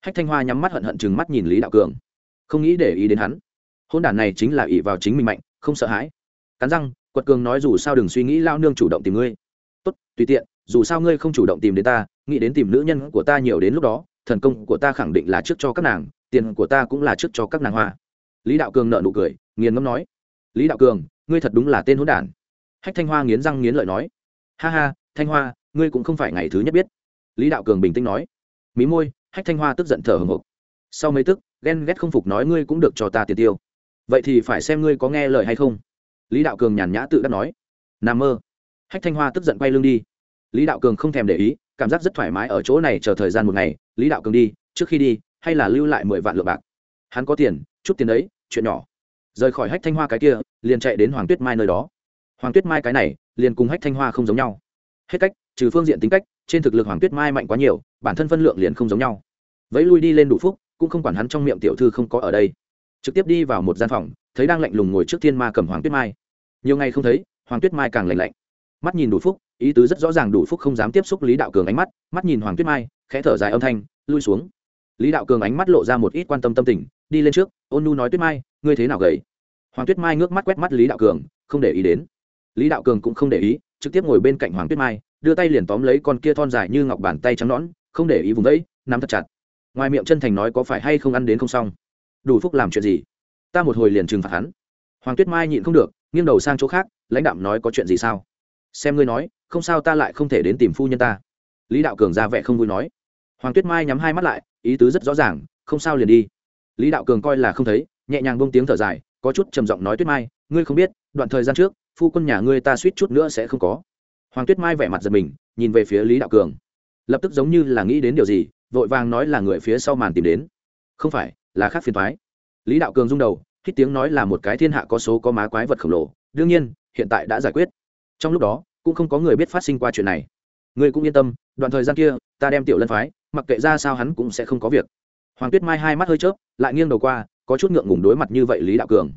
Hách thanh hoa nhắm mắt hận hận chừng mắt nhìn lý đạo cường. Không nghĩ để ý đến hắn. Hôn đản này chính là ỷ vào chính mình mạnh, không sợ hãi. Cắn răng, quật cường nói dù sao đừng suy nghĩ lao nương chủ động tìm ngươi. Tốt, tùy tiện, dù sao ngươi không chủ động tìm đến ta, nghĩ đến tìm nữ nhân của ta nhiều đến lúc đó, thần công của ta khẳng định là trước cho các nàng, tiền của ta cũng là trước cho các nàng hoa. Lý đạo cường nợ nụ cười, nghiền ngâm nói. Lý đạo cường, ngươi thật đúng là tên hôn đản. Hách thanh hoa nghiến răng nghiến lợi nói ha ha, thanh hoa, ngươi cũng không phải ngày thứ nhất biết. Lý đạo cường bình tĩnh nói. Mí môi, hách thanh hoa tức giận thở hồng hộc sau mấy tức, ghen ghét không phục nói ngươi cũng được cho ta tiền tiêu. Vậy thì phải xem ngươi có nghe lời hay không. Lý đạo cường nhàn nhã tự đắc nói. N mơ. Hách thanh hoa tức giận quay lưng đi. Lý đạo cường không thèm để ý, cảm giác rất thoải mái ở chỗ này chờ thời gian một ngày. Lý đạo cường đi, trước khi đi, hay là lưu lại mười vạn lượng bạc? Hắn có tiền, chút tiền đấy, chuyện nhỏ. Rời khỏi hách thanh hoa cái kia, liền chạy đến hoàng tuyết mai nơi đó. Hoàng tuyết mai cái này liền cùng hách thanh hoa không giống nhau. Hết cách, trừ phương diện tính cách, trên thực lực hoàng tuyết mai mạnh quá nhiều, bản thân phân lượng liền không giống nhau. Vẫy lui đi lên đủ phúc, cũng không quản hắn trong miệng tiểu thư không có ở đây. Trực tiếp đi vào một gian phòng, thấy đang lạnh lùng ngồi trước thiên ma cầm hoàng tuyết mai. Nhiều ngày không thấy, hoàng tuyết mai càng lạnh lạnh. Mắt nhìn đủ phúc, ý tứ rất rõ ràng đủ phúc không dám tiếp xúc lý đạo cường ánh mắt mắt nhìn hoàng tuyết mai, khẽ thở dài âm thanh, lui xuống. Lý đạo cường ánh mắt lộ ra một ít quan tâm tâm tình, đi lên trước, ôn nu nói tuyết mai, ngươi thế nào gầy? Hoàng tuyết mai ngước mắt quét mắt lý đạo cường, không để ý đến lý đạo cường cũng không để ý, trực tiếp ngồi bên cạnh hoàng tuyết mai, đưa tay liền tóm lấy con kia thon dài như ngọc bàn tay trắng nõn, không để ý vùng đấy nắm thật chặt. Ngoài miệng chân thành nói có phải hay không ăn đến không xong? Đủ phúc làm chuyện gì? Ta một hồi liền trừng phạt hắn. Hoàng tuyết mai nhịn không được, nghiêng đầu sang chỗ khác, lãnh đạm nói có chuyện gì sao? Xem ngươi nói, không sao ta lại không thể đến tìm phu nhân ta. Lý đạo cường ra vẻ không vui nói. Hoàng tuyết mai nhắm hai mắt lại, ý tứ rất rõ ràng, không sao liền đi. Lý đạo cường coi là không thấy, nhẹ nhàng bông tiếng thở dài, có chút trầm giọng nói tuyết mai, ngươi không biết, đoạn thời gian trước phu quân nhà ngươi ta suýt chút nữa sẽ không có. Hoàng tuyết mai vẻ mặt giật mình, nhìn về phía lý đạo cường. Lập tức giống như là nghĩ đến điều gì, vội vàng nói là người phía sau màn tìm đến. Không phải, là khác phiền thoái lý đạo cường rung đầu khi tiếng nói là một cái thiên hạ có số có má quái vật khổng lồ. Đương nhiên, hiện tại đã giải quyết. Trong lúc đó, cũng không có người biết phát sinh qua chuyện này. Ngươi cũng yên tâm, đoạn thời gian kia, ta đem tiểu lân phái, mặc kệ ra sao hắn cũng sẽ không có việc. Hoàng tuyết mai hai mắt hơi chớp, lại nghiêng đầu qua, có chút ngượng ngùng đối mặt như vậy lý đạo cường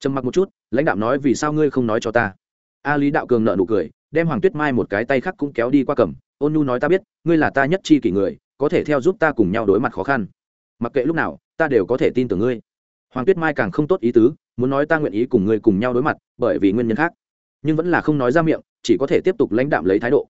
trầm mặc một chút, lãnh đạo nói, vì sao ngươi không nói cho ta? A lý đạo cường nợ nụ cười, đem hoàng tuyết mai một cái tay khác cũng kéo đi qua cầm. Ôn nhu nói, ta biết, ngươi là ta nhất chi kỷ người, có thể theo giúp ta cùng nhau đối mặt khó khăn. Mặc kệ lúc nào, ta đều có thể tin tưởng ngươi. Hoàng tuyết mai càng không tốt ý tứ, muốn nói ta nguyện ý cùng ngươi cùng nhau đối mặt, bởi vì nguyên nhân khác. Nhưng vẫn là không nói ra miệng, chỉ có thể tiếp tục lãnh đạm lấy thái độ.